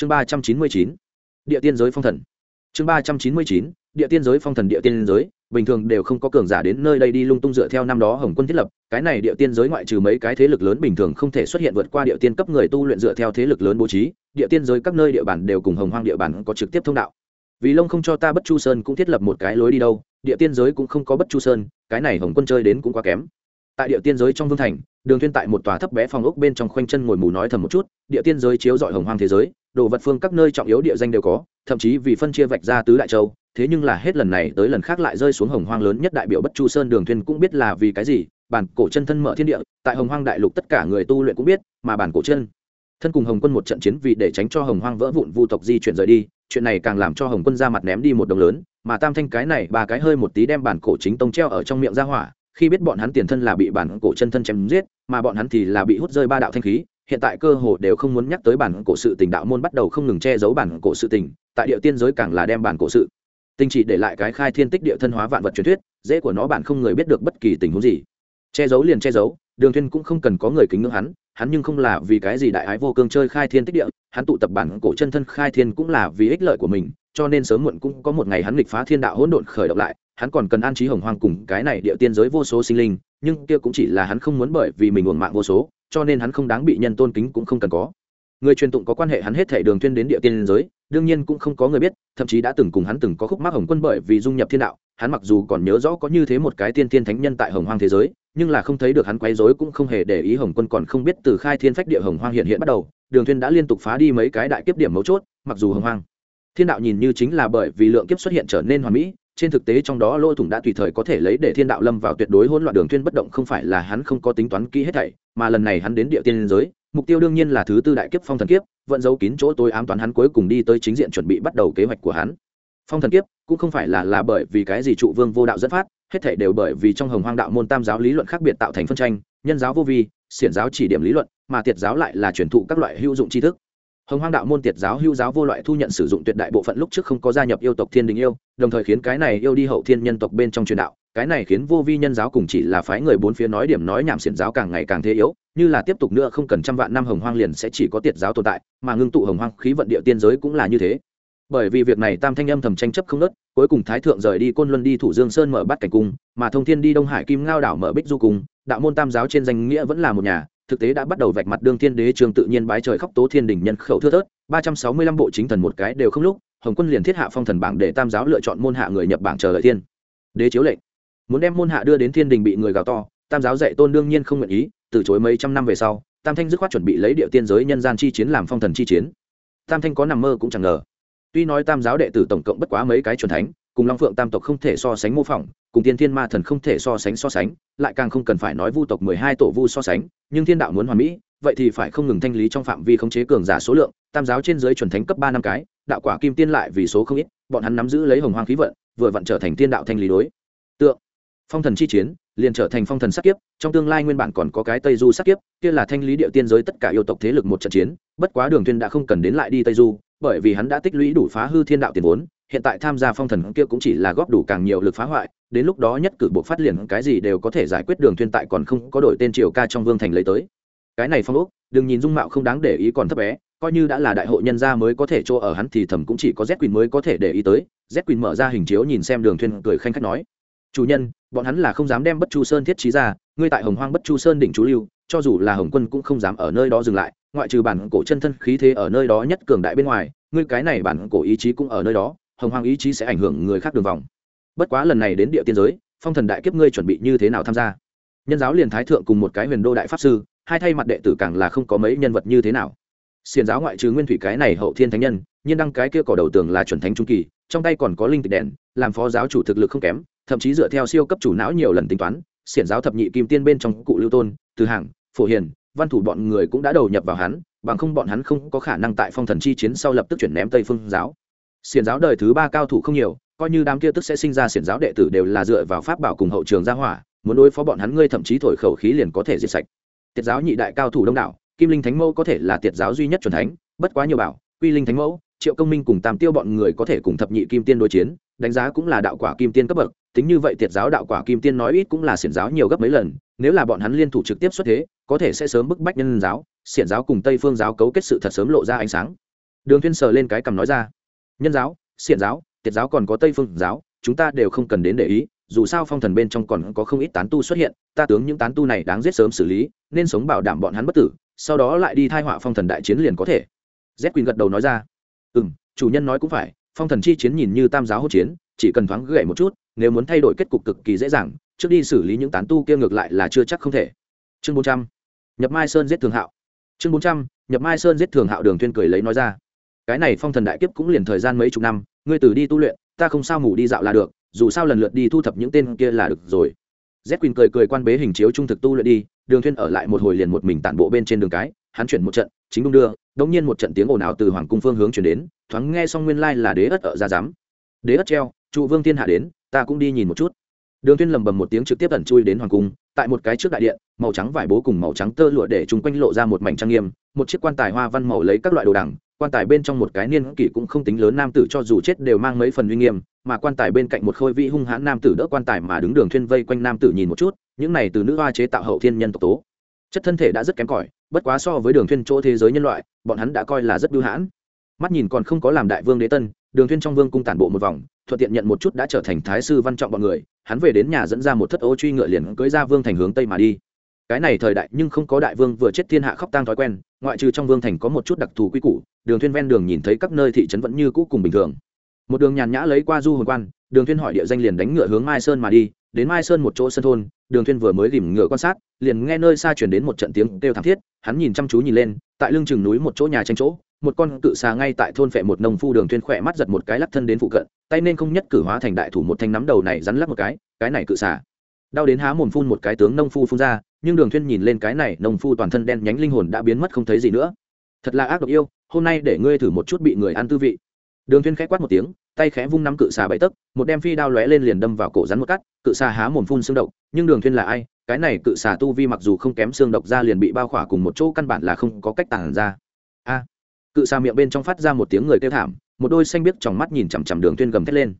chương ba trăm chín mươi chín, địa tiên giới phong thần. Chương ba trăm chín mươi chín, địa tiên giới phong thần, địa tiên giới. Bình thường đều không có cường giả đến nơi đây đi lung tung dựa theo năm đó hồng quân thiết lập. Cái này địa tiên giới ngoại trừ mấy cái thế lực lớn bình thường không thể xuất hiện vượt qua địa tiên cấp người tu luyện dựa theo thế lực lớn bố trí, địa tiên giới các nơi địa bàn đều cùng hồng hoang địa bàn có trực tiếp thông đạo. Vì lông không cho ta bất chu sơn cũng thiết lập một cái lối đi đâu, địa tiên giới cũng không có bất chu sơn, cái này hồng quân chơi đến cũng quá kém tại địa tiên giới trong vương thành, đường thiên tại một tòa thấp bé phòng ốc bên trong khoanh chân ngồi mù nói thầm một chút, địa tiên giới chiếu dọi hồng hoang thế giới, đồ vật phương các nơi trọng yếu địa danh đều có, thậm chí vì phân chia vạch ra tứ đại châu, thế nhưng là hết lần này tới lần khác lại rơi xuống hồng hoang lớn nhất đại biểu bất chu sơn đường thiên cũng biết là vì cái gì, bản cổ chân thân mở thiên địa, tại hồng hoang đại lục tất cả người tu luyện cũng biết, mà bản cổ chân thân cùng hồng quân một trận chiến vì để tránh cho hồng hoang vỡ vụn vu tộc di chuyển rời đi, chuyện này càng làm cho hồng quân ra mặt ném đi một đồng lớn, mà tam thanh cái này ba cái hơi một tí đem bản cổ chính tông treo ở trong miệng ra hỏa khi biết bọn hắn tiền thân là bị bản cổ chân thân chém giết, mà bọn hắn thì là bị hút rơi ba đạo thanh khí, hiện tại cơ hồ đều không muốn nhắc tới bản cổ sự tình, đạo môn bắt đầu không ngừng che giấu bản cổ sự tình, tại địa tiên giới càng là đem bản cổ sự tình chỉ để lại cái khai thiên tích địa thân hóa vạn vật truyền thuyết, dễ của nó bản không người biết được bất kỳ tình huống gì. Che giấu liền che giấu, đường thiên cũng không cần có người kính ngưỡng hắn hắn nhưng không là vì cái gì đại ái vô cương chơi khai thiên tích địa, hắn tụ tập bản cổ chân thân khai thiên cũng là vì ích lợi của mình cho nên sớm muộn cũng có một ngày hắn nghịch phá thiên đạo hỗn độn khởi động lại, hắn còn cần an trí hồng hoang cùng cái này địa tiên giới vô số sinh linh, nhưng kia cũng chỉ là hắn không muốn bởi vì mình uổng mạng vô số, cho nên hắn không đáng bị nhân tôn kính cũng không cần có. Người truyền tụng có quan hệ hắn hết thể đường tuyên đến địa tiên giới, đương nhiên cũng không có người biết, thậm chí đã từng cùng hắn từng có khúc mắc hồng quân bởi vì dung nhập thiên đạo, hắn mặc dù còn nhớ rõ có như thế một cái tiên tiên thánh nhân tại hồng hoang thế giới, nhưng là không thấy được hắn quấy rối cũng không hề để ý hồng quân còn không biết từ khai thiên phách địa hồng hoang hiện hiện bắt đầu, đường tuyên đã liên tục phá đi mấy cái đại kiếp điểm mấu chốt, mặc dù hồng hoang thiên đạo nhìn như chính là bởi vì lượng kiếp xuất hiện trở nên hoàn mỹ, trên thực tế trong đó lỗ thủng đã tùy thời có thể lấy để thiên đạo lâm vào tuyệt đối hỗn loạn đường thiên bất động không phải là hắn không có tính toán kỹ hết thảy, mà lần này hắn đến địa tiên giới, mục tiêu đương nhiên là thứ tư đại kiếp phong thần kiếp, vận dấu kín chỗ tối ám toán hắn cuối cùng đi tới chính diện chuẩn bị bắt đầu kế hoạch của hắn. Phong thần kiếp cũng không phải là là bởi vì cái gì trụ vương vô đạo dẫn phát, hết thảy đều bởi vì trong hồng hoang đạo môn tam giáo lý luận khác biệt tạo thành phân tranh, nhân giáo vô vi, xiển giáo chỉ điểm lý luận, mà tiệt giáo lại là truyền thụ các loại hữu dụng tri thức hồng hoang đạo môn tiệt giáo, hữu giáo vô loại thu nhận sử dụng tuyệt đại bộ phận lúc trước không có gia nhập yêu tộc thiên đình yêu, đồng thời khiến cái này yêu đi hậu thiên nhân tộc bên trong truyền đạo, cái này khiến vô vi nhân giáo cùng chỉ là phái người bốn phía nói điểm nói nhảm xiển giáo càng ngày càng thế yếu, như là tiếp tục nữa không cần trăm vạn năm hồng hoang liền sẽ chỉ có tiệt giáo tồn tại, mà ngưng tụ hồng hoang khí vận địa tiên giới cũng là như thế. Bởi vì việc này tam thanh âm thầm tranh chấp không nớt cuối cùng thái thượng rời đi côn luân đi thủ dương sơn mở bắt cảnh cung, mà thông thiên đi đông hải kim ngao đảo mở bích du cung, đạo môn tam giáo trên danh nghĩa vẫn là một nhà thực tế đã bắt đầu vạch mặt đương thiên đế trường tự nhiên bái trời khóc tố thiên đình nhân khẩu thưa thớt, ba trăm sáu mươi lăm bộ chính thần một cái đều không lúc, hồng quân liền thiết hạ phong thần bảng để tam giáo lựa chọn môn hạ người nhập bảng chờ lợi thiên. Đế chiếu lệnh. Muốn đem môn hạ đưa đến thiên đình bị người gào to, tam giáo dạy tôn đương nhiên không nguyện ý, từ chối mấy trăm năm về sau, tam thanh dứt khoát chuẩn bị lấy địa tiên giới nhân gian chi chiến làm phong thần chi chiến. Tam thanh có nằm mơ cũng chẳng ngờ. Tuy nói tam giáo đệ tử tổng cộng bất quá mấy cái truyền thánh cùng long phượng tam tộc không thể so sánh mô phỏng, cùng tiên thiên ma thần không thể so sánh so sánh, lại càng không cần phải nói vu tộc mười hai tổ vu so sánh, nhưng thiên đạo muốn hoàn mỹ, vậy thì phải không ngừng thanh lý trong phạm vi khống chế cường giả số lượng, tam giáo trên dưới chuẩn thánh cấp ba năm cái, đạo quả kim tiên lại vì số không ít, bọn hắn nắm giữ lấy hồng hoang khí vận, vừa vặn trở thành thiên đạo thanh lý đối. Tượng, phong thần chi chiến, liền trở thành phong thần sát kiếp, trong tương lai nguyên bản còn có cái tây du sát kiếp, kia là thanh lý địa tiên giới tất cả yêu tộc thế lực một trận chiến, bất quá đường thiên đã không cần đến lại đi tây du, bởi vì hắn đã tích lũy đủ phá hư thiên đạo tiền vốn hiện tại tham gia phong thần kia cũng chỉ là góp đủ càng nhiều lực phá hoại, đến lúc đó nhất cử bộ phát liền cái gì đều có thể giải quyết đường thiên tại còn không có đổi tên triều ca trong vương thành lấy tới. Cái này phong ốc, đừng nhìn dung mạo không đáng để ý còn thấp bé, coi như đã là đại hội nhân gia mới có thể cho ở hắn thì thầm cũng chỉ có z quỳnh mới có thể để ý tới. Z quỳnh mở ra hình chiếu nhìn xem đường thiên cười khanh khách nói, chủ nhân, bọn hắn là không dám đem bất chu sơn thiết trí ra, ngươi tại hồng hoang bất chu sơn đỉnh chú lưu, cho dù là hồng quân cũng không dám ở nơi đó dừng lại, ngoại trừ bản cổ chân thân khí thế ở nơi đó nhất cường đại bên ngoài, ngươi cái này bản cổ ý chí cũng ở nơi đó hồng hoang ý chí sẽ ảnh hưởng người khác đường vòng. Bất quá lần này đến địa tiên giới, phong thần đại kiếp ngươi chuẩn bị như thế nào tham gia? Nhân giáo liền thái thượng cùng một cái huyền đô đại pháp sư, hai thay mặt đệ tử càng là không có mấy nhân vật như thế nào. Xiền giáo ngoại trừ nguyên thủy cái này hậu thiên thánh nhân, nhiên đăng cái kia cỏ đầu tường là chuẩn thánh trung kỳ, trong tay còn có linh tịch đèn, làm phó giáo chủ thực lực không kém, thậm chí dựa theo siêu cấp chủ não nhiều lần tính toán, xiển giáo thập nhị kim tiên bên trong cụ lưu tôn, từ hàng, phổ hiền, văn thủ bọn người cũng đã đầu nhập vào hắn, bằng không bọn hắn không có khả năng tại phong thần chi chiến sau lập tức chuyển ném tây phương giáo xiển giáo đời thứ ba cao thủ không nhiều, coi như đám kia tức sẽ sinh ra xiển giáo đệ tử đều là dựa vào pháp bảo cùng hậu trường gia hỏa, muốn đối phó bọn hắn ngươi thậm chí thổi khẩu khí liền có thể diệt sạch. Tiệt giáo nhị đại cao thủ đông đảo, kim linh thánh mẫu có thể là tiệt giáo duy nhất c thánh, bất quá nhiều bảo, quy linh thánh mẫu, triệu công minh cùng tam tiêu bọn người có thể cùng thập nhị kim tiên đối chiến, đánh giá cũng là đạo quả kim tiên cấp bậc, tính như vậy tiệt giáo đạo quả kim tiên nói ít cũng là xiển giáo nhiều gấp mấy lần, nếu là bọn hắn liên thủ trực tiếp xuất thế, có thể sẽ sớm bức bách nhân giáo, xiển giáo cùng tây phương giáo cấu kết sự thật sớm lộ ra ánh sáng. Đường thiên sờ lên cái cầm nói ra nhân giáo, xiển giáo, tiệt giáo còn có tây phương giáo, chúng ta đều không cần đến để ý, dù sao phong thần bên trong còn có không ít tán tu xuất hiện, ta tướng những tán tu này đáng giết sớm xử lý, nên sống bảo đảm bọn hắn bất tử, sau đó lại đi thai họa phong thần đại chiến liền có thể. Z quỳnh gật đầu nói ra. Ừ m chủ nhân nói cũng phải, phong thần chi chiến nhìn như tam giáo hỗn chiến, chỉ cần thoáng gậy một chút, nếu muốn thay đổi kết cục cực kỳ dễ dàng, trước đi xử lý những tán tu kia ngược lại là chưa chắc không thể. Chương bốn trăm, nhập mai sơn giết thường hạo. Chương bốn trăm, nhập mai sơn giết thường hạo đường thuyên cười lấy nói ra cái này phong thần đại kiếp cũng liền thời gian mấy chục năm, ngươi từ đi tu luyện, ta không sao ngủ đi dạo là được, dù sao lần lượt đi thu thập những tên kia là được rồi. Z quỳnh cười cười quan bế hình chiếu trung thực tu luyện đi, đường thuyên ở lại một hồi liền một mình tản bộ bên trên đường cái, hắn chuyển một trận, chính đung đưa, đống nhiên một trận tiếng ồn ào từ hoàng cung phương hướng chuyển đến, thoáng nghe xong nguyên lai là đế ất ở ra giám. Đế ất treo, trụ vương thiên hạ đến, ta cũng đi nhìn một chút. Đường thuyên lầm bầm một tiếng trực tiếp ẩn chui đến hoàng cung, tại một cái trước đại điện, màu trắng vải bố cùng màu trắng tơ lụa để chúng quanh lộ ra một mảnh trang nghiêm, một chiếc quan tài hoa văn màu lấy các loại đồ đằng quan tài bên trong một cái niên kỷ cũng không tính lớn nam tử cho dù chết đều mang mấy phần uy nghiêm, mà quan tài bên cạnh một khôi vị hung hãn nam tử đỡ quan tài mà đứng đường thuyên vây quanh nam tử nhìn một chút, những này từ nữ hoa chế tạo hậu thiên nhân tộc tố. Chất thân thể đã rất kém cỏi, bất quá so với đường thuyên chỗ thế giới nhân loại, bọn hắn đã coi là rất bưu hãn. Mắt nhìn còn không có làm đại vương đế tân, đường thuyên trong vương cung tản bộ một vòng, thuận tiện nhận một chút đã trở thành thái sư văn trọng bọn người, hắn về đến nhà dẫn ra một thất ô truy ngựa liền cưỡi ra vương thành hướng tây mà đi. Cái này thời đại nhưng không có đại vương vừa chết thiên hạ khóc tang thói quen ngoại trừ trong vương thành có một chút đặc thù quy củ, đường thuyên ven đường nhìn thấy các nơi thị trấn vẫn như cũ cùng bình thường. Một đường nhàn nhã lấy qua du hồn quan, đường thuyên hỏi địa danh liền đánh ngựa hướng mai sơn mà đi, đến mai sơn một chỗ sân thôn, đường thuyên vừa mới dìm ngựa quan sát, liền nghe nơi xa truyền đến một trận tiếng kêu thảm thiết, hắn nhìn chăm chú nhìn lên, tại lưng chừng núi một chỗ nhà tranh chỗ, một con cự xà ngay tại thôn phệ một nông phu đường thuyên khỏe mắt giật một cái lắc thân đến phụ cận, tay nên không nhất cử hóa thành đại thủ một thanh nắm đầu này rắn lắc một cái cái này cự xà. Đau đến há mồm phun một cái tướng nông phu phun ra nhưng đường thuyên nhìn lên cái này, nông phu toàn thân đen nhánh linh hồn đã biến mất không thấy gì nữa. Thật là ác độc yêu, hôm nay để ngươi thử một chút bị người ăn tư vị. Đường thuyên khẽ quát một tiếng, tay khẽ vung nắm cự xà bảy tấc, một đem phi đao lóe lên liền đâm vào cổ rắn một cắt, cự xà há mồm phun xương độc, nhưng đường thuyên là ai? Cái này cự xà tu vi mặc dù không kém xương độc ra liền bị bao khỏa cùng một chỗ căn bản là không có cách tàng ra. A! Cự xà miệng bên trong phát ra một tiếng người kêu thảm, một đôi xanh biếc trong mắt nhìn chằm chằm đường thuyên gầm thét lên.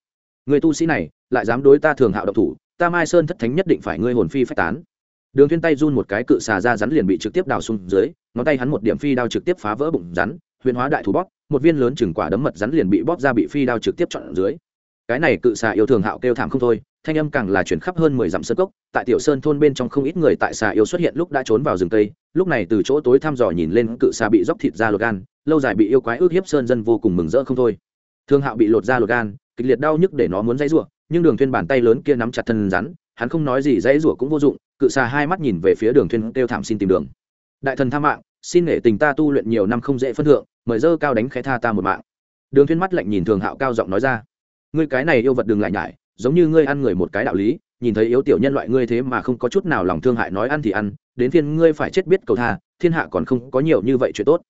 Người tu sĩ này, lại dám đối ta thường hạo độc thủ, ta mai sơn thất thánh nhất định phải ngươi hồn phi phách tán đường thiên tay run một cái, cự xà ra rắn liền bị trực tiếp đào xuống dưới, ngón tay hắn một điểm phi đao trực tiếp phá vỡ bụng rắn, huyền hóa đại thủ bóp, một viên lớn chừng quả đấm mật rắn liền bị bóp ra bị phi đao trực tiếp chọn dưới. Cái này cự xà yêu thường hạo kêu thảm không thôi, thanh âm càng là chuyển khắp hơn mười dặm sơn cốc, tại tiểu sơn thôn bên trong không ít người tại xà yêu xuất hiện lúc đã trốn vào rừng tây lúc này từ chỗ tối thăm dò nhìn lên cự xà bị dốc thịt ra lột gan, lâu dài bị yêu quái ước hiếp sơn dân vô cùng mừng rỡ không thôi. Thương hạo bị lột ra lột gan, kịch liệt đau nhức để nó muốn dãy rủa, nhưng đường thiên bàn tay lớn kia nắm chặt thân rắn, hắn không nói gì, dãy rủa cũng vô dụng cự xà hai mắt nhìn về phía đường thuyên kêu thảm xin tìm đường. Đại thần tha mạng, xin nghệ tình ta tu luyện nhiều năm không dễ phân thượng, mời dơ cao đánh khẽ tha ta một mạng. Đường thuyên mắt lạnh nhìn thường hạo cao giọng nói ra. Ngươi cái này yêu vật đừng lại nhải, giống như ngươi ăn người một cái đạo lý, nhìn thấy yếu tiểu nhân loại ngươi thế mà không có chút nào lòng thương hại nói ăn thì ăn, đến phiên ngươi phải chết biết cầu tha, thiên hạ còn không có nhiều như vậy chuyện tốt.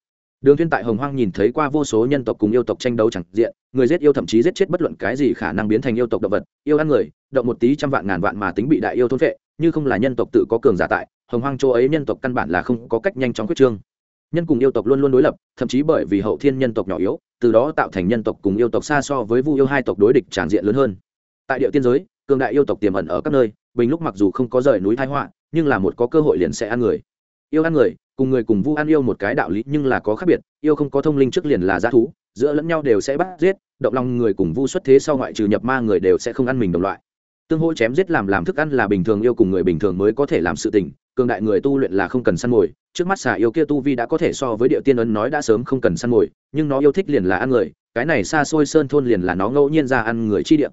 Đường thuyên tại hồng hoang nhìn thấy qua vô số nhân tộc cùng yêu tộc tranh đấu chẳng diện, người giết yêu thậm chí giết chết bất luận cái gì khả năng biến thành yêu tộc động vật, yêu ăn người, động một tí trăm vạn ngàn vạn mà tính bị đại yêu thôn phệ như không là nhân tộc tự có cường giả tại, hồng hoang chỗ ấy nhân tộc căn bản là không có cách nhanh chóng quyết trương. Nhân cùng yêu tộc luôn luôn đối lập, thậm chí bởi vì hậu thiên nhân tộc nhỏ yếu, từ đó tạo thành nhân tộc cùng yêu tộc xa so với vu yêu hai tộc đối địch tràn diện lớn hơn. Tại địa tiên giới, cường đại yêu tộc tiềm ẩn ở các nơi, bình lúc mặc dù không có rời núi thái họa, nhưng là một có cơ hội liền sẽ ăn người. Yêu ăn người, cùng người cùng vu ăn yêu một cái đạo lý nhưng là có khác biệt, yêu không có thông linh trước liền là g thú, giữa lẫn nhau đều sẽ bắt giết, động lòng người cùng vu xuất thế sau ngoại trừ nhập ma người đều sẽ không ăn mình đồng loại tương hỗ chém giết làm làm thức ăn là bình thường yêu cùng người bình thường mới có thể làm sự tình, cường đại người tu luyện là không cần săn mồi. Trước mắt xà yêu kia tu vi đã có thể so với địa tiên ấn nói đã sớm không cần săn mồi, nhưng nó yêu thích liền là ăn người, cái này xa xôi sơn thôn liền là nó ngẫu nhiên ra ăn người chi địa.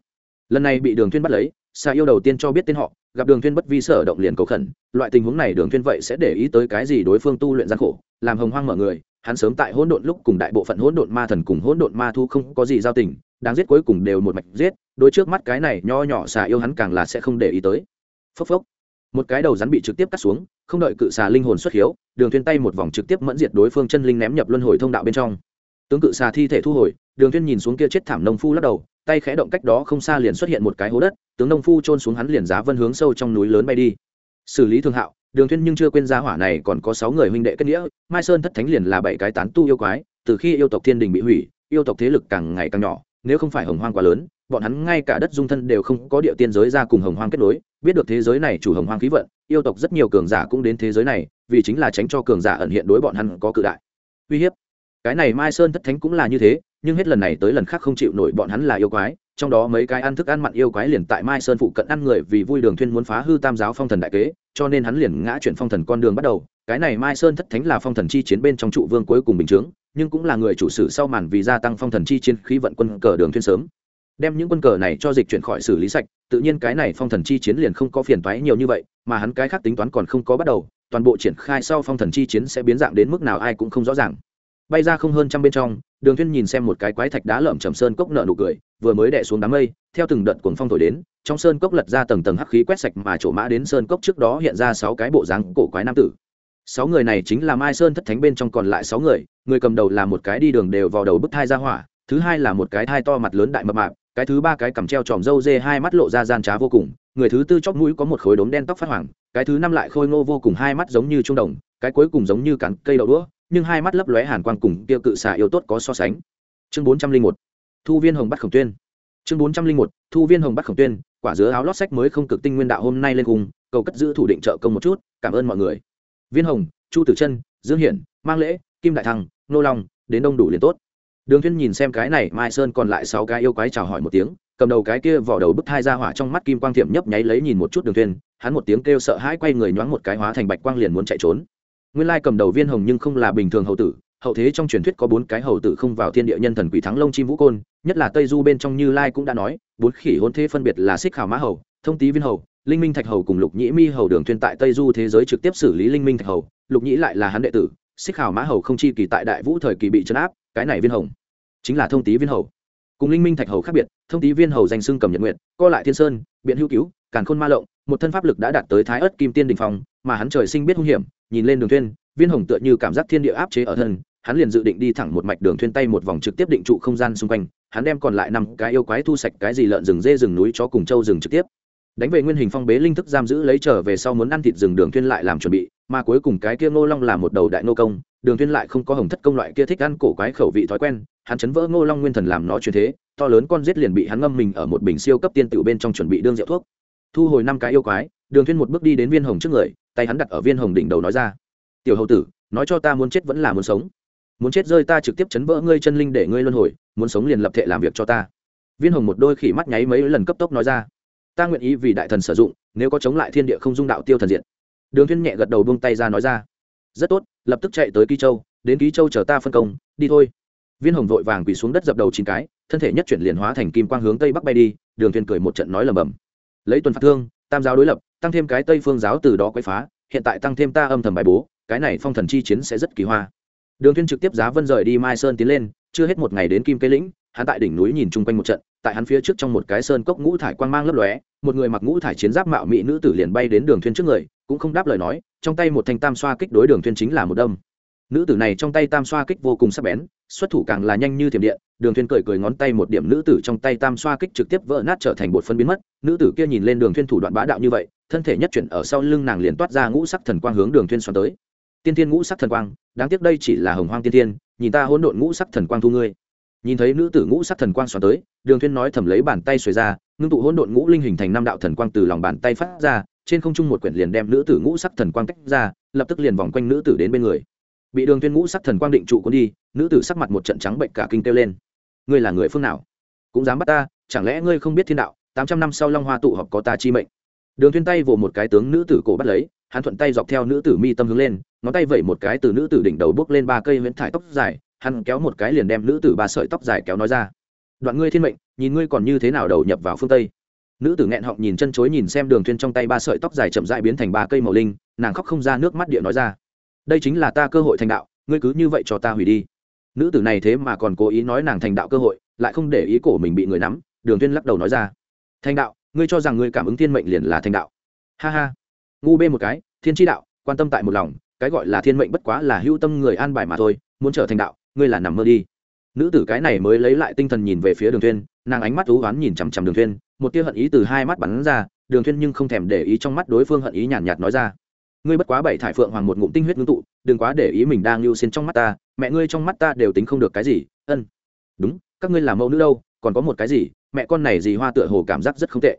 Lần này bị đường thuyên bắt lấy, xà yêu đầu tiên cho biết tên họ, gặp đường thuyên bất vi sở động liền cầu khẩn, loại tình huống này đường thuyên vậy sẽ để ý tới cái gì đối phương tu luyện gian khổ, làm hồng hoang mở người, hắn sớm tại hỗn độn lúc cùng đại bộ phận hỗn độn ma thần cùng hỗn độn ma thu không có gì giao tình đáng giết cuối cùng đều một mạch giết đối trước mắt cái này nho nhỏ xà yêu hắn càng là sẽ không để ý tới. Phốc phốc. Một cái đầu rắn bị trực tiếp cắt xuống, không đợi cự xà linh hồn xuất hiếu, đường thuyên tay một vòng trực tiếp mẫn diệt đối phương chân linh ném nhập luân hồi thông đạo bên trong. Tướng cự xà thi thể thu hồi, đường thuyên nhìn xuống kia chết thảm nông phu lắc đầu, tay khẽ động cách đó không xa liền xuất hiện một cái hố đất, tướng nông phu trôn xuống hắn liền giá vân hướng sâu trong núi lớn bay đi. Xử lý thương hạo, đường thuyên nhưng chưa quên gia hỏa này còn có sáu người huynh đệ kết nghĩa, mai sơn thất thánh liền là bảy cái tán tu yêu quái, từ khi yêu tộc thiên đình bị hủy, yêu tộc thế lực càng ngày càng nhỏ nếu không phải hồng hoang quá lớn, bọn hắn ngay cả đất dung thân đều không có địa tiên giới ra cùng hồng hoang kết nối. Biết được thế giới này chủ hồng hoang khí vận, yêu tộc rất nhiều cường giả cũng đến thế giới này, vì chính là tránh cho cường giả ẩn hiện đối bọn hắn có cự đại. Uy hiếp. Cái này mai sơn thất thánh cũng là như thế, nhưng hết lần này tới lần khác không chịu nổi bọn hắn là yêu quái. Trong đó mấy cái ăn thức ăn mặn yêu quái liền tại mai sơn phụ cận ăn người vì vui đường thuyên muốn phá hư tam giáo phong thần đại kế, cho nên hắn liền ngã chuyển phong thần con đường bắt đầu cái này mai sơn thất thánh là phong thần chi chiến bên trong trụ vương cuối cùng bình chướng, nhưng cũng là người chủ sử sau màn vì gia tăng phong thần chi chiến khí vận quân cờ đường thuyên sớm. Đem những quân cờ này cho dịch chuyển khỏi xử lý sạch, tự nhiên cái này phong thần chi chiến liền không có phiền toái nhiều như vậy, mà hắn cái khác tính toán còn không có bắt đầu, toàn bộ triển khai sau phong thần chi chiến sẽ biến dạng đến mức nào ai cũng không rõ ràng. Bay ra không hơn trăm bên trong, đường thuyên nhìn xem một cái quái thạch đá lởm chầm sơn cốc nở nụ cười, vừa mới đè xuống đám mây, theo từng đợt cuồng phong thổi đến, trong sơn cốc lật ra tầng tầng hắc khí quét sạch mà chỗ mã đến sơn cốc trước đó hiện ra sáu cái bộ dáng cổ quái nam tử sáu người này chính là mai sơn thất thánh bên trong còn lại sáu người người cầm đầu là một cái đi đường đều vào đầu bức thai ra hỏa, thứ hai là một cái thai to mặt lớn đại mập mạp, cái thứ ba cái cầm treo tròm râu dê hai mắt lộ ra gian trá vô cùng, người thứ tư chóp mũi có một khối đốm đen tóc phát hoàng cái thứ năm lại khôi ngô vô cùng hai mắt giống như trung đồng, cái cuối cùng giống như cắn cây đậu đũa, nhưng hai mắt lấp lóe hàn quang cùng tiêu cự xà yêu tốt có so sánh. Chương bốn trăm linh một, thu viên hồng bắt khổng tuyên. Chương bốn trăm linh một, thu viên hồng bắt khổng tuyên, quả dứa áo lót sách mới không cực tinh nguyên đạo hôm nay lên cùng, cầu cất giữ thủ định trợ công một chút, cảm ơn mọi người viên hồng, chu tử chân, dương hiển, mang lễ, kim đại thăng, nô long, đến đông đủ liền tốt. Đường thiên nhìn xem cái này, mai sơn còn lại sáu cái yêu quái chào hỏi một tiếng, cầm đầu cái kia vỏ đầu bức thai ra hỏa trong mắt kim quang thiểm nhấp nháy lấy nhìn một chút đường thiên, hắn một tiếng kêu sợ hãi quay người nhoáng một cái hóa thành bạch quang liền muốn chạy trốn. Nguyên lai cầm đầu viên hồng nhưng không là bình thường hậu tử, hậu thế trong truyền thuyết có bốn cái hầu tử không vào thiên địa nhân thần quỷ thắng lông chim vũ côn, nhất là tây du bên trong như lai cũng đã nói, bốn khỉ hôn thế phân biệt là xích khảo mã hầu, thông tý viên hầu linh minh thạch hầu cùng lục nhĩ mi hầu đường thuyên tại tây du thế giới trực tiếp xử lý linh minh thạch hầu. Lục nhĩ lại là hắn đệ tử, xích hào mã hầu không chi kỳ tại đại vũ thời kỳ bị chấn áp, cái này viên hồng chính là thông tý viên hầu. Cùng linh minh thạch hầu khác biệt, thông tý viên hầu danh xưng cầm nhật nguyện co lại thiên sơn, biện hữu cứu, càn khôn ma lộng, một thân pháp lực đã đạt tới thái ớt kim tiên đình phong, mà hắn trời sinh biết hung hiểm, nhìn lên đường thuyên viên hồng tựa như cảm giác thiên địa áp chế ở thân, hắn liền dự định đi thẳng một mạch đường thuyên tay một vòng trực tiếp định trụ không gian xung quanh, hắn đem còn lại năm cái yêu quái thu sạch cái gì lợn rừng dê rừng núi chó cùng châu rừng trực tiếp đánh về nguyên hình phong bế linh thức giam giữ lấy trở về sau muốn ăn thịt rừng đường thuyên lại làm chuẩn bị, mà cuối cùng cái kia ngô long là một đầu đại nô công, đường thuyên lại không có hồng thất công loại kia thích ăn cổ quái khẩu vị thói quen, hắn chấn vỡ ngô long nguyên thần làm nó chuyển thế, to lớn con giết liền bị hắn ngâm mình ở một bình siêu cấp tiên tiểu bên trong chuẩn bị đương rượu thuốc. Thu hồi năm cái yêu quái, đường thuyên một bước đi đến viên hồng trước người, tay hắn đặt ở viên hồng đỉnh đầu nói ra, tiểu hầu tử, nói cho ta muốn chết vẫn là muốn sống. Muốn chết rơi ta trực tiếp chấn vỡ ngươi chân linh để ngươi luân hồi, muốn sống liền lập thể làm việc cho ta. Viên hồng một đôi khỉ mắt nháy mấy lần cấp tốc nói ra ta nguyện ý vì đại thần sử dụng, nếu có chống lại thiên địa không dung đạo tiêu thần diện. Đường thiên nhẹ gật đầu buông tay ra nói ra. Rất tốt, lập tức chạy tới ký châu, đến ký châu chờ ta phân công, đi thôi. Viên hồng vội vàng quỳ xuống đất dập đầu chín cái, thân thể nhất chuyển liền hóa thành kim quang hướng tây bắc bay đi, đường thiên cười một trận nói lầm bầm lấy tuần phạt thương, tam giáo đối lập, tăng thêm cái tây phương giáo từ đó quấy phá, hiện tại tăng thêm ta âm thầm bài bố, cái này phong thần chi chiến sẽ rất kỳ hoa. Đường thiên trực tiếp giá vân rời đi mai sơn tiến lên, chưa hết một ngày đến kim cây lĩnh, hắn tại đỉnh núi nhìn chung quanh một trận tại hắn phía trước trong một cái sơn cốc ngũ thải quang mang lấp lóe, một người mặc ngũ thải chiến giáp mạo mỹ nữ tử liền bay đến đường thuyên trước người, cũng không đáp lời nói, trong tay một thanh tam xoa kích đối đường thuyên chính là một đâm. Nữ tử này trong tay tam xoa kích vô cùng sắc bén, xuất thủ càng là nhanh như thiểm điện, đường thuyên cười cười ngón tay một điểm nữ tử trong tay tam xoa kích trực tiếp vỡ nát trở thành bột phân biến mất, nữ tử kia nhìn lên đường thuyên thủ đoạn bá đạo như vậy, thân thể nhất chuyển ở sau lưng nàng liền toát ra ngũ sắc thần quang hướng đường thuyên xoắn tới. Tiên tiên ngũ sắc thần quang, đáng tiếc đây chỉ là hồng hoang tiên tiên nhìn ta hỗn độn ngũ sắc thần quang thu ngươi nhìn thấy nữ tử ngũ sắc thần quang xoắn tới, đường thuyên nói thầm lấy bàn tay xuề ra, ngưng tụ hỗn độn ngũ linh hình thành năm đạo thần quang từ lòng bàn tay phát ra, trên không trung một quyển liền đem nữ tử ngũ sắc thần quang tách ra, lập tức liền vòng quanh nữ tử đến bên người. Bị đường thuyên ngũ sắc thần quang định trụ cuốn đi, nữ tử sắc mặt một trận trắng bệnh cả kinh kêu lên. Ngươi là người phương nào? Cũng dám bắt ta? Chẳng lẽ ngươi không biết thiên đạo? Tám trăm năm sau long hoa tụ họp có ta chi mệnh. Đường thuyên tay vồ một cái tướng nữ tử cổ bắt lấy, hắn thuận tay dọc theo nữ tử mi tâm hướng lên, ngón tay vẩy một cái từ nữ tử đỉnh đầu bước lên ba cây huyễn thải tóc dài hắn kéo một cái liền đem nữ tử ba sợi tóc dài kéo nói ra. Đoạn ngươi thiên mệnh, nhìn ngươi còn như thế nào đầu nhập vào phương tây. Nữ tử nghẹn họng nhìn chân chối nhìn xem đường thuyên trong tay ba sợi tóc dài chậm rãi biến thành ba cây màu linh, nàng khóc không ra nước mắt địa nói ra. Đây chính là ta cơ hội thành đạo, ngươi cứ như vậy cho ta hủy đi. Nữ tử này thế mà còn cố ý nói nàng thành đạo cơ hội, lại không để ý cổ mình bị người nắm, đường thuyên lắc đầu nói ra. Thành đạo, ngươi cho rằng ngươi cảm ứng thiên mệnh liền là thành đạo. Ha ha. Ngu bê một cái, thiên chi đạo, quan tâm tại một lòng, cái gọi là thiên mệnh bất quá là hưu tâm người an bài mà thôi, muốn trở thành đạo ngươi là nằm mơ đi. Nữ tử cái này mới lấy lại tinh thần nhìn về phía đường thuyên nàng ánh mắt thú oán nhìn chằm chằm đường thuyên một tia hận ý từ hai mắt bắn ra, đường thuyên nhưng không thèm để ý trong mắt đối phương hận ý nhàn nhạt nói ra. Ngươi bất quá bảy thải phượng hoàng một ngụm tinh huyết ngưng tụ, đừng quá để ý mình đang lưu xin trong mắt ta, mẹ ngươi trong mắt ta đều tính không được cái gì, ân. Đúng, các ngươi làm mẫu nữ đâu, còn có một cái gì, mẹ con này gì hoa tựa hồ cảm giác rất không tệ.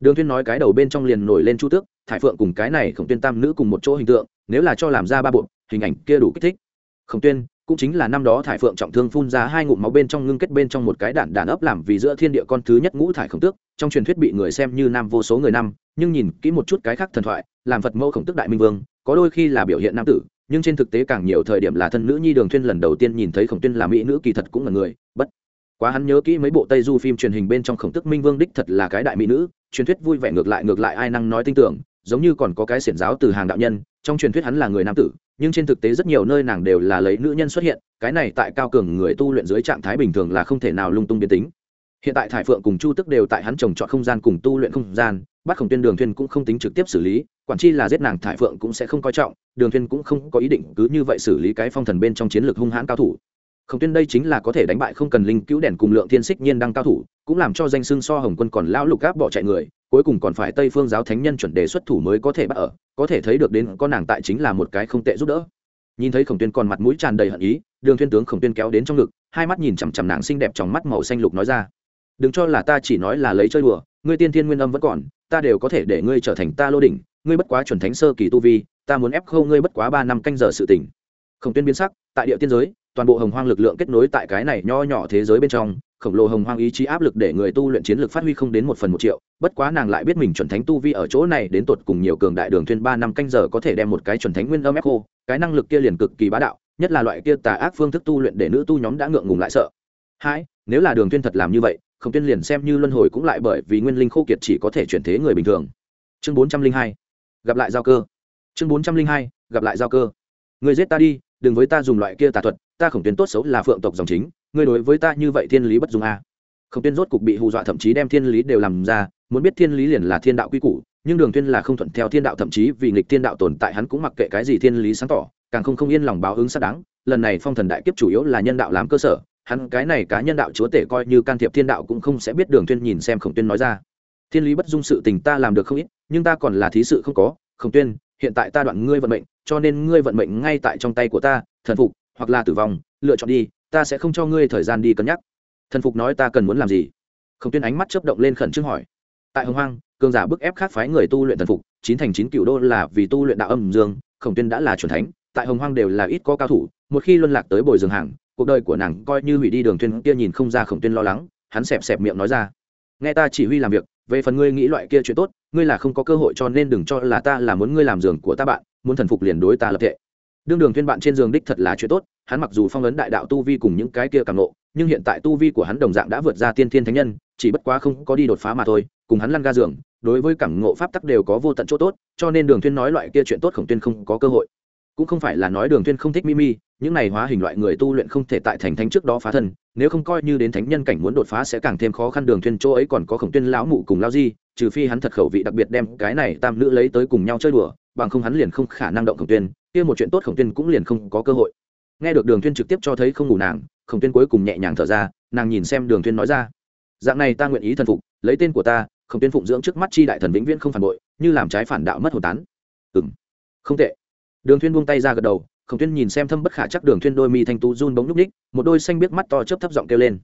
Đường thuyên nói cái đầu bên trong liền nổi lên chu tước, thải phượng cùng cái này khổng tuyên tam nữ cùng một chỗ hình tượng, nếu là cho làm ra ba bộ, hình ảnh kia đủ kích thích. Khổng tuyên cũng chính là năm đó thải phượng trọng thương phun ra hai ngụm máu bên trong ngưng kết bên trong một cái đạn đàn ấp làm vì giữa thiên địa con thứ nhất ngũ thải khổng tước, trong truyền thuyết bị người xem như nam vô số người năm, nhưng nhìn kỹ một chút cái khác thần thoại, làm phật mẫu khổng tước đại minh vương, có đôi khi là biểu hiện nam tử, nhưng trên thực tế càng nhiều thời điểm là thân nữ nhi đường thuyên lần đầu tiên nhìn thấy khổng tuyên là mỹ nữ kỳ thật cũng là người, bất quá hắn nhớ kỹ mấy bộ tây du phim truyền hình bên trong khổng tước minh vương đích thật là cái đại mỹ nữ, truyền thuyết vui vẻ ngược lại ngược lại ai năng nói tin tưởng giống như còn có cái xiển giáo từ hàng đạo nhân, trong truyền thuyết hắn là người nam tử, nhưng trên thực tế rất nhiều nơi nàng đều là lấy nữ nhân xuất hiện, cái này tại cao cường người tu luyện dưới trạng thái bình thường là không thể nào lung tung biến tính. Hiện tại thải phượng cùng chu tức đều tại hắn trồng trọt không gian cùng tu luyện không gian bắt khổng tuyên đường thuyên cũng không tính trực tiếp xử lý, quản chi là giết nàng thải phượng cũng sẽ không coi trọng, đường thuyên cũng không có ý định cứ như vậy xử lý cái phong thần bên trong chiến lược hung hãn cao thủ. Khổng tuyên đây chính là có thể đánh bại không cần linh cứu đèn cùng lượng thiên xích nhiên đăng cao thủ, cũng làm cho danh xưng so hồng quân còn lão lục gáp bỏ chạy người cuối cùng còn phải tây phương giáo thánh nhân chuẩn đề xuất thủ mới có thể bắt ở, có thể thấy được đến con nàng tại chính là một cái không tệ giúp đỡ. Nhìn thấy khổng tuyên còn mặt mũi tràn đầy hận ý, đường thuyên tướng khổng tuyên kéo đến trong ngực, hai mắt nhìn chằm chằm nàng xinh đẹp trong mắt màu xanh lục nói ra, đừng cho là ta chỉ nói là lấy chơi đùa, ngươi tiên thiên nguyên âm vẫn còn, ta đều có thể để ngươi trở thành ta lô đỉnh, ngươi bất quá chuẩn thánh sơ kỳ tu vi, ta muốn ép khâu ngươi bất quá ba năm canh giờ sự tỉnh khổng tuyên biến sắc, tại địa tiên giới toàn bộ hồng hoang lực lượng kết nối tại cái này nho nhỏ thế giới bên trong, khổng lồ hồng hoang ý chí áp lực để người tu luyện chiến lược phát huy không đến một phần một triệu. Bất quá nàng lại biết mình chuẩn thánh tu vi ở chỗ này đến tột cùng nhiều cường đại đường thuyên ba năm canh giờ có thể đem một cái chuẩn thánh nguyên âm ép khô. Cái năng lực kia liền cực kỳ bá đạo, nhất là loại kia tà ác phương thức tu luyện để nữ tu nhóm đã ngượng ngùng lại sợ. Hai nếu là đường thuyên thật làm như vậy, khổng tuyên liền xem như luân hồi cũng lại bởi vì nguyên linh khô kiệt chỉ có thể chuyển thế người bình thường. Chương bốn trăm linh hai, gặp lại giao cơ. Chương bốn trăm linh hai, gặp lại giao cơ. Người giết ta đi đừng với ta dùng loại kia tà thuật, ta khổng tuyến tốt xấu là phượng tộc dòng chính, ngươi đối với ta như vậy thiên lý bất dung a à. khổng tuyến rốt cục bị hù dọa thậm chí đem thiên lý đều làm ra, muốn biết thiên lý liền là thiên đạo quy củ, nhưng đường tuyên là không thuận theo thiên đạo thậm chí vì nghịch thiên đạo tồn tại hắn cũng mặc kệ cái gì thiên lý sáng tỏ, càng không không yên lòng báo ứng xác đáng, lần này phong thần đại kiếp chủ yếu là nhân đạo làm cơ sở, hắn cái này cá nhân đạo chúa tể coi như can thiệp thiên đạo cũng không sẽ biết đường tuyên nhìn xem khổng tuyên nói ra thiên lý bất dung sự tình ta làm được không ít, nhưng ta còn là thí sự không có, khổng tuyên, hiện tại ta đoạn ngươi vận mệnh cho nên ngươi vận mệnh ngay tại trong tay của ta, thần phục, hoặc là tử vong, lựa chọn đi, ta sẽ không cho ngươi thời gian đi cân nhắc. Thần phục nói ta cần muốn làm gì? Khổng tuyên ánh mắt chớp động lên khẩn trương hỏi. Tại hồng hoang, cường giả bức ép khác phái người tu luyện thần phục, chín thành chín cựu đô là vì tu luyện đạo âm dương, khổng tuyên đã là c thánh, tại hồng hoang đều là ít có cao thủ, một khi luân lạc tới bồi dường hàng, cuộc đời của nàng coi như hủy đi đường tuyên kia nhìn không ra khổng tuyên lo lắng, hắn xẹp xẹp miệng nói ra. Nghe ta chỉ huy làm việc, về phần ngươi nghĩ loại kia chuyện tốt, ngươi là không có cơ hội cho nên đừng cho là ta là muốn ngươi làm giường của ta bạn muốn thần phục liền đối ta lập thể đương đường Thiên bạn trên giường đích thật là chuyện tốt hắn mặc dù phong ấn đại đạo tu vi cùng những cái kia càng ngộ, nhưng hiện tại tu vi của hắn đồng dạng đã vượt ra tiên thiên thánh nhân chỉ bất quá không có đi đột phá mà thôi cùng hắn lăn ga giường đối với cảm ngộ pháp tắc đều có vô tận chỗ tốt cho nên đường Thiên nói loại kia chuyện tốt khổng tuyên không có cơ hội. Cũng không phải là nói đường Thiên không thích mimi những này hóa hình loại người tu luyện không thể tại thành thánh trước đó phá thân nếu không coi như đến thánh nhân cảnh muốn đột phá sẽ càng thêm khó khăn đường Thiên chỗ ấy còn có khổng tuyên lão mụ cùng lao di trừ phi hắn thật khẩu vị đặc biệt đem cái này tam nữ lấy tới cùng nhau chơi đùa bằng không hắn liền không khả năng động khổng tuyên, kia một chuyện tốt khổng tuyên cũng liền không có cơ hội. Nghe được đường tuyên trực tiếp cho thấy không ngủ nàng, khổng tuyên cuối cùng nhẹ nhàng thở ra, nàng nhìn xem đường tuyên nói ra, dạng này ta nguyện ý thần phục, lấy tên của ta, khổng tuyên phụng dưỡng trước mắt chi đại thần vĩnh viễn không phản bội, như làm trái phản đạo mất hồn tán. Ừm, không tệ. Đường tuyên buông tay ra gật đầu, khổng tuyên nhìn xem thâm bất khả chắc đường tuyên đôi mi thanh tú run bóng núc ních một đôi xanh biết mắt to chớp thấp giọng kêu lên,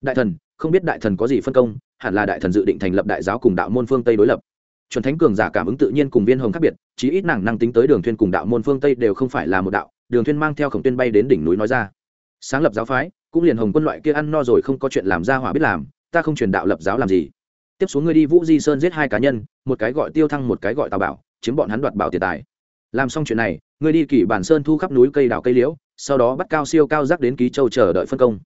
đại thần, không biết đại thần có gì phân công, hẳn là đại thần dự định thành lập đại giáo cùng đạo môn phương tây đối lập chuẩn thánh cường giả cảm ứng tự nhiên cùng viên hồng khác biệt, chí ít nàng năng tính tới đường thuyên cùng đạo môn phương tây đều không phải là một đạo, đường thuyên mang theo khổng tuyên bay đến đỉnh núi nói ra. Sáng lập giáo phái, cũng liền hồng quân loại kia ăn no rồi không có chuyện làm ra hỏa biết làm, ta không truyền đạo lập giáo làm gì. Tiếp xuống ngươi đi vũ di sơn giết hai cá nhân, một cái gọi tiêu thăng một cái gọi tào bảo, chiếm bọn hắn đoạt bảo tiền tài. Làm xong chuyện này, ngươi đi kỷ bản sơn thu khắp núi cây đào cây liễu, sau đó bắt cao siêu cao rác đến ký châu chờ đợi phân công.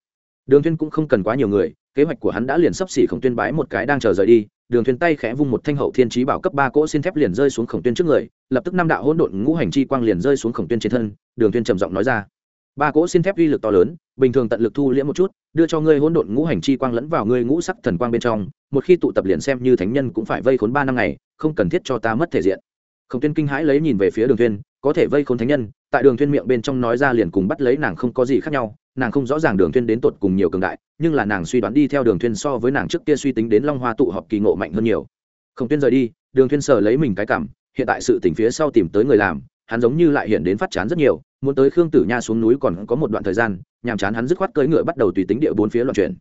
Đường thuyên cũng không cần quá nhiều người, kế hoạch của hắn đã liền sắp xỉ khổng tuyên bái một cái đang chờ rời đi đường thuyền tay khẽ vung một thanh hậu thiên trí bảo cấp ba cỗ xin thép liền rơi xuống khổng tuyên trước người, lập tức năm đạo hỗn độn ngũ hành chi quang liền rơi xuống khổng tuyên trên thân, đường Thuyền trầm giọng nói ra ba cỗ xin thép uy lực to lớn, bình thường tận lực thu liễm một chút, đưa cho ngươi hỗn độn ngũ hành chi quang lẫn vào ngươi ngũ sắc thần quang bên trong, một khi tụ tập liền xem như thánh nhân cũng phải vây khốn ba năm ngày, không cần thiết cho ta mất thể diện khổng tuyên kinh hãi lấy nhìn về phía đường Thuyền. có thể vây khốn thánh nhân, tại đường Thuyền miệng bên trong nói ra liền cùng bắt lấy nàng không có gì khác nhau nàng không rõ ràng đường thiên đến tột cùng nhiều cường đại, nhưng là nàng suy đoán đi theo đường thiên so với nàng trước kia suy tính đến long hoa tụ họp kỳ ngộ mạnh hơn nhiều. Không tuyên rời đi, đường thiên sở lấy mình cái cảm, hiện tại sự tình phía sau tìm tới người làm, hắn giống như lại hiện đến phát chán rất nhiều, muốn tới khương tử nha xuống núi còn có một đoạn thời gian, nhàm chán hắn dứt khoát cưỡi ngựa bắt đầu tùy tính địa bốn phía loạn chuyển.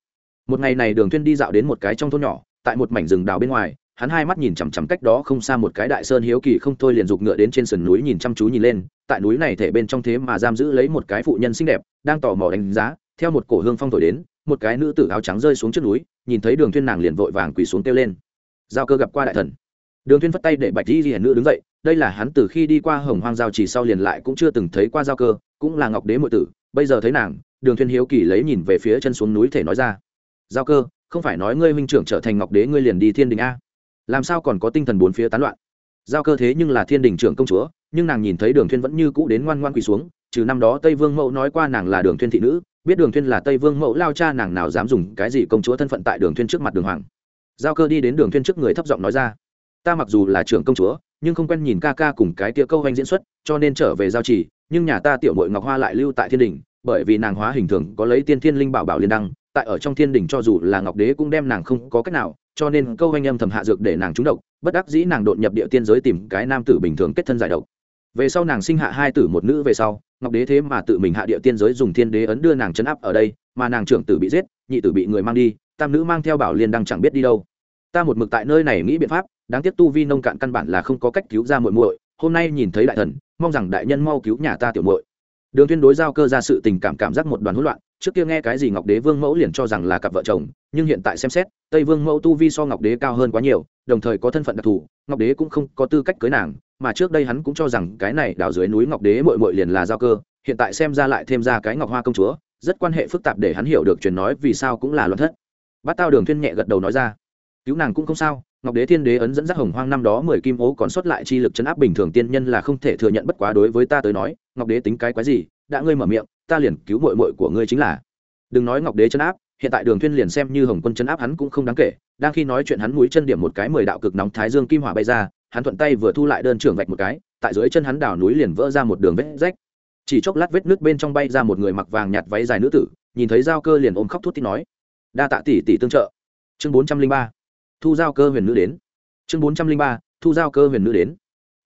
Một ngày này đường thiên đi dạo đến một cái trong thôn nhỏ, tại một mảnh rừng đào bên ngoài hắn hai mắt nhìn chằm chằm cách đó không xa một cái đại sơn hiếu kỳ không thôi liền giục ngựa đến trên sườn núi nhìn chăm chú nhìn lên, tại núi này thể bên trong thế mà giam giữ lấy một cái phụ nhân xinh đẹp, đang tò mò đánh giá, theo một cổ hương phong thổi đến, một cái nữ tử áo trắng rơi xuống trước núi, nhìn thấy đường thuyên nàng liền vội vàng quỳ xuống kêu lên. Giao cơ gặp qua đại thần. Đường thuyên phất tay để bạch di di nữ đứng dậy, đây là hắn từ khi đi qua hồng hoang giao chỉ sau liền lại cũng chưa từng thấy qua giao cơ, cũng là ngọc đế muội tử, bây giờ thấy nàng, đường thuyên hiếu kỳ lấy nhìn về phía chân xuống núi thể nói ra. Giao cơ, không phải nói ngươi huynh trưởng trở thành ngọc đế ngươi liền đi thiên đình a làm sao còn có tinh thần bốn phía tán loạn? Giao cơ thế nhưng là thiên đình trưởng công chúa, nhưng nàng nhìn thấy đường thuyên vẫn như cũ đến ngoan ngoan quỳ xuống, trừ năm đó tây vương mẫu nói qua nàng là đường thuyên thị nữ, biết đường thuyên là tây vương mẫu lao cha nàng nào dám dùng cái gì công chúa thân phận tại đường thuyên trước mặt đường hoàng. Giao cơ đi đến đường thuyên trước người thấp giọng nói ra, ta mặc dù là trưởng công chúa, nhưng không quen nhìn ca ca cùng cái tia câu anh diễn xuất, cho nên trở về giao trì, nhưng nhà ta tiểu muội ngọc hoa lại lưu tại thiên đình, bởi vì nàng hóa hình thường có lấy tiên thiên linh bảo bảo liên đăng, tại ở trong thiên đình cho dù là ngọc đế cũng đem nàng không có cách nào cho nên câu anh âm thầm hạ dược để nàng trúng độc, bất đắc dĩ nàng đột nhập địa tiên giới tìm cái nam tử bình thường kết thân giải độc. Về sau nàng sinh hạ hai tử một nữ về sau, ngọc đế thế mà tự mình hạ địa tiên giới dùng thiên đế ấn đưa nàng chấn áp ở đây, mà nàng trưởng tử bị giết, nhị tử bị người mang đi, tam nữ mang theo bảo liên đăng chẳng biết đi đâu. Ta một mực tại nơi này nghĩ biện pháp, đáng tiếc tu vi nông cạn căn bản là không có cách cứu ra muội muội, hôm nay nhìn thấy đại thần, mong rằng đại nhân mau cứu nhà ta tiểu muội. Đường tuyên đối giao cơ ra sự tình cảm cảm giác một đoàn hỗn loạn trước kia nghe cái gì ngọc đế vương mẫu liền cho rằng là cặp vợ chồng, nhưng hiện tại xem xét, tây vương mẫu tu vi so ngọc đế cao hơn quá nhiều, đồng thời có thân phận đặc thù, ngọc đế cũng không có tư cách cưới nàng, mà trước đây hắn cũng cho rằng cái này đào dưới núi ngọc đế muội muội liền là giao cơ, hiện tại xem ra lại thêm ra cái ngọc hoa công chúa, rất quan hệ phức tạp để hắn hiểu được truyền nói vì sao cũng là loạn thất. Bát tao đường Thiên nhẹ gật đầu nói ra, cứu nàng cũng không sao, ngọc đế thiên đế ấn dẫn dắt hồng hoang năm đó mười kim ố còn sót lại chi lực chấn áp bình thường tiên nhân là không thể thừa nhận, bất quá đối với ta tới nói, ngọc đế tính cái quái gì, đã ngươi mở miệng ta liền cứu mội mội của ngươi chính là. Đừng nói ngọc đế chấn áp, hiện tại đường thuyên liền xem như hồng quân chấn áp hắn cũng không đáng kể, đang khi nói chuyện hắn mũi chân điểm một cái mười đạo cực nóng thái dương kim hỏa bay ra, hắn thuận tay vừa thu lại đơn trưởng vạch một cái, tại dưới chân hắn đào núi liền vỡ ra một đường vết rách. Chỉ chốc lát vết nước bên trong bay ra một người mặc vàng nhạt váy dài nữ tử, nhìn thấy giao cơ liền ôm khóc thút thít nói, đa tạ tỷ tỷ tương trợ. Chương bốn trăm linh ba, thu giao cơ huyền nữ đến. Chương bốn trăm linh ba, thu giao cơ huyền nữ đến.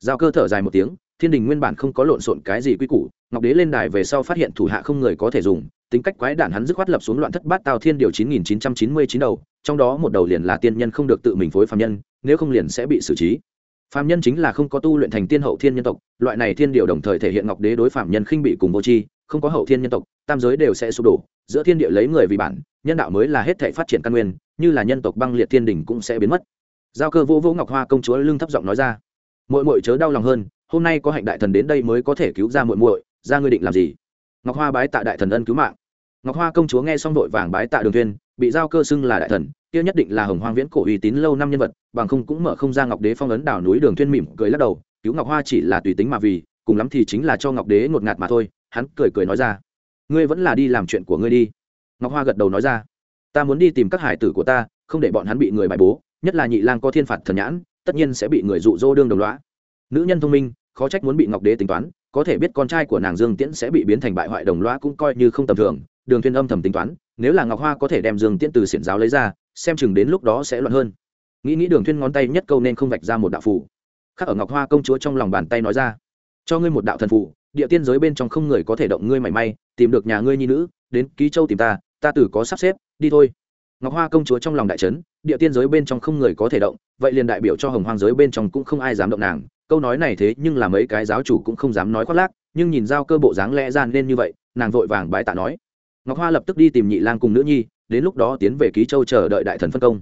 Giao cơ thở dài một tiếng, thiên đình nguyên bản không có lộn xộn cái gì quy củ ngọc đế lên đài về sau phát hiện thủ hạ không người có thể dùng, tính cách quái đản hắn dứt khoát lập xuống loạn thất bát tào thiên điều chín nghìn chín trăm chín mươi chín đầu, trong đó một đầu liền là tiên nhân không được tự mình phối phạm nhân, nếu không liền sẽ bị xử trí. Phạm nhân chính là không có tu luyện thành tiên hậu thiên nhân tộc, loại này thiên điều đồng thời thể hiện ngọc đế đối phạm nhân khinh bị cùng vô tri, không có hậu thiên nhân tộc, tam giới đều sẽ sụp đổ, giữa thiên địa lấy người vì bản, nhân đạo mới là hết thể phát triển căn nguyên, như là nhân tộc băng liệt thiên đình cũng sẽ biến mất. Giao cơ vô vô ngọc hoa công chúa lưng thấp giọng nói ra, muội muội chớ đau lòng hơn, hôm nay có hạnh đại thần đến đây mới có thể cứu ra muội muội ra ngươi định làm gì? Ngọc hoa bái tạ đại thần ân cứu mạng. Ngọc hoa công chúa nghe xong vội vàng bái tạ đường tuyên bị giao cơ xưng là đại thần, kia nhất định là hồng hoang viễn cổ uy tín lâu năm nhân vật, bằng không cũng mở không ra ngọc đế phong ấn đảo núi đường tuyên mỉm cười lắc đầu, cứu ngọc hoa chỉ là tùy tính mà vì, cùng lắm thì chính là cho ngọc đế ngột ngạt mà thôi, hắn cười cười nói ra. Ngươi vẫn là đi làm chuyện của ngươi đi. Ngọc hoa gật đầu nói ra. Ta muốn đi tìm các hải tử của ta, không để bọn hắn bị người bài bố, nhất là nhị lang có thiên phạt thần nhãn, tất nhiên sẽ bị người dụ dỗ đương đồng lõa. nữ nhân thông minh, khó trách muốn bị ngọc đế tính toán có thể biết con trai của nàng dương tiễn sẽ bị biến thành bại hoại đồng loa cũng coi như không tầm thường, đường thiên âm thầm tính toán, nếu là ngọc hoa có thể đem dương tiễn từ xiển giáo lấy ra, xem chừng đến lúc đó sẽ loạn hơn. Nghĩ nghĩ đường thiên ngón tay nhất câu nên không vạch ra một đạo phù. Khắc ở ngọc hoa công chúa trong lòng bàn tay nói ra, cho ngươi một đạo thần phù, địa tiên giới bên trong không người có thể động ngươi mảy may, tìm được nhà ngươi nhi nữ, đến ký châu tìm ta ta tử có sắp xếp, đi thôi. Ngọc hoa công chúa trong lòng đại trấn địa tiên giới bên trong không người có thể động, vậy liền đại biểu cho hồng hoang giới bên trong cũng không ai dám động nàng câu nói này thế nhưng là mấy cái giáo chủ cũng không dám nói khoác lác, nhưng nhìn giao cơ bộ dáng lẽ ra nên như vậy, nàng vội vàng bái tạ nói. Ngọc hoa lập tức đi tìm nhị lang cùng nữ nhi, đến lúc đó tiến về ký châu chờ đợi đại thần phân công.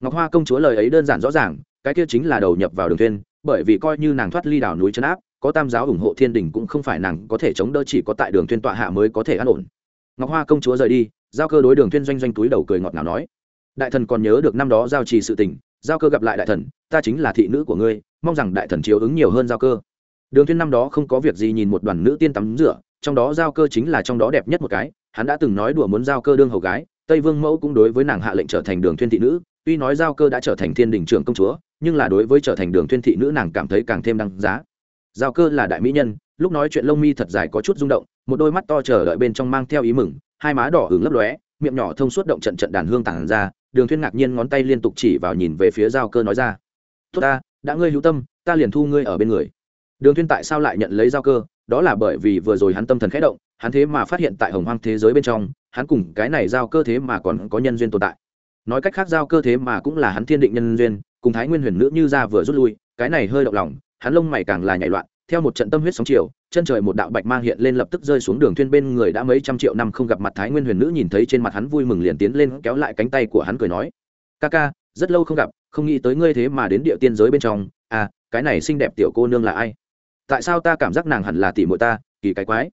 Ngọc hoa công chúa lời ấy đơn giản rõ ràng, cái kia chính là đầu nhập vào đường thuyên bởi vì coi như nàng thoát ly đảo núi chân áp, có tam giáo ủng hộ thiên đình cũng không phải nàng có thể chống đỡ chỉ có tại đường thuyên tọa hạ mới có thể an ổn. Ngọc hoa công chúa rời đi, giao cơ đối đường thuyên doanh doanh túi đầu cười ngọt ngào nói. Đại thần còn nhớ được năm đó giao trì sự tình giao cơ gặp lại đại thần, ta chính là thị nữ của ngươi, mong rằng đại thần chiếu ứng nhiều hơn giao cơ. Đường thuyên năm đó không có việc gì nhìn một đoàn nữ tiên tắm rửa, trong đó giao cơ chính là trong đó đẹp nhất một cái, hắn đã từng nói đùa muốn giao cơ đương hầu gái, tây vương mẫu cũng đối với nàng hạ lệnh trở thành đường thuyên thị nữ, tuy nói giao cơ đã trở thành thiên đình trưởng công chúa, nhưng là đối với trở thành đường thuyên thị nữ nàng cảm thấy càng thêm đăng giá. Giao cơ là đại mỹ nhân, lúc nói chuyện lông mi thật dài có chút rung động, một đôi mắt to chờ đợi bên trong mang theo ý mừng, hai má đỏ ửng lấp lóe miệng nhỏ thông suốt động trận trận đàn hương tản ra, đường thuyên ngạc nhiên ngón tay liên tục chỉ vào nhìn về phía giao cơ nói ra, tốt ta, đã ngươi hữu tâm, ta liền thu ngươi ở bên người. Đường thuyên tại sao lại nhận lấy giao cơ? Đó là bởi vì vừa rồi hắn tâm thần khẽ động, hắn thế mà phát hiện tại hồng hoang thế giới bên trong, hắn cùng cái này giao cơ thế mà còn có nhân duyên tồn tại. Nói cách khác giao cơ thế mà cũng là hắn thiên định nhân duyên, cùng thái nguyên huyền nữ như ra vừa rút lui, cái này hơi động lòng, hắn lông mày càng là nhảy loạn theo một trận tâm huyết sóng chiều, chân trời một đạo bạch mang hiện lên lập tức rơi xuống đường thuyên bên người đã mấy trăm triệu năm không gặp mặt thái nguyên huyền nữ nhìn thấy trên mặt hắn vui mừng liền tiến lên kéo lại cánh tay của hắn cười nói, ca ca, rất lâu không gặp, không nghĩ tới ngươi thế mà đến địa tiên giới bên trong. À cái này xinh đẹp tiểu cô nương là ai? Tại sao ta cảm giác nàng hẳn là tỷ muội ta? Kỳ cái quái.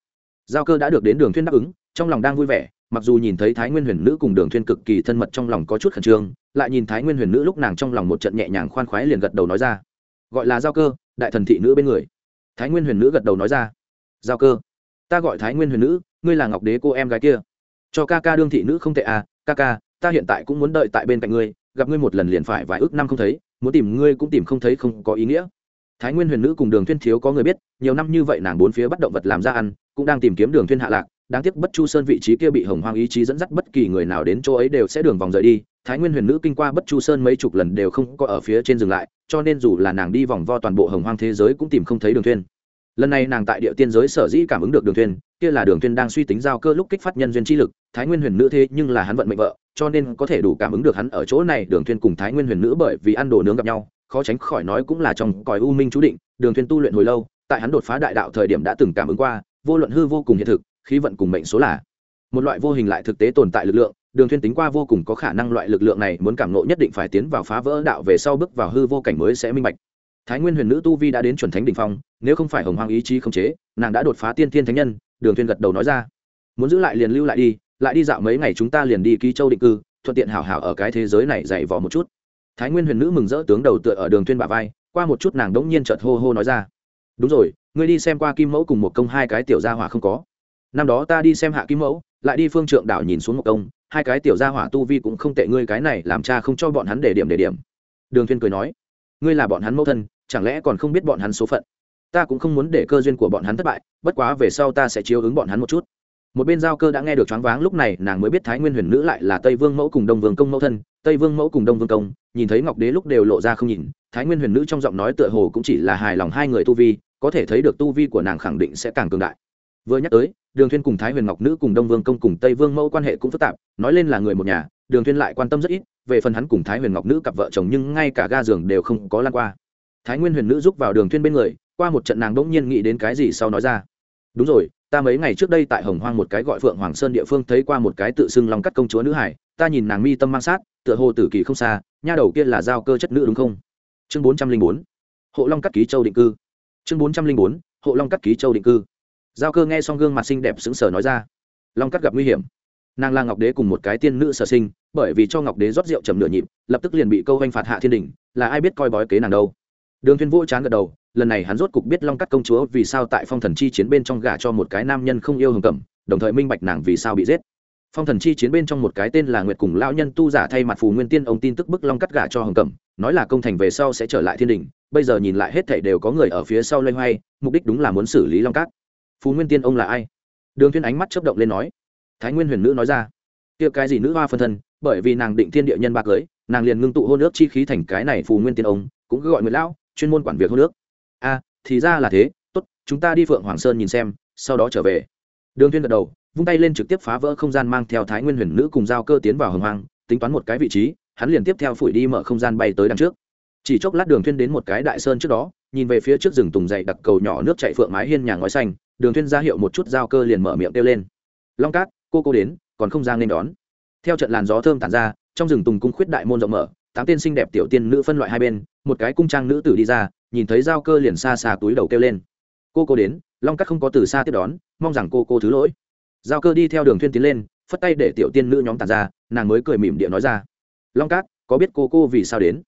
Giao cơ đã được đến đường thuyên đáp ứng, trong lòng đang vui vẻ, mặc dù nhìn thấy thái nguyên huyền nữ cùng đường thuyên cực kỳ thân mật trong lòng có chút khẩn trương, lại nhìn thái nguyên huyền nữ lúc nàng trong lòng một trận nhẹ nhàng khoan khoái liền gật đầu nói ra, gọi là giao cơ, đại thần thị nữ bên người thái nguyên huyền nữ gật đầu nói ra. Giao cơ. Ta gọi thái nguyên huyền nữ, ngươi là ngọc đế cô em gái kia. Cho ca ca đương thị nữ không tệ à ca ca, ta hiện tại cũng muốn đợi tại bên cạnh ngươi, gặp ngươi một lần liền phải vài ước năm không thấy, muốn tìm ngươi cũng tìm không thấy không có ý nghĩa. Thái nguyên huyền nữ cùng đường thuyên thiếu có người biết, nhiều năm như vậy nàng bốn phía bắt động vật làm ra ăn, cũng đang tìm kiếm đường thuyên hạ lạc, đáng tiếc bất chu sơn vị trí kia bị hồng hoang ý chí dẫn dắt bất kỳ người nào đến chỗ ấy đều sẽ đường vòng rời đi thái nguyên huyền nữ kinh qua bất chu sơn mấy chục lần đều không có ở phía trên dừng lại, cho nên dù là nàng đi vòng vo toàn bộ hồng hoang thế giới cũng tìm không thấy đường thuyên lần này nàng tại địa tiên giới sở dĩ cảm ứng được đường thuyên kia là đường thuyên đang suy tính giao cơ lúc kích phát nhân duyên chi lực, thái nguyên huyền nữ thế nhưng là hắn vận mệnh vợ, cho nên có thể đủ cảm ứng được hắn ở chỗ này đường thuyên cùng thái nguyên huyền nữ bởi vì ăn đồ nướng gặp nhau, khó tránh khỏi nói cũng là trong cõi u minh chú định, đường thuyên tu luyện hồi lâu, tại hắn đột phá đại đạo thời điểm đã từng cảm ứng qua, vô luận hư vô cùng hiện thực, khí vận cùng mệnh số là. Một loại vô hình lại thực tế tồn tại lực lượng đường thuyên tính qua vô cùng có khả năng loại lực lượng này muốn cảm ngộ nhất định phải tiến vào phá vỡ đạo về sau bước vào hư vô cảnh mới sẽ minh bạch. Thái nguyên huyền nữ tu vi đã đến chuẩn thánh đỉnh phong, nếu không phải hồng hoang ý chí không chế, nàng đã đột phá tiên thiên thánh nhân, đường thuyên gật đầu nói ra. Muốn giữ lại liền lưu lại đi lại đi dạo mấy ngày chúng ta liền đi ký châu định cư, thuận tiện hảo hảo ở cái thế giới này dạy vò một chút. Thái nguyên huyền nữ mừng rỡ tướng đầu tựa ở đường thuyên bả vai, qua một chút nàng đống nhiên chợt hô hô nói ra. Đúng rồi, ngươi đi xem qua kim mẫu cùng một công hai cái tiểu gia hỏa không có? Năm đó ta đi xem hạ kim mẫu, lại đi phương trượng đảo nhìn xuống một công hai cái tiểu gia hỏa tu vi cũng không tệ, ngươi cái này làm cha không cho bọn hắn để điểm để điểm. Đường thiên cười nói, ngươi là bọn hắn mẫu thân, chẳng lẽ còn không biết bọn hắn số phận? Ta cũng không muốn để cơ duyên của bọn hắn thất bại, bất quá về sau ta sẽ chiếu ứng bọn hắn một chút. Một bên giao cơ đã nghe được choáng váng, lúc này nàng mới biết thái nguyên huyền nữ lại là tây vương mẫu cùng đông vương công mẫu thân. Tây vương mẫu cùng đông vương công, nhìn thấy ngọc đế lúc đều lộ ra không nhìn, thái nguyên huyền nữ trong giọng nói tựa hồ cũng chỉ là hài lòng hai người tu vi, có thể thấy được tu vi của nàng khẳng định sẽ càng cường đại vừa nhắc tới, đường thuyên cùng thái huyền ngọc nữ cùng đông vương công cùng tây vương mẫu quan hệ cũng phức tạp, nói lên là người một nhà, đường thuyên lại quan tâm rất ít, về phần hắn cùng thái huyền ngọc nữ cặp vợ chồng nhưng ngay cả ga giường đều không có lan qua. Thái nguyên huyền nữ giúp vào đường thuyên bên người, qua một trận nàng đỗng nhiên nghĩ đến cái gì sau nói ra. Đúng rồi, ta mấy ngày trước đây tại hồng hoang một cái gọi phượng hoàng sơn địa phương thấy qua một cái tự xưng long cắt công chúa nữ hải, ta nhìn nàng mi tâm mang sát, tựa hồ tử kỳ không xa, nha đầu kia là giao cơ chất nữ đúng không? Chương bốn trăm linh bốn, hộ long cắt ký châu định cư. Chương bốn trăm linh bốn, hộ long cắt ký châu định cư giao cơ nghe xong gương mặt xinh đẹp sững sờ nói ra. Long cắt gặp nguy hiểm. Nàng là ngọc đế cùng một cái tiên nữ sở sinh, bởi vì cho ngọc đế rót rượu chầm nửa nhịp, lập tức liền bị câu Anh phạt hạ thiên đình là ai biết coi bói kế nàng đâu. Đường thiên vũ chán gật đầu, lần này hắn rốt cục biết long cắt công chúa vì sao tại phong thần chi chiến bên trong gả cho một cái nam nhân không yêu hồng cẩm, đồng thời minh bạch nàng vì sao bị giết. Phong thần chi chiến bên trong một cái tên là nguyệt cùng lão nhân tu giả thay mặt phù nguyên tiên, ông tin tức bức long cắt gả cho hồng cẩm, nói là công thành về sau sẽ trở lại thiên đình bây giờ nhìn lại hết thảy đều có người ở phía sau loay hoay, mục đích đúng là muốn xử lý long cát phù nguyên tiên ông là ai? Đường thiên ánh mắt chớp động lên nói. Thái nguyên huyền nữ nói ra. Kia cái gì nữ hoa phân thân, bởi vì nàng định thiên địa nhân ba cưới, nàng liền ngưng tụ hôn ước chi khí thành cái này phù nguyên tiên ông, cũng cứ gọi người lão, chuyên môn quản việc hôn ước. A, thì ra là thế, tốt, chúng ta đi phượng hoàng sơn nhìn xem, sau đó trở về. Đường thiên gật đầu, vung tay lên trực tiếp phá vỡ không gian mang theo thái nguyên huyền nữ cùng giao cơ tiến vào hồng hoang, tính toán một cái vị trí, hắn liền tiếp theo phủi đi mở không gian bay tới đằng trước. Chỉ chốc lát đường thiên đến một cái đại sơn trước đó, nhìn về phía trước rừng tùng dày đặc cầu nhỏ nước chảy phượng mái hiên nhà ngói xanh đường Thuyên ra hiệu một chút giao cơ liền mở miệng kêu lên. Long cát, cô cô đến, còn không ra nên đón. Theo trận làn gió thơm tản ra, trong rừng tùng cung khuyết đại môn rộng mở, tám tên xinh đẹp tiểu tiên nữ phân loại hai bên, một cái cung trang nữ tử đi ra, nhìn thấy giao cơ liền xa xa túi đầu kêu lên. Cô cô đến, long cát không có từ xa tiếp đón, mong rằng cô cô thứ lỗi. Giao cơ đi theo đường Thuyên tiến lên, phất tay để tiểu tiên nữ nhóm tản ra, nàng mới cười mỉm địa nói ra. Long cát, có biết cô cô vì sao đến?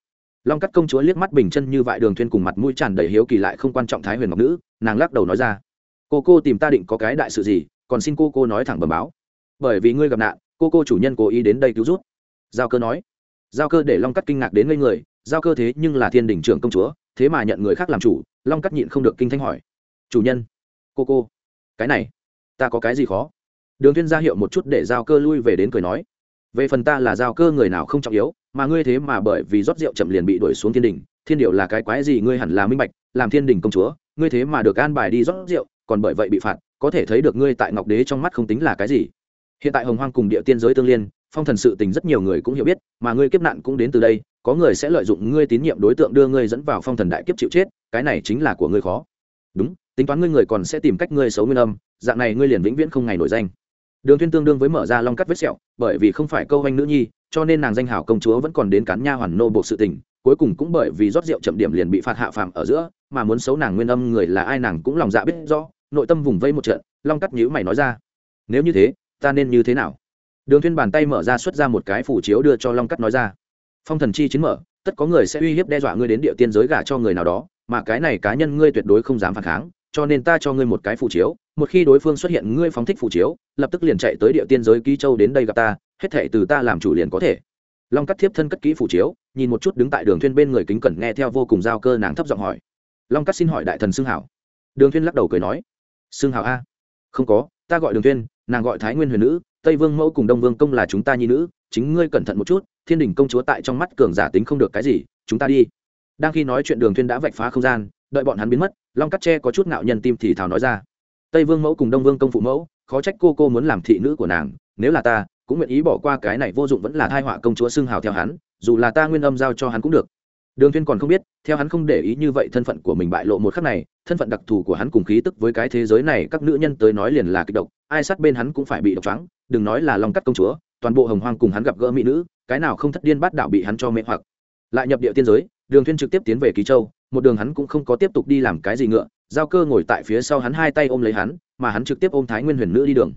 Long cắt công chúa liếc mắt bình chân như vại đường thuyên cùng mặt mũi tràn đầy hiếu kỳ lại không quan trọng thái huyền ngọc nữ, nàng lắc đầu nói ra cô cô tìm ta định có cái đại sự gì, còn xin cô cô nói thẳng bẩm báo. Bởi vì ngươi gặp nạn, cô cô chủ nhân cố ý đến đây cứu rút giao cơ nói. Giao cơ để long cắt kinh ngạc đến ngây người, giao cơ thế nhưng là thiên đình trưởng công chúa, thế mà nhận người khác làm chủ, long cắt nhịn không được kinh thanh hỏi. Chủ nhân, cô cô, cái này, ta có cái gì khó? Đường thiên ra hiệu một chút để giao cơ lui về đến cười nói. Về phần ta là giao cơ người nào không trọng yếu, mà ngươi thế mà bởi vì rót rượu chậm liền bị đuổi xuống thiên đình thiên điệu là cái quái gì ngươi hẳn là minh bạch, làm thiên đình công chúa, ngươi thế mà được an bài đi rót rượu còn bởi vậy bị phạt, có thể thấy được ngươi tại ngọc đế trong mắt không tính là cái gì. Hiện tại hồng hoang cùng địa tiên giới tương liên, phong thần sự tình rất nhiều người cũng hiểu biết, mà ngươi kiếp nạn cũng đến từ đây, có người sẽ lợi dụng ngươi tín nhiệm đối tượng đưa ngươi dẫn vào phong thần đại kiếp chịu chết, cái này chính là của ngươi khó. Đúng, tính toán ngươi người còn sẽ tìm cách ngươi xấu nguyên âm, dạng này ngươi liền vĩnh viễn không ngày nổi danh. Đường thiên tương đương với mở ra long cắt vết sẹo, bởi vì không phải câu anh nữ nhi, cho nên nàng danh hảo công chúa vẫn còn đến cán nha hoàn nô bộ sự tình, cuối cùng cũng bởi vì rót rượu chậm điểm liền bị phạt hạ phàm ở giữa, mà muốn xấu nàng nguyên âm người là ai nàng cũng lòng dạ biết rõ nội tâm vùng vây một trận, long cắt nhữ mày nói ra, nếu như thế, ta nên như thế nào? Đường thiên bàn tay mở ra xuất ra một cái phủ chiếu đưa cho long cắt nói ra, phong thần chi chiến mở, tất có người sẽ uy hiếp đe dọa ngươi đến địa tiên giới gả cho người nào đó, mà cái này cá nhân ngươi tuyệt đối không dám phản kháng, cho nên ta cho ngươi một cái phủ chiếu, một khi đối phương xuất hiện ngươi phóng thích phủ chiếu, lập tức liền chạy tới địa tiên giới ký châu đến đây gặp ta, hết thệ từ ta làm chủ liền có thể. Long cắt thiếp thân cất kỹ phủ chiếu, nhìn một chút đứng tại đường thuyên bên người kính cẩn nghe theo vô cùng giao cơ nàng thấp giọng hỏi. Long cắt xin hỏi đại thần xưng hảo. Đường thuyên lắc đầu cười nói xương hảo a. Không có, ta gọi đường thuyên nàng gọi thái nguyên huyền nữ, tây vương mẫu cùng đông vương công là chúng ta nhi nữ, chính ngươi cẩn thận một chút, thiên đình công chúa tại trong mắt cường giả tính không được cái gì, chúng ta đi. Đang khi nói chuyện đường thuyên đã vạch phá không gian, đợi bọn hắn biến mất, long cắt tre có chút ngạo nhân tim thì thào nói ra. Tây vương mẫu cùng đông vương công phụ mẫu, khó trách cô cô muốn làm thị nữ của nàng, nếu là ta, cũng nguyện ý bỏ qua cái này vô dụng vẫn là thai họa công chúa xương hào theo hắn, dù là ta nguyên âm giao cho hắn cũng được đường Thiên còn không biết, theo hắn không để ý như vậy thân phận của mình bại lộ một khắc này, thân phận đặc thù của hắn cùng khí tức với cái thế giới này, các nữ nhân tới nói liền là kịch độc, ai sát bên hắn cũng phải bị độc trắng đừng nói là lòng cắt công chúa, toàn bộ hồng hoang cùng hắn gặp gỡ mỹ nữ, cái nào không thất điên bắt đạo bị hắn cho mê hoặc. Lại nhập địa tiên giới, đường Thiên trực tiếp tiến về ký châu, một đường hắn cũng không có tiếp tục đi làm cái gì ngựa, giao cơ ngồi tại phía sau hắn hai tay ôm lấy hắn, mà hắn trực tiếp ôm thái nguyên huyền nữ đi đường.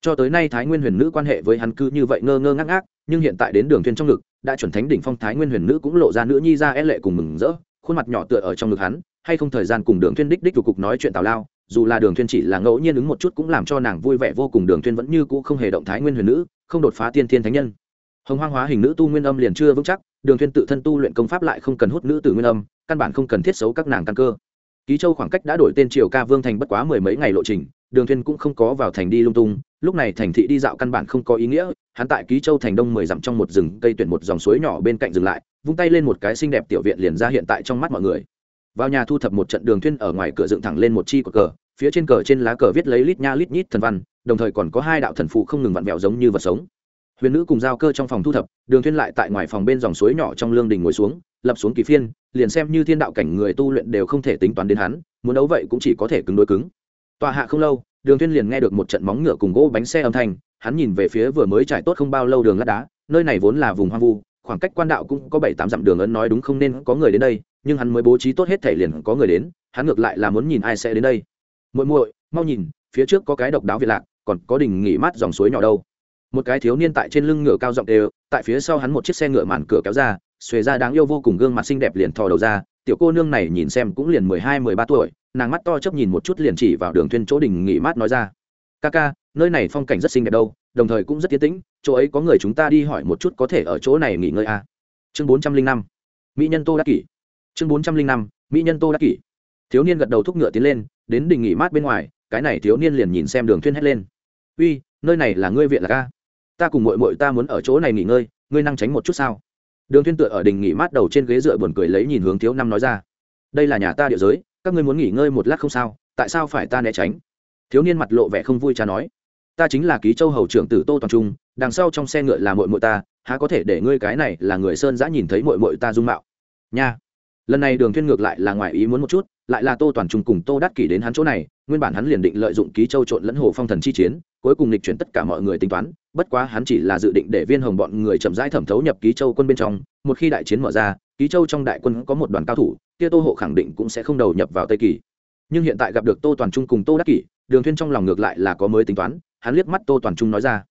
Cho tới nay thái nguyên huyền nữ quan hệ với hắn cứ như vậy ngơ ngơ ngác ngác, nhưng hiện tại đến đường Thiên trong ngực đã chuẩn thánh đỉnh phong thái nguyên huyền nữ cũng lộ ra nữ nhi ra e lệ cùng mừng rỡ, khuôn mặt nhỏ tựa ở trong ngực hắn, hay không thời gian cùng đường thuyên đích đích cục nói chuyện tào lao, dù là đường thuyên chỉ là ngẫu nhiên ứng một chút cũng làm cho nàng vui vẻ vô cùng, đường thuyên vẫn như cũ không hề động thái nguyên huyền nữ, không đột phá tiên thiên thánh nhân. Hồng hoang hóa hình nữ tu nguyên âm liền chưa vững chắc, đường thuyên tự thân tu luyện công pháp lại không cần hút nữ tử nguyên âm, căn bản không cần thiết xấu các nàng căn cơ. Ký châu khoảng cách đã đổi tên triều ca vương thành bất quá mười mấy ngày lộ trình đường thuyên cũng không có vào thành đi lung tung, lúc này thành thị đi dạo căn bản không có ý nghĩa, hắn tại ký châu thành đông mười dặm trong một rừng cây tuyển một dòng suối nhỏ bên cạnh dừng lại, vung tay lên một cái xinh đẹp tiểu viện liền ra hiện tại trong mắt mọi người. Vào nhà thu thập một trận đường thuyên ở ngoài cửa dựng thẳng lên một chi của cờ, phía trên cờ trên lá cờ viết lấy lít nha lít nhít thần văn, đồng thời còn có hai đạo thần phụ không ngừng vặn vẹo giống như vật sống. Huyền nữ cùng giao cơ trong phòng thu thập, đường thuyên lại tại ngoài phòng bên dòng suối nhỏ trong lương đình ngồi xuống, lập xuống kỳ phiên, liền xem như thiên đạo cảnh người tu luyện đều không thể tính toán đến hắn, muốn đấu vậy cũng chỉ có thể cứng đối cứng tòa hạ không lâu, đường thuyên liền nghe được một trận móng ngựa cùng gỗ bánh xe âm thanh, hắn nhìn về phía vừa mới trải tốt không bao lâu đường lát đá, nơi này vốn là vùng hoang vu, khoảng cách quan đạo cũng có bảy tám dặm đường ấn nói đúng không nên có người đến đây, nhưng hắn mới bố trí tốt hết thể liền có người đến, hắn ngược lại là muốn nhìn ai sẽ đến đây. Muội muội, mau nhìn, phía trước có cái độc đáo việt lạc, còn có đỉnh nghỉ mát dòng suối nhỏ đâu. Một cái thiếu niên tại trên lưng ngựa cao rộng đều, tại phía sau hắn một chiếc xe ngựa màn cửa kéo ra, xuề ra đáng yêu vô cùng gương mặt xinh đẹp liền thò đầu ra tiểu cô nương này nhìn xem cũng liền mười hai, mười ba tuổi, nàng mắt to chớp nhìn một chút liền chỉ vào đường thuyên chỗ đỉnh nghỉ mát nói ra, ca ca, nơi này phong cảnh rất xinh đẹp đâu, đồng thời cũng rất tiến tĩnh, chỗ ấy có người chúng ta đi hỏi một chút có thể ở chỗ này nghỉ ngơi à. chương bốn trăm linh năm, mỹ nhân tô đắc kỷ. Chương bốn trăm linh năm, mỹ nhân tô đắc kỷ. Thiếu niên gật đầu thúc ngựa tiến lên, đến đỉnh nghỉ mát bên ngoài, cái này thiếu niên liền nhìn xem đường thuyên hét lên, uy, nơi này là ngươi viện là ca? Ta cùng muội muội ta muốn ở chỗ này nghỉ ngơi, ngươi năng tránh một chút sao? Đường Thiên tựa ở đình nghỉ mát đầu trên ghế dựa buồn cười lấy nhìn hướng thiếu năm nói ra. Đây là nhà ta địa giới, các ngươi muốn nghỉ ngơi một lát không sao, tại sao phải ta né tránh? Thiếu niên mặt lộ vẻ không vui cha nói. Ta chính là ký châu hầu trưởng tử tô toàn trung, đằng sau trong xe ngựa là muội muội ta, há có thể để ngươi cái này là người sơn giã nhìn thấy muội muội ta dung mạo? Nha. Lần này đường Thiên ngược lại là ngoài ý muốn một chút lại là tô toàn trung cùng tô đắc kỷ đến hắn chỗ này, nguyên bản hắn liền định lợi dụng ký châu trộn lẫn hồ phong thần chi chiến, cuối cùng lịch chuyển tất cả mọi người tính toán, bất quá hắn chỉ là dự định để viên hồng bọn người chậm rãi thẩm thấu nhập ký châu quân bên trong, một khi đại chiến mở ra, ký châu trong đại quân có một đoàn cao thủ, kia tô hộ khẳng định cũng sẽ không đầu nhập vào tây kỳ. Nhưng hiện tại gặp được tô toàn trung cùng tô đắc kỷ, đường thuyên trong lòng ngược lại là có mới tính toán, hắn liếc mắt tô toàn trung nói ra,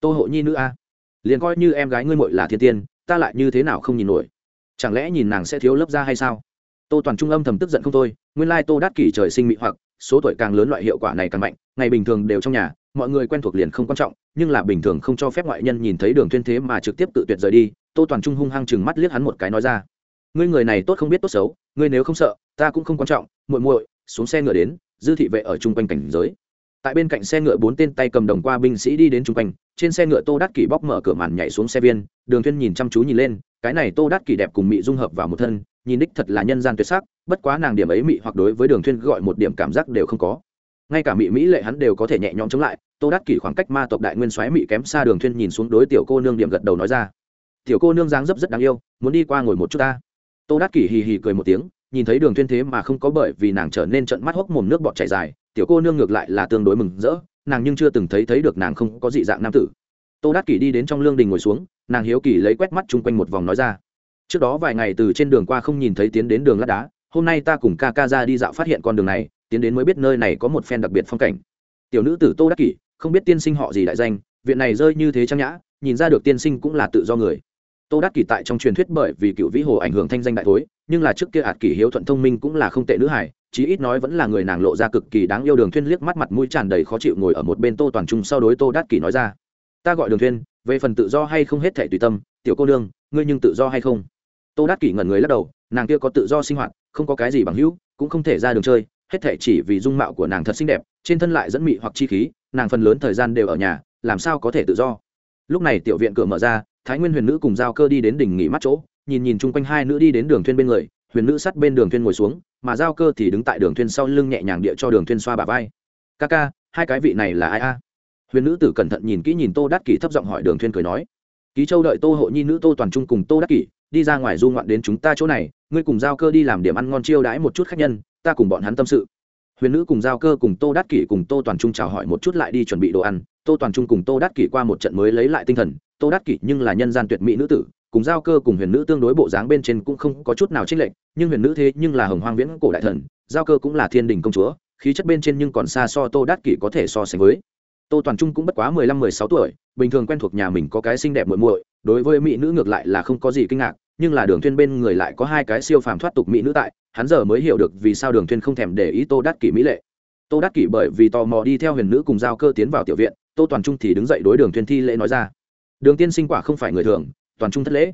tô hộ nhi nữ a, liền coi như em gái ngươi muội là thiên tiên, ta lại như thế nào không nhìn nổi? Chẳng lẽ nhìn nàng sẽ thiếu lớp ra hay sao? Tô toàn trung âm thầm tức giận không thôi nguyên lai tô đát kỷ trời sinh mỹ hoặc, số tuổi càng lớn loại hiệu quả này càng mạnh, ngày bình thường đều trong nhà, mọi người quen thuộc liền không quan trọng, nhưng là bình thường không cho phép ngoại nhân nhìn thấy đường thiên thế mà trực tiếp tự tuyệt rời đi, tô toàn trung hung hăng chừng mắt liếc hắn một cái nói ra. Ngươi người này tốt không biết tốt xấu, ngươi nếu không sợ, ta cũng không quan trọng, muội muội, xuống xe ngựa đến, dư thị vệ ở trung quanh cảnh giới. Tại bên cạnh xe ngựa bốn tên tay cầm đồng qua binh sĩ đi đến trung quanh, trên xe ngựa tô đát kỷ bóc mở cửa màn nhảy xuống xe viên, đường thiên nhìn chăm chú nhìn lên, cái này tô đát kỷ đẹp cùng mỹ dung hợp vào một thân nhìn đích thật là nhân gian tuyệt sắc, bất quá nàng điểm ấy mị hoặc đối với đường thuyên gọi một điểm cảm giác đều không có. Ngay cả mị mỹ lệ hắn đều có thể nhẹ nhõm chống lại, tô đắc kỷ khoảng cách ma tộc đại nguyên xoáy mị kém xa đường thuyên nhìn xuống đối tiểu cô nương điểm gật đầu nói ra. Tiểu cô nương dáng dấp rất đáng yêu, muốn đi qua ngồi một chút ta. Tô đắc kỷ hì hì cười một tiếng, nhìn thấy đường Thuyên thế mà không có bởi vì nàng trở nên trận mắt hốc mồm nước bọt chảy dài, tiểu cô nương ngược lại là tương đối mừng rỡ, nàng nhưng chưa từng thấy thấy được nàng không có dị dạng nam tử. Tô đắc kỷ đi đến trong lương đình ngồi xuống, nàng hiếu kỳ lấy quét mắt chung quanh một vòng nói ra trước đó vài ngày từ trên đường qua không nhìn thấy tiến đến đường lát đá, hôm nay ta cùng ca ca ra đi dạo phát hiện con đường này, tiến đến mới biết nơi này có một phen đặc biệt phong cảnh. Tiểu nữ tử tô đắc kỷ, không biết tiên sinh họ gì đại danh, viện này rơi như thế trang nhã, nhìn ra được tiên sinh cũng là tự do người. Tô đắc kỷ tại trong truyền thuyết bởi vì cựu vĩ hồ ảnh hưởng thanh danh đại thối, nhưng là trước kia ạt kỷ hiếu thuận thông minh cũng là không tệ nữ hải chí ít nói vẫn là người nàng lộ ra cực kỳ đáng yêu đường thuyên liếc mắt mặt mũi tràn đầy khó chịu ngồi ở một bên tô toàn trung sau đối tô đắc kỷ nói ra. Ta gọi đường thuyên, về phần tự do hay không hết thể tùy tâm, tiểu cô đương ngươi nhưng tự do hay không? Tô Đát kỷ ngẩn người lắc đầu, nàng kia có tự do sinh hoạt, không có cái gì bằng hữu, cũng không thể ra đường chơi, hết thể chỉ vì dung mạo của nàng thật xinh đẹp, trên thân lại dẫn mị hoặc chi khí, nàng phần lớn thời gian đều ở nhà, làm sao có thể tự do? Lúc này tiểu viện cửa mở ra, thái nguyên huyền nữ cùng giao cơ đi đến đỉnh nghỉ mắt chỗ, nhìn nhìn chung quanh hai nữ đi đến đường thuyên bên người, huyền nữ sát bên đường thuyên ngồi xuống, mà giao cơ thì đứng tại đường thuyên sau lưng nhẹ nhàng địa cho đường thuyên xoa bả vai. Ca ca, hai cái vị này là ai a? Huyền nữ tử cẩn thận nhìn kỹ nhìn tô đắc kỷ thấp giọng hỏi đường thuyên cười nói. Ký châu đợi tô hộ nhi nữ tô toàn trung cùng tô đắc kỷ đi ra ngoài du ngoạn đến chúng ta chỗ này, ngươi cùng giao cơ đi làm điểm ăn ngon chiêu đãi một chút khách nhân, ta cùng bọn hắn tâm sự. Huyền nữ cùng giao cơ cùng tô đát kỷ cùng tô toàn trung chào hỏi một chút lại đi chuẩn bị đồ ăn. Tô toàn trung cùng tô đát kỷ qua một trận mới lấy lại tinh thần. Tô đát kỷ nhưng là nhân gian tuyệt mỹ nữ tử, cùng giao cơ cùng huyền nữ tương đối bộ dáng bên trên cũng không có chút nào trích lệch, nhưng huyền nữ thế nhưng là hồng hoang viễn cổ đại thần, giao cơ cũng là thiên đình công chúa, khí chất bên trên nhưng còn xa so tô đát kỷ có thể so sánh với. Tô toàn trung cũng bất quá mười lăm, mười sáu tuổi, bình thường quen thuộc nhà mình có cái xinh đẹp muội muội đối với mỹ nữ ngược lại là không có gì kinh ngạc, nhưng là đường thuyên bên người lại có hai cái siêu phàm thoát tục mỹ nữ tại, hắn giờ mới hiểu được vì sao đường thuyên không thèm để ý tô đắc kỷ mỹ lệ. Tô đắc kỷ bởi vì tò mò đi theo huyền nữ cùng giao cơ tiến vào tiểu viện, tô toàn trung thì đứng dậy đối đường thuyên thi lễ nói ra. Đường tiên sinh quả không phải người thường, toàn trung thất lễ.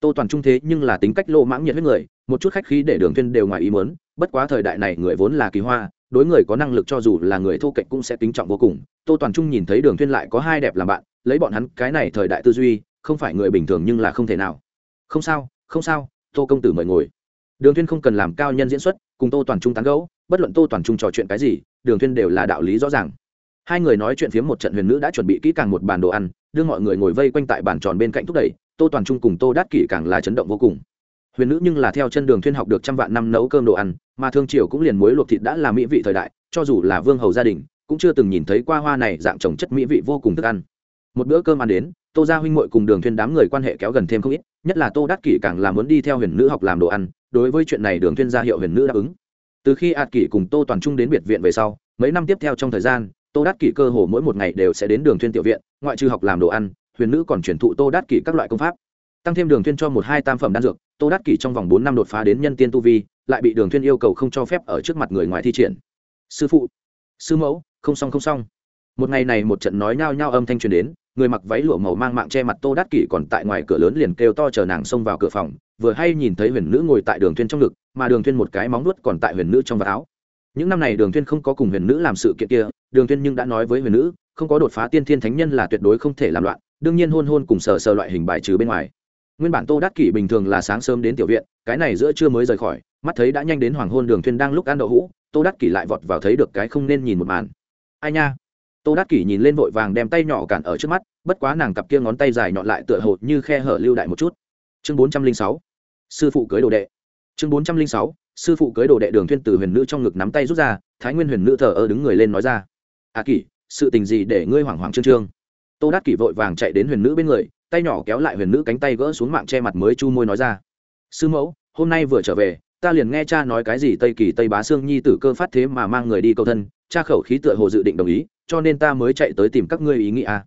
Tô toàn trung thế nhưng là tính cách lô mãng nhiệt huyết người, một chút khách khí để đường thuyên đều ngoài ý muốn, bất quá thời đại này người vốn là kỳ hoa, đối người có năng lực cho dù là người thô kệch cũng sẽ kính trọng vô cùng. Tô toàn trung nhìn thấy đường thuyên lại có hai đẹp làm bạn, lấy bọn hắn cái này thời đại tư duy không phải người bình thường nhưng là không thể nào. Không sao không sao, tô công tử mời ngồi. Đường thuyên không cần làm cao nhân diễn xuất, cùng tô toàn trung tán gẫu, bất luận tô toàn trung trò chuyện cái gì, đường thuyên đều là đạo lý rõ ràng. Hai người nói chuyện phiếm một trận huyền nữ đã chuẩn bị kỹ càng một bàn đồ ăn, đưa mọi người ngồi vây quanh tại bàn tròn bên cạnh thúc đẩy, tô toàn trung cùng tô đát kỷ càng là chấn động vô cùng. Huyền nữ nhưng là theo chân đường thuyên học được trăm vạn năm nấu cơm đồ ăn, mà thương triều cũng liền muối luộc thịt đã là mỹ vị thời đại, cho dù là vương hầu gia đình, cũng chưa từng nhìn thấy qua hoa này dạng trồng chất mỹ vị vô cùng thức ăn. Một bữa cơm ăn đến tô gia huynh muội cùng đường thuyên đám người quan hệ kéo gần thêm không ít, nhất là tô đát kỷ càng là muốn đi theo huyền nữ học làm đồ ăn, đối với chuyện này đường thuyên gia hiệu huyền nữ đáp ứng. Từ khi ạt kỷ cùng tô toàn trung đến biệt viện về sau, mấy năm tiếp theo trong thời gian, tô đát kỷ cơ hồ mỗi một ngày đều sẽ đến đường thuyên tiểu viện, ngoại trừ học làm đồ ăn, huyền nữ còn truyền thụ tô đát kỷ các loại công pháp. Tăng thêm đường thuyên cho một hai tam phẩm đan dược, tô đát kỷ trong vòng bốn năm đột phá đến nhân tiên tu vi, lại bị đường thuyên yêu cầu không cho phép ở trước mặt người ngoài thi triển. Sư phụ, sư mẫu, không xong không xong. Một ngày này một trận nói nhao nhao âm thanh truyền đến người mặc váy lụa màu mang mạng che mặt tô đát kỷ còn tại ngoài cửa lớn liền kêu to chờ nàng xông vào cửa phòng, vừa hay nhìn thấy huyền nữ ngồi tại đường thuyên trong ngực, mà đường thuyên một cái móng nuốt còn tại huyền nữ trong vạt áo. Những năm này đường thuyên không có cùng huyền nữ làm sự kiện kia, đường thuyên nhưng đã nói với huyền nữ, không có đột phá tiên thiên thánh nhân là tuyệt đối không thể làm loạn, đương nhiên hôn hôn cùng sờ sờ loại hình bài trừ bên ngoài. Nguyên bản tô đát kỷ bình thường là sáng sớm đến tiểu viện, cái này giữa trưa mới rời khỏi, mắt thấy đã nhanh đến hoàng hôn đường thuyên đang lúc ăn đậu hũ, tô đát kỷ lại vọt vào thấy được cái không nên nhìn một màn. Ai nha? Tô Đát kỷ nhìn lên vội vàng đem tay nhỏ cản ở trước mắt, bất quá nàng cặp kia ngón tay dài nhọn lại tựa hồ như khe hở lưu đại một chút. Chương bốn trăm linh sáu, sư phụ cưới đồ đệ. Chương bốn trăm linh sáu, sư phụ cưới đồ đệ đường thuyên từ huyền nữ trong ngực nắm tay rút ra, thái nguyên huyền nữ thờ ơ đứng người lên nói ra. A à kỷ, sự tình gì để ngươi hoảng hoảng trương trương? Tô Đát kỷ vội vàng chạy đến huyền nữ bên người, tay nhỏ kéo lại huyền nữ cánh tay gỡ xuống mạng che mặt mới chu môi nói ra. Sư mẫu, hôm nay vừa trở về, ta liền nghe cha nói cái gì tây kỳ tây bá sương nhi tử cơ phát thế mà mang người đi cầu thân, cha khẩu khí tựa hồ dự định đồng ý cho nên ta mới chạy tới tìm các ngươi ý nghĩ à.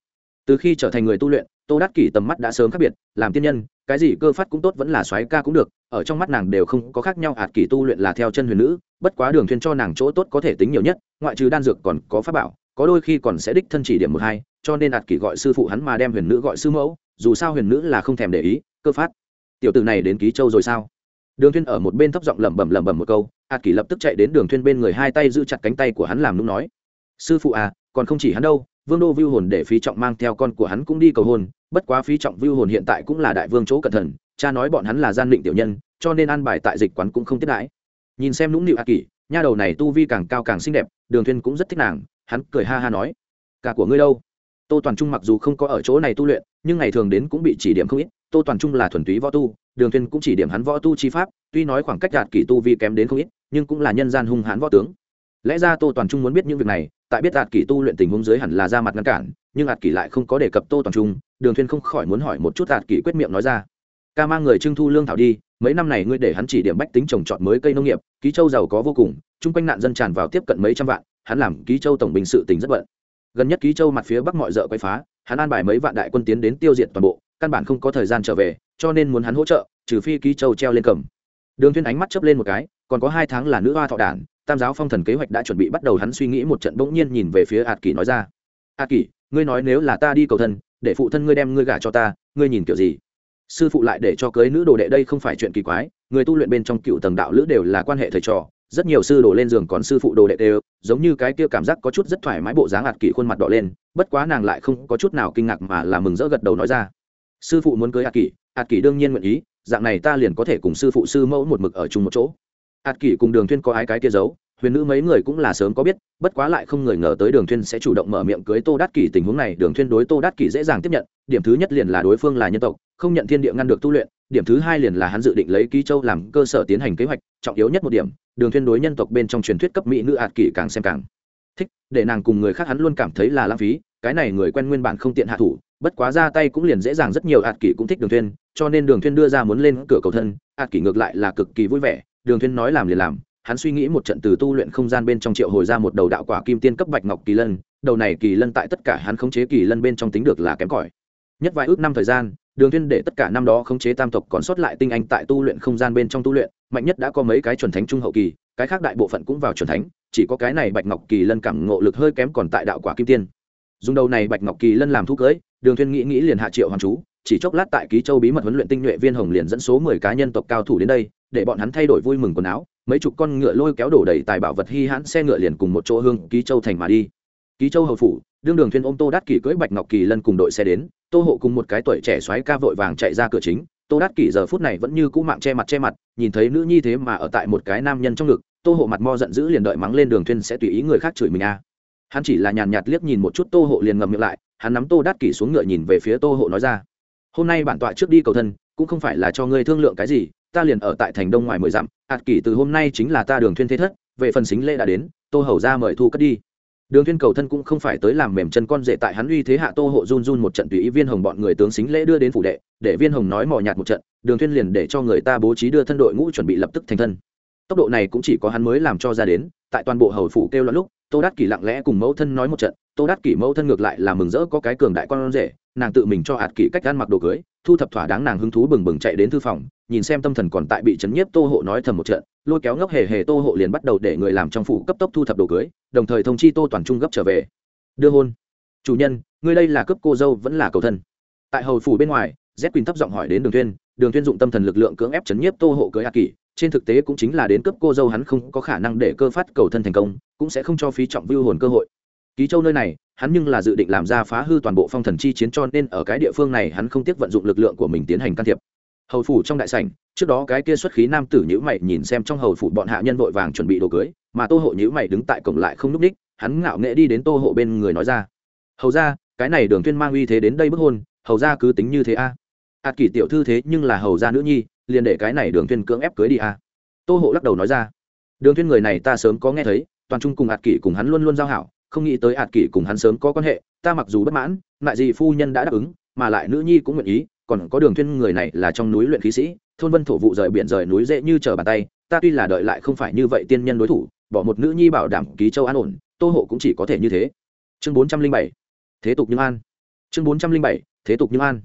từ khi trở thành người tu luyện, tô đắc kỷ tầm mắt đã sớm khác biệt, làm tiên nhân, cái gì cơ phát cũng tốt vẫn là xoáy ca cũng được, ở trong mắt nàng đều không có khác nhau ạt kỷ tu luyện là theo chân huyền nữ, bất quá đường thuyên cho nàng chỗ tốt có thể tính nhiều nhất, ngoại trừ đan dược còn có pháp bảo, có đôi khi còn sẽ đích thân chỉ điểm một hai, cho nên ạt kỷ gọi sư phụ hắn mà đem huyền nữ gọi sư mẫu, dù sao huyền nữ là không thèm để ý, cơ phát. Tiểu tử này đến ký châu rồi sao? Đường thuyên ở một bên thấp giọng lẩm bẩm lẩm bẩm một câu ạt kỷ lập tức chạy đến đường thuyên bên người, hai tay giữ chặt cánh tay của hắn làm nũng nói sư phụ à còn không chỉ hắn đâu, vương đô vưu hồn để phí trọng mang theo con của hắn cũng đi cầu hôn, bất quá phí trọng vưu hồn hiện tại cũng là đại vương chỗ cẩn thận, cha nói bọn hắn là gian định tiểu nhân, cho nên ăn bài tại dịch quán cũng không tiếp đãi. Nhìn xem nũng nịu a kỷ, nha đầu này tu vi càng cao càng xinh đẹp, đường thuyên cũng rất thích nàng, hắn cười ha ha nói, cả của ngươi đâu? Tô toàn trung mặc dù không có ở chỗ này tu luyện, nhưng ngày thường đến cũng bị chỉ điểm không ít, tô toàn trung là thuần túy võ tu, đường thuyên cũng chỉ điểm hắn võ tu chi pháp, tuy nói khoảng cách đạt kỷ tu vi kém đến không ít, nhưng cũng là nhân gian hung hãn võ tướng. Lẽ ra tô toàn trung muốn biết những việc này tại biết ạt kỷ tu luyện tình huống dưới hẳn là ra mặt ngăn cản, nhưng ạt kỷ lại không có đề cập tô toàn trung, đường thuyên không khỏi muốn hỏi một chút ạt kỷ quyết miệng nói ra. Ca mang người trưng thu lương thảo đi, mấy năm này ngươi để hắn chỉ điểm bách tính trồng trọt mới cây nông nghiệp, ký châu giàu có vô cùng, chung quanh nạn dân tràn vào tiếp cận mấy trăm vạn, hắn làm ký châu tổng bình sự tình rất bận. Gần nhất ký châu mặt phía bắc mọi dợ quay phá, hắn an bài mấy vạn đại quân tiến đến tiêu diệt toàn bộ, căn bản không có thời gian trở về, cho nên muốn hắn hỗ trợ, trừ phi ký châu treo lên cầm. Đường thuyên ánh mắt chớp lên một cái, còn có hai tháng là nữ hoa thọ đản tam giáo phong thần kế hoạch đã chuẩn bị bắt đầu hắn suy nghĩ một trận bỗng nhiên nhìn về phía ạt kỷ nói ra. Ạt kỷ, ngươi nói nếu là ta đi cầu thân, để phụ thân ngươi đem ngươi gả cho ta, ngươi nhìn kiểu gì? Sư phụ lại để cho cưới nữ đồ đệ đây không phải chuyện kỳ quái, người tu luyện bên trong cựu tầng đạo lữ đều là quan hệ thầy trò, rất nhiều sư đồ lên giường còn sư phụ đồ đệ đều, giống như cái kia cảm giác có chút rất thoải mái bộ dáng ạt kỷ khuôn mặt đỏ lên, bất quá nàng lại không có chút nào kinh ngạc mà là mừng rỡ gật đầu nói ra. Sư phụ muốn cưới ạt kỷ ạt kỷ đương nhiên nguyện ý, dạng này ta liền có thể cùng sư phụ sư mẫu một mực ở chung một chỗ ạt kỷ cùng đường thuyên có ái cái kia giấu, huyền nữ mấy người cũng là sớm có biết, bất quá lại không người ngờ tới đường thuyên sẽ chủ động mở miệng cưới tô đát kỷ. Tình huống này, đường thuyên đối tô đát kỷ dễ dàng tiếp nhận, điểm thứ nhất liền là đối phương là nhân tộc, không nhận thiên địa ngăn được tu luyện, điểm thứ hai liền là hắn dự định lấy ký châu làm cơ sở tiến hành kế hoạch, trọng yếu nhất một điểm, đường thuyên đối nhân tộc bên trong truyền thuyết cấp mỹ nữ ạt kỷ càng xem càng thích, để nàng cùng người khác hắn luôn cảm thấy là lãng phí, cái này người quen nguyên bản không tiện hạ thủ, bất quá ra tay cũng liền dễ dàng rất nhiều ạt kỷ cũng thích đường thuyên, cho nên đường thuyên đưa ra muốn lên cửa cầu thân ạt kỷ ngược lại là cực kỳ vui vẻ đường thuyên nói làm liền làm, hắn suy nghĩ một trận từ tu luyện không gian bên trong triệu hồi ra một đầu đạo quả kim tiên cấp bạch ngọc kỳ lân, đầu này kỳ lân tại tất cả hắn khống chế kỳ lân bên trong tính được là kém cỏi. Nhất vài ước năm thời gian, đường thiên để tất cả năm đó khống chế tam tộc còn sót lại tinh anh tại tu luyện không gian bên trong tu luyện, mạnh nhất đã có mấy cái chuẩn thánh trung hậu kỳ, cái khác đại bộ phận cũng vào chuẩn thánh, chỉ có cái này bạch ngọc kỳ lân cảm ngộ lực hơi kém còn tại đạo quả kim tiên. Dùng đầu này bạch ngọc kỳ lân làm thu cưới, đường thiên nghĩ nghĩ liền hạ triệu hoàng chú, chỉ chốc lát tại ký châu bí mật huấn luyện tinh nhuệ viên hồng liền dẫn số mười cá nhân tộc cao thủ đến đây để bọn hắn thay đổi vui mừng quần áo, mấy chục con ngựa lôi kéo đổ đầy tài bảo vật hy hãn xe ngựa liền cùng một chỗ hương ký châu thành mà đi ký châu hầu phủ, đương đường thuyên ôm tô đát kỷ cưỡi bạch ngọc kỳ lân cùng đội xe đến, tô hộ cùng một cái tuổi trẻ xoáy ca vội vàng chạy ra cửa chính, tô đát kỷ giờ phút này vẫn như cũ mạng che mặt che mặt, nhìn thấy nữ nhi thế mà ở tại một cái nam nhân trong ngực, tô hộ mặt mo giận dữ liền đợi mắng lên đường thuyên sẽ tùy ý người khác chửi mình a à. hắn chỉ là nhàn nhạt liếc nhìn một chút tô hộ liền ngậm miệng lại, hắn nắm tô đát kỷ xuống ngựa nhìn về phía tô hộ nói ra, hôm nay bản tọa trước đi cầu thân, cũng không phải là cho ngươi thương lượng cái gì ta liền ở tại thành đông ngoài mười dặm, ạt kỷ từ hôm nay chính là ta đường thuyên thế thất, về phần xính lễ đã đến, tô hầu ra mời thu cất đi. Đường thuyên cầu thân cũng không phải tới làm mềm chân con rể tại hắn uy thế hạ tô hộ run run một trận tùy ý viên hồng bọn người tướng xính lễ đưa đến phủ đệ, để viên hồng nói mò nhạt một trận, đường thuyên liền để cho người ta bố trí đưa thân đội ngũ chuẩn bị lập tức thành thân. Tốc độ này cũng chỉ có hắn mới làm cho ra đến, tại toàn bộ hầu phủ kêu loạn lúc tô đát kỷ lặng lẽ cùng mẫu thân nói một trận, tô đát kỷ mẫu thân ngược lại là mừng rỡ có cái cường đại con rể, nàng tự mình cho hạt kỷ cách ăn mặc đồ cưới, thu thập thỏa đáng nàng hứng thú bừng bừng chạy đến thư phòng, nhìn xem tâm thần còn tại bị chấn nhiếp tô hộ nói thầm một trận, lôi kéo ngốc hề hề tô hộ liền bắt đầu để người làm trong phủ cấp tốc thu thập đồ cưới, đồng thời thông chi tô toàn trung gấp trở về. Đưa hôn. Chủ nhân, ngươi đây là cấp cô dâu vẫn là cầu thân. Tại hầu phủ bên ngoài z quỳnh thấp giọng hỏi đến đường Thuyên, đường Thuyên dụng tâm thần lực lượng cưỡng ép chấn nhiếp tô hộ cưới a kỳ trên thực tế cũng chính là đến cấp cô dâu hắn không có khả năng để cơ phát cầu thân thành công cũng sẽ không cho phí trọng vưu hồn cơ hội. Ký châu nơi này hắn nhưng là dự định làm ra phá hư toàn bộ phong thần chi chiến cho nên ở cái địa phương này hắn không tiếc vận dụng lực lượng của mình tiến hành can thiệp. Hầu phủ trong đại sảnh trước đó cái kia xuất khí nam tử nhữ mày nhìn xem trong hầu phủ bọn hạ nhân vội vàng chuẩn bị đồ cưới mà tô hộ nhữ mày đứng tại cổng lại không núp ních hắn ngạo nghễ đi đến tô hộ bên người nói ra. Hầu ra cái này đường tuyên mang uy thế đến đây bức hôn hầu ra cứ tính như thế a. à ạt kỷ tiểu thư thế nhưng là hầu gia nữ nhi, liền để cái này đường Thiên cưỡng ép cưới đi à? tô hộ lắc đầu nói ra. Đường Thiên người này ta sớm có nghe thấy, toàn trung cùng ạt kỷ cùng hắn luôn luôn giao hảo, không nghĩ tới ạt kỷ cùng hắn sớm có quan hệ, ta mặc dù bất mãn, lại gì phu nhân đã đáp ứng, mà lại nữ nhi cũng nguyện ý, còn có đường thuyên người này là trong núi luyện khí sĩ, thôn vân thổ vụ rời biển rời núi dễ như trở bàn tay, ta tuy là đợi lại không phải như vậy tiên nhân đối thủ, bỏ một nữ nhi bảo đảm ký châu an ổn, tô hộ cũng chỉ có thể như thế. Chương bốn trăm linh bảy, thế tục như an. Chương bốn trăm linh bảy, thế tục như an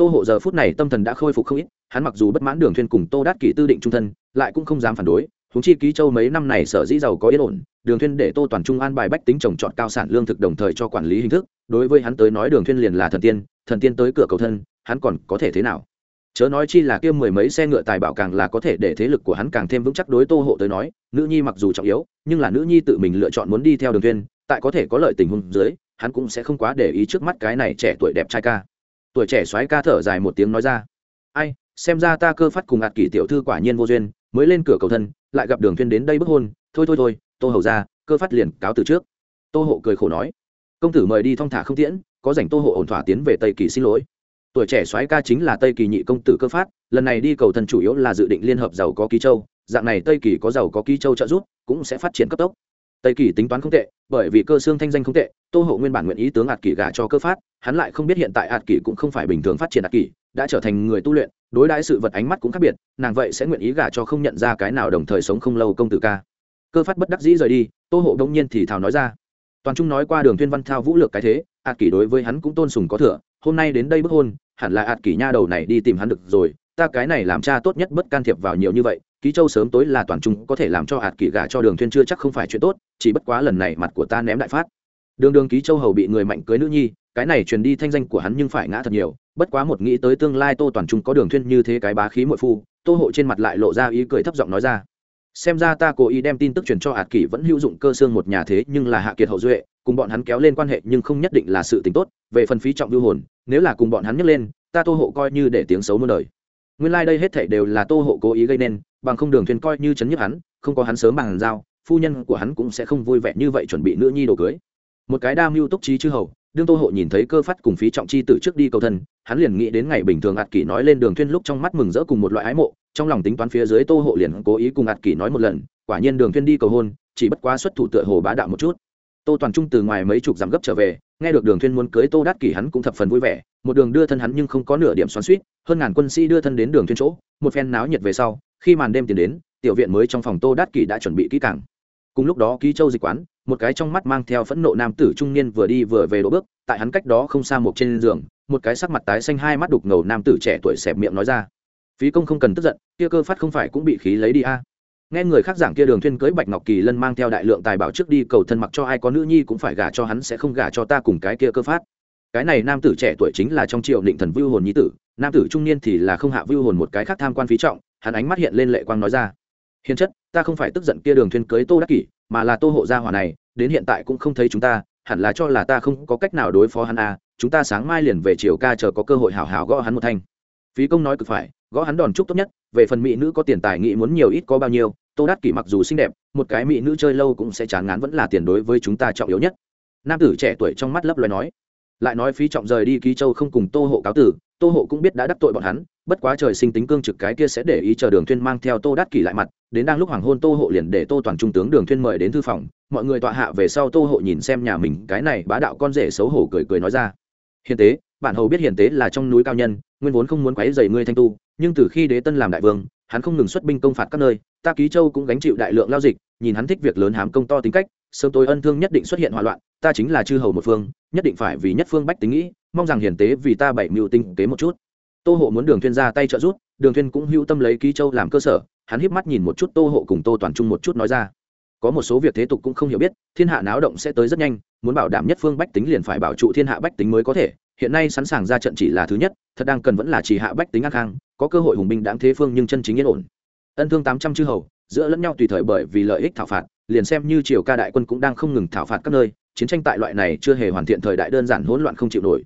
tô hộ giờ phút này tâm thần đã khôi phục không ít, hắn mặc dù bất mãn đường thuyên cùng tô đát kỷ tư định trung thân, lại cũng không dám phản đối chúng chi ký châu mấy năm này sở dĩ giàu có yên ổn, đường thuyên để tô toàn trung an bài bách tính trồng trọt cao sản lương thực đồng thời cho quản lý hình thức, đối với hắn tới nói đường thuyên liền là thần tiên thần tiên tới cửa cầu thân, hắn còn có thể thế nào? Chớ nói chi là kia mười mấy xe ngựa tài bảo càng là có thể để thế lực của hắn càng thêm vững chắc đối tô hộ tới nói, nữ nhi mặc dù trọng yếu, nhưng là nữ nhi tự mình lựa chọn muốn đi theo đường thuyên tại có thể có lợi tình huống dưới, hắn cũng sẽ không quá để ý trước mắt cái này trẻ tuổi đẹp trai ca tuổi trẻ soái ca thở dài một tiếng nói ra. Ai, xem ra ta cơ phát cùng ạt kỷ tiểu thư quả nhiên vô duyên, mới lên cửa cầu thân, lại gặp đường thuyên đến đây bức hôn, thôi thôi thôi, tô hầu ra, cơ phát liền cáo từ trước. Tô hộ cười khổ nói. Công tử mời đi thong thả không tiễn, có rảnh tô hộ ổn thỏa tiến về tây kỳ xin lỗi. Tuổi trẻ soái ca chính là tây kỳ nhị công tử cơ phát, lần này đi cầu thân chủ yếu là dự định liên hợp giàu có ký châu, dạng này tây kỳ có giàu có ký châu trợ giúp, cũng sẽ phát triển cấp tốc tây kỳ tính toán không tệ, bởi vì cơ xương thanh danh không tệ, tô hậu nguyên bản nguyện ý tướng ạt kỳ gả cho cơ phát, hắn lại không biết hiện tại ạt kỳ cũng không phải bình thường phát triển ạt kỳ đã trở thành người tu luyện, đối đãi sự vật ánh mắt cũng khác biệt, nàng vậy sẽ nguyện ý gả cho không nhận ra cái nào đồng thời sống không lâu công tử ca. Cơ phát bất đắc dĩ rời đi, tô hộ đông nhiên thì thào nói ra. Toàn trung nói qua đường tuyên văn thao vũ lược cái thế, ạt kỷ đối với hắn cũng tôn sùng có thừa, hôm nay đến đây bức hôn, hẳn là ạt kỷ nha đầu này đi tìm hắn được rồi, ta cái này làm cha tốt nhất bất can thiệp vào nhiều như vậy ký châu sớm tối là toàn trung có thể làm cho hạt kỳ gả cho đường Thuyên chưa chắc không phải chuyện tốt, chỉ bất quá lần này mặt của ta ném đại phát. Đường đường ký châu hầu bị người mạnh cưới nữ nhi, cái này truyền đi thanh danh của hắn nhưng phải ngã thật nhiều, bất quá một nghĩ tới tương lai tô toàn trung có đường thuyên như thế cái bá khí muội phu, tô hộ trên mặt lại lộ ra ý cười thấp giọng nói ra. Xem ra ta cố ý đem tin tức truyền cho hạt kỷ vẫn hữu dụng cơ xương một nhà thế nhưng là hạ kiệt hậu duệ, cùng bọn hắn kéo lên quan hệ nhưng không nhất định là sự tình tốt, về phần phí trọng lưu hồn, nếu là cùng bọn hắn nhấc lên, ta tô hộ coi như để tiếng xấu muôn đời nguyên lai like đây hết thảy đều là tô hộ cố ý gây nên, bằng không đường thuyền coi như chấn nhức hắn, không có hắn sớm bằng giao, phu nhân của hắn cũng sẽ không vui vẻ như vậy chuẩn bị nữ nhi đồ cưới. Một cái đa mưu túc trí chư hầu, đương tô hộ nhìn thấy cơ phát cùng phí trọng chi từ trước đi cầu thân, hắn liền nghĩ đến ngày bình thường ạt kỷ nói lên đường thuyên lúc trong mắt mừng rỡ cùng một loại ái mộ, trong lòng tính toán phía dưới tô hộ liền cố ý cùng ạt kỷ nói một lần, quả nhiên đường thuyên đi cầu hôn, chỉ bất quá xuất thủ tựa hồ bá đạo một chút tô toàn trung từ ngoài mấy chục dặm gấp trở về, nghe được đường thuyên muốn cưới tô đát kỷ hắn cũng thập phần vui vẻ. Một đường đưa thân hắn nhưng không có nửa điểm xoắn xuýt, hơn ngàn quân sĩ đưa thân đến đường thuyên chỗ, một phen náo nhiệt về sau, khi màn đêm tiến đến, tiểu viện mới trong phòng tô đát kỷ đã chuẩn bị kỹ càng. Cùng lúc đó ký châu dịch quán, một cái trong mắt mang theo phẫn nộ nam tử trung niên vừa đi vừa về đỗ bước, tại hắn cách đó không xa một trên giường, một cái sắc mặt tái xanh hai mắt đục ngầu nam tử trẻ tuổi xẹp miệng nói ra, phí công không cần tức giận, kia cơ phát không phải cũng bị khí lấy đi a nghe người khác giảng kia đường thuyên cưới bạch ngọc kỳ lân mang theo đại lượng tài bảo trước đi cầu thân mặc cho ai có nữ nhi cũng phải gả cho hắn sẽ không gả cho ta cùng cái kia cơ phát. Cái này nam tử trẻ tuổi chính là trong triều định thần vưu hồn nhi tử, nam tử trung niên thì là không hạ vưu hồn một cái khác tham quan phí trọng, hắn ánh mắt hiện lên lệ quang nói ra. Hiền chất, ta không phải tức giận kia đường thuyên cưới tô đắc kỷ, mà là tô hộ gia hỏa này, đến hiện tại cũng không thấy chúng ta, hẳn là cho là ta không có cách nào đối phó hắn à chúng ta sáng mai liền về triều ca chờ có cơ hội hảo hảo gõ hắn một thanh. Phí công nói cực phải gõ hắn đòn chúc tốt nhất, về phần mỹ nữ có tiền tài nghĩ muốn nhiều ít có bao nhiêu, tô đát kỷ mặc dù xinh đẹp, một cái mỹ nữ chơi lâu cũng sẽ chán ngán vẫn là tiền đối với chúng ta trọng yếu nhất. Nam tử trẻ tuổi trong mắt lấp loài nói. Lại nói phí trọng rời đi ký châu không cùng tô hộ cáo tử, tô hộ cũng biết đã đắc tội bọn hắn, bất quá trời sinh tính cương trực cái kia sẽ để ý chờ đường thuyên mang theo tô đát kỷ lại mặt, đến đang lúc hoàng hôn tô hộ liền để tô toàn trung tướng đường thuyên mời đến thư phòng, mọi người tọa hạ về sau tô hộ nhìn xem nhà mình, cái này bá đạo con rể xấu hổ cười cười nói ra. Hiền tế bản hầu biết hiền tế là trong núi cao nhân, nguyên vốn không muốn quấy rầy ngươi thanh tu, nhưng từ khi đế tân làm đại vương, hắn không ngừng xuất binh công phạt các nơi, ta ký châu cũng gánh chịu đại lượng lao dịch, nhìn hắn thích việc lớn hám công to tính cách, sớm tối ân thương nhất định xuất hiện hỏa loạn, ta chính là chư hầu một phương, nhất định phải vì nhất phương bách tính nghĩ, mong rằng hiền tế vì ta bảy mưu tinh tế một chút. Tô hộ muốn đường thuyên ra tay trợ giúp, đường thuyên cũng hữu tâm lấy ký châu làm cơ sở, hắn híp mắt nhìn một chút tô hộ cùng tô toàn trung một chút nói ra. Có một số việc thế tục cũng không hiểu biết, thiên hạ náo động sẽ tới rất nhanh, muốn bảo đảm nhất phương bách tính liền phải bảo trụ thiên hạ bách tính mới có thể hiện nay sẵn sàng ra trận chỉ là thứ nhất, thật đang cần vẫn là chỉ hạ bách tính an khang, có cơ hội hùng binh đáng thế phương nhưng chân chính yên ổn. Ân thương tám trăm chư hầu, giữa lẫn nhau tùy thời bởi vì lợi ích thảo phạt, liền xem như triều ca đại quân cũng đang không ngừng thảo phạt các nơi, chiến tranh tại loại này chưa hề hoàn thiện thời đại đơn giản hỗn loạn không chịu nổi.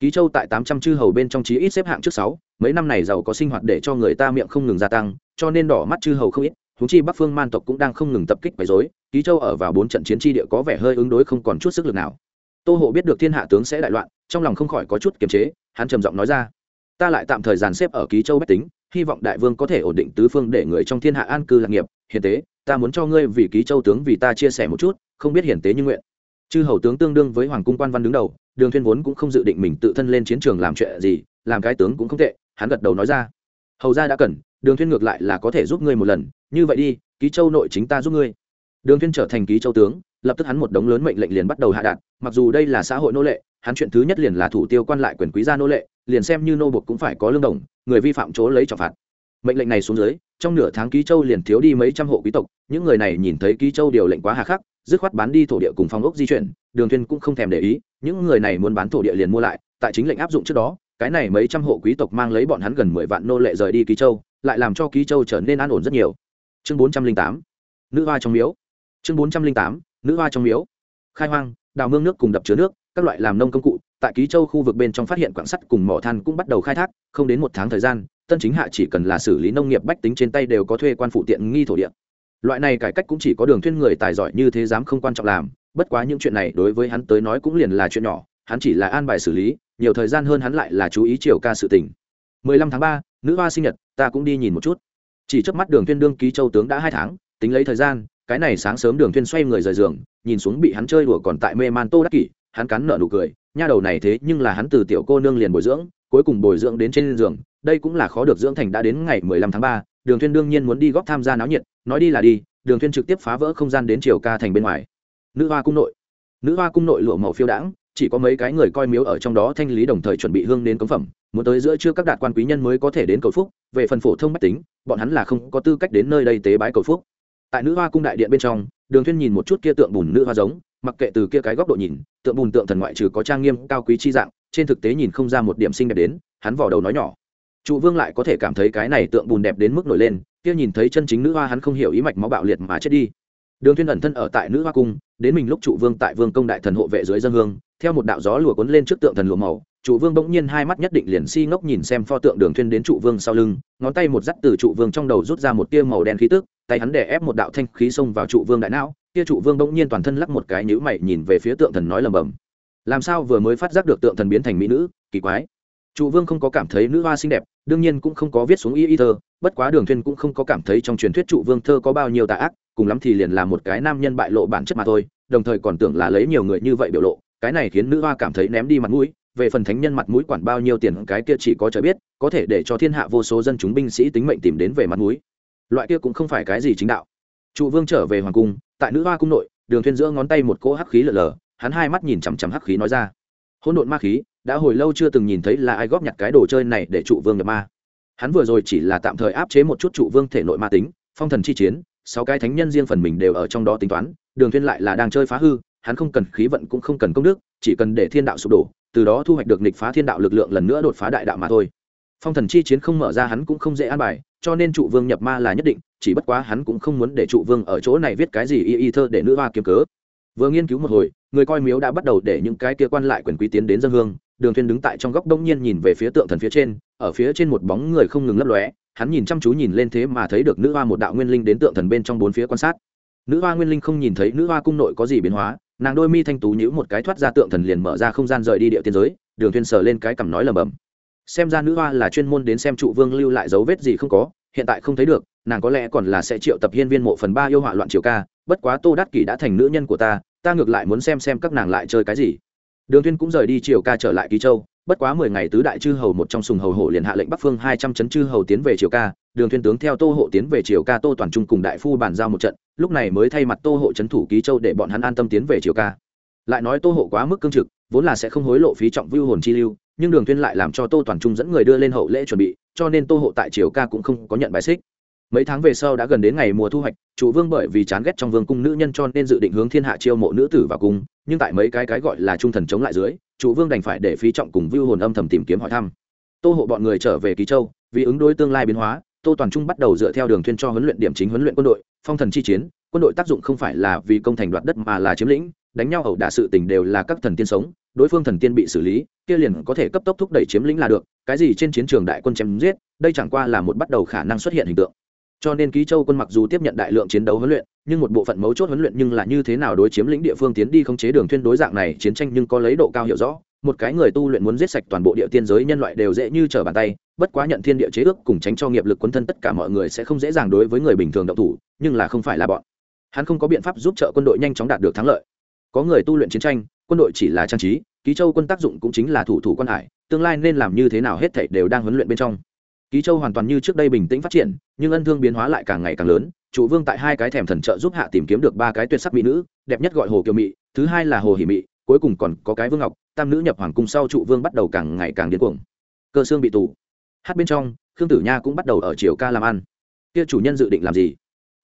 Ký châu tại tám trăm chư hầu bên trong chí ít xếp hạng trước sáu, mấy năm này giàu có sinh hoạt để cho người ta miệng không ngừng gia tăng, cho nên đỏ mắt chư hầu không ít, huống chi bắc phương man tộc cũng đang không ngừng tập kích quấy dối ký châu ở vào bốn trận chiến tri địa có vẻ hơi ứng đối không còn chút sức lực nào tô hộ biết được thiên hạ tướng sẽ đại loạn, trong lòng không khỏi có chút kiềm chế, hắn trầm giọng nói ra. Ta lại tạm thời dàn xếp ở ký châu bách tính, hy vọng đại vương có thể ổn định tứ phương để người trong thiên hạ an cư lạc nghiệp. Hiền tế, ta muốn cho ngươi vì ký châu tướng vì ta chia sẻ một chút, không biết hiền tế như nguyện. Chư hầu tướng tương đương với hoàng cung quan văn đứng đầu, đường thuyên vốn cũng không dự định mình tự thân lên chiến trường làm chuyện gì, làm cái tướng cũng không tệ, hắn gật đầu nói ra. Hầu gia đã cần, đường thuyên ngược lại là có thể giúp ngươi một lần, như vậy đi, ký châu nội chính ta giúp ngươi. Đường thuyên trở thành ký châu tướng lập tức hắn một đống lớn mệnh lệnh liền bắt đầu hạ đạt, mặc dù đây là xã hội nô lệ, hắn chuyện thứ nhất liền là thủ tiêu quan lại quyền quý gia nô lệ, liền xem như nô buộc cũng phải có lương đồng, người vi phạm chỗ lấy trọng phạt. Mệnh lệnh này xuống dưới, trong nửa tháng ký châu liền thiếu đi mấy trăm hộ quý tộc, những người này nhìn thấy ký châu điều lệnh quá hà khắc, dứt khoát bán đi thổ địa cùng phong ốc di chuyển, đường thuyên cũng không thèm để ý, những người này muốn bán thổ địa liền mua lại, tại chính lệnh áp dụng trước đó, cái này mấy trăm hộ quý tộc mang lấy bọn hắn gần mười vạn nô lệ rời đi ký châu, lại làm cho ký châu trở nên an ổn rất nhiều. Chương bốn trăm linh tám, nữ hoa trong miếu. Chương bốn trăm linh tám nữ hoa trong miếu. Khai hoang đào mương nước cùng đập chứa nước các loại làm nông công cụ tại ký châu khu vực bên trong phát hiện quảng sắt cùng mỏ than cũng bắt đầu khai thác không đến một tháng thời gian tân chính hạ chỉ cần là xử lý nông nghiệp bách tính trên tay đều có thuê quan phụ tiện nghi thổ địa. Loại này cải cách cũng chỉ có đường thuyên người tài giỏi như thế dám không quan trọng làm bất quá những chuyện này đối với hắn tới nói cũng liền là chuyện nhỏ hắn chỉ là an bài xử lý nhiều thời gian hơn hắn lại là chú ý chiều ca sự tình. 15 tháng 3, nữ hoa sinh nhật ta cũng đi nhìn một chút. Chỉ trước mắt đường thuyên đương ký châu tướng đã hai tháng tính lấy thời gian cái này sáng sớm đường Thuyên xoay người rời giường nhìn xuống bị hắn chơi đùa còn tại mê man tô đắc kỷ hắn cắn nợ nụ cười nha đầu này thế nhưng là hắn từ tiểu cô nương liền bồi dưỡng cuối cùng bồi dưỡng đến trên giường đây cũng là khó được dưỡng thành đã đến ngày 15 tháng 3, đường Thuyên đương nhiên muốn đi góp tham gia náo nhiệt nói đi là đi đường Thuyên trực tiếp phá vỡ không gian đến triều ca thành bên ngoài. Nữ hoa cung nội nữ hoa cung nội lụa màu phiêu đãng chỉ có mấy cái người coi miếu ở trong đó thanh lý đồng thời chuẩn bị hương đến cống phẩm muốn tới giữa trưa các đạt quan quý nhân mới có thể đến cầu phúc về phần phổ thông bách tính bọn hắn là không có tư cách đến nơi đây tế bái cầu phúc tại nữ hoa cung đại điện bên trong, đường thuyên nhìn một chút kia tượng bùn nữ hoa giống, mặc kệ từ kia cái góc độ nhìn, tượng bùn tượng thần ngoại trừ có trang nghiêm, cao quý chi dạng, trên thực tế nhìn không ra một điểm xinh đẹp đến, hắn vò đầu nói nhỏ. Trụ vương lại có thể cảm thấy cái này tượng bùn đẹp đến mức nổi lên, kia nhìn thấy chân chính nữ hoa hắn không hiểu ý mạch máu bạo liệt mà chết đi. Đường thuyên ẩn thân ở tại nữ hoa cung, đến mình lúc trụ vương tại vương công đại thần hộ vệ dưới dân hương, theo một đạo gió lùa cuốn lên trước tượng thần lùa màu, trụ vương bỗng nhiên hai mắt nhất định liền si ngốc nhìn xem pho tượng đường thuyên đến trụ vương sau lưng, ngón tay một dắt từ trụ vương trong đầu rút ra một tia màu đen khí tức tay hắn đè ép một đạo thanh khí xông vào trụ vương đại não, kia trụ vương bỗng nhiên toàn thân lắc một cái nhữ mày nhìn về phía tượng thần nói lầm bầm làm sao vừa mới phát giác được tượng thần biến thành mỹ nữ, kỳ quái. Trụ vương không có cảm thấy nữ hoa xinh đẹp, đương nhiên cũng không có viết xuống y y thơ, bất quá đường thuyên cũng không có cảm thấy trong truyền thuyết trụ vương thơ có bao nhiêu tà ác, cùng lắm thì liền là một cái nam nhân bại lộ bản chất mà thôi, đồng thời còn tưởng là lấy nhiều người như vậy biểu lộ, cái này khiến nữ hoa cảm thấy ném đi mặt mũi, về phần thánh nhân mặt mũi quản bao nhiêu tiền cái kia chỉ có trời biết, có thể để cho thiên hạ vô số dân chúng binh sĩ tính mệnh tìm đến về mặt mũi loại kia cũng không phải cái gì chính đạo. Trụ vương trở về hoàng cung, tại nữ hoa cung nội, đường thuyên giữa ngón tay một cỗ hắc khí lờ lờ, hắn hai mắt nhìn chằm chằm hắc khí nói ra. Hỗn độn ma khí, đã hồi lâu chưa từng nhìn thấy là ai góp nhặt cái đồ chơi này để trụ vương nhập ma. Hắn vừa rồi chỉ là tạm thời áp chế một chút trụ vương thể nội ma tính, phong thần chi chiến, sáu cái thánh nhân riêng phần mình đều ở trong đó tính toán, đường thuyên lại là đang chơi phá hư, hắn không cần khí vận cũng không cần công đức, chỉ cần để thiên đạo sụp đổ, từ đó thu hoạch được nghịch phá thiên đạo lực lượng lần nữa đột phá đại đạo mà thôi phong thần chi chiến không mở ra hắn cũng không dễ an bài, cho nên trụ vương nhập ma là nhất định, chỉ bất quá hắn cũng không muốn để trụ vương ở chỗ này viết cái gì y y thơ để nữ hoa kiếm cớ. Vừa nghiên cứu một hồi, người coi miếu đã bắt đầu để những cái kia quan lại quyền quý tiến đến dân hương, đường thuyên đứng tại trong góc đông nhiên nhìn về phía tượng thần phía trên, ở phía trên một bóng người không ngừng lấp lóe, hắn nhìn chăm chú nhìn lên thế mà thấy được nữ hoa một đạo nguyên linh đến tượng thần bên trong bốn phía quan sát. Nữ hoa nguyên linh không nhìn thấy nữ hoa cung nội có gì biến hóa, nàng đôi mi thanh tú nhữ một cái thoát ra tượng thần liền mở ra không gian rời đi địa tiên giới, đường thuyên sờ lên cái cằm nói lầm bầm xem ra nữ hoa là chuyên môn đến xem trụ vương lưu lại dấu vết gì không có, hiện tại không thấy được, nàng có lẽ còn là sẽ triệu tập hiên viên mộ phần ba yêu họa loạn triều ca, bất quá tô đắc kỷ đã thành nữ nhân của ta ta ngược lại muốn xem xem các nàng lại chơi cái gì. Đường thiên cũng rời đi triều ca trở lại ký châu, bất quá mười ngày tứ đại chư hầu một trong sùng hầu hộ liền hạ lệnh bắc phương hai trăm chấn chư hầu tiến về triều ca, đường thiên tướng theo tô hộ tiến về triều ca tô toàn trung cùng đại phu bàn giao một trận, lúc này mới thay mặt tô hộ chấn thủ ký châu để bọn hắn an tâm tiến về triều ca. Lại nói tô hộ quá mức cương trực vốn là sẽ không hối lộ phí trọng vưu hồn chi lưu, nhưng đường thuyên lại làm cho tô toàn trung dẫn người đưa lên hậu lễ chuẩn bị, cho nên tô hộ tại triều ca cũng không có nhận bài xích. Mấy tháng về sau đã gần đến ngày mùa thu hoạch, chủ vương bởi vì chán ghét trong vương cung nữ nhân cho nên dự định hướng thiên hạ chiêu mộ nữ tử vào cung, nhưng tại mấy cái cái gọi là trung thần chống lại dưới, chủ vương đành phải để phí trọng cùng vưu hồn âm thầm tìm kiếm hỏi thăm. Tô hộ bọn người trở về ký châu, vì ứng đối tương lai biến hóa, tô toàn trung bắt đầu dựa theo đường thuyên cho huấn luyện điểm chính huấn luyện quân đội, phong thần chi chiến, quân đội tác dụng không phải là vì công thành đoạt đất mà là chiếm lĩnh đánh nhau ẩu đả sự tình đều là các thần tiên sống, đối phương thần tiên bị xử lý, kia liền có thể cấp tốc thúc đẩy chiếm lĩnh là được, cái gì trên chiến trường đại quân chém giết, đây chẳng qua là một bắt đầu khả năng xuất hiện hình tượng. Cho nên ký châu quân mặc dù tiếp nhận đại lượng chiến đấu huấn luyện, nhưng một bộ phận mấu chốt huấn luyện nhưng là như thế nào đối chiếm lĩnh địa phương tiến đi khống chế đường thuyên đối dạng này chiến tranh nhưng có lấy độ cao hiểu rõ, một cái người tu luyện muốn giết sạch toàn bộ địa tiên giới nhân loại đều dễ như trở bàn tay, bất quá nhận thiên địa chế ước cùng tránh cho nghiệp lực quân thân tất cả mọi người sẽ không dễ dàng đối với người bình thường động thủ, nhưng là không phải là bọn. Hắn không có biện pháp giúp trợ quân đội nhanh chóng đạt được thắng lợi có người tu luyện chiến tranh, quân đội chỉ là trang trí, ký châu quân tác dụng cũng chính là thủ thủ quân hải, tương lai nên làm như thế nào hết thảy đều đang huấn luyện bên trong. Ký châu hoàn toàn như trước đây bình tĩnh phát triển, nhưng ân thương biến hóa lại càng ngày càng lớn, chủ vương tại hai cái thèm thần trợ giúp hạ tìm kiếm được ba cái tuyệt sắc mỹ nữ, đẹp nhất gọi hồ kiều mỹ thứ hai là hồ hỉ mỹ cuối cùng còn có cái vương ngọc, tam nữ nhập hoàng cung sau trụ vương bắt đầu càng ngày càng điên cuồng. Cơ xương bị tù. Hát bên trong, khương tử nha cũng bắt đầu ở triều ca làm ăn. Kia chủ nhân dự định làm gì?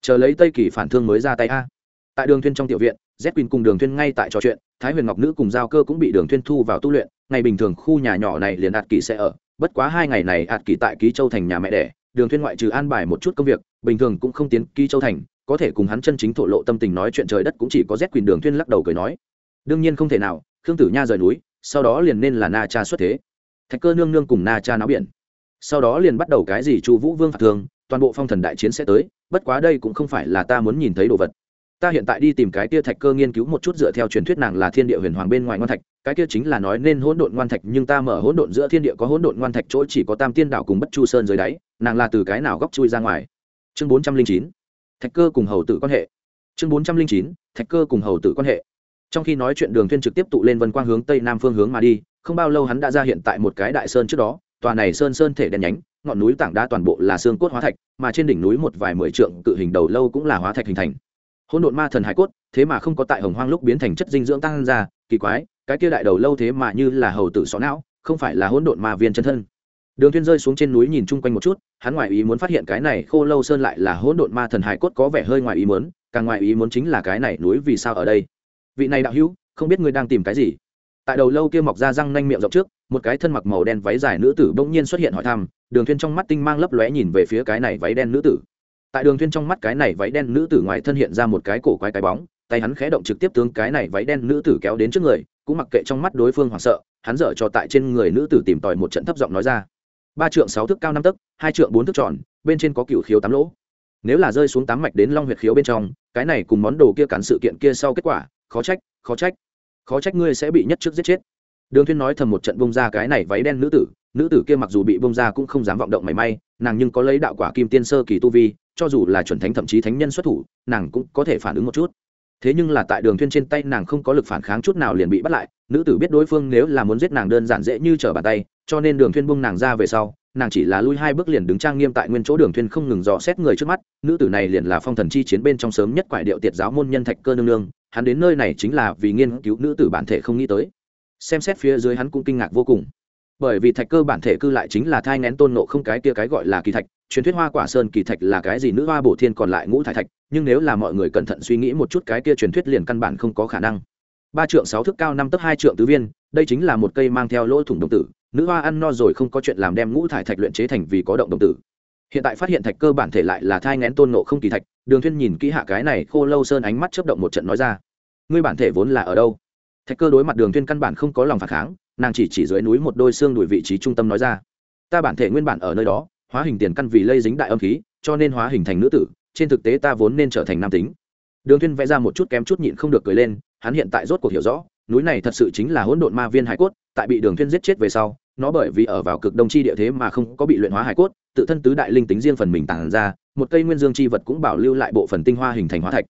Chờ lấy tây kỳ phản thương mới ra tay a. Tại đường thuyên trong tiểu viện z quỳnh cùng đường thuyên ngay tại trò chuyện, thái huyền ngọc nữ cùng giao cơ cũng bị đường thuyên thu vào tu luyện. Ngày bình thường khu nhà nhỏ này liền ạt kỳ sẽ ở, bất quá hai ngày này ạt kỳ tại ký châu thành nhà mẹ đẻ, đường thuyên ngoại trừ an bài một chút công việc, bình thường cũng không tiến ký châu thành, có thể cùng hắn chân chính thổ lộ tâm tình nói chuyện trời đất cũng chỉ có z quỳnh đường thuyên lắc đầu cười nói. Đương nhiên không thể nào, khương tử nha rời núi, sau đó liền nên là na cha xuất thế. Thạch cơ nương nương cùng na cha náo biển. Sau đó liền bắt đầu cái gì chu vũ vương phạt thương toàn bộ phong thần đại chiến sẽ tới, bất quá đây cũng không phải là ta muốn nhìn thấy đồ vật ta hiện tại đi tìm cái kia thạch cơ nghiên cứu một chút dựa theo truyền thuyết nàng là thiên địa huyền hoàng bên ngoài ngoan thạch, cái kia chính là nói nên hỗn độn ngoan thạch, nhưng ta mở hỗn độn giữa thiên địa có hỗn độn ngoan thạch chỗ chỉ có tam tiên đảo cùng bất chu sơn dưới đáy, nàng là từ cái nào góc chui ra ngoài? Chương bốn trăm linh chín, thạch cơ cùng hầu tử quan hệ. Chương bốn trăm linh chín, thạch cơ cùng hầu tử quan hệ. Trong khi nói chuyện đường thiên trực tiếp tụ lên vân quang hướng tây nam phương hướng mà đi, không bao lâu hắn đã ra hiện tại một cái đại sơn trước đó, tòa này sơn sơn thể đen nhánh, ngọn núi tảng đá toàn bộ là xương cốt hóa thạch, mà trên đỉnh núi một vài mười trượng cự hình đầu lâu cũng là hóa thạch hình thành hỗn độn ma thần hải cốt, thế mà không có tại hồng hoang lúc biến thành chất dinh dưỡng tăng ra, kỳ quái, cái kia đại đầu lâu thế mà như là hầu tử xó não, không phải là hỗn độn ma viên chân thân. Đường thiên rơi xuống trên núi nhìn chung quanh một chút, hắn ngoài ý muốn phát hiện cái này khô lâu sơn lại là hỗn độn ma thần hải cốt có vẻ hơi ngoài ý muốn, càng ngoài ý muốn chính là cái này núi vì sao ở đây? Vị này đạo hữu, không biết ngươi đang tìm cái gì? Tại đầu lâu kia mọc ra răng nanh miệng rộng trước, một cái thân mặc màu đen váy dài nữ tử bỗng nhiên xuất hiện hỏi thăm, đường Thiên trong mắt tinh mang lấp lóe nhìn về phía cái này váy đen nữ tử tại đường thuyên trong mắt cái này váy đen nữ tử ngoài thân hiện ra một cái cổ quái cái bóng, tay hắn khẽ động trực tiếp tướng cái này váy đen nữ tử kéo đến trước người, cũng mặc kệ trong mắt đối phương hoảng sợ, hắn dở cho tại trên người nữ tử tìm tòi một trận thấp giọng nói ra. Ba trượng sáu thước cao năm tấc, hai trượng bốn thước tròn, bên trên có cựu khiếu tám lỗ. Nếu là rơi xuống tám mạch đến long huyệt khiếu bên trong, cái này cùng món đồ kia cản sự kiện kia sau kết quả, khó trách khó trách. Khó trách ngươi sẽ bị nhất trước giết chết. Đường thuyên nói thầm một trận bông ra cái này váy đen nữ tử nữ tử kia mặc dù bị bông ra cũng không dám vọng động mảy may, nàng nhưng có lấy đạo quả kim tiên sơ kỳ tu vi cho dù là chuẩn thánh thậm chí thánh nhân xuất thủ, nàng cũng có thể phản ứng một chút. Thế nhưng là tại đường thuyên trên tay nàng không có lực phản kháng chút nào liền bị bắt lại, nữ tử biết đối phương nếu là muốn giết nàng đơn giản dễ như trở bàn tay, cho nên đường thuyên buông nàng ra về sau, nàng chỉ là lui hai bước liền đứng trang nghiêm tại nguyên chỗ đường thuyên không ngừng dò xét người trước mắt, nữ tử này liền là phong thần chi chiến bên trong sớm nhất quải điệu tiệt giáo môn nhân thạch cơ nương nương, hắn đến nơi này chính là vì nghiên cứu nữ tử bản thể không nghĩ tới. Xem xét phía dưới hắn cũng kinh ngạc vô cùng bởi vì thạch cơ bản thể cư lại chính là thai ngén tôn nộ không cái kia cái gọi là kỳ thạch, truyền thuyết hoa quả sơn kỳ thạch là cái gì nữ hoa bổ thiên còn lại ngũ thải thạch, nhưng nếu là mọi người cẩn thận suy nghĩ một chút cái kia truyền thuyết liền căn bản không có khả năng. Ba trượng sáu thước cao năm tấc hai trượng tứ viên, đây chính là một cây mang theo lỗ thủng đồng tử, nữ hoa ăn no rồi không có chuyện làm đem ngũ thải thạch luyện chế thành vì có động đồng tử. Hiện tại phát hiện thạch cơ bản thể lại là thai ngén tôn nộ không kỳ thạch, đường thiên nhìn kỹ hạ cái này khô lâu sơn ánh mắt chớp động một trận nói ra. Ngươi bản thể vốn là ở đâu? Thạch cơ đối mặt đường thiên căn bản không có lòng phản kháng nàng chỉ chỉ dưới núi một đôi xương đuổi vị trí trung tâm nói ra. Ta bản thể nguyên bản ở nơi đó, hóa hình tiền căn vì lây dính đại âm khí, cho nên hóa hình thành nữ tử, trên thực tế ta vốn nên trở thành nam tính. Đường thiên vẽ ra một chút kém chút nhịn không được cười lên, hắn hiện tại rốt cuộc hiểu rõ, núi này thật sự chính là hỗn độn ma viên hải cốt, tại bị đường thiên giết chết về sau, nó bởi vì ở vào cực đông chi địa thế mà không có bị luyện hóa hải cốt, tự thân tứ đại linh tính riêng phần mình tàng ra, một cây nguyên dương chi vật cũng bảo lưu lại bộ phần tinh hoa hình thành hóa thạch.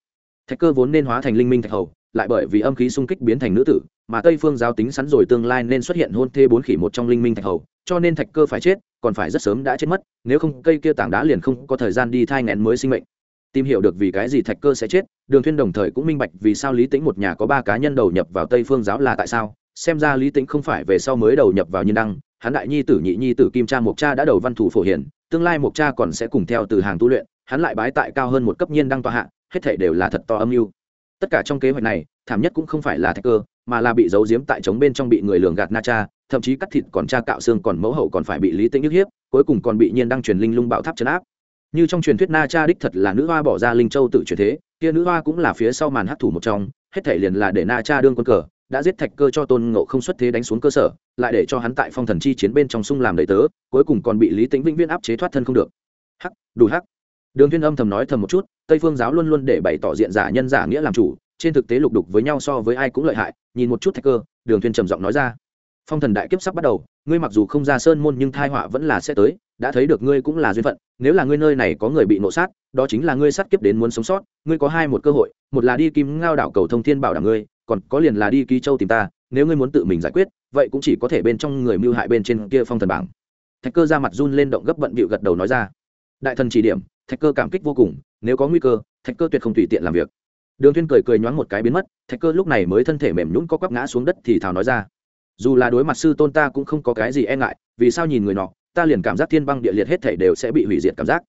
Thạch cơ vốn nên hóa thành linh minh thạch hầu, lại bởi vì âm khí xung kích biến thành nữ tử mà tây phương giáo tính sẵn rồi tương lai nên xuất hiện hôn thê bốn khỉ một trong linh minh thạch hầu, cho nên thạch cơ phải chết, còn phải rất sớm đã chết mất, nếu không cây kia tảng đá liền không có thời gian đi thai ngén mới sinh mệnh. Tìm hiểu được vì cái gì thạch cơ sẽ chết, đường thuyên đồng thời cũng minh bạch vì sao lý tĩnh một nhà có ba cá nhân đầu nhập vào tây phương giáo là tại sao. Xem ra lý tĩnh không phải về sau mới đầu nhập vào nhân đăng, hắn đại nhi tử, nhị nhi tử kim cha mộc cha đã đầu văn thủ phổ hiển, tương lai mộc cha còn sẽ cùng theo từ hàng tu luyện, hắn lại bái tại cao hơn một cấp nhiên đăng tọa hạ, hết thảy đều là thật to âm mưu. Tất cả trong kế hoạch này, thảm nhất cũng không phải là thạch cơ mà là bị giấu giếm tại trống bên trong bị người lường gạt na cha, thậm chí cắt thịt còn cha cạo xương còn mẫu hậu còn phải bị lý tĩnh nhức hiếp, cuối cùng còn bị nhiên đăng truyền linh lung bạo tháp chấn áp. Như trong truyền thuyết na cha đích thật là nữ hoa bỏ ra linh châu tự truyền thế, kia nữ hoa cũng là phía sau màn hấp thủ một trong, hết thể liền là để na cha đương quân cờ, đã giết thạch cơ cho tôn ngộ không xuất thế đánh xuống cơ sở, lại để cho hắn tại phong thần chi chiến bên trong sung làm đầy tớ, cuối cùng còn bị lý tĩnh vĩnh viễn áp chế thoát thân không được. Hắc, đủ hắc. Đường thiên âm thầm nói thầm một chút, tây phương giáo luôn luôn để bày tỏ diện giả nhân giả nghĩa làm chủ trên thực tế lục đục với nhau so với ai cũng lợi hại, nhìn một chút thạch cơ, đường thiên trầm giọng nói ra. Phong thần đại kiếp sắp bắt đầu, ngươi mặc dù không ra sơn môn nhưng thai họa vẫn là sẽ tới, đã thấy được ngươi cũng là duyên phận, nếu là ngươi nơi này có người bị nộ sát, đó chính là ngươi sát kiếp đến muốn sống sót, ngươi có hai một cơ hội, một là đi kim ngao đảo cầu thông thiên bảo đảm ngươi, còn có liền là đi ký châu tìm ta, nếu ngươi muốn tự mình giải quyết, vậy cũng chỉ có thể bên trong người mưu hại bên trên kia phong thần bảng. Thạch cơ ra mặt run lên động gấp bận bịu gật đầu nói ra. Đại thần chỉ điểm, thạch cơ cảm kích vô cùng, nếu có nguy cơ, thạch cơ tuyệt không tùy tiện làm việc đường thiên cười cười nhoáng một cái biến mất, thạch cơ lúc này mới thân thể mềm nhũn có quắp ngã xuống đất thì thào nói ra. Dù là đối mặt sư tôn ta cũng không có cái gì e ngại, vì sao nhìn người nọ, ta liền cảm giác thiên băng địa liệt hết thể đều sẽ bị hủy diệt cảm giác.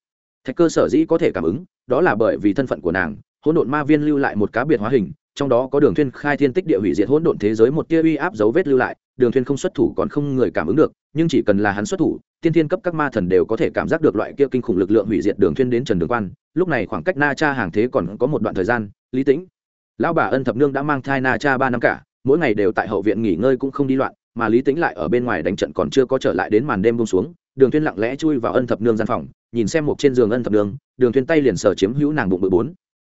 Thạch cơ sở dĩ có thể cảm ứng, đó là bởi vì thân phận của nàng, hỗn độn ma viên lưu lại một cá biệt hóa hình, trong đó có đường thuyên khai thiên tích địa hủy diệt hỗn độn thế giới một tia uy áp dấu vết lưu lại, đường thuyên không xuất thủ còn không người cảm ứng được, nhưng chỉ cần là hắn xuất thủ, tiên thiên cấp các ma thần đều có thể cảm giác được loại kia kinh khủng lực lượng hủy diệt đường thuyên đến trần đường quan. Lúc này khoảng cách na cha hàng thế còn có một đoạn thời gian lý tĩnh. Lão bà ân thập nương đã mang thai na cha ba năm cả, mỗi ngày đều tại hậu viện nghỉ ngơi cũng không đi loạn, mà lý tĩnh lại ở bên ngoài đánh trận còn chưa có trở lại đến màn đêm buông xuống, đường thuyên lặng lẽ chui vào ân thập nương gian phòng, nhìn xem một trên giường ân thập nương, đường thuyên tay liền sờ chiếm hữu nàng bụng bự bốn.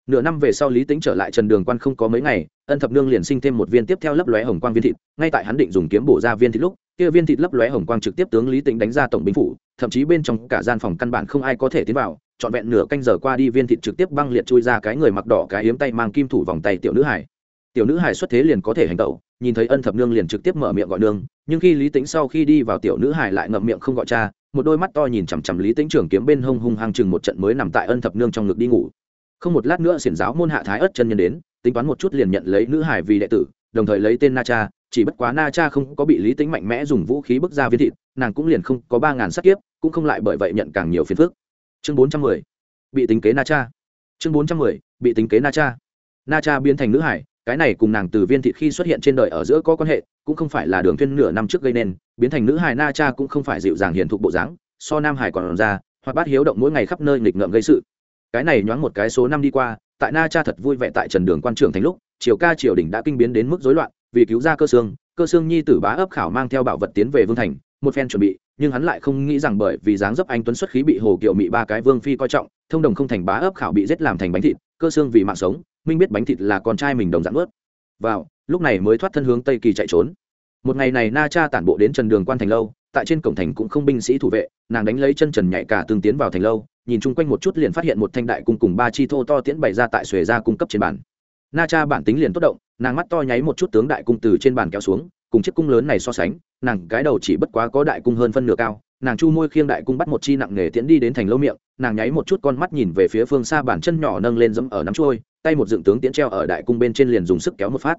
Nửa năm về sau lý tính trở lại trần đường quan không có mấy ngày, ân thập nương liền sinh thêm một viên tiếp theo lấp lóe hồng quang viên thịt, ngay tại hắn định dùng kiếm bổ ra viên thịt lúc, kia viên thịt lấp lóe hồng quang trực tiếp tướng lý tính đánh ra tổng binh phủ, thậm chí bên trong cả gian phòng căn bản không ai có thể tiến vào trọn vẹn nửa canh giờ qua đi viên thịt trực tiếp băng liệt chui ra cái người mặc đỏ cái hiếm tay mang kim thủ vòng tay tiểu nữ hải. Tiểu nữ hải xuất thế liền có thể hành tẩu, nhìn thấy ân thập nương liền trực tiếp mở miệng gọi nương, nhưng khi lý tính sau khi đi vào tiểu nữ hải lại ngậm miệng không gọi cha, một đôi mắt to nhìn chằm chằm lý tính trưởng kiếm bên hông hung hăng chừng một trận mới nằm tại ân thập nương trong ngực đi ngủ. Không một lát nữa xiển giáo môn hạ thái ất chân nhân đến, tính toán một chút liền nhận lấy nữ hải vì đệ tử, đồng thời lấy tên na cha, chỉ bất quá na cha không có bị lý tính mạnh mẽ dùng vũ khí bức ra viên thịt, nàng cũng liền không có ba ngàn sắc kiếp, cũng không lại bởi vậy nhận càng nhiều phiền phức chương bốn trăm mười, bị tính kế na cha. Chương bốn trăm mười, bị tính kế na cha. Na cha biến thành nữ hải, cái này cùng nàng từ viên thịt khi xuất hiện trên đời ở giữa có quan hệ, cũng không phải là đường thuyên nửa năm trước gây nên, biến thành nữ hải na cha cũng không phải dịu dàng hiền thục bộ dáng, so nam hải còn ra hoặc bát hiếu động mỗi ngày khắp nơi nghịch ngợm gây sự. Cái này nhoáng một cái số năm đi qua, tại na cha thật vui vẻ tại trần đường quan trưởng thành lúc, triều ca triều đình đã kinh biến đến mức rối loạn, vì cứu ra cơ xương cơ xương nhi tử bá ấp khảo mang theo bảo vật tiến về vương thành một phen chuẩn bị, nhưng hắn lại không nghĩ rằng bởi vì dáng dấp anh tuấn xuất khí bị hồ kiều mị ba cái vương phi coi trọng, thông đồng không thành bá ấp khảo bị giết làm thành bánh thịt, cơ xương vì mạng sống, minh biết bánh thịt là con trai mình đồng dạng ướt vào, lúc này mới thoát thân hướng tây kỳ chạy trốn. Một ngày này na cha tản bộ đến trần đường quan thành lâu, tại trên cổng thành cũng không binh sĩ thủ vệ, nàng đánh lấy chân trần nhảy cả tương tiến vào thành lâu, nhìn chung quanh một chút liền phát hiện một thanh đại cung cùng ba chi thô to tiễn bày ra tại xuề ra cung cấp trên bàn. Na cha bản tính liền tốt động, nàng mắt to nháy một chút tướng đại cung từ trên bàn kéo xuống cùng chiếc cung lớn này so sánh, nàng cái đầu chỉ bất quá có đại cung hơn phân nửa cao, nàng chu môi khiêng đại cung bắt một chi nặng nghề tiễn đi đến thành lâu miệng, nàng nháy một chút con mắt nhìn về phía phương xa bản chân nhỏ nâng lên dẫm ở nắm trôi tay một dựng tướng tiễn treo ở đại cung bên trên liền dùng sức kéo một phát.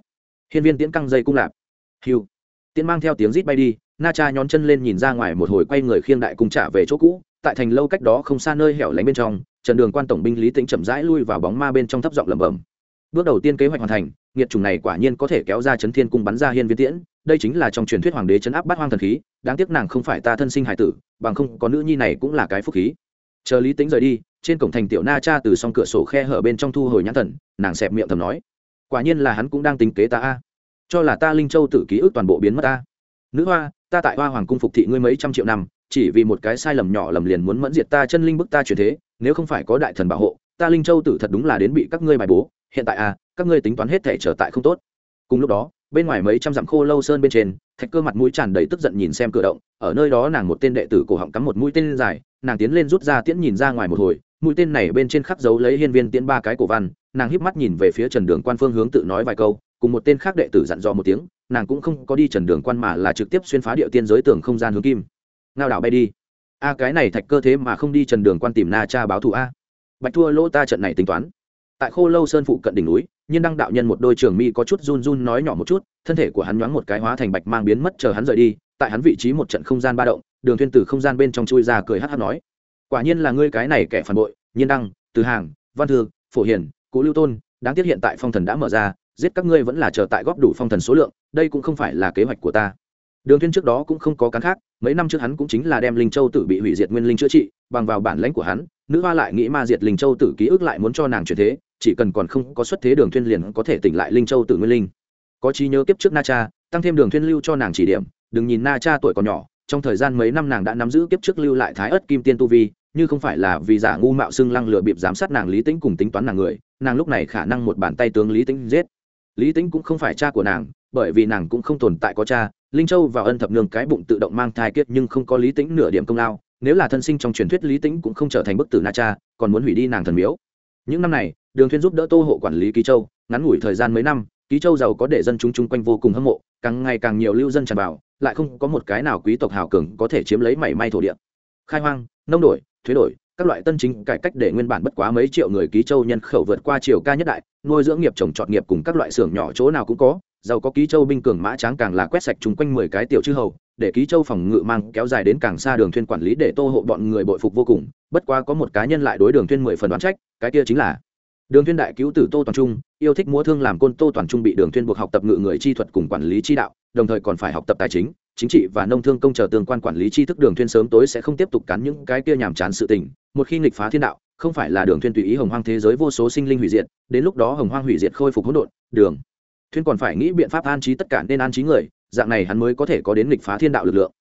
Hiên viên tiễn căng dây cung lạp. Hiu. Tiễn mang theo tiếng rít bay đi, na cha nhón chân lên nhìn ra ngoài một hồi quay người khiêng đại cung trả về chỗ cũ, tại thành lâu cách đó không xa nơi hẻo lánh bên trong, trần đường quan tổng binh lý tĩnh chậm rãi lui vào bóng ma bên trong thấp giọng lẩm bẩm. Bước đầu tiên kế hoạch hoàn thành, nghiệt chủng này quả nhiên có thể kéo ra chấn thiên cung bắn ra hiên viên tiễn đây chính là trong truyền thuyết hoàng đế chấn áp bát hoang thần khí, đáng tiếc nàng không phải ta thân sinh hải tử, bằng không có nữ nhi này cũng là cái phúc khí. Chờ lý tính rời đi, trên cổng thành tiểu na cha từ s cửa sổ khe hở bên trong thu hồi nhãn thần, nàng xẹp miệng thầm nói, quả nhiên là hắn cũng đang tính kế ta a. Cho là ta linh châu tự ký ức toàn bộ biến mất ta nữ hoa, ta tại hoa hoàng cung phục thị ngươi mấy trăm triệu năm, chỉ vì một cái sai lầm nhỏ lầm liền muốn mẫn diệt ta chân linh bức ta chuyển thế, nếu không phải có đại thần bảo hộ, ta linh châu tử thật đúng là đến bị các ngươi bài bố. Hiện tại à các ngươi tính toán hết thể trở tại không tốt. Cùng lúc đó bên ngoài mấy trăm dặm khô lâu sơn bên trên, thạch cơ mặt mũi tràn đầy tức giận nhìn xem cửa động, ở nơi đó nàng một tên đệ tử cổ họng cắm một mũi tên dài, nàng tiến lên rút ra tiễn nhìn ra ngoài một hồi, mũi tên này bên trên khắc dấu lấy hiên viên tiễn ba cái cổ văn, nàng híp mắt nhìn về phía trần đường quan phương hướng tự nói vài câu, cùng một tên khác đệ tử dặn dò một tiếng, nàng cũng không có đi trần đường quan mà là trực tiếp xuyên phá địa tiên giới tường không gian hướng kim. Ngao đảo bay đi. A, cái này thạch cơ thế mà không đi trần đường quan tìm na cha báo thù a. Bạch thua lỗ ta trận này tính toán. Tại khô lâu sơn phụ cận đỉnh núi Nhiên đăng đạo nhân một đôi trường mi có chút run run nói nhỏ một chút, thân thể của hắn nhoáng một cái hóa thành bạch mang biến mất chờ hắn rời đi, tại hắn vị trí một trận không gian ba động, đường thuyên từ không gian bên trong chui ra cười hát hát nói, quả nhiên là ngươi cái này kẻ phản bội, nhiên đăng, từ hàng, văn thư, phổ hiền Cố lưu tôn, đáng tiếc hiện tại phong thần đã mở ra, giết các ngươi vẫn là chờ tại góp đủ phong thần số lượng, đây cũng không phải là kế hoạch của ta. Đường thuyên trước đó cũng không có cán khác, mấy năm trước hắn cũng chính là đem linh châu tử bị hủy diệt nguyên linh chữa trị, bằng vào bản lãnh của hắn nữ hoa lại nghĩ ma diệt linh châu tử ký ức lại muốn cho nàng chuyển thế, chỉ cần còn không có xuất thế đường thuyên liền có thể tỉnh lại linh châu tử nguyên linh. Có trí nhớ kiếp trước na cha, tăng thêm đường thuyên lưu cho nàng chỉ điểm, đừng nhìn na cha tuổi còn nhỏ, trong thời gian mấy năm nàng đã nắm giữ kiếp trước lưu lại thái ất kim tiên tu vi, như không phải là vì giả ngu mạo xưng lăng lừa bịp giám sát nàng lý tĩnh cùng tính toán nàng người, nàng lúc này khả năng một bàn tay tướng lý tĩnh giết. Lý tĩnh cũng không phải cha của nàng, bởi vì nàng cũng không tồn tại có cha, linh châu và ân thập nương cái bụng tự động mang thai kiết nhưng không có lý tĩnh nửa điểm công lao nếu là thân sinh trong truyền thuyết lý tĩnh cũng không trở thành bức tử na cha, còn muốn hủy đi nàng thần miếu. Những năm này, đường thuyên giúp đỡ tô hộ quản lý ký châu, ngắn ngủi thời gian mấy năm, ký châu giàu có để dân chúng chung quanh vô cùng hâm mộ, càng ngày càng nhiều lưu dân tràn vào, lại không có một cái nào quý tộc hào cường có thể chiếm lấy mảy may thổ địa. Khai hoang, nông đổi, thuế đổi, các loại tân chính cải cách để nguyên bản bất quá mấy triệu người ký châu nhân khẩu vượt qua triều ca nhất đại, nuôi dưỡng nghiệp trồng trọt nghiệp cùng các loại xưởng nhỏ chỗ nào cũng có giàu có ký châu binh cường mã tráng càng là quét sạch chung quanh mười cái tiểu chư hầu, để ký châu phòng ngự mang kéo dài đến càng xa đường thuyên quản lý để tô hộ bọn người bội phục vô cùng. Bất quá có một cá nhân lại đối đường thuyên mười phần đoán trách, cái kia chính là đường thuyên đại cứu tử tô toàn trung, yêu thích múa thương làm côn tô toàn trung bị đường thuyên buộc học tập ngự người chi thuật cùng quản lý chi đạo, đồng thời còn phải học tập tài chính chính trị và nông thương công chờ tương quan quản lý tri thức đường thuyên sớm tối sẽ không tiếp tục cắn những cái kia nhàm chán sự tình. Một khi nghịch phá thiên đạo, không phải là đường thuyên tùy ý hồng hoang thế giới vô số sinh linh hủy diệt, đến lúc đó hồng hoang hủy diệt khôi phục hỗn độn, đường thuyên còn phải nghĩ biện pháp an trí tất cả nên an trí người, dạng này hắn mới có thể có đến nghịch phá thiên đạo lực lượng.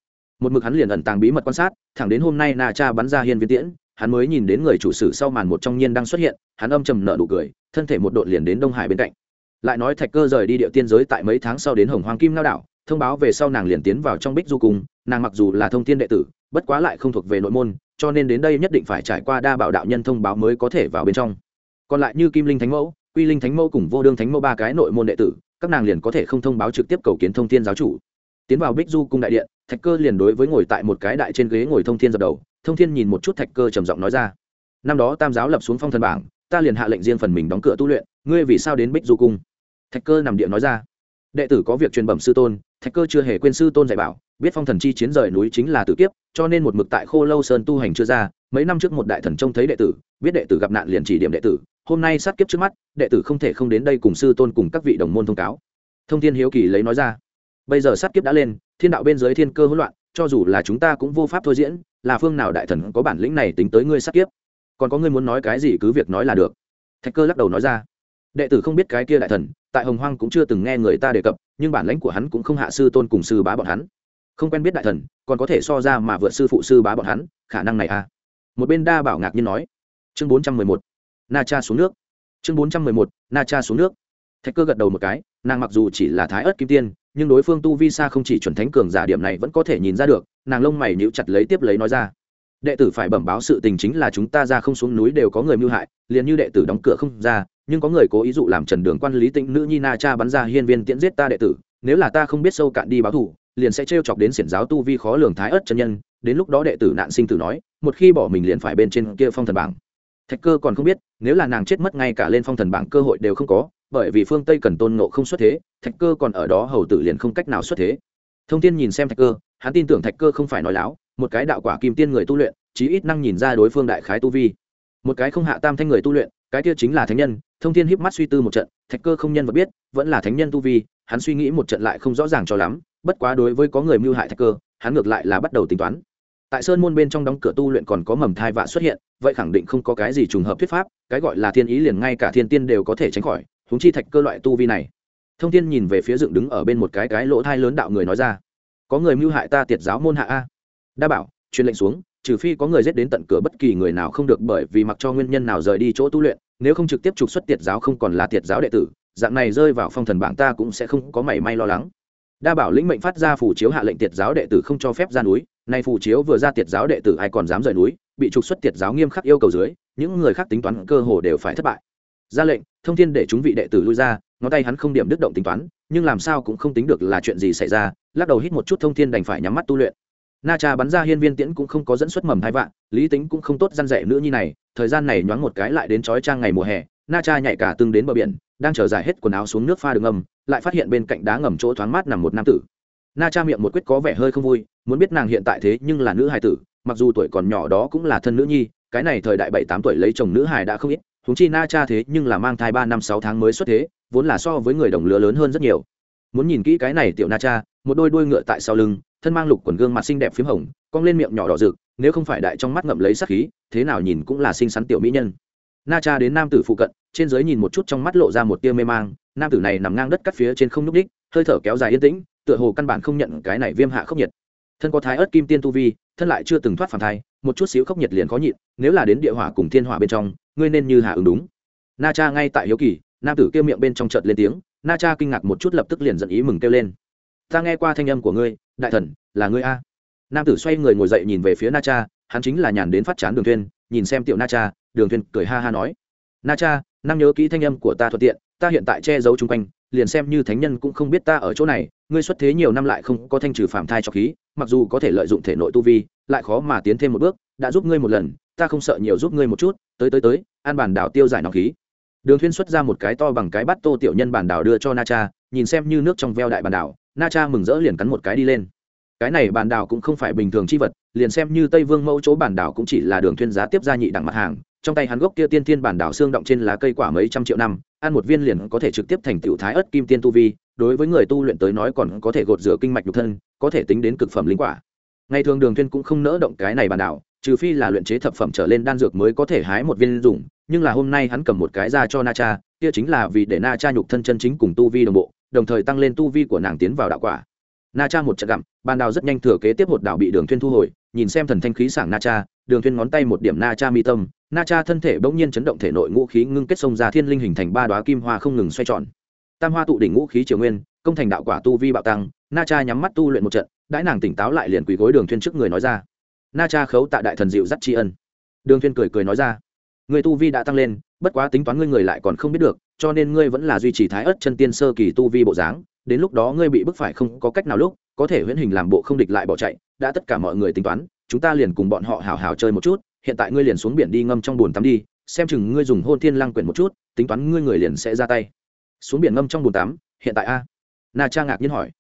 Một mực hắn liền ẩn tàng bí mật quan sát, thẳng đến hôm nay na cha bắn ra hiên viên tiễn, hắn mới nhìn đến người chủ sử sau màn một trong nhiên đang xuất hiện, hắn âm trầm nở nụ cười, thân thể một đội liền đến đông hải bên cạnh. Lại nói thạch cơ rời đi địa tiên giới tại mấy tháng sau đến hồng hoàng kim lao đảo, thông báo về sau nàng liền tiến vào trong bích du cung, nàng mặc dù là thông thiên đệ tử, bất quá lại không thuộc về nội môn, cho nên đến đây nhất định phải trải qua đa bảo đạo nhân thông báo mới có thể vào bên trong. Còn lại như kim linh thánh mẫu quy linh thánh mẫu cùng vô đương thánh mẫu ba cái nội môn đệ tử, các nàng liền có thể không thông báo trực tiếp cầu kiến thông thiên giáo chủ. Tiến vào bích du cung đại điện, thạch cơ liền đối với ngồi tại một cái đại trên ghế ngồi thông thiên dập đầu, thông thiên nhìn một chút thạch cơ trầm giọng nói ra, năm đó tam giáo lập xuống phong thần bảng, ta liền hạ lệnh riêng phần mình đóng cửa tu luyện, ngươi vì sao đến bích du cung? Thạch cơ nằm điện nói ra, đệ tử có việc truyền bẩm sư tôn, thạch cơ chưa hề quên sư tôn dạy bảo, biết phong thần chi chiến rời núi chính là tử kiếp, cho nên một mực tại khô lâu sơn tu hành chưa ra mấy năm trước một đại thần trông thấy đệ tử, biết đệ tử gặp nạn liền chỉ điểm đệ tử, hôm nay sát kiếp trước mắt, đệ tử không thể không đến đây cùng sư tôn cùng các vị đồng môn thông cáo. Thông thiên hiếu kỳ lấy nói ra, bây giờ sát kiếp đã lên, thiên đạo bên dưới thiên cơ hỗn loạn, cho dù là chúng ta cũng vô pháp thôi diễn, là phương nào đại thần có bản lĩnh này tính tới ngươi sát kiếp? Còn có ngươi muốn nói cái gì cứ việc nói là được. Thạch cơ lắc đầu nói ra, đệ tử không biết cái kia đại thần, tại hồng hoang cũng chưa từng nghe người ta đề cập, nhưng bản lãnh của hắn cũng không hạ sư tôn cùng sư bá bọn hắn. Không quen biết đại thần, còn có thể so ra mà vượt sư phụ sư bá bọn hắn, khả năng này à? Một bên đa bảo ngạc nhiên nói, chương bốn trăm mười một, na cha xuống nước. Chương bốn trăm mười một, na cha xuống nước. Thạch cơ gật đầu một cái, nàng mặc dù chỉ là thái ớt kim tiên, nhưng đối phương tu vi xa không chỉ chuẩn thánh cường giả điểm này vẫn có thể nhìn ra được, nàng lông mày nhíu chặt lấy tiếp lấy nói ra, đệ tử phải bẩm báo sự tình chính là chúng ta ra không xuống núi đều có người mưu hại, liền như đệ tử đóng cửa không ra, nhưng có người cố ý dụ làm trần đường quan lý tĩnh nữ nhi na cha bắn ra hiên viên tiễn giết ta đệ tử, nếu là ta không biết sâu cạn đi báo thù, liền sẽ trêu chọc đến xiển giáo tu vi khó lường thái ớt chân nhân đến lúc đó đệ tử nạn sinh tử nói, một khi bỏ mình liền phải bên trên kia phong thần bảng. Thạch cơ còn không biết, nếu là nàng chết mất ngay cả lên phong thần bảng cơ hội đều không có, bởi vì phương tây cần tôn ngộ không xuất thế, thạch cơ còn ở đó hầu tử liền không cách nào xuất thế. Thông tin nhìn xem thạch cơ, hắn tin tưởng thạch cơ không phải nói láo, một cái đạo quả kim tiên người tu luyện, chí ít năng nhìn ra đối phương đại khái tu vi. Một cái không hạ tam thanh người tu luyện, cái kia chính là thánh nhân, thông thiên híp mắt suy tư một trận, thạch cơ không nhân vật biết, vẫn là thánh nhân tu vi, hắn suy nghĩ một trận lại không rõ ràng cho lắm, bất quá đối với có người mưu hại thạch cơ hắn ngược lại là bắt đầu tính toán. Tại sơn môn bên trong đóng cửa tu luyện còn có mầm thai vạ xuất hiện, vậy khẳng định không có cái gì trùng hợp thuyết pháp, cái gọi là thiên ý liền ngay cả thiên tiên đều có thể tránh khỏi húng chi thạch cơ loại tu vi này. Thông thiên nhìn về phía dựng đứng ở bên một cái cái lỗ thai lớn đạo người nói ra, có người mưu hại ta tiệt giáo môn hạ a. Đa bảo, truyền lệnh xuống, trừ phi có người giết đến tận cửa bất kỳ người nào không được bởi vì mặc cho nguyên nhân nào rời đi chỗ tu luyện, nếu không trực tiếp trục xuất tiệt giáo không còn là tiệt giáo đệ tử, dạng này rơi vào phong thần bảng ta cũng sẽ không có mảy may lo lắng đa bảo lĩnh mệnh phát ra phủ chiếu hạ lệnh tiệt giáo đệ tử không cho phép ra núi, nay phủ chiếu vừa ra tiệt giáo đệ tử ai còn dám rời núi, bị trục xuất tiệt giáo nghiêm khắc yêu cầu dưới, những người khác tính toán cơ hồ đều phải thất bại. Ra lệnh, thông thiên để chúng vị đệ tử lui ra, ngón tay hắn không điểm đứt động tính toán, nhưng làm sao cũng không tính được là chuyện gì xảy ra, lắc đầu hít một chút thông thiên đành phải nhắm mắt tu luyện. Na cha bắn ra hiên viên tiễn cũng không có dẫn xuất mầm hai vạn, lý tính cũng không tốt răn rẻ nữ nhi này, thời gian này nhoáng một cái lại đến trói trang ngày mùa hè, na cha nhảy cả tương đến bờ biển, đang chờ giải hết quần áo xuống nước pha đường ngầm lại phát hiện bên cạnh đá ngầm chỗ thoáng mát nằm một nam tử. Na cha miệng một quyết có vẻ hơi không vui, muốn biết nàng hiện tại thế nhưng là nữ hài tử, mặc dù tuổi còn nhỏ đó cũng là thân nữ nhi, cái này thời đại bảy tám tuổi lấy chồng nữ hài đã không ít thúng chi na cha thế nhưng là mang thai ba năm sáu tháng mới xuất thế, vốn là so với người đồng lứa lớn hơn rất nhiều. Muốn nhìn kỹ cái này tiểu na cha, một đôi đuôi ngựa tại sau lưng, thân mang lục quần gương mặt xinh đẹp p h í m hồng, cong lên miệng nhỏ đỏ rực, nếu không phải đại trong mắt ngậm lấy sắc khí, thế nào nhìn cũng là xinh xắn tiểu mỹ nhân. Na cha đến nam tử phụ cận trên giới nhìn một chút trong mắt lộ ra một tia mê mang, nam tử này nằm ngang đất cắt phía trên không n ú c đích hơi thở kéo dài yên tĩnh, tựa hồ căn bản không nhận cái này viêm hạ khốc nhiệt. Thân có thái ớt kim tiên tu vi, thân lại chưa từng thoát phản thai, một chút xíu khốc nhiệt liền khó nhịn, nếu là đến địa hỏa cùng thiên hỏa bên trong, ngươi nên như hạ ứng đúng. Na cha ngay tại hiếu kỳ, nam tử kêu miệng bên trong chợt lên tiếng, na cha kinh ngạc một chút lập tức liền giận ý mừng kêu lên. Ta nghe qua thanh âm của ngươi, đại thần, là ngươi a. Nam tử xoay người ngồi dậy nhìn về phía na cha, hắn chính là nhàn đến phát chán đường thuyên nhìn xem tiểu na cha, đường thuyên cười ha ha nói. Na cha năm nhớ kỹ thanh âm của ta thuận tiện, ta hiện tại che giấu chung quanh, liền xem như thánh nhân cũng không biết ta ở chỗ này, ngươi xuất thế nhiều năm lại không có thanh trừ phạm thai cho khí, mặc dù có thể lợi dụng thể nội tu vi, lại khó mà tiến thêm một bước, đã giúp ngươi một lần, ta không sợ nhiều giúp ngươi một chút, tới tới tới, an bản đảo tiêu giải nọc khí. Đường thuyên xuất ra một cái to bằng cái bát tô tiểu nhân bản đảo đưa cho na cha, nhìn xem như nước trong veo đại bản đảo, na cha mừng rỡ liền cắn một cái đi lên. Cái này bản đảo cũng không phải bình thường chi vật, liền xem như tây vương mẫu chỗ bản đảo cũng chỉ là đường thuyên giá tiếp gia nhị đẳng mặt hàng trong tay hắn gốc kia tiên thiên bản đảo xương động trên lá cây quả mấy trăm triệu năm, ăn một viên liền có thể trực tiếp thành tiểu thái ớt kim tiên tu vi, đối với người tu luyện tới nói còn có thể gột rửa kinh mạch nhục thân, có thể tính đến cực phẩm linh quả. Ngày thường đường thiên cũng không nỡ động cái này bản đảo, trừ phi là luyện chế thập phẩm trở lên đan dược mới có thể hái một viên dùng, nhưng là hôm nay hắn cầm một cái ra cho na cha, kia chính là vì để na cha nhục thân chân chính cùng tu vi đồng bộ, đồng thời tăng lên tu vi của nàng tiến vào đạo quả. Na cha một trận gặm bản đào rất nhanh thừa kế tiếp một đảo bị đường thiên thu hồi, nhìn xem thần thanh khí sảng na cha đường thuyên ngón tay một điểm na cha mi tâm, na cha thân thể bỗng nhiên chấn động thể nội ngũ khí ngưng kết sông ra thiên linh hình thành ba đóa kim hoa không ngừng xoay tròn. Tam hoa tụ đỉnh ngũ khí triều nguyên, công thành đạo quả tu vi bạo tăng, na cha nhắm mắt tu luyện một trận, đãi nàng tỉnh táo lại liền quỳ gối đường thuyên trước người nói ra. Na cha khấu tạ đại thần diệu dắt tri ân. Đường thuyên cười cười nói ra. Người tu vi đã tăng lên, bất quá tính toán ngươi người lại còn không biết được, cho nên ngươi vẫn là duy trì thái ất chân tiên sơ kỳ tu vi bộ dáng, đến lúc đó ngươi bị bức phải không có cách nào lúc, có thể huyễn hình làm bộ không địch lại bỏ chạy, đã tất cả mọi người tính toán chúng ta liền cùng bọn họ hào hào chơi một chút, hiện tại ngươi liền xuống biển đi ngâm trong bùn tắm đi, xem chừng ngươi dùng hôn thiên lăng quyển một chút, tính toán ngươi người liền sẽ ra tay. Xuống biển ngâm trong bùn tắm, hiện tại a? Na cha ngạc nhiên hỏi.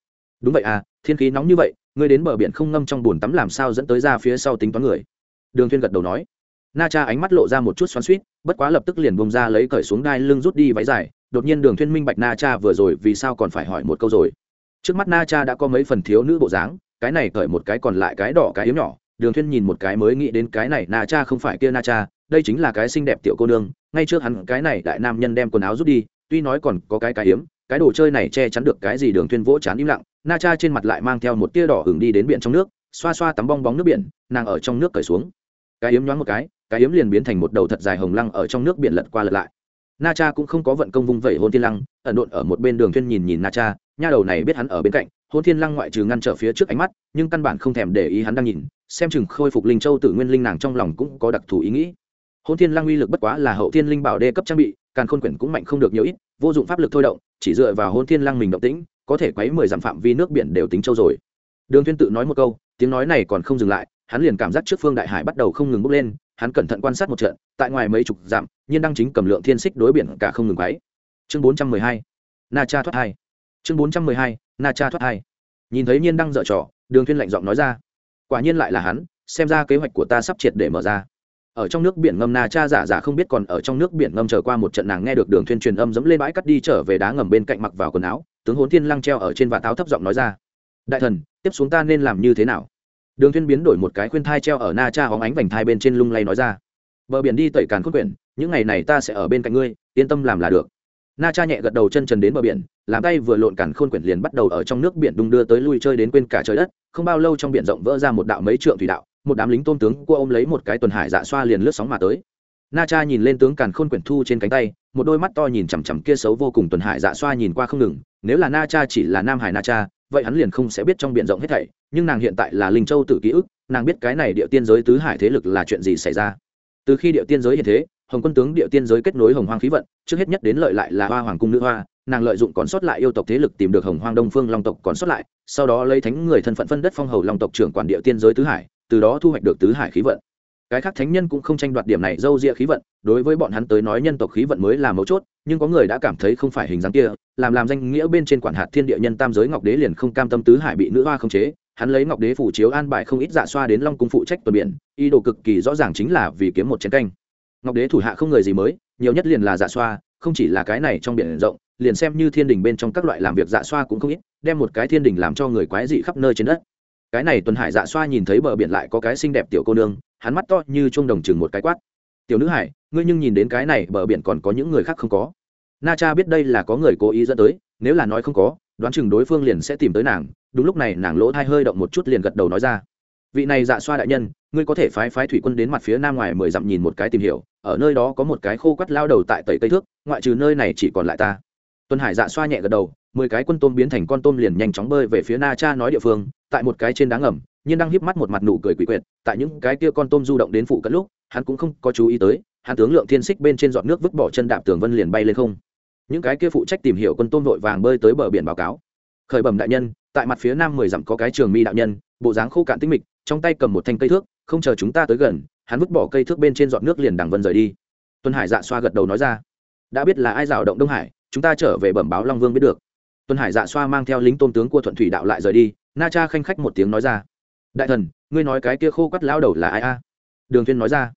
Đúng vậy à thiên khí nóng như vậy, ngươi đến bờ biển không ngâm trong bùn tắm làm sao dẫn tới ra phía sau tính toán người? Đường thiên gật đầu nói. Na cha ánh mắt lộ ra một chút xoắn suýt bất quá lập tức liền bông ra lấy cởi xuống đai lưng rút đi váy dài, đột nhiên đường thiên minh bạch na cha vừa rồi vì sao còn phải hỏi một câu rồi. Trước mắt na cha đã có mấy phần thiếu nữ bộ dáng, cái này cởi một cái còn lại cái đỏ cái yếu nhỏ đường thiên nhìn một cái mới nghĩ đến cái này, na cha không phải kia na cha, đây chính là cái xinh đẹp tiểu cô nương, ngay trước hắn cái này đại nam nhân đem quần áo rút đi, tuy nói còn có cái cái hiếm cái đồ chơi này che chắn được cái gì đường thiên vỗ chán im lặng, na cha trên mặt lại mang theo một tia đỏ hửng đi đến biển trong nước, xoa xoa tắm bong bóng nước biển, nàng ở trong nước cởi xuống. Cái hiếm nhoáng một cái cái hiếm liền biến thành một đầu thật dài hồng lăng ở trong nước biển lật qua lật lại. Na cha cũng không có vận công vung vẩy hôn thiên lăng, ẩn độn ở một bên đường thiên nhìn nhìn na cha, nha đầu này biết hắn ở bên cạnh, hôn thiên lăng ngoại trừ ngăn trở phía trước ánh mắt, nhưng căn bản không thèm để ý hắn đang nhìn xem chừng khôi phục linh châu tự nguyên linh nàng trong lòng cũng có đặc thù ý nghĩ. Hôn thiên Lang uy lực bất quá là hậu thiên linh bảo đê cấp trang bị, càn khôn quyển cũng mạnh không được nhiều ít, vô dụng pháp lực thôi động, chỉ dựa vào hôn thiên Lang mình động tĩnh, có thể quấy mười dặm phạm vi nước biển đều tính châu rồi. Đường thiên tự nói một câu, tiếng nói này còn không dừng lại, hắn liền cảm giác trước phương đại hải bắt đầu không ngừng bốc lên, hắn cẩn thận quan sát một trận, tại ngoài mấy chục dặm, nhiên đăng chính cầm lượng thiên xích đối biển cả không ngừng quấy. Chương bốn trăm mười hai, na cha thoát hai chương bốn trăm mười hai, na cha thoát hai nhìn thấy nhiên đăng dở trò, đường thiên lạnh giọng nói ra quả nhiên lại là hắn, xem ra kế hoạch của ta sắp triệt để mở ra. Ở trong nước biển ngâm na cha giả giả không biết còn ở trong nước biển ngâm chờ qua một trận nàng nghe được đường thuyên truyền âm dẫm lên bãi cắt đi trở về đá ngầm bên cạnh mặc vào quần áo, tướng hồn thiên lăng treo ở trên vạt áo thấp giọng nói ra. Đại thần, tiếp xuống ta nên làm như thế nào? Đường thuyên biến đổi một cái khuyên thai treo ở na cha hóng ánh vành thai bên trên lung lay nói ra. Bờ biển đi tẩy càn khôn quyển, những ngày này ta sẽ ở bên cạnh ngươi, yên tâm làm là được. Na cha nhẹ gật đầu chân trần đến bờ biển, làm tay vừa lộn càn khôn quyển liền bắt đầu ở trong nước biển đung đưa tới lui chơi đến quên cả trời đất không bao lâu trong biển rộng vỡ ra một đạo mấy trượng thủy đạo, một đám lính tôn tướng cua ôm lấy một cái tuần hải dạ xoa liền lướt sóng mà tới. Na cha nhìn lên tướng càn khôn quyển thu trên cánh tay, một đôi mắt to nhìn chằm chằm kia xấu vô cùng tuần hải dạ xoa nhìn qua không ngừng, nếu là na cha chỉ là nam hải na cha, vậy hắn liền không sẽ biết trong biển rộng hết thảy, nhưng nàng hiện tại là linh châu tự ký ức, nàng biết cái này địa tiên giới tứ hải thế lực là chuyện gì xảy ra. Từ khi địa tiên giới hiện thế, hồng quân tướng địa tiên giới kết nối hồng hoang khí vận, trước hết nhất đến lợi lại là hoa hoàng cung nữ hoa nàng lợi dụng còn sót lại yêu tộc thế lực tìm được hồng hoang đông phương long tộc còn sót lại, sau đó lấy thánh người thân phận phân đất phong hầu long tộc trưởng quản địa tiên giới tứ hải, từ đó thu hoạch được tứ hải khí vận. Cái khác thánh nhân cũng không tranh đoạt điểm này dâu ria khí vận, đối với bọn hắn tới nói nhân tộc khí vận mới là mấu chốt, nhưng có người đã cảm thấy không phải hình dáng kia, làm làm danh nghĩa bên trên quản hạt thiên địa nhân tam giới ngọc đế liền không cam tâm tứ hải bị nữ hoa khống chế, hắn lấy ngọc đế phủ chiếu an bài không ít dạ xoa đến long cung phụ trách tuần biển, ý đồ cực kỳ rõ ràng chính là vì kiếm một chiến canh. Ngọc đế thủ hạ không người gì mới, nhiều nhất liền là dạ xoa, không chỉ là cái này trong biển rộng liền xem như thiên đình bên trong các loại làm việc dạ xoa cũng không ít, đem một cái thiên đình làm cho người quái dị khắp nơi trên đất. Cái này tuần hải dạ xoa nhìn thấy bờ biển lại có cái xinh đẹp tiểu cô nương, hắn mắt to như chuông đồng chừng một cái quát. Tiểu nữ hải, ngươi nhưng nhìn đến cái này bờ biển còn có những người khác không có? Na cha biết đây là có người cố ý dẫn tới, nếu là nói không có, đoán chừng đối phương liền sẽ tìm tới nàng, đúng lúc này nàng lỗ thai hơi động một chút liền gật đầu nói ra. Vị này dạ xoa đại nhân, ngươi có thể phái phái thủy quân đến mặt phía nam ngoài mười dặm nhìn một cái tìm hiểu, ở nơi đó có một cái khô quắt lao đầu tại tẩy tây thước, ngoại trừ nơi này chỉ còn lại ta tuân hải dạ xoa nhẹ gật đầu, mười cái quân tôm biến thành con tôm liền nhanh chóng bơi về phía na cha nói địa phương, tại một cái trên đá ngầm, nhiên đang híp mắt một mặt nụ cười quỷ quyệt, tại những cái kia con tôm du động đến phụ cận lúc, hắn cũng không có chú ý tới, hắn tướng lượng thiên xích bên trên giọt nước vứt bỏ chân đạp tường vân liền bay lên không. Những cái kia phụ trách tìm hiểu quân tôm vội vàng bơi tới bờ biển báo cáo. Khởi bẩm đại nhân, tại mặt phía nam mười dặm có cái trường mi đạo nhân, bộ dáng khô cạn tinh mịch, trong tay cầm một thanh cây thước, không chờ chúng ta tới gần, hắn vứt bỏ cây thước bên trên giọt nước liền đằng vân rời đi. Tuân hải dạ xoa gật đầu nói ra, đã biết là ai rào động đông hải chúng ta trở về bẩm báo long vương biết được. Tuân hải dạ xoa mang theo lính tôn tướng của thuận thủy đạo lại rời đi, na cha khanh khách một tiếng nói ra. Đại thần, ngươi nói cái kia khô quắt lao đầu là ai a? Đường Thiên nói ra.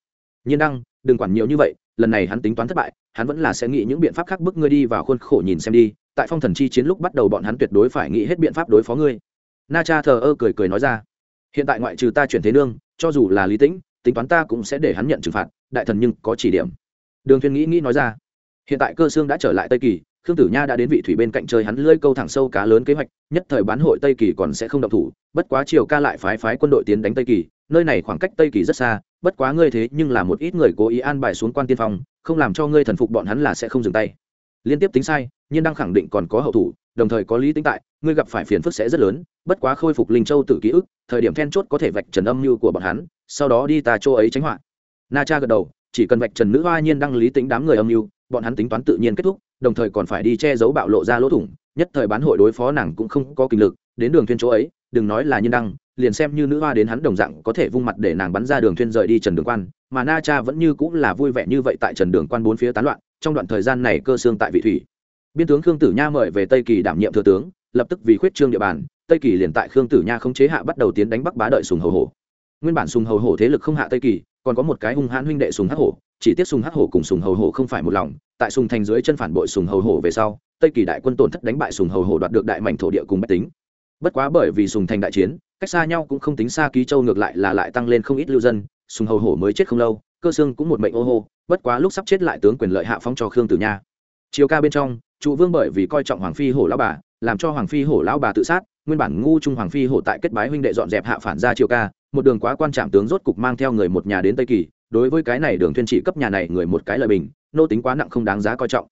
Nhiên đăng, đừng quản nhiều như vậy, lần này hắn tính toán thất bại, hắn vẫn là sẽ nghĩ những biện pháp khác bức ngươi đi vào khuôn khổ nhìn xem đi, tại phong thần chi chiến lúc bắt đầu bọn hắn tuyệt đối phải nghĩ hết biện pháp đối phó ngươi. Na cha thờ ơ cười cười nói ra. Hiện tại ngoại trừ ta chuyển thế nương, cho dù là lý tĩnh, tính toán ta cũng sẽ để hắn nhận trừng phạt, đại thần nhưng có chỉ điểm. Đường Thiên nghĩ nghĩ nói ra hiện tại cơ xương đã trở lại tây kỳ, khương tử nha đã đến vị thủy bên cạnh chơi hắn lưỡi câu thẳng sâu cá lớn kế hoạch, nhất thời bán hội tây kỳ còn sẽ không động thủ, bất quá triều ca lại phái phái quân đội tiến đánh tây kỳ, nơi này khoảng cách tây kỳ rất xa, bất quá ngươi thế nhưng là một ít người cố ý an bài xuống quan tiên phong, không làm cho ngươi thần phục bọn hắn là sẽ không dừng tay. Liên tiếp tính sai nhưng đang khẳng định còn có hậu thủ, đồng thời có lý tính tại, ngươi gặp phải phiền phức sẽ rất lớn, bất quá khôi phục linh châu tự ký ức, thời điểm then chốt có thể vạch trần âm mưu của bọn hắn, sau đó đi tà chỗ ấy tránh họa. Na cha gật đầu chỉ cần vạch trần nữ hoa nhiên đăng lý tính đám người âm mưu, bọn hắn tính toán tự nhiên kết thúc, đồng thời còn phải đi che giấu bạo lộ ra lỗ thủng, nhất thời bán hội đối phó nàng cũng không có kinh lực, đến đường thuyên chỗ ấy, đừng nói là nhiên đăng, liền xem như nữ hoa đến hắn đồng dạng có thể vung mặt để nàng bắn ra đường thuyên rời đi trần đường quan, mà na cha vẫn như cũng là vui vẻ như vậy tại trần đường quan bốn phía tán loạn, trong đoạn thời gian này cơ xương tại vị thủy. Biên tướng khương tử nha mời về tây kỳ đảm nhiệm thừa tướng, lập tức vì khuyết trương địa bàn, tây kỳ liền tại khương tử nha không chế hạ bắt đầu tiến đánh bắc bá đợi sùng hầu hổ nguyên bản sùng hầu hổ thế lực không hạ tây kỳ, còn có một cái hung hãn huynh đệ sùng hắc hổ, chỉ tiếc sùng hắc hổ cùng sùng hầu hổ không phải một lòng, tại sùng thành dưới chân phản bội sùng hầu hổ về sau, tây kỳ đại quân tổn thất đánh bại sùng hầu hổ đoạt được đại mảnh thổ địa cùng bách tính. Bất quá bởi vì sùng thành đại chiến, cách xa nhau cũng không tính xa ký châu ngược lại là lại tăng lên không ít lưu dân, sùng hầu hổ mới chết không lâu, cơ xương cũng một mệnh ô hô, bất quá lúc sắp chết lại tướng quyền lợi hạ phong cho khương tử nha. Chiều ca bên trong, trụ vương bởi vì coi trọng hoàng phi hổ lão bà làm cho hoàng phi hổ lão bà tự sát, nguyên bản ngu trung hoàng phi hổ tại kết bái huynh đệ dọn dẹp hạ phản ra triều ca, một đường quá quan trạm tướng rốt cục mang theo người một nhà đến tây kỳ, đối với cái này đường thuyên chỉ cấp nhà này người một cái lợi bình, nô tính quá nặng không đáng giá coi trọng.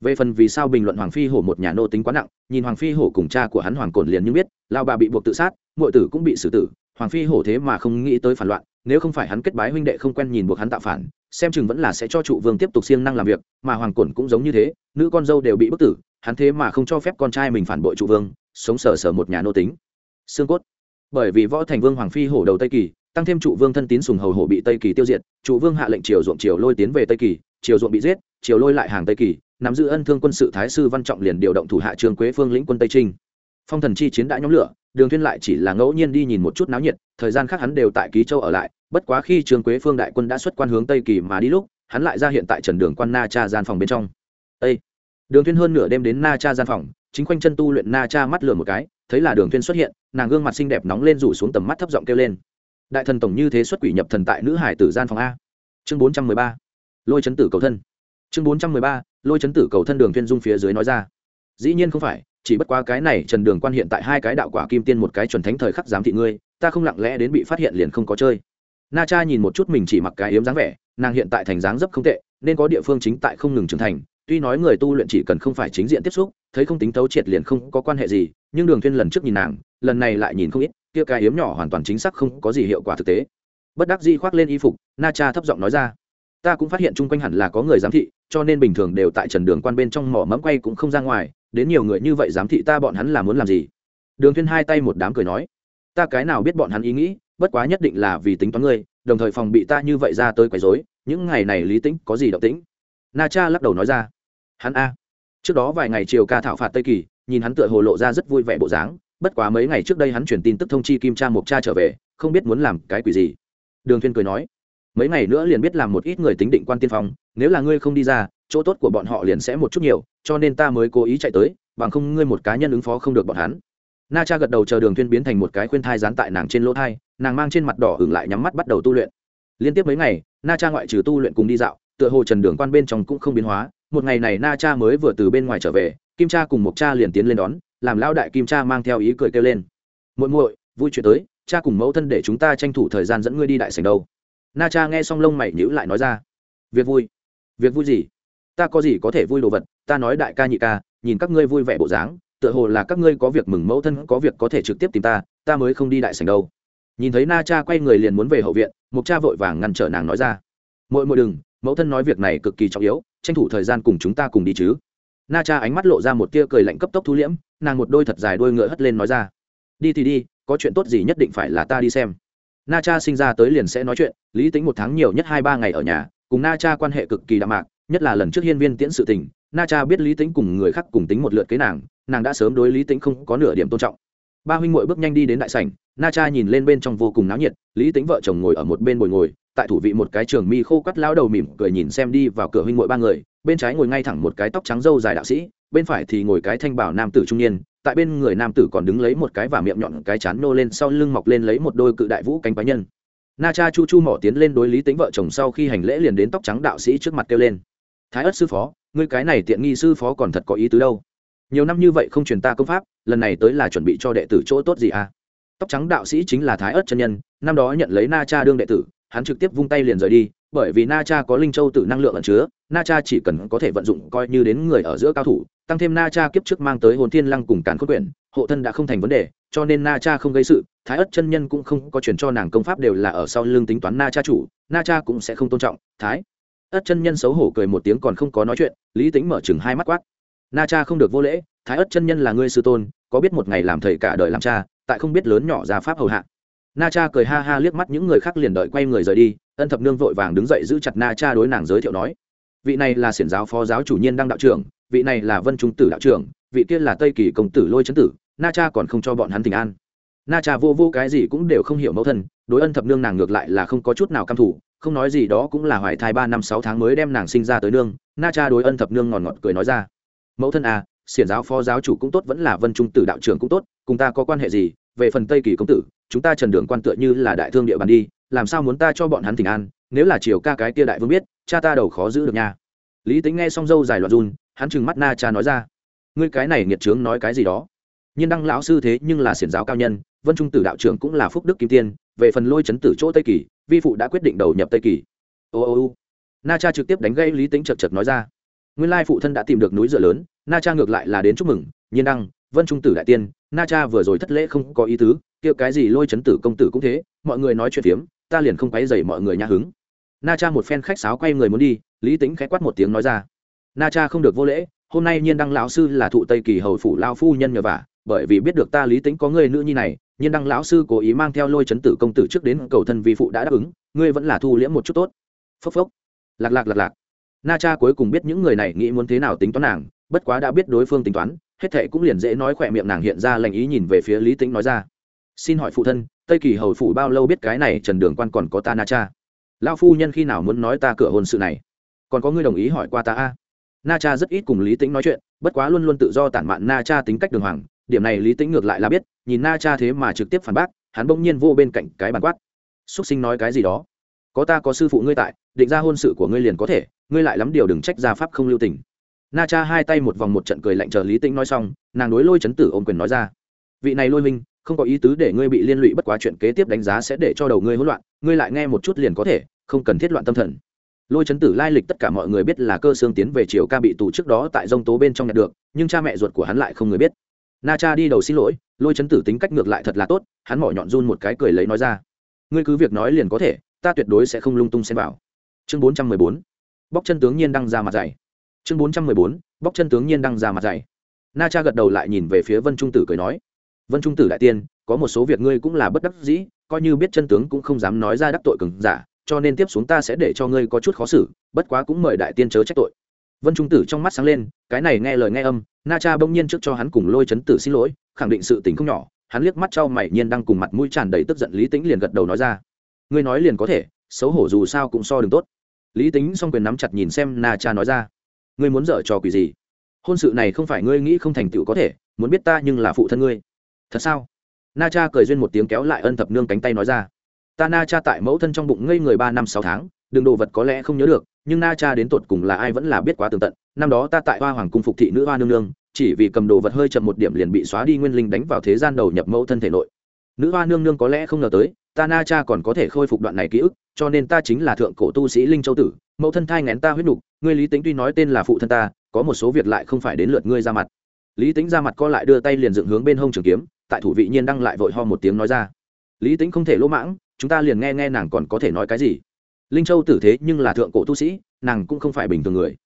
Về phần vì sao bình luận hoàng phi hổ một nhà nô tính quá nặng, nhìn hoàng phi hổ cùng cha của hắn hoàng cổn liền như biết lao bà bị buộc tự sát, muội tử cũng bị xử tử, hoàng phi hổ thế mà không nghĩ tới phản loạn nếu không phải hắn kết bái huynh đệ không quen nhìn buộc hắn tạo phản, xem chừng vẫn là sẽ cho trụ vương tiếp tục siêng năng làm việc, mà hoàng cổn cũng giống như thế, nữ con dâu đều bị bức tử, hắn thế mà không cho phép con trai mình phản bội trụ vương, sống sờ sờ một nhà nô tính. Xương cốt. Bởi vì võ thành vương hoàng phi hổ đầu tây kỳ, tăng thêm trụ vương thân tín sùng hầu hổ bị tây kỳ tiêu diệt, trụ vương hạ lệnh triều ruộng triều lôi tiến về tây kỳ, triều ruộng bị giết, triều lôi lại hàng tây kỳ, nắm giữ ân thương quân sự thái sư văn trọng liền điều động thủ hạ trương quế phương lĩnh quân tây trinh phong thần chi chiến đã nhóm lửa, đường thuyên lại chỉ là ngẫu nhiên đi nhìn một chút náo nhiệt, thời gian khác hắn đều tại ký châu ở lại, bất quá khi trương quế phương đại quân đã xuất quan hướng tây kỳ mà đi lúc, hắn lại ra hiện tại trần đường quan na cha gian phòng bên trong. Ê! đường thuyên hơn nửa đêm đến na cha gian phòng, chính quanh chân tu luyện na cha mắt lườm một cái, thấy là đường thuyên xuất hiện, nàng gương mặt xinh đẹp nóng lên rủ xuống tầm mắt thấp giọng kêu lên. Đại thần tổng như thế xuất quỷ nhập thần tại nữ hải tử gian phòng a. Chương bốn trăm mười ba, lôi chấn tử cầu thân. Chương bốn trăm mười ba, lôi chấn tử cầu thân đường thuyên dung phía dưới nói ra. Dĩ nhiên không phải chỉ bất quá cái này trần đường quan hiện tại hai cái đạo quả kim tiên một cái chuẩn thánh thời khắc giám thị ngươi, ta không lặng lẽ đến bị phát hiện liền không có chơi. Na cha nhìn một chút mình chỉ mặc cái yếm dáng vẻ, nàng hiện tại thành dáng dấp không tệ, nên có địa phương chính tại không ngừng trưởng thành, tuy nói người tu luyện chỉ cần không phải chính diện tiếp xúc, thấy không tính thấu triệt liền không có quan hệ gì, nhưng đường thiên lần trước nhìn nàng, lần này lại nhìn không ít, kia cái yếm nhỏ hoàn toàn chính xác không có gì hiệu quả thực tế. Bất đắc dĩ khoác lên y phục, na cha thấp giọng nói ra, ta cũng phát hiện chung quanh hẳn là có người giám thị, cho nên bình thường đều tại trần đường quan bên trong mỏ mẫm quay cũng không ra ngoài đến nhiều người như vậy giám thị ta bọn hắn là muốn làm gì? Đường Thiên hai tay một đám cười nói, ta cái nào biết bọn hắn ý nghĩ, bất quá nhất định là vì tính toán ngươi, đồng thời phòng bị ta như vậy ra tới quấy rối, những ngày này lý tĩnh có gì động tĩnh? Na cha lắc đầu nói ra, hắn a, trước đó vài ngày chiều ca thảo phạt tây kỳ, nhìn hắn tựa hồ lộ ra rất vui vẻ bộ dáng, bất quá mấy ngày trước đây hắn truyền tin tức thông chi kim cha mục cha trở về, không biết muốn làm cái quỷ gì. Đường Thiên cười nói, mấy ngày nữa liền biết làm một ít người tính định quan tiên phong, nếu là ngươi không đi ra chỗ tốt của bọn họ liền sẽ một chút nhiều, cho nên ta mới cố ý chạy tới, bằng không ngươi một cá nhân ứng phó không được bọn hắn. Na cha gật đầu chờ đường thuyên biến thành một cái khuyên thai dán tại nàng trên lỗ thai, nàng mang trên mặt đỏ hưởng lại nhắm mắt bắt đầu tu luyện. Liên tiếp mấy ngày na cha ngoại trừ tu luyện cùng đi dạo, tựa hồ trần đường quan bên trong cũng không biến hóa. Một ngày này na cha mới vừa từ bên ngoài trở về, kim cha cùng một cha liền tiến lên đón, làm lão đại kim cha mang theo ý cười kêu lên. Muội muội, vui chuyện tới, cha cùng mẫu thân để chúng ta tranh thủ thời gian dẫn ngươi đi đại sảnh đâu. Na cha nghe xong lông mày nhíu lại nói ra. Việc vui. Việc vui gì? Ta có gì có thể vui đồ vật, ta nói đại ca nhị ca, nhìn các ngươi vui vẻ bộ dáng, tựa hồ là các ngươi có việc mừng mẫu thân có việc có thể trực tiếp tìm ta ta mới không đi đại sảnh đâu. Nhìn thấy na cha quay người liền muốn về hậu viện, mục cha vội vàng ngăn trở nàng nói ra. Mỗi mỗi đừng, mẫu thân nói việc này cực kỳ trọng yếu, tranh thủ thời gian cùng chúng ta cùng đi chứ. Na cha ánh mắt lộ ra một tia cười lạnh cấp tốc thu liễm, nàng một đôi thật dài đôi ngựa hất lên nói ra. Đi thì đi, có chuyện tốt gì nhất định phải là ta đi xem. Na cha sinh ra tới liền sẽ nói chuyện, lý tính một tháng nhiều nhất hai ba ngày ở nhà, cùng na cha quan hệ cực kỳ đạm mạc nhất là lần trước hiên viên tiễn sự tình na cha biết lý tính cùng người khác cùng tính một lượt kế nàng nàng đã sớm đối lý tính không có nửa điểm tôn trọng. Ba huynh muội bước nhanh đi đến đại sảnh na cha nhìn lên bên trong vô cùng náo nhiệt, lý tính vợ chồng ngồi ở một bên bồi ngồi, tại thủ vị một cái trường mi khô cắt lao đầu mỉm cười nhìn xem đi vào cửa huynh muội ba người, bên trái ngồi ngay thẳng một cái tóc trắng râu dài đạo sĩ, bên phải thì ngồi cái thanh bảo nam tử trung niên, tại bên người nam tử còn đứng lấy một cái và miệng nhọn cái chán nô lên sau lưng mọc lên lấy một đôi cự đại vũ cánh quái nhân. Na cha chu chu mỏ tiến lên đối lý tính vợ chồng sau khi hành lễ liền đến tóc trắng đạo sĩ trước mặt kêu lên thái ất sư phó, ngươi cái này tiện nghi sư phó còn thật có ý tứ đâu. Nhiều năm như vậy không truyền ta công pháp, lần này tới là chuẩn bị cho đệ tử chỗ tốt gì à? Tóc trắng đạo sĩ chính là thái ất chân nhân, năm đó nhận lấy na cha đương đệ tử, hắn trực tiếp vung tay liền rời đi, bởi vì na cha có linh châu tự năng lượng ẩn chứa, na cha chỉ cần có thể vận dụng coi như đến người ở giữa cao thủ, tăng thêm na cha kiếp trước mang tới hồn thiên lăng cùng càn khôn quyển, hộ thân đã không thành vấn đề, cho nên na cha không gây sự, thái ất chân nhân cũng không có chuyển cho nàng công pháp đều là ở sau lưng tính toán na cha chủ, na cha cũng sẽ không tôn trọng, thái ất chân nhân xấu hổ cười một tiếng còn không có nói chuyện, lý tính mở chừng hai mắt quát. Na cha không được vô lễ, thái ất chân nhân là ngươi sư tôn, có biết một ngày làm thầy cả đời làm cha, tại không biết lớn nhỏ ra pháp hầu hạ. Na cha cười ha ha liếc mắt những người khác liền đợi quay người rời đi, ân thập nương vội vàng đứng dậy giữ chặt na cha đối nàng giới thiệu nói. Vị này là xiển giáo phó giáo chủ nhiên đăng đạo trưởng, vị này là vân trung tử đạo trưởng, vị kia là tây kỳ công tử lôi chấn tử, na cha còn không cho bọn hắn tình an. Na cha vô vô cái gì cũng đều không hiểu mẫu thân đối ân thập nương nàng ngược lại là không có chút nào căm thủ không nói gì đó cũng là hoài thai ba năm sáu tháng mới đem nàng sinh ra tới nương, na cha đối ân thập nương ngòn ngọt cười nói ra. Mẫu thân à xiển giáo phó giáo chủ cũng tốt, vẫn là vân trung tử đạo trưởng cũng tốt, cùng ta có quan hệ gì? Về phần tây kỳ công tử, chúng ta trần đường quan tựa như là đại thương địa bàn đi, làm sao muốn ta cho bọn hắn tình an? Nếu là chiều ca cái kia đại vương biết, cha ta đầu khó giữ được nha. Lý tính nghe xong dâu dài loạt run, hắn chừng mắt na cha nói ra. Ngươi cái này nghiệt trướng nói cái gì đó? Nhân đăng lão sư thế nhưng là xiển giáo cao nhân, vân trung tử đạo trưởng cũng là phúc đức kim tiên về phần lôi chấn tử chỗ tây kỳ, vi phụ đã quyết định đầu nhập tây kỳ. Ô ô ô. Na cha trực tiếp đánh gây lý tính chật chật nói ra. Nguyên lai phụ thân đã tìm được núi dựa lớn, na cha ngược lại là đến chúc mừng, nhiên đăng, vân trung tử đại tiên, na cha vừa rồi thất lễ không có ý tứ, kia cái gì lôi chấn tử công tử cũng thế, mọi người nói chuyện phiếm, ta liền không quấy dày mọi người nhã hứng. Na cha một phen khách sáo quay người muốn đi, lý tính khẽ quát một tiếng nói ra. Na cha không được vô lễ, hôm nay nhiên đăng lão sư là thụ tây kỳ hầu phủ lao phu nhân nhờ vả bởi vì biết được ta lý tính có người nữ nhi này, nhiên đăng lão sư cố ý mang theo lôi chấn tử công tử trước đến cầu thân vi phụ đã đáp ứng, ngươi vẫn là thu liễm một chút tốt. Phốc phốc. Lạc lạc lạc lạc. Na cha cuối cùng biết những người này nghĩ muốn thế nào tính toán nàng, bất quá đã biết đối phương tính toán, hết thệ cũng liền dễ nói khỏe miệng nàng hiện ra lành ý nhìn về phía lý tính nói ra. Xin hỏi phụ thân, tây kỳ hầu phủ bao lâu biết cái này trần đường quan còn có ta na cha? Lao phu nhân khi nào muốn nói ta cửa hôn sự này? Còn có ngươi đồng ý hỏi qua ta a? Na cha rất ít cùng lý tính nói chuyện, bất quá luôn luôn tự do tản mạn na cha tính cách đường hoàng điểm này lý tính ngược lại là biết, nhìn na cha thế mà trực tiếp phản bác, hắn bỗng nhiên vô bên cạnh cái bàn quát. Xúc sinh nói cái gì đó? Có ta có sư phụ ngươi tại, định ra hôn sự của ngươi liền có thể, ngươi lại lắm điều đừng trách gia pháp không lưu tình. Na cha hai tay một vòng một trận cười lạnh chờ lý Tĩnh nói xong, nàng đối lôi chấn tử ôm quyền nói ra. Vị này lôi minh không có ý tứ để ngươi bị liên lụy bất quá chuyện kế tiếp đánh giá sẽ để cho đầu ngươi hỗn loạn, ngươi lại nghe một chút liền có thể, không cần thiết loạn tâm thần. Lôi chấn tử lai lịch tất cả mọi người biết là cơ xương tiến về triều ca bị tù trước đó tại dông tố bên trong nhặt được, nhưng cha mẹ ruột của hắn lại không người biết na cha đi đầu xin lỗi, lôi chấn tử tính cách ngược lại thật là tốt, hắn mỏ nhọn run một cái cười lấy nói ra. Ngươi cứ việc nói liền có thể, ta tuyệt đối sẽ không lung tung xem vào. Chương bốn trăm mười bốn. Bóc chân tướng nhiên đăng ra mặt dày. Chương bốn trăm mười bốn. Bóc chân tướng nhiên đăng ra mặt dày. Na cha gật đầu lại nhìn về phía vân trung tử cười nói. Vân trung tử đại tiên, có một số việc ngươi cũng là bất đắc dĩ, coi như biết chân tướng cũng không dám nói ra đắc tội cừng giả, cho nên tiếp xuống ta sẽ để cho ngươi có chút khó xử, bất quá cũng mời đại tiên chớ trách tội vân trung tử trong mắt sáng lên, cái này nghe lời nghe âm, na cha bỗng nhiên trước cho hắn cùng lôi chấn tử xin lỗi, khẳng định sự tình không nhỏ, hắn liếc mắt trao mày nhiên đang cùng mặt mũi tràn đầy tức giận lý tính liền gật đầu nói ra. Ngươi nói liền có thể, xấu hổ dù sao cũng so đường tốt. Lý tính xong quyền nắm chặt nhìn xem na cha nói ra. Ngươi muốn dở trò quỷ gì? Hôn sự này không phải ngươi nghĩ không thành tựu có thể, muốn biết ta nhưng là phụ thân ngươi. Thật sao? Na cha cười duyên một tiếng kéo lại ân thập nương cánh tay nói ra. Ta na cha tại mẫu thân trong bụng ngây người ba năm sáu tháng đường đồ vật có lẽ không nhớ được, nhưng na cha đến tột cùng là ai vẫn là biết quá tường tận. Năm đó ta tại hoa hoàng cung phục thị nữ hoa nương nương, chỉ vì cầm đồ vật hơi chậm một điểm liền bị xóa đi nguyên linh đánh vào thế gian đầu nhập mẫu thân thể nội. Nữ hoa nương nương có lẽ không ngờ tới, ta na cha còn có thể khôi phục đoạn này ký ức, cho nên ta chính là thượng cổ tu sĩ linh châu tử, mẫu thân thai ngén ta huyết nục, ngươi lý tính tuy nói tên là phụ thân ta, có một số việc lại không phải đến lượt ngươi ra mặt. Lý tính ra mặt co lại đưa tay liền dựng hướng bên hông trường kiếm, tại thủ vị nhiên đăng lại vội ho một tiếng nói ra. Lý tính không thể lỗ mãng, chúng ta liền nghe nghe nàng còn có thể nói cái gì linh châu tử thế nhưng là thượng cổ tu sĩ nàng cũng không phải bình thường người.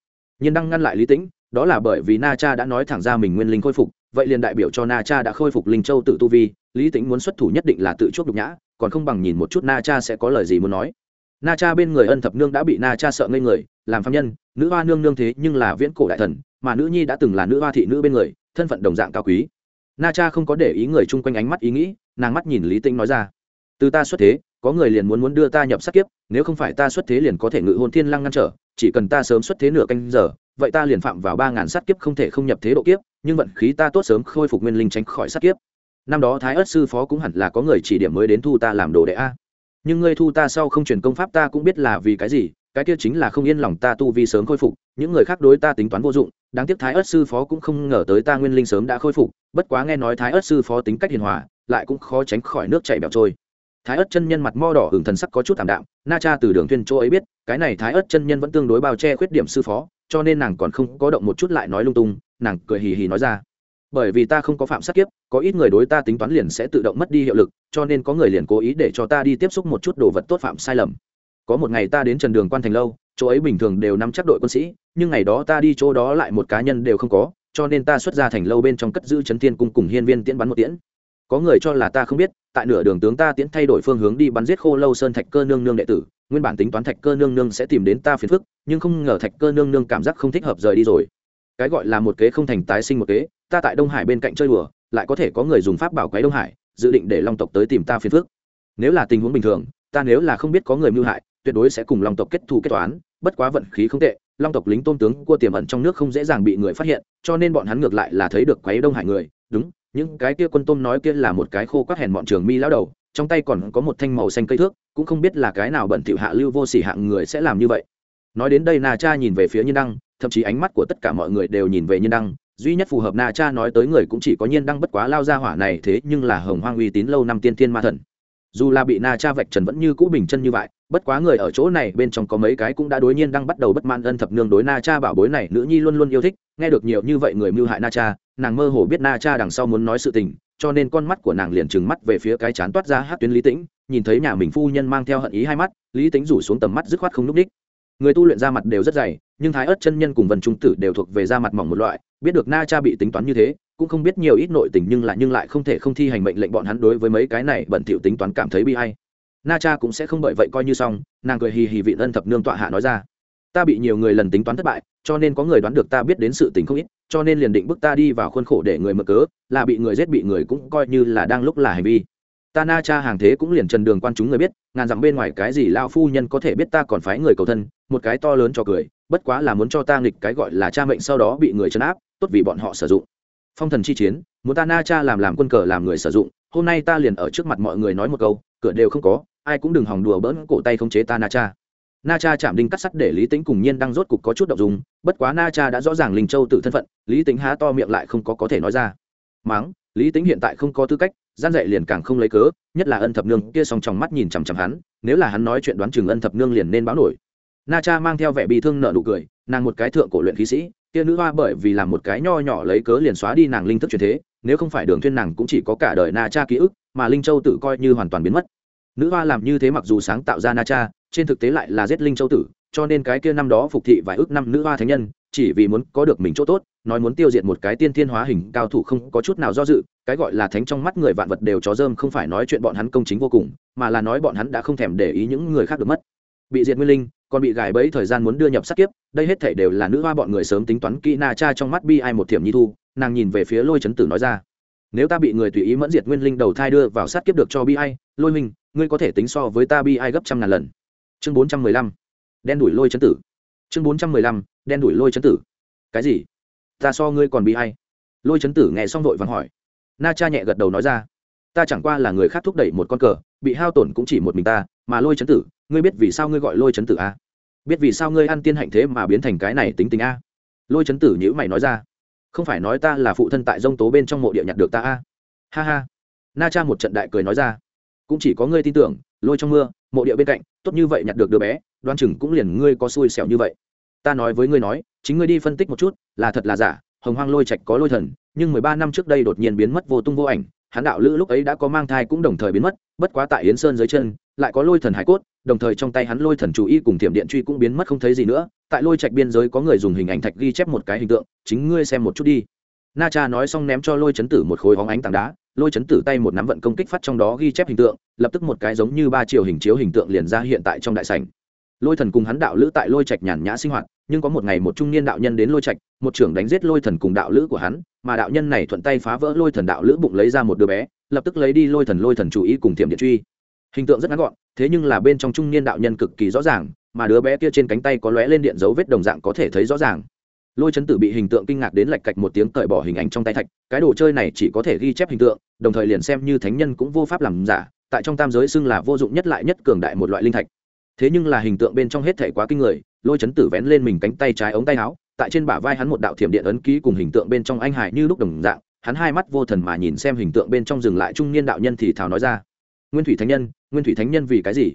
Nhiên đăng ngăn lại lý Tĩnh, đó là bởi vì na cha đã nói thẳng ra mình nguyên linh khôi phục vậy liền đại biểu cho na cha đã khôi phục linh châu tự tu vi lý Tĩnh muốn xuất thủ nhất định là tự chuốc nhục nhã còn không bằng nhìn một chút na cha sẽ có lời gì muốn nói. Na cha bên người ân thập nương đã bị na cha sợ ngây người làm phạm nhân nữ hoa nương nương thế nhưng là viễn cổ đại thần mà nữ nhi đã từng là nữ hoa thị nữ bên người thân phận đồng dạng cao quý. Na cha không có để ý người chung quanh ánh mắt ý nghĩ nàng mắt nhìn lý tĩnh nói ra từ ta xuất thế, có người liền muốn muốn đưa ta nhập sát kiếp, nếu không phải ta xuất thế liền có thể ngự hôn thiên lăng ngăn trở, chỉ cần ta sớm xuất thế nửa canh giờ, vậy ta liền phạm vào ba ngàn sát kiếp không thể không nhập thế độ kiếp, nhưng vận khí ta tốt sớm khôi phục nguyên linh tránh khỏi sát kiếp. Năm đó thái ất sư phó cũng hẳn là có người chỉ điểm mới đến thu ta làm đồ đệ a. Nhưng ngươi thu ta sau không truyền công pháp ta cũng biết là vì cái gì, cái kia chính là không yên lòng ta tu vi sớm khôi phục, những người khác đối ta tính toán vô dụng, đáng tiếc thái ớt sư phó cũng không ngờ tới ta nguyên linh sớm đã khôi phục, bất quá nghe nói thái ớt sư phó tính cách hiền hòa, lại cũng khó tránh khỏi nước chảy bẹo trôi thái ớt chân nhân mặt mo đỏ hưởng thần sắc có chút thảm đạm, na cha từ đường thuyên chỗ ấy biết, cái này thái ớt chân nhân vẫn tương đối bao che khuyết điểm sư phó, cho nên nàng còn không có động một chút lại nói lung tung, nàng cười hì hì nói ra. Bởi vì ta không có phạm sát kiếp, có ít người đối ta tính toán liền sẽ tự động mất đi hiệu lực, cho nên có người liền cố ý để cho ta đi tiếp xúc một chút đồ vật tốt phạm sai lầm. Có một ngày ta đến trần đường quan thành lâu, chỗ ấy bình thường đều nắm chắc đội quân sĩ, nhưng ngày đó ta đi chỗ đó lại một cá nhân đều không có, cho nên ta xuất ra thành lâu bên trong cất giữ chấn thiên cung cùng hiên viên tiễn bắn một tiễn có người cho là ta không biết, tại nửa đường tướng ta tiến thay đổi phương hướng đi bắn giết khô lâu sơn thạch cơ nương nương đệ tử, nguyên bản tính toán thạch cơ nương nương sẽ tìm đến ta phiền phức, nhưng không ngờ thạch cơ nương nương cảm giác không thích hợp rời đi rồi. Cái gọi là một kế không thành tái sinh một kế, ta tại đông hải bên cạnh chơi đùa, lại có thể có người dùng pháp bảo quái đông hải, dự định để long tộc tới tìm ta phiền phức. Nếu là tình huống bình thường, ta nếu là không biết có người mưu hại, tuyệt đối sẽ cùng long tộc kết thù kết toán, bất quá vận khí không tệ, long tộc lính tôn tướng cua tiềm ẩn trong nước không dễ dàng bị người phát hiện, cho nên bọn hắn ngược lại là thấy được quái đông hải người, đúng những cái kia quân tôm nói kia là một cái khô quát hèn bọn trường mi lão đầu, trong tay còn có một thanh màu xanh cây thước, cũng không biết là cái nào bẩn thỉu hạ lưu vô sỉ hạng người sẽ làm như vậy. Nói đến đây na cha nhìn về phía nhiên đăng, thậm chí ánh mắt của tất cả mọi người đều nhìn về nhiên đăng, duy nhất phù hợp na cha nói tới người cũng chỉ có nhiên đăng bất quá lao ra hỏa này thế nhưng là hồng hoang uy tín lâu năm tiên thiên ma thần dù là bị na cha vạch trần vẫn như cũ bình chân như vậy, bất quá người ở chỗ này bên trong có mấy cái cũng đã đối nhiên đang bắt đầu bất mãn ân thập nương đối na cha bảo bối này, nữ nhi luôn luôn yêu thích, nghe được nhiều như vậy người mưu hại na cha, nàng mơ hồ biết na cha đằng sau muốn nói sự tình, cho nên con mắt của nàng liền trừng mắt về phía cái chán toát ra hát tuyến lý tĩnh, nhìn thấy nhà mình phu nhân mang theo hận ý hai mắt, lý tĩnh rủ xuống tầm mắt dứt khoát không n ú c đích. Người tu luyện ra mặt đều rất dày, nhưng thái ớt chân nhân cùng vần trung tử đều thuộc về da mặt mỏng một loại, biết được na cha bị tính toán như thế cũng không biết nhiều ít nội tình nhưng lại nhưng lại không thể không thi hành mệnh lệnh bọn hắn đối với mấy cái này bẩn thỉu tính toán cảm thấy bi hay na cha cũng sẽ không bởi vậy coi như xong, nàng cười hì hì vị ân thập nương tọa hạ nói ra. Ta bị nhiều người lần tính toán thất bại, cho nên có người đoán được ta biết đến sự tình không ít, cho nên liền định bức ta đi vào khuôn khổ để người mở cớ, là bị người giết bị người cũng coi như là đang lúc là hành vi. Ta na cha hàng thế cũng liền trần đường quan chúng người biết, ngàn dặm bên ngoài cái gì lao phu nhân có thể biết ta còn phái người cầu thân, một cái to lớn cho cười, bất quá là muốn cho ta nghịch cái gọi là cha mệnh sau đó bị người chấn áp, tốt vì bọn họ sử dụng phong thần chi chiến, muốn ta na cha làm làm quân cờ làm người sử dụng, hôm nay ta liền ở trước mặt mọi người nói một câu, cửa đều không có, ai cũng đừng hòng đùa bỡn cổ tay không chế ta na cha. Na cha chạm đinh cắt sắt để lý tính cùng nhiên đang rốt cục có chút đ ộ n g dùng bất quá na cha đã rõ ràng linh châu tự thân phận, lý tính há to miệng lại không có có thể nói ra. Máng, lý tính hiện tại không có tư cách, gian dạy liền càng không lấy cớ, nhất là ân thập nương kia song trong mắt nhìn chằm chằm hắn, nếu là hắn nói chuyện đoán chừng ân thập nương liền nên báo nổi. Na cha mang theo vẻ bị thương nợ nụ cười, nàng một cái thượng cổ luyện khí sĩ kia nữ hoa bởi vì làm một cái nho nhỏ lấy cớ liền xóa đi nàng linh thức truyền thế, nếu không phải đường thuyên nàng cũng chỉ có cả đời na cha ký ức, mà linh châu tử coi như hoàn toàn biến mất. Nữ hoa làm như thế mặc dù sáng tạo ra na cha, trên thực tế lại là giết linh châu tử, cho nên cái kia năm đó phục thị vài ước năm nữ hoa thánh nhân, chỉ vì muốn có được mình chỗ tốt, nói muốn tiêu diệt một cái tiên thiên hóa hình cao thủ không có chút nào do dự, cái gọi là thánh trong mắt người vạn vật đều chó dơm không phải nói chuyện bọn hắn công chính vô cùng, mà là nói bọn hắn đã không thèm để ý những người khác được mất. Bị diệt nguyên linh còn bị gài bẫy thời gian muốn đưa nhập sát kiếp, đây hết thể đều là nữ hoa bọn người sớm tính toán kỹ na cha trong mắt bi ai một thiểm nhi thu, nàng nhìn về phía lôi chấn tử nói ra. Nếu ta bị người tùy ý mẫn diệt nguyên linh đầu thai đưa vào sát kiếp được cho bi ai, lôi minh ngươi có thể tính so với ta bi ai gấp trăm ngàn lần. Chương bốn trăm mười lăm, đen đuổi lôi chấn tử. Chương bốn trăm mười lăm, đen đuổi lôi chấn tử. Cái gì? Ta so ngươi còn bi ai? Lôi chấn tử nghe xong vội vàng hỏi. Na cha nhẹ gật đầu nói ra. Ta chẳng qua là người khác thúc đẩy một con cờ, bị hao tổn cũng chỉ một mình ta, mà lôi chấn tử ngươi biết vì sao ngươi gọi lôi chấn tử a? Biết vì sao ngươi ăn tiên hạnh thế mà biến thành cái này tính tình a? Lôi chấn tử nhữ mày nói ra. Không phải nói ta là phụ thân tại dông tố bên trong mộ địa nhặt được ta a? Ha ha. Na cha một trận đại cười nói ra. Cũng chỉ có ngươi tin tưởng, lôi trong mưa, mộ địa bên cạnh, tốt như vậy nhặt được đứa bé, đoan chừng cũng liền ngươi có xui xẻo như vậy. Ta nói với ngươi nói, chính ngươi đi phân tích một chút, là thật là giả, hồng hoang lôi trạch có lôi thần, nhưng mười ba năm trước đây đột nhiên biến mất vô tung vô ảnh, hắn đạo lữ lúc ấy đã có mang thai cũng đồng thời biến mất, bất quá tại yến sơn dưới chân, lại có lôi thần hải cốt đồng thời trong tay hắn lôi thần chủ y cùng thiểm điện truy cũng biến mất không thấy gì nữa. Tại lôi trạch biên giới có người dùng hình ảnh thạch ghi chép một cái hình tượng, chính ngươi xem một chút đi. Na cha nói xong ném cho lôi chấn tử một khối hóng ánh tảng đá. Lôi chấn tử tay một nắm vận công kích phát trong đó ghi chép hình tượng, lập tức một cái giống như ba chiều hình chiếu hình tượng liền ra hiện tại trong đại sảnh. Lôi thần cùng hắn đạo lữ tại lôi trạch nhàn nhã sinh hoạt, nhưng có một ngày một trung niên đạo nhân đến lôi trạch, một trưởng đánh giết lôi thần cùng đạo lữ của hắn, mà đạo nhân này thuận tay phá vỡ lôi thần đạo lữ bụng lấy ra một đứa bé, lập tức lấy đi lôi thần lôi thần chủ ý cùng thiểm điện truy hình tượng rất ngắn gọn, thế nhưng là bên trong trung niên đạo nhân cực kỳ rõ ràng, mà đứa bé kia trên cánh tay có lóe lên điện dấu vết đồng dạng có thể thấy rõ ràng. Lôi chấn tử bị hình tượng kinh ngạc đến lạch cạch một tiếng cởi bỏ hình ảnh trong tay thạch, cái đồ chơi này chỉ có thể ghi chép hình tượng, đồng thời liền xem như thánh nhân cũng vô pháp làm giả, tại trong tam giới xưng là vô dụng nhất lại nhất cường đại một loại linh thạch. Thế nhưng là hình tượng bên trong hết thể quá kinh người, lôi chấn tử vén lên mình cánh tay trái ống tay áo, tại trên bả vai hắn một đạo thiểm điện ấn ký cùng hình tượng bên trong anh hải như lúc đồng dạng, hắn hai mắt vô thần mà nhìn xem hình tượng bên trong dừng lại trung niên đạo nhân thì thào nói ra nguyên thủy thánh nhân, nguyên thủy thánh nhân vì cái gì?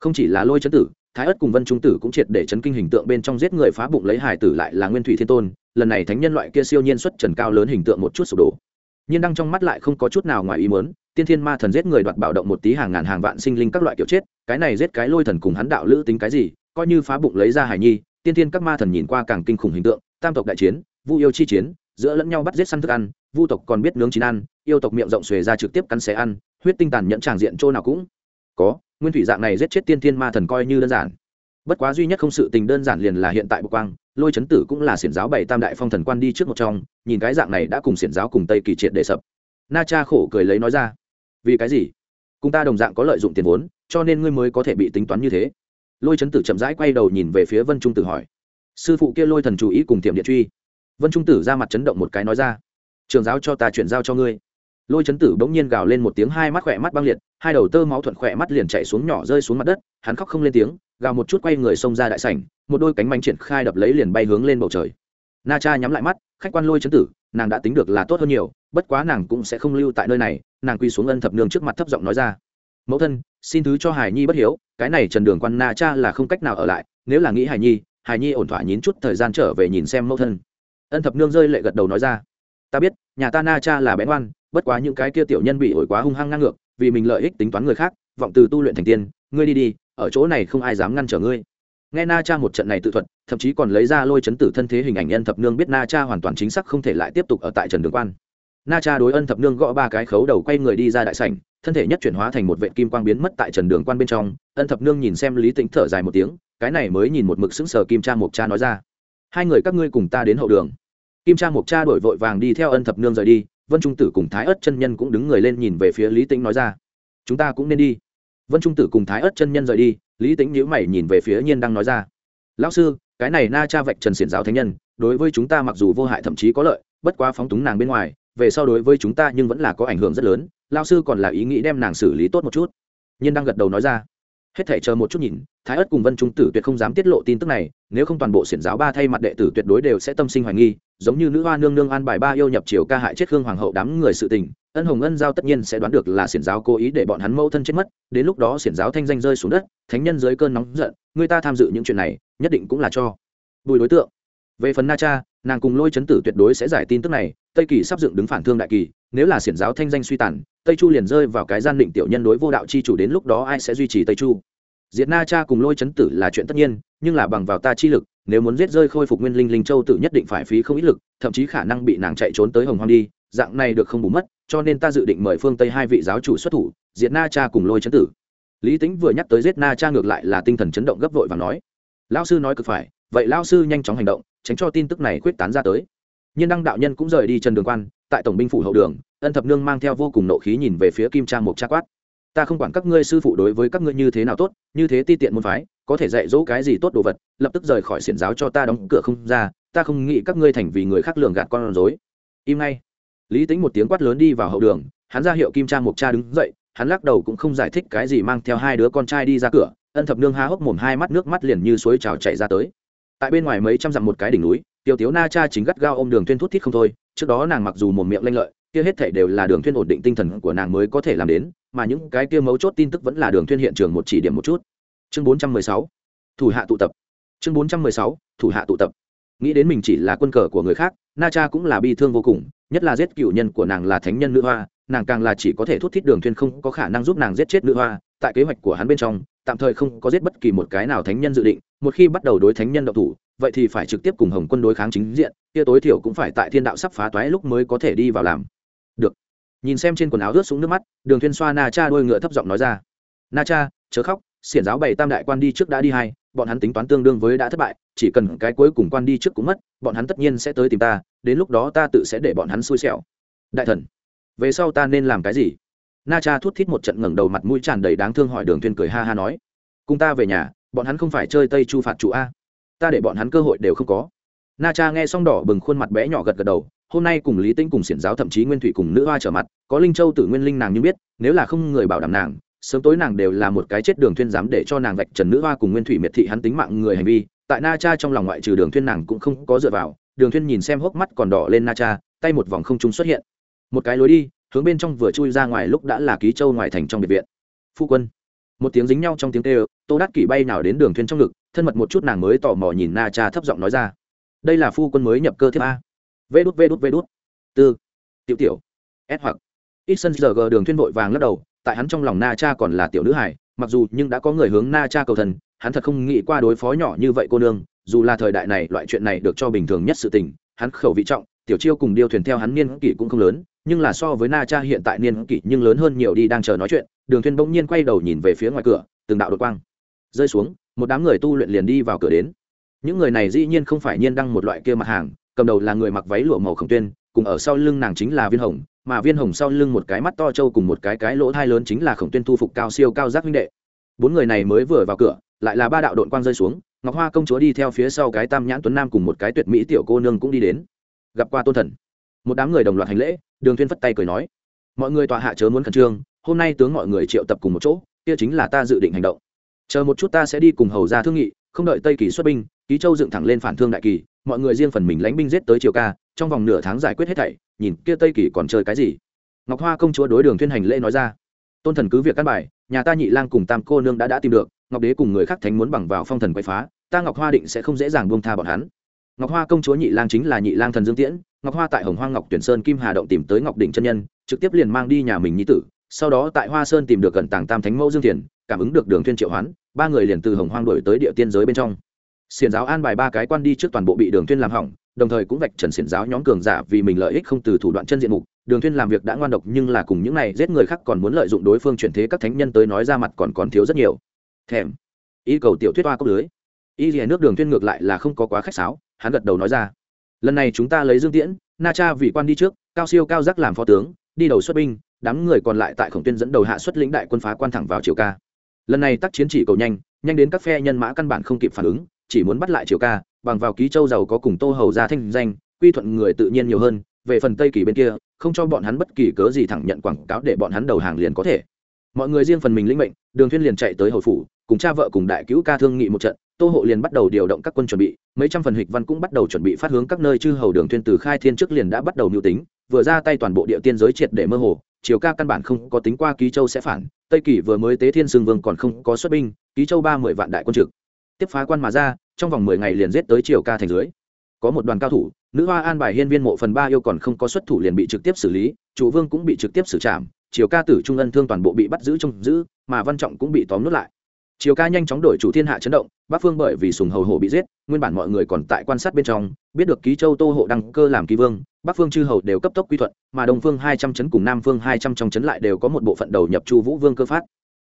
Không chỉ là lôi chấn tử, thái ất cùng vân trung tử cũng triệt để chấn kinh hình tượng bên trong giết người phá bụng lấy hải tử lại là nguyên thủy thiên tôn, lần này thánh nhân loại kia siêu nhiên xuất trần cao lớn hình tượng một chút sụp đổ. Nhiên đăng trong mắt lại không có chút nào ngoài ý muốn, tiên thiên ma thần giết người đoạt bảo động một tí hàng ngàn hàng vạn sinh linh các loại kiểu chết, cái này giết cái lôi thần cùng hắn đạo lữ tính cái gì, coi như phá bụng lấy ra hải nhi, tiên thiên các ma thần nhìn qua càng kinh khủng hình tượng, tam tộc đại chiến, vu yêu chi chiến, giữa lẫn nhau bắt giết săn thức ăn, vu tộc còn biết nướng chín ăn, yêu tộc miệng rộng xuề ra trực tiếp cắn xé ăn huyết tinh tàn nhẫn tràng diện chỗ nào cũng có. Nguyên thủy dạng này giết chết tiên thiên ma thần coi như đơn giản. Bất quá duy nhất không sự tình đơn giản liền là hiện tại bộ quang, lôi chấn tử cũng là xiển giáo bảy tam đại phong thần quan đi trước một trong, nhìn cái dạng này đã cùng xiển giáo cùng tây kỳ triệt để sập. Na cha khổ cười lấy nói ra, vì cái gì? Cùng ta đồng dạng có lợi dụng tiền vốn, cho nên ngươi mới có thể bị tính toán như thế. Lôi chấn tử chậm rãi quay đầu nhìn về phía vân trung tử hỏi, sư phụ kia lôi thần chú ý cùng tiệm điện truy. Vân trung tử ra mặt chấn động một cái nói ra, trường giáo cho ta chuyển giao cho ngươi lôi chấn tử bỗng nhiên gào lên một tiếng, hai mắt khỏe mắt băng liệt, hai đầu tơ máu thuận khỏe mắt liền chạy xuống nhỏ rơi xuống mặt đất, hắn khóc không lên tiếng, gào một chút quay người xông ra đại sảnh, một đôi cánh bánh triển khai đập lấy liền bay hướng lên bầu trời. Na cha nhắm lại mắt, khách quan lôi chấn tử, nàng đã tính được là tốt hơn nhiều, bất quá nàng cũng sẽ không lưu tại nơi này, nàng quy xuống ân thập nương trước mặt thấp giọng nói ra. Mẫu thân, xin thứ cho hải nhi bất hiếu, cái này trần đường quan na cha là không cách nào ở lại, nếu là nghĩ hải nhi hải nhi ổn thỏa nhín chút thời gian trở về nhìn xem mẫu thân. Ân thập nương rơi lệ gật đầu nói ra. Ta biết, nhà ta na cha là bén oan bất quá những cái kia tiểu nhân bị ổi quá hung hăng ngang ngược, vì mình lợi ích tính toán người khác, vọng từ tu luyện thành tiên, ngươi đi đi, ở chỗ này không ai dám ngăn trở ngươi. Nghe na cha một trận này tự thuật, thậm chí còn lấy ra lôi chấn tử thân thế hình ảnh ân thập nương biết na cha hoàn toàn chính xác không thể lại tiếp tục ở tại trần đường quan. Na cha đối ân thập nương gõ ba cái khấu đầu quay người đi ra đại sảnh, thân thể nhất chuyển hóa thành một vệ kim quang biến mất tại trần đường quan bên trong, ân thập nương nhìn xem lý tĩnh thở dài một tiếng, cái này mới nhìn một mực sững sờ kim cha mộc cha nói ra, hai người các ngươi cùng ta đến hậu đường. Kim cha mộc cha đổi vội vàng đi theo ân thập nương rời đi vân trung tử cùng thái ớt chân nhân cũng đứng người lên nhìn về phía lý tĩnh nói ra. Chúng ta cũng nên đi. Vân trung tử cùng thái ớt chân nhân rời đi, lý tĩnh nhíu mày nhìn về phía nhiên đang nói ra. Lão sư, cái này na cha vạch trần xiển giáo thánh nhân, đối với chúng ta mặc dù vô hại thậm chí có lợi, bất quá phóng túng nàng bên ngoài, về sau đối với chúng ta nhưng vẫn là có ảnh hưởng rất lớn lao sư còn là ý nghĩ đem nàng xử lý tốt một chút. Nhiên đang gật đầu nói ra. Hết thể chờ một chút nhìn, thái ất cùng vân trung tử tuyệt không dám tiết lộ tin tức này, nếu không toàn bộ xiển giáo ba thay mặt đệ tử tuyệt đối đều sẽ tâm sinh hoài nghi giống như nữ hoa nương nương an bài ba yêu nhập triều ca hại chết khương hoàng hậu đám người sự tình, ân hồng ân giao tất nhiên sẽ đoán được là xiển giáo cố ý để bọn hắn mâu thân chết mất, đến lúc đó xiển giáo thanh danh rơi xuống đất, thánh nhân dưới cơn nóng giận, người ta tham dự những chuyện này, nhất định cũng là cho. Bùi đối tượng. Về phần na cha, nàng cùng lôi chấn tử tuyệt đối sẽ giải tin tức này, tây kỳ sắp dựng đứng phản thương đại kỳ, nếu là xiển giáo thanh danh suy tàn, tây chu liền rơi vào cái gian định tiểu nhân đối vô đạo chi chủ đến lúc đó ai sẽ duy trì tây chu? Diệt na cha cùng lôi chấn tử là chuyện tất nhiên, nhưng là bằng vào ta chi lực nếu muốn giết rơi khôi phục nguyên linh linh châu tử nhất định phải phí không ít lực, thậm chí khả năng bị nàng chạy trốn tới hồng hoang đi, dạng này được không bù mất, cho nên ta dự định mời phương tây hai vị giáo chủ xuất thủ, diệt na cha cùng lôi chấn tử. Lý tính vừa nhắc tới giết na cha ngược lại là tinh thần chấn động gấp vội và nói lao sư nói cực phải, vậy lao sư nhanh chóng hành động, tránh cho tin tức này quyết tán ra tới. Nhiên đăng đạo nhân cũng rời đi trần đường quan, tại tổng binh phủ hậu đường, ân thập nương mang theo vô cùng nộ khí nhìn về phía kim trang mục cha quát. Ta không quản các ngươi sư phụ đối với các ngươi như thế nào tốt, như thế ti tiện môn phái có thể dạy dỗ cái gì tốt đồ vật, lập tức rời khỏi xiển giáo cho ta đóng cửa không ra, ta không nghĩ các ngươi thành vì người khác lường gạt con rối. Im ngay. Lý tính một tiếng quát lớn đi vào hậu đường, hắn ra hiệu kim trang mục cha đứng dậy, hắn lắc đầu cũng không giải thích cái gì mang theo hai đứa con trai đi ra cửa, ân thập nương há hốc mồm hai mắt nước mắt liền như suối trào chạy ra tới. Tại bên ngoài mấy trăm dặm một cái đỉnh núi tiểu tiếu na cha chính gắt gao ôm đường thuyên thút thít không thôi, trước đó nàng mặc dù một miệng lanh lợi, kia hết thảy đều là đường thuyên ổn định tinh thần của nàng mới có thể làm đến, mà những cái kia mấu chốt tin tức vẫn là đường thuyên hiện trường một chỉ điểm một chút chương 416 thủ hạ tụ tập. Chương 416 thủ hạ tụ tập. Nghĩ đến mình chỉ là quân cờ của người khác, na cha cũng là bi thương vô cùng, nhất là giết cựu nhân của nàng là thánh nhân nữ hoa, nàng càng là chỉ có thể thút thít đường thuyên không có khả năng giúp nàng giết chết nữ hoa, tại kế hoạch của hắn bên trong, tạm thời không có giết bất kỳ một cái nào thánh nhân dự định, một khi bắt đầu đối thánh nhân động thủ, vậy thì phải trực tiếp cùng hồng quân đối kháng chính diện, kia tối thiểu cũng phải tại thiên đạo sắp phá toái lúc mới có thể đi vào làm. Được. Nhìn xem trên quần áo ướt xuống nước mắt, đường thuyên xoa na cha đôi ngựa thấp giọng nói ra. Na cha, chớ khóc xiển giáo bảy tam đại quan đi trước đã đi hai, bọn hắn tính toán tương đương với đã thất bại, chỉ cần cái cuối cùng quan đi trước cũng mất, bọn hắn tất nhiên sẽ tới tìm ta, đến lúc đó ta tự sẽ để bọn hắn xui xẻo. Đại thần, về sau ta nên làm cái gì? Na cha thút thít một trận ngẩng đầu mặt mũi tràn đầy đáng thương hỏi đường thuyên cười ha ha nói. Cùng ta về nhà, bọn hắn không phải chơi tây chu phạt chủ a. Ta để bọn hắn cơ hội đều không có. Na cha nghe xong đỏ bừng khuôn mặt bé nhỏ gật gật đầu, hôm nay cùng lý Tinh cùng xiển giáo thậm chí nguyên thủy cùng nữ hoa trở mặt, có linh châu tử nguyên linh nàng như biết, nếu là không người bảo đảm nàng sớm tối nàng đều là một cái chết đường thuyên dám để cho nàng vạch trần nữ hoa cùng nguyên thủy miệt thị hắn tính mạng người hành vi. Tại na cha trong lòng ngoại trừ đường thuyên nàng cũng không có dựa vào, đường thuyên nhìn xem hốc mắt còn đỏ lên na cha, tay một vòng không trung xuất hiện. Một cái lối đi, hướng bên trong vừa chui ra ngoài lúc đã là ký châu ngoài thành trong biệt viện. Phu quân. Một tiếng dính nhau trong tiếng kêu, tô đắc kỷ bay nào đến đường thuyên trong ngực, thân mật một chút nàng mới tò mò nhìn na cha thấp giọng nói ra. Đây là phu quân mới nhập cơ thiếp a. Vê đút vê đút vê đút. Tư. Tiểu tiểu. S hoặc. Ít sân giờ g đường thuyên vội vàng lắc đầu tại hắn trong lòng na cha còn là tiểu nữ hải mặc dù nhưng đã có người hướng na cha cầu thần, hắn thật không nghĩ qua đối phó nhỏ như vậy cô nương, dù là thời đại này loại chuyện này được cho bình thường nhất sự tình, hắn khẩu vị trọng, tiểu chiêu cùng điêu thuyền theo hắn niên kỷ cũng không lớn, nhưng là so với na cha hiện tại niên kỷ nhưng lớn hơn nhiều đi đang chờ nói chuyện, đường thuyền bỗng nhiên quay đầu nhìn về phía ngoài cửa, từng đạo đột quang rơi xuống, một đám người tu luyện liền đi vào cửa đến. Những người này dĩ nhiên không phải nhiên đăng một loại kia mặt hàng, cầm đầu là người mặc váy lụa màu khổng tuyên, cùng ở sau lưng nàng chính là viên hồng mà viên hồng sau lưng một cái mắt to trâu cùng một cái cái lỗ thai lớn chính là khổng tuyên thu phục cao siêu cao giác huynh đệ. Bốn người này mới vừa vào cửa, lại là ba đạo đội quang rơi xuống, ngọc hoa công chúa đi theo phía sau cái tam nhãn tuấn nam cùng một cái tuyệt mỹ tiểu cô nương cũng đi đến. Gặp qua tôn thần. Một đám người đồng loạt hành lễ, đường thuyên phất tay cười nói, mọi người tọa hạ chớ muốn khẩn trương, hôm nay tướng mọi người triệu tập cùng một chỗ, kia chính là ta dự định hành động. Chờ một chút ta sẽ đi cùng hầu ra thương nghị, không đợi tây kỳ xuất binh, ký châu dựng thẳng lên phản thương đại kỳ, mọi người riêng phần mình lãnh binh giết tới triều ca, trong vòng nửa tháng giải quyết hết thảy nhìn kia tây kỳ còn chơi cái gì? Ngọc hoa công chúa đối đường thuyên hành lễ nói ra, tôn thần cứ việc căn bài, nhà ta nhị lang cùng tam cô nương đã đã tìm được, ngọc đế cùng người khác thánh muốn bằng vào phong thần quậy phá, ta ngọc hoa định sẽ không dễ dàng buông tha bọn hắn. Ngọc hoa công chúa nhị lang chính là nhị lang thần dương tiễn, ngọc hoa tại hồng hoa ngọc tuyển sơn kim hà động tìm tới ngọc đỉnh chân nhân, trực tiếp liền mang đi nhà mình nhi tử, sau đó tại hoa sơn tìm được cận tàng tam thánh mẫu dương thiền, cảm ứng được đường thuyên triệu hoán, ba người liền từ hồng hoang đổi tới địa tiên giới bên trong. Xiển giáo an bài ba cái quan đi trước toàn bộ bị đường thuyên làm hỏng đồng thời cũng vạch trần xiển giáo nhóm cường giả vì mình lợi ích không từ thủ đoạn chân diện mục. Đường thuyên làm việc đã ngoan độc nhưng là cùng những này giết người khác còn muốn lợi dụng đối phương chuyển thế các thánh nhân tới nói ra mặt còn còn thiếu rất nhiều. Thèm. Ý cầu tiểu thuyết hoa cốc lưới. Ý gì nước đường thuyên ngược lại là không có quá khách sáo, hắn gật đầu nói ra. Lần này chúng ta lấy dương tiễn, na cha vị quan đi trước, cao siêu cao giác làm phó tướng, đi đầu xuất binh, đám người còn lại tại khổng tuyên dẫn đầu hạ xuất lĩnh đại quân phá quan thẳng vào triều ca. Lần này tác chiến chỉ cầu nhanh nhanh đến các phe nhân mã căn bản không kịp phản ứng, chỉ muốn bắt lại triều ca bằng vào ký châu giàu có cùng tô hầu ra thanh danh, quy thuận người tự nhiên nhiều hơn, về phần tây kỳ bên kia, không cho bọn hắn bất kỳ cớ gì thẳng nhận quảng cáo để bọn hắn đầu hàng liền có thể. Mọi người riêng phần mình lĩnh mệnh, đường thuyên liền chạy tới hồi phủ, cùng cha vợ cùng đại cứu ca thương nghị một trận, tô hộ liền bắt đầu điều động các quân chuẩn bị, mấy trăm phần hịch văn cũng bắt đầu chuẩn bị phát hướng các nơi, chư hầu đường thuyên từ khai thiên trước liền đã bắt đầu nhu tính, vừa ra tay toàn bộ địa tiên giới triệt để mơ hồ, triều ca căn bản không có tính qua ký châu sẽ phản, tây kỳ vừa mới tế thiên sương vương còn không có xuất binh, ký châu ba mười vạn đại quân trực, tiếp phá quan mà ra trong vòng mười ngày liền giết tới triều ca thành dưới. Có một đoàn cao thủ, nữ hoa an bài hiên viên mộ phần ba yêu còn không có xuất thủ liền bị trực tiếp xử lý, chủ vương cũng bị trực tiếp xử trảm, triều ca tử trung ân thương toàn bộ bị bắt giữ trong giữ, mà văn trọng cũng bị tóm nuốt lại. Triều ca nhanh chóng đổi chủ thiên hạ chấn động, bắc phương bởi vì sùng hầu hổ bị giết, nguyên bản mọi người còn tại quan sát bên trong, biết được ký châu tô hộ đăng cơ làm ký vương, bắc phương chư hầu đều cấp tốc quy thuận, mà đông phương hai trăm chấn cùng nam phương hai trăm trong chấn lại đều có một bộ phận đầu nhập chu vũ vương cơ phát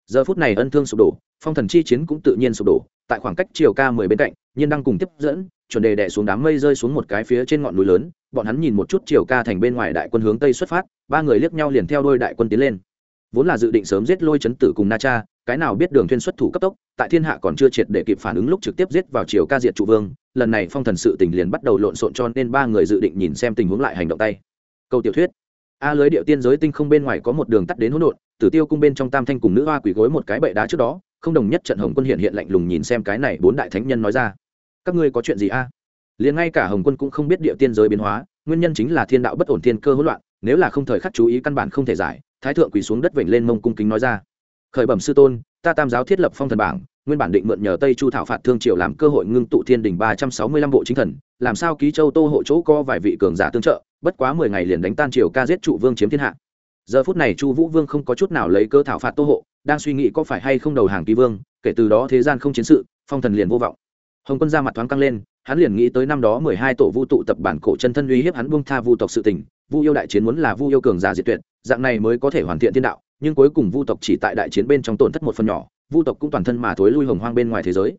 giờ phút này ân thương sụp đổ, phong thần chi chiến cũng tự nhiên sụp đổ, tại khoảng cách triều ca mười bên cạnh, nhiên đang cùng tiếp dẫn, chuẩn đề đẻ xuống đám mây rơi xuống một cái phía trên ngọn núi lớn, bọn hắn nhìn một chút triều ca thành bên ngoài đại quân hướng tây xuất phát, ba người liếc nhau liền theo đôi đại quân tiến lên. Vốn là dự định sớm giết lôi chấn tử cùng na cha, cái nào biết đường thuyên xuất thủ cấp tốc, tại thiên hạ còn chưa triệt để kịp phản ứng lúc trực tiếp giết vào triều ca diệt trụ vương, lần này phong thần sự tình liền bắt đầu lộn xộn cho nên ba người dự định nhìn xem tình huống lại hành động tay. Câu tiểu thuyết a lưới điệu tiên giới tinh không bên ngoài có một đường tắt đến hỗn độn, tử tiêu cung bên trong tam thanh cùng nữ hoa quỷ gối một cái bệ đá trước đó, không đồng nhất trận hồng quân hiện hiện lạnh lùng nhìn xem cái này bốn đại thánh nhân nói ra. Các ngươi có chuyện gì a? Liền ngay cả hồng quân cũng không biết địa tiên giới biến hóa, nguyên nhân chính là thiên đạo bất ổn, thiên cơ hỗn loạn, nếu là không thời khắc chú ý căn bản không thể giải, thái thượng quỳ xuống đất vểnh lên mông cung kính nói ra. Khởi bẩm sư tôn, ta tam giáo thiết lập phong thần bảng nguyên bản định mượn nhờ tây chu thảo phạt thương triều làm cơ hội ngưng tụ thiên đình ba trăm sáu mươi lăm bộ chính thần, làm sao ký châu tô hộ chỗ co vài vị cường giả tương trợ, bất quá mười ngày liền đánh tan triều ca giết trụ vương chiếm thiên hạ. Giờ phút này chu vũ vương không có chút nào lấy cơ thảo phạt tô hộ, đang suy nghĩ có phải hay không đầu hàng ký vương, kể từ đó thế gian không chiến sự, phong thần liền vô vọng. Hồng quân ra mặt thoáng căng lên, hắn liền nghĩ tới năm đó mười hai tổ vu tụ tập bản cổ chân thân uy hiếp hắn buông tha vu tộc sự tình, vu yêu đại chiến muốn là vu yêu cường giả diệt tuyệt, dạng này mới có thể hoàn thiện thiên đạo, nhưng cuối cùng vu tộc chỉ tại đại chiến bên trong tổn thất một phần nhỏ vu tộc cũng toàn thân mà thối lui hồng hoang bên ngoài thế giới.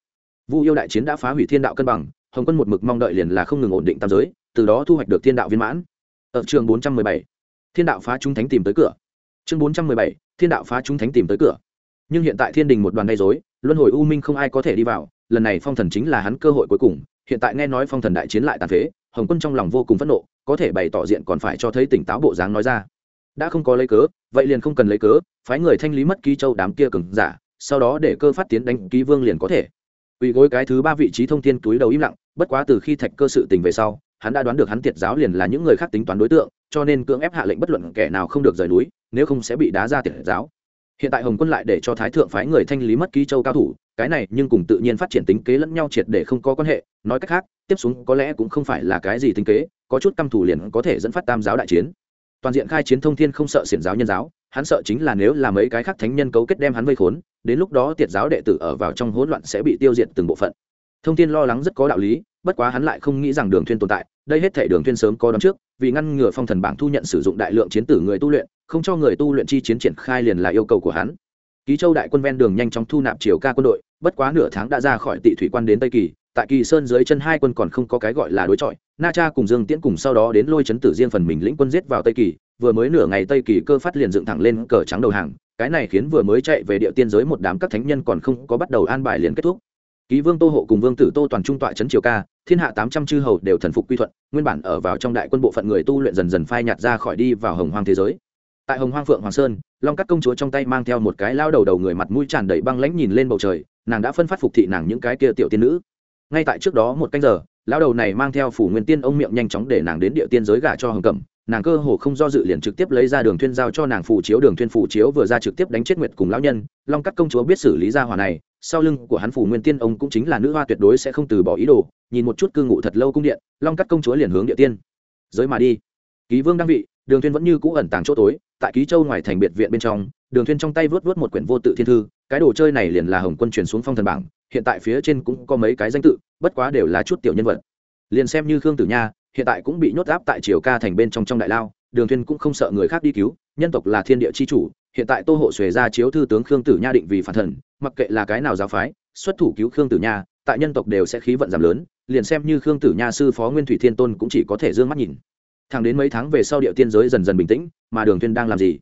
Vu yêu đại chiến đã phá hủy thiên đạo cân bằng, hồng quân một mực mong đợi liền là không ngừng ổn định tam giới, từ đó thu hoạch được thiên đạo viên mãn. Ở chương bốn trăm mười bảy, thiên đạo phá chúng thánh tìm tới cửa. Chương bốn trăm mười bảy, thiên đạo phá chúng thánh tìm tới cửa. Nhưng hiện tại thiên đình một đoàn gây dối luân hồi u minh không ai có thể đi vào, lần này phong thần chính là hắn cơ hội cuối cùng. Hiện tại nghe nói phong thần đại chiến lại tàn phế, hồng quân trong lòng vô cùng phẫn nộ, có thể bày tỏ diện còn phải cho thấy tỉnh táo bộ dáng nói ra. Đã không có lấy cớ, vậy liền không cần lấy cớ, phái người thanh lý mất ký châu đám kia cừng giả sau đó để cơ phát tiến đánh ký vương liền có thể. Ủy gối cái thứ ba vị trí thông thiên túi đầu im lặng, bất quá từ khi thạch cơ sự tình về sau, hắn đã đoán được hắn tiệt giáo liền là những người khác tính toán đối tượng, cho nên cưỡng ép hạ lệnh bất luận kẻ nào không được rời núi, nếu không sẽ bị đá ra tiệt giáo. Hiện tại hồng quân lại để cho thái thượng phái người thanh lý mất ký châu cao thủ, cái này nhưng cùng tự nhiên phát triển tính kế lẫn nhau triệt để không có quan hệ, nói cách khác, tiếp xuống có lẽ cũng không phải là cái gì tính kế, có chút căm thủ liền có thể dẫn phát tam giáo đại chiến. Toàn diện khai chiến thông thiên không sợ xiển giáo nhân giáo, hắn sợ chính là nếu là mấy cái khác thánh nhân cấu kết đem hắn vây khốn đến lúc đó tiệt giáo đệ tử ở vào trong hỗn loạn sẽ bị tiêu diệt từng bộ phận. Thông tin lo lắng rất có đạo lý, bất quá hắn lại không nghĩ rằng đường thuyên tồn tại, đây hết thể đường thuyên sớm có đón trước, vì ngăn ngừa phong thần bảng thu nhận sử dụng đại lượng chiến tử người tu luyện, không cho người tu luyện chi chiến triển khai liền là yêu cầu của hắn. Ký châu đại quân ven đường nhanh chóng thu nạp triều ca quân đội, bất quá nửa tháng đã ra khỏi tị thủy quan đến tây kỳ, tại kỳ sơn dưới chân hai quân còn không có cái gọi là đối chọi, na cha cùng dương tiễn cùng sau đó đến lôi chấn tử riêng phần mình lĩnh quân giết vào tây kỳ, vừa mới nửa ngày tây kỳ cơ phát liền dựng thẳng lên cờ trắng đầu hàng cái này khiến vừa mới chạy về địa tiên giới một đám các thánh nhân còn không có bắt đầu an bài liền kết thúc. Ký vương tô hộ cùng vương tử tô toàn trung tọa trấn triều ca, thiên hạ tám trăm chư hầu đều thần phục quy thuận, nguyên bản ở vào trong đại quân bộ phận người tu luyện dần dần phai nhạt ra khỏi đi vào hồng hoang thế giới. Tại hồng hoang phượng hoàng sơn, long cắt công chúa trong tay mang theo một cái lao đầu đầu người mặt mũi tràn đầy băng lãnh nhìn lên bầu trời, nàng đã phân phát phục thị nàng những cái kia tiểu tiên nữ. Ngay tại trước đó một canh giờ, lao đầu này mang theo phủ nguyên tiên ông miệng nhanh chóng để nàng đến địa tiên giới gả cho hồng cẩm nàng cơ hồ không do dự liền trực tiếp lấy ra đường thuyên giao cho nàng phù chiếu, đường thuyên phù chiếu vừa ra trực tiếp đánh chết nguyệt cùng lão nhân, long cắt công chúa biết xử lý ra hỏa này, sau lưng của hắn phù nguyên tiên ông cũng chính là nữ hoa tuyệt đối sẽ không từ bỏ ý đồ, nhìn một chút cư ngụ thật lâu cung điện, long cắt công chúa liền hướng địa tiên. Giới mà đi. Ký vương đăng vị, đường thuyên vẫn như cũ ẩn tàng chỗ tối, tại ký châu ngoài thành biệt viện bên trong, đường thuyên trong tay vớt vớt một quyển vô tự thiên thư, cái đồ chơi này liền là hồng quân truyền xuống phong thần bảng, hiện tại phía trên cũng có mấy cái danh tự, bất quá đều là chút tiểu nhân vật. Liền xem như khương tử nha hiện tại cũng bị nhốt áp tại triều ca thành bên trong trong đại lao, đường thuyên cũng không sợ người khác đi cứu, nhân tộc là thiên địa chi chủ, hiện tại tô hộ xuề ra chiếu thư tướng khương tử nha định vì phản thần, mặc kệ là cái nào giáo phái, xuất thủ cứu khương tử nha, tại nhân tộc đều sẽ khí vận giảm lớn, liền xem như khương tử nha sư phó nguyên thủy thiên tôn cũng chỉ có thể dương mắt nhìn. Thẳng đến mấy tháng về sau địa tiên giới dần dần bình tĩnh, mà đường thuyên đang làm gì?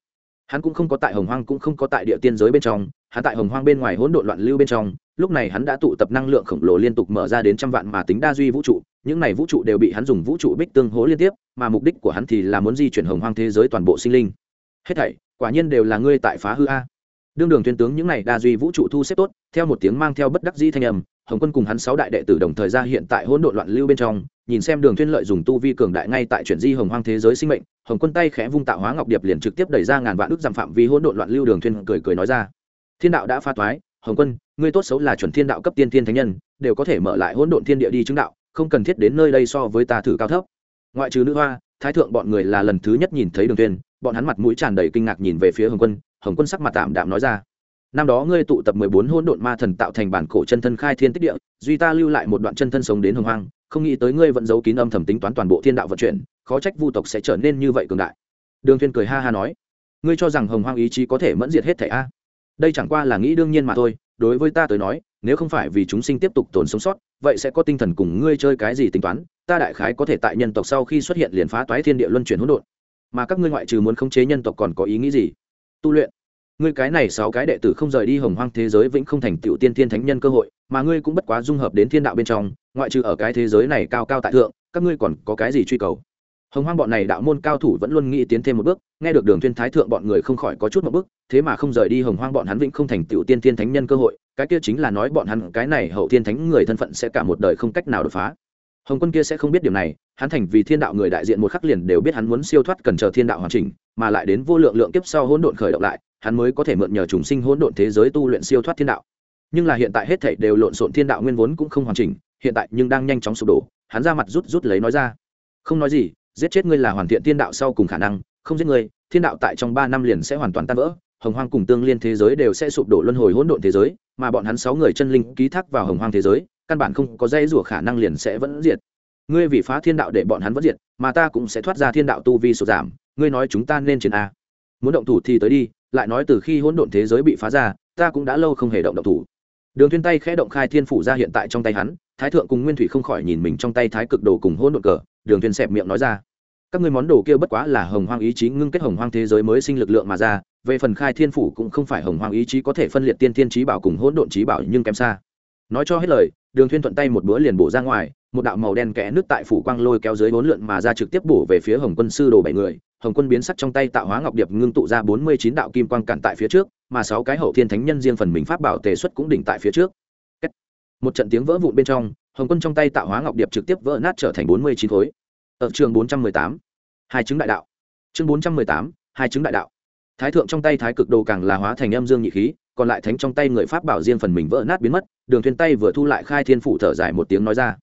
Hắn cũng không có tại hồng hoang cũng không có tại địa tiên giới bên trong, hắn tại hồng hoang bên ngoài hỗn độn loạn lưu bên trong, lúc này hắn đã tụ tập năng lượng khổng lồ liên tục mở ra đến trăm vạn mà tính đa duy vũ trụ, những này vũ trụ đều bị hắn dùng vũ trụ bích tương hố liên tiếp, mà mục đích của hắn thì là muốn di chuyển hồng hoang thế giới toàn bộ sinh linh. Hết thảy, quả nhiên đều là ngươi tại phá hư a. Đương đường tuyên tướng những này đa duy vũ trụ thu xếp tốt, theo một tiếng mang theo bất đắc di thanh âm hồng quân cùng hắn sáu đại đệ tử đồng thời ra hiện tại hỗn độn loạn lưu bên trong nhìn xem đường Thiên lợi dùng tu vi cường đại ngay tại chuyển di hồng hoang thế giới sinh mệnh hồng quân tay khẽ vung tạo hóa ngọc điệp liền trực tiếp đẩy ra ngàn vạn ước giảm phạm vi hỗn độn loạn lưu đường Thiên cười cười nói ra. Thiên đạo đã pha toái hồng quân ngươi tốt xấu là chuẩn thiên đạo cấp tiên thiên thánh nhân đều có thể mở lại hỗn độn thiên địa đi chứng đạo không cần thiết đến nơi đây so với ta thử cao thấp. Ngoại trừ nữ hoa thái thượng bọn người là lần thứ nhất nhìn thấy đường Thiên, bọn hắn mặt mũi tràn đầy kinh ngạc nhìn về phía hồng quân hồng quân sắc mặt tạm đạm nói ra năm đó ngươi tụ tập mười bốn hỗn độn ma thần tạo thành bản cổ chân thân khai thiên tích địa, duy ta lưu lại một đoạn chân thân sống đến hồng hoang, không nghĩ tới ngươi vẫn giấu kín âm thầm tính toán toàn bộ thiên đạo vận chuyển, khó trách vu tộc sẽ trở nên như vậy cường đại. Đường thiên cười ha ha nói. Ngươi cho rằng hồng hoang ý chí có thể mẫn diệt hết thảy a? Đây chẳng qua là nghĩ đương nhiên mà thôi, đối với ta tới nói, nếu không phải vì chúng sinh tiếp tục tồn sống sót, vậy sẽ có tinh thần cùng ngươi chơi cái gì tính toán, ta đại khái có thể tại nhân tộc sau khi xuất hiện liền phá toái thiên địa luân chuyển hỗn độn. Mà các ngươi ngoại trừ muốn khống chế nhân tộc còn có ý nghĩ gì? Tu luyện ngươi cái này sáu cái đệ tử không rời đi hồng hoang thế giới vĩnh không thành tựu tiên thiên thánh nhân cơ hội, mà ngươi cũng bất quá dung hợp đến thiên đạo bên trong, ngoại trừ ở cái thế giới này cao cao tại thượng, các ngươi còn có cái gì truy cầu? Hồng hoang bọn này đạo môn cao thủ vẫn luôn nghĩ tiến thêm một bước, nghe được đường thiên thái thượng bọn người không khỏi có chút một bước, thế mà không rời đi hồng hoang bọn hắn vĩnh không thành tựu tiên thiên thánh nhân cơ hội, cái kia chính là nói bọn hắn cái này hậu thiên thánh người thân phận sẽ cả một đời không cách nào đột phá. Hồng quân kia sẽ không biết điều này, hắn thành vì thiên đạo người đại diện một khắc liền đều biết hắn muốn siêu thoát cần chờ thiên đạo hoàn chỉnh, mà lại đến vô lượng lượng kiếp sau hỗn độn khởi động lại hắn mới có thể mượn nhờ trùng sinh hỗn độn thế giới tu luyện siêu thoát thiên đạo. Nhưng là hiện tại hết thảy đều lộn xộn thiên đạo nguyên vốn cũng không hoàn chỉnh, hiện tại nhưng đang nhanh chóng sụp đổ, hắn ra mặt rút rút lấy nói ra. Không nói gì, giết chết ngươi là hoàn thiện thiên đạo sau cùng khả năng, không giết ngươi, thiên đạo tại trong ba năm liền sẽ hoàn toàn tan vỡ, hồng hoang cùng tương liên thế giới đều sẽ sụp đổ luân hồi hỗn độn thế giới, mà bọn hắn sáu người chân linh ký thác vào hồng hoang thế giới, căn bản không có dây rủa khả năng liền sẽ vẫn diệt. Ngươi vì phá thiên đạo để bọn hắn vẫn diệt, mà ta cũng sẽ thoát ra thiên đạo tu vi sụt giảm, ngươi nói chúng ta nên chiến a. Muốn động thủ thì tới đi lại nói từ khi hỗn độn thế giới bị phá ra, ta cũng đã lâu không hề động động thủ. Đường thiên tay khẽ động khai thiên phủ ra hiện tại trong tay hắn, thái thượng cùng nguyên thủy không khỏi nhìn mình trong tay thái cực đồ cùng hỗn độn cờ, đường thiên xẹp miệng nói ra, các ngươi món đồ kia bất quá là hồng hoang ý chí ngưng kết hồng hoang thế giới mới sinh lực lượng mà ra, về phần khai thiên phủ cũng không phải hồng hoang ý chí có thể phân liệt tiên thiên trí bảo cùng hỗn độn trí bảo nhưng kém xa nói cho hết lời, đường thiên thuận tay một bữa liền bổ ra ngoài, một đạo màu đen kẽ nước tại phủ quang lôi kéo dưới bốn lượn mà ra trực tiếp bổ về phía hồng quân sư đồ bảy người. Hồng quân biến sắc trong tay tạo hóa ngọc điệp ngưng tụ ra bốn mươi chín đạo kim quang cản tại phía trước, mà sáu cái hậu thiên thánh nhân riêng phần mình pháp bảo tề xuất cũng đỉnh tại phía trước. Một trận tiếng vỡ vụn bên trong, hồng quân trong tay tạo hóa ngọc điệp trực tiếp vỡ nát trở thành bốn mươi chín khối. Ở trường bốn trăm mười tám, hai chứng đại đạo. Chương bốn trăm mười tám, hai chứng đại đạo. Thái thượng trong tay thái cực đồ càng là hóa thành âm dương nhị khí còn lại thánh trong tay người pháp bảo riêng phần mình vỡ nát biến mất, đường thuyền tay vừa thu lại khai thiên phủ thở dài một tiếng nói ra.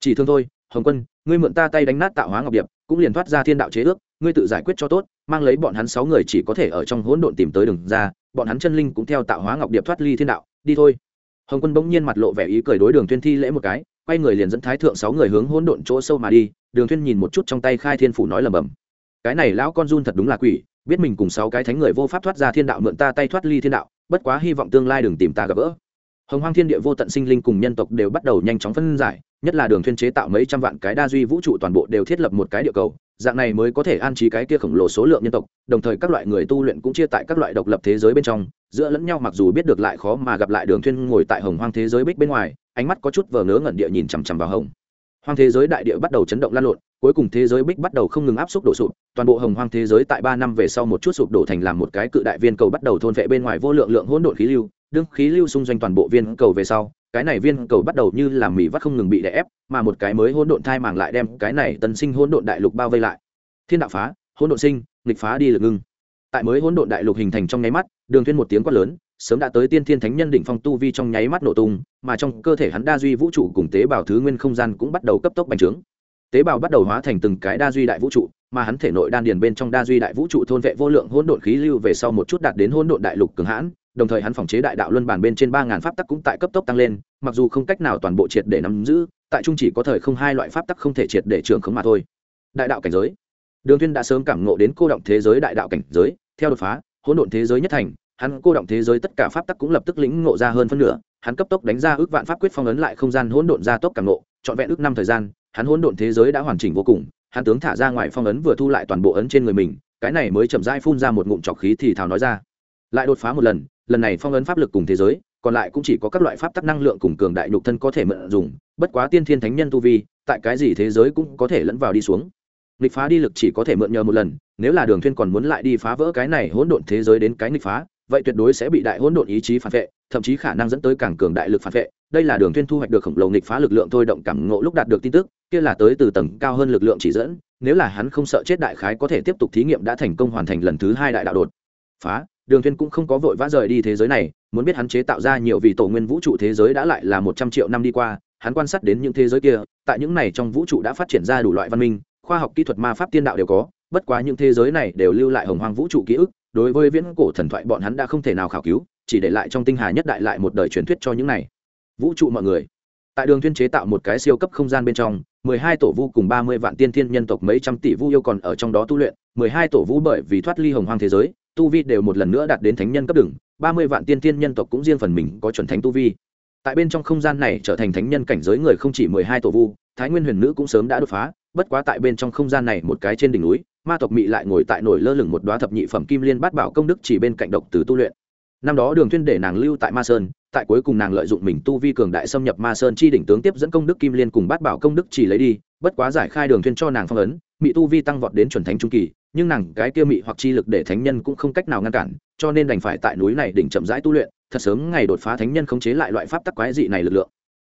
Chỉ thương thôi, hồng quân, ngươi mượn ta tay đánh nát tạo hóa ngọc điệp, cũng liền thoát ra thiên đạo chế ước, ngươi tự giải quyết cho tốt, mang lấy bọn hắn sáu người chỉ có thể ở trong hỗn độn tìm tới đường ra, bọn hắn chân linh cũng theo tạo hóa ngọc điệp thoát ly thiên đạo, đi thôi. Hồng quân bỗng nhiên mặt lộ vẻ ý cười đối đường thuyên thi lễ một cái, quay người liền dẫn thái thượng sáu người hướng hỗn độn chỗ sâu mà đi, đường thuyên nhìn một chút trong tay khai thiên phủ nói lầm bầm cái này lão con run thật đúng là quỷ, biết mình cùng sáu cái thánh người vô pháp thoát ra thiên đạo mượn ta tay thoát ly thiên đạo bất quá hy vọng tương lai đừng tìm ta gặp gỡ. Hồng hoang thiên địa vô tận sinh linh cùng nhân tộc đều bắt đầu nhanh chóng phân giải, nhất là đường thuyên chế tạo mấy trăm vạn cái đa duy vũ trụ toàn bộ đều thiết lập một cái địa cầu, dạng này mới có thể an trí cái kia khổng lồ số lượng nhân tộc, đồng thời các loại người tu luyện cũng chia tại các loại độc lập thế giới bên trong, giữa lẫn nhau mặc dù biết được lại khó mà gặp lại đường thuyên ngồi tại hồng hoang thế giới bích bên ngoài, ánh mắt có chút vờ ngớ ngẩn địa nhìn chằm chằm vào hồng hoang thế giới đại địa bắt đầu chấn động lan lộn, cuối cùng thế giới bích bắt đầu không ngừng áp suất đổ sụp, toàn bộ hồng hoang thế giới tại ba năm về sau một chút sụp đổ thành làm một cái cự đại viên cầu bắt đầu thôn vệ bên ngoài vô lượng lượng hỗn độn khí lưu, đương khí lưu xung doanh toàn bộ viên cầu về sau, cái này viên cầu bắt đầu như làm mì vắt không ngừng bị đè ép, mà một cái mới hỗn độn thai màng lại đem cái này tân sinh hỗn độn đại lục bao vây lại. Thiên đạo phá, hỗn độn sinh, nghịch phá đi lực ngưng. Tại mới hỗn độn đại lục hình thành trong nháy mắt, đường thiên một tiếng quát lớn sớm đã tới tiên thiên thánh nhân đỉnh phong tu vi trong nháy mắt nổ tung, mà trong cơ thể hắn đa duy vũ trụ cùng tế bào thứ nguyên không gian cũng bắt đầu cấp tốc bành trướng. Tế bào bắt đầu hóa thành từng cái đa duy đại vũ trụ, mà hắn thể nội đan điền bên trong đa duy đại vũ trụ thôn vệ vô lượng hỗn độn khí lưu về sau một chút đạt đến hỗn độn đại lục cường hãn, đồng thời hắn phòng chế đại đạo luân bản bên trên ba ngàn pháp tắc cũng tại cấp tốc tăng lên, mặc dù không cách nào toàn bộ triệt để nắm giữ, tại trung chỉ có thời không hai loại pháp tắc không thể triệt để trường khống mà thôi. Đại đạo cảnh giới. Đường thiên đã sớm cảm ngộ đến cô động thế giới đại đạo cảnh giới, theo đột phá, hỗn độn thế giới nhất thành hắn cô động thế giới tất cả pháp tắc cũng lập tức lĩnh ngộ ra hơn phân nửa. Hắn cấp tốc đánh ra ước vạn pháp quyết phong ấn lại không gian hỗn độn ra tốc càng ngộ, trọn vẹn ước năm thời gian, hắn hỗn độn thế giới đã hoàn chỉnh vô cùng. Hắn tướng thả ra ngoài phong ấn vừa thu lại toàn bộ ấn trên người mình, cái này mới chậm rãi phun ra một ngụm trọc khí thì thào nói ra. Lại đột phá một lần lần này phong ấn pháp lực cùng thế giới, còn lại cũng chỉ có các loại pháp tắc năng lượng cùng cường đại nhục thân có thể mượn dùng. Bất quá tiên thiên thánh nhân tu vi, tại cái gì thế giới cũng có thể lẫn vào đi xuống. Nghịch phá đi lực chỉ có thể mượn nhờ một lần, nếu là đường thuyên còn muốn lại đi phá vỡ cái này hỗn độn thế giới đến cái nghịch phá vậy tuyệt đối sẽ bị đại hỗn độn ý chí phản vệ, thậm chí khả năng dẫn tới càng cường đại lực phản vệ. Đây là đường thiên thu hoạch được khổng lồ nghịch phá lực lượng thôi động cảm ngộ lúc đạt được tin tức, kia là tới từ tầng cao hơn lực lượng chỉ dẫn, nếu là hắn không sợ chết đại khái có thể tiếp tục thí nghiệm đã thành công hoàn thành lần thứ hai đại đạo đột phá. Đường thiên cũng không có vội vã rời đi thế giới này, muốn biết hắn chế tạo ra nhiều vị tổ nguyên vũ trụ thế giới đã lại là một trăm triệu năm đi qua, hắn quan sát đến những thế giới kia, tại những này trong vũ trụ đã phát triển ra đủ loại văn minh, khoa học kỹ thuật ma pháp tiên đạo đều có, bất quá những thế giới này đều lưu lại hồng hoang vũ trụ ký ức đối với viễn cổ thần thoại bọn hắn đã không thể nào khảo cứu, chỉ để lại trong tinh hà nhất đại lại một đời truyền thuyết cho những này. Vũ trụ mọi người. Tại đường thiên chế tạo một cái siêu cấp không gian bên trong, mười hai tổ vu cùng ba mươi vạn tiên thiên nhân tộc mấy trăm tỷ vu yêu còn ở trong đó tu luyện, mười hai tổ vu bởi vì thoát ly hồng hoang thế giới, tu vi đều một lần nữa đạt đến thánh nhân cấp đường ba mươi vạn tiên thiên nhân tộc cũng riêng phần mình có chuẩn thánh tu vi. Tại bên trong không gian này trở thành thánh nhân cảnh giới người không chỉ mười hai tổ vu, thái nguyên huyền nữ cũng sớm đã đột phá, bất quá tại bên trong không gian này một cái trên đỉnh núi ma tộc mị lại ngồi tại nổi lơ lửng một đoá thập nhị phẩm kim liên bát bảo công đức chỉ bên cạnh độc từ tu luyện. Năm đó đường thuyên để nàng lưu tại ma sơn, tại cuối cùng nàng lợi dụng mình tu vi cường đại xâm nhập ma sơn chi đỉnh tướng tiếp dẫn công đức kim liên cùng bát bảo công đức chỉ lấy đi, bất quá giải khai đường thuyên cho nàng phong ấn, mị tu vi tăng vọt đến chuẩn thánh trung kỳ, nhưng nàng cái kia mị hoặc chi lực để thánh nhân cũng không cách nào ngăn cản, cho nên đành phải tại núi này đỉnh chậm rãi tu luyện, thật sớm ngày đột phá thánh nhân khống chế lại loại pháp tắc quái dị này lực lượng.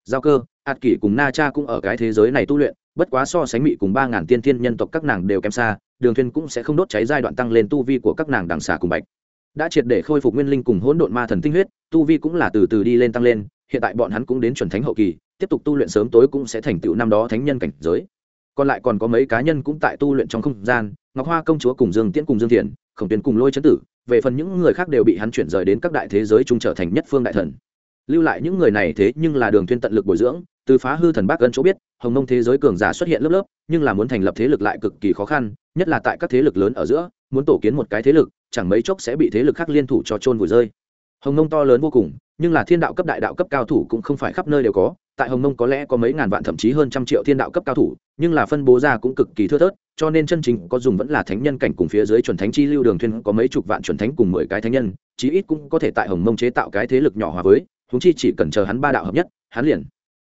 Giao cơ, Hạt kỷ cùng na cha cũng ở cái thế giới này tu luyện bất quá so sánh mị cùng ba ngàn tiên thiên nhân tộc các nàng đều kém xa, đường thuyên cũng sẽ không đốt cháy giai đoạn tăng lên tu vi của các nàng đằng xà cùng bạch. Đã triệt để khôi phục nguyên linh cùng hỗn độn ma thần tinh huyết, tu vi cũng là từ từ đi lên tăng lên, hiện tại bọn hắn cũng đến chuẩn thánh hậu kỳ, tiếp tục tu luyện sớm tối cũng sẽ thành tựu năm đó thánh nhân cảnh giới. Còn lại còn có mấy cá nhân cũng tại tu luyện trong không gian, ngọc hoa công chúa cùng dương tiễn cùng dương thiện khổng tuyến cùng lôi chấn tử, về phần những người khác đều bị hắn chuyển rời đến các đại thế giới chung trở thành nhất phương đại thần. Lưu lại những người này thế nhưng là đường thuyên tận lực bồi dưỡng từ phá hư thần bác gần chỗ biết, hồng mông thế giới cường giả xuất hiện lớp lớp, nhưng là muốn thành lập thế lực lại cực kỳ khó khăn, nhất là tại các thế lực lớn ở giữa, muốn tổ kiến một cái thế lực, chẳng mấy chốc sẽ bị thế lực khác liên thủ cho trôn vùi rơi. Hồng mông to lớn vô cùng, nhưng là thiên đạo cấp đại đạo cấp cao thủ cũng không phải khắp nơi đều có, tại hồng mông có lẽ có mấy ngàn vạn thậm chí hơn trăm triệu thiên đạo cấp cao thủ, nhưng là phân bố ra cũng cực kỳ thưa thớt, cho nên chân chính có dùng vẫn là thánh nhân cảnh cùng phía dưới chuẩn thánh chi lưu đường thuyên có mấy chục vạn chuẩn thánh cùng mười cái thánh nhân, chí ít cũng có thể tại hồng mông chế tạo cái thế lực nhỏ hòa với chúng chi chỉ cần chờ hắn ba đạo hợp nhất, hắn liền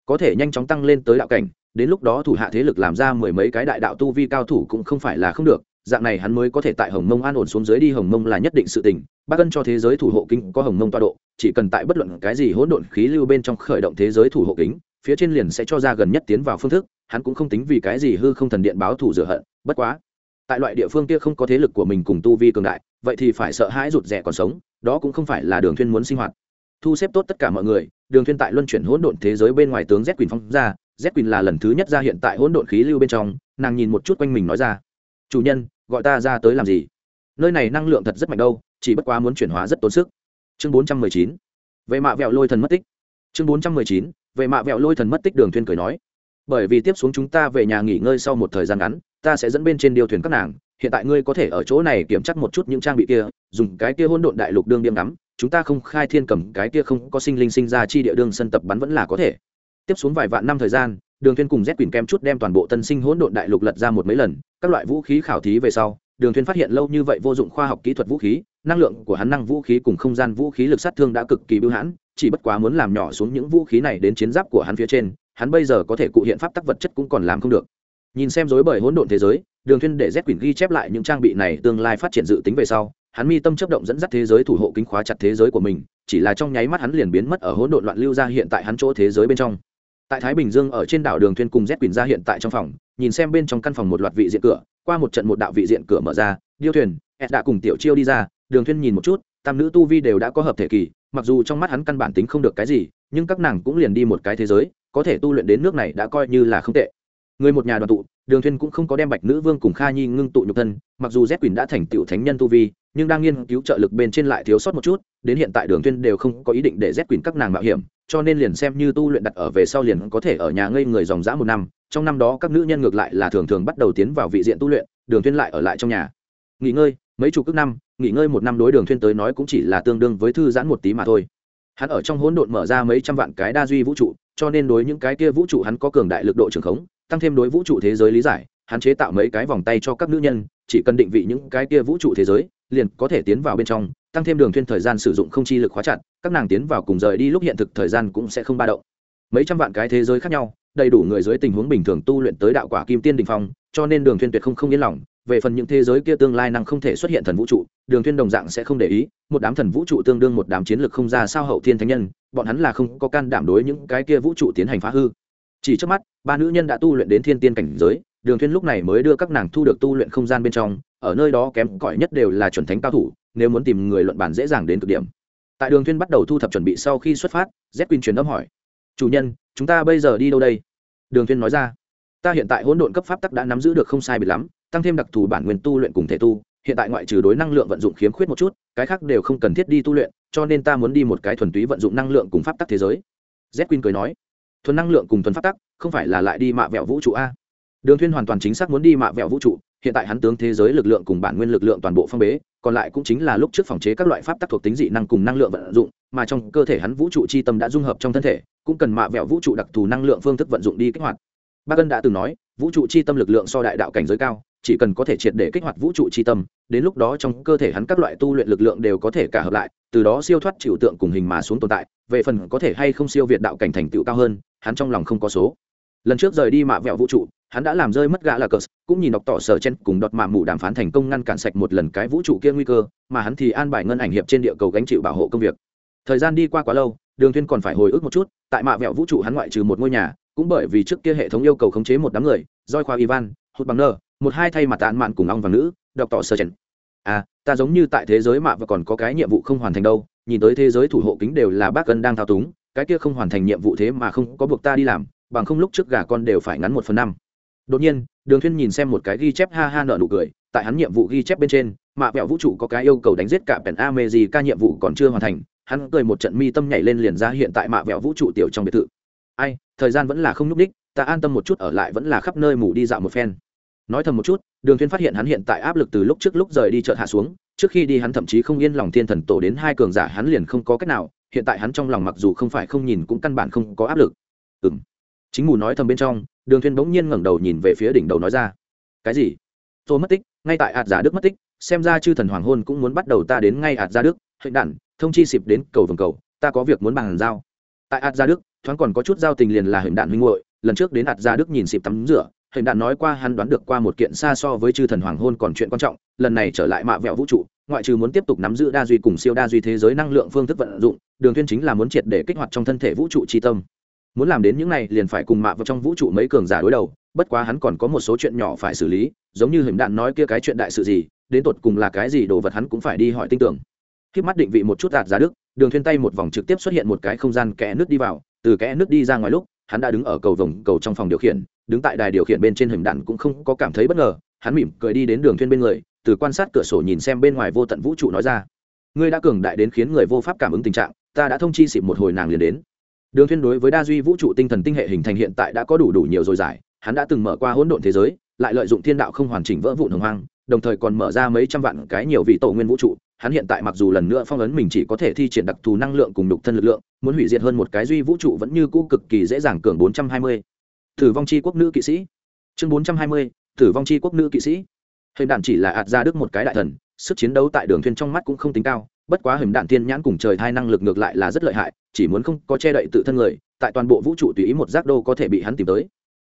có thể nhanh chóng tăng lên tới đạo cảnh, đến lúc đó thủ hạ thế lực làm ra mười mấy cái đại đạo tu vi cao thủ cũng không phải là không được, dạng này hắn mới có thể tại hồng mông an ổn xuống dưới đi, hồng mông là nhất định sự tình bác ân cho thế giới thủ hộ kính có hồng mông toa độ, chỉ cần tại bất luận cái gì hỗn độn khí lưu bên trong khởi động thế giới thủ hộ kính, phía trên liền sẽ cho ra gần nhất tiến vào phương thức, hắn cũng không tính vì cái gì hư không thần điện báo thủ rửa hận, bất quá, tại loại địa phương kia không có thế lực của mình cùng tu vi cường đại, vậy thì phải sợ hãi rụt rè còn sống, đó cũng không phải là đường thuyên muốn sinh hoạt. Thu xếp tốt tất cả mọi người đường thuyên tại luân chuyển hỗn độn thế giới bên ngoài tướng z quỳnh phong ra z quỳnh là lần thứ nhất ra hiện tại hỗn độn khí lưu bên trong, nàng nhìn một chút quanh mình nói ra. Chủ nhân, gọi ta ra tới làm gì? Nơi này năng lượng thật rất mạnh đâu, chỉ bất quá muốn chuyển hóa rất tốn sức. Chương 419 về mạ vẹo lôi thần mất tích. Chương 419 về mạ vẹo lôi thần mất tích, đường thuyên cười nói. Bởi vì tiếp xuống chúng ta về nhà nghỉ ngơi sau một thời gian ngắn, ta sẽ dẫn bên trên điều thuyền các nàng. Hiện tại ngươi có thể ở chỗ này kiểm tra một chút những trang bị kia, dùng cái kia hỗn độn đại lục đương điểm ngắm chúng ta không khai thiên cầm cái kia không có sinh linh sinh ra chi địa đường sân tập bắn vẫn là có thể. Tiếp xuống vài vạn năm thời gian, đường thuyên cùng z quyền kem chút đem toàn bộ tân sinh hỗn độn đại lục lật ra một mấy lần, các loại vũ khí khảo thí về sau, đường thuyên phát hiện lâu như vậy vô dụng khoa học kỹ thuật vũ khí, năng lượng của hắn năng vũ khí cùng không gian vũ khí lực sát thương đã cực kỳ bưu hãn, chỉ bất quá muốn làm nhỏ xuống những vũ khí này đến chiến giáp của hắn phía trên, hắn bây giờ có thể cụ hiện pháp tắc vật chất cũng còn làm không được. Nhìn xem rối bời hỗn độn thế giới, đường thuyên để z quyền ghi chép lại những trang bị này tương lai phát triển dự tính về sau hắn mi tâm chấp động dẫn dắt thế giới thủ hộ kính khóa chặt thế giới của mình, chỉ là trong nháy mắt hắn liền biến mất ở hỗn độn loạn lưu ra hiện tại hắn chỗ thế giới bên trong. Tại thái bình dương ở trên đảo đường thuyên cùng z quyền ra hiện tại trong phòng, nhìn xem bên trong căn phòng một loạt vị diện cửa, qua một trận một đạo vị diện cửa mở ra, điêu thuyền ed đã cùng tiểu chiêu đi ra, đường thuyên nhìn một chút, tam nữ tu vi đều đã có hợp thể kỳ, mặc dù trong mắt hắn căn bản tính không được cái gì, nhưng các nàng cũng liền đi một cái thế giới, có thể tu luyện đến nước này đã coi như là không tệ. Người một nhà đoàn tụ đường thuyên cũng không có đem bạch nữ vương cùng kha nhi ngưng tụ nhục thân, mặc dù z quỳnh đã thành tiểu thánh nhân tu vi, nhưng đang nghiên cứu trợ lực bên trên lại thiếu sót một chút, đến hiện tại đường thuyên đều không có ý định để z quỳnh các nàng mạo hiểm, cho nên liền xem như tu luyện đặt ở về sau liền có thể ở nhà ngây người dòng dã một năm, trong năm đó các nữ nhân ngược lại là thường thường bắt đầu tiến vào vị diện tu luyện, đường thuyên lại ở lại trong nhà. Nghỉ ngơi, mấy chục cước năm, nghỉ ngơi một năm đối đường thuyên tới nói cũng chỉ là tương đương với thư giãn một tí mà thôi. Hắn ở trong hỗn độn mở ra mấy trăm vạn cái đa duy vũ trụ, cho nên đối những cái kia vũ trụ hắn có cường đại lực độ trường khống tăng thêm đối vũ trụ thế giới lý giải, hắn chế tạo mấy cái vòng tay cho các nữ nhân, chỉ cần định vị những cái kia vũ trụ thế giới, liền có thể tiến vào bên trong, tăng thêm đường thuyên thời gian sử dụng không chi lực khóa chặt, các nàng tiến vào cùng rời đi lúc hiện thực thời gian cũng sẽ không ba động. Mấy trăm vạn cái thế giới khác nhau, đầy đủ người dưới tình huống bình thường tu luyện tới đạo quả kim tiên đỉnh phong, cho nên đường thuyên tuyệt không không yên lòng. Về phần những thế giới kia tương lai năng không thể xuất hiện thần vũ trụ, đường thuyên đồng dạng sẽ không để ý, một đám thần vũ trụ tương đương một đám chiến lược không ra sao hậu thiên thánh nhân, bọn hắn là không có can đảm đối những cái kia vũ trụ tiến hành phá hư chỉ trước mắt, ba nữ nhân đã tu luyện đến thiên tiên cảnh giới, đường thuyên lúc này mới đưa các nàng thu được tu luyện không gian bên trong, ở nơi đó kém cỏi nhất đều là chuẩn thánh cao thủ, nếu muốn tìm người luận bàn dễ dàng đến cực điểm. Tại đường thuyên bắt đầu thu thập chuẩn bị sau khi xuất phát z queen truyền âm hỏi, chủ nhân, chúng ta bây giờ đi đâu đây? Đường thuyên nói ra, ta hiện tại hỗn độn cấp pháp tắc đã nắm giữ được không sai biệt lắm, tăng thêm đặc thù bản nguyên tu luyện cùng thể tu, hiện tại ngoại trừ đối năng lượng vận dụng khiếm khuyết một chút, cái khác đều không cần thiết đi tu luyện, cho nên ta muốn đi một cái thuần túy vận dụng năng lượng cùng pháp tắc thế giới. Z cười nói thuần năng lượng cùng thuần pháp tắc, không phải là lại đi mạ vẹo vũ trụ a. Đường thuyên hoàn toàn chính xác muốn đi mạ vẹo vũ trụ, hiện tại hắn tướng thế giới lực lượng cùng bản nguyên lực lượng toàn bộ phong bế, còn lại cũng chính là lúc trước phòng chế các loại pháp tắc thuộc tính dị năng cùng năng lượng vận dụng, mà trong cơ thể hắn vũ trụ chi tâm đã dung hợp trong thân thể, cũng cần mạ vẹo vũ trụ đặc thù năng lượng phương thức vận dụng đi kích hoạt. Bác ân đã từng nói, vũ trụ chi tâm lực lượng so đại đạo cảnh giới cao, chỉ cần có thể triệt để kích hoạt vũ trụ chi tâm, đến lúc đó trong cơ thể hắn các loại tu luyện lực lượng đều có thể cả hợp lại, từ đó siêu thoát chịu tượng cùng hình mà xuống tồn tại, về phần có thể hay không siêu việt đạo cảnh thành tựu cao hơn hắn trong lòng không có số. Lần trước rời đi mạ vẹo vũ trụ, hắn đã làm rơi mất gã là cờ, cũng nhìn đọc tỏ sở chen cùng đọt mạ mù đàm phán thành công ngăn cản sạch một lần cái vũ trụ kia nguy cơ, mà hắn thì an bài ngân ảnh hiệp trên địa cầu gánh chịu bảo hộ công việc. Thời gian đi qua quá lâu, đường thiên còn phải hồi ức một chút, tại mạ vẹo vũ trụ hắn ngoại trừ một ngôi nhà, cũng bởi vì trước kia hệ thống yêu cầu khống chế một đám người roi khoa ivan hụt bằng nơ, một hai thay mặt tàn mạn cùng ong và nữ, đọc tỏ sở chen à ta giống như tại thế giới mạ và còn có cái nhiệm vụ không hoàn thành đâu, nhìn tới thế giới thủ hộ kính đều là bác cân đang thao túng cái kia không hoàn thành nhiệm vụ thế mà không có buộc ta đi làm, bằng không lúc trước gà con đều phải ngắn một phần năm. Đột nhiên, đường thuyên nhìn xem một cái ghi chép ha ha nở nụ cười, tại hắn nhiệm vụ ghi chép bên trên, mạ vẹo vũ trụ có cái yêu cầu đánh giết cả pèn a mê gì ca nhiệm vụ còn chưa hoàn thành, hắn cười một trận mi tâm nhảy lên liền ra hiện tại mạ vẹo vũ trụ tiểu trong biệt thự. Ai, thời gian vẫn là không núp đích ta an tâm một chút ở lại vẫn là khắp nơi mù đi dạo một phen. Nói thầm một chút, đường thuyên phát hiện hắn hiện tại áp lực từ lúc trước lúc rời đi chợt hạ xuống, trước khi đi hắn thậm chí không yên lòng thiên thần tổ đến hai cường giả hắn liền không có cách nào hiện tại hắn trong lòng mặc dù không phải không nhìn cũng căn bản không có áp lực. Ừm. Chính mù nói thầm bên trong, đường thuyên bỗng nhiên ngẩng đầu nhìn về phía đỉnh đầu nói ra. Cái gì? Tôi mất tích, ngay tại ạt giả đức mất tích, xem ra chư thần hoàng hôn cũng muốn bắt đầu ta đến ngay ạt gia đức. Hệ đản, thông chi xịp đến cầu vòng cầu, ta có việc muốn bàn giao. Tại ạt gia đức, thoáng còn có chút giao tình liền là hình đạn huynh muội, lần trước đến ạt gia đức nhìn xịp tắm rửa hình đạn nói qua hắn đoán được qua một kiện xa so với chư thần hoàng hôn còn chuyện quan trọng, lần này trở lại mạ vẹo vũ trụ ngoại trừ muốn tiếp tục nắm giữ đa duy cùng siêu đa duy thế giới năng lượng phương thức vận dụng, đường Thuyên chính là muốn triệt để kích hoạt trong thân thể vũ trụ chi tâm. Muốn làm đến những này liền phải cùng mạ vào trong vũ trụ mấy cường giả đối đầu, bất quá hắn còn có một số chuyện nhỏ phải xử lý, giống như hình đạn nói kia cái chuyện đại sự gì, đến tột cùng là cái gì đồ vật hắn cũng phải đi hỏi tin tưởng. Khi mắt định vị một chút đạt giá đức, đường thuyên tay một vòng trực tiếp xuất hiện một cái không gian kẽ nước đi vào, từ kẽ nước đi ra ngoài lúc, hắn đã đứng ở cầu vòng cầu trong phòng điều khiển, đứng tại đài điều khiển bên trên hình đạn cũng không có cảm thấy bất ngờ, hắn mỉm cười đi đến đường thuyên bên người từ quan sát cửa sổ nhìn xem bên ngoài vô tận vũ trụ nói ra. Ngươi đã cường đại đến khiến người vô pháp cảm ứng tình trạng ta đã thông chi xịp một hồi nàng liền đến. Đường thiên đối với đa duy vũ trụ tinh thần tinh hệ hình thành hiện tại đã có đủ đủ nhiều rồi giải hắn đã từng mở qua hỗn độn thế giới lại lợi dụng thiên đạo không hoàn chỉnh vỡ vụn hồng hoang đồng thời còn mở ra mấy trăm vạn cái nhiều vị tổ nguyên vũ trụ. Hắn hiện tại mặc dù lần nữa phong ấn mình chỉ có thể thi triển đặc thù năng lượng cùng đục thân lực lượng muốn hủy diệt hơn một cái duy vũ trụ vẫn như cũ cực kỳ dễ dàng cường 420. tử vong chi quốc nữ kỵ sĩ. Chương 420, tử vong chi quốc nữ kỵ sĩ hình đạn chỉ là ạt ra đức một cái đại thần, sức chiến đấu tại đường thuyền trong mắt cũng không tính cao, bất quá hình đạn tiên nhãn cùng trời thai năng lực ngược lại là rất lợi hại, chỉ muốn không có che đậy tự thân người, tại toàn bộ vũ trụ tùy ý một giác đô có thể bị hắn tìm tới.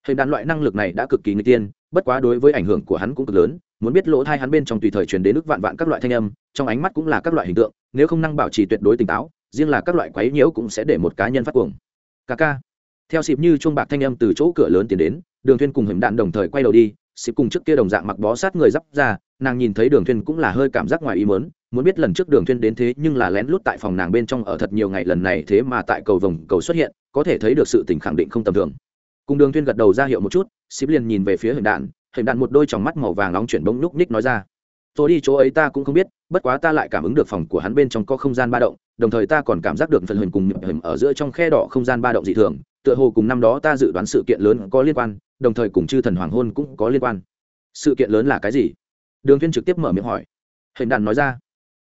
Hình đạn loại năng lực này đã cực kỳ nguy tiên, bất quá đối với ảnh hưởng của hắn cũng cực lớn, muốn biết lỗ thai hắn bên trong tùy thời truyền đến nước vạn vạn các loại thanh âm, trong ánh mắt cũng là các loại hình tượng, nếu không năng bảo trì tuyệt đối tỉnh táo, riêng là các loại quấy nhiễu cũng sẽ để một cá nhân phát cuồng. Ca ca. Theo xịp như chuông bạc thanh âm từ chỗ cửa lớn tiến đến, đường thuyên cùng hình đạn đồng thời quay đầu đi xịp cùng trước kia đồng dạng mặc bó sát người dắp ra, nàng nhìn thấy đường thuyên cũng là hơi cảm giác ngoài ý muốn muốn biết lần trước đường thuyên đến thế nhưng là lén lút tại phòng nàng bên trong ở thật nhiều ngày lần này thế mà tại cầu vồng cầu xuất hiện, có thể thấy được sự tình khẳng định không tầm thường. Cùng đường thuyên gật đầu ra hiệu một chút, xịp liền nhìn về phía hình đạn hình đạn một đôi tròng mắt màu vàng nóng chuyển bỗng núc ních nói ra, tôi đi chỗ ấy ta cũng không biết, bất quá ta lại cảm ứng được phòng của hắn bên trong có không gian ba động, đồng thời ta còn cảm giác được phần hình cùng hình ở giữa trong khe đỏ không gian ba động dị thường, tựa hồ cùng năm đó ta dự đoán sự kiện lớn có liên quan đồng thời cùng chư thần hoàng hôn cũng có liên quan. Sự kiện lớn là cái gì? Đường thiên trực tiếp mở miệng hỏi. Hình đàn nói ra,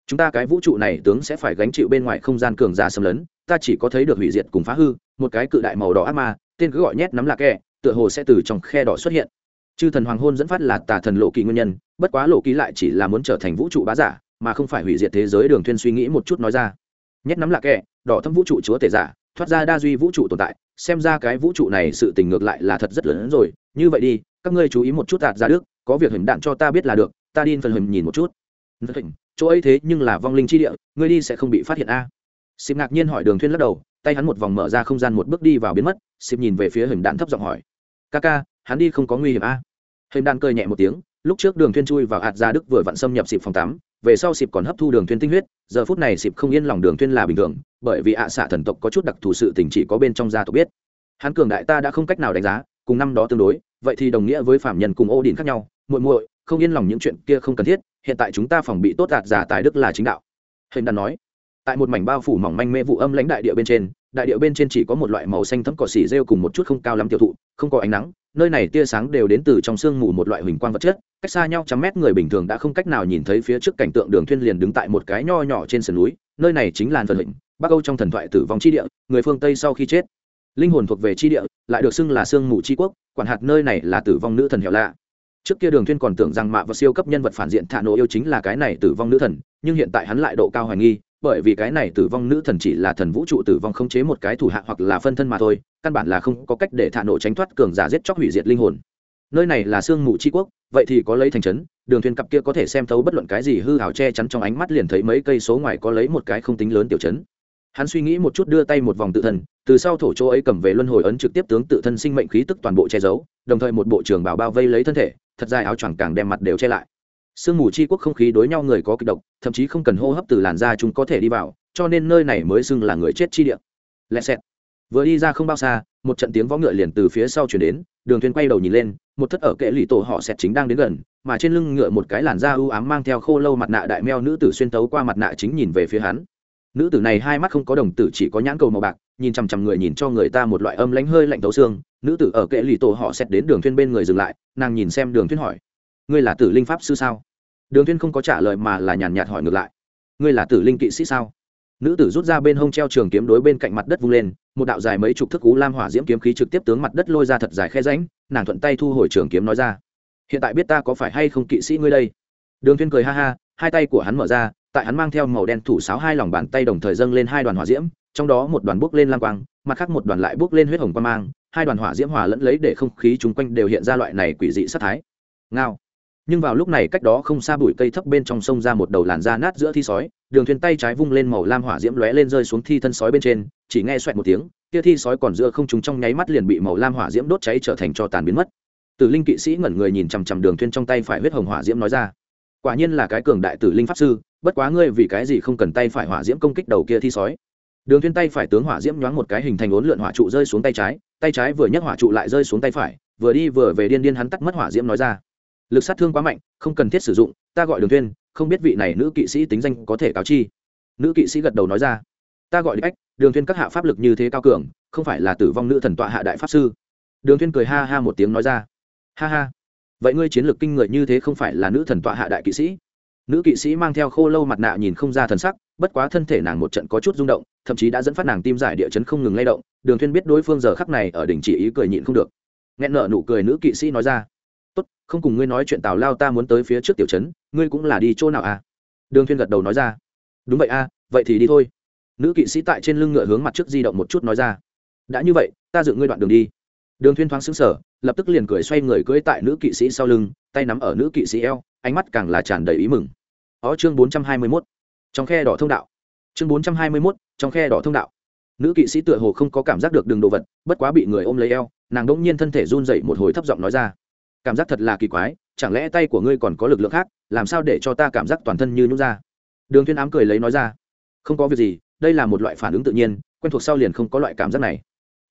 chúng ta cái vũ trụ này tướng sẽ phải gánh chịu bên ngoài không gian cường giả xâm lấn, ta chỉ có thấy được hủy diệt cùng phá hư, một cái cự đại màu đỏ ác ma, tên cứ gọi nhét nắm là kẹ e, tựa hồ sẽ từ trong khe đỏ xuất hiện. Chư thần hoàng hôn dẫn phát là tà thần lộ kỳ nguyên nhân, bất quá lộ kỳ lại chỉ là muốn trở thành vũ trụ bá giả, mà không phải hủy diệt thế giới, đường thuyên suy nghĩ một chút nói ra. Nhét nắm là kẹ e, đỏ thâm vũ trụ chúa tể giả thoát ra đa duy vũ trụ tồn tại, xem ra cái vũ trụ này sự tình ngược lại là thật rất lớn hơn rồi như vậy đi, các ngươi chú ý một chút tạt ra đức, có việc hình đạn cho ta biết là được, ta đi phần hình nhìn một chút chỗ ấy thế nhưng là vong linh chi địa, ngươi đi sẽ không bị phát hiện a à. xịp ngạc nhiên hỏi đường thuyên lắc đầu, tay hắn một vòng mở ra không gian một bước đi vào biến mất xịp nhìn về phía hình đạn thấp giọng hỏi ca ca, hắn đi không có nguy hiểm a à? hình đạn cười nhẹ một tiếng, lúc trước đường thuyên chui vào hạt gia đức vừa vặn xâm nhập xịp phòng tắm về sau xịp còn hấp thu đường thuyên tinh huyết, giờ phút này xịp không yên lòng đường thuyên là bình thường, bởi vì ạ xạ thần tộc có chút đặc thù sự tình chỉ có bên trong gia tộc biết. Hắn cường đại ta đã không cách nào đánh giá, cùng năm đó tương đối, vậy thì đồng nghĩa với phạm nhân cùng ô đình khác nhau, muội muội, không yên lòng những chuyện kia không cần thiết, hiện tại chúng ta phòng bị tốt đạt giả tài đức là chính đạo. Hình đàn nói. Tại một mảnh bao phủ mỏng manh mê vụ âm lãnh đại địa bên trên, đại địa bên trên chỉ có một loại màu xanh thấm cỏ xỉ rêu cùng một chút không cao lắm tiêu thụ không có ánh nắng, nơi này tia sáng đều đến từ trong sương mù một loại huỳnh quang vật chất, cách xa nhau trăm mét người bình thường đã không cách nào nhìn thấy phía trước cảnh tượng đường thuyên liền đứng tại một cái nho nhỏ trên sườn núi, nơi này chính là phần hình bắc âu trong thần thoại tử vong chi địa, người phương tây sau khi chết. Linh hồn thuộc về chi địa, lại được xưng là sương mù chi quốc, quản hạt nơi này là tử vong nữ thần hiệu lạ. Trước kia đường thuyên còn tưởng rằng mạ và siêu cấp nhân vật phản diện thả nổ yêu chính là cái này tử vong nữ thần, nhưng hiện tại hắn lại độ cao hoài nghi bởi vì cái này tử vong nữ thần chỉ là thần vũ trụ tử vong không chế một cái thủ hạ hoặc là phân thân mà thôi, căn bản là không có cách để thả nổ tránh thoát cường giả giết chóc hủy diệt linh hồn. Nơi này là sương mù chi quốc, vậy thì có lấy thành trấn, đường thuyền cặp kia có thể xem thấu bất luận cái gì hư hào che chắn trong ánh mắt liền thấy mấy cây số ngoài có lấy một cái không tính lớn tiểu trấn. Hắn suy nghĩ một chút đưa tay một vòng tự thân, từ sau thổ chỗ ấy cầm về luân hồi ấn trực tiếp tướng tự thân sinh mệnh khí tức toàn bộ che giấu, đồng thời một bộ trưởng bảo bao vây lấy thân thể, thật dài áo choàng càng đem mặt đều che lại sương mù chi quốc không khí đối nhau người có kịch độc, thậm chí không cần hô hấp từ làn da chúng có thể đi vào, cho nên nơi này mới xưng là người chết chi địa. Lẹ xẹt. Vừa đi ra không bao xa, một trận tiếng võ ngựa liền từ phía sau chuyển đến, đường thuyền quay đầu nhìn lên, một thất ở kệ lì tổ họ xẹt chính đang đến gần, mà trên lưng ngựa một cái làn da ưu ám mang theo khô lâu mặt nạ đại meo nữ tử xuyên tấu qua mặt nạ chính nhìn về phía hắn. Nữ tử này hai mắt không có đồng tử chỉ có nhãn cầu màu bạc, nhìn chằm chằm người nhìn cho người ta một loại âm lánh hơi lạnh tấu xương. Nữ tử ở kệ lì tổ họ xẹt đến đường thuyên bên người dừng lại, nàng nhìn xem đường thuyên hỏi, ngươi là tử linh pháp sư sao? Đường Thiên không có trả lời mà là nhàn nhạt hỏi ngược lại. Ngươi là tử linh kỵ sĩ sao? Nữ tử rút ra bên hông treo trường kiếm đối bên cạnh mặt đất vung lên, một đạo dài mấy chục thước cú lam hỏa diễm kiếm khí trực tiếp tướng mặt đất lôi ra thật dài khe rãnh, nàng thuận tay thu hồi trường kiếm nói ra. Hiện tại biết ta có phải hay không kỵ sĩ ngươi đây? Đường Thiên cười ha ha, hai tay của hắn mở ra, tại hắn mang theo màu đen thủ sáo hai lòng bàn tay đồng thời dâng lên hai đoàn hỏa diễm, trong đó một đoàn bốc lên lam quang, mặt khác một đoàn lại bốc lên huyết hồng quang mang, hai đoàn hỏa diễm hòa lẫn lấy để không khí chung quanh đều hiện ra loại này quỷ dị sát thái. Ngao nhưng vào lúc này cách đó không xa bụi cây thấp bên trong sông ra một đầu làn da nát giữa thi sói, đường thuyền tay trái vung lên màu lam hỏa diễm lóe lên rơi xuống thi thân sói bên trên, chỉ nghe xoẹt một tiếng, kia thi sói còn giữa không trúng trong nháy mắt liền bị màu lam hỏa diễm đốt cháy trở thành cho tàn biến mất. Tử linh kỵ sĩ ngẩn người nhìn chằm chằm đường thuyền trong tay phải huyết hồng hỏa diễm nói ra, quả nhiên là cái cường đại tử linh pháp sư, bất quá ngươi vì cái gì không cần tay phải hỏa diễm công kích đầu kia thi sói? Đường thuyền tay phải tướng hỏa diễm nhoáng một cái hình thành ốn lượn hỏa trụ rơi xuống tay trái tay trái vừa nhấc hỏa trụ lại rơi xuống tay phải, vừa đi vừa về điên điên hắn tắt mất hỏa diễm nói ra lực sát thương quá mạnh, không cần thiết sử dụng, ta gọi đường thuyên, không biết vị này nữ kỵ sĩ tính danh có thể cáo chi. Nữ kỵ sĩ gật đầu nói ra. Ta gọi địch ách, đường thuyên các hạ pháp lực như thế cao cường, không phải là tử vong nữ thần tọa hạ đại pháp sư. Đường thuyên cười ha ha một tiếng nói ra. Ha ha. Vậy ngươi chiến lược kinh người như thế không phải là nữ thần tọa hạ đại kỵ sĩ? Nữ kỵ sĩ mang theo khô lâu mặt nạ nhìn không ra thần sắc, bất quá thân thể nàng một trận có chút rung động, thậm chí đã dẫn phát nàng tim giải địa chấn không ngừng lay động. Đường thuyên biết đối phương giờ khắc này ở đỉnh chỉ ý cười nhịn không được. Nghẹn nợ nụ cười nữ kỵ sĩ nói ra tốt không cùng ngươi nói chuyện tào lao ta muốn tới phía trước tiểu trấn ngươi cũng là đi chỗ nào à? Đường Thiên gật đầu nói ra. Đúng vậy a à, vậy thì đi thôi. Nữ kỵ sĩ tại trên lưng ngựa hướng mặt trước di động một chút nói ra. Đã như vậy ta dựng ngươi đoạn đường đi. Đường Thiên thoáng sững sờ lập tức liền cười xoay người cưỡi tại nữ kỵ sĩ sau lưng tay nắm ở nữ kỵ sĩ eo ánh mắt càng là tràn đầy ý mừng. Ó chương 421 trong khe đỏ thông đạo. Chương 421 trong khe đỏ thông đạo. Nữ kỵ sĩ tựa hồ không có cảm giác được đường đồ vật bất quá bị người ôm lấy eo nàng đỗng nhiên thân thể run rẩy một hồi thấp giọng nói ra cảm giác thật là kỳ quái, chẳng lẽ tay của ngươi còn có lực lượng khác, làm sao để cho ta cảm giác toàn thân như nhút ra? Đường thiên ám cười lấy nói ra. Không có việc gì, đây là một loại phản ứng tự nhiên, quen thuộc sau liền không có loại cảm giác này.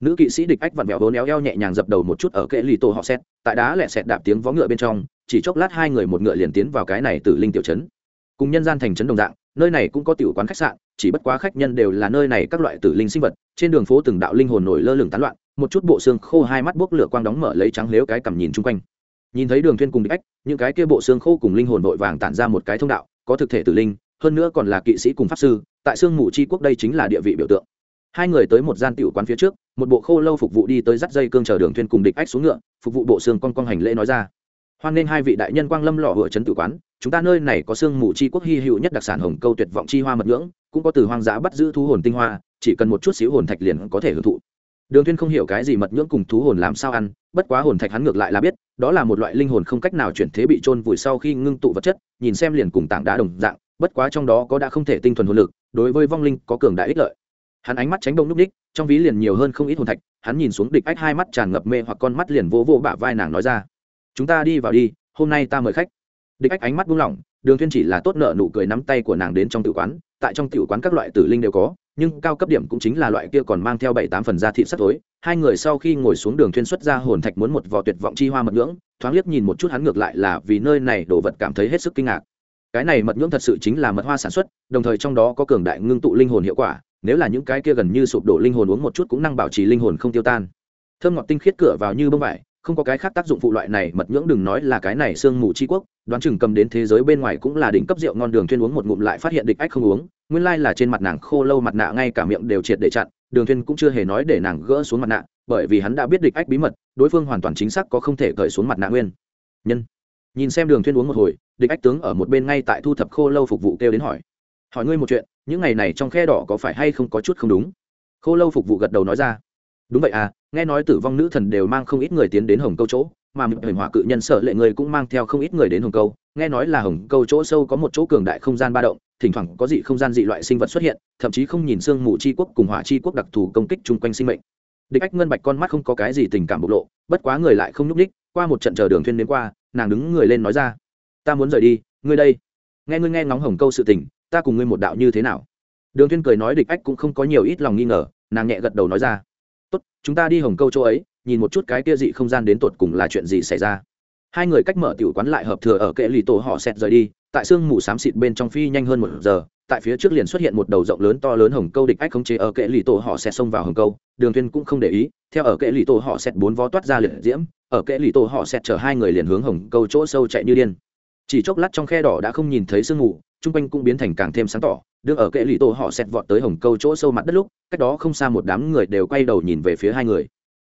Nữ kỵ sĩ địch ách vặn vẹo vốn éo eo nhẹ nhàng dập đầu một chút ở kệ lì tổ họ xét tại đá lẹ xẹt đạp tiếng vó ngựa bên trong, chỉ chốc lát hai người một ngựa liền tiến vào cái này từ linh tiểu trấn. Cùng nhân gian thành trấn đồng dạng, nơi này cũng có tiểu quán khách sạn, chỉ bất quá khách nhân đều là nơi này các loại tử linh sinh vật, trên đường phố từng đạo linh hồn nổi lơ lửng tán loạn, một chút bộ xương khô hai mắt bốc lửa quang đóng mở lấy trắng lếu cái cầm nhìn chung quanh nhìn thấy đường thuyên cùng địch ách, những cái kia bộ xương khô cùng linh hồn vội vàng tản ra một cái thông đạo, có thực thể tử linh, hơn nữa còn là kỵ sĩ cùng pháp sư, tại xương mù chi quốc đây chính là địa vị biểu tượng. Hai người tới một gian tiểu quán phía trước, một bộ khô lâu phục vụ đi tới dắt dây cương chờ đường thuyên cùng địch ách xuống ngựa, phục vụ bộ xương con con hành lễ nói ra. Hoan nên hai vị đại nhân quang lâm lọ hựa chấn tử quán, chúng ta nơi này có xương mù chi quốc hy hữu nhất đặc sản hồng câu tuyệt vọng chi hoa mật nhưỡng, cũng có từ hoang dã bắt giữ thu hồn tinh hoa, chỉ cần một chút xíu hồn thạch liền có thể hưởng thụ đường thuyên không hiểu cái gì mật nhưỡng cùng thú hồn làm sao ăn, bất quá hồn thạch hắn ngược lại là biết, đó là một loại linh hồn không cách nào chuyển thế bị trôn vùi sau khi ngưng tụ vật chất, nhìn xem liền cùng tảng đá đồng dạng, bất quá trong đó có đã không thể tinh thuần hồn lực, đối với vong linh có cường đại ích lợi. Hắn ánh mắt tránh đông núp đích trong ví liền nhiều hơn không ít hồn thạch, hắn nhìn xuống địch ách hai mắt tràn ngập mê hoặc con mắt liền vỗ vỗ bả vai nàng nói ra, chúng ta đi vào đi, hôm nay ta mời khách. Địch ách ánh mắt buông lỏng đường Thiên chỉ là tốt nợ nụ cười nắm tay của nàng đến trong tử quán, tại trong tiểu quán các loại tử linh đều có, nhưng cao cấp điểm cũng chính là loại kia còn mang theo bảy tám phần da thịt sắt tối hai người sau khi ngồi xuống đường thuyên xuất ra hồn thạch muốn một vò tuyệt vọng chi hoa mật ngưỡng, thoáng liếc nhìn một chút hắn ngược lại là vì nơi này đồ vật cảm thấy hết sức kinh ngạc. Cái này mật ngưỡng thật sự chính là mật hoa sản xuất, đồng thời trong đó có cường đại ngưng tụ linh hồn hiệu quả, nếu là những cái kia gần như sụp đổ linh hồn uống một chút cũng năng bảo trì linh hồn không tiêu tan. Thơm ngọt tinh khiết cửa vào như bông vải không có cái khác tác dụng phụ loại này, mật nhưỡng đừng nói là cái này sương mù chi quốc, đoán chừng cầm đến thế giới bên ngoài cũng là đỉnh cấp rượu ngon đường thuyên uống một ngụm lại phát hiện địch ách không uống, nguyên lai là trên mặt nàng khô lâu mặt nạ ngay cả miệng đều triệt để chặn, đường thuyên cũng chưa hề nói để nàng gỡ xuống mặt nạ, bởi vì hắn đã biết địch ách bí mật, đối phương hoàn toàn chính xác có không thể cởi xuống mặt nạ nguyên. Nhân, nhìn xem đường thuyên uống một hồi, địch ách tướng ở một bên ngay tại thu thập khô lâu phục vụ kêu đến hỏi. Hỏi ngươi một chuyện, những ngày này trong khe đỏ có phải hay không có chút không đúng? Khô lâu phục vụ gật đầu nói ra. Đúng vậy à nghe nói tử vong nữ thần đều mang không ít người tiến đến hồng câu chỗ, mà mực hình hỏa cự nhân sợ lệ người cũng mang theo không ít người đến hồng câu. Nghe nói là hồng câu chỗ sâu có một chỗ cường đại không gian ba động, thỉnh thoảng có dị không gian dị loại sinh vật xuất hiện, thậm chí không nhìn xương mù c h i quốc cùng hỏa c h i quốc đặc thù công kích chung quanh sinh mệnh. Địch ách ngân bạch con mắt không có cái gì tình cảm bộc lộ, bất quá người lại không nhúc ních qua một trận chờ đường thuyên đến qua, nàng đứng người lên nói ra, ta muốn rời đi, ngươi đây. Nghe ngươi nghe ngóng hồng câu sự tình, ta cùng ngươi một đạo như thế nào? Đường thuyên cười nói địch ách cũng không có nhiều ít lòng nghi ngờ, nàng nhẹ gật đầu nói ra tốt, chúng ta đi hồng câu chỗ ấy, nhìn một chút cái kia dị không gian đến tột cùng là chuyện gì xảy ra. Hai người cách mở tiểu quán lại hợp thừa ở kệ lì tổ họ xẹt rời đi, tại sương mù xám xịt bên trong phi nhanh hơn một giờ, tại phía trước liền xuất hiện một đầu rộng lớn to lớn hồng câu địch ách khống chế ở kệ lì tổ họ xẹt xông vào hồng câu, đường tuyên cũng không để ý, theo ở kệ lì tổ họ xẹt bốn vó toát ra liệt diễm, ở kệ lì tổ họ xẹt chở hai người liền hướng hồng câu chỗ sâu chạy như điên. Chỉ chốc lát trong khe đỏ đã không nhìn thấy sương mù trung quanh cũng biến thành càng thêm sáng tỏ đương ở kệ lì tổ họ xẹt vọt tới hồng câu chỗ sâu mặt đất lúc, cách đó không xa một đám người đều quay đầu nhìn về phía hai người.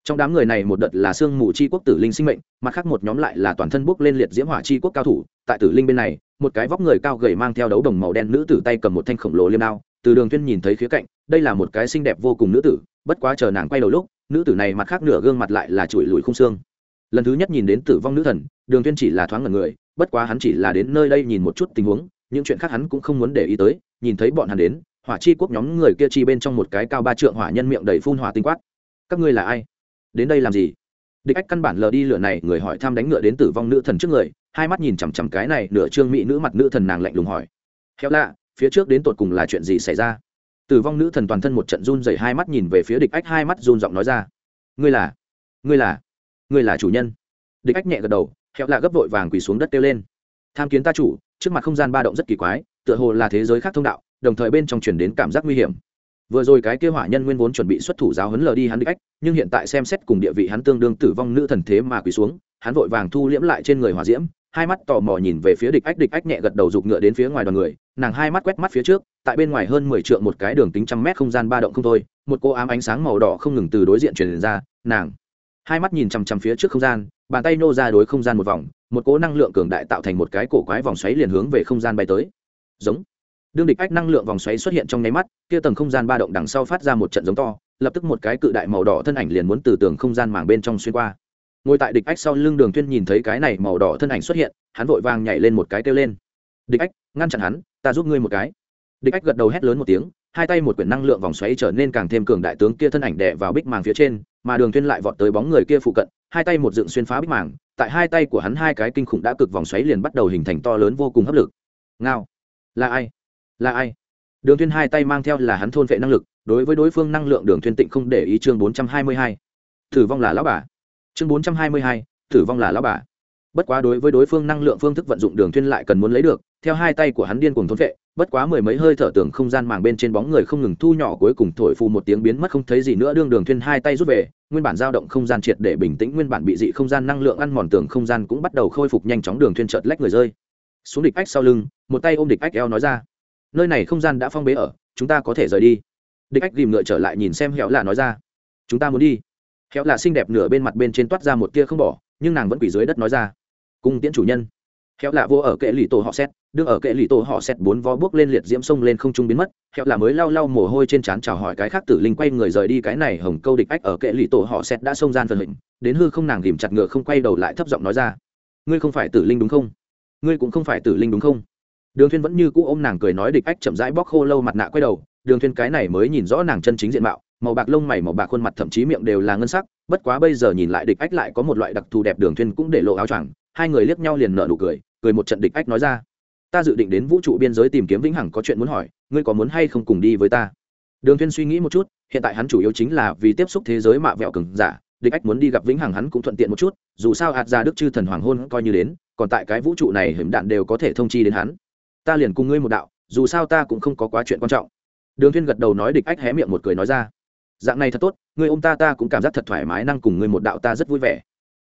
Trong đám người này một đợt là sương mù chi quốc tử linh sinh mệnh, mặt khác một nhóm lại là toàn thân bốc lên liệt diễm hỏa chi quốc cao thủ, tại tử linh bên này, một cái vóc người cao gầy mang theo đấu đồng màu đen nữ tử tay cầm một thanh khổng lồ liêm đao, từ đường tuyên nhìn thấy khía cạnh, đây là một cái xinh đẹp vô cùng nữ tử, bất quá chờ nàng quay đầu lúc, nữ tử này mặt khác nửa gương mặt lại là chùi lùi khung xương. Lần thứ nhất nhìn đến tử vong nữ thần, đường tuyên chỉ là thoáng ngẩn người, bất quá hắn chỉ là đến nơi đây nhìn một chút tình huống những chuyện khác hắn cũng không muốn để ý tới, nhìn thấy bọn hắn đến, hỏa chi quốc nhóm người kia chi bên trong một cái cao ba trượng hỏa nhân miệng đầy phun hỏa tinh quát. Các ngươi là ai? Đến đây làm gì? Địch ách căn bản lờ đi lửa này, người hỏi tham đánh ngựa đến tử vong nữ thần trước người, hai mắt nhìn chằm chằm cái này nửa trương mỹ nữ mặt nữ thần nàng lạnh lùng hỏi. Khéo lạ, phía trước đến tột cùng là chuyện gì xảy ra? Tử vong nữ thần toàn thân một trận run dày hai mắt nhìn về phía địch ách, hai mắt run giọng nói ra. Ngươi là ngươi là ngươi là chủ nhân. Địch ách nhẹ gật đầu, khéo lạ gấp vội vàng quỳ xuống đất kêu lên. Tham kiến ta chủ trước mặt không gian ba động rất kỳ quái, tựa hồ là thế giới khác thông đạo, đồng thời bên trong chuyển đến cảm giác nguy hiểm. Vừa rồi cái kêu hỏa nhân nguyên vốn chuẩn bị xuất thủ giáo hấn lờ đi hắn địch ách, nhưng hiện tại xem xét cùng địa vị hắn tương đương tử vong nữ thần thế mà quỳ xuống, hắn vội vàng thu liễm lại trên người hỏa diễm, hai mắt tò mò nhìn về phía địch ách địch ách nhẹ gật đầu giục ngựa đến phía ngoài đoàn người, nàng hai mắt quét mắt phía trước, tại bên ngoài hơn mười trượng một cái đường kính trăm mét không gian ba động không thôi, một cô ám ánh sáng màu đỏ không ngừng từ đối diện truyền ra, nàng hai mắt nhìn chằm chằm phía trước không gian bàn tay nô ra đối không gian một vòng, một cỗ năng lượng cường đại tạo thành một cái cổ quái vòng xoáy liền hướng về không gian bay tới. Giống. Đương địch ách năng lượng vòng xoáy xuất hiện trong nháy mắt, kia tầng không gian ba động đằng sau phát ra một trận giống to, lập tức một cái cự đại màu đỏ thân ảnh liền muốn từ tường không gian màng bên trong xuyên qua. Ngồi tại địch ách sau lưng đường tuyên nhìn thấy cái này màu đỏ thân ảnh xuất hiện, hắn vội vàng nhảy lên một cái kêu lên. Địch ách, ngăn chặn hắn, ta giúp ngươi một cái. Địch ách gật đầu hét lớn một tiếng, hai tay một quyển năng lượng vòng xoáy trở nên càng thêm cường đại tướng kia thân ảnh đè vào bích màng phía trên mà đường Thuyên lại vọt tới bóng người kia phụ cận hai tay một dựng xuyên phá bích màng tại hai tay của hắn hai cái kinh khủng đã cực vòng xoáy liền bắt đầu hình thành to lớn vô cùng hấp lực. Ngao. Là ai? Là ai? Đường Thuyên hai tay mang theo là hắn thôn vệ năng lực đối với đối phương năng lượng đường Thuyên tịnh không để ý chương 422. tử vong là lão bà. Chương 422, tử vong là lão bà. Bất quá đối với đối phương năng lượng phương thức vận dụng đường Thuyên lại cần muốn lấy được theo hai tay của hắn điên cuồng thôn vệ bất quá mười mấy hơi thở tưởng không gian màng bên trên bóng người không ngừng thu nhỏ cuối cùng thổi phù một tiếng biến mất không thấy gì nữa đương đường thuyên hai tay rút về, nguyên bản dao động không gian triệt để bình tĩnh, nguyên bản bị dị không gian năng lượng ăn mòn tường không gian cũng bắt đầu khôi phục nhanh chóng, đường thuyên chợt lách người rơi. Xuống địch ách sau lưng, một tay ôm địch ách eo nói ra, nơi này không gian đã phong bế ở, chúng ta có thể rời đi. Địch ách ghìm ngựa trở lại nhìn xem hẻo lạ nói ra, chúng ta muốn đi. Hẻo lạ xinh đẹp nửa bên mặt bên trên toát ra một tia không bỏ, nhưng nàng vẫn quỳ dưới đất nói ra, cung tiễn chủ nhân hẹo lạ vô ở kệ lì tổ họ xét đương ở kệ lì tổ họ xét bốn vó bước lên liệt diễm sông lên không trung biến mất hẹo lạ mới lau lau mồ hôi trên trán chào hỏi cái khác tử linh quay người rời đi cái này hồng câu địch ách ở kệ lì tổ họ xét đã xông gian phần hình, đến hư không nàng ghìm chặt ngựa không quay đầu lại thấp giọng nói ra. Ngươi không phải tử linh đúng không? Ngươi cũng không phải tử linh đúng không? Đường Thiên vẫn như cũ ôm nàng cười nói địch ách chậm rãi bóc khô lâu mặt nạ quay đầu, đường Thiên cái này mới nhìn rõ nàng chân chính diện mạo, màu bạc lông mày, màu bạc khuôn mặt thậm chí miệng đều là ngân sắc, bất quá bây giờ nhìn lại địch ách lại có một loại đặc thù đẹp đường Thiên cũng để lộ áo choàng, hai người liếc nhau liền nở nụ cười cười một trận địch ách nói ra. Ta dự định đến vũ trụ biên giới tìm kiếm vĩnh hằng có chuyện muốn hỏi, ngươi có muốn hay không cùng đi với ta? Đường Thiên suy nghĩ một chút, hiện tại hắn chủ yếu chính là vì tiếp xúc thế giới mạ vẹo cứng giả, địch ách muốn đi gặp vĩnh hằng hắn cũng thuận tiện một chút, dù sao hạt ra đức chư thần hoàng hôn coi như đến, còn tại cái vũ trụ này hiểm đạn đều có thể thông chi đến hắn. Ta liền cùng ngươi một đạo, dù sao ta cũng không có quá chuyện quan trọng. Đường thiên gật đầu nói địch ách hé miệng một cười nói ra. Dạng này thật tốt, ngươi ôm ta ta cũng cảm giác thật thoải mái, năng cùng ngươi một đạo ta rất vui vẻ.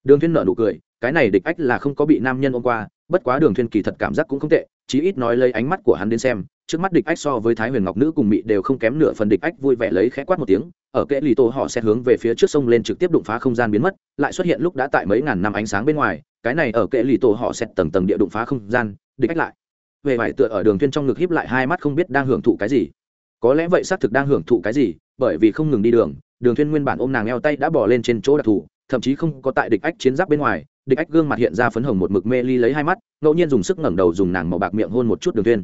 Đường thiên nở nụ cười, cái này địch ách là không có bị nam nhân ôm qua bất quá đường thiên kỳ thật cảm giác cũng không tệ, chí ít nói lấy ánh mắt của hắn đến xem, trước mắt địch ách so với thái huyền ngọc nữ cùng mị đều không kém nửa phần địch ách, vui vẻ lấy khẽ quát một tiếng, ở kẽ lì tô họ sẽ hướng về phía trước sông lên trực tiếp đụng phá không gian biến mất, lại xuất hiện lúc đã tại mấy ngàn năm ánh sáng bên ngoài, cái này ở kẽ lì tô họ sẽ tầng tầng địa đụng phá không gian, địch ách lại. Về vải tựa ở đường thiên trong ngực híp lại hai mắt không biết đang hưởng thụ cái gì. Có lẽ vậy xác thực đang hưởng thụ cái gì, bởi vì không ngừng đi đường đường thiên nguyên bản ôm nàng eo tay đã bỏ lên trên chỗ đặc thù, thậm chí không có tại địch ách chiến giáp bên ngoài địch ách gương mặt hiện ra phấn hồng một mực mê ly lấy hai mắt, ngẫu nhiên dùng sức ngẩng đầu dùng nàng màu bạc miệng hôn một chút đường thiên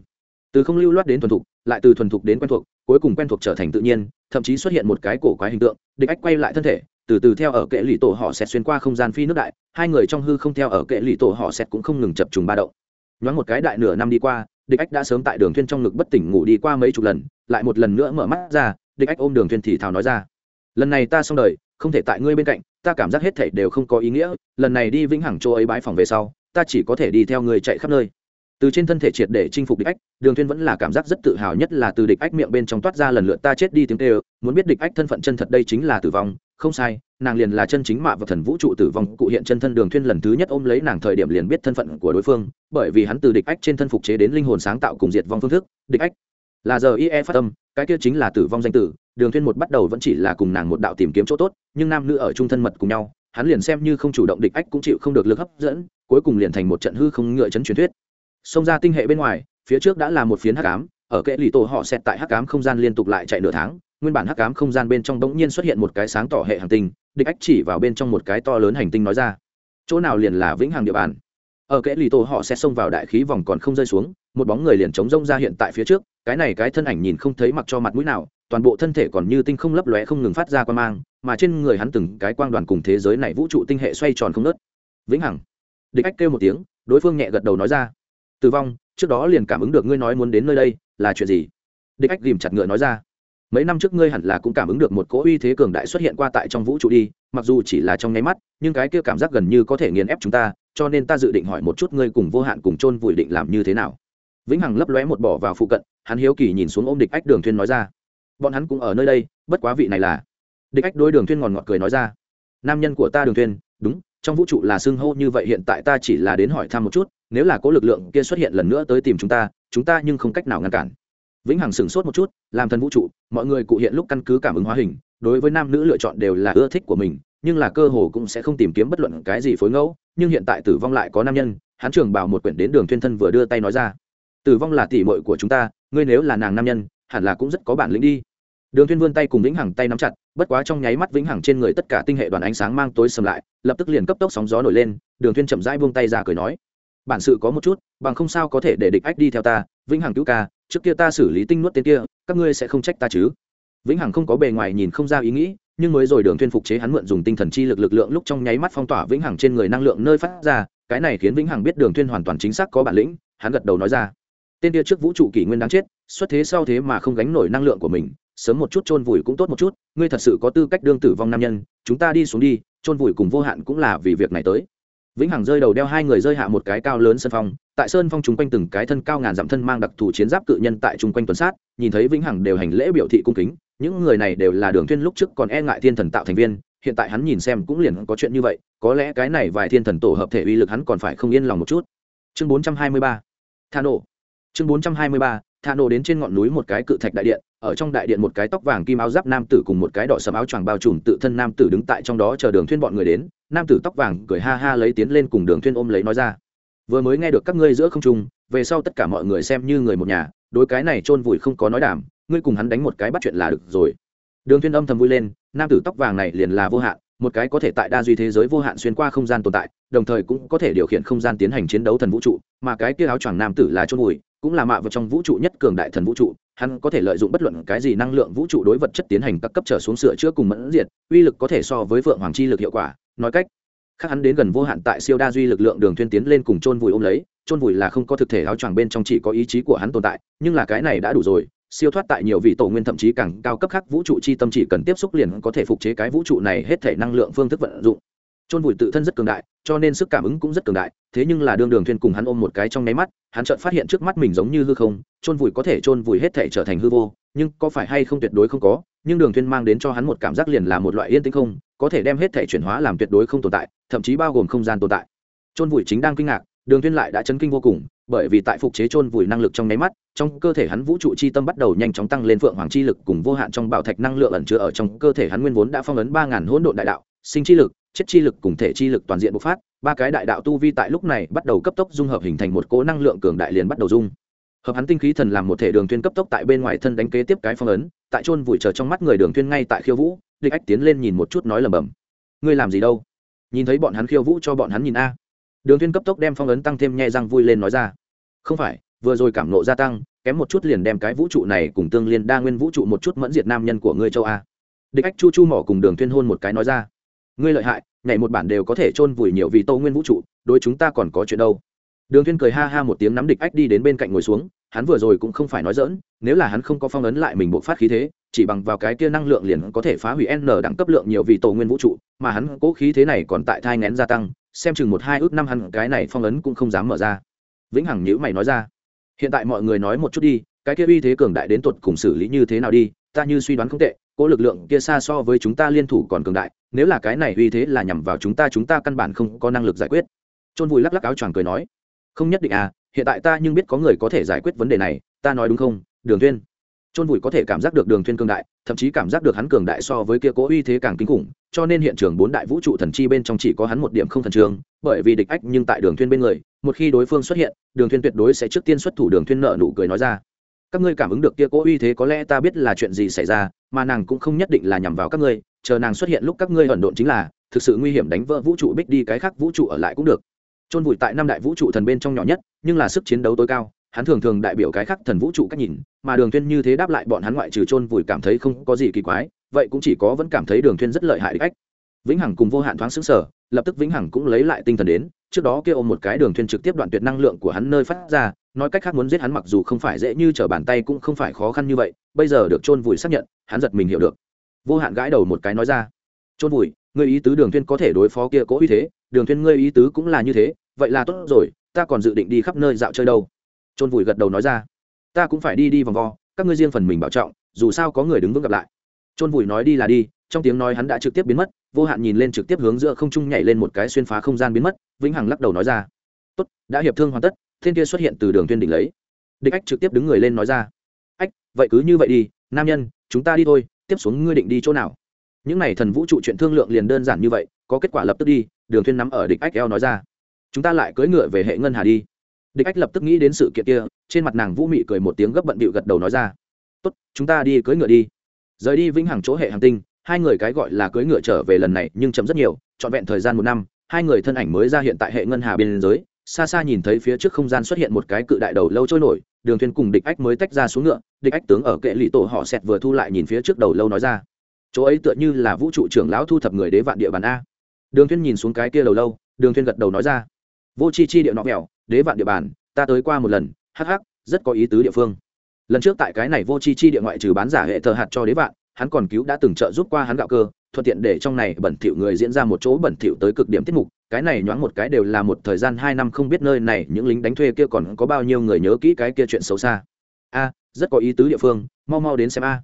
từ không lưu loát đến thuần thục, lại từ thuần thục đến quen thuộc, cuối cùng quen thuộc trở thành tự nhiên, thậm chí xuất hiện một cái cổ quái hình tượng, địch ách quay lại thân thể, từ từ theo ở kệ lì tổ họ sẽ xuyên qua không gian phi nước đại, hai người trong hư không theo ở kệ lì tổ họ sẽ cũng không ngừng chập trùng ba động. Nhoáng một cái đại nửa năm đi qua, địch ách đã sớm tại đường thuyên trong ngực bất tỉnh ngủ đi qua mấy chục lần, lại một lần nữa mở mắt ra, địch ách ôm đường thuyên thì thào nói ra, lần này ta xong đời, không thể tại ngươi bên cạnh ta cảm giác hết thảy đều không có ý nghĩa, lần này đi vĩnh hằng châu ấy bái phòng về sau, ta chỉ có thể đi theo ngươi chạy khắp nơi. Từ trên thân thể triệt để chinh phục địch ách, đường thuyên vẫn là cảm giác rất tự hào nhất là từ địch ách miệng bên trong toát ra lần lượt ta chết đi tiếng kêu, muốn biết địch ách thân phận chân thật đây chính là tử vong, không sai, nàng liền là chân chính mạ và thần vũ trụ tử vong, cụ hiện chân thân đường thuyên lần thứ nhất ôm lấy nàng thời điểm liền biết thân phận của đối phương, bởi vì hắn từ địch ách trên thân phục chế đến linh hồn sáng tạo cùng diệt vong phương thức, địch ách là giờ ie phát tâm cái kia chính là tử vong danh tử, đường thuyên một bắt đầu vẫn chỉ là cùng nàng một đạo tìm kiếm chỗ tốt, nhưng nam nữ ở chung thân mật cùng nhau, hắn liền xem như không chủ động địch ách cũng chịu không được lực hấp dẫn, cuối cùng liền thành một trận hư không ngựa chấn truyền thuyết. Xông ra tinh hệ bên ngoài, phía trước đã là một phiến hắc ám, ở kệ lì tổ họ xẹt tại hắc ám không gian liên tục lại chạy nửa tháng, nguyên bản hắc ám không gian bên trong đống nhiên xuất hiện một cái sáng tỏ hệ hành tinh, địch ách chỉ vào bên trong một cái to lớn hành tinh nói ra, chỗ nào liền là vĩnh hằng địa bàn? Ở kẽ lì tổ họ sẽ xông vào đại khí vòng còn không rơi xuống, một bóng người liền chống rông ra hiện tại phía trước, cái này cái thân ảnh nhìn không thấy mặc cho mặt mũi nào, toàn bộ thân thể còn như tinh không lấp lóe không ngừng phát ra quan mang, mà trên người hắn từng cái quang đoàn cùng thế giới này vũ trụ tinh hệ xoay tròn không nớt vĩnh hằng. Địch ách kêu một tiếng, đối phương nhẹ gật đầu nói ra. Tử vong, trước đó liền cảm ứng được ngươi nói muốn đến nơi đây, là chuyện gì? Địch ách ghìm chặt ngựa nói ra mấy năm trước ngươi hẳn là cũng cảm ứng được một cỗ uy thế cường đại xuất hiện qua tại trong vũ trụ đi, mặc dù chỉ là trong nháy mắt, nhưng cái kia cảm giác gần như có thể nghiền ép chúng ta, cho nên ta dự định hỏi một chút ngươi cùng vô hạn cùng chôn vùi định làm như thế nào. Vĩnh hằng lấp lóe một bỏ vào phụ cận, hắn hiếu kỳ nhìn xuống ôm địch ách đường thuyên nói ra. Bọn hắn cũng ở nơi đây, bất quá vị này là. Địch ách đối đường thuyên ngòn ngọt cười nói ra. Nam nhân của ta đường thuyên, đúng, trong vũ trụ là xưng hô như vậy, hiện tại ta chỉ là đến hỏi thăm một chút, nếu là có lực lượng kia xuất hiện lần nữa tới tìm chúng ta chúng ta nhưng không cách nào ngăn cản vĩnh hằng sửng sốt một chút, làm thần vũ trụ, mọi người cụ hiện lúc căn cứ cảm ứng hóa hình, đối với nam nữ lựa chọn đều là ưa thích của mình, nhưng là cơ hồ cũng sẽ không tìm kiếm bất luận cái gì phối ngẫu, nhưng hiện tại tử vong lại có nam nhân, hắn trường bảo một quyển đến đường thuyên thân vừa đưa tay nói ra. Tử vong là tỷ muội của chúng ta, ngươi nếu là nàng nam nhân, hẳn là cũng rất có bản lĩnh đi. Đường thuyên vươn tay cùng vĩnh hằng tay nắm chặt, bất quá trong nháy mắt vĩnh hằng trên người tất cả tinh hệ đoàn ánh sáng mang tối sầm lại, lập tức liền cấp tốc sóng gió nổi lên, đường thuyên chậm rãi buông tay ra cười nói. Bản sự có một chút, bằng không sao có thể để địch ách đi theo ta, vĩnh hằng cứu ca trước kia ta xử lý tinh nuốt tên kia, các ngươi sẽ không trách ta chứ? Vĩnh hằng không có bề ngoài nhìn không ra ý nghĩ, nhưng mới rồi đường thuyên phục chế hắn mượn dùng tinh thần chi lực lực lượng lúc trong nháy mắt phong tỏa vĩnh hằng trên người năng lượng nơi phát ra, cái này khiến vĩnh hằng biết đường thuyên hoàn toàn chính xác có bản lĩnh, hắn gật đầu nói ra. Tên kia trước vũ trụ kỷ nguyên đáng chết, xuất thế sau thế mà không gánh nổi năng lượng của mình, sớm một chút chôn vùi cũng tốt một chút, ngươi thật sự có tư cách đương tử vong nam nhân, chúng ta đi xuống đi, chôn vùi cùng vô hạn cũng là vì việc này tới vĩnh hằng rơi đầu đeo hai người rơi hạ một cái cao lớn sân phong, tại sơn phong chung quanh từng cái thân cao ngàn dặm thân mang đặc thù chiến giáp cự nhân tại chung quanh tuần sát, nhìn thấy vĩnh hằng đều hành lễ biểu thị cung kính, những người này đều là đường thiên lúc trước còn e ngại thiên thần tạo thành viên, hiện tại hắn nhìn xem cũng liền có chuyện như vậy, có lẽ cái này vài thiên thần tổ hợp thể uy lực hắn còn phải không yên lòng một chút. Chương 423 thà nổ chương 423 thà nổ đến trên ngọn núi một cái cự thạch đại điện, ở trong đại điện một cái tóc vàng kim áo giáp nam tử cùng một cái đỏ sầm áo choàng bao trùm tự thân nam tử đứng tại trong đó chờ đường thuyên bọn người đến. Nam tử tóc vàng cười ha ha lấy tiến lên cùng đường thuyên ôm lấy nói ra, vừa mới nghe được các ngươi giữa không trung, về sau tất cả mọi người xem như người một nhà, đối cái này chôn vùi không có nói đảm ngươi cùng hắn đánh một cái bắt chuyện là được rồi. Đường thuyên âm thầm vui lên, nam tử tóc vàng này liền là vô hạn, một cái có thể tại đa duy thế giới vô hạn xuyên qua không gian tồn tại, đồng thời cũng có thể điều khiển không gian tiến hành chiến đấu thần vũ trụ, mà cái kia áo choàng nam tử là chôn vùi cũng là mạ vật trong vũ trụ nhất cường đại thần vũ trụ, hắn có thể lợi dụng bất luận cái gì năng lượng vũ trụ đối vật chất tiến hành các cấp trở xuống sửa chữa cùng mẫn diệt, uy lực có thể so với vượng hoàng chi lực hiệu quả. Nói cách khác hắn đến gần vô hạn tại siêu đa duy lực lượng đường thuyên tiến lên cùng chôn vùi ôm lấy, chôn vùi là không có thực thể áo choàng bên trong chỉ có ý chí của hắn tồn tại, nhưng là cái này đã đủ rồi, siêu thoát tại nhiều vị tổ nguyên thậm chí càng cao cấp khác vũ trụ chi tâm chỉ cần tiếp xúc liền có thể phục chế cái vũ trụ này hết thể năng lượng phương thức vận dụng chôn vùi tự thân rất cường đại, cho nên sức cảm ứng cũng rất cường đại, thế nhưng là đương đường thuyên cùng hắn ôm một cái trong nháy mắt, hắn chợt phát hiện trước mắt mình giống như hư không, chôn vùi có thể chôn vùi hết thể trở thành hư vô, nhưng có phải hay không tuyệt đối không có, nhưng đường thuyên mang đến cho hắn một cảm giác liền là một loại yên tĩnh không, có thể đem hết thể chuyển hóa làm tuyệt đối không tồn tại, thậm chí bao gồm không gian tồn tại. Chôn vùi chính đang kinh ngạc, đường thuyên lại đã chấn kinh vô cùng, bởi vì tại phục chế chôn vùi năng lực trong nháy mắt, trong cơ thể hắn vũ trụ chi tâm bắt đầu nhanh chóng tăng lên phượng hoàng chi lực cùng vô hạn trong bảo thạch năng lượng ẩn chứa ở trong cơ thể hắn nguyên vốn đã phong ấn ba ngàn hỗn độn đại đạo, sinh chi lực chết chi lực cùng thể chi lực toàn diện bộc phát, ba cái đại đạo tu vi tại lúc này bắt đầu cấp tốc dung hợp hình thành một cỗ năng lượng cường đại liền bắt đầu dung. Hợp hắn tinh khí thần làm một thể đường tuyên cấp tốc tại bên ngoài thân đánh kế tiếp cái phong ấn, tại chôn vùi chờ trong mắt người đường tuyên ngay tại khiêu vũ, địch ách tiến lên nhìn một chút nói lầm bầm ngươi làm gì đâu? Nhìn thấy bọn hắn khiêu vũ cho bọn hắn nhìn a. Đường tuyên cấp tốc đem phong ấn tăng thêm nhẹ răng vui lên nói ra. Không phải, vừa rồi cảm nộ gia tăng, kém một chút liền đem cái vũ trụ này cùng tương liên đa nguyên vũ trụ một chút mẫn diệt nam nhân của ngươi châu a. Địch ách chu chu mỏ cùng đường tuyên hôn một cái nói ra ngươi lợi hại, nhảy một bản đều có thể chôn vùi nhiều vì tô nguyên vũ trụ, đối chúng ta còn có chuyện đâu. Đường thiên cười ha ha một tiếng nắm địch ách đi đến bên cạnh ngồi xuống, hắn vừa rồi cũng không phải nói dỡn nếu là hắn không có phong ấn lại mình bộ phát khí thế, chỉ bằng vào cái kia năng lượng liền có thể phá hủy n đẳng cấp lượng nhiều vì tổ nguyên vũ trụ, mà hắn cố khí thế này còn tại thai ngén gia tăng, xem chừng một hai ước năm hắn cái này phong ấn cũng không dám mở ra. Vĩnh hằng nhữ mày nói ra, hiện tại mọi người nói một chút đi, cái kia uy thế cường đại đến tột cùng xử lý như thế nào đi, ta như suy đoán không tệ cỗ lực lượng kia xa so với chúng ta liên thủ còn cường đại, nếu là cái này uy thế là nhằm vào chúng ta chúng ta căn bản không có năng lực giải quyết trôn vùi lắc lắc áo choàng cười nói, không nhất định à hiện tại ta nhưng biết có người có thể giải quyết vấn đề này, ta nói đúng không, đường Thuyên? trôn vùi có thể cảm giác được đường Thuyên cường đại, thậm chí cảm giác được hắn cường đại so với kia cố uy thế càng kinh khủng, cho nên hiện trường bốn đại vũ trụ thần chi bên trong chỉ có hắn một điểm không thần trường bởi vì địch ách nhưng tại đường Thuyên bên người, một khi đối phương xuất hiện, đường Thuyên tuyệt đối sẽ trước tiên xuất thủ, đường Thuyên nợ nụ cười nói ra các ngươi cảm ứng được kia cố uy thế có lẽ ta biết là chuyện gì xảy ra, mà nàng cũng không nhất định là nhằm vào các ngươi, chờ nàng xuất hiện lúc các ngươi ẩn độn chính là, thực sự nguy hiểm đánh vỡ vũ trụ bích đi cái khác vũ trụ ở lại cũng được. Chôn vùi tại năm đại vũ trụ thần bên trong nhỏ nhất, nhưng là sức chiến đấu tối cao, hắn thường thường đại biểu cái khác thần vũ trụ cách nhìn, mà đường Thuyên như thế đáp lại bọn hắn ngoại trừ chôn vùi cảm thấy không có gì kỳ quái, vậy cũng chỉ có vẫn cảm thấy đường Thuyên rất lợi hại địch ách. Vĩnh hằng cùng vô hạn thoáng sững sở lập tức vĩnh hằng cũng lấy lại tinh thần đến, trước đó kia ôm một cái đường Thuyên trực tiếp đoạn tuyệt năng lượng của hắn nơi phát ra nói cách khác muốn giết hắn mặc dù không phải dễ như trở bàn tay cũng không phải khó khăn như vậy, bây giờ được chôn vùi xác nhận, hắn giật mình hiểu được. Vô hạn gãi đầu một cái nói ra. Chôn vùi, ngươi ý tứ đường thiên có thể đối phó kia cố uy thế, đường thiên ngươi ý tứ cũng là như thế, vậy là tốt rồi, ta còn dự định đi khắp nơi dạo chơi đâu. Chôn vùi gật đầu nói ra. Ta cũng phải đi đi vòng vo, các ngươi riêng phần mình bảo trọng, dù sao có người đứng vững gặp lại. Chôn vùi nói đi là đi, trong tiếng nói hắn đã trực tiếp biến mất, vô hạn nhìn lên trực tiếp hướng giữa không trung nhảy lên một cái xuyên phá không gian biến mất, vĩnh hằng lắc đầu nói ra. Tốt, đã hiệp thương hoàn tất thiên kia xuất hiện từ đường tuyên đỉnh lấy. Địch ách trực tiếp đứng người lên nói ra. Ách, vậy cứ như vậy đi, nam nhân, chúng ta đi thôi, tiếp xuống ngươi định đi chỗ nào? Những này thần vũ trụ chuyện thương lượng liền đơn giản như vậy, có kết quả lập tức đi, đường tuyên nắm ở địch ách eo nói ra. Chúng ta lại cưỡi ngựa về hệ ngân hà đi. Địch ách lập tức nghĩ đến sự kiện kia, trên mặt nàng vũ mị cười một tiếng gấp bận bịu gật đầu nói ra. Tốt, chúng ta đi cưỡi ngựa đi. Rời đi vĩnh hằng chỗ hệ hành tinh, hai người cái gọi là cưỡi ngựa trở về lần này nhưng chậm rất nhiều, trọn vẹn thời gian một năm, hai người thân ảnh mới ra hiện tại hệ ngân hà biên giới xa xa nhìn thấy phía trước không gian xuất hiện một cái cự đại đầu lâu trôi nổi, đường thuyền cùng địch ách mới tách ra xuống ngựa, địch ách tướng ở kệ lì tổ họ xẹt vừa thu lại nhìn phía trước đầu lâu nói ra. Chỗ ấy tựa như là vũ trụ trưởng lão thu thập người đế vạn địa bàn a. Đường thuyền nhìn xuống cái kia đầu lâu, đường thuyền gật đầu nói ra. Vô chi chi địa nọ mẹo đế vạn địa bàn, ta tới qua một lần, hắc hắc, rất có ý tứ địa phương. Lần trước tại cái này vô chi chi địa ngoại trừ bán giả hệ thờ hạt cho đế vạn, hắn còn cứu đã từng trợ giúp qua hắn gạo cơ, thuận tiện để trong này bẩn thỉu người diễn ra một chỗ bẩn thỉu tới cực điểm tiết mục cái này nhoáng một cái đều là một thời gian hai năm không biết nơi này những lính đánh thuê kia còn có bao nhiêu người nhớ kỹ cái kia chuyện xấu xa. A, rất có ý tứ địa phương, mau mau đến xem a.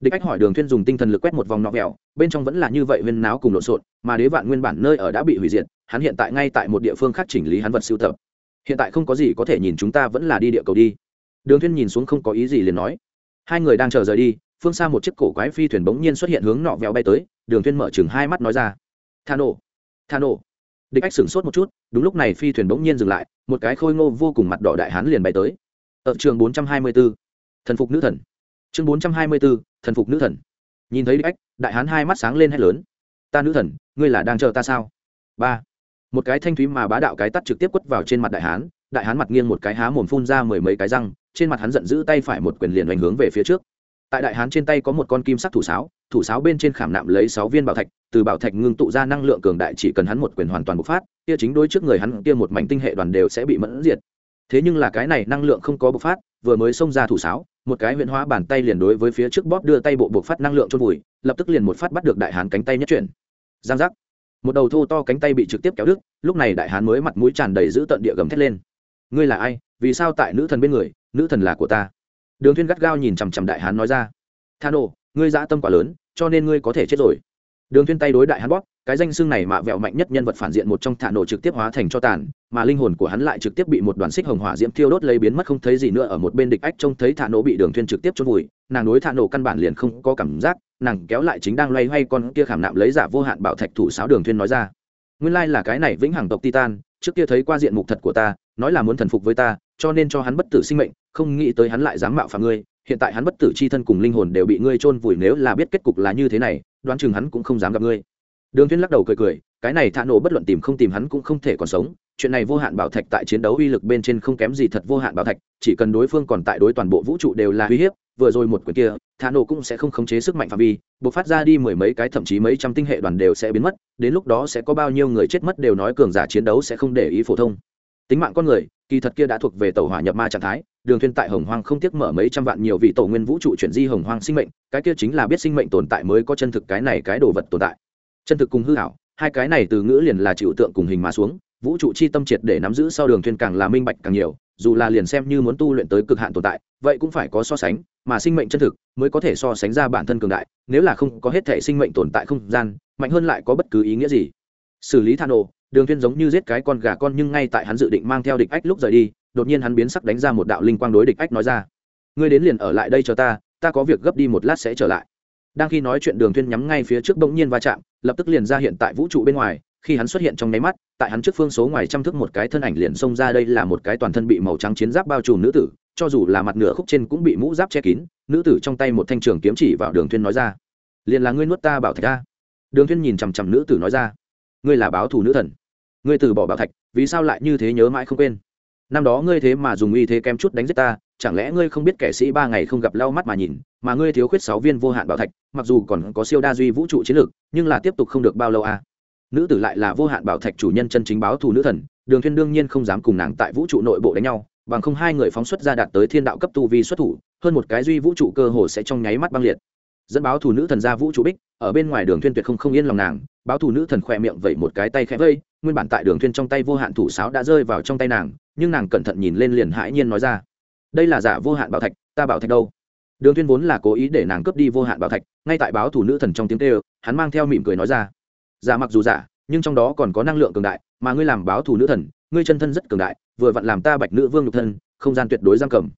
Địch ách hỏi đường thuyên dùng tinh thần lực quét một vòng nọ vẹo, bên trong vẫn là như vậy viên náo cùng lộn xộn, mà đế vạn nguyên bản nơi ở đã bị hủy diệt, hắn hiện tại ngay tại một địa phương khác chỉnh lý hắn vật siêu tập. Hiện tại không có gì có thể nhìn chúng ta vẫn là đi địa cầu đi. Đường thuyên nhìn xuống không có ý gì liền nói. Hai người đang chờ rời đi, phương xa một chiếc cổ quái phi thuyền bỗng nhiên xuất hiện hướng nọ vẹo bay tới, đường thuyên mở chừng hai mắt nói ra. Tha nổ tha nổ địch ách sửng sốt một chút đúng lúc này phi thuyền bỗng nhiên dừng lại một cái khôi ngô vô cùng mặt đỏ đại hán liền bay tới. Ở trường 424, thần phục nữ thần. Chương 424, thần phục nữ thần. Nhìn thấy địch ách đại hán hai mắt sáng lên hét lớn. Ta nữ thần ngươi là đang chờ ta sao? Ba. Một cái thanh thúy mà bá đạo cái tắt trực tiếp quất vào trên mặt đại hán đại hán mặt nghiêng một cái há mồm phun ra mười mấy cái răng trên mặt hắn giận dữ tay phải một quyền liền đánh hướng về phía trước. Tại đại hán trên tay có một con kim sắc thủ sáo thủ sáo bên trên khảm nạm lấy sáu viên bảo thạch từ bảo thạch ngưng tụ ra năng lượng cường đại chỉ cần hắn một quyền hoàn toàn bộc phát, kia chính đối trước người hắn, kia một mảnh tinh hệ đoàn đều sẽ bị mẫn diệt. Thế nhưng là cái này năng lượng không có bộc phát, vừa mới xông ra thủ sáo, một cái huyễn hóa bàn tay liền đối với phía trước bóp đưa tay bộ bộc phát năng lượng chôn vùi, lập tức liền một phát bắt được đại hán cánh tay nhất chuyển. Giang giác. Một đầu thô to cánh tay bị trực tiếp kéo đứt, lúc này đại hán mới mặt mũi tràn đầy giữ tận địa gầm thét lên. Ngươi là ai? Vì sao tại nữ thần bên người? Nữ thần là của ta. Đường thuyên gắt gao nhìn chằm chằm đại hán nói ra. Tha nổ ngươi dã tâm quá lớn, cho nên ngươi có thể chết rồi đường thuyên tay đối đại hán bóp, cái danh xương này mạ vẹo mạnh nhất nhân vật phản diện một trong thả nổ trực tiếp hóa thành cho tàn, mà linh hồn của hắn lại trực tiếp bị một đoàn xích hồng hỏa diễm thiêu đốt lấy biến mất không thấy gì nữa ở một bên địch ách trông thấy thả nổ bị đường thuyên trực tiếp chôn vùi, nàng đối thả nổ căn bản liền không có cảm giác, nàng kéo lại chính đang loay hoay con kia khảm nạm lấy giả vô hạn bảo thạch thủ sáo đường thuyên nói ra. Nguyên lai là cái này vĩnh hằng tộc titan, trước kia thấy qua diện mục thật của ta, nói là muốn thần phục với ta, cho nên cho hắn bất tử sinh mệnh, không nghĩ tới hắn lại dám mạo phạm ngươi, hiện tại hắn bất tử chi thân cùng linh hồn đều bị ngươi chôn vùi nếu là biết kết cục là như thế này đoán chừng hắn cũng không dám gặp ngươi. Đường thiên lắc đầu cười cười, cái này thạ nổ bất luận tìm không tìm hắn cũng không thể còn sống, chuyện này vô hạn bảo thạch tại chiến đấu uy lực bên trên không kém gì thật vô hạn bảo thạch, chỉ cần đối phương còn tại đối toàn bộ vũ trụ đều là uy hiếp, vừa rồi một quyền kia, thạ nổ cũng sẽ không khống chế sức mạnh phạm vi, bộc phát ra đi mười mấy cái thậm chí mấy trăm tinh hệ đoàn đều sẽ biến mất, đến lúc đó sẽ có bao nhiêu người chết mất đều nói cường giả chiến đấu sẽ không để ý phổ thông. Tính mạng con người, kỳ thật kia đã thuộc về tàu hỏa nhập ma trạng thái đường thuyên tại hồng hoang không tiếc mở mấy trăm vạn nhiều vị tổ nguyên vũ trụ chuyển di hồng hoang sinh mệnh, cái kia chính là biết sinh mệnh tồn tại mới có chân thực cái này cái đồ vật tồn tại. Chân thực cùng hư ảo hai cái này từ ngữ liền là chịu tượng cùng hình mà xuống, vũ trụ chi tâm triệt để nắm giữ sau đường thuyên càng là minh bạch càng nhiều, dù là liền xem như muốn tu luyện tới cực hạn tồn tại, vậy cũng phải có so sánh, mà sinh mệnh chân thực mới có thể so sánh ra bản thân cường đại, nếu là không có hết thể sinh mệnh tồn tại không gian, mạnh hơn lại có bất cứ ý nghĩa gì. Xử lý thano, đường thuyên giống như giết cái con gà con nhưng ngay tại hắn dự định mang theo địch ách lúc rời đi đột nhiên hắn biến sắc đánh ra một đạo linh quang đối địch ách nói ra. Ngươi đến liền ở lại đây cho ta ta có việc gấp đi một lát sẽ trở lại. Đang khi nói chuyện đường thuyên nhắm ngay phía trước bỗng nhiên va chạm, lập tức liền ra hiện tại vũ trụ bên ngoài, khi hắn xuất hiện trong nháy mắt, tại hắn trước phương số ngoài trăm thước một cái thân ảnh liền xông ra đây là một cái toàn thân bị màu trắng chiến giáp bao trùm nữ tử, cho dù là mặt nửa khúc trên cũng bị mũ giáp che kín, nữ tử trong tay một thanh trường kiếm chỉ vào đường thuyên nói ra. Liền là ngươi nuốt ta bảo thạch ra đường thuyên nhìn chằm chằm nữ tử nói ra. Ngươi là báo thù nữ thần. Ngươi từ bỏ bảo thạch, vì sao lại như thế nhớ mãi không quên? Năm đó ngươi thế mà dùng uy thế kém chút đánh giết ta, chẳng lẽ ngươi không biết kẻ sĩ ba ngày không gặp lau mắt mà nhìn, mà ngươi thiếu khuyết sáu viên vô hạn bảo thạch, mặc dù còn có siêu đa duy vũ trụ chiến lược, nhưng là tiếp tục không được bao lâu à? Nữ tử lại là vô hạn bảo thạch chủ nhân chân chính báo thù nữ thần, đường thiên đương nhiên không dám cùng nàng tại vũ trụ nội bộ đánh nhau, bằng không hai người phóng xuất ra đạt tới thiên đạo cấp tu vi xuất thủ, hơn một cái duy vũ trụ cơ hồ sẽ trong nháy mắt băng liệt dẫn báo thủ nữ thần ra vũ trụ bích, ở bên ngoài đường thuyên tuyệt không không yên lòng nàng, báo thủ nữ thần khoe miệng vẩy một cái tay khẽ vây, nguyên bản tại đường thuyên trong tay vô hạn thủ sáo đã rơi vào trong tay nàng, nhưng nàng cẩn thận nhìn lên liền hãi nhiên nói ra, đây là giả vô hạn bảo thạch, ta bảo thạch đâu? Đường thuyên vốn là cố ý để nàng cướp đi vô hạn bảo thạch, ngay tại báo thủ nữ thần trong tiếng kêu, hắn mang theo mỉm cười nói ra, giả mặc dù giả, nhưng trong đó còn có năng lượng cường đại, mà ngươi làm báo thủ nữ thần, ngươi chân thân rất cường đại, vừa vặn làm ta bạch nữ vương nhục thân, không gian tuyệt đối giam cầm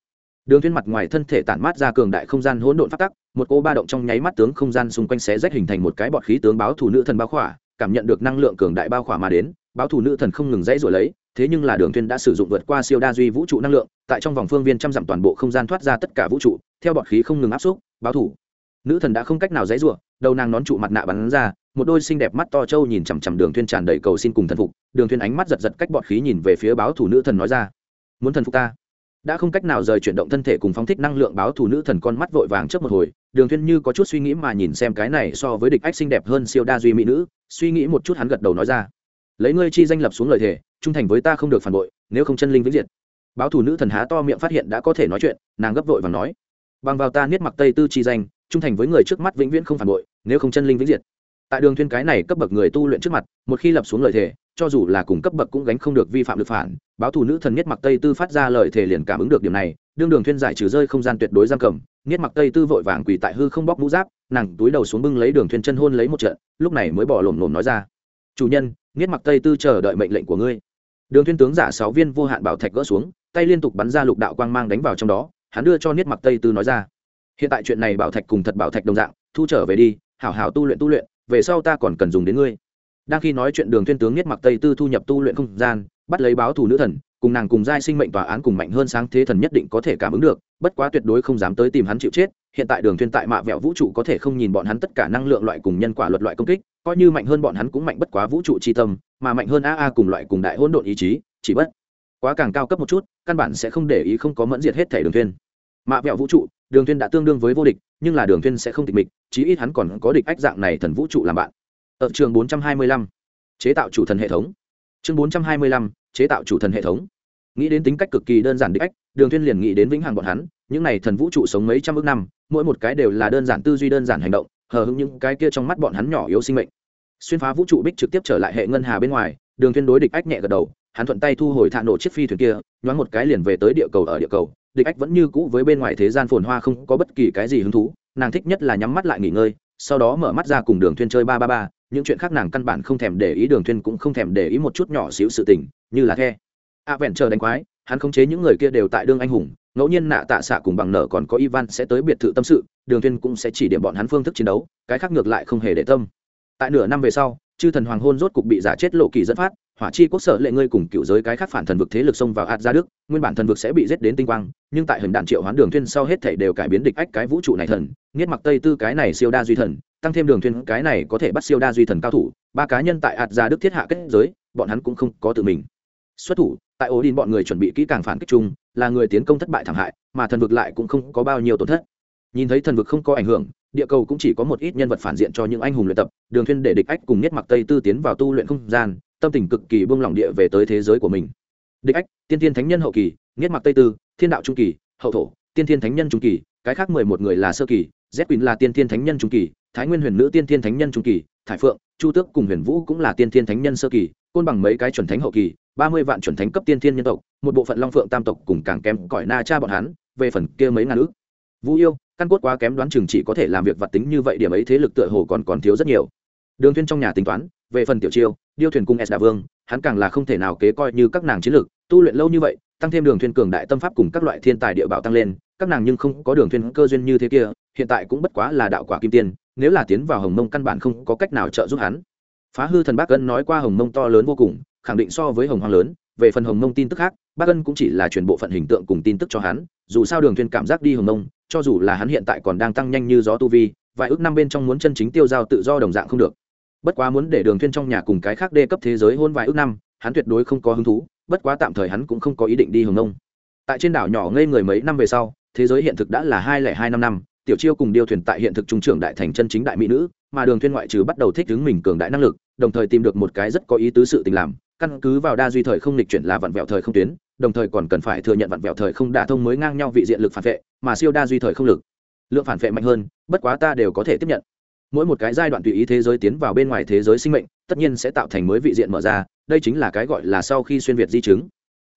đường thuyên mặt ngoài thân thể tản mát ra cường đại không gian hỗn độn phát tắc, một cô ba động trong nháy mắt tướng không gian xung quanh xé rách hình thành một cái bọt khí tướng báo thủ nữ thần bao khỏa, cảm nhận được năng lượng cường đại bao khỏa mà đến, báo thủ nữ thần không ngừng dãy rồi lấy, thế nhưng là đường thuyên đã sử dụng vượt qua siêu đa duy vũ trụ năng lượng, tại trong vòng phương viên trăm dặm toàn bộ không gian thoát ra tất cả vũ trụ, theo bọt khí không ngừng áp suất báo thủ nữ thần đã không cách nào dãy rủa, đầu nàng nón trụ mặt nạ bắn ra, một đôi xinh đẹp mắt to trâu nhìn chằm chằm đường thuyên tràn đầy cầu xin cùng thần phục, đường thuyên ánh mắt giật giật cách bọt khí nhìn về phía báo thủ nữ thần nói ra, muốn thần phục ta? Đã không cách nào rời chuyển động thân thể cùng phóng thích năng lượng báo thù nữ thần con mắt vội vàng trước một hồi, đường thiên như có chút suy nghĩ mà nhìn xem cái này so với địch ách xinh đẹp hơn siêu đa duy mỹ nữ, suy nghĩ một chút hắn gật đầu nói ra. Lấy ngươi chi danh lập xuống lời thề, trung thành với ta không được phản bội, nếu không chân linh vĩnh diệt. Báo thù nữ thần há to miệng phát hiện đã có thể nói chuyện, nàng gấp vội và nói. Bằng vào ta niết mặc tây tư chi danh, trung thành với người trước mắt vĩnh viễn không phản bội, nếu không chân linh vĩnh diệt. Tại đường thiên cái này cấp bậc người tu luyện trước mặt, một khi lập xuống lời thề cho dù là cùng cấp bậc cũng gánh không được vi phạm lực phản, báo thủ nữ thần nhất mặc tây tư phát ra lời thề liền cảm ứng được điểm này, đương đường thuyên giải trừ rơi không gian tuyệt đối giam cầm nhất mặc tây tư vội vàng quỳ tại hư không bóc mũ giáp, nàng túi đầu xuống bưng lấy đường thuyên chân hôn lấy một trận, lúc này mới bỏ lồm lồm nói ra, chủ nhân nhất mặc tây tư chờ đợi mệnh lệnh của ngươi. Đường thuyên tướng giả sáu viên vô hạn bảo thạch gỡ xuống, tay liên tục bắn ra lục đạo quang mang đánh vào trong đó, hắn đưa cho niết mặc tây tư nói ra, hiện tại chuyện này bảo thạch cùng thật bảo thạch đồng dạng, thu trở về đi, hảo hảo tu luyện tu luyện, về sau ta còn cần dùng đến ngươi đang khi nói chuyện đường thiên tướng nhất mặc tây tư thu nhập tu luyện không gian, bắt lấy báo thủ nữ thần, cùng nàng cùng giai sinh mệnh tòa án cùng mạnh hơn sáng thế thần nhất định có thể cảm ứng được, bất quá tuyệt đối không dám tới tìm hắn chịu chết, hiện tại đường thiên tại mạ vẹo vũ trụ có thể không nhìn bọn hắn tất cả năng lượng loại cùng nhân quả luật loại công kích, coi như mạnh hơn bọn hắn cũng mạnh bất quá vũ trụ chi tâm, mà mạnh hơn a a cùng loại cùng đại hỗn độn ý chí, chỉ bất quá càng cao cấp một chút, căn bản sẽ không để ý không có mẫn diệt hết thể đường thiên mạ vẹo vũ trụ, đường thiên đã tương đương với vô địch, nhưng là đường thiên sẽ không tịch mịch, chí ít hắn còn có địch ách dạng này thần vũ trụ làm bạn ở trường 425, chế tạo chủ thần hệ thống. Chương 425, chế tạo chủ thần hệ thống. Nghĩ đến tính cách cực kỳ đơn giản địch ách đường thiên liền nghĩ đến vĩnh hằng bọn hắn những này thần vũ trụ sống mấy trăm ước năm mỗi một cái đều là đơn giản tư duy đơn giản hành động hờ hững những cái kia trong mắt bọn hắn nhỏ yếu sinh mệnh. Xuyên phá vũ trụ bích trực tiếp trở lại hệ ngân hà bên ngoài đường thiên đối địch ách nhẹ gật đầu hắn thuận tay thu hồi thạ nổ chiếc phi thuyền kia nhoáng một cái liền về tới địa cầu ở địa cầu. Địch ách vẫn như cũ với bên ngoài thế gian phồn hoa không có bất kỳ cái gì hứng thú nàng thích nhất là nhắm mắt lại nghỉ ngơi sau đó mở mắt ra cùng đường thiên chơi ba ba ba những chuyện khác nàng căn bản không thèm để ý, đường thuyên cũng không thèm để ý một chút nhỏ xíu sự tình, như là the. A vẹn chờ đánh quái, hắn khống chế những người kia đều tại đương anh hùng, ngẫu nhiên nạ tạ xạ cùng bằng nở còn có ivan sẽ tới biệt thự tâm sự, đường thuyên cũng sẽ chỉ điểm bọn hắn phương thức chiến đấu, cái khác ngược lại không hề để tâm. Tại nửa năm về sau, chư thần hoàng hôn rốt cục bị giả chết lộ kỳ dẫn phát, hỏa chi quốc sở lệ ngươi cùng cựu giới cái khác phản thần vực thế lực xông vào ạt ra đức, nguyên bản thần vực sẽ bị giết đến tinh quang, nhưng tại hình đạn triệu hoán đường thuyên sau hết thảy đều cải biến địch ách cái vũ trụ này thần, nghiết mặc tây tư cái này siêu đa duy thần tăng thêm đường thuyền, cái này có thể bắt siêu đa duy thần cao thủ, ba cá nhân tại ạt gia đức thiết hạ kết giới, bọn hắn cũng không có tự mình. Xuất thủ, tại ổ đin bọn người chuẩn bị kỹ càng phản kích chung, là người tiến công thất bại thảm hại, mà thần vực lại cũng không có bao nhiêu tổn thất. Nhìn thấy thần vực không có ảnh hưởng, địa cầu cũng chỉ có một ít nhân vật phản diện cho những anh hùng luyện tập, đường thuyên để địch ách cùng nhất mặc tây tư tiến vào tu luyện không gian, tâm tình cực kỳ buông lỏng địa về tới thế giới của mình. Địch ách, tiên thiên thánh nhân hậu kỳ nhất mặc tây tư, thiên đạo trung kỳ, hậu thổ, tiên thiên thánh nhân trung kỳ, cái khác mười một người là sơ kỳ z quỳnh là tiên thiên thánh nhân trung kỳ, thái nguyên huyền nữ tiên thiên thánh nhân trung kỳ, thải phượng, chu tước cùng huyền vũ cũng là tiên thiên thánh nhân sơ kỳ, côn bằng mấy cái chuẩn thánh hậu kỳ, ba mươi vạn chuẩn thánh cấp tiên thiên nhân tộc, một bộ phận long phượng tam tộc cùng càng kém cõi na cha bọn hắn, về phần kia mấy ngàn ước. Vũ yêu, căn cốt quá kém đoán chừng chỉ có thể làm việc vật tính như vậy, điểm ấy thế lực tựa hồ còn còn thiếu rất nhiều. Đường thuyên trong nhà tính toán, về phần tiểu chiêu, điêu thuyền cung s đà vương, hắn càng là không thể nào kế coi như các nàng chiến lược, tu luyện lâu như vậy, tăng thêm đường thuyên cường đại tâm pháp cùng các loại thiên tài địa bảo tăng lên, các nàng nhưng không có đường thuyên cơ duyên như thế kia hiện tại cũng bất quá là đạo quả kim tiên, nếu là tiến vào hồng mông căn bản không có cách nào trợ giúp hắn. Phá hư thần bác ân nói qua hồng mông to lớn vô cùng, khẳng định so với hồng hoang lớn, về phần hồng mông tin tức khác, bác ân cũng chỉ là truyền bộ phận hình tượng cùng tin tức cho hắn, dù sao đường thuyền cảm giác đi hồng mông, cho dù là hắn hiện tại còn đang tăng nhanh như gió tu vi, vài ước năm bên trong muốn chân chính tiêu giao tự do đồng dạng không được. Bất quá muốn để đường thuyền trong nhà cùng cái khác đê cấp thế giới hôn vài ước năm, hắn tuyệt đối không có hứng thú, bất quá tạm thời hắn cũng không có ý định đi hồng mông. Tại trên đảo nhỏ ngây người mấy năm về sau, thế giới hiện thực đã là hai lẻ hai năm năm tiểu chiêu cùng điêu thuyền tại hiện thực trung trưởng đại thành chân chính đại mỹ nữ, mà đường thuyên ngoại trừ bắt đầu thích ứng mình cường đại năng lực, đồng thời tìm được một cái rất có ý tứ sự tình làm, căn cứ vào đa duy thời không lịch chuyển là vặn vẹo thời không tuyến, đồng thời còn cần phải thừa nhận vặn vẹo thời không đả thông mới ngang nhau vị diện lực phản vệ, mà siêu đa duy thời không lực. Lượng phản vệ mạnh hơn, bất quá ta đều có thể tiếp nhận. Mỗi một cái giai đoạn tùy ý thế giới tiến vào bên ngoài thế giới sinh mệnh, tất nhiên sẽ tạo thành mới vị diện mở ra, đây chính là cái gọi là sau khi xuyên việt di chứng.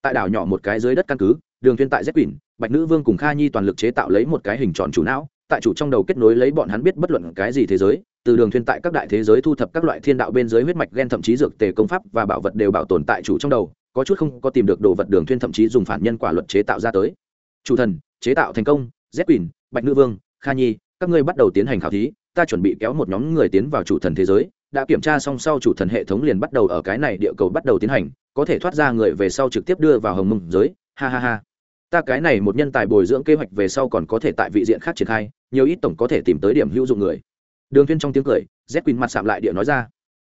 Tại đảo nhỏ một cái dưới đất căn cứ, đường thuyên tại z quỷ, bạch nữ vương cùng kha nhi toàn lực chế tạo lấy một cái hình tròn chủ não tại chủ trong đầu kết nối lấy bọn hắn biết bất luận cái gì thế giới, từ đường thuyên tại các đại thế giới thu thập các loại thiên đạo bên dưới huyết mạch gen thậm chí dược tề công pháp và bảo vật đều bảo tồn tại chủ trong đầu, có chút không có tìm được đồ vật đường thuyên thậm chí dùng phản nhân quả luật chế tạo ra tới. Chủ thần, chế tạo thành công, z quỷ bạch nữ vương, kha nhi, các ngươi bắt đầu tiến hành khảo thí, ta chuẩn bị kéo một nhóm người tiến vào chủ thần thế giới, đã kiểm tra xong sau chủ thần hệ thống liền bắt đầu ở cái này địa cầu bắt đầu tiến hành, có thể thoát ra người về sau trực tiếp đưa vào hồng mông giới, ha ha ha ta cái này một nhân tài bồi dưỡng kế hoạch về sau còn có thể tại vị diện khác triển khai, nhiều ít tổng có thể tìm tới điểm hữu dụng người. Đường thiên trong tiếng cười, z quỳnh mặt sạm lại địa nói ra,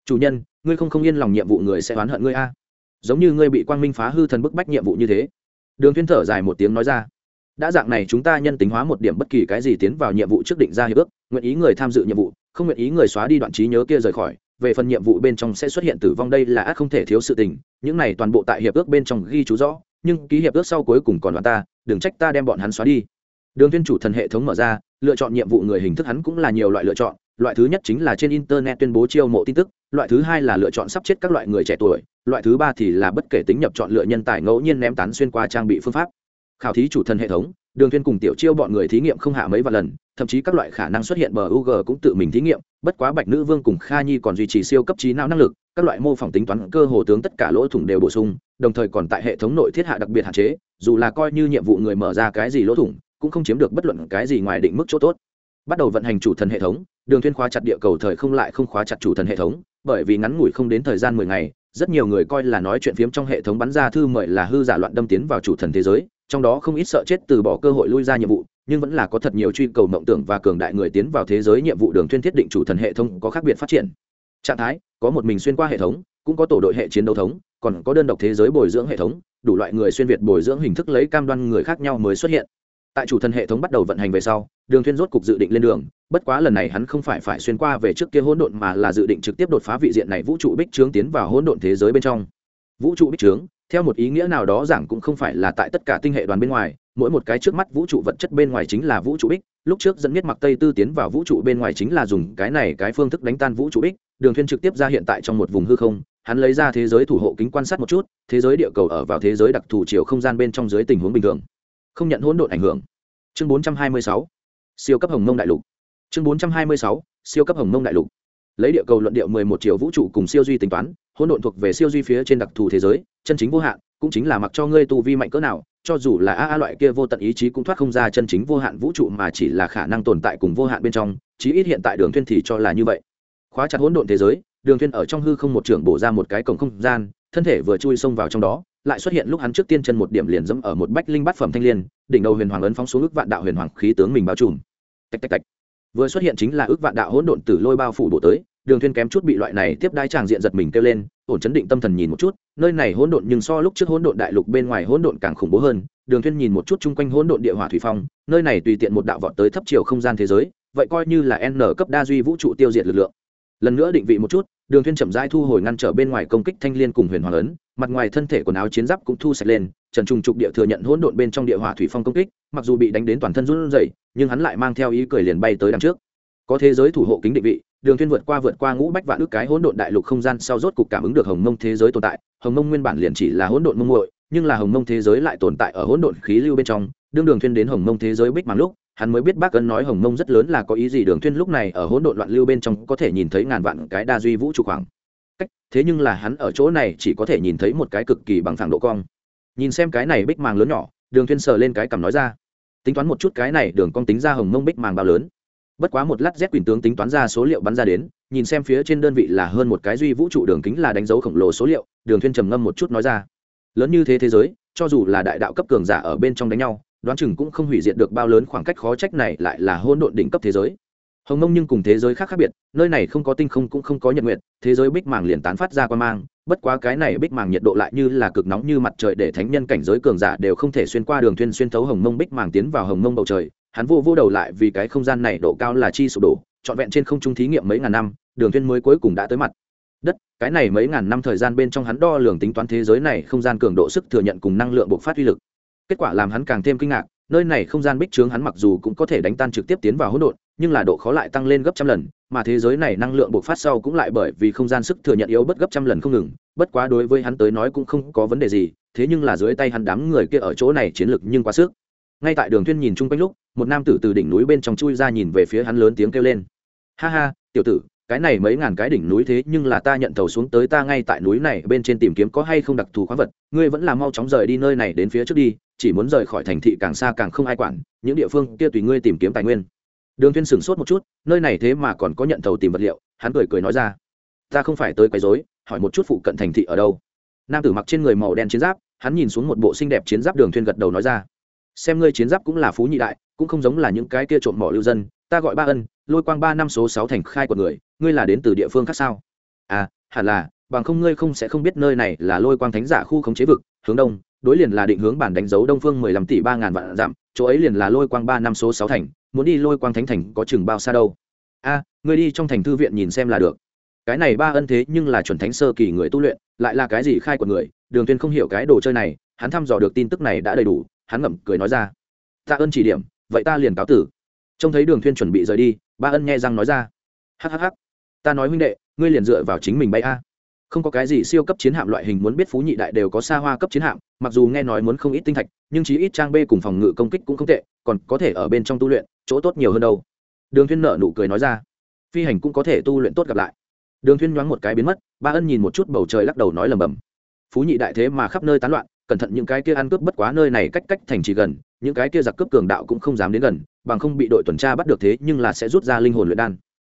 chủ nhân, ngươi không không yên lòng nhiệm vụ người sẽ oán hận ngươi a. Giống như ngươi bị quang minh phá hư thần bức bách nhiệm vụ như thế. Đường thiên thở dài một tiếng nói ra, đã dạng này chúng ta nhân tính hóa một điểm bất kỳ cái gì tiến vào nhiệm vụ trước định ra hiệp ước, nguyện ý người tham dự nhiệm vụ, không nguyện ý người xóa đi đoạn trí nhớ kia rời khỏi, về phần nhiệm vụ bên trong sẽ xuất hiện tử vong đây là ác không thể thiếu sự tình, những này toàn bộ tại hiệp ước bên trong ghi chú rõ nhưng ký hiệp ước sau cuối cùng còn đoạn ta, đừng trách ta đem bọn hắn xóa đi. Đường tuyên chủ thần hệ thống mở ra, lựa chọn nhiệm vụ người hình thức hắn cũng là nhiều loại lựa chọn, loại thứ nhất chính là trên internet tuyên bố chiêu mộ tin tức, loại thứ hai là lựa chọn sắp chết các loại người trẻ tuổi, loại thứ ba thì là bất kể tính nhập chọn lựa nhân tài ngẫu nhiên ném tán xuyên qua trang bị phương pháp. Khảo thí chủ thần hệ thống đường Thiên cùng tiểu chiêu bọn người thí nghiệm không hạ mấy vài lần thậm chí các loại khả năng xuất hiện bờ UG cũng tự mình thí nghiệm, bất quá Bạch Nữ Vương cùng Kha Nhi còn duy trì siêu cấp trí não năng lực, các loại mô phỏng tính toán cơ hồ tướng tất cả lỗ thủng đều bổ sung, đồng thời còn tại hệ thống nội thiết hạ đặc biệt hạn chế, dù là coi như nhiệm vụ người mở ra cái gì lỗ thủng, cũng không chiếm được bất luận cái gì ngoài định mức chỗ tốt. Bắt đầu vận hành chủ thần hệ thống, Đường Thiên khóa chặt địa cầu thời không lại không khóa chặt chủ thần hệ thống, bởi vì ngắn ngủi không đến thời gian mười ngày, rất nhiều người coi là nói chuyện phiếm trong hệ thống bắn ra thư mời là hư giả loạn đâm tiến vào chủ thần thế giới, trong đó không ít sợ chết từ bỏ cơ hội lui ra nhiệm vụ, nhưng vẫn là có thật nhiều truy cầu mộng tưởng và cường đại người tiến vào thế giới nhiệm vụ đường thuyên thiết định chủ thần hệ thống có khác biệt phát triển. Trạng thái có một mình xuyên qua hệ thống cũng có tổ đội hệ chiến đấu thống còn có đơn độc thế giới bồi dưỡng hệ thống đủ loại người xuyên việt bồi dưỡng hình thức lấy cam đoan người khác nhau mới xuất hiện. Tại chủ thần hệ thống bắt đầu vận hành về sau đường thuyên rốt cục dự định lên đường bất quá lần này hắn không phải phải xuyên qua về trước kia hỗn độn mà là dự định trực tiếp đột phá vị diện này vũ trụ bích trướng tiến vào hỗn độn thế giới bên trong. Vũ trụ bích trướng theo một ý nghĩa nào đó giảng cũng không phải là tại tất cả tinh hệ đoàn bên ngoài, mỗi một cái trước mắt vũ trụ vật chất bên ngoài chính là vũ trụ bích lúc trước dẫn biết mặc tây tư tiến vào vũ trụ bên ngoài chính là dùng cái này cái phương thức đánh tan vũ trụ bích đường thuyên trực tiếp ra hiện tại trong một vùng hư không, hắn lấy ra thế giới thủ hộ kính quan sát một chút, thế giới địa cầu ở vào thế giới đặc thù chiều không gian bên trong dưới tình huống bình thường. Không nhận hỗn độn ảnh hưởng. Chương 426 siêu cấp hồng mông đại lục. Chương 426 siêu cấp hồng mông đại lục lấy địa cầu luận điệu 11 triệu vũ trụ cùng siêu duy tính toán, hỗn độn thuộc về siêu duy phía trên đặc thù thế giới, chân chính vô hạn, cũng chính là mặc cho ngươi tu vi mạnh cỡ nào, cho dù là a a loại kia vô tận ý chí cũng thoát không ra chân chính vô hạn vũ trụ mà chỉ là khả năng tồn tại cùng vô hạn bên trong, chí ít hiện tại đường thuyên thì cho là như vậy. Khóa chặt hỗn độn thế giới, đường thuyên ở trong hư không một trường bổ ra một cái cổng không gian, thân thể vừa chui xông vào trong đó, lại xuất hiện lúc hắn trước tiên chân một điểm liền dẫm ở một bách linh bát phẩm thanh liên, đỉnh đầu huyền hoàng ấn phóng xuống ước vạn đạo huyền hoàng khí tướng mình bao trùm. Tạch tạch tạch vừa xuất hiện chính là ước vạn đạo hỗn độn tử lôi bao phủ bổ tới, đường thuyên kém chút bị loại này tiếp đai tràng diện giật mình kêu lên, ổn chấn định tâm thần nhìn một chút, nơi này hỗn độn nhưng so lúc trước hỗn độn đại lục bên ngoài hỗn độn càng khủng bố hơn, đường thuyên nhìn một chút chung quanh hỗn độn địa hỏa thủy phong, nơi này tùy tiện một đạo vọt tới thấp chiều không gian thế giới, vậy coi như là n cấp đa duy vũ trụ tiêu diệt lực lượng. Lần nữa định vị một chút, đường thuyên chậm rãi thu hồi ngăn trở bên ngoài công kích thanh liên cùng huyền hoàng lớn mặt ngoài thân thể quần áo chiến giáp cũng thu sạch lên, trần trung trục địa thừa nhận hỗn độn bên trong địa hỏa thủy phong công kích, mặc dù bị đánh đến toàn thân run rẩy, nhưng hắn lại mang theo ý cười liền bay tới đằng trước. Có thế giới thủ hộ kính định vị, đường thiên vượt qua vượt qua ngũ bách vạn ước cái hỗn độn đại lục không gian sau rốt cục cảm ứng được hồng mông thế giới tồn tại. Hồng mông nguyên bản liền chỉ là hỗn độn mông muội, nhưng là hồng mông thế giới lại tồn tại ở hỗn độn khí lưu bên trong, đương đường thiên đến hồng mông thế giới bích màng lúc, hắn mới biết bác ân nói hồng mông rất lớn là có ý gì đường thiên lúc này ở hỗn độn loạn lưu bên trong có thể nhìn thấy ngàn vạn cái đa duy vũ trụ khoảng thế nhưng là hắn ở chỗ này chỉ có thể nhìn thấy một cái cực kỳ bằng phẳng độ cong. Nhìn xem cái này bích màng lớn nhỏ, đường thiên sờ lên cái cằm nói ra. Tính toán một chút cái này đường cong tính ra hồng mông bích màng bao lớn. Bất quá một lát z quỷ tướng tính toán ra số liệu bắn ra đến, nhìn xem phía trên đơn vị là hơn một cái duy vũ trụ đường kính là đánh dấu khổng lồ số liệu, đường thuyên trầm ngâm một chút nói ra. Lớn như thế thế giới, cho dù là đại đạo cấp cường giả ở bên trong đánh nhau, đoán chừng cũng không hủy diệt được bao lớn khoảng cách khó trách này lại là hôn độn đỉnh cấp thế giới hồng mông nhưng cùng thế giới khác khác biệt, nơi này không có tinh không cũng không có nhật nguyện thế giới bích màng liền tán phát ra qua mang, bất quá cái này bích màng nhiệt độ lại như là cực nóng như mặt trời để thánh nhân cảnh giới cường giả đều không thể xuyên qua đường thuyên xuyên thấu hồng mông bích màng tiến vào hồng mông bầu trời. Hắn vô vô đầu lại vì cái không gian này độ cao là chi sụp đổ, trọn vẹn trên không trung thí nghiệm mấy ngàn năm, đường thuyên mới cuối cùng đã tới mặt. Đất, cái này mấy ngàn năm thời gian bên trong hắn đo lường tính toán thế giới này không gian cường độ sức thừa nhận cùng năng lượng bộc phát uy lực. Kết quả làm hắn càng thêm kinh ngạc, nơi này không gian bích trướng hắn mặc dù cũng có thể đánh tan trực tiếp tiến vào hỗn độn nhưng là độ khó lại tăng lên gấp trăm lần, mà thế giới này năng lượng bộc phát sau cũng lại bởi vì không gian sức thừa nhận yếu bất gấp trăm lần không ngừng, bất quá đối với hắn tới nói cũng không có vấn đề gì, thế nhưng là dưới tay hắn đám người kia ở chỗ này chiến lực nhưng quá sức. Ngay tại đường thuyên nhìn chung quanh lúc, một nam tử từ đỉnh núi bên trong chui ra nhìn về phía hắn lớn tiếng kêu lên. Ha ha, tiểu tử, cái này mấy ngàn cái đỉnh núi thế nhưng là ta nhận thầu xuống tới ta ngay tại núi này bên trên tìm kiếm có hay không đặc thù khoáng vật, ngươi vẫn là mau chóng rời đi nơi này đến phía trước đi, chỉ muốn rời khỏi thành thị càng xa càng không ai quản, những địa phương kia tùy ngươi tìm kiếm tài nguyên đường thiên sửng sốt một chút, nơi này thế mà còn có nhận thầu tìm vật liệu, hắn cười cười nói ra. Ta không phải tới quấy rối, hỏi một chút phụ cận thành thị ở đâu. Nam tử mặc trên người màu đen chiến giáp, hắn nhìn xuống một bộ xinh đẹp chiến giáp đường thiên gật đầu nói ra. Xem ngươi chiến giáp cũng là phú nhị đại, cũng không giống là những cái kia trộm mỏ lưu dân, ta gọi ba ân, lôi quang ba năm số sáu thành khai của người, ngươi là đến từ địa phương khác sao? À hẳn là, bằng không ngươi không sẽ không biết nơi này là lôi quang thánh giả khu khống chế vực, hướng đông đối liền là định hướng bản đánh dấu đông phương mười lăm tỷ ba ngàn vạn dặm chỗ ấy liền là lôi quang ba năm số sáu thành, muốn đi lôi quang thánh thành có chừng bao xa đâu. A người đi trong thành thư viện nhìn xem là được. Cái này ba ân thế nhưng là chuẩn thánh sơ kỳ người tu luyện, lại là cái gì khai của người, đường tuyên không hiểu cái đồ chơi này, hắn thăm dò được tin tức này đã đầy đủ, hắn ngậm cười nói ra. Tạ ơn chỉ điểm, vậy ta liền cáo tử. Trông thấy đường thuyên chuẩn bị rời đi, ba ân nghe răng nói ra. Hắc hắc hắc ta nói huynh đệ, ngươi liền dựa vào chính mình bay a không có cái gì siêu cấp chiến hạm loại hình muốn biết phú nhị đại đều có xa hoa cấp chiến hạm, mặc dù nghe nói muốn không ít tinh thạch, nhưng chí ít trang b cùng phòng ngự công kích cũng không tệ, còn có thể ở bên trong tu luyện, chỗ tốt nhiều hơn đâu. Đường thiên nở nụ cười nói ra. Phi hành cũng có thể tu luyện tốt gặp lại. Đường thiên nhoáng một cái biến mất, ba ân nhìn một chút bầu trời lắc đầu nói lầm bầm phú nhị đại thế mà khắp nơi tán loạn, cẩn thận những cái kia ăn cướp bất quá nơi này cách cách thành trì gần, những cái kia giặc cướp cường đạo cũng không dám đến gần, bằng không bị đội tuần tra bắt được thế nhưng là sẽ rút ra linh hồn luyện đan.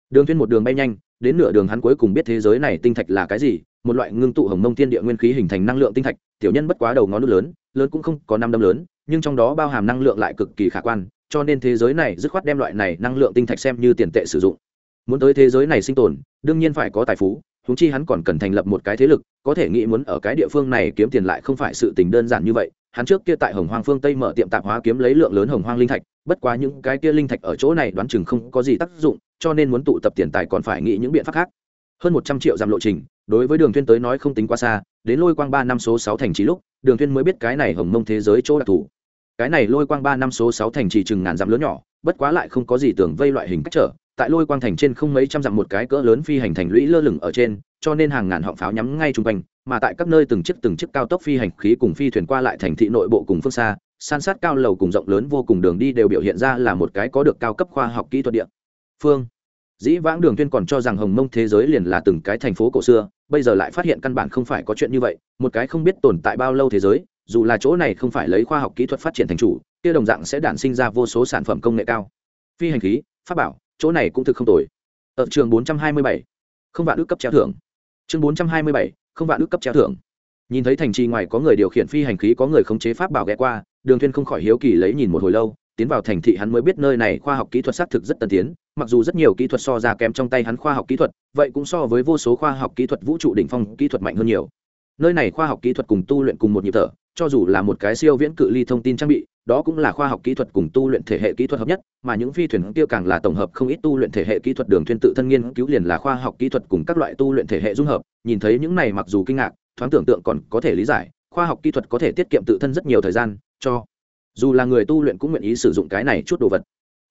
Đường thiên một đường bay nhanh đến nửa đường hắn cuối cùng biết thế giới này tinh thạch là cái gì, một loại ngưng tụ hồng mông thiên địa nguyên khí hình thành năng lượng tinh thạch, tiểu nhân bất quá đầu ngón nút lớn lớn cũng không có năm đâm lớn, nhưng trong đó bao hàm năng lượng lại cực kỳ khả quan, cho nên thế giới này dứt khoát đem loại này năng lượng tinh thạch xem như tiền tệ sử dụng. Muốn tới thế giới này sinh tồn, đương nhiên phải có tài phú húng chi hắn còn cần thành lập một cái thế lực, có thể nghĩ muốn ở cái địa phương này kiếm tiền lại không phải sự tình đơn giản như vậy hắn trước kia tại hồng hoang phương tây mở tiệm tạp hóa kiếm lấy lượng lớn hồng hoang linh thạch, bất quá những cái kia linh thạch ở chỗ này đoán chừng không có gì tác dụng, cho nên muốn tụ tập tiền tài còn phải nghĩ những biện pháp khác. Hơn một trăm triệu dặm lộ trình, đối với đường thuyên tới nói không tính quá xa, đến lôi quang ba năm số sáu thành trì lúc, đường thuyên mới biết cái này hồng mông thế giới chỗ đặc thù. Cái này lôi quang ba năm số sáu thành trì chừng ngàn dặm lớn nhỏ, bất quá lại không có gì tưởng vây loại hình cách trở, tại lôi quang thành trên không mấy trăm dặm một cái cỡ lớn phi hành thành lũy lơ lửng ở trên, cho nên hàng ngàn họng pháo nhắm ngay trung quanh mà tại các nơi từng chiếc từng chiếc cao tốc phi hành khí cùng phi thuyền qua lại thành thị nội bộ cùng phương xa san sát cao lầu cùng rộng lớn vô cùng đường đi đều biểu hiện ra là một cái có được cao cấp khoa học kỹ thuật địa phương. Dĩ vãng đường tuyên còn cho rằng hồng mông thế giới liền là từng cái thành phố cổ xưa bây giờ lại phát hiện căn bản không phải có chuyện như vậy một cái không biết tồn tại bao lâu thế giới dù là chỗ này không phải lấy khoa học kỹ thuật phát triển thành chủ kia đồng dạng sẽ đản sinh ra vô số sản phẩm công nghệ cao. Phi hành khí pháp bảo chỗ này cũng thực không tồi. Ở trường 427, không vạn ước cấp treo thưởng. Chương 427, không vạn ước cấp treo thưởng. Nhìn thấy thành trì ngoài có người điều khiển phi hành khí có người khống chế pháp bảo ghé qua, đường thuyên không khỏi hiếu kỳ lấy nhìn một hồi lâu, tiến vào thành thị hắn mới biết nơi này khoa học kỹ thuật xác thực rất tân tiến, mặc dù rất nhiều kỹ thuật so ra kém trong tay hắn khoa học kỹ thuật, vậy cũng so với vô số khoa học kỹ thuật vũ trụ đỉnh phong kỹ thuật mạnh hơn nhiều. Nơi này khoa học kỹ thuật cùng tu luyện cùng một nhịp thở, cho dù là một cái siêu viễn cự ly thông tin trang bị đó cũng là khoa học kỹ thuật cùng tu luyện thể hệ kỹ thuật hợp nhất, mà những phi thuyền kia càng là tổng hợp không ít tu luyện thể hệ kỹ thuật đường thuyên tự thân nghiên cứu liền là khoa học kỹ thuật cùng các loại tu luyện thể hệ dung hợp. Nhìn thấy những này mặc dù kinh ngạc, thoáng tưởng tượng còn có thể lý giải, khoa học kỹ thuật có thể tiết kiệm tự thân rất nhiều thời gian, cho dù là người tu luyện cũng nguyện ý sử dụng cái này chút đồ vật.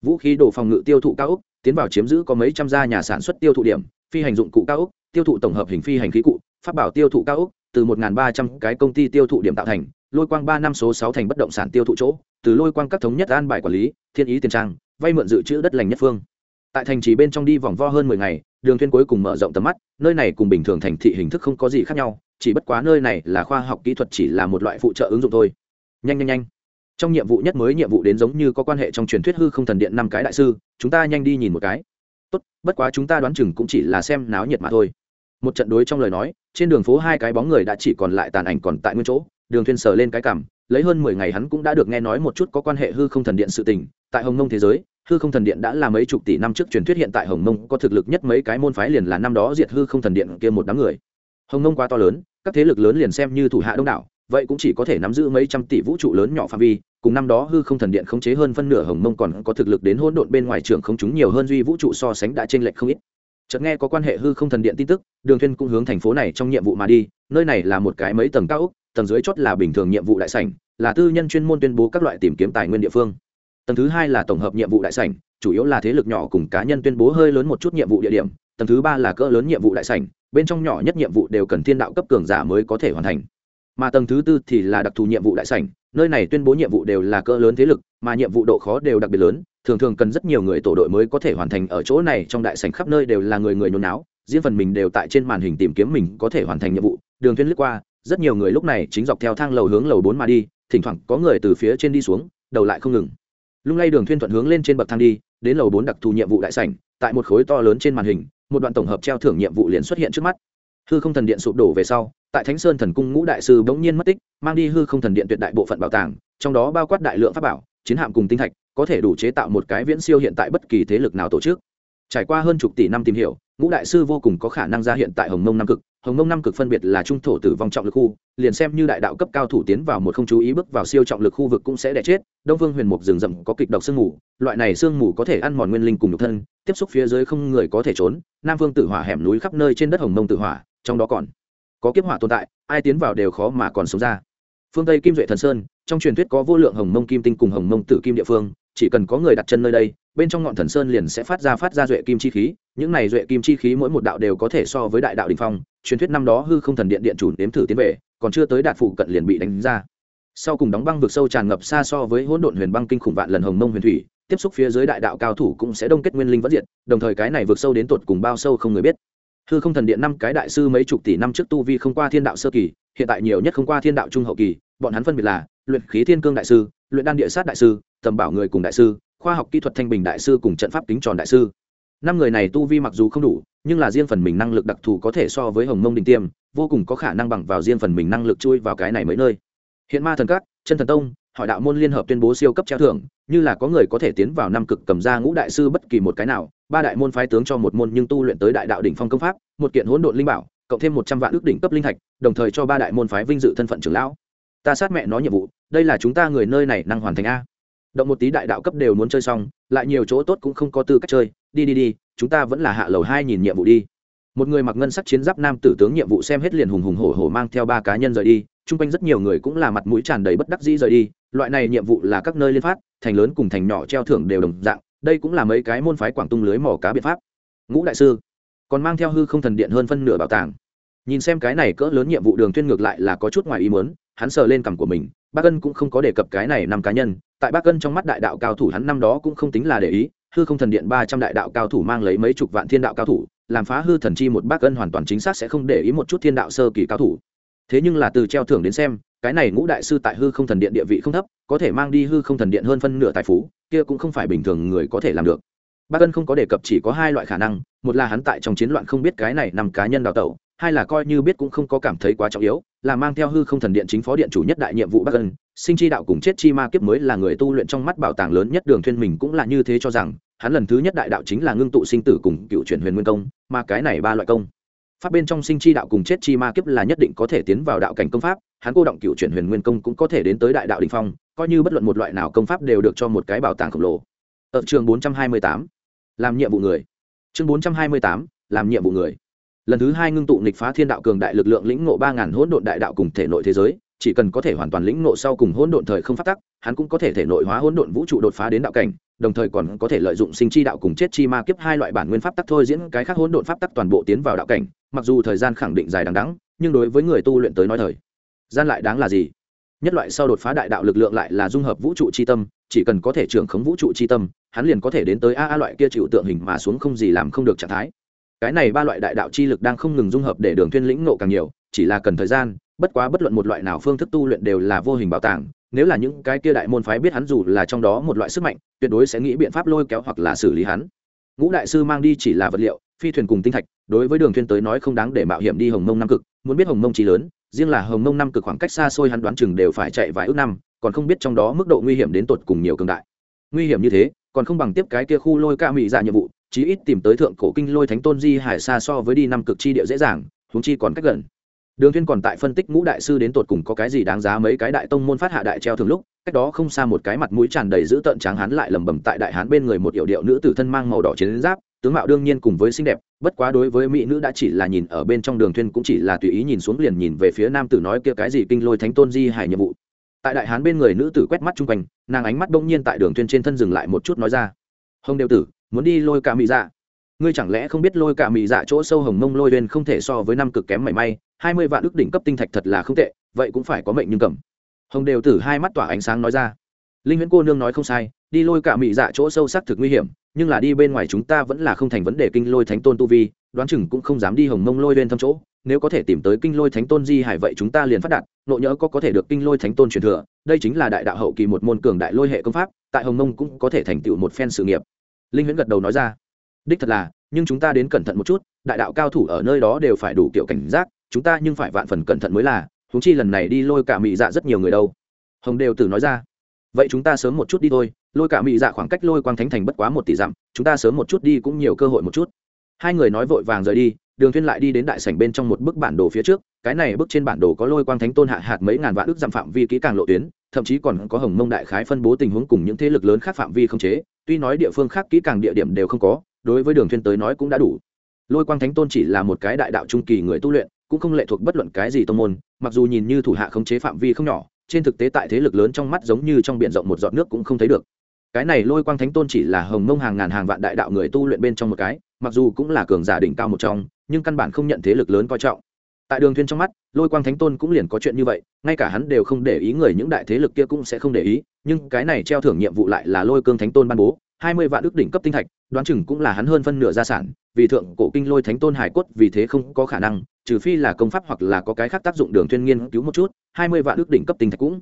Vũ khí đồ phòng ngự tiêu thụ cao ốc, tiến vào chiếm giữ có mấy trăm gia nhà sản xuất tiêu thụ điểm, phi hành dụng cụ cao ốc, tiêu thụ tổng hợp hình phi hành khí cụ phát bảo tiêu thụ cao ốc, từ một ba trăm cái công ty tiêu thụ điểm tạo thành lôi quang ba năm số sáu thành bất động sản tiêu thụ chỗ, từ lôi quang các thống nhất an bài quản lý, thiên ý tiền trang, vay mượn dự trữ đất lành nhất phương. Tại thành trì bên trong đi vòng vo hơn mười ngày, đường thuyên cuối cùng mở rộng tầm mắt, nơi này cùng bình thường thành thị hình thức không có gì khác nhau, chỉ bất quá nơi này là khoa học kỹ thuật chỉ là một loại phụ trợ ứng dụng thôi. Nhanh nhanh nhanh. Trong nhiệm vụ nhất mới nhiệm vụ đến giống như có quan hệ trong truyền thuyết hư không thần điện năm cái đại sư, chúng ta nhanh đi nhìn một cái. Tốt, bất quá chúng ta đoán chừng cũng chỉ là xem náo nhiệt mà thôi. Một trận đối trong lời nói, trên đường phố hai cái bóng người đã chỉ còn lại tàn ảnh còn tại nguyên chỗ đường thuyên sờ lên cái cảm, lấy hơn mười ngày hắn cũng đã được nghe nói một chút có quan hệ hư không thần điện sự tình. Tại hồng mông thế giới hư không thần điện đã là mấy chục tỷ năm trước truyền thuyết hiện tại hồng mông có thực lực nhất mấy cái môn phái liền là năm đó diệt hư không thần điện kia một đám người. Hồng mông quá to lớn các thế lực lớn liền xem như thủ hạ đông đảo vậy cũng chỉ có thể nắm giữ mấy trăm tỷ vũ trụ lớn nhỏ phạm vi. Cùng năm đó hư không thần điện khống chế hơn phân nửa hồng mông còn có thực lực đến hỗn độn bên ngoài trường không chúng nhiều hơn duy vũ trụ so sánh đã trên lệch không ít. Chợt nghe có quan hệ hư không thần điện tin tức đường thuyên cũng hướng thành phố này trong nhiệm vụ mà đi nơi này là một cái mấy tầng cao ốc tầng dưới chót là bình thường nhiệm vụ đại sảnh, là tư nhân chuyên môn tuyên bố các loại tìm kiếm tài nguyên địa phương. Tầng thứ hai là tổng hợp nhiệm vụ đại sảnh, chủ yếu là thế lực nhỏ cùng cá nhân tuyên bố hơi lớn một chút nhiệm vụ địa điểm. Tầng thứ ba là cỡ lớn nhiệm vụ đại sảnh, bên trong nhỏ nhất nhiệm vụ đều cần thiên đạo cấp cường giả mới có thể hoàn thành. Mà tầng thứ tư thì là đặc thù nhiệm vụ đại sảnh, nơi này tuyên bố nhiệm vụ đều là cỡ lớn thế lực, mà nhiệm vụ độ khó đều đặc biệt lớn, thường thường cần rất nhiều người tổ đội mới có thể hoàn thành ở chỗ này trong đại sảnh khắp nơi đều là người người nhốn náo, riêng phần mình đều tại trên màn hình tìm kiếm mình có thể hoàn thành nhiệm vụ. Đường thuyên lướt qua rất nhiều người lúc này chính dọc theo thang lầu hướng lầu bốn mà đi, thỉnh thoảng có người từ phía trên đi xuống, đầu lại không ngừng. Lung lay đường thuyên thuận hướng lên trên bậc thang đi, đến lầu bốn đặc thù nhiệm vụ đại sảnh, tại một khối to lớn trên màn hình, một đoạn tổng hợp treo thưởng nhiệm vụ liền xuất hiện trước mắt. Hư không thần điện sụp đổ về sau, tại thánh sơn thần cung ngũ đại sư bỗng nhiên mất tích, mang đi hư không thần điện tuyệt đại bộ phận bảo tàng, trong đó bao quát đại lượng pháp bảo, chiến hạm cùng tinh thạch, có thể đủ chế tạo một cái viễn siêu hiện tại bất kỳ thế lực nào tổ chức. Trải qua hơn chục tỷ năm tìm hiểu, ngũ đại sư vô cùng có khả năng ra hiện tại hồng mông nam cực hồng mông nam cực phân biệt là trung thổ tử vong trọng lực khu, liền xem như đại đạo cấp cao thủ tiến vào một không chú ý bước vào siêu trọng lực khu vực cũng sẽ đẻ chết, đông vương huyền mục rừng rậm có kịch độc sương mù, loại này sương mù có thể ăn mòn nguyên linh cùng nhục thân, tiếp xúc phía dưới không người có thể trốn, nam vương tử hỏa hẻm núi khắp nơi trên đất hồng mông tử hỏa, trong đó còn có kiếp hỏa tồn tại, ai tiến vào đều khó mà còn sống ra. Phương tây kim duệ thần sơn, trong truyền thuyết có vô lượng hồng mông kim tinh cùng hồng mông tử kim địa phương, chỉ cần có người đặt chân nơi đây bên trong ngọn thần sơn liền sẽ phát ra phát ra duệ kim chi khí, những này duệ kim chi khí mỗi một đạo đều có thể so với đại đạo đình phong, truyền thuyết năm đó hư không thần điện điện chủ nếm thử tiến về, còn chưa tới đạt phụ cận liền bị đánh ra. Sau cùng đóng băng vực sâu tràn ngập xa so với hỗn độn huyền băng kinh khủng vạn lần hồng mông huyền thủy, tiếp xúc phía dưới đại đạo cao thủ cũng sẽ đông kết nguyên linh vẫn diệt, đồng thời cái này vượt sâu đến tột cùng bao sâu không người biết. Hư không thần điện năm cái đại sư mấy chục tỷ năm trước tu vi không qua thiên đạo sơ kỳ, hiện tại nhiều nhất không qua thiên đạo trung hậu kỳ, bọn hắn phân biệt là luyện khí thiên cương đại sư, luyện đan địa sát đại sư, tầm bảo người cùng đại sư khoa học kỹ thuật thanh bình đại sư cùng trận pháp kính tròn đại sư. Năm người này tu vi mặc dù không đủ, nhưng là riêng phần mình năng lực đặc thù có thể so với hồng mông đình tiêm, vô cùng có khả năng bằng vào riêng phần mình năng lực chui vào cái này mấy nơi. Hiện ma thần các, chân thần tông, hỏi đạo môn liên hợp tuyên bố siêu cấp treo thưởng, như là có người có thể tiến vào năm cực cầm ra ngũ đại sư bất kỳ một cái nào, ba đại môn phái tướng cho một môn nhưng tu luyện tới đại đạo đỉnh phong công pháp, một kiện hỗn độn linh bảo, cộng thêm một trăm vạn ước đỉnh cấp linh thạch, đồng thời cho ba đại môn phái vinh dự thân phận trưởng lão. Ta sát mẹ nói nhiệm vụ, đây là chúng ta người nơi này năng hoàn thành a động một tí đại đạo cấp đều muốn chơi xong, lại nhiều chỗ tốt cũng không có tư cách chơi. Đi đi đi, chúng ta vẫn là hạ lầu hai nhìn nhiệm vụ đi. Một người mặc ngân sắc chiến giáp nam tử tướng nhiệm vụ xem hết liền hùng hùng hổ hổ mang theo ba cá nhân rời đi. Chung quanh rất nhiều người cũng là mặt mũi tràn đầy bất đắc dĩ rời đi. Loại này nhiệm vụ là các nơi liên phát, thành lớn cùng thành nhỏ treo thưởng đều đồng dạng. Đây cũng là mấy cái môn phái quảng tung lưới mỏ cá biện pháp. Ngũ đại sư, còn mang theo hư không thần điện hơn phân nửa bảo tàng. Nhìn xem cái này cỡ lớn nhiệm vụ đường tuyên ngược lại là có chút ngoài ý muốn hắn sờ lên cằm của mình, bác ân cũng không có đề cập cái này năm cá nhân, tại bác ân trong mắt đại đạo cao thủ hắn năm đó cũng không tính là để ý, hư không thần điện ba trăm đại đạo cao thủ mang lấy mấy chục vạn thiên đạo cao thủ, làm phá hư thần chi một bác ân hoàn toàn chính xác sẽ không để ý một chút thiên đạo sơ kỳ cao thủ. Thế nhưng là từ treo thưởng đến xem, cái này ngũ đại sư tại hư không thần điện địa vị không thấp, có thể mang đi hư không thần điện hơn phân nửa tài phú, kia cũng không phải bình thường người có thể làm được. Bác ân không có đề cập chỉ có hai loại khả năng, một là hắn tại trong chiến loạn không biết cái này nằm cá nhân đào tẩu, hai là coi như biết cũng không có cảm thấy quá trọng yếu là mang theo hư không thần điện chính phó điện chủ nhất đại nhiệm vụ bắc ân sinh chi đạo cùng chết chi ma kiếp mới là người tu luyện trong mắt bảo tàng lớn nhất đường thuyên mình cũng là như thế cho rằng hắn lần thứ nhất đại đạo chính là ngưng tụ sinh tử cùng cựu chuyển huyền nguyên công mà cái này ba loại công. Pháp bên trong sinh chi đạo cùng chết chi ma kiếp là nhất định có thể tiến vào đạo cảnh công pháp hắn cô động cựu chuyển huyền nguyên công cũng có thể đến tới đại đạo đình phong coi như bất luận một loại nào công pháp đều được cho một cái bảo tàng khổng lồ. Ở chương 428, làm nhiệm vụ người. Chương 428, làm nhiệm vụ người lần thứ hai ngưng tụ nghịch phá thiên đạo cường đại lực lượng lĩnh ngộ ba ngàn hỗn độn đại đạo cùng thể nội thế giới, chỉ cần có thể hoàn toàn lĩnh ngộ sau cùng hỗn độn thời không phát tắc, hắn cũng có thể thể nội hóa hỗn độn vũ trụ đột phá đến đạo cảnh, đồng thời còn có thể lợi dụng sinh chi đạo cùng chết chi ma kiếp hai loại bản nguyên pháp tắc thôi diễn cái khác hỗn độn pháp tắc toàn bộ tiến vào đạo cảnh, mặc dù thời gian khẳng định dài đằng đẵng, nhưng đối với người tu luyện tới nói thời gian lại đáng là gì? Nhất loại sau đột phá đại đạo lực lượng lại là dung hợp vũ trụ chi tâm, chỉ cần có thể trưởng khống vũ trụ chi tâm, hắn liền có thể đến tới a a loại kia chịu tượng hình mà xuống không gì làm không được trạng thái cái này ba loại đại đạo chi lực đang không ngừng dung hợp để đường thiên lĩnh ngộ càng nhiều, chỉ là cần thời gian, bất quá bất luận một loại nào phương thức tu luyện đều là vô hình bảo tàng, nếu là những cái kia đại môn phái biết hắn dù là trong đó một loại sức mạnh, tuyệt đối sẽ nghĩ biện pháp lôi kéo hoặc là xử lý hắn. Ngũ đại sư mang đi chỉ là vật liệu, phi thuyền cùng tinh thạch, đối với đường thiên tới nói không đáng để mạo hiểm đi hồng mông nam cực, muốn biết hồng mông trí lớn, riêng là hồng mông nam cực khoảng cách xa xôi hắn đoán chừng đều phải chạy vài ước năm, còn không biết trong đó mức độ nguy hiểm đến tột cùng nhiều cường đại. Nguy hiểm như thế, còn không bằng tiếp cái kia khu lôi ca mỹ dạ nhiệm vụ chí ít tìm tới thượng cổ kinh lôi thánh tôn di hải xa so với đi năm cực chi địa dễ dàng, huống chi còn cách gần. Đường thiên còn tại phân tích ngũ đại sư đến tột cùng có cái gì đáng giá mấy cái đại tông môn phát hạ đại treo thường lúc, cách đó không xa một cái mặt mũi tràn đầy dữ tợn tráng hán lại lẩm bẩm tại đại hán bên người một yểu điệu nữ tử thân mang màu đỏ chiến giáp, tướng mạo đương nhiên cùng với xinh đẹp, bất quá đối với mỹ nữ đã chỉ là nhìn ở bên trong đường thuyên cũng chỉ là tùy ý nhìn xuống liền nhìn về phía nam tử nói kia cái gì kinh lôi thánh tôn di hải nhiệm vụ. Tại đại hán bên người nữ tử quét mắt chung quanh, nàng ánh mắt đông nhiên tại đường thuyên trên thân dừng lại một chút nói ra, hồng đều tử muốn đi lôi cả mỹ dạ. Ngươi chẳng lẽ không biết lôi cả mỹ dạ chỗ sâu hồng mông lôi lên không thể so với năm cực kém mảy may, hai mươi vạn ước đỉnh cấp tinh thạch thật là không tệ, vậy cũng phải có mệnh nhưng cầm. Hồng đều tử hai mắt tỏa ánh sáng nói ra. Linh huyễn cô nương nói không sai, đi lôi cả mỹ dạ chỗ sâu xác thực nguy hiểm, nhưng là đi bên ngoài chúng ta vẫn là không thành vấn đề kinh lôi thánh tôn tu vi, đoán chừng cũng không dám đi hồng mông lôi lên thăm chỗ. Nếu có thể tìm tới kinh lôi thánh tôn di hải vậy chúng ta liền phát đạt, nộ nhỡ có có thể được kinh lôi thánh tôn truyền thừa, đây chính là đại đạo hậu kỳ một môn cường đại lôi hệ công pháp, tại hồng mông cũng có thể thành tựu một phen sự nghiệp linh huyễn gật đầu nói ra. Đích thật là, nhưng chúng ta đến cẩn thận một chút, đại đạo cao thủ ở nơi đó đều phải đủ kiểu cảnh giác, chúng ta nhưng phải vạn phần cẩn thận mới là húng chi lần này đi lôi cả mị dạ rất nhiều người đâu. Hồng đều tử nói ra. Vậy chúng ta sớm một chút đi thôi, lôi cả mị dạ khoảng cách lôi quang thánh thành bất quá một tỷ dặm, chúng ta sớm một chút đi cũng nhiều cơ hội một chút. Hai người nói vội vàng rời đi, đường Thiên lại đi đến đại sảnh bên trong một bức bản đồ phía trước, cái này bức trên bản đồ có lôi quang thánh tôn hạ hạt mấy ngàn vạn ước dặm phạm vi kỹ càng lộ tuyến, thậm chí còn có hồng mông đại khái phân bố tình huống cùng những thế lực lớn khác phạm vi không chế tuy nói địa phương khác kỹ càng địa điểm đều không có, đối với đường thuyên tới nói cũng đã đủ. Lôi quang thánh tôn chỉ là một cái đại đạo trung kỳ người tu luyện, cũng không lệ thuộc bất luận cái gì tông môn, mặc dù nhìn như thủ hạ khống chế phạm vi không nhỏ, trên thực tế tại thế lực lớn trong mắt giống như trong biển rộng một giọt nước cũng không thấy được. Cái này lôi quang thánh tôn chỉ là hồng mông hàng ngàn hàng vạn đại đạo người tu luyện bên trong một cái, mặc dù cũng là cường giả đỉnh cao một trong, nhưng căn bản không nhận thế lực lớn coi trọng. Tại đường thuyên trong mắt, lôi quang thánh tôn cũng liền có chuyện như vậy, ngay cả hắn đều không để ý người những đại thế lực kia cũng sẽ không để ý nhưng cái này treo thưởng nhiệm vụ lại là lôi cương thánh tôn ban bố, hai mươi vạn ước đỉnh cấp tinh thạch, đoán chừng cũng là hắn hơn phân nửa gia sản, vì thượng cổ kinh lôi thánh tôn hải cốt vì thế không có khả năng, trừ phi là công pháp hoặc là có cái khác tác dụng đường thuyên nghiên cứu một chút, hai mươi vạn ước đỉnh cấp tinh thạch cũng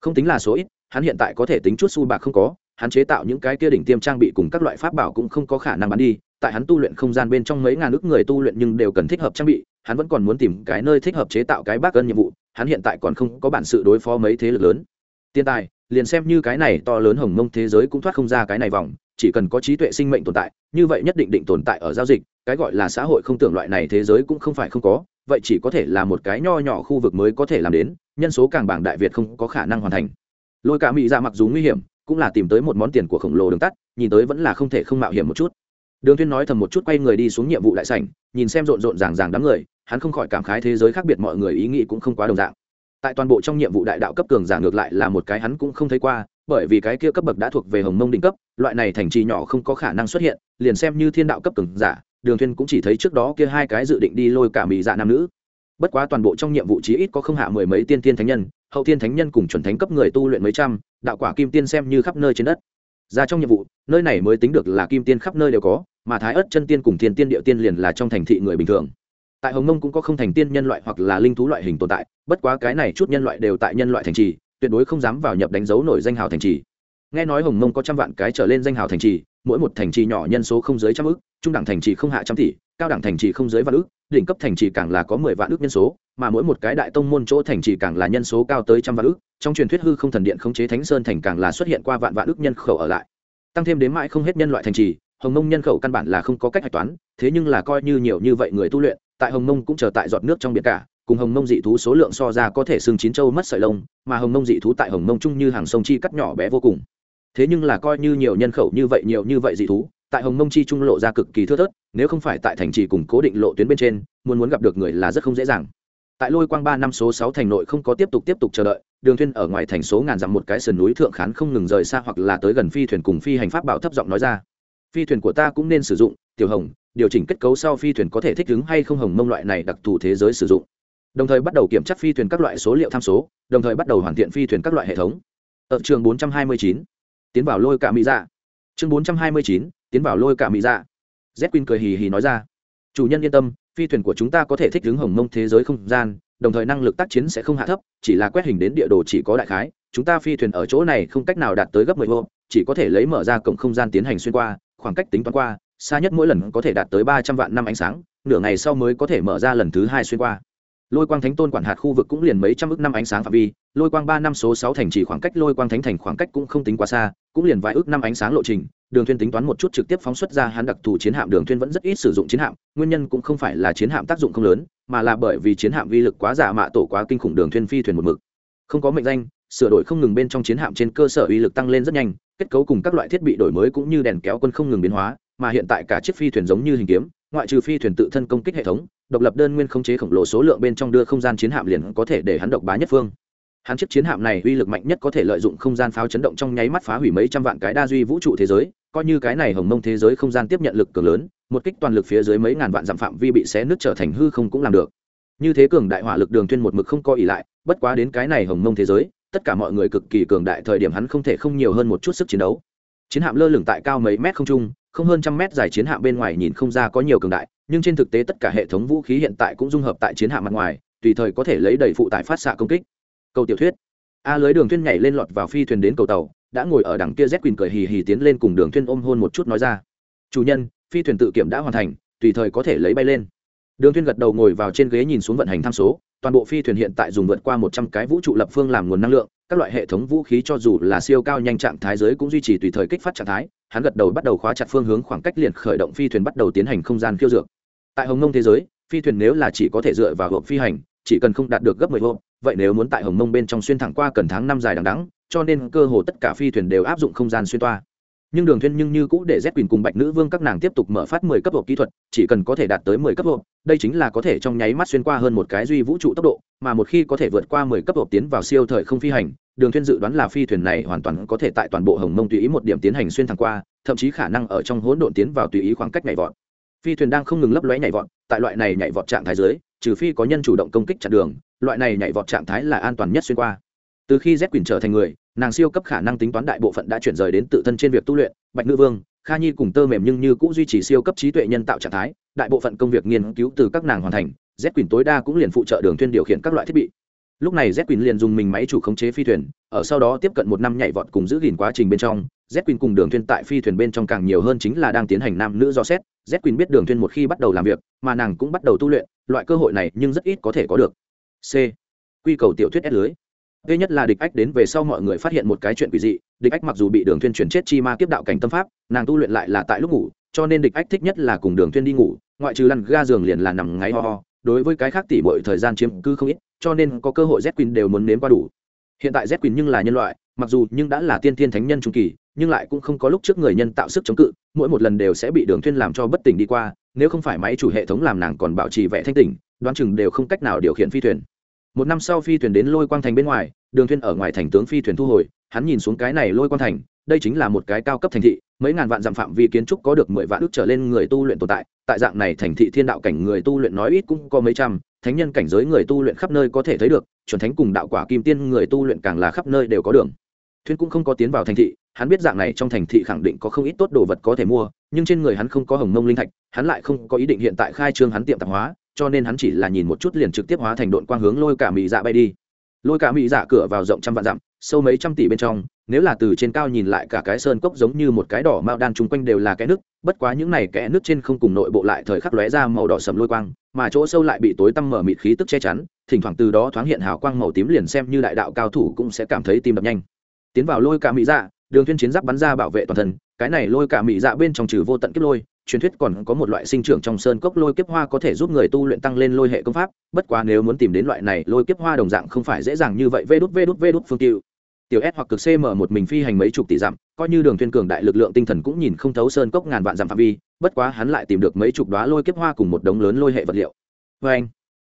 không tính là số ít, hắn hiện tại có thể tính chút xu bạc không có, hắn chế tạo những cái kia đỉnh tiêm trang bị cùng các loại pháp bảo cũng không có khả năng bán đi, tại hắn tu luyện không gian bên trong mấy ngàn ước người tu luyện nhưng đều cần thích hợp trang bị, hắn vẫn còn muốn tìm cái nơi thích hợp chế tạo cái bác ân nhiệm vụ, hắn hiện tại còn không có bản sự đối phó mấy thế lực lớn. Tiền tài liền xem như cái này to lớn hồng mông thế giới cũng thoát không ra cái này vòng, chỉ cần có trí tuệ sinh mệnh tồn tại, như vậy nhất định định tồn tại ở giao dịch, cái gọi là xã hội không tưởng loại này thế giới cũng không phải không có, vậy chỉ có thể là một cái nho nhỏ khu vực mới có thể làm đến, nhân số càng bảng đại việt không có khả năng hoàn thành. Lôi cả mỹ ra mặc dù nguy hiểm, cũng là tìm tới một món tiền của khổng lồ đường tắt, nhìn tới vẫn là không thể không mạo hiểm một chút. Đường tuyên nói thầm một chút quay người đi xuống nhiệm vụ đại sảnh, nhìn xem rộn rộn ràng ràng đám người, hắn không khỏi cảm khái thế giới khác biệt mọi người ý nghĩ cũng không quá đồng dạng tại toàn bộ trong nhiệm vụ đại đạo cấp cường giả ngược lại là một cái hắn cũng không thấy qua, bởi vì cái kia cấp bậc đã thuộc về hồng mông đỉnh cấp, loại này thành trì nhỏ không có khả năng xuất hiện, liền xem như thiên đạo cấp cường giả, đường thuyên cũng chỉ thấy trước đó kia hai cái dự định đi lôi cả mỹ dạ nam nữ. Bất quá toàn bộ trong nhiệm vụ chí ít có không hạ mười mấy tiên tiên thánh nhân, hậu tiên thánh nhân cùng chuẩn thánh cấp người tu luyện mấy trăm, đạo quả kim tiên xem như khắp nơi trên đất. Ra trong nhiệm vụ, nơi này mới tính được là kim tiên khắp nơi đều có, mà thái ất chân tiên cùng thiên tiên địa tiên liền là trong thành thị người bình thường tại hồng mông cũng có không thành tiên nhân loại hoặc là linh thú loại hình tồn tại, bất quá cái này chút nhân loại đều tại nhân loại thành trì, tuyệt đối không dám vào nhập đánh dấu nổi danh hào thành trì. Nghe nói hồng mông có trăm vạn cái trở lên danh hào thành trì, mỗi một thành trì nhỏ nhân số không dưới trăm ước, trung đẳng thành trì không hạ trăm tỷ, cao đẳng thành trì không dưới vạn ước, đỉnh cấp thành trì càng là có mười vạn ước nhân số, mà mỗi một cái đại tông môn chỗ thành trì càng là nhân số cao tới trăm vạn ước, trong truyền thuyết hư không thần điện khống chế thánh sơn thành càng là xuất hiện qua vạn vạn ước nhân khẩu ở lại. Tăng thêm đến mãi không hết nhân loại thành trì, hồng mông nhân khẩu căn bản là không có cách hạch toán, thế nhưng là coi như nhiều như vậy người tu luyện tại hồng mông cũng chờ tại giọt nước trong biển cả, cùng hồng mông dị thú số lượng so ra có thể xương chín châu mất sợi lông, mà hồng mông dị thú tại hồng mông chung như hàng sông chi cắt nhỏ bé vô cùng. Thế nhưng là coi như nhiều nhân khẩu như vậy, nhiều như vậy dị thú, tại hồng mông chi trung lộ ra cực kỳ thưa thớt, nếu không phải tại thành trì cùng cố định lộ tuyến bên trên, muốn muốn gặp được người là rất không dễ dàng. Tại lôi quang ba năm số sáu thành nội không có tiếp tục tiếp tục chờ đợi, đường thuyên ở ngoài thành số ngàn dặm một cái sườn núi thượng khán không ngừng rời xa hoặc là tới gần phi thuyền cùng phi hành pháp bảo thấp giọng nói ra. Phi thuyền của ta cũng nên sử dụng, tiểu hồng điều chỉnh kết cấu sau phi thuyền có thể thích ứng hay không hồng mông loại này đặc thù thế giới sử dụng. Đồng thời bắt đầu kiểm tra phi thuyền các loại số liệu tham số đồng thời bắt đầu hoàn thiện phi thuyền các loại hệ thống. Ở trường 429, tiến vào lôi cả mỹ dạ. Chương 429, tiến vào lôi cả mỹ dạ. Z queen cười hì hì nói ra chủ nhân yên tâm phi thuyền của chúng ta có thể thích ứng hồng mông thế giới không gian đồng thời năng lực tác chiến sẽ không hạ thấp chỉ là quét hình đến địa đồ chỉ có đại khái chúng ta phi thuyền ở chỗ này không cách nào đạt tới gấp mười hô chỉ có thể lấy mở ra cổng không gian tiến hành xuyên qua khoảng cách tính toán qua xa nhất mỗi lần có thể đạt tới ba trăm vạn năm ánh sáng, nửa ngày sau mới có thể mở ra lần thứ hai xuyên qua. Lôi quang thánh tôn quản hạt khu vực cũng liền mấy trăm ước năm ánh sáng phạm vi, lôi quang ba năm số sáu thành chỉ khoảng cách lôi quang thánh thành khoảng cách cũng không tính quá xa, cũng liền vài ước năm ánh sáng lộ trình, đường thuyên tính toán một chút trực tiếp phóng xuất ra hắn đặc thù chiến hạm, đường thuyên vẫn rất ít sử dụng chiến hạm, nguyên nhân cũng không phải là chiến hạm tác dụng không lớn, mà là bởi vì chiến hạm vi lực quá giả mạ tổ quá kinh khủng đường thuyên phi thuyền một mực. Không có mệnh danh, sửa đổi không ngừng bên trong chiến hạm trên cơ sở uy lực tăng lên rất nhanh, kết cấu cùng các loại thiết bị đổi mới cũng như đèn kéo quân không ngừng biến hóa mà hiện tại cả chiếc phi thuyền giống như hình kiếm, ngoại trừ phi thuyền tự thân công kích hệ thống, độc lập đơn nguyên khống chế khổng lồ số lượng bên trong đưa không gian chiến hạm liền có thể để hắn độc bá nhất phương. Hắn chiếc chiến hạm này uy lực mạnh nhất có thể lợi dụng không gian pháo chấn động trong nháy mắt phá hủy mấy trăm vạn cái đa duy vũ trụ thế giới, coi như cái này hồng mông thế giới không gian tiếp nhận lực cường lớn, một kích toàn lực phía dưới mấy ngàn vạn dặm phạm vi bị xé nứt trở thành hư không cũng làm được. Như thế cường đại hỏa lực đường thuyên một mực không coi ỉ lại, bất quá đến cái này hồng mông thế giới, tất cả mọi người cực kỳ cường đại thời điểm hắn không thể không nhiều hơn một chút sức chiến đấu chiến hạm lơ lửng tại cao mấy mét không trung, không hơn trăm mét dài chiến hạm bên ngoài nhìn không ra có nhiều cường đại, nhưng trên thực tế tất cả hệ thống vũ khí hiện tại cũng dung hợp tại chiến hạm mặt ngoài, tùy thời có thể lấy đầy phụ tải phát xạ công kích. Câu tiểu thuyết. A lưới đường thuyên nhảy lên lọt vào phi thuyền đến cầu tàu, đã ngồi ở đằng kia z quỳnh cười hì hì tiến lên cùng đường thuyên ôm hôn một chút nói ra. Chủ nhân, phi thuyền tự kiểm đã hoàn thành, tùy thời có thể lấy bay lên. Đường thuyên gật đầu ngồi vào trên ghế nhìn xuống vận hành tham số, toàn bộ phi thuyền hiện tại dùng vượt qua một trăm cái vũ trụ lập phương làm nguồn năng lượng các loại hệ thống vũ khí cho dù là siêu cao nhanh trạng thái giới cũng duy trì tùy thời kích phát trạng thái, hắn gật đầu bắt đầu khóa chặt phương hướng khoảng cách liền khởi động phi thuyền bắt đầu tiến hành không gian khiêu dược. Tại hồng nông thế giới, phi thuyền nếu là chỉ có thể dựa vào hộp phi hành, chỉ cần không đạt được gấp mười hộp, vậy nếu muốn tại hồng mông bên trong xuyên thẳng qua cần tháng năm dài đằng đắng cho nên cơ hồ tất cả phi thuyền đều áp dụng không gian xuyên toa nhưng đường thuyên nhưng như cũ để Z Quỳnh cùng Bạch Nữ Vương các nàng tiếp tục mở phát 10 cấp hộp kỹ thuật, chỉ cần có thể đạt tới 10 cấp hộp, đây chính là có thể trong nháy mắt xuyên qua hơn một cái duy vũ trụ tốc độ, mà một khi có thể vượt qua 10 cấp hộp tiến vào siêu thời không phi hành, đường thuyên dự đoán là phi thuyền này hoàn toàn có thể tại toàn bộ hồng mông tùy ý một điểm tiến hành xuyên thẳng qua, thậm chí khả năng ở trong hỗn độn tiến vào tùy ý khoảng cách nhảy vọt. Phi thuyền đang không ngừng lấp lóe nhảy vọt, tại loại này nhảy vọt trạng thái dưới, trừ phi có nhân chủ động công kích chặn đường, loại này nhảy vọt trạng thái là an toàn nhất xuyên qua. Từ khi Z Quỳnh trở thành người, nàng siêu cấp khả năng tính toán đại bộ phận đã chuyển rời đến tự thân trên việc tu luyện, bạch nữ vương, kha nhi cùng tơ mềm nhưng như cũng duy trì siêu cấp trí tuệ nhân tạo trạng thái, đại bộ phận công việc nghiên cứu từ các nàng hoàn thành, z quyền tối đa cũng liền phụ trợ đường thuyên điều khiển các loại thiết bị. Lúc này z quyền liền dùng mình máy chủ khống chế phi thuyền, ở sau đó tiếp cận một năm nhảy vọt cùng giữ gìn quá trình bên trong, z quyền cùng đường thuyên tại phi thuyền bên trong càng nhiều hơn chính là đang tiến hành nam nữ do xét, z quyền biết đường thuyên một khi bắt đầu làm việc, mà nàng cũng bắt đầu tu luyện, loại cơ hội này nhưng rất ít có thể có được. C. Quy cầu tiểu thuyết s lưới. Gây nhất là địch ách đến về sau mọi người phát hiện một cái chuyện quỷ dị, địch ách mặc dù bị Đường Thuyên chuyển chết chi ma kiếp đạo cảnh tâm pháp, nàng tu luyện lại là tại lúc ngủ, cho nên địch ách thích nhất là cùng Đường Thuyên đi ngủ, ngoại trừ lăn ga giường liền là nằm ngáy ho ho, đối với cái khác tỷ muội thời gian chiếm cứ không ít, cho nên có cơ hội Z Queen đều muốn nếm qua đủ. Hiện tại Z Queen nhưng là nhân loại, mặc dù nhưng đã là tiên thiên thánh nhân trung kỳ, nhưng lại cũng không có lúc trước người nhân tạo sức chống cự, mỗi một lần đều sẽ bị Đường Thuyên làm cho bất tỉnh đi qua, nếu không phải máy chủ hệ thống làm nàng còn bảo trì vẻ thanh tỉnh, đoán chừng đều không cách nào điều khiển phi thuyền. Một năm sau phi thuyền đến Lôi Quang thành bên ngoài, đường thuyên ở ngoài thành tướng phi thuyền thu hồi hắn nhìn xuống cái này lôi quan thành đây chính là một cái cao cấp thành thị mấy ngàn vạn dặm phạm vi kiến trúc có được mười vạn ước trở lên người tu luyện tồn tại tại dạng này thành thị thiên đạo cảnh người tu luyện nói ít cũng có mấy trăm thánh nhân cảnh giới người tu luyện khắp nơi có thể thấy được chuẩn thánh cùng đạo quả kim tiên người tu luyện càng là khắp nơi đều có đường. Thuyên cũng không có tiến vào thành thị hắn biết dạng này trong thành thị khẳng định có không ít tốt đồ vật có thể mua nhưng trên người hắn không có hồng mông linh thạch hắn lại không có ý định hiện tại khai trương hắn tiệm tạp hóa cho nên hắn chỉ là nhìn một chút liền trực tiếp hóa thành đội quang hướng lôi cả mị dạ bay đi. Lôi cả mỹ dạ cửa vào rộng trăm vạn dặm, sâu mấy trăm tỷ bên trong, nếu là từ trên cao nhìn lại cả cái sơn cốc giống như một cái đỏ mao đan chung quanh đều là cái nước, bất quá những này kẽ nước trên không cùng nội bộ lại thời khắc lóe ra màu đỏ sầm lôi quang, mà chỗ sâu lại bị tối tăm mở mịt khí tức che chắn, thỉnh thoảng từ đó thoáng hiện hào quang màu tím liền xem như đại đạo cao thủ cũng sẽ cảm thấy tim đập nhanh. Tiến vào lôi cả mỹ dạ đường thiên chiến giáp bắn ra bảo vệ toàn thân, cái này lôi cả mỹ dạ bên trong trừ vô tận kiếp lôi truyền thuyết còn có một loại sinh trưởng trong sơn cốc lôi kiếp hoa có thể giúp người tu luyện tăng lên lôi hệ công pháp, bất quá nếu muốn tìm đến loại này lôi kiếp hoa đồng dạng không phải dễ dàng như vậy, vê đút vê đút vê đút phương tiểu tiểu s hoặc cực cm một mình phi hành mấy chục tỷ dặm, coi như đường thiên cường đại lực lượng tinh thần cũng nhìn không thấu sơn cốc ngàn vạn dặm phạm vi, bất quá hắn lại tìm được mấy chục đóa lôi kiếp hoa cùng một đống lớn lôi hệ vật liệu. Và anh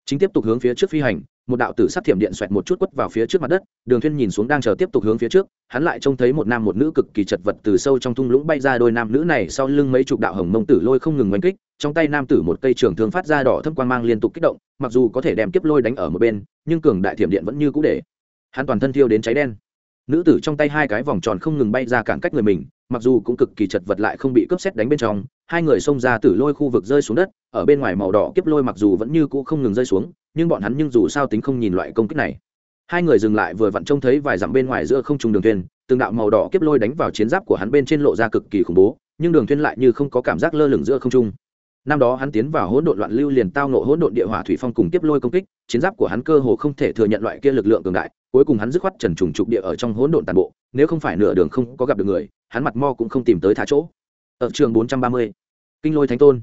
chính tiếp tục hướng phía trước phi hành một đạo tử sắc thiểm điện xoẹt một chút quất vào phía trước mặt đất, đường thuyên nhìn xuống đang chờ tiếp tục hướng phía trước, hắn lại trông thấy một nam một nữ cực kỳ chật vật từ sâu trong thung lũng bay ra đôi nam nữ này sau lưng mấy chục đạo hồng mông tử lôi không ngừng oanh kích, trong tay nam tử một cây trường thương phát ra đỏ thâm quang mang liên tục kích động, mặc dù có thể đem kiếp lôi đánh ở một bên, nhưng cường đại thiểm điện vẫn như cũ để hắn toàn thân thiêu đến cháy đen. Nữ tử trong tay hai cái vòng tròn không ngừng bay ra cản cách người mình, mặc dù cũng cực kỳ chật vật lại không bị cướp xét đánh bên trong, hai người xông ra tử lôi khu vực rơi xuống đất, ở bên ngoài màu đỏ kiếp lôi mặc dù vẫn như cũ không ngừng rơi xuống nhưng bọn hắn nhưng dù sao tính không nhìn loại công kích này. Hai người dừng lại vừa vặn trông thấy vài dặm bên ngoài giữa không trùng đường thuyền từng đạo màu đỏ kiếp lôi đánh vào chiến giáp của hắn bên trên lộ ra cực kỳ khủng bố nhưng đường thuyên lại như không có cảm giác lơ lửng giữa không trung. Năm đó hắn tiến vào hỗn độn loạn lưu liền tao nộ hỗn độn địa hỏa thủy phong cùng tiếp lôi công kích chiến giáp của hắn cơ hồ không thể thừa nhận loại kia lực lượng cường đại cuối cùng hắn dứt khoát trần trùng trục địa ở trong hỗn độn tàn bộ nếu không phải nửa đường không có gặp được người hắn mặt mo cũng không tìm tới thả chỗ. Ở trường 430, kinh lôi thánh tôn.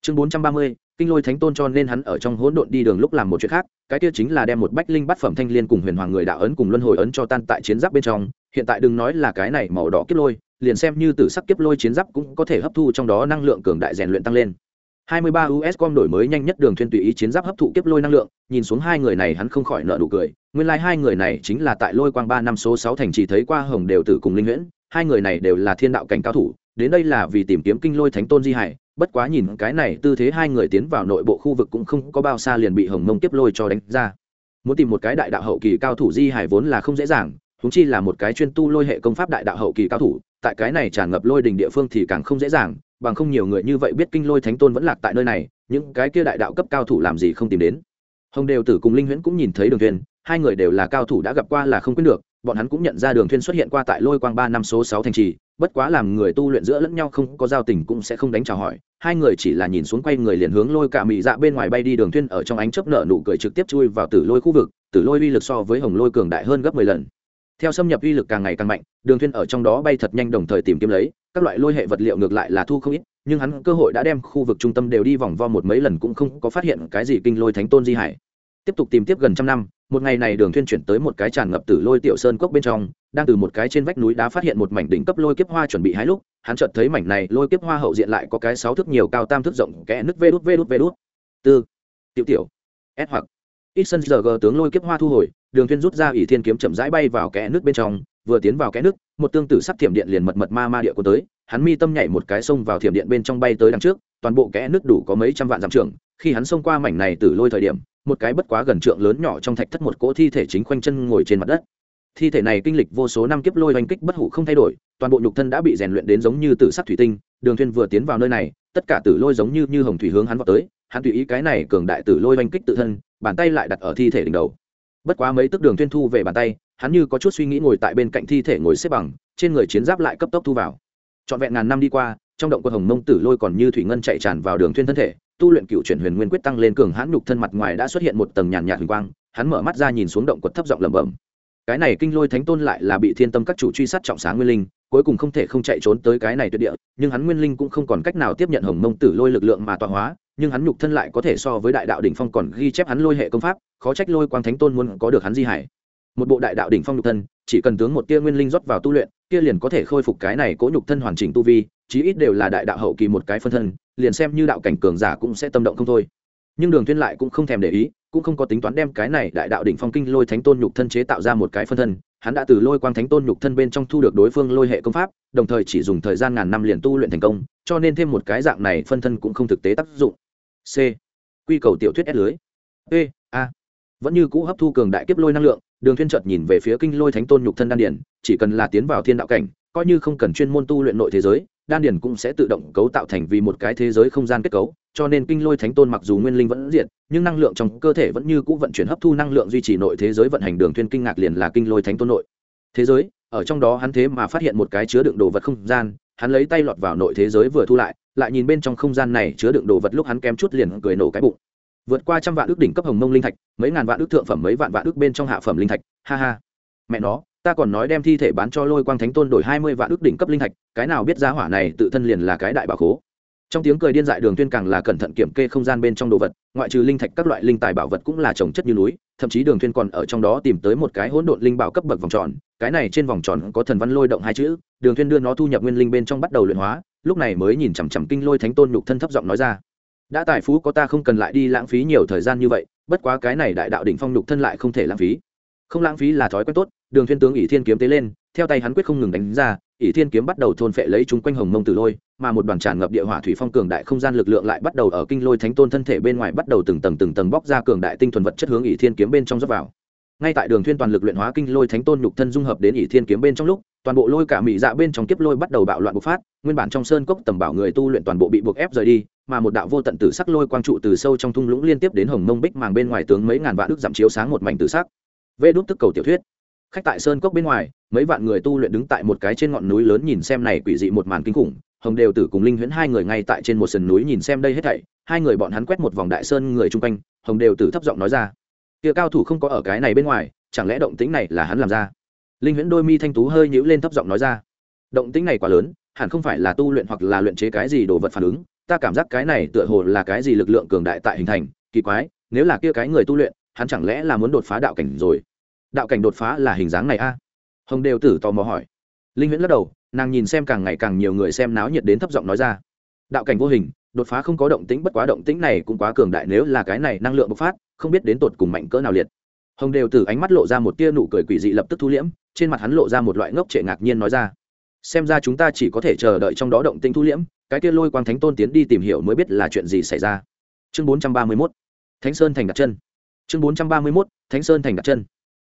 Chương 430, kinh lôi thánh tôn cho nên hắn ở trong hỗn độn đi đường lúc làm một chuyện khác cái kia chính là đem một bách linh bát phẩm thanh liên cùng huyền hoàng người đạo ấn cùng luân hồi ấn cho tan tại chiến giáp bên trong hiện tại đừng nói là cái này màu đỏ kiếp lôi liền xem như tử sắc kiếp lôi chiến giáp cũng có thể hấp thu trong đó năng lượng cường đại rèn luyện tăng lên. 23 USCOM đổi mới nhanh nhất đường thuyên tùy ý chiến giáp hấp thụ kiếp lôi năng lượng, nhìn xuống hai người này hắn không khỏi nở nụ cười, nguyên lai like hai người này chính là tại Lôi Quang 3 năm số 6 thành chỉ thấy qua Hồng đều tử cùng Linh Huyễn, hai người này đều là thiên đạo cảnh cao thủ, đến đây là vì tìm kiếm kinh lôi thánh tôn di hải, bất quá nhìn cái này tư thế hai người tiến vào nội bộ khu vực cũng không có bao xa liền bị Hồng Mông tiếp lôi cho đánh ra. Muốn tìm một cái đại đạo hậu kỳ cao thủ di hải vốn là không dễ dàng, húng chi là một cái chuyên tu lôi hệ công pháp đại đạo hậu kỳ cao thủ, tại cái này tràn ngập lôi đình địa phương thì càng không dễ dàng, bằng không nhiều người như vậy biết kinh lôi thánh tôn vẫn lạc tại nơi này những cái kia đại đạo cấp cao thủ làm gì không tìm đến hồng đều tử cùng linh huyễn cũng nhìn thấy đường thuyền hai người đều là cao thủ đã gặp qua là không quyết được bọn hắn cũng nhận ra đường thuyên xuất hiện qua tại lôi quang ba năm số sáu thành trì, bất quá làm người tu luyện giữa lẫn nhau không có giao tình cũng sẽ không đánh chào hỏi. Hai người chỉ là nhìn xuống quay người liền hướng lôi cả mị dạ bên ngoài bay đi đường thuyên ở trong ánh chớp nở nụ cười trực tiếp chui vào tử lôi khu vực, tử lôi uy lực so với hồng lôi cường đại hơn gấp mười lần. Theo xâm nhập uy lực càng ngày càng mạnh, đường thuyên ở trong đó bay thật nhanh đồng thời tìm kiếm lấy, các loại lôi hệ vật liệu ngược lại là thu không ít, nhưng hắn cơ hội đã đem khu vực trung tâm đều đi vòng vo một mấy lần cũng không có phát hiện cái gì kinh lôi thánh tôn di hải. Tiếp tục tìm tiếp gần trăm năm một ngày này đường thuyên chuyển tới một cái tràn ngập tử lôi tiểu sơn cốc bên trong, đang từ một cái trên vách núi đá phát hiện một mảnh đỉnh cấp lôi kiếp hoa chuẩn bị hái lúc, hắn chợt thấy mảnh này lôi kiếp hoa hậu diện lại có cái sáu thước nhiều cao tam thước rộng, kẽ nứt vê đút vê đút vê đút. Tư, tiểu tiểu, s hoặc. Ít sân giờ g tướng lôi kiếp hoa thu hồi, đường thuyên rút ra ỷ thiên kiếm chậm rãi bay vào kẽ nước bên trong, vừa tiến vào kẽ nước một tương tự sắc thiểm điện liền mật mật ma ma địa của tới, hắn mi tâm nhảy một cái sông vào thiểm điện bên trong bay tới đằng trước, toàn bộ kẽ nước đủ có mấy trăm vạn dặm trường khi hắn xông qua mảnh này từ lôi thời điểm một cái bất quá gần trượng lớn nhỏ trong thạch thất một cỗ thi thể chính khoanh chân ngồi trên mặt đất. Thi thể này kinh lịch vô số năm kiếp lôi oanh kích bất hủ không thay đổi, toàn bộ nhục thân đã bị rèn luyện đến giống như tử sắc thủy tinh, đường thuyên vừa tiến vào nơi này, tất cả tử lôi giống như như hồng thủy hướng hắn vào tới, hắn tùy ý cái này cường đại tử lôi oanh kích tự thân, bàn tay lại đặt ở thi thể đỉnh đầu. Bất quá mấy tức đường thuyên thu về bàn tay, hắn như có chút suy nghĩ ngồi tại bên cạnh thi thể ngồi xếp bằng, trên người chiến giáp lại cấp tốc thu vào. Trọn vẹn ngàn năm đi qua trong động quân hồng mông tử lôi còn như thủy ngân chạy tràn vào đường thuyên thân thể, tu luyện cựu chuyển huyền nguyên quyết tăng lên cường hãn nhục thân mặt ngoài đã xuất hiện một tầng nhàn nhạt huyền quang, hắn mở mắt ra nhìn xuống động quật thấp giọng lẩm bẩm. Cái này kinh lôi thánh tôn lại là bị thiên tâm các chủ truy sát trọng sáng nguyên linh, cuối cùng không thể không chạy trốn tới cái này tuyệt địa, nhưng hắn nguyên linh cũng không còn cách nào tiếp nhận hồng mông tử lôi lực lượng mà tọa hóa, nhưng hắn nhục thân lại có thể so với đại đạo đỉnh phong còn ghi chép hắn lôi hệ công pháp, khó trách lôi quang thánh tôn muốn có được hắn di hải. Một bộ đại đạo đỉnh phong nhục thân, chỉ cần tướng một tia nguyên linh rót vào tu luyện, kia liền có thể khôi phục cái này cố nhục thân hoàn chỉnh tu vi chí ít đều là đại đạo hậu kỳ một cái phân thân, liền xem như đạo cảnh cường giả cũng sẽ tâm động không thôi. Nhưng đường thiên lại cũng không thèm để ý, cũng không có tính toán đem cái này đại đạo đỉnh phong kinh lôi thánh tôn nhục thân chế tạo ra một cái phân thân. Hắn đã từ lôi quang thánh tôn nhục thân bên trong thu được đối phương lôi hệ công pháp, đồng thời chỉ dùng thời gian ngàn năm liền tu luyện thành công, cho nên thêm một cái dạng này phân thân cũng không thực tế tác dụng. C. Quy cầu tiểu thuyết s lưới. P. A. Vẫn như cũ hấp thu cường đại kiếp lôi năng lượng, đường thiên chợt nhìn về phía kinh lôi thánh tôn nhục thân đan điển chỉ cần là tiến vào thiên đạo cảnh, coi như không cần chuyên môn tu luyện nội thế giới đan điền cũng sẽ tự động cấu tạo thành vì một cái thế giới không gian kết cấu, cho nên kinh lôi thánh tôn mặc dù nguyên linh vẫn diệt, nhưng năng lượng trong cơ thể vẫn như cũ vận chuyển hấp thu năng lượng duy trì nội thế giới vận hành đường thiên kinh ngạc liền là kinh lôi thánh tôn nội. Thế giới, ở trong đó hắn thế mà phát hiện một cái chứa đựng đồ vật không gian, hắn lấy tay lọt vào nội thế giới vừa thu lại lại nhìn bên trong không gian này chứa đựng đồ vật lúc hắn kém chút liền cười nổ cái bụng. Vượt qua trăm vạn ước đỉnh cấp hồng mông linh thạch, mấy ngàn vạn ước thượng phẩm, mấy vạn vạn ước bên trong hạ phẩm linh thạch. Ha ha. Mẹ nó ta còn nói đem thi thể bán cho lôi quang thánh tôn đổi hai mươi vạn ước đỉnh cấp linh thạch cái nào biết giá hỏa này tự thân liền là cái đại bảo khố. Trong tiếng cười điên dại đường tuyên càng là cẩn thận kiểm kê không gian bên trong đồ vật, ngoại trừ linh thạch các loại linh tài bảo vật cũng là trồng chất như núi, thậm chí đường tuyên còn ở trong đó tìm tới một cái hỗn độn linh bảo cấp bậc vòng tròn, cái này trên vòng tròn có thần văn lôi động hai chữ, đường tuyên đưa nó thu nhập nguyên linh bên trong bắt đầu luyện hóa, lúc này mới nhìn chằm chằm kinh lôi thánh tôn nhục thân thấp giọng nói ra. Đã tài phú có ta không cần lại đi lãng phí nhiều thời gian như vậy, bất quá cái này đại đạo đỉnh phong nhục thân lại không thể lãng phí không lãng phí là thói quen tốt, đường thiên tướng ỷ thiên kiếm tế lên, theo tay hắn quyết không ngừng đánh ra, ỷ thiên kiếm bắt đầu thôn phệ lấy chúng quanh hồng mông tử lôi, mà một đoàn tràn ngập địa hỏa thủy phong cường đại không gian lực lượng lại bắt đầu ở kinh lôi thánh tôn thân thể bên ngoài bắt đầu từng tầng từng tầng bóc ra cường đại tinh thuần vật chất hướng ỷ thiên kiếm bên trong dốc vào. Ngay tại đường thiên toàn lực luyện hóa kinh lôi thánh tôn nhục thân dung hợp đến ỷ thiên kiếm bên trong lúc, toàn bộ lôi cả mỹ dạ bên trong kiếp lôi bắt đầu bạo loạn bộc phát, nguyên bản trong sơn cốc tầm bảo người tu luyện toàn bộ bị buộc ép rời đi, mà một đạo vô tận tử sắc lôi quang trụ từ sâu trong thung lũng liên tiếp đến hồng mông bích màng bên ngoài tướng mấy ngàn vạn đức giảm chiếu sáng một mảnh tử sắc vê đốt tức cầu tiểu thuyết. Khách tại sơn cốc bên ngoài, mấy vạn người tu luyện đứng tại một cái trên ngọn núi lớn nhìn xem này quỷ dị một màn kinh khủng. Hồng đều tử cùng linh huyễn hai người ngay tại trên một sườn núi nhìn xem đây hết thảy. Hai người bọn hắn quét một vòng đại sơn người chung quanh, hồng đều tử thấp giọng nói ra. Kia cao thủ không có ở cái này bên ngoài, chẳng lẽ động tĩnh này là hắn làm ra? Linh huyễn đôi mi thanh tú hơi nhữ lên thấp giọng nói ra. Động tĩnh này quá lớn, hẳn không phải là tu luyện hoặc là luyện chế cái gì đồ vật phản ứng. Ta cảm giác cái này tựa hồ là cái gì lực lượng cường đại tại hình thành. Kỳ quái, nếu là kia cái người tu luyện, hắn chẳng lẽ là muốn đột phá đạo cảnh rồi? Đạo cảnh đột phá là hình dáng này a. Hồng đều tử tò mò hỏi. Linh huyễn lắc đầu, nàng nhìn xem càng ngày càng nhiều người xem náo nhiệt đến thấp giọng nói ra. Đạo cảnh vô hình, đột phá không có động tĩnh, bất quá động tĩnh này cũng quá cường đại, nếu là cái này năng lượng bộc phát, không biết đến tột cùng mạnh cỡ nào liệt. Hồng đều Tử ánh mắt lộ ra một tia nụ cười quỷ dị lập tức thu liễm, trên mặt hắn lộ ra một loại ngốc trệ ngạc nhiên nói ra. Xem ra chúng ta chỉ có thể chờ đợi trong đó động tĩnh thu liễm, cái kia lôi quang thánh tôn tiến đi tìm hiểu mới biết là chuyện gì xảy ra. Chương bốn trăm ba mươi mốt. Thánh sơn thành đặt chân. Chương bốn trăm ba mươi mốt. Thánh sơn thành đặt chân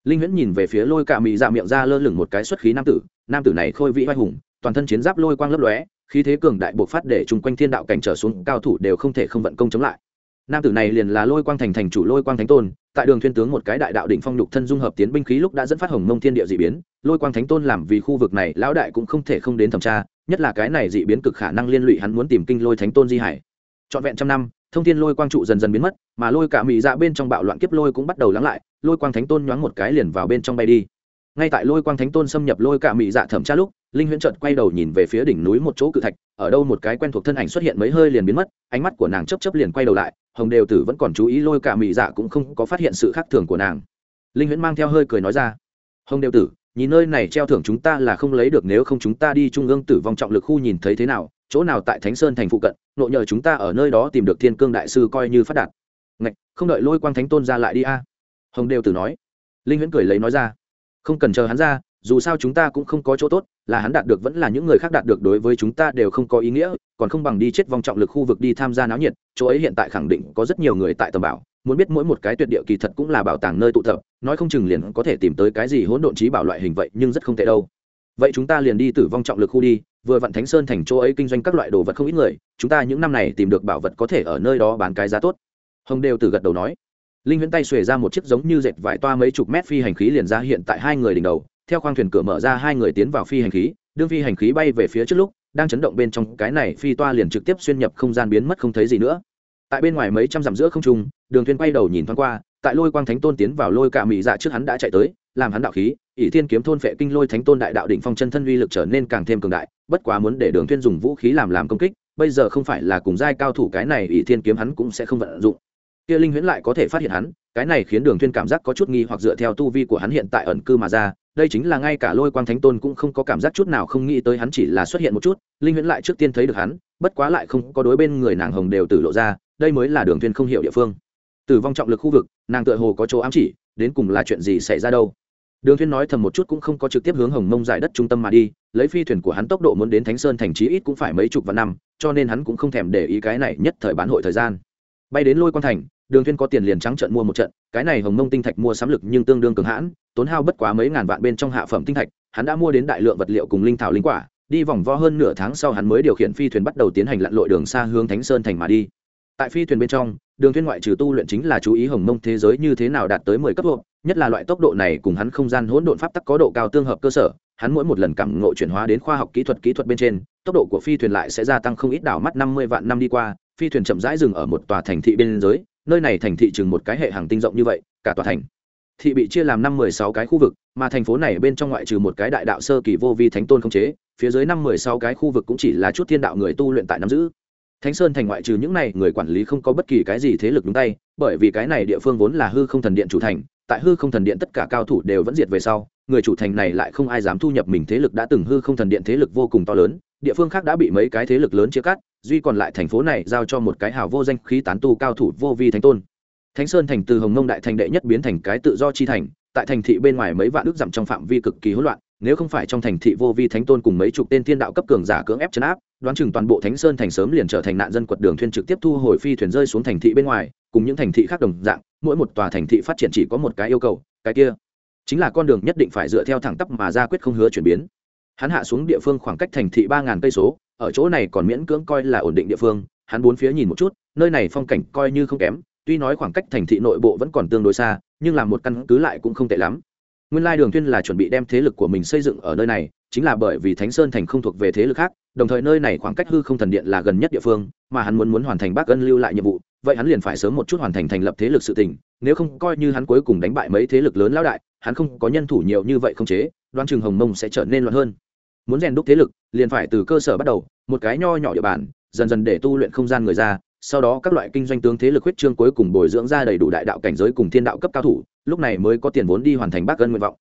linh huyễn nhìn về phía lôi Cả mị dạ miệng ra lơ lửng một cái xuất khí nam tử nam tử này khôi vĩ oai hùng, toàn thân chiến giáp lôi quang lấp lóe, khí thế cường đại bộc phát để chung quanh thiên đạo cảnh trở xuống cao thủ đều không thể không vận công chống lại. Nam tử này liền là lôi quang thành thành chủ lôi quang thánh tôn, tại đường thiên tướng một cái đại đạo đỉnh phong lục thân dung hợp tiến binh khí lúc đã dẫn phát hồng mông thiên địa dị biến, lôi quang thánh tôn làm vì khu vực này lão đại cũng không thể không đến thẩm tra, nhất là cái này dị biến cực khả năng liên lụy hắn muốn tìm kinh lôi thánh tôn di hải. Trọn vẹn trăm năm, thông thiên lôi quang trụ dần dần biến mất, mà lôi cả mỹ dạ bên trong bạo loạn kiếp lôi cũng bắt đầu lắng lại lôi quang thánh tôn nhoáng một cái liền vào bên trong bay đi. Ngay tại lôi quang thánh tôn xâm nhập lôi cả mị dạ thẩm tra lúc linh huyễn trợt quay đầu nhìn về phía đỉnh núi một chỗ cự thạch ở đâu một cái quen thuộc thân ảnh xuất hiện mấy hơi liền biến mất ánh mắt của nàng chấp chấp liền quay đầu lại hồng đều tử vẫn còn chú ý lôi cả mị dạ cũng không có phát hiện sự khác thường của nàng. Linh huyễn mang theo hơi cười nói ra hồng đều tử nhìn nơi này treo thưởng chúng ta là không lấy được nếu không chúng ta đi trung ương tử vong trọng lực khu nhìn thấy thế nào chỗ nào tại thánh sơn thành phụ cận nộ nhờ chúng ta ở nơi đó tìm được thiên cương đại sư coi như phát đạt. Ngạch, không đợi lôi quang thánh tôn ra lại đi a hồng đều tử nói. Linh huyễn cười lấy nói ra. Không cần chờ hắn ra, dù sao chúng ta cũng không có chỗ tốt, là hắn đạt được vẫn là những người khác đạt được đối với chúng ta đều không có ý nghĩa, còn không bằng đi chết vòng trọng lực khu vực đi tham gia náo nhiệt, chỗ ấy hiện tại khẳng định có rất nhiều người tại tầm bảo, muốn biết mỗi một cái tuyệt địa kỳ thật cũng là bảo tàng nơi tụ tập, nói không chừng liền có thể tìm tới cái gì hỗn độn trí bảo loại hình vậy, nhưng rất không tệ đâu. Vậy chúng ta liền đi tử vong trọng lực khu đi, vừa vặn thánh sơn thành chỗ ấy kinh doanh các loại đồ vật không ít người, chúng ta những năm này tìm được bảo vật có thể ở nơi đó bán cái giá tốt. Hồng đều từ gật đầu nói linh huyễn tay xuề ra một chiếc giống như dệt vải toa mấy chục mét phi hành khí liền ra hiện tại hai người đỉnh đầu. Theo khoang thuyền cửa mở ra, hai người tiến vào phi hành khí. Đương phi hành khí bay về phía trước lúc, đang chấn động bên trong, cái này phi toa liền trực tiếp xuyên nhập không gian biến mất không thấy gì nữa. Tại bên ngoài mấy trăm dặm giữa không trung, đường thuyền quay đầu nhìn thoáng qua, tại lôi quang thánh tôn tiến vào lôi cả mỹ dạ trước hắn đã chạy tới, làm hắn đạo khí, ỷ thiên kiếm thôn phệ kinh lôi thánh tôn đại đạo đỉnh phong chân thân uy lực trở nên càng thêm cường đại, bất quá muốn để đường thuyền dùng vũ khí làm làm công kích, bây giờ không phải là cùng giai cao thủ cái này, ỷ thiên kiếm hắn cũng sẽ không vận dụng kia linh huyễn lại có thể phát hiện hắn, cái này khiến đường thuyên cảm giác có chút nghi hoặc dựa theo tu vi của hắn hiện tại ẩn cư mà ra, đây chính là ngay cả lôi quang thánh tôn cũng không có cảm giác chút nào không nghĩ tới hắn chỉ là xuất hiện một chút, linh huyễn lại trước tiên thấy được hắn, bất quá lại không có đối bên người nàng hồng đều tử lộ ra, đây mới là đường thuyên không hiểu địa phương. Tử vong trọng lực khu vực, nàng tựa hồ có chỗ ám chỉ, đến cùng là chuyện gì xảy ra đâu? Đường thuyên nói thầm một chút cũng không có trực tiếp hướng hồng mông giải đất trung tâm mà đi, lấy phi thuyền của hắn tốc độ muốn đến thánh sơn thành trí ít cũng phải mấy chục vạn năm, cho nên hắn cũng không thèm để ý cái này nhất thời bán hội thời gian. Bay đến lôi quan thành đường thiên có tiền liền trắng trợn mua một trận, cái này hồng mông tinh thạch mua sắm lực nhưng tương đương cường hãn, tốn hao bất quá mấy ngàn vạn bên trong hạ phẩm tinh thạch, hắn đã mua đến đại lượng vật liệu cùng linh thảo linh quả, đi vòng vo hơn nửa tháng sau hắn mới điều khiển phi thuyền bắt đầu tiến hành lặn lội đường xa hướng thánh sơn thành mà đi. Tại phi thuyền bên trong, đường thiên ngoại trừ tu luyện chính là chú ý hồng mông thế giới như thế nào đạt tới mười cấp độ, nhất là loại tốc độ này cùng hắn không gian hỗn độn pháp tắc có độ cao tương hợp cơ sở, hắn mỗi một lần cảm ngộ chuyển hóa đến khoa học kỹ thuật kỹ thuật bên trên, tốc độ của phi thuyền lại sẽ gia tăng không ít đảo mắt năm mươi vạn năm đi qua, phi thuyền chậm rãi dừng ở một tòa thành thị bên giới nơi này thành thị chừng một cái hệ hàng tinh rộng như vậy, cả tòa thành thị bị chia làm năm mười sáu cái khu vực, mà thành phố này bên trong ngoại trừ một cái đại đạo sơ kỳ vô vi thánh tôn không chế, phía dưới năm mười sáu cái khu vực cũng chỉ là chút thiên đạo người tu luyện tại nắm giữ. Thánh sơn thành ngoại trừ những này, người quản lý không có bất kỳ cái gì thế lực đúng tay, bởi vì cái này địa phương vốn là hư không thần điện chủ thành, tại hư không thần điện tất cả cao thủ đều vẫn diệt về sau, người chủ thành này lại không ai dám thu nhập mình thế lực đã từng hư không thần điện thế lực vô cùng to lớn địa phương khác đã bị mấy cái thế lực lớn chia cắt, duy còn lại thành phố này giao cho một cái hào vô danh khí tán tu cao thủ vô vi thánh tôn. Thánh sơn thành từ hồng nông đại thành đệ nhất biến thành cái tự do chi thành, tại thành thị bên ngoài mấy vạn ước dặm trong phạm vi cực kỳ hỗn loạn, nếu không phải trong thành thị vô vi thánh tôn cùng mấy chục tên thiên đạo cấp cường giả cưỡng ép chấn áp, đoán chừng toàn bộ thánh sơn thành sớm liền trở thành nạn dân quật đường thuyên trực tiếp thu hồi phi thuyền rơi xuống thành thị bên ngoài, cùng những thành thị khác đồng dạng, mỗi một tòa thành thị phát triển chỉ có một cái yêu cầu, cái kia chính là con đường nhất định phải dựa theo thẳng tắp mà ra quyết không hứa chuyển biến hắn hạ xuống địa phương khoảng cách thành thị ba ngàn cây số, ở chỗ này còn miễn cưỡng coi là ổn định địa phương, hắn bốn phía nhìn một chút, nơi này phong cảnh coi như không kém, tuy nói khoảng cách thành thị nội bộ vẫn còn tương đối xa, nhưng làm một căn cứ lại cũng không tệ lắm. Nguyên lai đường Thuyên là chuẩn bị đem thế lực của mình xây dựng ở nơi này, chính là bởi vì thánh sơn thành không thuộc về thế lực khác, đồng thời nơi này khoảng cách hư không thần điện là gần nhất địa phương, mà hắn muốn muốn hoàn thành bác ân lưu lại nhiệm vụ, vậy hắn liền phải sớm một chút hoàn thành thành lập thế lực sự tình, nếu không coi như hắn cuối cùng đánh bại mấy thế lực lớn lão đại, hắn không có nhân thủ nhiều như vậy không chế đoan trường hồng mông sẽ trở nên loạn hơn muốn rèn đúc thế lực, liền phải từ cơ sở bắt đầu, một cái nho nhỏ địa bàn, dần dần để tu luyện không gian người ra, sau đó các loại kinh doanh tướng thế lực huyết trương cuối cùng bồi dưỡng ra đầy đủ đại đạo cảnh giới cùng thiên đạo cấp cao thủ, lúc này mới có tiền vốn đi hoàn thành bác ân nguyện vọng.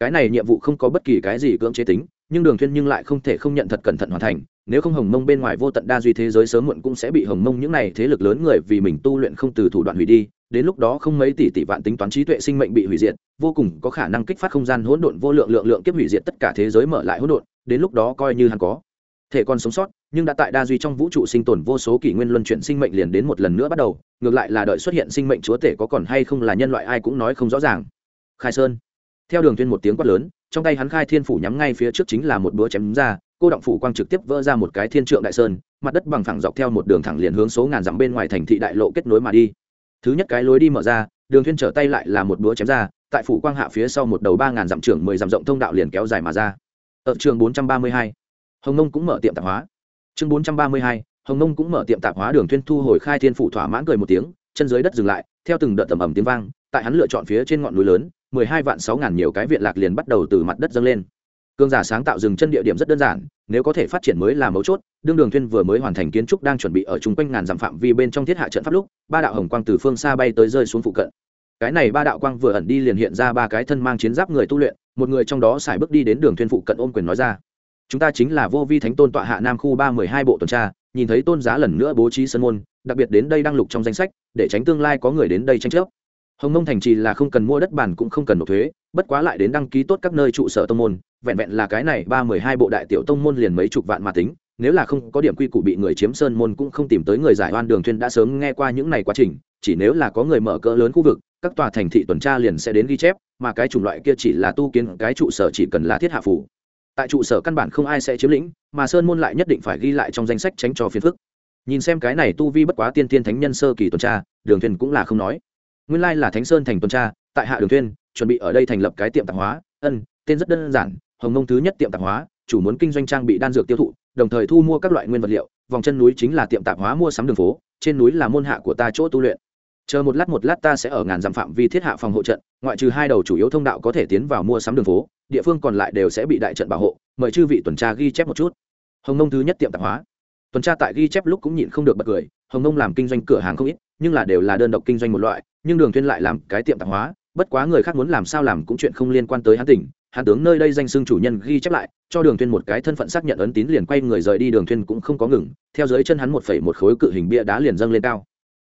Cái này nhiệm vụ không có bất kỳ cái gì cưỡng chế tính, nhưng đường thuyên nhưng lại không thể không nhận thật cẩn thận hoàn thành, nếu không hồng mông bên ngoài vô tận đa duy thế giới sớm muộn cũng sẽ bị hồng mông những này thế lực lớn người vì mình tu luyện không từ thủ đoạn hủy đi đến lúc đó không mấy tỷ tỷ vạn tính toán trí tuệ sinh mệnh bị hủy diệt, vô cùng có khả năng kích phát không gian hỗn độn, vô lượng lượng lượng kiếp hủy diệt tất cả thế giới mở lại hỗn độn, đến lúc đó coi như hắn có thể còn sống sót, nhưng đã tại đa duy trong vũ trụ sinh tồn vô số kỷ nguyên luân chuyển sinh mệnh liền đến một lần nữa bắt đầu, ngược lại là đợi xuất hiện sinh mệnh chúa tể có còn hay không là nhân loại ai cũng nói không rõ ràng. Khai sơn. Theo đường tuyên một tiếng quát lớn, trong tay hắn khai thiên phủ nhắm ngay phía trước chính là một búa chém ra, cô động phủ quang trực tiếp vỡ ra một cái thiên trượng đại sơn, mặt đất bằng phẳng dọc theo một đường thẳng liền hướng số ngàn dặm bên ngoài thành thị đại lộ kết nối mà đi thứ nhất cái lối đi mở ra, đường thuyên trở tay lại là một búa chém ra, tại phủ quang hạ phía sau một đầu ba ngàn dặm trưởng mười dặm rộng thông đạo liền kéo dài mà ra. Ở trường bốn trăm ba mươi hai, hồng nông cũng mở tiệm tạp hóa. Chương bốn trăm ba mươi hai, hồng nông cũng mở tiệm tạp hóa đường thuyên thu hồi khai thiên phủ thỏa mãn cười một tiếng, chân dưới đất dừng lại, theo từng đợt tầm ầm tiếng vang, tại hắn lựa chọn phía trên ngọn núi lớn, mười hai vạn sáu ngàn nhiều cái viện lạc liền bắt đầu từ mặt đất dâng lên cương giả sáng tạo dừng chân địa điểm rất đơn giản, nếu có thể phát triển mới là mấu chốt, đương đường thuyên vừa mới hoàn thành kiến trúc đang chuẩn bị ở chung quanh ngàn dặm phạm vi bên trong thiết hạ trận pháp lúc, ba đạo hồng quang từ phương xa bay tới rơi xuống phụ cận. Cái này ba đạo quang vừa ẩn đi liền hiện ra ba cái thân mang chiến giáp người tu luyện, một người trong đó xài bước đi đến đường thuyên phụ cận ôm quyền nói ra. Chúng ta chính là vô vi thánh tôn tọa hạ nam khu ba mười hai bộ tuần tra, nhìn thấy tôn giá lần nữa bố trí sân môn, đặc biệt đến đây đăng lục trong danh sách, để tránh tương lai có người đến đây tranh chấp. Hồng mông thành trì là không cần mua đất bản cũng không cần nộp thuế bất quá lại đến đăng ký tốt các nơi trụ sở tông môn, vẹn vẹn là cái này ba mười hai bộ đại tiểu tông môn liền mấy chục vạn mà tính, nếu là không có điểm quy củ bị người chiếm sơn môn cũng không tìm tới người giải oan đường thuyên đã sớm nghe qua những này quá trình, chỉ nếu là có người mở cỡ lớn khu vực, các tòa thành thị tuần tra liền sẽ đến ghi chép, mà cái chủng loại kia chỉ là tu kiến, cái trụ sở chỉ cần là thiết hạ phủ. Tại trụ sở căn bản không ai sẽ chiếm lĩnh, mà sơn môn lại nhất định phải ghi lại trong danh sách tránh cho phiền phức. Nhìn xem cái này tu vi bất quá tiên tiên thánh nhân sơ kỳ tuần tra, đường thuyền cũng là không nói. Nguyên lai là thánh sơn thành tuần tra, tại hạ đường thuyền chuẩn bị ở đây thành lập cái tiệm tạp hóa. Ân, tên rất đơn giản, hồng nông thứ nhất tiệm tạp hóa, chủ muốn kinh doanh trang bị đan dược tiêu thụ, đồng thời thu mua các loại nguyên vật liệu, vòng chân núi chính là tiệm tạp hóa mua sắm đường phố, trên núi là môn hạ của ta chỗ tu luyện. Chờ một lát một lát ta sẽ ở ngàn dặm phạm vi thiết hạ phòng hộ trận, ngoại trừ hai đầu chủ yếu thông đạo có thể tiến vào mua sắm đường phố, địa phương còn lại đều sẽ bị đại trận bảo hộ, mời chư vị tuần tra ghi chép một chút. Hồng nông thứ nhất tiệm tạp hóa. Tuần tra tại ghi chép lúc cũng nhịn không được bật cười, hồng nông làm kinh doanh cửa hàng không ít, nhưng là đều là đơn độc kinh doanh một loại, nhưng đường thuyên lại làm cái tiệm tạp hóa bất quá người khác muốn làm sao làm cũng chuyện không liên quan tới hắn tỉnh. Hắn tướng nơi đây danh xưng chủ nhân ghi chép lại, cho đường thuyên một cái thân phận xác nhận ấn tín liền quay người rời đi, đường thuyên cũng không có ngừng. Theo dưới chân hắn một phẩy một khối cự hình bia đá liền dâng lên cao.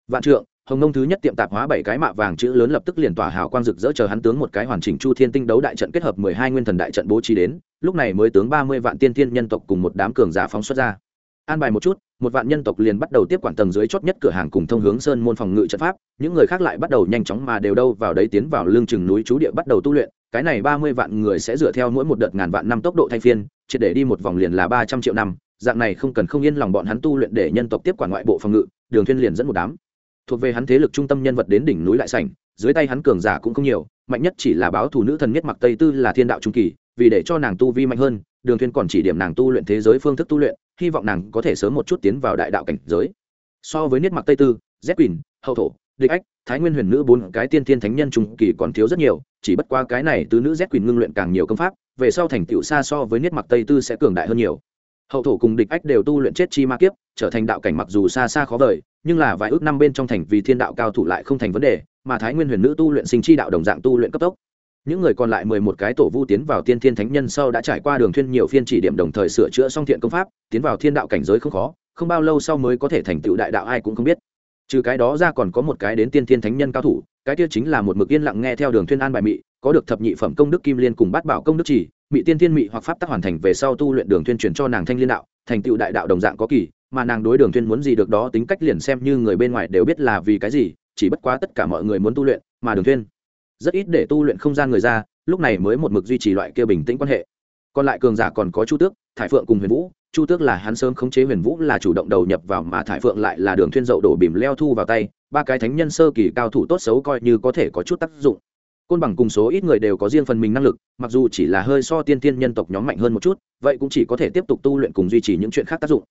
Vạn trượng, hồng nông thứ nhất tiệm tạp hóa bảy cái mạ vàng chữ lớn lập tức liền tỏa hào quang rực rỡ chờ hắn tướng một cái hoàn chỉnh chu thiên tinh đấu đại trận kết hợp mười hai nguyên thần đại trận bố trí đến. Lúc này mới tướng ba mươi vạn tiên thiên nhân tộc cùng một đám cường giả phóng xuất ra an bài một chút, một vạn nhân tộc liền bắt đầu tiếp quản tầng dưới chót nhất cửa hàng cùng thông hướng sơn môn phòng ngự trận pháp. Những người khác lại bắt đầu nhanh chóng mà đều đâu vào đấy tiến vào lương chừng núi chú địa bắt đầu tu luyện. Cái này ba mươi vạn người sẽ dựa theo mỗi một đợt ngàn vạn năm tốc độ thay phiên, triệt để đi một vòng liền là ba trăm triệu năm. Dạng này không cần không yên lòng bọn hắn tu luyện để nhân tộc tiếp quản ngoại bộ phòng ngự, đường thiên liền dẫn một đám. Thuộc về hắn thế lực trung tâm nhân vật đến đỉnh núi lại sảnh, dưới tay hắn cường giả cũng không nhiều, mạnh nhất chỉ là báo thủ nữ thần nhất mặc tây tư là thiên đạo trung kỳ, vì để cho nàng tu vi mạnh hơn đường thiên còn chỉ điểm nàng tu luyện thế giới phương thức tu luyện, hy vọng nàng có thể sớm một chút tiến vào đại đạo cảnh giới. So với niết mặc tây tư z quỳnh, hậu thổ, địch ách, thái nguyên huyền nữ bốn cái tiên thiên thánh nhân trung kỳ còn thiếu rất nhiều, chỉ bất qua cái này tứ nữ z quỳnh ngưng luyện càng nhiều công pháp, về sau thành tựu xa so với niết mặc tây tư sẽ cường đại hơn nhiều. Hậu thổ cùng địch ách đều tu luyện chết chi ma kiếp, trở thành đạo cảnh mặc dù xa xa khó vời, nhưng là vài ước năm bên trong thành vì thiên đạo cao thủ lại không thành vấn đề, mà thái nguyên huyền nữ tu luyện sinh chi đạo đồng dạng tu luyện cấp tốc những người còn lại mười một cái tổ vu tiến vào tiên thiên thánh nhân sau đã trải qua đường thuyên nhiều phiên chỉ điểm đồng thời sửa chữa song thiện công pháp, tiến vào thiên đạo cảnh giới không khó, không bao lâu sau mới có thể thành tựu đại đạo ai cũng không biết. Trừ cái đó ra còn có một cái đến tiên thiên thánh nhân cao thủ, cái kia chính là một mực yên lặng nghe theo đường thuyên an bài mị, có được thập nhị phẩm công đức kim liên cùng bát bảo công đức chỉ, mị tiên thiên mị hoặc pháp tắc hoàn thành về sau tu luyện đường thuyên truyền cho nàng thanh liên đạo, thành tựu đại đạo đồng dạng có kỳ, mà nàng đối đường thuyên muốn gì được đó tính cách liền xem như người bên ngoài đều biết là vì cái gì, chỉ bất quá tất cả mọi người muốn tu luyện mà đường thuyên rất ít để tu luyện không gian người ra, lúc này mới một mực duy trì loại kia bình tĩnh quan hệ. Còn lại cường giả còn có chu tước, thải phượng cùng huyền vũ. Chu tước là hắn sớm khống chế, huyền vũ là chủ động đầu nhập vào mà thải phượng lại là đường thuyên dậu đổ bìm leo thu vào tay. Ba cái thánh nhân sơ kỳ cao thủ tốt xấu coi như có thể có chút tác dụng. Côn bằng cùng số ít người đều có riêng phần mình năng lực, mặc dù chỉ là hơi so tiên tiên nhân tộc nhóm mạnh hơn một chút, vậy cũng chỉ có thể tiếp tục tu luyện cùng duy trì những chuyện khác tác dụng.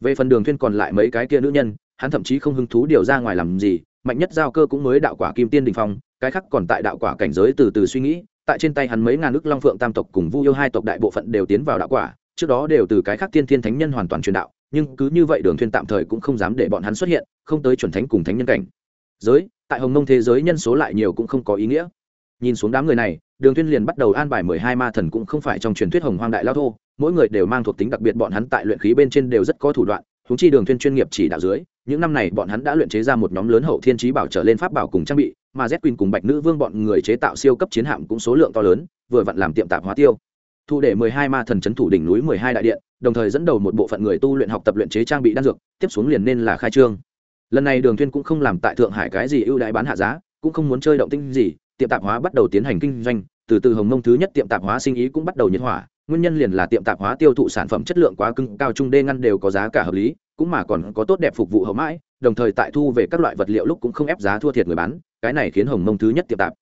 Về phần đường thuyên còn lại mấy cái kia nữ nhân, hắn thậm chí không hứng thú điều ra ngoài làm gì mạnh nhất giao cơ cũng mới đạo quả kim tiên đình phong, cái khác còn tại đạo quả cảnh giới từ từ suy nghĩ, tại trên tay hắn mấy ngàn ước long phượng tam tộc cùng vu yêu hai tộc đại bộ phận đều tiến vào đạo quả, trước đó đều từ cái khác tiên thiên thánh nhân hoàn toàn truyền đạo, nhưng cứ như vậy đường thuyên tạm thời cũng không dám để bọn hắn xuất hiện, không tới chuẩn thánh cùng thánh nhân cảnh. Giới, tại hồng mông thế giới nhân số lại nhiều cũng không có ý nghĩa. Nhìn xuống đám người này, đường thuyên liền bắt đầu an bài mười hai ma thần cũng không phải trong truyền thuyết hồng hoang đại lao thô, mỗi người đều mang thuộc tính đặc biệt bọn hắn tại luyện khí bên trên đều rất có thủ đoạn chúng chi đường thuyên chuyên nghiệp chỉ đạo dưới những năm này bọn hắn đã luyện chế ra một nhóm lớn hậu thiên trí bảo trở lên pháp bảo cùng trang bị, mà z queen cùng bạch nữ vương bọn người chế tạo siêu cấp chiến hạm cũng số lượng to lớn, vừa vặn làm tiệm tạp hóa tiêu. Thu để mười hai ma thần chấn thủ đỉnh núi mười hai đại điện, đồng thời dẫn đầu một bộ phận người tu luyện học tập luyện chế trang bị đan dược, tiếp xuống liền nên là khai trương. Lần này đường thuyên cũng không làm tại thượng hải cái gì ưu đãi bán hạ giá, cũng không muốn chơi động tinh gì, tiệm tạp hóa bắt đầu tiến hành kinh doanh, từ từ hồng mông thứ nhất tiệm tạp hóa sinh ý cũng bắt đầu nhiệt hỏa nguyên nhân liền là tiệm tạp hóa tiêu thụ sản phẩm chất lượng quá cưng cao trung đê ngăn đều có giá cả hợp lý, cũng mà còn có tốt đẹp phục vụ hậu mãi, đồng thời tại thu về các loại vật liệu lúc cũng không ép giá thua thiệt người bán, cái này khiến hồng mông thứ nhất tiệm tạp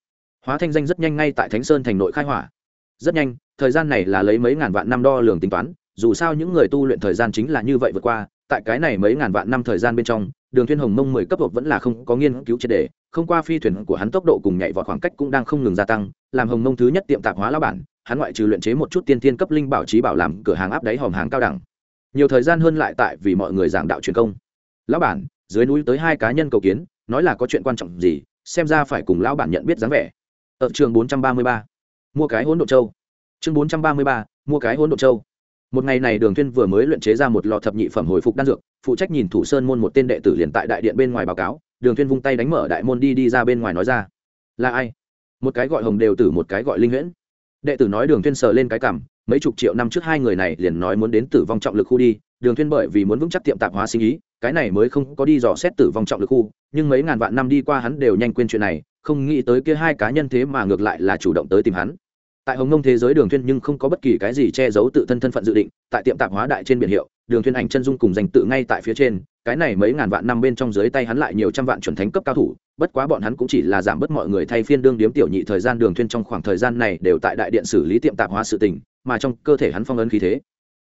hóa thanh danh rất nhanh ngay tại thánh sơn thành nội khai hỏa. Rất nhanh, thời gian này là lấy mấy ngàn vạn năm đo lường tính toán, dù sao những người tu luyện thời gian chính là như vậy vượt qua, tại cái này mấy ngàn vạn năm thời gian bên trong, đường Thiên hồng mông mười cấp hộp vẫn là không có nghiên cứu triệt đề không qua phi thuyền của hắn tốc độ cùng nhảy vọt khoảng cách cũng đang không ngừng gia tăng, làm hồng mông thứ nhất tiệm tạp hóa lão bản hắn ngoại trừ luyện chế một chút tiên tiên cấp linh bảo trí bảo làm cửa hàng áp đáy hòm hàng cao đẳng. Nhiều thời gian hơn lại tại vì mọi người giảng đạo truyền công. Lão bản, dưới núi tới hai cá nhân cầu kiến, nói là có chuyện quan trọng gì, xem ra phải cùng lão bản nhận biết dáng vẻ. Ở trường bốn trăm ba mươi ba, mua cái hỗn độ châu. Chương bốn trăm ba mươi ba, mua cái hỗn độ châu. Một ngày này đường thiên vừa mới luyện chế ra một lò thập nhị phẩm hồi phục đan dược, phụ trách nhìn thủ sơn môn một tên đệ tử liền tại đại điện bên ngoài báo cáo, đường thiên vung tay đánh mở đại môn đi đi ra bên ngoài nói ra. Là ai? Một cái gọi hồng đều tử, một cái gọi linh huyễn đệ tử nói đường thuyên sờ lên cái cằm mấy chục triệu năm trước hai người này liền nói muốn đến tử vong trọng lực khu đi, đường thuyên bởi vì muốn vững chắc tiệm tạp hóa sinh ý, cái này mới không có đi dò xét tử vong trọng lực khu, nhưng mấy ngàn vạn năm đi qua hắn đều nhanh quên chuyện này, không nghĩ tới kia hai cá nhân thế mà ngược lại là chủ động tới tìm hắn tại hồng nông thế giới đường thuyên nhưng không có bất kỳ cái gì che giấu tự thân thân phận dự định, tại tiệm tạp hóa đại trên biển hiệu, đường thuyên ảnh chân dung cùng danh tự ngay tại phía trên, cái này mấy ngàn vạn năm bên trong dưới tay hắn lại nhiều trăm vạn chuẩn thánh cấp cao thủ, bất quá bọn hắn cũng chỉ là giảm bớt mọi người thay phiên đương điếm tiểu nhị thời gian đường thuyên trong khoảng thời gian này đều tại đại điện xử lý tiệm tạp hóa sự tình, mà trong cơ thể hắn phong ấn khí thế,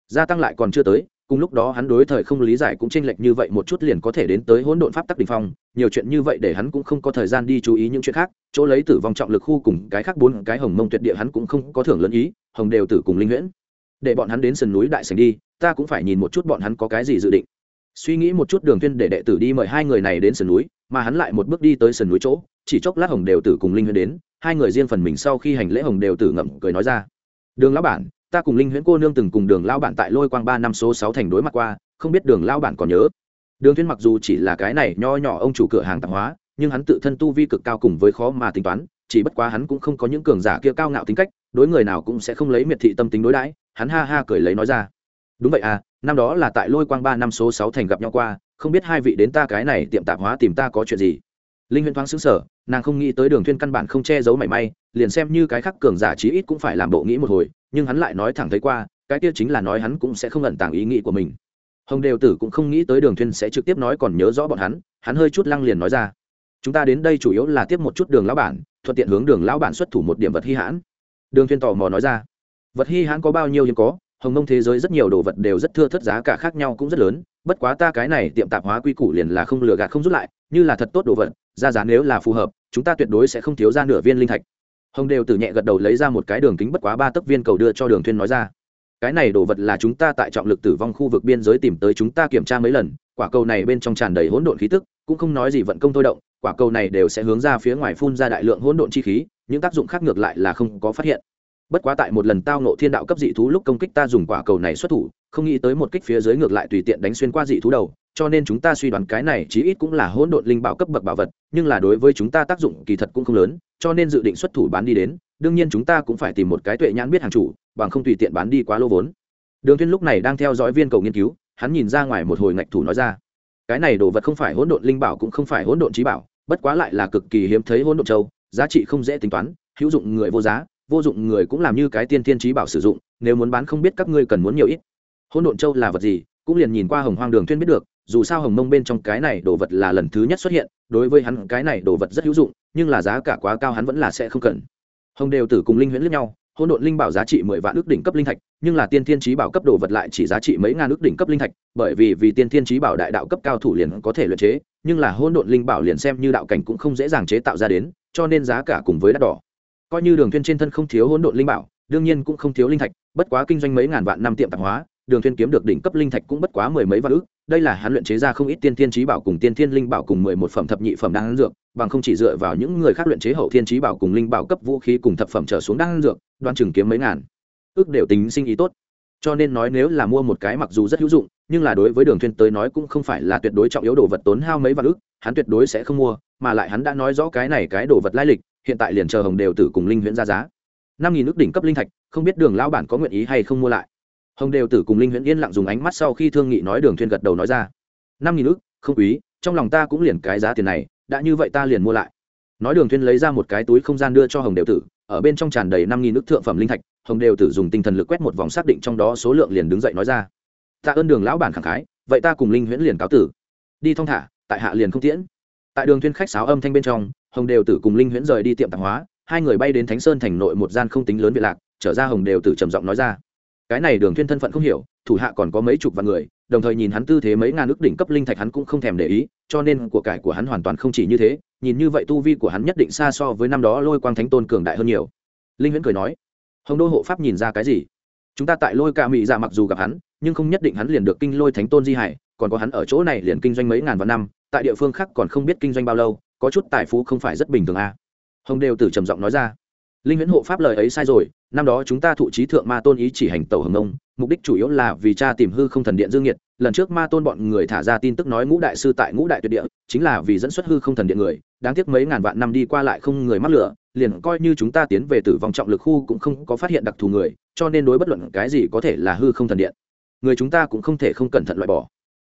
gia tăng lại còn chưa tới cùng lúc đó hắn đối thời không lý giải cũng chênh lệch như vậy một chút liền có thể đến tới hỗn độn pháp tắc đỉnh phong, nhiều chuyện như vậy để hắn cũng không có thời gian đi chú ý những chuyện khác, chỗ lấy tử vong trọng lực khu cùng cái khác bốn cái hồng mông tuyệt địa hắn cũng không có thưởng lớn ý, hồng đều tử cùng linh huyễn. Để bọn hắn đến sườn núi đại sảnh đi, ta cũng phải nhìn một chút bọn hắn có cái gì dự định. Suy nghĩ một chút đường tuyên để đệ tử đi mời hai người này đến sườn núi, mà hắn lại một bước đi tới sườn núi chỗ, chỉ chốc lát hồng đều tử cùng linh huyễn đến, hai người riêng phần mình sau khi hành lễ hồng đều tử ngậm cười nói ra: "Đường lão bản, ta cùng linh huyễn cô nương từng cùng đường lao bản tại lôi quang ba năm số sáu thành đối mặt qua, không biết đường Lao bản còn nhớ. Đường thuyên mặc dù chỉ là cái này nho nhỏ ông chủ cửa hàng tạp hóa, nhưng hắn tự thân tu vi cực cao cùng với khó mà tính toán, chỉ bất quá hắn cũng không có những cường giả kia cao ngạo tính cách, đối người nào cũng sẽ không lấy miệt thị tâm tính đối đãi, hắn ha ha cười lấy nói ra. Đúng vậy à năm đó là tại lôi quang ba năm số sáu thành gặp nhau qua, không biết hai vị đến ta cái này tiệm tạp hóa tìm ta có chuyện gì. Linh huyễn thoáng xứng sở nàng không nghĩ tới đường thuyên căn bản không che giấu mảy may, liền xem như cái khác cường giả chí ít cũng phải làm bộ nghĩ một hồi nhưng hắn lại nói thẳng thấy qua, cái kia chính là nói hắn cũng sẽ không ẩn tàng ý nghĩ của mình. Hồng đều tử cũng không nghĩ tới đường thuyên sẽ trực tiếp nói còn nhớ rõ bọn hắn hắn hơi chút lăng liền nói ra. Chúng ta đến đây chủ yếu là tiếp một chút đường lão bản, thuận tiện hướng đường lão bản xuất thủ một điểm vật hi hãn. Đường thuyên tò mò nói ra. Vật hi hãn có bao nhiêu nhưng có, hồng nông thế giới rất nhiều đồ vật đều rất thưa thất giá cả khác nhau cũng rất lớn, bất quá ta cái này tiệm tạp hóa quy củ liền là không lừa gạt không rút lại, như là thật tốt đồ vật, ra giá nếu là phù hợp, chúng ta tuyệt đối sẽ không thiếu ra nửa viên linh thạch hồng đều tử nhẹ gật đầu lấy ra một cái đường kính bất quá ba tấc viên cầu đưa cho đường thuyên nói ra. Cái này đồ vật là chúng ta tại trọng lực tử vong khu vực biên giới tìm tới chúng ta kiểm tra mấy lần, quả cầu này bên trong tràn đầy hỗn độn khí tức, cũng không nói gì vận công thôi động, quả cầu này đều sẽ hướng ra phía ngoài phun ra đại lượng hỗn độn chi khí, những tác dụng khác ngược lại là không có phát hiện. Bất quá tại một lần tao nộ thiên đạo cấp dị thú lúc công kích ta dùng quả cầu này xuất thủ, không nghĩ tới một kích phía dưới ngược lại tùy tiện đánh xuyên qua dị thú đầu cho nên chúng ta suy đoán cái này chí ít cũng là hỗn độn linh bảo cấp bậc bảo vật, nhưng là đối với chúng ta tác dụng kỳ thật cũng không lớn, cho nên dự định xuất thủ bán đi đến. Đương nhiên chúng ta cũng phải tìm một cái tuệ nhãn biết hàng chủ, bằng không tùy tiện bán đi quá lô vốn. Đường thiên lúc này đang theo dõi viên cầu nghiên cứu, hắn nhìn ra ngoài một hồi ngạch thủ nói ra. Cái này đồ vật không phải hỗn độn linh bảo cũng không phải hỗn độn trí bảo, bất quá lại là cực kỳ hiếm thấy hỗn độn châu, giá trị không dễ tính toán, hữu dụng người vô giá, vô dụng người cũng làm như cái tiên tiên trí bảo sử dụng, nếu muốn bán không biết các ngươi cần muốn nhiều ít. Hỗn độn châu là vật gì? Cũng liền nhìn qua hồng hoang đường Thuyên biết được, dù sao hồng mông bên trong cái này đồ vật là lần thứ nhất xuất hiện, đối với hắn cái này đồ vật rất hữu dụng, nhưng là giá cả quá cao hắn vẫn là sẽ không cần. Hồng đều tử cùng linh huyễn lướt nhau, hỗn độn linh bảo giá trị mười vạn ước đỉnh cấp linh thạch, nhưng là tiên thiên trí bảo cấp đồ vật lại chỉ giá trị mấy ngàn ước đỉnh cấp linh thạch, bởi vì vì tiên thiên trí bảo đại đạo cấp cao thủ liền có thể luyện chế, nhưng là hỗn độn linh bảo liền xem như đạo cảnh cũng không dễ dàng chế tạo ra đến, cho nên giá cả cùng với đắt đỏ. Coi như đường thuyên trên thân không thiếu hỗn độn linh bảo, đương nhiên cũng không thiếu linh thạch, bất quá kinh doanh mấy ngàn vạn năm tiệm tạp hóa đường thiên kiếm được đỉnh cấp linh thạch cũng bất quá mười mấy vạn ức, đây là hắn luyện chế ra không ít tiên thiên trí bảo cùng tiên thiên linh bảo cùng mười một phẩm thập nhị phẩm đan dược, bằng không chỉ dựa vào những người khác luyện chế hậu thiên trí bảo cùng linh bảo cấp vũ khí cùng thập phẩm trở xuống đan dược, đoan chừng kiếm mấy ngàn. Ước đều tính sinh ý tốt. Cho nên nói nếu là mua một cái mặc dù rất hữu dụng, nhưng là đối với đường thuyên tới nói cũng không phải là tuyệt đối trọng yếu đồ vật tốn hao mấy vạn ức, hắn tuyệt đối sẽ không mua, mà lại hắn đã nói rõ cái này cái đồ vật lai lịch, hiện tại liền chờ hồng đều tử cùng linh huyễn ra giá. Năm nghìn ước đỉnh cấp linh thạch, không biết đường lão bản có nguyện ý hay không mua lại hồng đều tử cùng linh huyễn yên lặng dùng ánh mắt sau khi thương nghị nói đường thuyên gật đầu nói ra. Năm nghìn ức, không quý, trong lòng ta cũng liền cái giá tiền này, đã như vậy ta liền mua lại. Nói đường thuyên lấy ra một cái túi không gian đưa cho hồng đều tử, ở bên trong tràn đầy năm nghìn ức thượng phẩm linh thạch, hồng đều tử dùng tinh thần lực quét một vòng xác định trong đó số lượng liền đứng dậy nói ra. Ta ơn đường lão bản khẳng khái, vậy ta cùng linh huyễn liền cáo tử. Đi thong thả, tại hạ liền không tiễn. Tại đường thuyên khách sáo âm thanh bên trong, hồng đều tử cùng linh huyễn rời đi tiệm tạp hóa, hai người bay đến thánh sơn thành nội một gian không tính lớn việt lạc, trở ra hồng đều tử trầm giọng nói ra cái này đường thiên thân phận không hiểu, thủ hạ còn có mấy chục vạn người, đồng thời nhìn hắn tư thế mấy ngàn ước đỉnh cấp linh thạch hắn cũng không thèm để ý, cho nên của cải của hắn hoàn toàn không chỉ như thế, nhìn như vậy tu vi của hắn nhất định xa so với năm đó lôi quang thánh tôn cường đại hơn nhiều linh huyễn cười nói, hồng đô hộ pháp nhìn ra cái gì chúng ta tại lôi ca mỹ ra mặc dù gặp hắn, nhưng không nhất định hắn liền được kinh lôi thánh tôn di hải, còn có hắn ở chỗ này liền kinh doanh mấy ngàn vạn năm, tại địa phương khác còn không biết kinh doanh bao lâu, có chút tài phú không phải rất bình thường à. hồng đều tử trầm giọng nói ra linh huyễn hộ pháp lời ấy sai rồi, năm đó chúng ta thụ trí thượng ma tôn ý chỉ hành tẩu hồng nông mục đích chủ yếu là vì cha tìm hư không thần điện dương nhiệt, lần trước ma tôn bọn người thả ra tin tức nói ngũ đại sư tại ngũ đại tuyệt địa, chính là vì dẫn xuất hư không thần điện người, đáng tiếc mấy ngàn vạn năm đi qua lại không người mắc lửa, liền coi như chúng ta tiến về tử vong trọng lực khu cũng không có phát hiện đặc thù người, cho nên đối bất luận cái gì có thể là hư không thần điện, người chúng ta cũng không thể không cẩn thận loại bỏ.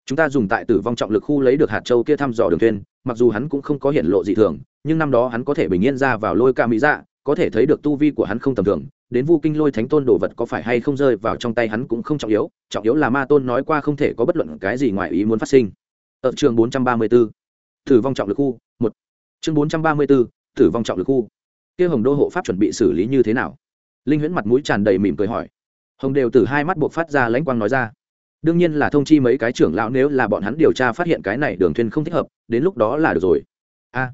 Chúng ta dùng tại tử vong trọng lực khu lấy được hạt châu kia thăm dò đường thuyền, mặc dù hắn cũng không có hiện lộ dị thường, nhưng năm đó hắn có thể bình yên ra vào lôi ca mỹ dạ có thể thấy được tu vi của hắn không tầm thường đến vu kinh lôi thánh tôn đồ vật có phải hay không rơi vào trong tay hắn cũng không trọng yếu trọng yếu là ma tôn nói qua không thể có bất luận cái gì ngoài ý muốn phát sinh. Ở chương 434, thử vong trọng lực khu một. Chương 434, thử vong trọng lực khu. Kia hồng đô hộ pháp chuẩn bị xử lý như thế nào? Linh huyễn mặt mũi tràn đầy mỉm cười hỏi. Hồng đều từ hai mắt buộc phát ra lãnh quang nói ra. Đương nhiên là thông chi mấy cái trưởng lão nếu là bọn hắn điều tra phát hiện cái này đường thuyên không thích hợp đến lúc đó là được rồi. A.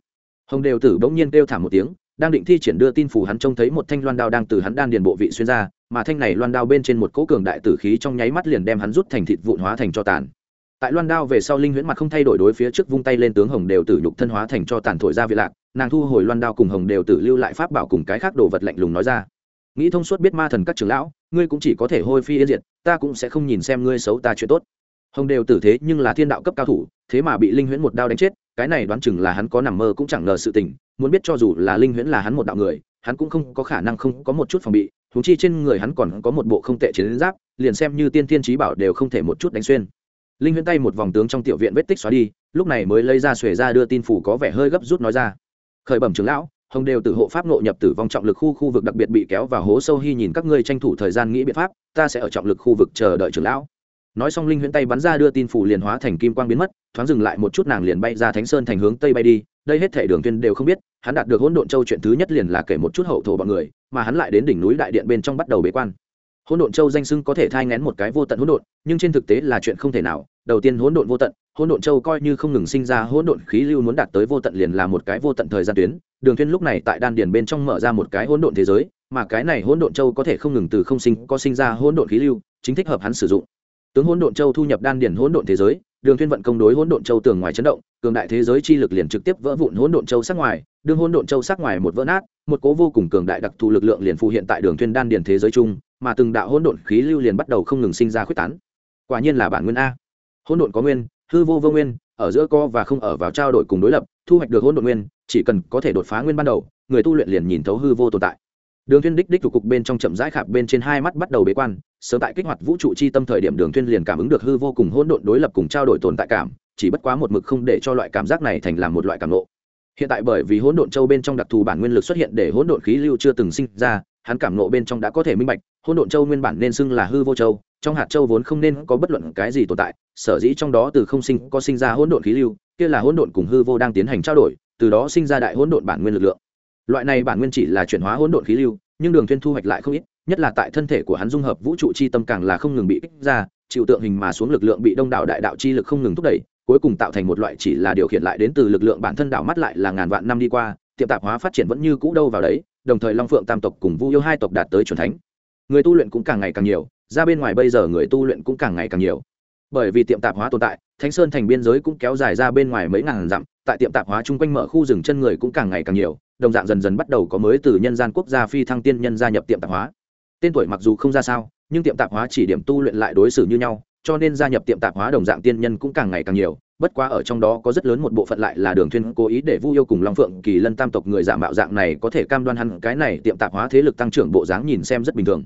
Hồng đều tử bỗng nhiên kêu thảm một tiếng đang định thi triển đưa tin phủ hắn trông thấy một thanh loan đao đang từ hắn đan điền bộ vị xuyên ra, mà thanh này loan đao bên trên một cỗ cường đại tử khí trong nháy mắt liền đem hắn rút thành thịt vụn hóa thành cho tàn. Tại loan đao về sau linh huyễn mặt không thay đổi đối phía trước vung tay lên tướng hồng đều tử nhục thân hóa thành cho tàn thổi ra vị lạc, nàng thu hồi loan đao cùng hồng đều tử lưu lại pháp bảo cùng cái khác đồ vật lạnh lùng nói ra. Nghĩ thông suốt biết ma thần các trưởng lão, ngươi cũng chỉ có thể hôi phi yên diệt, ta cũng sẽ không nhìn xem ngươi xấu ta chuyện tốt. Hồng đều tử thế nhưng là thiên đạo cấp cao thủ, thế mà bị linh huyễn một đao đánh chết, cái này đoán chừng là hắn có nằm mơ cũng chẳng ngờ sự tình muốn biết cho dù là linh huyễn là hắn một đạo người, hắn cũng không có khả năng không có một chút phòng bị thú chi trên người hắn còn có một bộ không tệ chiến giáp, liền xem như tiên tiên trí bảo đều không thể một chút đánh xuyên. Linh huyễn tay một vòng tướng trong tiểu viện vết tích xóa đi, lúc này mới lấy ra xuề ra đưa tin phủ có vẻ hơi gấp rút nói ra. Khởi bẩm trưởng lão, hồng đều tử hộ pháp nộ nhập tử vong trọng lực khu khu vực đặc biệt bị kéo vào hố sâu hy nhìn các ngươi tranh thủ thời gian nghĩ biện pháp, ta sẽ ở trọng lực khu vực chờ đợi trưởng lão. Nói xong linh huyễn tay bắn ra đưa tin phủ liền hóa thành kim quang biến mất, thoáng dừng lại một chút nàng liền bay ra thánh sơn thành hướng tây bay đi, đây hết thể đường tuyên đều không biết hắn đạt được hỗn độn châu chuyện thứ nhất liền là kể một chút hậu thổ bọn người, mà hắn lại đến đỉnh núi đại điện bên trong bắt đầu bế quan. Hỗn độn châu danh sưng có thể thai ngén một cái vô tận hỗn độn, nhưng trên thực tế là chuyện không thể nào. Đầu tiên hỗn độn vô tận, hỗn độn châu coi như không ngừng sinh ra hỗn độn khí lưu muốn đạt tới vô tận liền là một cái vô tận thời gian tuyến. Đường thuyên lúc này tại đan điền bên trong mở ra một cái hỗn độn thế giới, mà cái này hỗn độn châu có thể không ngừng từ không sinh có sinh ra hỗn độn khí lưu, chính thích hợp hắn sử dụng. Tướng hỗn độn châu thu nhập đan điền hỗn độn thế giới đường thuyên vận công đối hỗn độn châu tường ngoài chấn động, cường đại thế giới chi lực liền trực tiếp vỡ vụn hỗn độn châu sắc ngoài Đường hỗn độn châu sắc ngoài một vỡ nát, một cố vô cùng cường đại đặc thù lực lượng liền phù hiện tại đường thuyên đan điền thế giới chung, mà từng đạo hỗn độn khí lưu liền bắt đầu không ngừng sinh ra khuyết tán. Quả nhiên là bản nguyên a. Hỗn độn có nguyên, hư vô vô nguyên, ở giữa co và không ở vào trao đổi cùng đối lập, thu hoạch được hỗn độn nguyên, chỉ cần có thể đột phá nguyên ban đầu, người tu luyện liền nhìn thấu hư vô tồn tại. Đường thuyên đích đích thủ cục bên trong chậm rãi khạp bên trên hai mắt bắt đầu bế quan sớm tại kích hoạt vũ trụ chi tâm thời điểm đường thuyên liền cảm ứng được hư vô cùng hỗn độn đối lập cùng trao đổi tồn tại cảm, chỉ bất quá một mực không để cho loại cảm giác này thành làm một loại cảm ngộ. Hiện tại bởi vì hỗn độn châu bên trong đặc thù bản nguyên lực xuất hiện để hỗn độn khí lưu chưa từng sinh ra, hắn cảm ngộ bên trong đã có thể minh bạch, hỗn độn châu nguyên bản nên xưng là hư vô châu, trong hạt châu vốn không nên có bất luận cái gì tồn tại, sở dĩ trong đó từ không sinh có sinh ra hỗn độn khí lưu, kia là hỗn độn cùng hư vô đang tiến hành trao đổi, từ đó sinh ra đại hỗn độn bản nguyên lực lượng. Loại này bản nguyên chỉ là chuyển hóa hỗn độn khí lưu, nhưng đường thuyên thu hoạch lại không ít nhất là tại thân thể của hắn dung hợp vũ trụ chi tâm càng là không ngừng bị kích ra, chịu tượng hình mà xuống lực lượng bị đông đảo đại đạo chi lực không ngừng thúc đẩy, cuối cùng tạo thành một loại chỉ là điều khiển lại đến từ lực lượng bản thân đảo mắt lại là ngàn vạn năm đi qua, tiệm tạp hóa phát triển vẫn như cũ đâu vào đấy, đồng thời long phượng tam tộc cùng vu yêu hai tộc đạt tới chuẩn thánh. Người tu luyện cũng càng ngày càng nhiều, ra bên ngoài bây giờ người tu luyện cũng càng ngày càng nhiều. Bởi vì tiệm tạp hóa tồn tại, thánh sơn thành biên giới cũng kéo dài ra bên ngoài mấy ngàn dặm, tại tiệm tạp hóa chung quanh mở khu rừng chân người cũng càng ngày càng nhiều, đồng dạng dần dần bắt đầu có mới từ nhân gian quốc gia phi thăng tiên nhân gia nhập tiệm tạp hóa tên tuổi mặc dù không ra sao, nhưng tiệm tạp hóa chỉ điểm tu luyện lại đối xử như nhau, cho nên gia nhập tiệm tạp hóa đồng dạng tiên nhân cũng càng ngày càng nhiều, bất quá ở trong đó có rất lớn một bộ phận lại là đường thuyên cố ý để vu yêu cùng long phượng, kỳ lân tam tộc người giả mạo dạng này có thể cam đoan hẳn cái này tiệm tạp hóa thế lực tăng trưởng bộ dáng nhìn xem rất bình thường.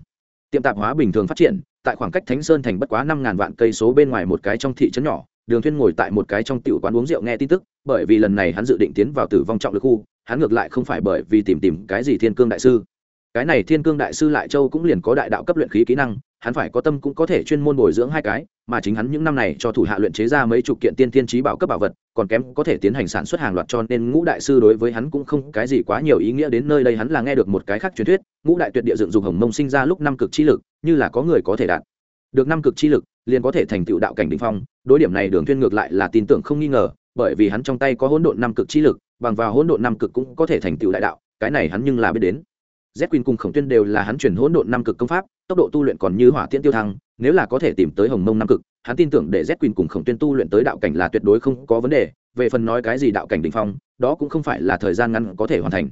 Tiệm tạp hóa bình thường phát triển, tại khoảng cách thánh sơn thành bất quá năm ngàn vạn cây số bên ngoài một cái trong thị trấn nhỏ, đường thuyên ngồi tại một cái trong tiểu quán uống rượu nghe tin tức, bởi vì lần này hắn dự định tiến vào tử vong trọng lực khu, hắn ngược lại không phải bởi vì tìm tìm cái gì thiên cương đại sư cái này thiên cương đại sư lại châu cũng liền có đại đạo cấp luyện khí kỹ năng, hắn phải có tâm cũng có thể chuyên môn bồi dưỡng hai cái, mà chính hắn những năm này cho thủ hạ luyện chế ra mấy chục kiện tiên tiên trí bảo cấp bảo vật, còn kém có thể tiến hành sản xuất hàng loạt cho nên ngũ đại sư đối với hắn cũng không cái gì quá nhiều ý nghĩa đến nơi đây hắn là nghe được một cái khác truyền thuyết, ngũ đại tuyệt địa dựng dục hồng mông sinh ra lúc năm cực chi lực, như là có người có thể đạt được năm cực chi lực, liền có thể thành tựu đạo cảnh đ phong, đối điểm này đường thuyên ngược lại là tin tưởng không nghi ngờ, bởi vì hắn trong tay có hỗn độn năm cực chi lực, bằng vào hỗn độn năm cực cũng có thể thành tựu đại đạo, cái này hắn nhưng là biết đến. Z Queen cùng Khổng Tuyên đều là hắn chuyển hỗn độn năm cực công pháp, tốc độ tu luyện còn như hỏa tiễn tiêu thăng, nếu là có thể tìm tới Hồng Mông năm cực, hắn tin tưởng để Z Queen cùng Khổng Tuyên tu luyện tới đạo cảnh là tuyệt đối không có vấn đề, về phần nói cái gì đạo cảnh đỉnh phong, đó cũng không phải là thời gian ngắn có thể hoàn thành.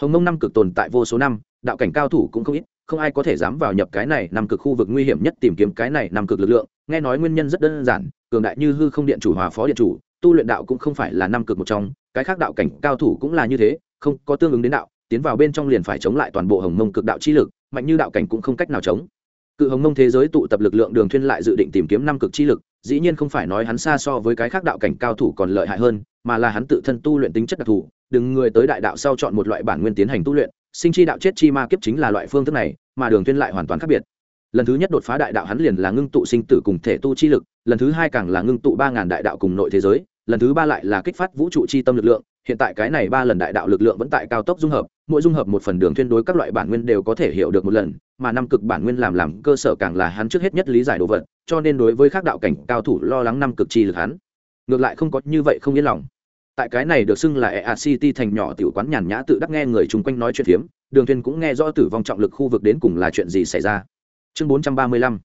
Hồng Mông năm cực tồn tại vô số năm, đạo cảnh cao thủ cũng không ít, không ai có thể dám vào nhập cái này năm cực khu vực nguy hiểm nhất tìm kiếm cái này năm cực lực lượng, nghe nói nguyên nhân rất đơn giản, cường đại như hư không điện chủ hòa phó điện chủ, tu luyện đạo cũng không phải là năm cực một trong, cái khác đạo cảnh cao thủ cũng là như thế, không có tương ứng đến đạo, tiến vào bên trong liền phải chống lại toàn bộ hồng mông cực đạo chi lực, mạnh như đạo cảnh cũng không cách nào chống. Cự hồng mông thế giới tụ tập lực lượng đường thuyên lại dự định tìm kiếm năm cực chi lực, dĩ nhiên không phải nói hắn xa so với cái khác đạo cảnh cao thủ còn lợi hại hơn, mà là hắn tự thân tu luyện tính chất đặc thù, đừng người tới đại đạo sau chọn một loại bản nguyên tiến hành tu luyện, sinh chi đạo chết chi ma kiếp chính là loại phương thức này, mà đường thuyên lại hoàn toàn khác biệt. Lần thứ nhất đột phá đại đạo hắn liền là ngưng tụ sinh tử cùng thể tu chi lực, lần thứ hai càng là ngưng tụ ba ngàn đại đạo cùng nội thế giới lần thứ ba lại là kích phát vũ trụ chi tâm lực lượng, hiện tại cái này ba lần đại đạo lực lượng vẫn tại cao tốc dung hợp, mỗi dung hợp một phần đường tuyên đối các loại bản nguyên đều có thể hiểu được một lần, mà năm cực bản nguyên làm làm cơ sở càng là hắn trước hết nhất lý giải đồ vật, cho nên đối với các đạo cảnh cao thủ lo lắng năm cực chi lực hắn. Ngược lại không có như vậy không yên lòng. Tại cái này được xưng là ea thành nhỏ tiểu quán nhàn nhã tự đắc nghe người chung quanh nói chuyện phiếm, đường tuyên cũng nghe rõ tử vong trọng lực khu vực đến cùng là chuyện gì xảy ra. Chương 435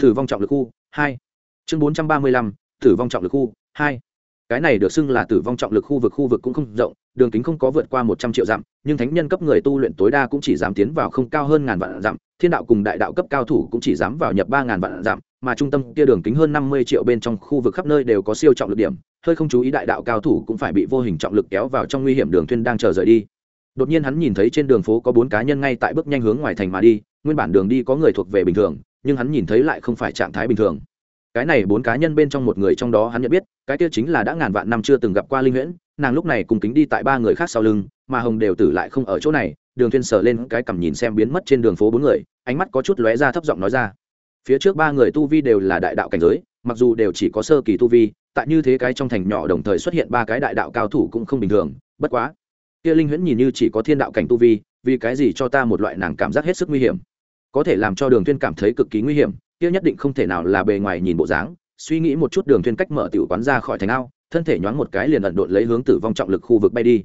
tử vong trọng lực khu 2 chương 435 tử vong trọng lực khu 2 cái này được xưng là tử vong trọng lực khu vực khu vực cũng không rộng, đường kính không có vượt qua một trăm triệu dặm, nhưng thánh nhân cấp người tu luyện tối đa cũng chỉ dám tiến vào không cao hơn ngàn vạn dặm, thiên đạo cùng đại đạo cấp cao thủ cũng chỉ dám vào nhập ba ngàn vạn dặm, mà trung tâm kia đường kính hơn năm mươi triệu bên trong khu vực khắp nơi đều có siêu trọng lực điểm, hơi không chú ý đại đạo cao thủ cũng phải bị vô hình trọng lực kéo vào trong nguy hiểm đường thuyên đang chờ rời đi. Đột nhiên hắn nhìn thấy trên đường phố có bốn cá nhân ngay tại bước nhanh hướng ngoài thành mà đi, nguyên bản đường đi có người thuộc về bình thường, nhưng hắn nhìn thấy lại không phải trạng thái bình thường cái này bốn cá nhân bên trong một người trong đó hắn nhận biết, cái kia chính là đã ngàn vạn năm chưa từng gặp qua linh huyễn, nàng lúc này cùng kính đi tại ba người khác sau lưng, mà hồng đều tử lại không ở chỗ này, đường thiên sờ lên cái cằm nhìn xem biến mất trên đường phố bốn người, ánh mắt có chút lóe ra thấp giọng nói ra. Phía trước ba người tu vi đều là đại đạo cảnh giới, mặc dù đều chỉ có sơ kỳ tu vi, tại như thế cái trong thành nhỏ đồng thời xuất hiện ba cái đại đạo cao thủ cũng không bình thường, bất quá, kia linh huyễn nhìn như chỉ có thiên đạo cảnh tu vi, vì cái gì cho ta một loại nàng cảm giác hết sức nguy hiểm? Có thể làm cho đường thiên cảm thấy cực kỳ nguy hiểm kia nhất định không thể nào là bề ngoài nhìn bộ dáng, suy nghĩ một chút đường thuyên cách mở tiểu quán ra khỏi thành ao, thân thể nhoáng một cái liền ẩn độn lấy hướng tử vong trọng lực khu vực bay đi.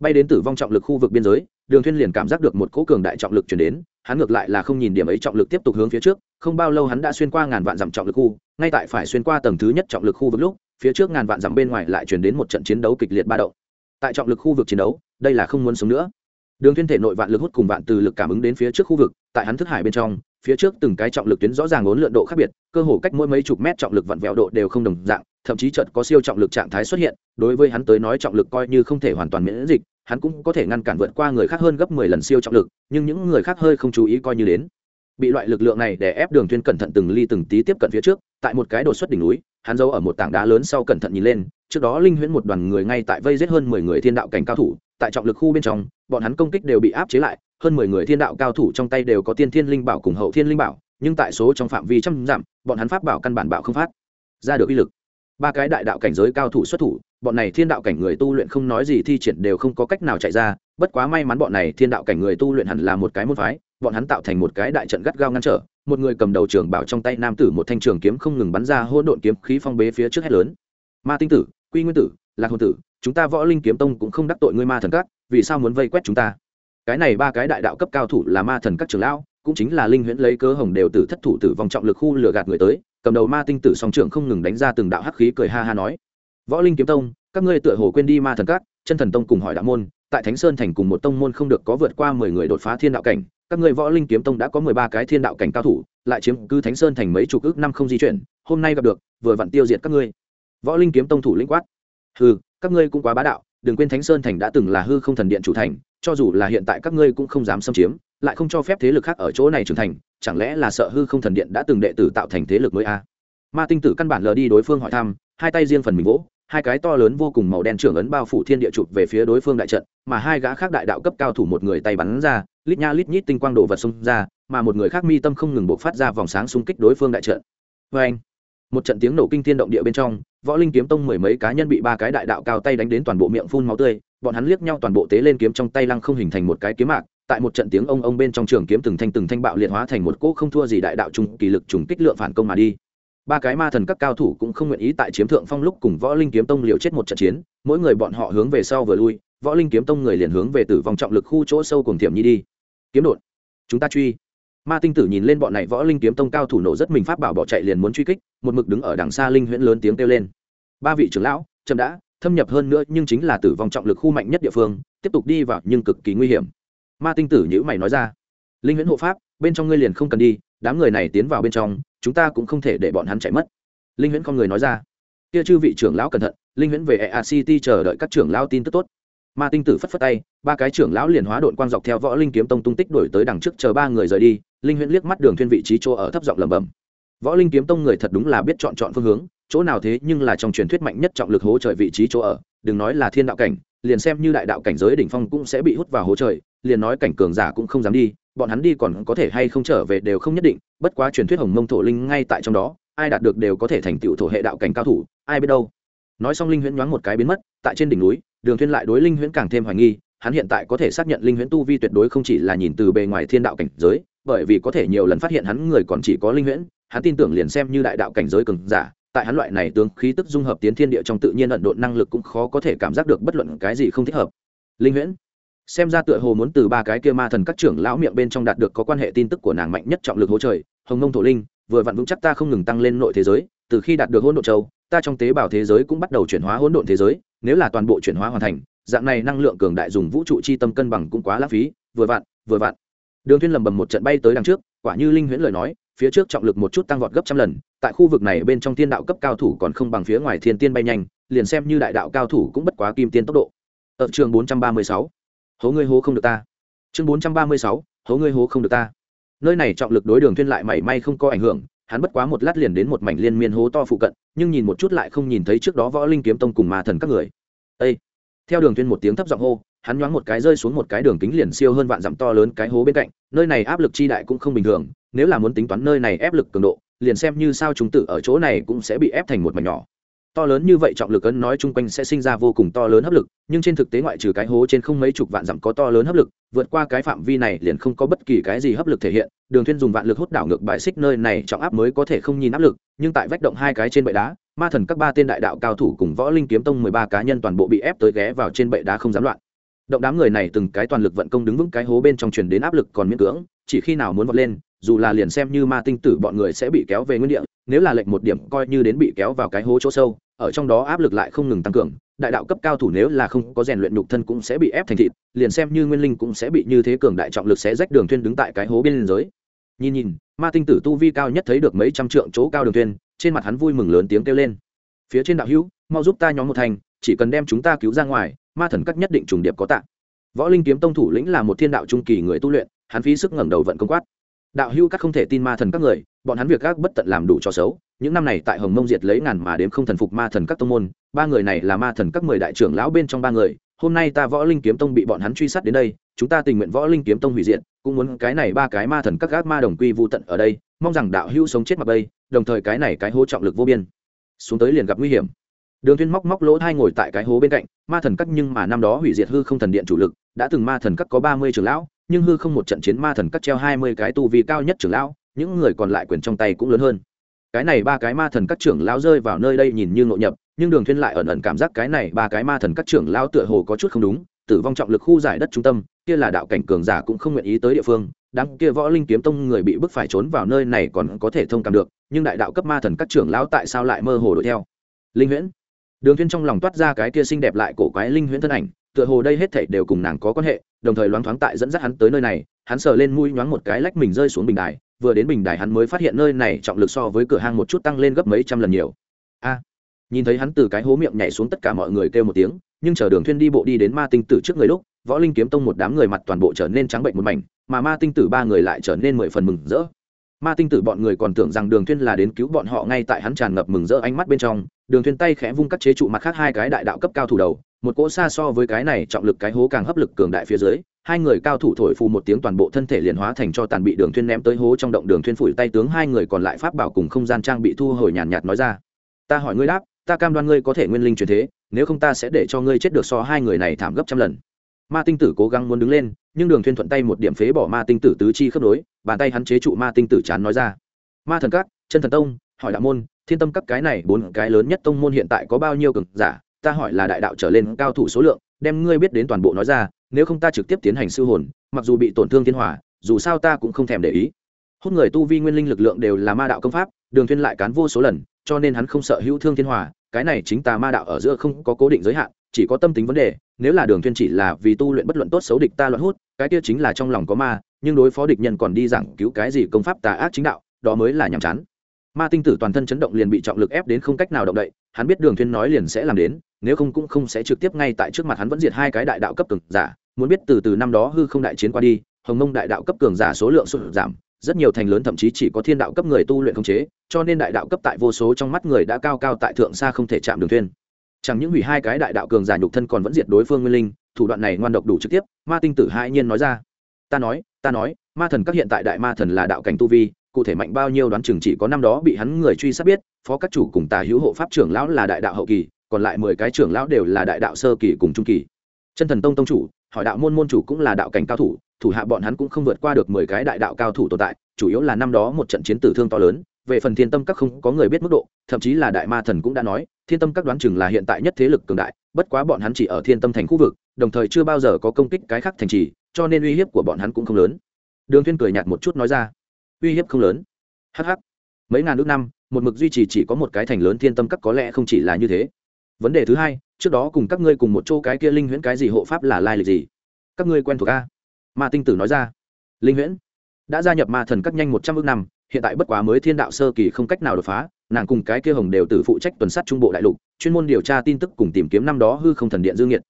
Bay đến tử vong trọng lực khu vực biên giới, đường thuyên liền cảm giác được một cỗ cường đại trọng lực truyền đến, hắn ngược lại là không nhìn điểm ấy trọng lực tiếp tục hướng phía trước, không bao lâu hắn đã xuyên qua ngàn vạn dặm trọng lực khu, ngay tại phải xuyên qua tầng thứ nhất trọng lực khu vực lúc, phía trước ngàn vạn dặm bên ngoài lại truyền đến một trận chiến đấu kịch liệt ba động. Tại trọng lực khu vực chiến đấu, đây là không muốn sống nữa. Đường thuyên thể nội vạn lực hút cùng vạn từ lực cảm ứng đến phía trước khu vực, tại hắn thức hải bên trong phía trước từng cái trọng lực tuyến rõ ràng ốn lượn độ khác biệt, cơ hồ cách mỗi mấy chục mét trọng lực vặn vẹo độ đều không đồng dạng, thậm chí chợt có siêu trọng lực trạng thái xuất hiện, đối với hắn tới nói trọng lực coi như không thể hoàn toàn miễn dịch, hắn cũng có thể ngăn cản vượt qua người khác hơn gấp mười lần siêu trọng lực, nhưng những người khác hơi không chú ý coi như đến. Bị loại lực lượng này để ép đường thuyên cẩn thận từng ly từng tí tiếp cận phía trước, tại một cái đột xuất đỉnh núi, hắn giấu ở một tảng đá lớn sau cẩn thận nhìn lên, trước đó linh huyễn một đoàn người ngay tại vây giết hơn mười người thiên đạo cảnh cao thủ, tại trọng lực khu bên trong, bọn hắn công kích đều bị áp chế lại hơn mười người thiên đạo cao thủ trong tay đều có tiên thiên linh bảo cùng hậu thiên linh bảo, nhưng tại số trong phạm vi trăm dặm, bọn hắn pháp bảo căn bản bảo không phát, ra được uy lực. Ba cái đại đạo cảnh giới cao thủ xuất thủ, bọn này thiên đạo cảnh người tu luyện không nói gì thi triển đều không có cách nào chạy ra, bất quá may mắn bọn này thiên đạo cảnh người tu luyện hẳn là một cái môn phái, bọn hắn tạo thành một cái đại trận gắt gao ngăn trở, một người cầm đầu trưởng bảo trong tay nam tử một thanh trường kiếm không ngừng bắn ra hỗn độn kiếm khí phong bế phía trước hết lớn. Ma tinh tử, quy nguyên tử, lạc hồn tử, chúng ta võ linh kiếm tông cũng không đắc tội ngươi ma thần các, vì sao muốn vây quét chúng ta? Cái này ba cái đại đạo cấp cao thủ là ma thần các trưởng lão, cũng chính là linh huyễn lấy cớ hồng đều tử thất thủ tử vòng trọng lực khu lừa gạt người tới, cầm đầu ma tinh tử song trưởng không ngừng đánh ra từng đạo hắc khí cười ha ha nói. Võ linh kiếm tông, các ngươi tựa hồ quên đi ma thần các, chân thần tông cùng hỏi đạo môn, tại thánh sơn thành cùng một tông môn không được có vượt qua mười người đột phá thiên đạo cảnh, các ngươi võ linh kiếm tông đã có mười ba cái thiên đạo cảnh cao thủ, lại chiếm cứ thánh sơn thành mấy chục ước năm không di chuyển, hôm nay gặp được, vừa vặn tiêu diệt các ngươi. Võ linh kiếm tông thủ linh quát. Hừ, các ngươi cũng quá bá đạo đừng quên thánh sơn thành đã từng là hư không thần điện chủ thành, cho dù là hiện tại các ngươi cũng không dám xâm chiếm, lại không cho phép thế lực khác ở chỗ này trưởng thành, chẳng lẽ là sợ hư không thần điện đã từng đệ tử tạo thành thế lực mới a à? ma tinh tử căn bản lờ đi đối phương hỏi thăm, hai tay riêng phần mình vỗ, hai cái to lớn vô cùng màu đen trưởng ấn bao phủ thiên địa chụp về phía đối phương đại trận, mà hai gã khác đại đạo cấp cao thủ một người tay bắn ra, lít nha lít nhít tinh quang đổ vật xông ra, mà một người khác mi tâm không ngừng bộc phát ra vòng sáng xung kích đối phương đại trận vê anh một trận tiếng nổ kinh thiên động địa bên trong, võ linh kiếm tông mười mấy cá nhân bị ba cái đại đạo cao tay đánh đến toàn bộ miệng phun máu tươi, bọn hắn liếc nhau toàn bộ tế lên kiếm trong tay lăng không hình thành một cái kiếm mạc, tại một trận tiếng ông ông bên trong trường kiếm từng thanh từng thanh bạo liệt hóa thành một cỗ không thua gì đại đạo trùng kỳ lực trùng kích lượng phản công mà đi. Ba cái ma thần các cao thủ cũng không nguyện ý tại chiếm thượng phong lúc cùng võ linh kiếm tông liều chết một trận chiến, mỗi người bọn họ hướng về sau vừa lui, võ linh kiếm tông người liền hướng về tử vong trọng lực khu chỗ sâu cùng thiểm nhi đi. Kiếm đột. Chúng ta truy ma tinh tử nhìn lên bọn này võ linh kiếm tông cao thủ nổ rất mình pháp bảo bỏ chạy liền muốn truy kích, một mực đứng ở đằng xa linh huyễn lớn tiếng kêu lên. Ba vị trưởng lão, chậm đã, thâm nhập hơn nữa nhưng chính là tử vong trọng lực khu mạnh nhất địa phương, tiếp tục đi vào nhưng cực kỳ nguy hiểm. Ma tinh tử nhữ mày nói ra, linh huyễn hộ pháp, bên trong ngươi liền không cần đi, đám người này tiến vào bên trong, chúng ta cũng không thể để bọn hắn chạy mất. Linh huyễn con người nói ra. Kia chư vị trưởng lão cẩn thận, linh huyễn về ea city chờ đợi các trưởng lão tin tức tốt ma tinh tử phất phất tay, ba cái trưởng lão liền hóa đội quang dọc theo võ linh kiếm tông tung tích đổi tới đằng trước chờ ba người rời đi, linh huyễn liếc mắt đường thiên vị trí chỗ ở thấp giọng lẩm bẩm. Võ linh kiếm tông người thật đúng là biết chọn chọn phương hướng, chỗ nào thế nhưng là trong truyền thuyết mạnh nhất trọng lực hố trời vị trí chỗ ở, đừng nói là thiên đạo cảnh, liền xem như đại đạo cảnh giới đỉnh phong cũng sẽ bị hút vào hố trời, liền nói cảnh cường giả cũng không dám đi, bọn hắn đi còn có thể hay không trở về đều không nhất định, bất quá truyền thuyết hồng mông thổ linh ngay tại trong đó, ai đạt được đều có thể thành tựu thổ hệ đạo cảnh cao thủ, ai biết đâu. Nói xong linh huyễn nhoáng một cái biến mất tại trên đỉnh núi, đường thiên lại đối linh huyễn càng thêm hoài nghi, hắn hiện tại có thể xác nhận linh huyễn tu vi tuyệt đối không chỉ là nhìn từ bề ngoài thiên đạo cảnh giới, bởi vì có thể nhiều lần phát hiện hắn người còn chỉ có linh huyễn, hắn tin tưởng liền xem như đại đạo cảnh giới cường giả, tại hắn loại này tướng khí tức dung hợp tiến thiên địa trong tự nhiên ẩn độn năng lực cũng khó có thể cảm giác được bất luận cái gì không thích hợp. Linh huyễn, xem ra tựa hồ muốn từ ba cái kia ma thần các trưởng lão miệng bên trong đạt được có quan hệ tin tức của nàng mạnh nhất trọng lực hỗ trời, hồng nông thổ linh, vừa vặn vững chắc ta không ngừng tăng lên nội thế giới, từ khi đạt được hỗn độn châu ta trong tế bào thế giới cũng bắt đầu chuyển hóa hỗn độn thế giới, nếu là toàn bộ chuyển hóa hoàn thành, dạng này năng lượng cường đại dùng vũ trụ chi tâm cân bằng cũng quá lãng phí, vừa vặn vừa vặn. Đường thiên lầm bầm một trận bay tới đằng trước, quả như linh huyễn lời nói, phía trước trọng lực một chút tăng vọt gấp trăm lần, tại khu vực này bên trong thiên đạo cấp cao thủ còn không bằng phía ngoài thiên tiên bay nhanh, liền xem như đại đạo cao thủ cũng bất quá kim tiên tốc độ. Ở trường 436 hố ngươi hố không được ta. Chương 436 hố ngươi hố không được ta. Nơi này trọng lực đối đường thiên lại mảy may không có ảnh hưởng hắn bất quá một lát liền đến một mảnh liên miên hố to phụ cận, nhưng nhìn một chút lại không nhìn thấy trước đó võ linh kiếm tông cùng ma thần các người Ê! theo đường thiên một tiếng thấp giọng hô, hắn nhoáng một cái rơi xuống một cái đường kính liền siêu hơn vạn dặm to lớn cái hố bên cạnh, nơi này áp lực chi đại cũng không bình thường, nếu là muốn tính toán nơi này ép lực cường độ, liền xem như sao chúng tử ở chỗ này cũng sẽ bị ép thành một mảnh nhỏ to lớn như vậy trọng lực ấn nói chung quanh sẽ sinh ra vô cùng to lớn hấp lực, nhưng trên thực tế ngoại trừ cái hố trên không mấy chục vạn dặm có to lớn hấp lực, vượt qua cái phạm vi này liền không có bất kỳ cái gì hấp lực thể hiện. Đường thuyên dùng vạn lực hút đảo ngược bài xích nơi này trọng áp mới có thể không nhìn áp lực, nhưng tại vách động hai cái trên bệ đá, ma thần các ba tên đại đạo cao thủ cùng võ linh kiếm tông mười ba cá nhân toàn bộ bị ép tới ghé vào trên bệ đá không dám loạn động đám người này từng cái toàn lực vận công đứng vững cái hố bên trong truyền đến áp lực còn miễn cưỡng, chỉ khi nào muốn vọt lên, dù là liền xem như ma tinh tử bọn người sẽ bị kéo về nguyên địa, nếu là lệnh một điểm coi như đến bị kéo vào cái hố chỗ sâu ở trong đó áp lực lại không ngừng tăng cường, đại đạo cấp cao thủ nếu là không có rèn luyện nhục thân cũng sẽ bị ép thành thịt, liền xem như nguyên linh cũng sẽ bị như thế cường đại trọng lực sẽ rách đường thuyên đứng tại cái hố bên giới. Nhìn nhìn, ma tinh tử tu vi cao nhất thấy được mấy trăm trượng chỗ cao đường thuyên, trên mặt hắn vui mừng lớn tiếng kêu lên. Phía trên đạo hữu, mau giúp ta nhóm một thành, chỉ cần đem chúng ta cứu ra ngoài, ma thần các nhất định trùng điệp có tạ. Võ linh kiếm tông thủ lĩnh là một thiên đạo trung kỳ người tu luyện, hắn phí sức ngẩng đầu vận công quát. Đạo hữu các không thể tin ma thần các người bọn hắn việc các bất tận làm đủ cho xấu. Những năm này tại hồng mông diệt lấy ngàn mà đếm không thần phục ma thần các tông môn, ba người này là ma thần các mười đại trưởng lão bên trong ba người. Hôm nay ta võ linh kiếm tông bị bọn hắn truy sát đến đây, chúng ta tình nguyện võ linh kiếm tông hủy diệt, cũng muốn cái này ba cái ma thần các gác ma đồng quy vô tận ở đây, mong rằng đạo hưu sống chết mặc bây đồng thời cái này cái hố trọng lực vô biên. Xuống tới liền gặp nguy hiểm. Đường thiên móc móc lỗ thai ngồi tại cái hố bên cạnh, ma thần các nhưng mà năm đó hủy diệt hư không thần điện chủ lực, đã từng ma thần các có ba mươi trưởng lão, nhưng hư không một trận chiến ma thần các treo hai mươi cái tu vi cao nhất trưởng lão những người còn lại quyền trong tay cũng lớn hơn. Cái này ba cái ma thần các trưởng lao rơi vào nơi đây nhìn như ngộ nhập, nhưng đường thiên lại ẩn ẩn cảm giác cái này ba cái ma thần các trưởng lao tựa hồ có chút không đúng, tử vong trọng lực khu giải đất trung tâm, kia là đạo cảnh cường giả cũng không nguyện ý tới địa phương, đám kia võ linh kiếm tông người bị bức phải trốn vào nơi này còn có thể thông cảm được, nhưng đại đạo cấp ma thần các trưởng lão tại sao lại mơ hồ đuổi theo? Linh huyễn. Đường thiên trong lòng toát ra cái kia xinh đẹp lại cổ quái linh huyễn thân ảnh, tựa hồ đây hết thảy đều cùng nàng có quan hệ, đồng thời loáng thoáng tại dẫn dắt hắn tới nơi này, hắn sờ lên mũi nhoáng một cái lách mình rơi xuống bình đài vừa đến bình đài hắn mới phát hiện nơi này trọng lực so với cửa hang một chút tăng lên gấp mấy trăm lần nhiều. A, nhìn thấy hắn từ cái hố miệng nhảy xuống tất cả mọi người kêu một tiếng, nhưng chờ đường thuyên đi bộ đi đến ma tinh tử trước người lúc, võ linh kiếm tông một đám người mặt toàn bộ trở nên trắng bệnh một mảnh, mà ma tinh tử ba người lại trở nên mười phần mừng rỡ. Ma tinh tử bọn người còn tưởng rằng đường thuyên là đến cứu bọn họ ngay tại hắn tràn ngập mừng rỡ ánh mắt bên trong, đường thuyên tay khẽ vung cắt chế trụ mặt khác hai cái đại đạo cấp cao thủ đầu một cỗ xa so với cái này trọng lực cái hố càng hấp lực cường đại phía dưới hai người cao thủ thổi phù một tiếng toàn bộ thân thể liền hóa thành cho tàn bị đường thuyên ném tới hố trong động đường thuyên phủi tay tướng hai người còn lại pháp bảo cùng không gian trang bị thu hồi nhàn nhạt nói ra. Ta hỏi ngươi đáp ta cam đoan ngươi có thể nguyên linh truyền thế nếu không ta sẽ để cho ngươi chết được so hai người này thảm gấp trăm lần. Ma tinh tử cố gắng muốn đứng lên nhưng đường thuyên thuận tay một điểm phế bỏ ma tinh tử tứ chi khớp đối, bàn tay hắn chế trụ ma tinh tử chán nói ra. Ma thần các chân thần tông hỏi đạo môn thiên tâm các cái này bốn cái lớn nhất tông môn hiện tại có bao nhiêu cường giả ta hỏi là đại đạo trở lên cao thủ số lượng, đem ngươi biết đến toàn bộ nói ra, nếu không ta trực tiếp tiến hành sư hồn, mặc dù bị tổn thương thiên hỏa, dù sao ta cũng không thèm để ý. Hút người tu vi nguyên linh lực lượng đều là ma đạo công pháp, đường thuyên lại cán vô số lần, cho nên hắn không sợ hữu thương thiên hỏa, cái này chính ta ma đạo ở giữa không có cố định giới hạn, chỉ có tâm tính vấn đề, nếu là đường thuyên chỉ là vì tu luyện bất luận tốt xấu địch ta loạn hút, cái kia chính là trong lòng có ma, nhưng đối phó địch nhân còn đi giảng cứu cái gì công pháp tà ác chính đạo, đó mới là nhảm chán ma tinh tử toàn thân chấn động liền bị trọng lực ép đến không cách nào động đậy, hắn biết đường thuyên nói liền sẽ làm đến, nếu không cũng không sẽ trực tiếp ngay tại trước mặt hắn vẫn diệt hai cái đại đạo cấp cường giả, muốn biết từ từ năm đó hư không đại chiến qua đi, hồng mông đại đạo cấp cường giả số lượng sụt giảm, rất nhiều thành lớn thậm chí chỉ có thiên đạo cấp người tu luyện không chế, cho nên đại đạo cấp tại vô số trong mắt người đã cao cao tại thượng xa không thể chạm đường thuyên. Chẳng những hủy hai cái đại đạo cường giả nhục thân còn vẫn diệt đối phương nguyên linh, thủ đoạn này ngoan độc đủ trực tiếp, ma tinh tử hai nhiên nói ra. Ta nói ta nói, ma thần các hiện tại đại ma thần là đạo cảnh tu vi cụ thể mạnh bao nhiêu đoán chừng chỉ có năm đó bị hắn người truy sát biết, phó các chủ cùng tà hữu hộ pháp trưởng lão là đại đạo hậu kỳ, còn lại mười cái trưởng lão đều là đại đạo sơ kỳ cùng trung kỳ. Chân thần tông tông chủ, hỏi đạo môn môn chủ cũng là đạo cảnh cao thủ thủ hạ bọn hắn cũng không vượt qua được mười cái đại đạo cao thủ tồn tại, chủ yếu là năm đó một trận chiến tử thương to lớn, về phần thiên tâm các không có người biết mức độ, thậm chí là đại ma thần cũng đã nói, thiên tâm các đoán chừng là hiện tại nhất thế lực cường đại, bất quá bọn hắn chỉ ở thiên tâm thành khu vực, đồng thời chưa bao giờ có công kích cái khác thành trì, cho nên uy hiếp của bọn hắn cũng không lớn. Đường thiên cười nhạt một chút nói ra uy hiếp không lớn. Hh mấy ngàn nước năm, một mực duy trì chỉ có một cái thành lớn thiên tâm các có lẽ không chỉ là như thế. Vấn đề thứ hai, trước đó cùng các ngươi cùng một chỗ cái kia linh huyễn cái gì hộ pháp là lai lịch gì? Các ngươi quen thuộc a? Ma tinh tử nói ra. Linh huyễn. Đã gia nhập ma thần các nhanh một trăm ước năm, hiện tại bất quá mới thiên đạo sơ kỳ không cách nào đột phá, nàng cùng cái kia hồng đều tử phụ trách tuần sát trung bộ đại lục, chuyên môn điều tra tin tức cùng tìm kiếm năm đó hư không thần điện dương nhiệt.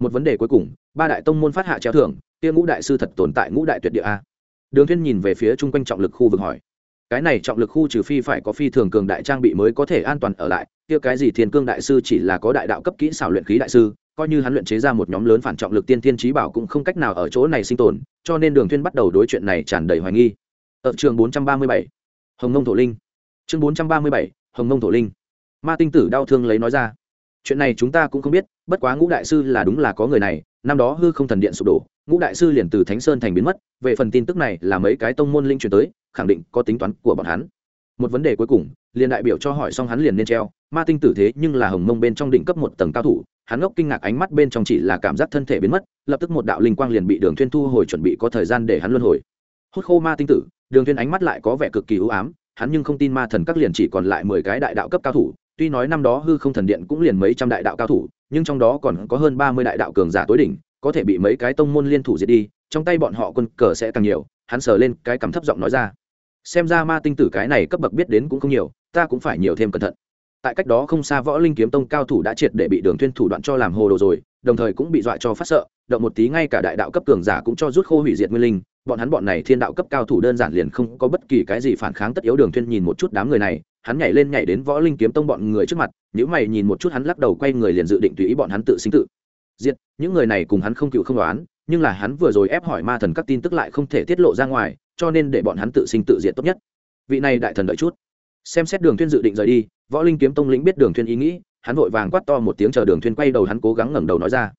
Một vấn đề cuối cùng, ba đại tông môn phát hạ treo thưởng, kia ngũ đại sư thật tồn tại ngũ đại tuyệt địa a đường thiên nhìn về phía trung quanh trọng lực khu vực hỏi. Cái này trọng lực khu trừ phi phải có phi thường cường đại trang bị mới có thể an toàn ở lại, kia cái gì thiên cương đại sư chỉ là có đại đạo cấp kỹ xảo luyện khí đại sư, coi như hắn luyện chế ra một nhóm lớn phản trọng lực tiên thiên trí bảo cũng không cách nào ở chỗ này sinh tồn, cho nên đường thiên bắt đầu đối chuyện này tràn đầy hoài nghi. Ở trường 437 hồng nông thổ linh. Chương 437 hồng nông thổ linh. Ma tinh tử đau thương lấy nói ra. Chuyện này chúng ta cũng không biết, bất quá ngũ đại sư là đúng là có người này, năm đó hư không thần điện sụp đổ ngũ đại sư liền từ thánh sơn thành biến mất, về phần tin tức này là mấy cái tông môn linh truyền tới, khẳng định có tính toán của bọn hắn. Một vấn đề cuối cùng, liền đại biểu cho hỏi xong hắn liền nên treo, ma tinh tử thế nhưng là hồng mông bên trong đỉnh cấp một tầng cao thủ, hắn ngốc kinh ngạc ánh mắt bên trong chỉ là cảm giác thân thể biến mất, lập tức một đạo linh quang liền bị đường thuyên thu hồi chuẩn bị có thời gian để hắn luân hồi. Hút khô ma tinh tử, đường thuyên ánh mắt lại có vẻ cực kỳ u ám, hắn nhưng không tin ma thần các liền chỉ còn lại mười cái đại đạo cấp cao thủ, tuy nói năm đó hư không thần điện cũng liền mấy trăm đại đạo cao thủ, nhưng trong đó còn có hơn ba mươi đại đạo cường giả tối đỉnh có thể bị mấy cái tông môn liên thủ diệt đi, trong tay bọn họ quân cờ sẽ càng nhiều, hắn sờ lên cái cằm thấp giọng nói ra. Xem ra ma tinh tử cái này cấp bậc biết đến cũng không nhiều, ta cũng phải nhiều thêm cẩn thận. Tại cách đó không xa võ linh kiếm tông cao thủ đã triệt để bị đường thuyên thủ đoạn cho làm hồ đồ rồi, đồng thời cũng bị dọa cho phát sợ, động một tí ngay cả đại đạo cấp cường giả cũng cho rút khô hủy diệt nguyên linh. Bọn hắn bọn này thiên đạo cấp cao thủ đơn giản liền không có bất kỳ cái gì phản kháng tất yếu đường thuyên nhìn một chút đám người này, hắn nhảy lên nhảy đến võ linh kiếm tông bọn người trước mặt nếu mày nhìn một chút hắn lắc đầu quay người liền dự định tùy ý bọn hắn tự sinh tự diệt, những người này cùng hắn không cựu không đoán, nhưng là hắn vừa rồi ép hỏi ma thần các tin tức lại không thể tiết lộ ra ngoài, cho nên để bọn hắn tự sinh tự diệt tốt nhất. Vị này đại thần đợi chút. Xem xét đường thuyên dự định rời đi, võ linh kiếm tông lĩnh biết đường thuyên ý nghĩ, hắn vội vàng quát to một tiếng chờ đường thuyên quay đầu hắn cố gắng ngẩng đầu nói ra.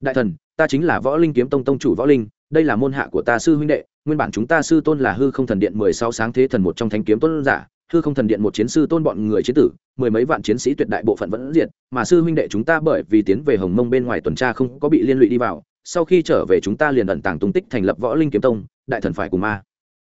Đại thần, ta chính là võ linh kiếm tông tông chủ võ linh, đây là môn hạ của ta sư huynh đệ, nguyên bản chúng ta sư tôn là hư không thần điện mười sáu sáng thế thần một trong thánh kiếm tôn giả hư không thần điện một chiến sư tôn bọn người chiến tử, mười mấy vạn chiến sĩ tuyệt đại bộ phận vẫn diệt, mà sư huynh đệ chúng ta bởi vì tiến về hồng mông bên ngoài tuần tra không có bị liên lụy đi vào, sau khi trở về chúng ta liền ẩn tàng tung tích thành lập võ linh kiếm tông, đại thần phải cùng ma.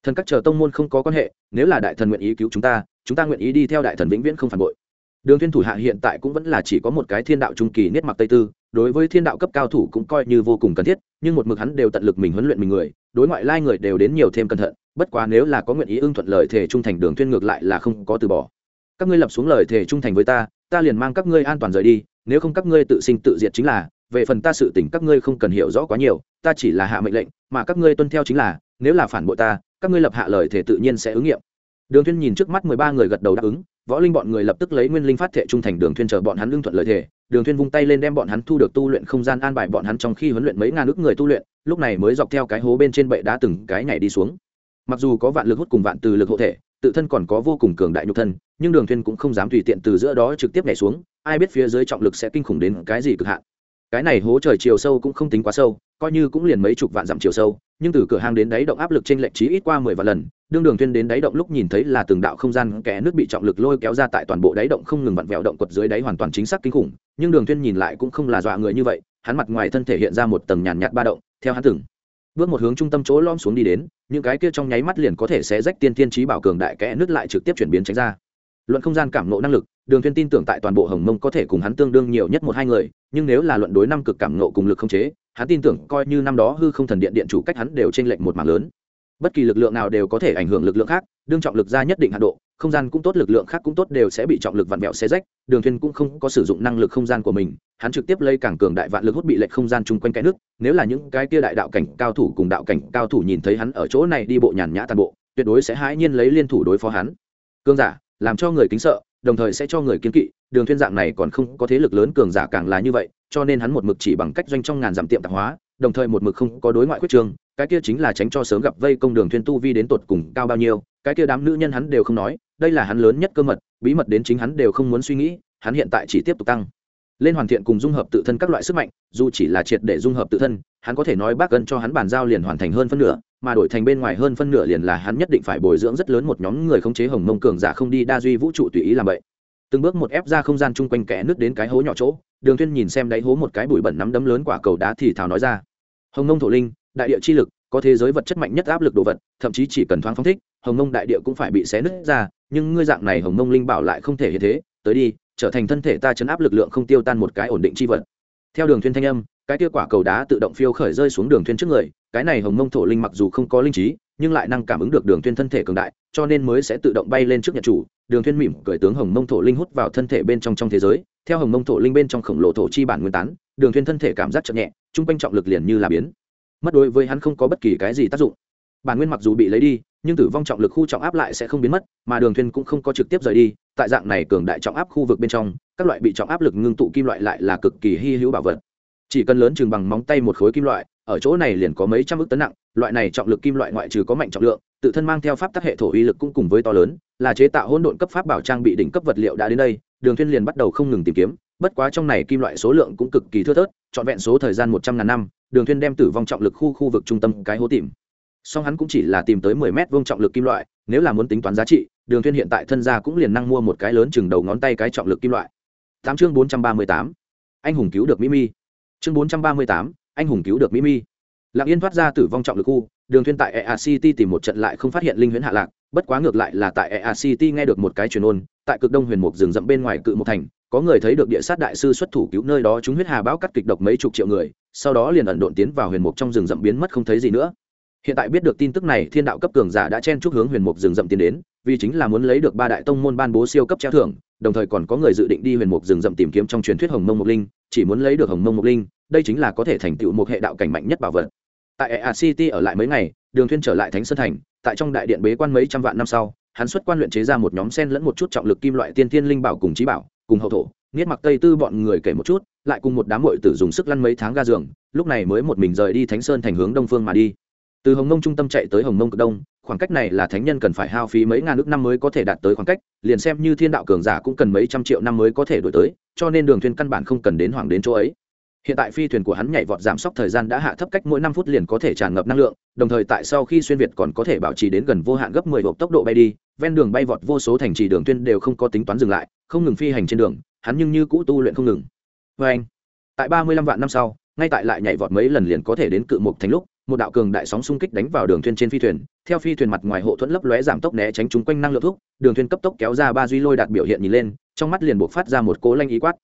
Thần các chờ tông môn không có quan hệ, nếu là đại thần nguyện ý cứu chúng ta chúng ta nguyện ý đi theo đại thần vĩnh viễn không phản bội. Đường thiên thủ hạ hiện tại cũng vẫn là chỉ có một cái thiên đạo trung kỳ niết mặc tây tư, đối với thiên đạo cấp cao thủ cũng coi như vô cùng cần thiết, nhưng một mực hắn đều tận lực mình huấn luyện mình người, đối ngoại lai người đều đến nhiều thêm cẩn thận bất quá nếu là có nguyện ý ưng thuận lời thể trung thành đường tuyên ngược lại là không có từ bỏ. Các ngươi lập xuống lời thể trung thành với ta ta liền mang các ngươi an toàn rời đi, nếu không các ngươi tự sinh tự diệt chính là, về phần ta sự tình các ngươi không cần hiểu rõ quá nhiều, ta chỉ là hạ mệnh lệnh, mà các ngươi tuân theo chính là, nếu là phản bội ta, các ngươi lập hạ lời thể tự nhiên sẽ ứng nghiệm. Đường thiên nhìn trước mắt mười ba người gật đầu đáp ứng, võ linh bọn người lập tức lấy nguyên linh phát thệ trung thành đường thiên chờ bọn hắn lương thuận lời thể đường thiên vung tay lên đem bọn hắn thu được tu luyện không gian an bài bọn hắn trong khi huấn luyện mấy ngàn ước người tu luyện, lúc này mới dọc theo cái hố bên trên bệ đá từng cái nhảy đi xuống mặc dù có vạn lực hút cùng vạn từ lực hộ thể, tự thân còn có vô cùng cường đại nhục thân, nhưng đường Thuyên cũng không dám tùy tiện từ giữa đó trực tiếp nhảy xuống, ai biết phía dưới trọng lực sẽ kinh khủng đến cái gì cực hạn. Cái này hố trời chiều sâu cũng không tính quá sâu, coi như cũng liền mấy chục vạn dặm chiều sâu, nhưng từ cửa hang đến đáy động áp lực trên lệch trí ít qua mười vạn lần, đương đường Thuyên đến đáy động lúc nhìn thấy là từng đạo không gian kẽ nước bị trọng lực lôi kéo ra tại toàn bộ đáy động không ngừng vặn vẹo động quật dưới đáy hoàn toàn chính xác kinh khủng, nhưng đường Thuyên nhìn lại cũng không là dọa người như vậy, hắn mặt ngoài thân thể hiện ra một tầng nhàn nhạt ba động, theo hắn từng bước một hướng trung tâm chỗ lom xuống đi đến những cái kia trong nháy mắt liền có thể sẽ rách tiên tiên trí bảo cường đại kẽ nứt lại trực tiếp chuyển biến tránh ra. Luận không gian cảm nộ năng lực, đường thiên tin tưởng tại toàn bộ hồng mông có thể cùng hắn tương đương nhiều nhất một hai người, nhưng nếu là luận đối năm cực cảm nộ cùng lực không chế, hắn tin tưởng coi như năm đó hư không thần điện điện chủ cách hắn đều trên lệnh một mảng lớn. Bất kỳ lực lượng nào đều có thể ảnh hưởng lực lượng khác, đương trọng lực ra nhất định hạ độ không gian cũng tốt, lực lượng khác cũng tốt, đều sẽ bị trọng lực vặn vẹo xé rách, đường thiên cũng không có sử dụng năng lực không gian của mình. Hắn trực tiếp lấy càng cường đại vạn lực hút bị lệch không gian chung quanh cái nước, nếu là những cái kia đại đạo cảnh cao thủ cùng đạo cảnh cao thủ nhìn thấy hắn ở chỗ này đi bộ nhàn nhã toàn bộ, tuyệt đối sẽ hãi nhiên lấy liên thủ đối phó hắn. Cường giả, làm cho người kính sợ, đồng thời sẽ cho người kiên kỵ, đường thiên dạng này còn không có thế lực lớn cường giả càng là như vậy, cho nên hắn một mực chỉ bằng cách doanh trong ngàn giảm tiệm tạp hóa, đồng thời một mực không có đối ngoại quyết trường, cái kia chính là tránh cho sớm gặp vây công đường thiên tu vi đến tột cùng cao bao nhiêu cái kia đám nữ nhân hắn đều không nói, đây là hắn lớn nhất cơ mật, bí mật đến chính hắn đều không muốn suy nghĩ, hắn hiện tại chỉ tiếp tục tăng lên hoàn thiện cùng dung hợp tự thân các loại sức mạnh, dù chỉ là triệt để dung hợp tự thân, hắn có thể nói bác gần cho hắn bàn giao liền hoàn thành hơn phân nửa, mà đổi thành bên ngoài hơn phân nửa liền là hắn nhất định phải bồi dưỡng rất lớn một nhóm người khống chế hồng mông cường giả không đi đa duy vũ trụ tùy ý làm vậy. Từng bước một ép ra không gian chung quanh kẽ nước đến cái hố nhỏ chỗ, đường thiên nhìn xem đáy hố một cái bụi bẩn nắm đấm lớn quả cầu đá thì thào nói ra. Hồng mông thổ linh, đại địa chi lực có thế giới vật chất mạnh nhất áp lực đồ vật, thậm chí chỉ cần thoáng phóng thích, hồng mông đại địa cũng phải bị xé nứt ra, nhưng ngươi dạng này hồng mông linh bảo lại không thể hiện thế. Tới đi, trở thành thân thể ta chấn áp lực lượng không tiêu tan một cái ổn định chi vật. Theo đường thuyên thanh âm, cái kia quả cầu đá tự động phiêu khởi rơi xuống đường thuyên trước người, cái này hồng mông thổ linh mặc dù không có linh trí, nhưng lại năng cảm ứng được đường thuyên thân thể cường đại, cho nên mới sẽ tự động bay lên trước nhật chủ. Đường thuyên mỉm cười tướng hồng mông thổ linh hút vào thân thể bên trong trong thế giới. Theo hồng mông thổ linh bên trong khổng lồ thổ chi bản nguyên tán, đường thuyên thân thể cảm giác chậm nhẹ, trung quanh trọng lực liền như là biến mất đối với hắn không có bất kỳ cái gì tác dụng. Bản nguyên mặc dù bị lấy đi, nhưng tử vong trọng lực khu trọng áp lại sẽ không biến mất, mà đường thuyền cũng không có trực tiếp rời đi, tại dạng này cường đại trọng áp khu vực bên trong, các loại bị trọng áp lực ngưng tụ kim loại lại là cực kỳ hy hữu bảo vật. Chỉ cần lớn chừng bằng móng tay một khối kim loại, ở chỗ này liền có mấy trăm ức tấn nặng, loại này trọng lực kim loại ngoại trừ có mạnh trọng lượng, tự thân mang theo pháp tác hệ thổ uy lực cũng cùng với to lớn, là chế tạo hỗn độn cấp pháp bảo trang bị đỉnh cấp vật liệu đã đến đây, đường thuyên liền bắt đầu không ngừng tìm kiếm, bất quá trong này kim loại số lượng cũng cực kỳ thưa thớt, trọn vẹn số thời gian một trăm ngàn năm đường thuyên đem tử vong trọng lực khu khu vực trung tâm cái hố tìm. Song hắn cũng chỉ là tìm tới mười mét vuông trọng lực kim loại, nếu là muốn tính toán giá trị, đường thuyên hiện tại thân gia cũng liền năng mua một cái lớn chừng đầu ngón tay cái trọng lực kim loại. Tám chương bốn trăm ba mươi tám. Anh hùng cứu được mimi chương bốn trăm ba mươi tám. Anh hùng cứu được mimi lặng yên thoát ra tử vong trọng lực khu, đường thuyên tại ea city tìm một trận lại không phát hiện linh huyễn hạ lạc, bất quá ngược lại là tại ea city nghe được một cái truyền ôn, tại cực đông huyền mục rừng rậm bên ngoài cự một thành có người thấy được địa sát đại sư xuất thủ cứu nơi đó chúng huyết hà bão cắt kịch độc mấy chục triệu người, sau đó liền ẩn độn tiến vào huyền mục trong rừng rậm biến mất không thấy gì nữa. Hiện tại biết được tin tức này, thiên đạo cấp cường giả đã chen chúc hướng huyền mục rừng rậm tiến đến, vì chính là muốn lấy được ba đại tông môn ban bố siêu cấp treo thưởng, đồng thời còn có người dự định đi huyền mục rừng rậm tìm kiếm trong truyền thuyết hồng mông mộc linh, chỉ muốn lấy được hồng mông mộc linh, đây chính là có thể thành tựu một hệ đạo cảnh mạnh nhất bảo vật. Tại ea city ở lại mấy ngày, đường thuyên trở lại thánh sơn thành, tại trong đại điện bế quan mấy trăm vạn năm sau, hắn xuất quan luyện chế ra một nhóm sen lẫn một chút trọng lực kim loại tiên thiên linh bảo cùng trí bảo cùng hậu thổ, nghiết mặc tây tư bọn người kể một chút, lại cùng một đám muội tử dùng sức lăn mấy tháng ga giường, lúc này mới một mình rời đi thánh sơn thành hướng đông phương mà đi. Từ hồng mông trung tâm chạy tới hồng mông cực đông, khoảng cách này là thánh nhân cần phải hao phí mấy ngàn ước năm mới có thể đạt tới khoảng cách, liền xem như thiên đạo cường giả cũng cần mấy trăm triệu năm mới có thể đổi tới, cho nên đường thuyền căn bản không cần đến hoàng đến chỗ ấy hiện tại phi thuyền của hắn nhảy vọt giảm sốc thời gian đã hạ thấp cách mỗi năm phút liền có thể tràn ngập năng lượng, đồng thời tại sau khi xuyên việt còn có thể bảo trì đến gần vô hạn gấp mười hộp tốc độ bay đi, ven đường bay vọt vô số thành trì đường tuyên đều không có tính toán dừng lại, không ngừng phi hành trên đường, hắn nhưng như cũ tu luyện không ngừng. Vê anh, tại ba mươi lăm vạn năm sau, ngay tại lại nhảy vọt mấy lần liền có thể đến cự mục thành lúc, một đạo cường đại sóng xung kích đánh vào đường thuyền trên phi thuyền, theo phi thuyền mặt ngoài hộ thuẫn lấp lóe giảm tốc né tránh chúng quanh năng lượng thuốc đường thuyền cấp tốc kéo ra ba duy lôi đạt biểu hiện nhìn lên, trong mắt liền buộc phát ra một cố lanh ý quát.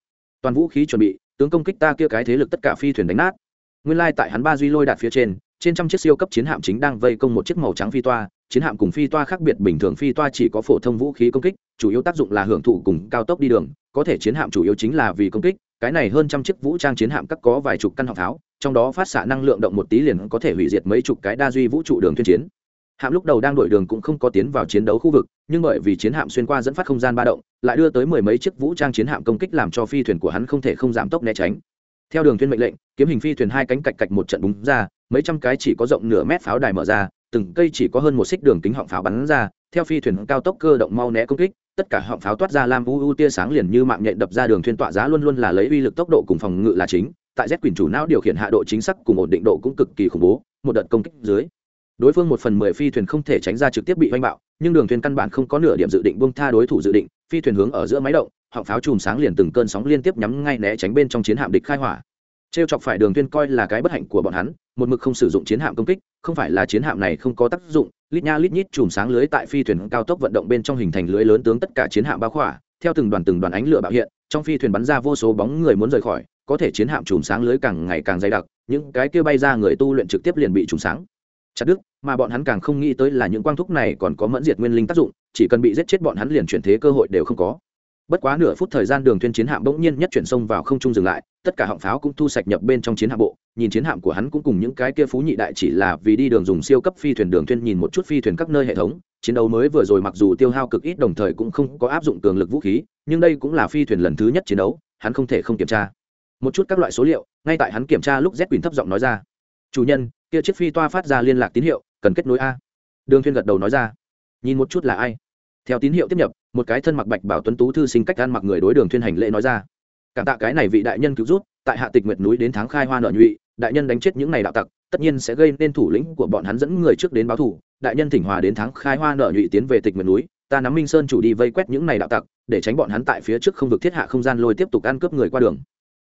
Toàn vũ khí chuẩn bị tướng công kích ta kia cái thế lực tất cả phi thuyền đánh nát. Nguyên lai tại hắn ba duy lôi đạt phía trên trên trăm chiếc siêu cấp chiến hạm chính đang vây công một chiếc màu trắng phi toa. Chiến hạm cùng phi toa khác biệt bình thường, phi toa chỉ có phổ thông vũ khí công kích, chủ yếu tác dụng là hưởng thụ cùng cao tốc đi đường. Có thể chiến hạm chủ yếu chính là vì công kích, cái này hơn trăm chiếc vũ trang chiến hạm các có vài chục căn họng tháo, trong đó phát xạ năng lượng động một tí liền có thể hủy diệt mấy chục cái đa duy vũ trụ đường tuyên chiến hạm lúc đầu đang đổi đường cũng không có tiến vào chiến đấu khu vực, nhưng bởi vì chiến hạm xuyên qua dẫn phát không gian ba động, lại đưa tới mười mấy chiếc vũ trang chiến hạm công kích làm cho phi thuyền của hắn không thể không giảm tốc né tránh. Theo đường thuyên mệnh lệnh, kiếm hình phi thuyền hai cánh cạch cạch một trận búng ra, mấy trăm cái chỉ có rộng nửa mét pháo đài mở ra, từng cây chỉ có hơn một xích đường kính họng pháo bắn ra, theo phi thuyền cao tốc cơ động mau né công kích, tất cả họng pháo toát ra lam u u tia sáng liền như mạng nhện đập ra đường thuyên tọa giá luôn luôn là lấy uy lực tốc độ cùng phòng ngự là chính, tại z quỷ chủ não điều khiển hạ độ chính xác cùng ổn định độ cũng cực kỳ khủng bố, một đợt công kích dưới đối phương một phần mười phi thuyền không thể tránh ra trực tiếp bị oanh bạo, nhưng đường thuyền căn bản không có nửa điểm dự định buông tha đối thủ dự định, phi thuyền hướng ở giữa máy động, họng pháo chùm sáng liền từng cơn sóng liên tiếp nhắm ngay né tránh bên trong chiến hạm địch khai hỏa. Trêu chọc phải đường thuyền coi là cái bất hạnh của bọn hắn, một mực không sử dụng chiến hạm công kích, không phải là chiến hạm này không có tác dụng, lít nha lít nhít chùm sáng lưới tại phi thuyền cao tốc vận động bên trong hình thành lưới lớn tướng tất cả chiến hạm bao khỏa, theo từng đoàn từng đoàn ánh lửa bạo hiện, trong phi thuyền bắn ra vô số bóng người muốn rời khỏi, có thể chiến hạm chùm sáng lưới càng ngày càng dày đặc, những cái kia bay ra người tu luyện trực tiếp liền bị chùm sáng chặt đứt, mà bọn hắn càng không nghĩ tới là những quang thúc này còn có mẫn diệt nguyên linh tác dụng, chỉ cần bị giết chết bọn hắn liền chuyển thế cơ hội đều không có. Bất quá nửa phút thời gian đường thuyên chiến hạm bỗng nhiên nhất chuyển sông vào không trung dừng lại, tất cả họng pháo cũng thu sạch nhập bên trong chiến hạm bộ, nhìn chiến hạm của hắn cũng cùng những cái kia phú nhị đại chỉ là vì đi đường dùng siêu cấp phi thuyền đường thuyên nhìn một chút phi thuyền các nơi hệ thống, chiến đấu mới vừa rồi mặc dù tiêu hao cực ít đồng thời cũng không có áp dụng cường lực vũ khí, nhưng đây cũng là phi thuyền lần thứ nhất chiến đấu, hắn không thể không kiểm tra. Một chút các loại số liệu, ngay tại hắn kiểm tra lúc z quỳnh thấp giọng nói ra. Chủ nhân kia chiếc phi toa phát ra liên lạc tín hiệu, cần kết nối a. Đường thiên gật đầu nói ra. Nhìn một chút là ai? Theo tín hiệu tiếp nhập, một cái thân mặc bạch bảo tuấn tú thư sinh cách ăn mặc người đối đường thiên hành lễ nói ra. Cảm tạ cái này vị đại nhân cứu rút tại hạ tịch nguyệt núi đến tháng khai hoa nợ nhụy, đại nhân đánh chết những này đạo tặc, tất nhiên sẽ gây nên thủ lĩnh của bọn hắn dẫn người trước đến báo thù. Đại nhân thỉnh hòa đến tháng khai hoa nợ nhụy tiến về tịch nguyệt núi, ta nắm minh sơn chủ đi vây quét những này đạo tặc, để tránh bọn hắn tại phía trước không vực thiết hạ không gian lôi tiếp tục ăn cướp người qua đường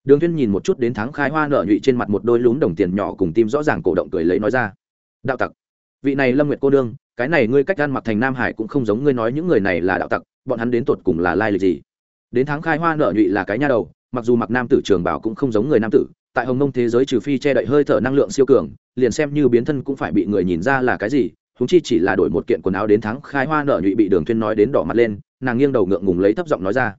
đường Viên nhìn một chút đến tháng khai hoa nợ nhụy trên mặt một đôi lún đồng tiền nhỏ cùng tim rõ ràng cổ động cười lấy nói ra. Đạo tặc, vị này lâm nguyệt cô đương cái này ngươi cách gan mặc thành nam hải cũng không giống ngươi nói những người này là đạo tặc, bọn hắn đến tột cùng là lai lịch gì? Đến tháng khai hoa nợ nhụy là cái nha đầu, mặc dù mặc nam tử trường bảo cũng không giống người nam tử, tại hồng nông thế giới trừ phi che đậy hơi thở năng lượng siêu cường, liền xem như biến thân cũng phải bị người nhìn ra là cái gì húng chi chỉ là đổi một kiện quần áo đến tháng khai hoa nợ nhụy bị đường thuyên nói đến đỏ mặt lên, nàng nghiêng đầu ngượng ngùng lấy thấp giọng nói ra.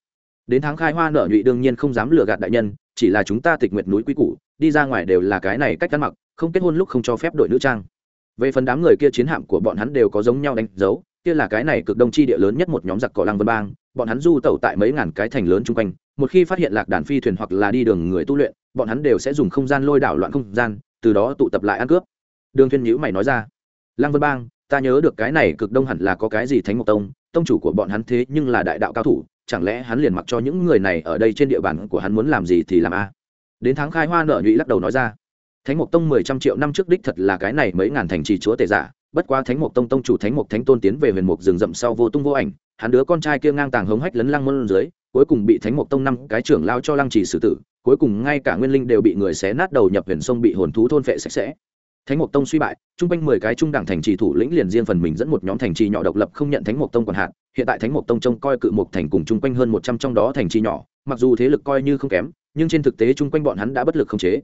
Đến tháng khai hoa nợ nhụy đương nhiên không dám lừa gạt đại nhân chỉ là chúng ta tịch nguyệt núi quý củ, đi ra ngoài đều là cái này cách ăn mặc, không kết hôn lúc không cho phép đội nữ trang. Về phần đám người kia chiến hạm của bọn hắn đều có giống nhau đánh dấu, kia là cái này cực đông chi địa lớn nhất một nhóm giặc cỏ lăng vân bang, bọn hắn du tẩu tại mấy ngàn cái thành lớn chung quanh, một khi phát hiện lạc đàn phi thuyền hoặc là đi đường người tu luyện, bọn hắn đều sẽ dùng không gian lôi đảo loạn không gian, từ đó tụ tập lại ăn cướp. Đường Thiên nhữ mày nói ra, lăng vân bang, ta nhớ được cái này cực đông hẳn là có cái gì thánh mộc tông tông chủ của bọn hắn thế nhưng là đại đạo cao thủ chẳng lẽ hắn liền mặc cho những người này ở đây trên địa bàn của hắn muốn làm gì thì làm a? Đến tháng khai hoa nợ nhụy lắc đầu nói ra. Thánh mộc tông mười trăm triệu năm trước đích thật là cái này mấy ngàn thành trì chúa tể giả, bất quá thánh mộc tông tông chủ thánh mộc thánh tôn tiến về huyền mục rừng rậm sau vô tung vô ảnh, hắn đứa con trai kia ngang tàng hống hách lấn lăng môn dưới, cuối cùng bị thánh mộc tông năm cái trưởng lao cho lăng trì xử tử, cuối cùng ngay cả nguyên linh đều bị người xé nát đầu nhập huyền sông bị hồn thú thôn phệ sạch sẽ. Thánh mộc tông suy bại chung quanh mười cái trung đẳng thành trì thủ lĩnh liền riêng phần mình dẫn một nhóm thành trì nhỏ độc lập không nhận thánh mộc tông còn hạn hiện tại thánh mục tông trông coi cự mục thành cùng chung quanh hơn một trăm trong đó thành trì nhỏ, mặc dù thế lực coi như không kém, nhưng trên thực tế chung quanh bọn hắn đã bất lực không chế.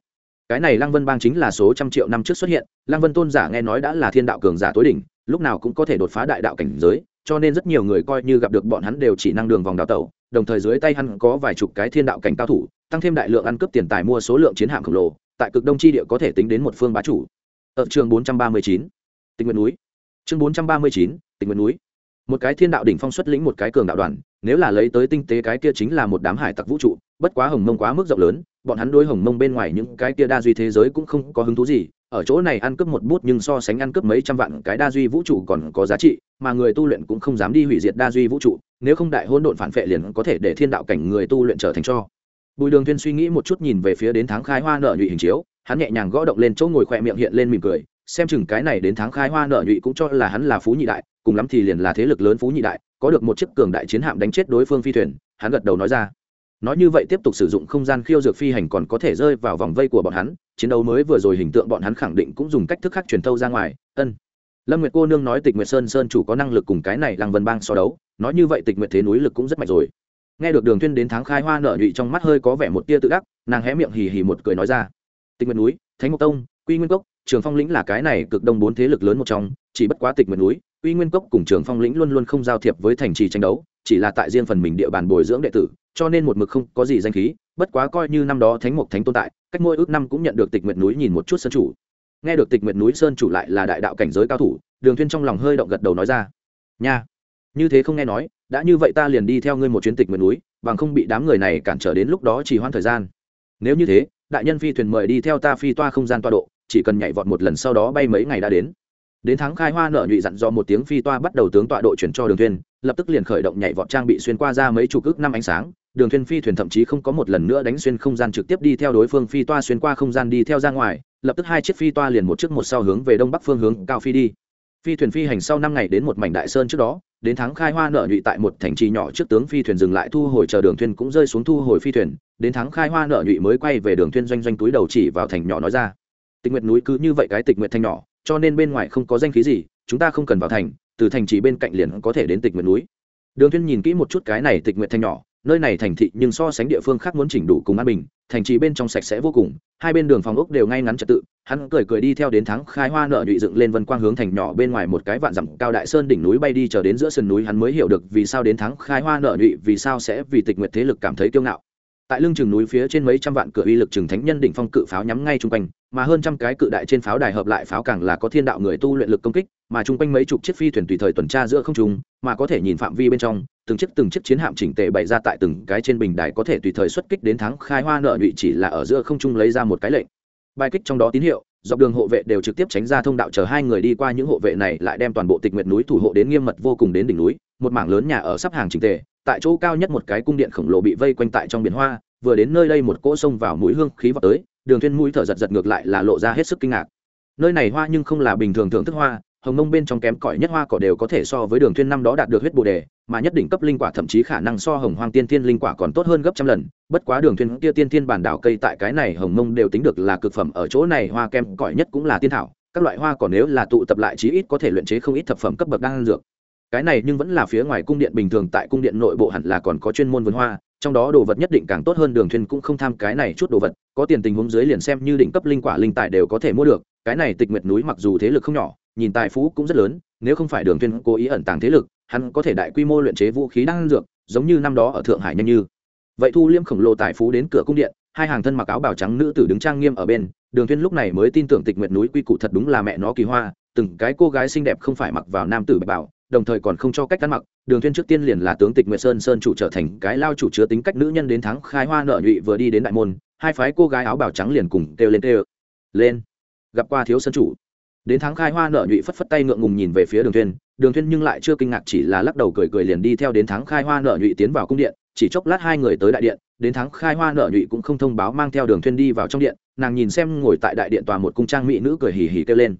Cái này lăng vân bang chính là số trăm triệu năm trước xuất hiện, lăng vân tôn giả nghe nói đã là thiên đạo cường giả tối đỉnh, lúc nào cũng có thể đột phá đại đạo cảnh giới, cho nên rất nhiều người coi như gặp được bọn hắn đều chỉ năng đường vòng đào tẩu, đồng thời dưới tay hắn có vài chục cái thiên đạo cảnh cao thủ, tăng thêm đại lượng ăn cướp tiền tài mua số lượng chiến hạm khổng lồ, tại cực đông tri địa có thể tính đến một phương bá chủ. Ở chương bốn trăm ba mươi chín tình nguyện núi. Chương bốn trăm ba mươi chín tình nguyện núi một cái thiên đạo đỉnh phong xuất lĩnh một cái cường đạo đoàn, nếu là lấy tới tinh tế cái kia chính là một đám hải tặc vũ trụ, bất quá hồng mông quá mức rộng lớn, bọn hắn đối hồng mông bên ngoài những cái kia đa duy thế giới cũng không có hứng thú gì, ở chỗ này ăn cướp một bút nhưng so sánh ăn cướp mấy trăm vạn cái đa duy vũ trụ còn có giá trị, mà người tu luyện cũng không dám đi hủy diệt đa duy vũ trụ, nếu không đại hôn độn phản vệ liền có thể để thiên đạo cảnh người tu luyện trở thành cho. Bùi đường thiên suy nghĩ một chút nhìn về phía đến tháng khai hoa nợ nhụy hình chiếu, hắn nhẹ nhàng gõ động lên chỗ ngồi khỏe miệng hiện lên mỉm cười, xem chừng cái này đến tháng khai hoa nợ nhụy cũng cho là hắn là phú nhị đại cùng lắm thì liền là thế lực lớn phú nhị đại, có được một chiếc cường đại chiến hạm đánh chết đối phương phi thuyền, hắn gật đầu nói ra. Nói như vậy tiếp tục sử dụng không gian khiêu dược phi hành còn có thể rơi vào vòng vây của bọn hắn, chiến đấu mới vừa rồi hình tượng bọn hắn khẳng định cũng dùng cách thức khác truyền thâu ra ngoài, ân. Lâm nguyệt cô nương nói tịch nguyệt sơn sơn chủ có năng lực cùng cái này lăng vân bang so đấu, nói như vậy tịch nguyệt thế núi lực cũng rất mạnh rồi. Nghe được đường tuyên đến tháng khai hoa nợ nhụy trong mắt hơi có vẻ một tia tự đắc, nàng hé miệng hì hì một cười nói ra. Tịch nguyệt núi, thánh mộc tông, quy nguyên cốc, trường phong lĩnh là cái này cực đông bốn thế lực lớn một trong, chỉ bất quá tịch nguyệt núi Uy nguyên cốc cùng trường phong lĩnh luôn luôn không giao thiệp với thành trì tranh đấu, chỉ là tại riêng phần mình địa bàn bồi dưỡng đệ tử, cho nên một mực không có gì danh khí, bất quá coi như năm đó thánh Mục thánh tồn tại, cách mỗi ước năm cũng nhận được tịch nguyệt núi nhìn một chút sơn chủ. Nghe được tịch nguyệt núi sơn chủ lại là đại đạo cảnh giới cao thủ, đường Thiên trong lòng hơi động gật đầu nói ra, nha, như thế không nghe nói, đã như vậy ta liền đi theo ngươi một chuyến tịch nguyệt núi, bằng không bị đám người này cản trở đến lúc đó chỉ hoãn thời gian. Nếu như thế, đại nhân phi thuyền mời đi theo ta phi toa không gian toa độ, chỉ cần nhảy vọt một lần sau đó bay mấy ngày đã đến đến tháng khai hoa nợ nhụy dặn do một tiếng phi toa bắt đầu tướng tọa độ chuyển cho đường thuyền, lập tức liền khởi động nhảy vọt trang bị xuyên qua ra mấy chục ước năm ánh sáng. Đường thuyền phi thuyền thậm chí không có một lần nữa đánh xuyên không gian trực tiếp đi theo đối phương phi toa xuyên qua không gian đi theo ra ngoài, lập tức hai chiếc phi toa liền một trước một sau hướng về đông bắc phương hướng cao phi đi. Phi thuyền phi hành sau năm ngày đến một mảnh đại sơn trước đó, đến tháng khai hoa nợ nhụy tại một thành trì nhỏ trước tướng phi thuyền dừng lại thu hồi chờ đường thuyền cũng rơi xuống thu hồi phi thuyền, đến tháng khai hoa nợ nhụy mới quay về đường thuyền doanh doanh túi đầu chỉ vào thành nhỏ nói ra. Tịch nguyệt núi cứ như vậy cái tịch nguyệt thành nhỏ cho nên bên ngoài không có danh khí gì, chúng ta không cần vào thành, từ thành trì bên cạnh liền có thể đến tịch nguyện núi. Đường Thiên nhìn kỹ một chút cái này tịch nguyện thành nhỏ, nơi này thành thị nhưng so sánh địa phương khác muốn chỉnh đủ cùng an bình, thành trì bên trong sạch sẽ vô cùng, hai bên đường phòng ốc đều ngay ngắn trật tự. Hắn cười cười đi theo đến tháng khai hoa nợ nhụy dựng lên vân quang hướng thành nhỏ bên ngoài một cái vạn dặm cao đại sơn đỉnh núi bay đi chờ đến giữa sườn núi. Hắn mới hiểu được vì sao đến tháng khai hoa nợ nhụy, vì sao sẽ vì tịch nguyệt thế lực cảm thấy kiêu ngạo tại lưng chừng núi phía trên mấy trăm vạn cửa uy lực chừng thánh nhân đỉnh phong cự pháo nhắm ngay chung quanh, mà hơn trăm cái cự đại trên pháo đài hợp lại pháo càng là có thiên đạo người tu luyện lực công kích, mà chung quanh mấy chục chiếc phi thuyền tùy thời tuần tra giữa không trung, mà có thể nhìn phạm vi bên trong, từng chiếc từng chiếc chiến hạm chỉnh tề bày ra tại từng cái trên bình đài có thể tùy thời xuất kích đến thắng khai hoa nợ nhụy chỉ là ở giữa không trung lấy ra một cái lệnh. Bài kích trong đó tín hiệu, dọc đường hộ vệ đều trực tiếp tránh ra thông đạo chờ hai người đi qua những hộ vệ này lại đem toàn bộ tịch nguyệt núi thủ hộ đến nghiêm mật vô cùng đến đỉnh núi, một mảng lớn nhà ở sắp hàng chỉnh tề tại chỗ cao nhất một cái cung điện khổng lồ bị vây quanh tại trong biển hoa, vừa đến nơi đây một cỗ sông vào mũi hương khí vào tới, đường thuyên mũi thở giật giật ngược lại là lộ ra hết sức kinh ngạc. Nơi này hoa nhưng không là bình thường thưởng thức hoa, hồng mông bên trong kém cỏi nhất hoa cỏ đều có thể so với đường thuyên năm đó đạt được huyết bồ đề, mà nhất định cấp linh quả thậm chí khả năng so hồng hoang tiên thiên linh quả còn tốt hơn gấp trăm lần, bất quá đường thuyên kia tiên thiên bản đảo cây tại cái này hồng mông đều tính được là cực phẩm, ở chỗ này hoa kém cỏi nhất cũng là tiên thảo, các loại hoa cỏ nếu là tụ tập lại chí ít có thể luyện chế không ít thập phẩm cấp bậc đang dược cái này nhưng vẫn là phía ngoài cung điện bình thường, tại cung điện nội bộ hẳn là còn có chuyên môn vườn hoa, trong đó đồ vật nhất định càng tốt hơn, đường thuyền cũng không tham cái này chút đồ vật, có tiền tình huống dưới liền xem như đỉnh cấp linh quả linh tài đều có thể mua được, cái này tịch nguyệt núi mặc dù thế lực không nhỏ, nhìn tài phú cũng rất lớn, nếu không phải đường thuyền cố ý ẩn tàng thế lực, hắn có thể đại quy mô luyện chế vũ khí đang dược, giống như năm đó ở thượng hải nhanh như. Vậy thu liêm khổng lồ tài phú đến cửa cung điện, hai hàng thân mặc áo bào trắng nữ tử đứng trang nghiêm ở bên, đường thuyên lúc này mới tin tưởng tịch nguyệt núi quy củ thật đúng là mẹ nó kỳ hoa, từng cái cô gái xinh đẹp không phải mặc vào nam tử bạch bảo đồng thời còn không cho cách ăn mặc, đường thuyên trước tiên liền là tướng tịch nguyệt sơn sơn chủ trở thành cái lao chủ chứa tính cách nữ nhân đến tháng khai hoa nợ nhụy vừa đi đến đại môn, hai phái cô gái áo bào trắng liền cùng kêu lên kêu, lên, gặp qua thiếu sơn chủ. Đến tháng khai hoa nợ nhụy phất phất tay ngượng ngùng nhìn về phía đường thuyên đường thuyên nhưng lại chưa kinh ngạc chỉ là lắc đầu cười cười liền đi theo đến tháng khai hoa nợ nhụy tiến vào cung điện, chỉ chốc lát hai người tới đại điện, đến tháng khai hoa nợ nhụy cũng không thông báo mang theo đường thuyên đi vào trong điện, nàng nhìn xem ngồi tại đại điện tòa một cung trang mỹ nữ cười hì hì kêu lên,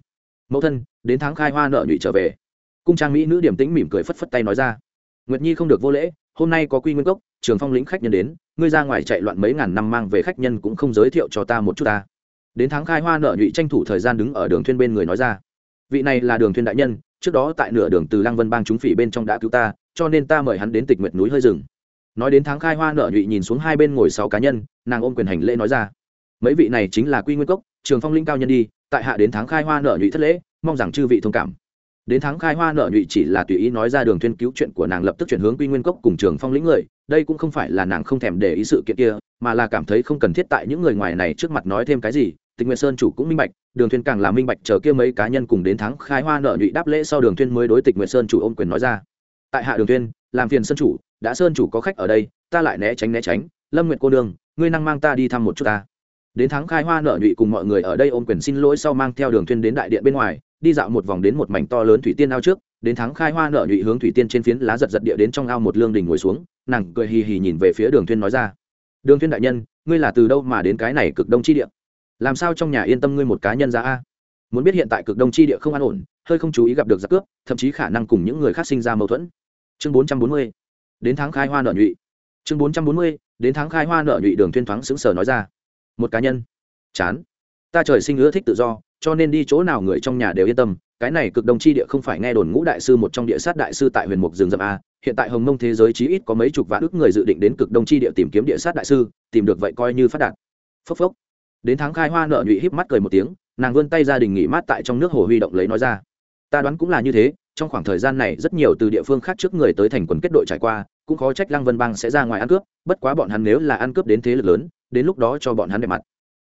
mẫu thân, đến tháng khai hoa nợ nhụy trở về cung trang mỹ nữ điểm tĩnh mỉm cười phất phất tay nói ra. Nguyệt nhi không được vô lễ, hôm nay có quy nguyên cốc, trường phong lĩnh khách nhân đến, ngươi ra ngoài chạy loạn mấy ngàn năm mang về khách nhân cũng không giới thiệu cho ta một chút ta. Đến tháng khai hoa nợ nhụy tranh thủ thời gian đứng ở đường thuyên bên người nói ra. Vị này là đường thuyên đại nhân, trước đó tại nửa đường từ lăng vân bang chúng phỉ bên trong đã cứu ta, cho nên ta mời hắn đến tịch nguyệt núi hơi rừng nói đến tháng khai hoa nợ nhụy nhìn xuống hai bên ngồi sáu cá nhân, nàng ôm quyền hành lễ nói ra. Mấy vị này chính là quy nguyên cốc, trường phong linh cao nhân đi, tại hạ đến tháng khai hoa nợ nhụy thất lễ, mong rằng chư vị thông cảm đến tháng khai hoa nợ nhụy chỉ là tùy ý nói ra đường thuyên cứu chuyện của nàng lập tức chuyển hướng quy nguyên cốc cùng trường phong lĩnh người. Đây cũng không phải là nàng không thèm để ý sự kiện kia, mà là cảm thấy không cần thiết tại những người ngoài này trước mặt nói thêm cái gì. Tịch nguyện sơn chủ cũng minh bạch, đường thuyên càng là minh bạch chờ kia mấy cá nhân cùng đến tháng khai hoa nợ nhụy đáp lễ sau đường thuyên mới đối tịch nguyện sơn chủ ôm quyền nói ra. Tại hạ đường thuyên, làm phiền sơn chủ, đã sơn chủ có khách ở đây, ta lại né tránh né tránh. Lâm nguyện cô đường ngươi năng mang ta đi thăm một chút ta. Đến tháng khai hoa nợ nhụy cùng mọi người ở đây ôm quyền xin lỗi sau mang theo đường thuyên đến đại điện bên ngoài đi dạo một vòng đến một mảnh to lớn thủy tiên ao trước, đến tháng khai hoa nợ nhụy hướng thủy tiên trên phiến lá giật giật địa đến trong ao một lương đình ngồi xuống, nàng cười hì hì nhìn về phía đường thuyên nói ra, đường thuyên đại nhân, ngươi là từ đâu mà đến cái này cực đông chi địa? Làm sao trong nhà yên tâm ngươi một cá nhân ra a? Muốn biết hiện tại cực đông chi địa không an ổn, hơi không chú ý gặp được giặc cướp, thậm chí khả năng cùng những người khác sinh ra mâu thuẫn. Chương 440 đến tháng khai hoa nợ nhụy. Chương 440 đến tháng khai hoa nợ nhụy, đường thuyên thoáng sững sờ nói ra, một cá nhân? Chán. Ta trời sinh ưa thích tự do cho nên đi chỗ nào người trong nhà đều yên tâm, cái này cực đông chi địa không phải nghe đồn ngũ đại sư một trong địa sát đại sư tại huyền mục rừng rậm a, hiện tại hồng mông thế giới chí ít có mấy chục vạn ước người dự định đến cực đông chi địa tìm kiếm địa sát đại sư, tìm được vậy coi như phát đạt. Phốc phốc. Đến tháng khai hoa nợ nhụy híp mắt cười một tiếng, nàng vươn tay gia đình nghỉ mát tại trong nước hồ huy động lấy nói ra. Ta đoán cũng là như thế, trong khoảng thời gian này rất nhiều từ địa phương khác trước người tới thành quần kết đội trải qua, cũng khó trách lăng vân bang sẽ ra ngoài ăn cướp, bất quá bọn hắn nếu là ăn cướp đến thế lực lớn, đến lúc đó cho bọn hắn đẹp mặt.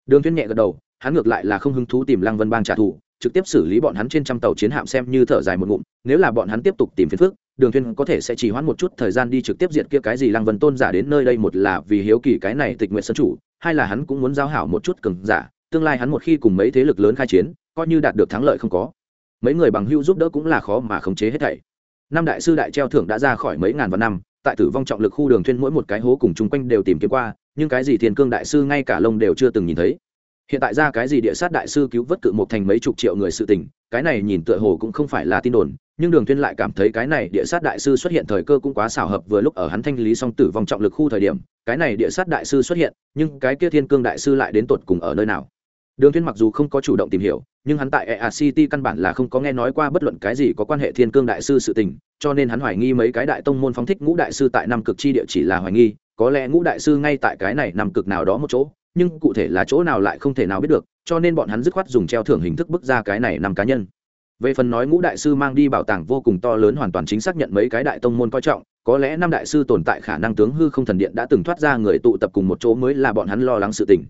Đường thiên nhẹ gật đầu hắn ngược lại là không hứng thú tìm lăng vân bang trả thù, trực tiếp xử lý bọn hắn trên trăm tàu chiến hạm xem như thở dài một ngụm, nếu là bọn hắn tiếp tục tìm phiền phức, đường Thuyên có thể sẽ chỉ hoãn một chút thời gian đi trực tiếp diệt kia cái gì lăng vân tôn giả đến nơi đây một là vì hiếu kỳ cái này tịch nguyện sân chủ, hai là hắn cũng muốn giao hảo một chút cường giả, tương lai hắn một khi cùng mấy thế lực lớn khai chiến, coi như đạt được thắng lợi không có. Mấy người bằng hữu giúp đỡ cũng là khó mà khống chế hết thảy. Năm đại sư đại treo thưởng đã ra khỏi mấy ngàn vạn năm, tại tử vong trọng lực khu đường thuyên mỗi một cái hố cùng chung quanh đều tìm kiếm qua, nhưng cái gì thiên cương đại sư ngay cả lông đều chưa từng nhìn thấy hiện tại ra cái gì địa sát đại sư cứu vớt cự một thành mấy chục triệu người sự tình, cái này nhìn tựa hồ cũng không phải là tin đồn, nhưng đường tuyên lại cảm thấy cái này địa sát đại sư xuất hiện thời cơ cũng quá xảo hợp vừa lúc ở hắn thanh lý xong tử vong trọng lực khu thời điểm, cái này địa sát đại sư xuất hiện, nhưng cái kia thiên cương đại sư lại đến tột cùng ở nơi nào? Đường tuyên mặc dù không có chủ động tìm hiểu, nhưng hắn tại ea city căn bản là không có nghe nói qua bất luận cái gì có quan hệ thiên cương đại sư sự tình, cho nên hắn hoài nghi mấy cái đại tông môn phóng thích ngũ đại sư tại năm cực chi địa chỉ là hoài nghi, có lẽ ngũ đại sư ngay tại cái này nằm cực nào đó một chỗ nhưng cụ thể là chỗ nào lại không thể nào biết được, cho nên bọn hắn dứt khoát dùng treo thưởng hình thức bức ra cái này năm cá nhân. Về phần nói ngũ đại sư mang đi bảo tàng vô cùng to lớn hoàn toàn chính xác nhận mấy cái đại tông môn coi trọng, có lẽ năm đại sư tồn tại khả năng tướng hư không thần điện đã từng thoát ra người tụ tập cùng một chỗ mới là bọn hắn lo lắng sự tình.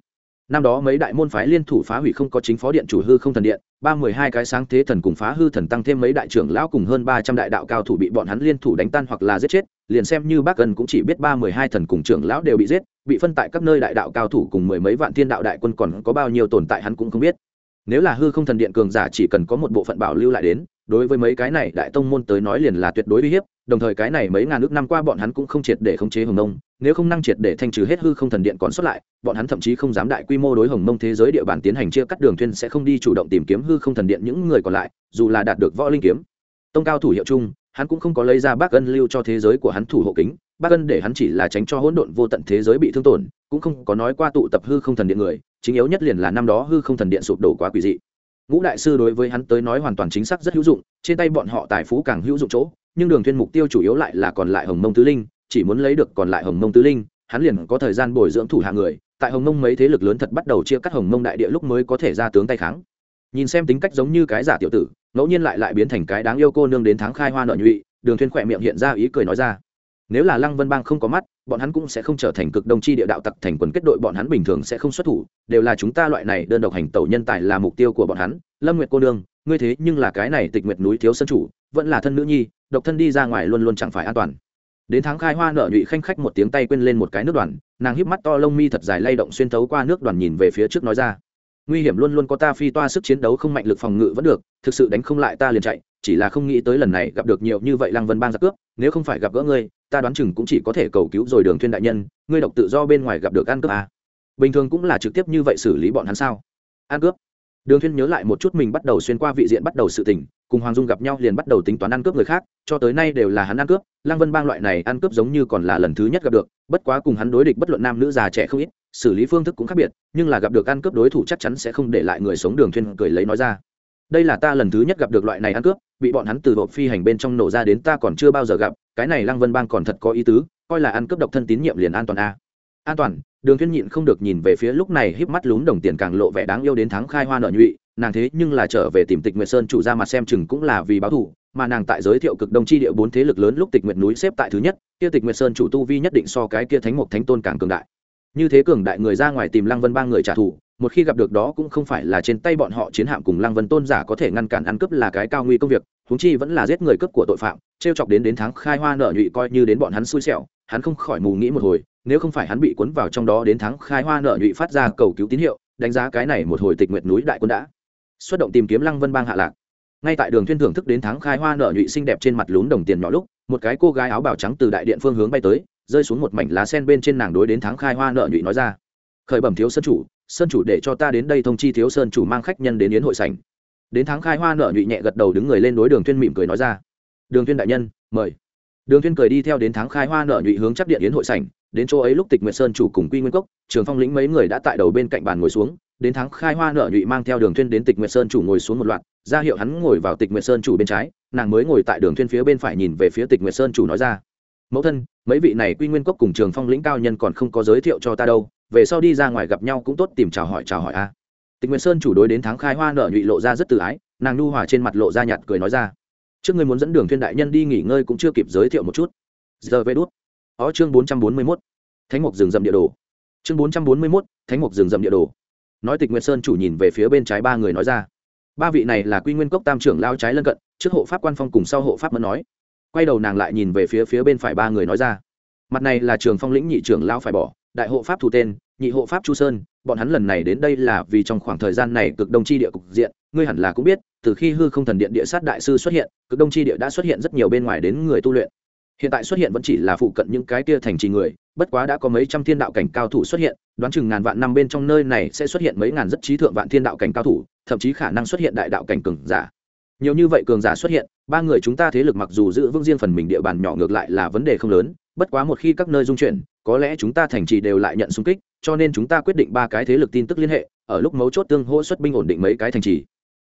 Năm đó mấy đại môn phái liên thủ phá hủy không có chính phó điện chủ hư không thần điện, ba mười hai cái sáng thế thần cùng phá hư thần tăng thêm mấy đại trưởng lão cùng hơn ba trăm đại đạo cao thủ bị bọn hắn liên thủ đánh tan hoặc là giết chết liền xem như bác cần cũng chỉ biết ba mười hai thần cùng trưởng lão đều bị giết, bị phân tại các nơi đại đạo cao thủ cùng mười mấy vạn thiên đạo đại quân còn có bao nhiêu tồn tại hắn cũng không biết. Nếu là hư không thần điện cường giả chỉ cần có một bộ phận bảo lưu lại đến, đối với mấy cái này đại tông môn tới nói liền là tuyệt đối uy hiếp, đồng thời cái này mấy ngàn nước năm qua bọn hắn cũng không triệt để khống chế hồng mông, nếu không năng triệt để thanh trừ hết hư không thần điện còn xuất lại, bọn hắn thậm chí không dám đại quy mô đối hồng mông thế giới địa bàn tiến hành chia cắt đường thuyên sẽ không đi chủ động tìm kiếm hư không thần điện những người còn lại, dù là đạt được võ linh kiếm. Tông cao thủ hiệu chung hắn cũng không có lấy ra bác ân lưu cho thế giới của hắn thủ hộ kính, bác ân để hắn chỉ là tránh cho hỗn độn vô tận thế giới bị thương tổn, cũng không có nói qua tụ tập hư không thần điện người, chính yếu nhất liền là năm đó hư không thần điện sụp đổ quá quỷ dị. Ngũ đại sư đối với hắn tới nói hoàn toàn chính xác rất hữu dụng, trên tay bọn họ tài phú càng hữu dụng chỗ, nhưng đường thuyên mục tiêu chủ yếu lại là còn lại hồng mông tứ linh, chỉ muốn lấy được còn lại hồng mông tứ linh, hắn liền có thời gian bồi dưỡng thủ hạ người, tại hồng mông mấy thế lực lớn thật bắt đầu chia cắt hồng mông đại địa lúc mới có thể ra tướng tay kháng. Nhìn xem tính cách giống như cái giả tiểu tử ngẫu nhiên lại lại biến thành cái đáng yêu cô nương đến tháng khai hoa nợ nhụy, đường thuyên khỏe miệng hiện ra ý cười nói ra. Nếu là lăng vân bang không có mắt, bọn hắn cũng sẽ không trở thành cực đông chi địa đạo tặc thành quần kết đội, bọn hắn bình thường sẽ không xuất thủ, đều là chúng ta loại này đơn độc hành tẩu nhân tài là mục tiêu của bọn hắn. Lâm nguyệt cô nương, ngươi thế nhưng là cái này tịch nguyệt núi thiếu sân chủ, vẫn là thân nữ nhi, độc thân đi ra ngoài luôn luôn chẳng phải an toàn. Đến tháng khai hoa nợ nhụy khanh khách một tiếng tay quên lên một cái nước đoàn, nàng híp mắt to lông mi thật dài lay động xuyên thấu qua nước đoàn nhìn về phía trước nói ra nguy hiểm luôn luôn có ta phi toa sức chiến đấu không mạnh lực phòng ngự vẫn được, thực sự đánh không lại ta liền chạy, chỉ là không nghĩ tới lần này gặp được nhiều như vậy lăng vân bang giặc cướp, nếu không phải gặp gỡ ngươi, ta đoán chừng cũng chỉ có thể cầu cứu rồi đường thuyên đại nhân, ngươi độc tự do bên ngoài gặp được ăn cướp à. bình thường cũng là trực tiếp như vậy xử lý bọn hắn sao ăn cướp đường thuyên nhớ lại một chút mình bắt đầu xuyên qua vị diện bắt đầu sự tình cùng hoàng dung gặp nhau liền bắt đầu tính toán ăn cướp người khác, cho tới nay đều là hắn ăn cướp, lăng vân bang loại này ăn cướp giống như còn là lần thứ nhất gặp được, bất quá cùng hắn đối địch bất luận nam nữ già trẻ không ít, xử lý phương thức cũng khác biệt, nhưng là gặp được ăn cướp đối thủ chắc chắn sẽ không để lại người sống đường thuyên cười lấy nói ra. Đây là ta lần thứ nhất gặp được loại này ăn cướp, bị bọn hắn từ hộp phi hành bên trong nổ ra đến ta còn chưa bao giờ gặp, cái này lăng vân bang còn thật có ý tứ, coi là ăn cướp độc thân tín nhiệm liền an toàn a. An toàn, đường thuyên nhịn không được nhìn về phía lúc này, híp mắt lún đồng tiền càng lộ vẻ đáng yêu đến thắng khai hoa nợ nhụy nàng thế nhưng là trở về tìm tịch nguyệt sơn chủ ra mặt xem chừng cũng là vì báo thù, mà nàng tại giới thiệu cực đông chi địa bốn thế lực lớn lúc tịch nguyệt núi xếp tại thứ nhất, kia tịch nguyệt sơn chủ tu vi nhất định so cái kia thánh mục thánh tôn càng cường đại. Như thế cường đại người ra ngoài tìm lăng vân ba người trả thù, một khi gặp được đó cũng không phải là trên tay bọn họ chiến hạm cùng lăng vân tôn giả có thể ngăn cản ăn cướp là cái cao nguy công việc, huống chi vẫn là giết người cướp của tội phạm, trêu chọc đến đến tháng khai hoa nợ nhụy coi như đến bọn hắn xui xẻo, hắn không khỏi mù nghĩ một hồi, nếu không phải hắn bị cuốn vào trong đó đến tháng khai hoa nợ nhụy phát ra cầu cứu tín hiệu, đánh giá cái này một hồi tịch nguyệt núi đại quân đã xuất động tìm kiếm lăng vân bang hạ lạc. Ngay tại đường thuyên thưởng thức đến tháng khai hoa nở nhụy xinh đẹp trên mặt lún đồng tiền nhỏ lúc, một cái cô gái áo bào trắng từ đại điện phương hướng bay tới, rơi xuống một mảnh lá sen bên trên nàng đối đến tháng khai hoa nở nhụy nói ra. Khởi bẩm thiếu sơn chủ sơn chủ để cho ta đến đây thông chi thiếu sơn chủ mang khách nhân đến yến hội sảnh. Đến tháng khai hoa nở nhụy nhẹ gật đầu đứng người lên đối đường thuyên mỉm cười nói ra. Đường thuyên đại nhân, mời. Đường thuyên cười đi theo đến tháng khai hoa nở nhụy hướng chấp điện yến hội sảnh, đến chỗ ấy lúc tịch nguyệt sơn chủ cùng quy nguyên cốc, trường phong lĩnh mấy người đã tại đầu bên cạnh bàn ngồi xuống đến tháng khai hoa nở nhụy mang theo đường thuyên đến tịch nguyệt sơn chủ ngồi xuống một loạt ra hiệu hắn ngồi vào tịch nguyệt sơn chủ bên trái nàng mới ngồi tại đường thuyên phía bên phải nhìn về phía tịch nguyệt sơn chủ nói ra mẫu thân mấy vị này quy nguyên cốc cùng trường phong lĩnh cao nhân còn không có giới thiệu cho ta đâu về sau đi ra ngoài gặp nhau cũng tốt tìm chào hỏi chào hỏi a. Tịch nguyệt sơn chủ đối đến tháng khai hoa nở nhụy lộ ra rất tự ái nàng nu hòa trên mặt lộ ra nhạt cười nói ra trước ngươi muốn dẫn đường thuyên đại nhân đi nghỉ ngơi cũng chưa kịp giới thiệu một chút. Giờ về đút. Ó chương bốn trăm bốn mươi 441. thánh mục rừng rậm địa đồ. Chương bốn trăm bốn mươi 441, thánh mục rừng rậm địa đồ nói tịch nguyệt sơn chủ nhìn về phía bên trái ba người nói ra. Ba vị này là quy nguyên cốc tam trưởng lao trái lân cận, trước hộ pháp quan phong cùng sau hộ pháp mẫn nói. Quay đầu nàng lại nhìn về phía phía bên phải ba người nói ra. Mặt này là trường phong lĩnh nhị trưởng lao phải bỏ, đại hộ pháp thủ tên, nhị hộ pháp chu sơn, bọn hắn lần này đến đây là vì trong khoảng thời gian này cực đông chi địa cục diện, ngươi hẳn là cũng biết, từ khi hư không thần điện địa sát đại sư xuất hiện, cực đông chi địa đã xuất hiện rất nhiều bên ngoài đến người tu luyện hiện tại xuất hiện vẫn chỉ là phụ cận những cái kia thành trì người, bất quá đã có mấy trăm thiên đạo cảnh cao thủ xuất hiện, đoán chừng ngàn vạn năm bên trong nơi này sẽ xuất hiện mấy ngàn rất trí thượng vạn thiên đạo cảnh cao thủ, thậm chí khả năng xuất hiện đại đạo cảnh cường giả. Nhiều như vậy cường giả xuất hiện, ba người chúng ta thế lực mặc dù giữ vững riêng phần mình địa bàn nhỏ ngược lại là vấn đề không lớn, bất quá một khi các nơi dung chuyển, có lẽ chúng ta thành trì đều lại nhận xung kích, cho nên chúng ta quyết định ba cái thế lực tin tức liên hệ, ở lúc mấu chốt tương hỗ xuất binh ổn định mấy cái thành trì.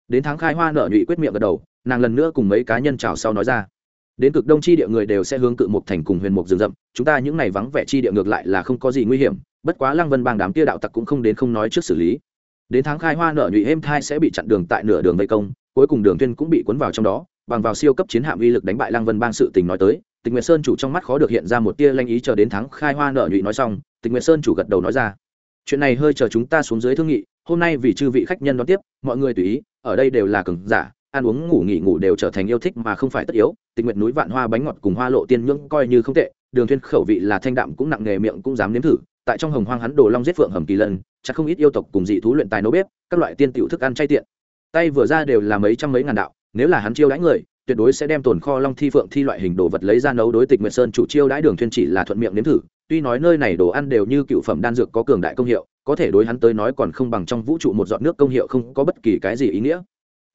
Đến tháng khai hoa nợ nhụy quyết miệng gật đầu, nàng lần nữa cùng mấy cá nhân chào sau nói ra đến cực đông chi địa người đều sẽ hướng cự mục thành cùng huyền mục rừng rậm, chúng ta những ngày vắng vẻ chi địa ngược lại là không có gì nguy hiểm, bất quá lăng vân bang đám kia đạo tặc cũng không đến không nói trước xử lý. Đến tháng khai hoa nợ nhụy êm thai sẽ bị chặn đường tại nửa đường vây công, cuối cùng đường tuyên cũng bị cuốn vào trong đó, bằng vào siêu cấp chiến hạm uy lực đánh bại lăng vân bang sự tình nói tới, tịch nguyệt sơn chủ trong mắt khó được hiện ra một tia lanh ý chờ đến tháng khai hoa nợ nhụy nói xong, tịch nguyệt sơn chủ gật đầu nói ra. Chuyện này hơi chờ chúng ta xuống dưới thương nghị, hôm nay vì chư vị khách nhân đón tiếp, mọi người tùy ý, ở đây đều là cường giả ăn uống, ngủ nghỉ ngủ đều trở thành yêu thích mà không phải tất yếu. Tình nguyệt núi vạn hoa bánh ngọt cùng hoa lộ tiên nhưỡng coi như không tệ. Đường thuyên khẩu vị là thanh đạm cũng nặng nghề miệng cũng dám nếm thử. Tại trong hồng hoang hắn đồ long giết phượng hầm kỳ lân, chắc không ít yêu tộc cùng dị thú luyện tài nấu bếp, các loại tiên tiểu thức ăn chay tiện. Tay vừa ra đều là mấy trăm mấy ngàn đạo, nếu là hắn chiêu đãi người, tuyệt đối sẽ đem tồn kho long thi phượng thi loại hình đồ vật lấy ra nấu đối tịch nguyệt sơn chủ chiêu đãi. Đường thuyên chỉ là thuận miệng nếm thử, tuy nói nơi này đồ ăn đều như cựu phẩm đan dược có cường đại công hiệu, có thể đối hắn tới nói còn không bằng trong vũ trụ một giọt nước công hiệu không có bất kỳ cái gì ý nghĩa.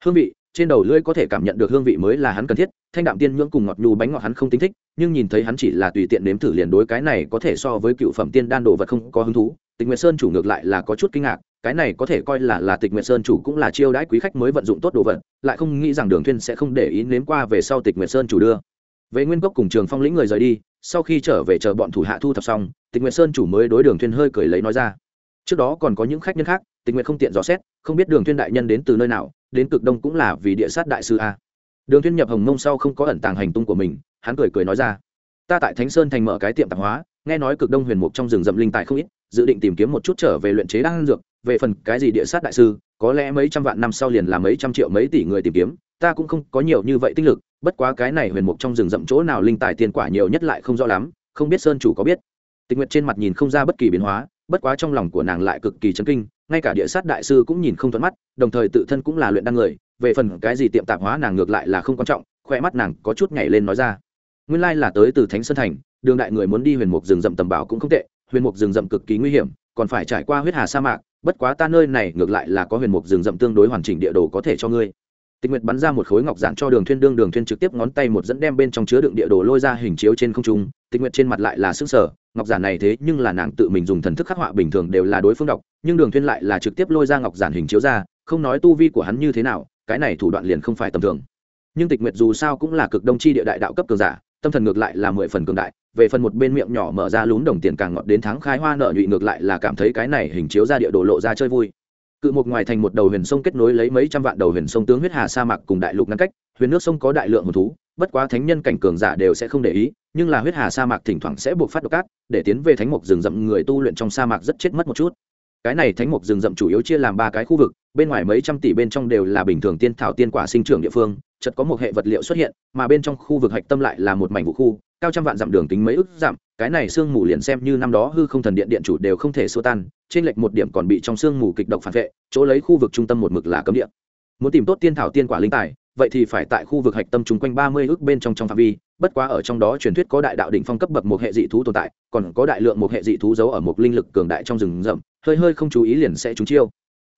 Hương vị trên đầu lưỡi có thể cảm nhận được hương vị mới là hắn cần thiết, thanh đạm tiên nhưỡng cùng ngọt nhu bánh ngọt hắn không tính thích, nhưng nhìn thấy hắn chỉ là tùy tiện nếm thử liền đối cái này có thể so với cựu phẩm tiên đan đồ vật không có hứng thú. Tịch nguyệt sơn chủ ngược lại là có chút kinh ngạc, cái này có thể coi là là tịch nguyệt sơn chủ cũng là chiêu đãi quý khách mới vận dụng tốt đồ vật, lại không nghĩ rằng đường thuyên sẽ không để ý nếm qua về sau tịch nguyệt sơn chủ đưa. Về nguyên cốc cùng trường phong lĩnh người rời đi, sau khi trở về chờ bọn thủ hạ thu thập xong, tịch nguyệt sơn chủ mới đối đường thuyên hơi cười lấy nói ra. Trước đó còn có những khách nhân khác, tịch nguyệt không tiện dò xét, không biết đường thuyên đại nhân đến từ nơi nào đến cực đông cũng là vì địa sát đại sư a. Đường thiên nhập hồng mông sau không có ẩn tàng hành tung của mình, hắn cười cười nói ra, ta tại thánh sơn thành mở cái tiệm tạp hóa, nghe nói cực đông huyền mục trong rừng rậm linh tài không ít, dự định tìm kiếm một chút trở về luyện chế đan dược, về phần cái gì địa sát đại sư, có lẽ mấy trăm vạn năm sau liền là mấy trăm triệu mấy tỷ người tìm kiếm, ta cũng không có nhiều như vậy tinh lực, bất quá cái này huyền mục trong rừng rậm chỗ nào linh tài tiền quả nhiều nhất lại không rõ lắm, không biết sơn chủ có biết. Tịch nguyệt trên mặt nhìn không ra bất kỳ biến hóa, bất quá trong lòng của nàng lại cực kỳ chấn kinh ngay cả địa sát đại sư cũng nhìn không thuận mắt, đồng thời tự thân cũng là luyện đan người, về phần cái gì tiệm tạp hóa nàng ngược lại là không quan trọng khoe mắt nàng có chút nhảy lên nói ra. Nguyên lai là tới từ thánh sơn thành, đường đại người muốn đi huyền mục rừng rậm tầm bảo cũng không tệ, huyền mục rừng rậm cực kỳ nguy hiểm, còn phải trải qua huyết hà sa mạc, bất quá ta nơi này ngược lại là có huyền mục rừng rậm tương đối hoàn chỉnh địa đồ có thể cho ngươi tịch nguyệt bắn ra một khối ngọc giản cho đường thuyên đương đường thuyên trực tiếp ngón tay một dẫn đem bên trong chứa đựng địa đồ lôi ra hình chiếu trên không trung. Tịch nguyệt trên mặt lại là sững sờ, ngọc giản này thế nhưng là nàng tự mình dùng thần thức khắc họa bình thường đều là đối phương đọc nhưng đường thuyên lại là trực tiếp lôi ra ngọc giản hình chiếu ra không nói tu vi của hắn như thế nào cái này thủ đoạn liền không phải tầm thường. Nhưng tịch nguyệt dù sao cũng là cực đông chi địa đại đạo cấp cường giả tâm thần ngược lại là mười phần cường đại về phần một bên miệng nhỏ mở ra lún đồng tiền càng ngọt đến tháng khai hoa nợ nhụy ngược lại là cảm thấy cái này hình chiếu ra địa đồ lộ ra chơi vui cự một ngoài thành một đầu huyền sông kết nối lấy mấy trăm vạn đầu huyền sông tướng huyết hà sa mạc cùng đại lục ngăn cách, huyền nước sông có đại lượng hồn thú, bất quá thánh nhân cảnh cường giả đều sẽ không để ý, nhưng là huyết hà sa mạc thỉnh thoảng sẽ buộc phát độc cát để tiến về thánh mục rừng rậm người tu luyện trong sa mạc rất chết mất một chút. Cái này thánh mục rừng rậm chủ yếu chia làm ba cái khu vực, bên ngoài mấy trăm tỷ bên trong đều là bình thường tiên thảo tiên quả sinh trưởng địa phương, chợt có một hệ vật liệu xuất hiện, mà bên trong khu vực hạch tâm lại là một mảnh vũ khu, cao trăm vạn dặm đường tính mấy ức dặm, cái này sương mù liền xem như năm đó hư không thần điện điện chủ đều không thể xua tan trên lệch một điểm còn bị trong sương mù kịch độc phản vệ, chỗ lấy khu vực trung tâm một mực là cấm địa. Muốn tìm tốt tiên thảo tiên quả linh tài, vậy thì phải tại khu vực hạch tâm chung quanh ba mươi ước bên trong trong phạm vi, bất quá ở trong đó truyền thuyết có đại đạo đỉnh phong cấp bậc một hệ dị thú tồn tại, còn có đại lượng một hệ dị thú giấu ở một linh lực cường đại trong rừng rậm, hơi hơi không chú ý liền sẽ trúng chiêu.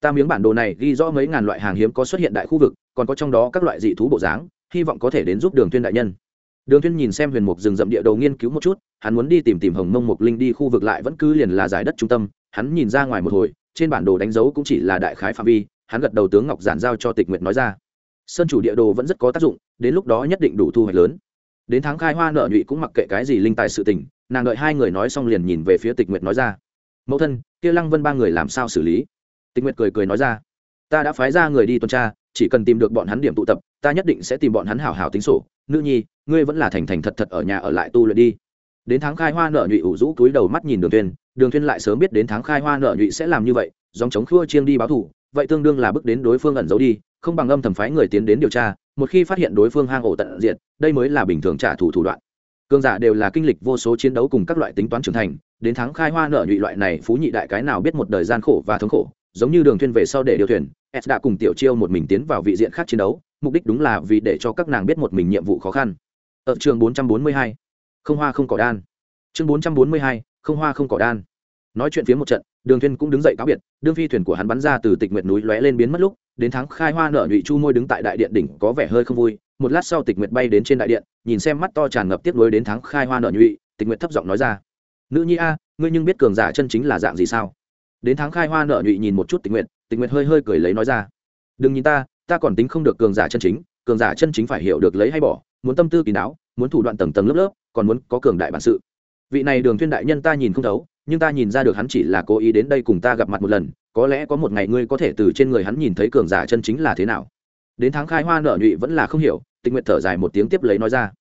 Ta miếng bản đồ này ghi rõ mấy ngàn loại hàng hiếm có xuất hiện đại khu vực, còn có trong đó các loại dị thú bộ dáng, hy vọng có thể đến giúp đường tuyên đại nhân. Đường tuyên nhìn xem huyền mục rừng rậm địa đầu nghiên cứu một chút, hắn muốn đi tìm tìm hồng mông mục linh đi khu vực lại vẫn cứ liền là giải đất trung tâm hắn nhìn ra ngoài một hồi, trên bản đồ đánh dấu cũng chỉ là đại khái phạm vi, hắn gật đầu tướng ngọc giản giao cho tịch nguyệt nói ra. Sơn chủ địa đồ vẫn rất có tác dụng, đến lúc đó nhất định đủ thu hoạch lớn. Đến tháng khai hoa nợ nhụy cũng mặc kệ cái gì linh tài sự tình, nàng đợi hai người nói xong liền nhìn về phía tịch nguyệt nói ra. Mẫu thân, kia lăng vân ba người làm sao xử lý? Tịch nguyệt cười cười nói ra. Ta đã phái ra người đi tuần tra, chỉ cần tìm được bọn hắn điểm tụ tập, ta nhất định sẽ tìm bọn hắn hảo hảo tính sổ. Nữ nhi, ngươi vẫn là thành thành thật thật ở nhà ở lại tu luyện đi. Đến tháng khai hoa nợ nhụy ủ rũ túi đầu mắt nhìn đường tuyên đường thiên lại sớm biết đến tháng khai hoa nợ nhụy sẽ làm như vậy, dòng chống khua chiêng đi báo thủ, vậy tương đương là bước đến đối phương ẩn giấu đi, không bằng âm thầm phái người tiến đến điều tra, một khi phát hiện đối phương hang ổ tận diệt, đây mới là bình thường trả thù thủ đoạn. Cương giả đều là kinh lịch vô số chiến đấu cùng các loại tính toán trưởng thành, đến tháng khai hoa nợ nhụy loại này phú nhị đại cái nào biết một đời gian khổ và thống khổ, giống như đường thuyên về sau để điều thuyền, s đã cùng tiểu chiêu một mình tiến vào vị diện khác chiến đấu, mục đích đúng là vì để cho các nàng biết một mình nhiệm vụ khó khăn. Ở trường 442 không hoa không cỏ đan. Chương 442 không hoa không cỏ đan. Nói chuyện phía một trận, đường thuyên cũng đứng dậy cáo biệt, đương phi thuyền của hắn bắn ra từ tịch nguyệt núi lóe lên biến mất lúc, đến tháng khai hoa nở nhụy chu môi đứng tại đại điện đỉnh có vẻ hơi không vui, một lát sau tịch nguyệt bay đến trên đại điện, nhìn xem mắt to tràn ngập tiếc nuối đến tháng khai hoa nở nhụy, tịch nguyệt thấp giọng nói ra, nữ nhi a, ngươi nhưng biết cường giả chân chính là dạng gì sao? Đến tháng khai hoa nở nhụy nhìn một chút tịch nguyệt tịch nguyệt hơi hơi cười lấy nói ra, đừng nhìn ta ta còn tính không được cường giả chân chính, cường giả chân chính phải hiểu được lấy hay bỏ, muốn tâm tư kỳ đáo, muốn thủ đoạn tầng tầng lớp lớp, còn muốn có cường đại bản sự vị này đường thiên đại nhân ta nhìn không thấu, nhưng ta nhìn ra được hắn chỉ là cố ý đến đây cùng ta gặp mặt một lần, có lẽ có một ngày ngươi có thể từ trên người hắn nhìn thấy cường giả chân chính là thế nào. Đến tháng khai hoa nở nhụy vẫn là không hiểu tình nguyện thở dài một tiếng tiếp lấy nói ra.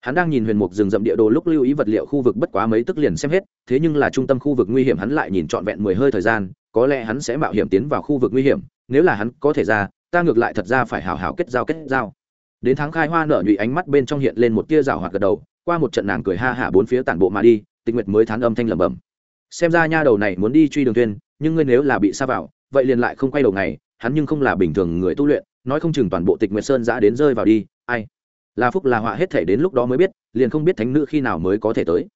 Hắn đang nhìn huyền mục rừng rậm địa đồ lúc lưu ý vật liệu khu vực bất quá mấy tức liền xem hết, thế nhưng là trung tâm khu vực nguy hiểm hắn lại nhìn trọn vẹn mười hơi thời gian, có lẽ hắn sẽ mạo hiểm tiến vào khu vực nguy hiểm, nếu là hắn có thể ra, ta ngược lại thật ra phải hào hào kết giao kết giao. Đến tháng khai hoa nở nhụy ánh mắt bên trong hiện lên một tia rào hoạt gật đầu qua một trận nàng cười ha hả bốn phía tản bộ mà đi, tịch nguyệt mới thán âm thanh lẩm bẩm. Xem ra nha đầu này muốn đi truy đường tuyên nhưng ngươi nếu là bị xa vào, vậy liền lại không quay đầu ngày, hắn nhưng không là bình thường người tu luyện, nói không chừng toàn bộ tịch nguyệt sơn giã đến rơi vào đi, ai? Là phúc là họa hết thể đến lúc đó mới biết, liền không biết thánh nữ khi nào mới có thể tới.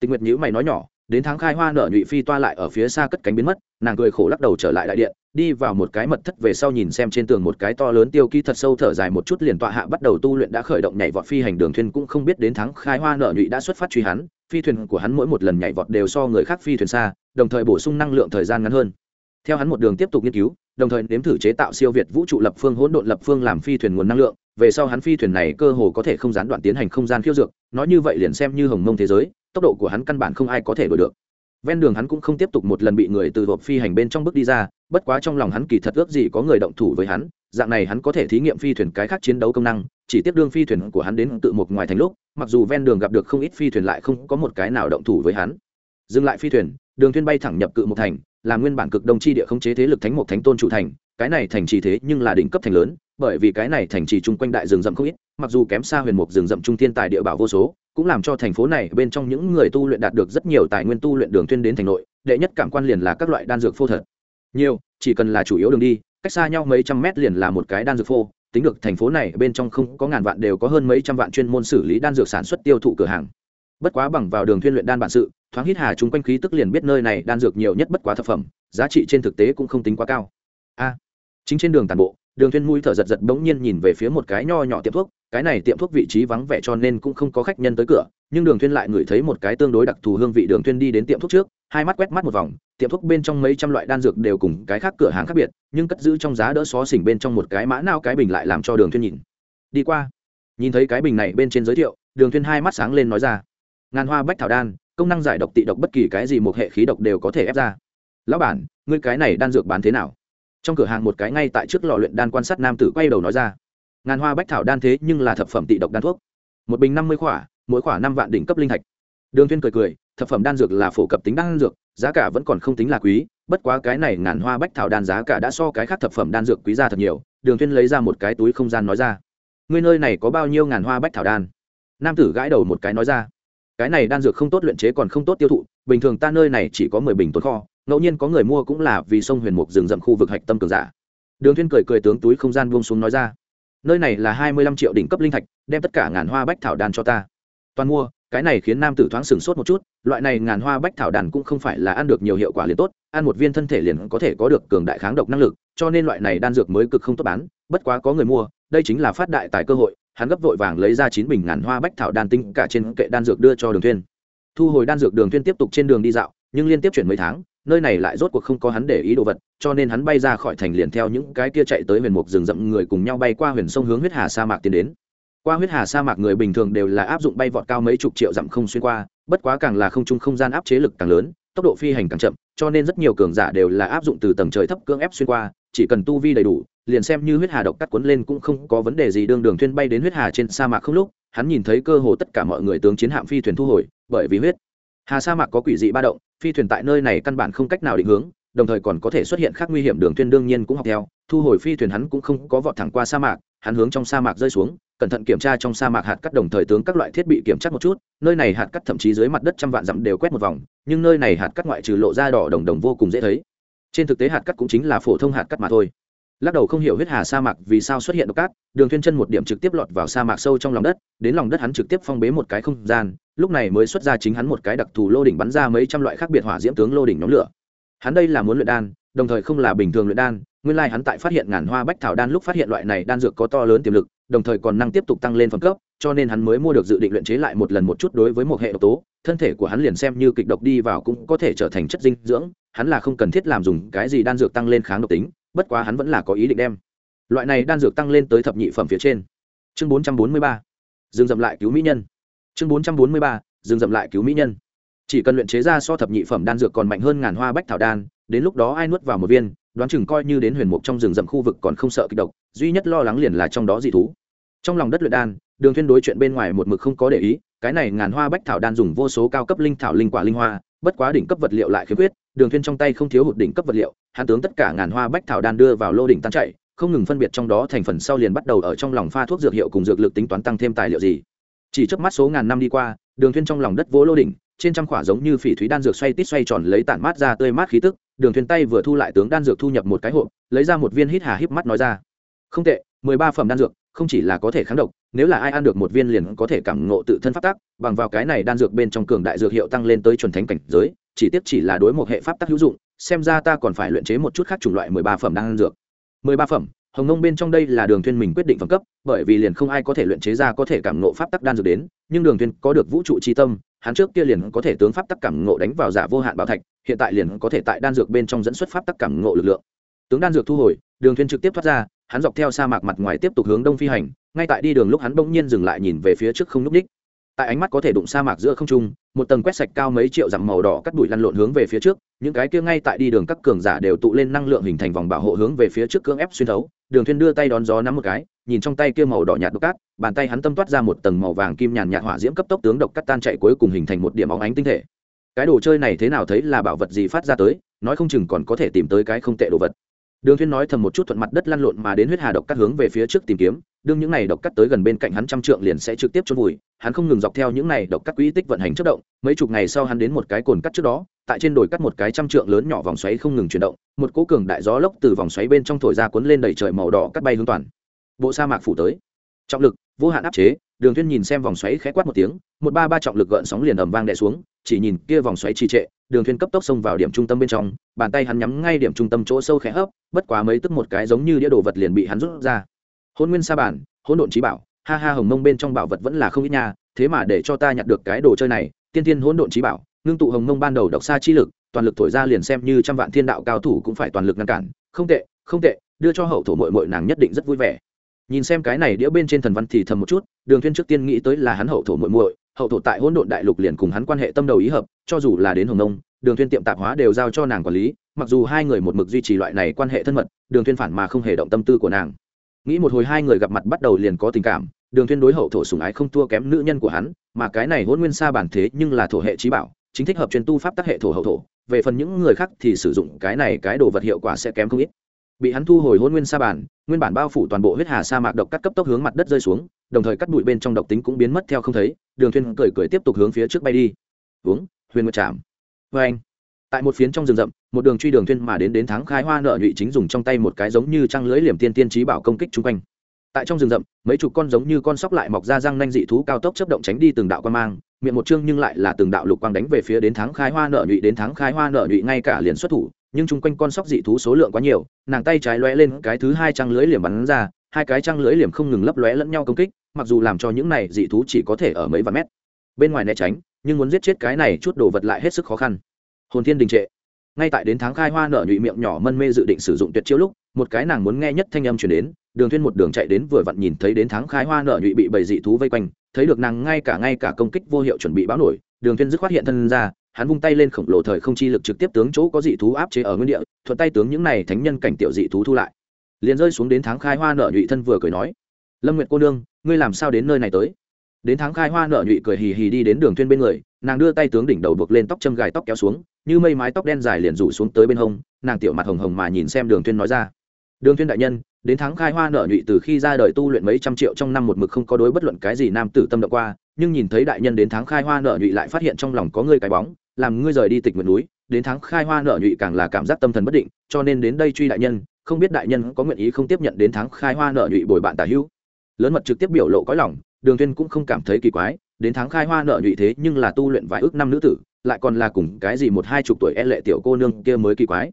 Tịch nguyệt nhữ mày nói nhỏ đến tháng khai hoa nở nhụy phi toa lại ở phía xa cất cánh biến mất, nàng cười khổ lắc đầu trở lại đại điện, đi vào một cái mật thất về sau nhìn xem trên tường một cái to lớn tiêu ký thật sâu thở dài một chút liền tọa hạ bắt đầu tu luyện đã khởi động nhảy vọt phi hành đường thuyền cũng không biết đến tháng khai hoa nở nhụy đã xuất phát truy hắn, phi thuyền của hắn mỗi một lần nhảy vọt đều so người khác phi thuyền xa, đồng thời bổ sung năng lượng thời gian ngắn hơn. Theo hắn một đường tiếp tục nghiên cứu, đồng thời nếm thử chế tạo siêu việt vũ trụ lập phương, hỗn độn lập phương làm phi thuyền nguồn năng lượng, về sau hắn phi thuyền này cơ hồ có thể không gián đoạn tiến hành không gian khiêu dược, nói như vậy liền xem như hồng mông thế giới tốc độ của hắn căn bản không ai có thể đuổi được. Ven đường hắn cũng không tiếp tục một lần bị người từ hộp phi hành bên trong bước đi ra, bất quá trong lòng hắn kỳ thật ước gì có người động thủ với hắn, dạng này hắn có thể thí nghiệm phi thuyền cái khác chiến đấu công năng, chỉ tiếp đương phi thuyền của hắn đến tự một ngoài thành lúc, mặc dù ven đường gặp được không ít phi thuyền lại không có một cái nào động thủ với hắn. Dừng lại phi thuyền, đường thuyền bay thẳng nhập cự một thành, là nguyên bản cực đông chi địa không chế thế lực thánh một thánh tôn chủ thành, cái này thành trì thế nhưng là đỉnh cấp thành lớn, bởi vì cái này thành trì chung quanh đại rừng rậm không ít, mặc dù kém xa huyền mục rừng rậm trung thiên tài địa bảo vô số cũng làm cho thành phố này bên trong những người tu luyện đạt được rất nhiều tài nguyên tu luyện đường thuyên đến thành nội, đệ nhất cảm quan liền là các loại đan dược phô thật. Nhiều, chỉ cần là chủ yếu đường đi, cách xa nhau mấy trăm mét liền là một cái đan dược phô, tính được thành phố này bên trong không có ngàn vạn đều có hơn mấy trăm vạn chuyên môn xử lý đan dược sản xuất tiêu thụ cửa hàng. Bất quá bằng vào đường thuyên luyện đan bản sự, thoáng hít hà chúng quanh khí tức liền biết nơi này đan dược nhiều nhất bất quá thập phẩm, giá trị trên thực tế cũng không tính quá cao. A, chính trên đường tàn bộ, đường thuyên mũi thở giật giật bỗng nhiên nhìn về phía một cái nho nhỏ tiệm thuốc cái này tiệm thuốc vị trí vắng vẻ cho nên cũng không có khách nhân tới cửa, nhưng đường thuyên lại ngửi thấy một cái tương đối đặc thù hương vị đường thuyên đi đến tiệm thuốc trước, hai mắt quét mắt một vòng, tiệm thuốc bên trong mấy trăm loại đan dược đều cùng cái khác cửa hàng khác biệt, nhưng cất giữ trong giá đỡ xó xỉnh bên trong một cái mã nào cái bình lại làm cho đường thuyên nhìn. Đi qua, nhìn thấy cái bình này bên trên giới thiệu, đường thuyên hai mắt sáng lên nói ra, ngàn hoa bách thảo đan, công năng giải độc tị độc bất kỳ cái gì một hệ khí độc đều có thể ép ra. Lão bản, ngươi cái này đan dược bán thế nào? Trong cửa hàng một cái ngay tại trước lò luyện đan quan sát nam tử quay đầu nói ra ngàn hoa bách thảo đan thế nhưng là thập phẩm tị độc đan thuốc. Một bình năm mươi khỏa, mỗi khỏa năm vạn đỉnh cấp linh thạch. Đường thiên cười cười, thập phẩm đan dược là phổ cập tính đan dược, giá cả vẫn còn không tính là quý, bất quá cái này ngàn hoa bách thảo đan giá cả đã so cái khác thập phẩm đan dược quý ra thật nhiều, đường thiên lấy ra một cái túi không gian nói ra. Ngươi nơi này có bao nhiêu ngàn hoa bách thảo đan? Nam tử gãi đầu một cái nói ra. Cái này đan dược không tốt luyện chế còn không tốt tiêu thụ, bình thường ta nơi này chỉ có mười bình tồn kho, ngẫu nhiên có người mua cũng là vì sông huyền mục rừng rậm khu vực hạch tâm cường giả. Đường thiên cười cười tướng túi không gian buông xuống nói ra nơi này là hai mươi lăm triệu đỉnh cấp linh thạch, đem tất cả ngàn hoa bách thảo đan cho ta. Toàn mua, cái này khiến nam tử thoáng sửng sốt một chút, loại này ngàn hoa bách thảo đàn cũng không phải là ăn được nhiều hiệu quả liền tốt, ăn một viên thân thể liền có thể có được cường đại kháng độc năng lực, cho nên loại này đan dược mới cực không tốt bán, bất quá có người mua, đây chính là phát đại tài cơ hội, hắn gấp vội vàng lấy ra chín bình ngàn hoa bách thảo đan tinh cả trên kệ đan dược đưa cho đường thuyên. Thu hồi đan dược đường thuyên tiếp tục trên đường đi dạo, nhưng liên tiếp chuyển mấy tháng nơi này lại rốt cuộc không có hắn để ý đồ vật, cho nên hắn bay ra khỏi thành liền theo những cái kia chạy tới huyền mục rừng rậm người cùng nhau bay qua huyền sông hướng huyết hà sa mạc tiến đến. Qua huyết hà sa mạc người bình thường đều là áp dụng bay vọt cao mấy chục triệu dặm không xuyên qua, bất quá càng là không trung không gian áp chế lực càng lớn, tốc độ phi hành càng chậm, cho nên rất nhiều cường giả đều là áp dụng từ tầng trời thấp cưỡng ép xuyên qua, chỉ cần tu vi đầy đủ, liền xem như huyết hà độc cắt cuốn lên cũng không có vấn đề gì. Đương đường thuyên bay đến huyết hà trên sa mạc không lúc, hắn nhìn thấy cơ hồ tất cả mọi người tướng chiến hạm phi thuyền thu hồi, bởi vì huyết hà sa mạc có quỷ dị ba động phi thuyền tại nơi này căn bản không cách nào định hướng, đồng thời còn có thể xuất hiện khác nguy hiểm đường thuyền đương nhiên cũng học theo, thu hồi phi thuyền hắn cũng không có vọt thẳng qua sa mạc, hắn hướng trong sa mạc rơi xuống, cẩn thận kiểm tra trong sa mạc hạt cắt đồng thời tướng các loại thiết bị kiểm tra một chút, nơi này hạt cắt thậm chí dưới mặt đất trăm vạn dặm đều quét một vòng, nhưng nơi này hạt cắt ngoại trừ lộ ra đỏ đồng đồng vô cùng dễ thấy. Trên thực tế hạt cắt cũng chính là phổ thông hạt cắt mà thôi. Lắc đầu không hiểu huyết hà sa mạc vì sao xuất hiện độc cát, đường thiên chân một điểm trực tiếp lọt vào sa mạc sâu trong lòng đất, đến lòng đất hắn trực tiếp phong bế một cái không gian lúc này mới xuất ra chính hắn một cái đặc thù lô đỉnh bắn ra mấy trăm loại khác biệt hỏa diễm tướng lô đỉnh nhóm lửa. Hắn đây là muốn luyện đan, đồng thời không là bình thường luyện đan, nguyên lai hắn tại phát hiện ngàn hoa bách thảo đan lúc phát hiện loại này đan dược có to lớn tiềm lực, đồng thời còn năng tiếp tục tăng lên phẩm cấp, cho nên hắn mới mua được dự định luyện chế lại một lần một chút đối với một hệ độc tố, thân thể của hắn liền xem như kịch độc đi vào cũng có thể trở thành chất dinh dưỡng, hắn là không cần thiết làm dùng cái gì đan dược tăng lên kháng độc tính, bất quá hắn vẫn là có ý định đem loại này đan dược tăng lên tới thập nhị phẩm phía trên. Chương bốn trăm bốn mươi ba. Dừng dậm lại cứu mỹ nhân chương bốn trăm bốn mươi ba dừng dậm lại cứu mỹ nhân. Chỉ cần luyện chế ra so thập nhị phẩm đan dược còn mạnh hơn ngàn hoa bách thảo đan, đến lúc đó ai nuốt vào một viên, đoán chừng coi như đến huyền mục trong rừng rậm khu vực còn không sợ kịch độc, duy nhất lo lắng liền là trong đó dị thú. Trong lòng đất luyện đan, đường thiên đối chuyện bên ngoài một mực không có để ý, cái này ngàn hoa bách thảo đan dùng vô số cao cấp linh thảo linh quả linh hoa, bất quá đỉnh cấp vật liệu lại khiếm khuyết, đường thiên trong tay không thiếu hụt đỉnh cấp vật liệu, hắn tướng tất cả ngàn hoa bách thảo đan đưa vào lô đỉnh tan chạy không ngừng phân biệt trong đó thành phần sau liền bắt đầu ở trong lòng pha thuốc dược hiệu cùng dược lực tính toán tăng thêm tài liệu gì chỉ trước mắt số ngàn năm đi qua, đường thuyên trong lòng đất vỗ lô đỉnh, trên trăm khỏa giống như phỉ thúy đan dược xoay tít xoay tròn lấy tản mát ra tươi mát khí tức, đường thuyền tay vừa thu lại tướng đan dược thu nhập một cái hộp, lấy ra một viên hít hà híp mắt nói ra. Không tệ, mười ba phẩm đan dược, không chỉ là có thể kháng độc, nếu là ai ăn được một viên liền có thể cảm ngộ tự thân pháp tắc, bằng vào cái này đan dược bên trong cường đại dược hiệu tăng lên tới chuẩn thánh cảnh giới, chỉ tiếp chỉ là đối một hệ pháp tắc hữu dụng, xem ra ta còn phải luyện chế một chút khác chủng loại mười ba phẩm đan dược. Mười ba phẩm hồng nông bên trong đây là đường thuyên mình quyết định phẩm cấp, bởi vì liền không ai có thể luyện chế ra có thể cảm ngộ pháp tắc đan dược đến, nhưng đường thuyên có được vũ trụ chi tâm, hắn trước kia liền có thể tướng pháp tắc cảm ngộ đánh vào giả vô hạn bảo thạch, hiện tại liền có thể tại đan dược bên trong dẫn xuất pháp tắc cảm ngộ lực lượng. Tướng đan dược thu hồi, đường thuyên trực tiếp thoát ra, hắn dọc theo sa mạc mặt ngoài tiếp tục hướng đông phi hành, ngay tại đi đường lúc hắn bỗng nhiên dừng lại nhìn về phía trước không núp đích tại ánh mắt có thể đụng sa mạc giữa không trung, một tầng quét sạch cao mấy triệu dặm màu đỏ cắt đuổi lăn lộn hướng về phía trước, những cái kia ngay tại đi đường các cường giả đều tụ lên năng lượng hình thành vòng bảo hộ hướng về phía trước cưỡng ép xuyên thấu, đường thuyên đưa tay đón gió nắm một cái, nhìn trong tay kia màu đỏ nhạt độc cát, bàn tay hắn tâm toát ra một tầng màu vàng kim nhàn nhạt hỏa diễm cấp tốc tướng độc cát tan chạy cuối cùng hình thành một điểm óng ánh tinh thể. Cái đồ chơi này thế nào thấy là bảo vật gì phát ra tới, nói không chừng còn có thể tìm tới cái không tệ đồ vật. Đường thuyên nói thầm một chút thuận mặt đất lăn lộn mà đến huyết hà độc cát hướng về phía trước tìm kiếm, đương những này độc cắt tới gần bên cạnh hắn trăm trượng liền sẽ trực tiếp chôn vùi hắn không ngừng dọc theo những này độc cắt quỹ tích vận hành chất động, mấy chục ngày sau hắn đến một cái cồn cắt trước đó, tại trên đồi cắt một cái trăm trượng lớn nhỏ vòng xoáy không ngừng chuyển động, một cỗ cường đại gió lốc từ vòng xoáy bên trong thổi ra cuốn lên đầy trời màu đỏ cắt bay hướng toàn. Bộ sa mạc phủ tới. Trọng lực, vô hạn áp chế, đường thuyên nhìn xem vòng xoáy khẽ quát một tiếng, một ba ba trọng lực gợn sóng liền ầm vang đè xuống, chỉ nhìn kia vòng xoáy trì trệ, đường thuyên cấp tốc xông vào điểm trung tâm bên trong, bàn tay hắn nhắm ngay điểm trung tâm chỗ sâu khẽ hấp, bất quá mấy tức một cái giống như đĩa đồ vật liền bị hắn rút ra. Hôn nguyên sa bản, hỗn độn trí bảo ha ha hồng mông bên trong bảo vật vẫn là không ít nha, thế mà để cho ta nhặt được cái đồ chơi này, tiên tiên hỗn độn trí bảo, ngưng tụ hồng mông ban đầu độc xa chi lực, toàn lực thổi ra liền xem như trăm vạn thiên đạo cao thủ cũng phải toàn lực ngăn cản. Không tệ không tệ, đưa cho hậu thổ mội mội nàng nhất định rất vui vẻ. Nhìn xem cái này đĩa bên trên thần văn thì thầm một chút, đường Thiên trước tiên nghĩ tới là hắn hậu thổ muội muội, hậu thổ tại hỗn độn đại lục liền cùng hắn quan hệ tâm đầu ý hợp, cho dù là đến hồng nông đường Thiên tiệm tạp hóa đều giao cho nàng quản lý, mặc dù hai người một mực duy trì loại này quan hệ thân mật, đường Thiên phản mà không hề động tâm tư của nàng. Nghĩ một hồi hai người gặp mặt bắt đầu liền có tình cảm đường thuyên đối hậu thổ sủng ái không thua kém nữ nhân của hắn, mà cái này hỗn nguyên sa bản thế nhưng là thổ hệ trí bảo, chính thích hợp chuyên tu pháp tác hệ thổ hậu thổ, về phần những người khác thì sử dụng cái này cái đồ vật hiệu quả sẽ kém không ít. Bị hắn thu hồi hôn nguyên sa bản, nguyên bản bao phủ toàn bộ huyết hà sa mạc độc cắt cấp tốc hướng mặt đất rơi xuống, đồng thời cắt bụi bên trong độc tính cũng biến mất theo không thấy, đường thuyên cười cười tiếp tục hướng phía trước bay đi. Uống, huyền nguyệt chạm. Với anh, tại một phiến trong rừng rậm, một đường truy đường thuyên mà đến đến tháng khai hoa nợ nhụy chính dùng trong tay một cái giống như trăng lưới liềm tiên tiên trí bảo công kích chung quanh tại trong rừng rậm, mấy chục con giống như con sóc lại mọc ra răng nanh dị thú cao tốc chấp động tránh đi từng đạo quan mang, miệng một chương nhưng lại là từng đạo lục quang đánh về phía đến tháng khai hoa nợ nhụy, đến tháng khai hoa nợ nhụy ngay cả liền xuất thủ, nhưng chung quanh con sóc dị thú số lượng quá nhiều, nàng tay trái lóe lên cái thứ hai trăng lưới liềm bắn ra, hai cái trăng lưới liềm không ngừng lấp lóe lẫn nhau công kích, mặc dù làm cho những này dị thú chỉ có thể ở mấy vạn mét. Bên ngoài né tránh, nhưng muốn giết chết cái này chút đồ vật lại hết sức khó khăn. Hồn thiên đình trệ. Ngay tại đến tháng khai hoa nở nhụy miệng nhỏ mân mê dự định sử dụng tuyệt chiêu lúc một cái nàng muốn nghe nhất thanh âm chuyển đến, đường thuyên một đường chạy đến vừa vặn nhìn thấy đến tháng khai hoa nở nhụy bị bầy dị thú vây quanh, thấy được nàng ngay cả ngay cả công kích vô hiệu chuẩn bị báo nổi, đường thuyên dứt khoát hiện thân ra, hắn vung tay lên khổng lồ thời không chi lực trực tiếp tướng chỗ có dị thú áp chế ở nguyên địa, thuận tay tướng những này thánh nhân cảnh tiểu dị thú thu lại. Liền rơi xuống đến tháng khai hoa nở nhụy thân vừa cười nói, lâm nguyệt cô nương, ngươi làm sao đến nơi này tới? Đến tháng khai hoa nở nhụy cười hì hì đi đến đường thuyên bên người, nàng đưa tay tướng đỉnh đầu buộc lên tóc châm gài tóc kéo xuống, như mây mái tóc đen dài liền rủ xuống tới bên hông, nàng tiểu mặt hồng hồng mà nhìn xem đường thuyên nói ra đường Thiên đại nhân, đến tháng khai hoa nở nhụy từ khi ra đời tu luyện mấy trăm triệu trong năm một mực không có đối bất luận cái gì nam tử tâm động qua, nhưng nhìn thấy đại nhân đến tháng khai hoa nở nhụy lại phát hiện trong lòng có ngươi cái bóng, làm ngươi rời đi tịch nguyện núi, đến tháng khai hoa nở nhụy càng là cảm giác tâm thần bất định, cho nên đến đây truy đại nhân, không biết đại nhân có nguyện ý không tiếp nhận đến tháng khai hoa nở nhụy bồi bạn tả hữu. Lớn mật trực tiếp biểu lộ có lòng, đường Thiên cũng không cảm thấy kỳ quái, đến tháng khai hoa nợ nhụy thế nhưng là tu luyện vài ước năm nữ tử, lại còn là cùng cái gì một hai chục tuổi e lệ tiểu cô nương kia mới kỳ quái.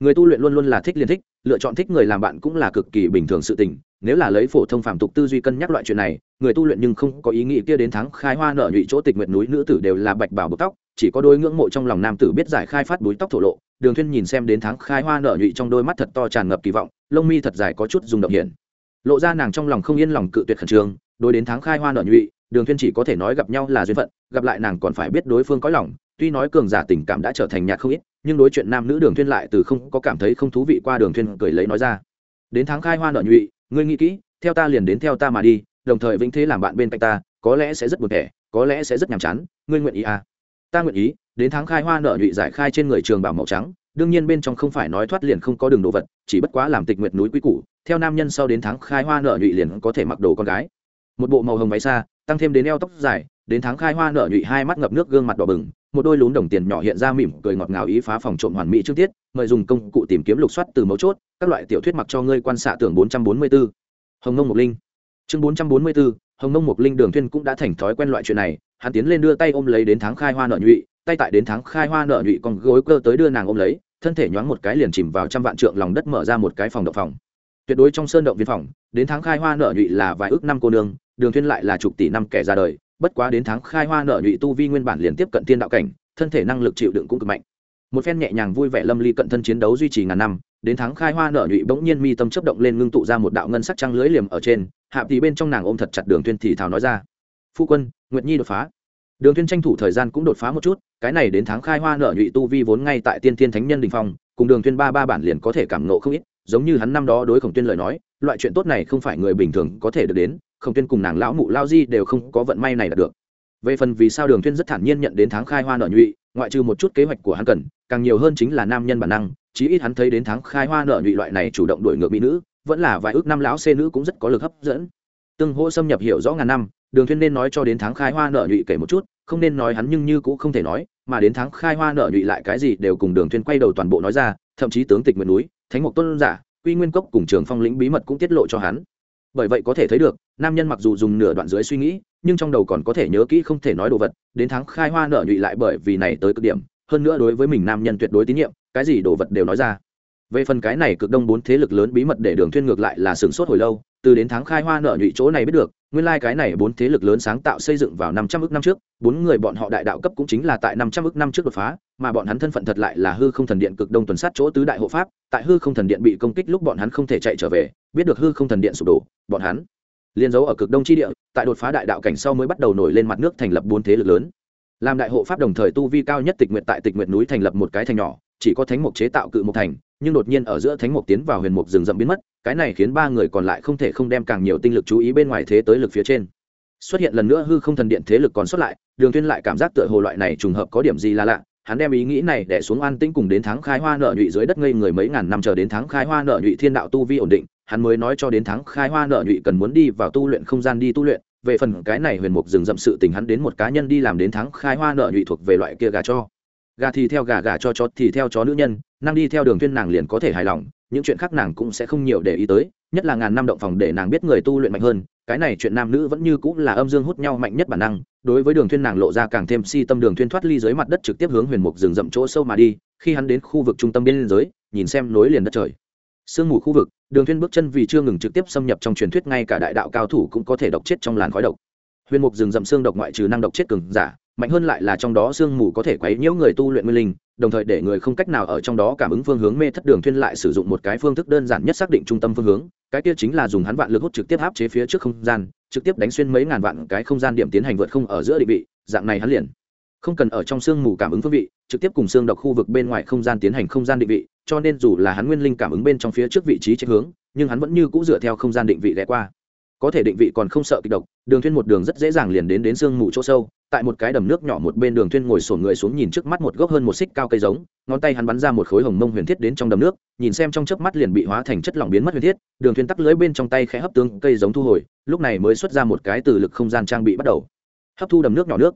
Người tu luyện luôn luôn là thích liên thích lựa chọn thích người làm bạn cũng là cực kỳ bình thường sự tình. Nếu là lấy phổ thông phạm tục tư duy cân nhắc loại chuyện này, người tu luyện nhưng không có ý nghĩ kia đến tháng khai hoa nợ nhụy chỗ tịch nguyện núi nữ tử đều là bạch bảo bực tóc, chỉ có đôi ngưỡng mộ trong lòng nam tử biết giải khai phát búi tóc thổ lộ. Đường thuyên nhìn xem đến tháng khai hoa nợ nhụy trong đôi mắt thật to tràn ngập kỳ vọng, lông mi thật dài có chút rung động hiển lộ ra nàng trong lòng không yên lòng cự tuyệt khẩn trương, đối đến tháng khai hoa nợ nhụy, đường thuyên chỉ có thể nói gặp nhau là duyên phận, gặp lại nàng còn phải biết đối phương có lòng, tuy nói cường giả tình cảm đã trở thành nhạt không ít nhưng đối chuyện nam nữ đường thuyên lại từ không có cảm thấy không thú vị qua đường thuyên cười lấy nói ra. Đến tháng khai hoa nợ nhụy, ngươi nghĩ kỹ, theo ta liền đến theo ta mà đi, đồng thời vĩnh thế làm bạn bên cạnh ta, có lẽ sẽ rất buồn tẻ có lẽ sẽ rất nhàm chán, ngươi nguyện ý à? Ta nguyện ý, đến tháng khai hoa nợ nhụy giải khai trên người trường bảo màu trắng, đương nhiên bên trong không phải nói thoát liền không có đường đồ vật, chỉ bất quá làm tịch nguyệt núi quý củ, theo nam nhân sau đến tháng khai hoa nợ nhụy liền có thể mặc đồ con gái. Một bộ màu hồng váy xa, tăng thêm đến eo tóc dài, đến tháng khai hoa nở nhụy hai mắt ngập nước gương mặt đỏ bừng một đôi lún đồng tiền nhỏ hiện ra mỉm cười ngọt ngào ý phá phòng trộm hoàn mỹ trước tiết mời dùng công cụ tìm kiếm lục soát từ mấu chốt các loại tiểu thuyết mặc cho ngươi quan xạ tưởng 444. hồng nông mục linh chương 444, hồng nông mục linh đường thuyên cũng đã thành thói quen loại chuyện này hắn tiến lên đưa tay ôm lấy đến tháng khai hoa nợ nhụy tay tại đến tháng khai hoa nợ nhụy còn gối cơ tới đưa nàng ôm lấy thân thể nhoáng một cái liền chìm vào trăm vạn trượng lòng đất mở ra một cái phòng động phòng tuyệt đối trong sơn động viên phòng đến tháng khai hoa nợ nhụy là vài ước năm cô nương đường thuyên lại là chục tỷ năm kẻ ra đời bất quá đến tháng khai hoa nở nhụy tu vi nguyên bản liền tiếp cận tiên đạo cảnh, thân thể năng lực chịu đựng cũng cực mạnh. Một phen nhẹ nhàng vui vẻ lâm ly cận thân chiến đấu duy trì ngàn năm, đến tháng khai hoa nở nhụy bỗng nhiên mi tâm chớp động lên ngưng tụ ra một đạo ngân sắc trăng lưới liềm ở trên, hạ thì bên trong nàng ôm thật chặt đường thuyên thì thào nói ra. Phu quân, nguyệt nhi đột phá. Đường thuyên tranh thủ thời gian cũng đột phá một chút, cái này đến tháng khai hoa nở nhụy tu vi vốn ngay tại tiên thiên thánh nhân đỉnh phong, cùng đường thuyên ba ba bản liền có thể cảm ngộ không ít, giống như hắn năm đó đối khổng tuyên lời nói, loại chuyện tốt này không phải người bình thường có thể được đến khổng tuyên cùng nàng lão mụ lao di đều không có vận may này đạt được. Về phần vì sao đường thuyên rất thản nhiên nhận đến tháng khai hoa nợ nhụy, ngoại trừ một chút kế hoạch của hắn cần, càng nhiều hơn chính là nam nhân bản năng, chí ít hắn thấy đến tháng khai hoa nợ nhụy loại này chủ động đổi ngược mỹ nữ, vẫn là vài ước năm lão xê nữ cũng rất có lực hấp dẫn. Tương hỗ xâm nhập hiểu rõ ngàn năm, đường thuyên nên nói cho đến tháng khai hoa nợ nhụy kể một chút, không nên nói hắn nhưng như cũng không thể nói, mà đến tháng khai hoa nợ nhụy lại cái gì đều cùng đường thuyên quay đầu toàn bộ nói ra, thậm chí tướng tịch nguyện núi, thánh mục tôn giả, quy nguyên cốc cùng trường phong lĩnh bí mật cũng tiết lộ cho hắn bởi vậy có thể thấy được, nam nhân mặc dù dùng nửa đoạn dưới suy nghĩ, nhưng trong đầu còn có thể nhớ kỹ không thể nói đồ vật, đến tháng khai hoa nợ nhụy lại bởi vì này tới cực điểm, hơn nữa đối với mình nam nhân tuyệt đối tín nhiệm, cái gì đồ vật đều nói ra. Về phần cái này cực đông bốn thế lực lớn bí mật để đường thuyên ngược lại là sửng sốt hồi lâu, từ đến tháng khai hoa nợ nhụy chỗ này biết được nguyên lai like cái này bốn thế lực lớn sáng tạo xây dựng vào năm trăm ước năm trước, bốn người bọn họ đại đạo cấp cũng chính là tại năm trăm ước năm trước đột phá, mà bọn hắn thân phận thật lại là hư không thần điện cực đông tuần sát chỗ tứ đại hộ pháp, tại hư không thần điện bị công kích lúc bọn hắn không thể chạy trở về, biết được hư không thần điện sụp đổ, bọn hắn liên dấu ở cực đông chi địa, tại đột phá đại đạo cảnh sau mới bắt đầu nổi lên mặt nước thành lập bốn thế lực lớn. Làm đại hộ pháp đồng thời tu vi cao nhất tịch nguyện tại tịch nguyện núi thành lập một cái thành nhỏ, chỉ có thánh mục chế tạo cự mục thành, nhưng đột nhiên ở giữa thánh mục tiến vào huyền mục rừng rậm biến mất cái này khiến ba người còn lại không thể không đem càng nhiều tinh lực chú ý bên ngoài thế tới lực phía trên. Xuất hiện lần nữa hư không thần điện thế lực còn xuất lại, đường tuyên lại cảm giác tựa hồ loại này trùng hợp có điểm gì là lạ, hắn đem ý nghĩ này để xuống an tĩnh cùng đến tháng khai hoa nợ nhụy dưới đất ngây người mấy ngàn năm chờ đến tháng khai hoa nợ nhụy thiên đạo tu vi ổn định, hắn mới nói cho đến tháng khai hoa nợ nhụy cần muốn đi vào tu luyện không gian đi tu luyện, về phần cái này huyền mục dừng dậm sự tình hắn đến một cá nhân đi làm đến tháng khai hoa nợ nhụy thuộc về loại kia gà cho. Gà thì theo gà gà cho chó thì theo chó nữ nhân, năng đi theo đường tuyên nàng liền có thể hài lòng những chuyện khác nàng cũng sẽ không nhiều để ý tới, nhất là ngàn năm động phòng để nàng biết người tu luyện mạnh hơn, cái này chuyện nam nữ vẫn như cũng là âm dương hút nhau mạnh nhất bản năng, đối với đường thuyên nàng lộ ra càng thêm si tâm đường thuyên thoát ly dưới mặt đất trực tiếp hướng huyền mục rừng rậm chỗ sâu mà đi, khi hắn đến khu vực trung tâm biên giới, nhìn xem nối liền đất trời. Sương mù khu vực, đường thuyên bước chân vì chưa ngừng trực tiếp xâm nhập trong truyền thuyết, ngay cả đại đạo cao thủ cũng có thể độc chết trong làn khói độc. Huyền mục rừng rậm xương độc ngoại trừ năng độc chết cường giả mạnh hơn lại là trong đó sương mù có thể quấy nhiễu người tu luyện nguyên linh, đồng thời để người không cách nào ở trong đó cảm ứng phương hướng mê thất đường thuyên lại sử dụng một cái phương thức đơn giản nhất xác định trung tâm phương hướng, cái kia chính là dùng hắn vạn lực hút trực tiếp áp chế phía trước không gian, trực tiếp đánh xuyên mấy ngàn vạn cái không gian điểm tiến hành vượt không ở giữa định vị, dạng này hắn liền không cần ở trong sương mù cảm ứng phương vị, trực tiếp cùng xương độc khu vực bên ngoài không gian tiến hành không gian định vị, cho nên dù là hắn nguyên linh cảm ứng bên trong phía trước vị trí chạy hướng, nhưng hắn vẫn như cũ dựa theo không gian định vị ghé qua có thể định vị còn không sợ kịch độc, đường thuyên một đường rất dễ dàng liền đến đến sương mù chỗ sâu, tại một cái đầm nước nhỏ một bên đường thuyên ngồi sồn người xuống nhìn trước mắt một gốc hơn một xích cao cây giống, ngón tay hắn bắn ra một khối hồng mông huyền thiết đến trong đầm nước, nhìn xem trong chớp mắt liền bị hóa thành chất lỏng biến mất huyền thiết, đường thuyên tắc lưới bên trong tay khẽ hấp tương cây giống thu hồi, lúc này mới xuất ra một cái từ lực không gian trang bị bắt đầu. Hấp thu đầm nước nhỏ nước.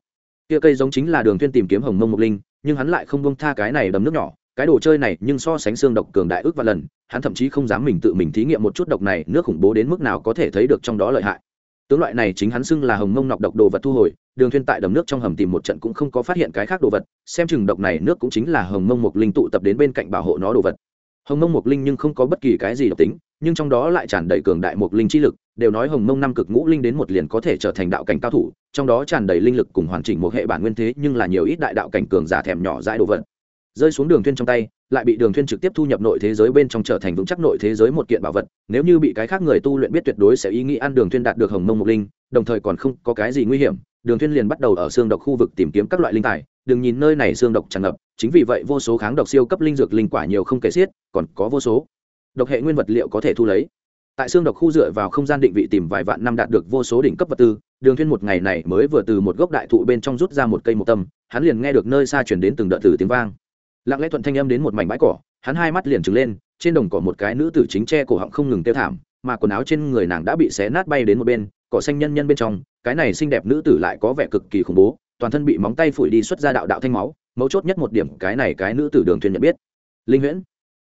Kia cây giống chính là đường thuyên tìm kiếm hồng mông mục linh, nhưng hắn lại không buông tha cái này đầm nước nhỏ cái đồ chơi này nhưng so sánh xương độc cường đại ước và lần, hắn thậm chí không dám mình tự mình thí nghiệm một chút độc này, nước khủng bố đến mức nào có thể thấy được trong đó lợi hại. Tướng loại này chính hắn xưng là hồng mông nọc độc đồ vật thu hồi, đường thuyên tại đầm nước trong hầm tìm một trận cũng không có phát hiện cái khác đồ vật, xem chừng độc này nước cũng chính là hồng mông mục linh tụ tập đến bên cạnh bảo hộ nó đồ vật. Hồng mông mục linh nhưng không có bất kỳ cái gì độc tính, nhưng trong đó lại tràn đầy cường đại mục linh chi lực, đều nói hồng mông năm cực ngũ linh đến một liền có thể trở thành đạo cảnh cao thủ, trong đó tràn đầy linh lực cùng hoàn chỉnh một hệ bản nguyên thế nhưng là nhiều ít đại đạo cảnh cường giả thèm nhỏ dãi đồ vật rơi xuống đường thuyên trong tay, lại bị đường thuyên trực tiếp thu nhập nội thế giới bên trong trở thành vững chắc nội thế giới một kiện bảo vật. Nếu như bị cái khác người tu luyện biết tuyệt đối sẽ ý nghĩ ăn đường thuyên đạt được hồng mông mục linh, đồng thời còn không có cái gì nguy hiểm, đường thuyên liền bắt đầu ở xương độc khu vực tìm kiếm các loại linh tài. Đừng nhìn nơi này xương độc tràn ngập, chính vì vậy vô số kháng độc siêu cấp linh dược linh quả nhiều không kể xiết, còn có vô số độc hệ nguyên vật liệu có thể thu lấy. Tại xương độc khu dựa vào không gian định vị tìm vài vạn năm đạt được vô số đỉnh cấp vật tư, đường thuyên một ngày này mới vừa từ một gốc đại thụ bên trong rút ra một cây một tâm, hắn liền nghe được nơi xa truyền đến từng đợt từ tiếng vang lặng lẽ thuận thanh âm đến một mảnh bãi cỏ, hắn hai mắt liền trừng lên, trên đồng cỏ một cái nữ tử chính che cổ họng không ngừng tiêu thảm, mà quần áo trên người nàng đã bị xé nát bay đến một bên, cỏ xanh nhân nhân bên trong, cái này xinh đẹp nữ tử lại có vẻ cực kỳ khủng bố, toàn thân bị móng tay phủi đi xuất ra đạo đạo thanh máu, mấu chốt nhất một điểm, cái này cái nữ tử đường thuyền nhận biết. Linh huyễn.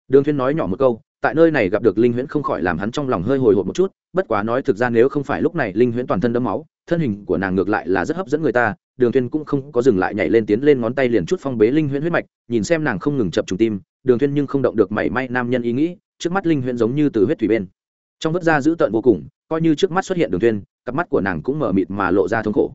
Đường thuyền nói nhỏ một câu, tại nơi này gặp được linh huyễn không khỏi làm hắn trong lòng hơi hồi hộp một chút, bất quá nói thực ra nếu không phải lúc này linh huyễn toàn thân đẫm máu, thân hình của nàng ngược lại là rất hấp dẫn người ta đường thuyên cũng không có dừng lại nhảy lên tiến lên ngón tay liền chút phong bế linh huyễn huyết mạch, nhìn xem nàng không ngừng chập trùng tim, đường thuyên nhưng không động được mảy may nam nhân ý nghĩ, trước mắt linh huyễn giống như từ huyết thủy bên trong vất ra giữ tợn vô cùng, coi như trước mắt xuất hiện đường thuyên, cặp mắt của nàng cũng mở mịt mà lộ ra thống khổ.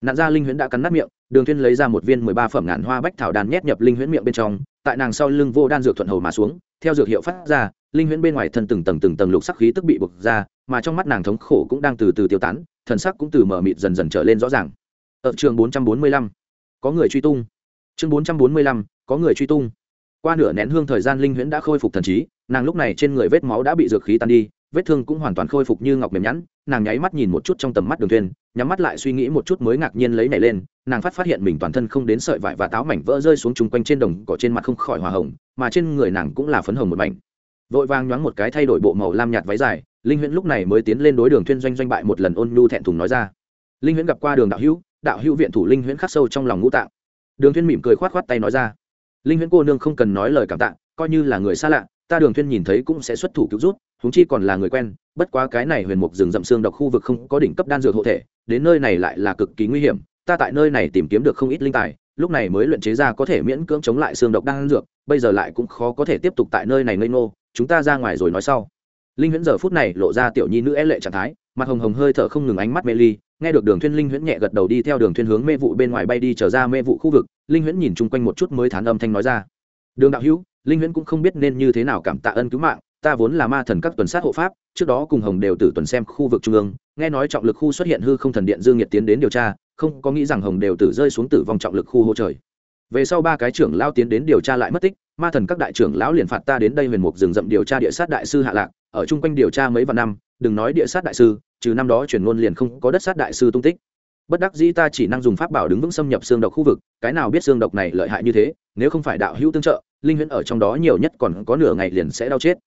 Nạn ra linh huyễn đã cắn nát miệng, đường thuyên lấy ra một viên mười ba phẩm ngàn hoa bách thảo đan nhét nhập linh huyễn miệng bên trong, tại nàng sau lưng vô đan dược thuận hầu mà xuống, theo dược hiệu phát ra, linh huyễn bên ngoài thân từng tầng từng tầng lục sắc khí tức bị bộc ra, mà trong mắt nàng thống khổ cũng đang từ từ tiêu tán, thần sắc cũng từ mở mịt dần dần trở lên rõ ràng. Ờ, ở trường bốn trăm bốn mươi lăm. Có người truy tung. Chương bốn trăm bốn mươi lăm, có người truy tung. Qua nửa nén hương thời gian linh huyễn đã khôi phục thần trí, nàng lúc này trên người vết máu đã bị dược khí tan đi, vết thương cũng hoàn toàn khôi phục như ngọc mềm nhẵn, nàng nháy mắt nhìn một chút trong tầm mắt đường thuyên nhắm mắt lại suy nghĩ một chút mới ngạc nhiên lấy này lên, nàng phát phát hiện mình toàn thân không đến sợi vải và táo mảnh vỡ rơi xuống chung quanh trên đồng cỏ trên mặt không khỏi hòa hồng, mà trên người nàng cũng là phấn hồng một mảnh. Vội vàng nhoáng một cái thay đổi bộ màu lam nhạt váy dài, linh huyễn lúc này mới tiến lên đối đường thuyên doanh doanh bại một lần ôn nhu thẹn thùng nói ra. Linh huyễn gặp qua đường đạo hữu đạo hữu viện thủ linh huyễn khắc sâu trong lòng ngũ tạng. Đường thuyên mỉm cười khoát khoát tay nói ra. Linh huyễn cô nương không cần nói lời cảm tạ, coi như là người xa lạ, ta đường thuyên nhìn thấy cũng sẽ xuất thủ cứu giúp chúng chi còn là người quen, bất quá cái này huyền mục rừng rậm xương độc khu vực không có đỉnh cấp đan dược hộ thể, đến nơi này lại là cực kỳ nguy hiểm, ta tại nơi này tìm kiếm được không ít linh tài, lúc này mới luyện chế ra có thể miễn cưỡng chống lại xương độc đan dược, bây giờ lại cũng khó có thể tiếp tục tại nơi này ngây ngô, chúng ta ra ngoài rồi nói sau. Linh huyễn giờ phút này lộ ra tiểu nhi nữ é e lệ trạng thái, mặt hồng hồng hơi thở không ngừng ánh mắt mê ly nghe được đường thuyên linh huyễn nhẹ gật đầu đi theo đường thuyên hướng mê vụ bên ngoài bay đi trở ra mê vụ khu vực, linh huyễn nhìn chung quanh một chút mới thán âm thanh nói ra. Đường đạo hữu, linh huyễn cũng không biết nên như thế nào cảm tạ ân cứu mạng, ta vốn là ma thần các tuần sát hộ pháp, trước đó cùng hồng đều tử tuần xem khu vực trung ương, nghe nói trọng lực khu xuất hiện hư không thần điện dương nhiệt tiến đến điều tra, không có nghĩ rằng hồng đều tử rơi xuống tử vong trọng lực khu hô trời. Về sau ba cái trưởng lão tiến đến điều tra lại mất tích, ma thần các đại trưởng lão liền phạt ta đến đây huyền mục rừng rậm điều tra địa sát đại sư hạ lạc, ở chung quanh điều tra mấy vạn năm, đừng nói địa sát đại sư trừ năm đó chuyển ngôn liền không có đất sát đại sư tung tích. Bất đắc dĩ ta chỉ năng dùng pháp bảo đứng vững xâm nhập xương độc khu vực, cái nào biết xương độc này lợi hại như thế, nếu không phải đạo hữu tương trợ, linh huyễn ở trong đó nhiều nhất còn có nửa ngày liền sẽ đau chết.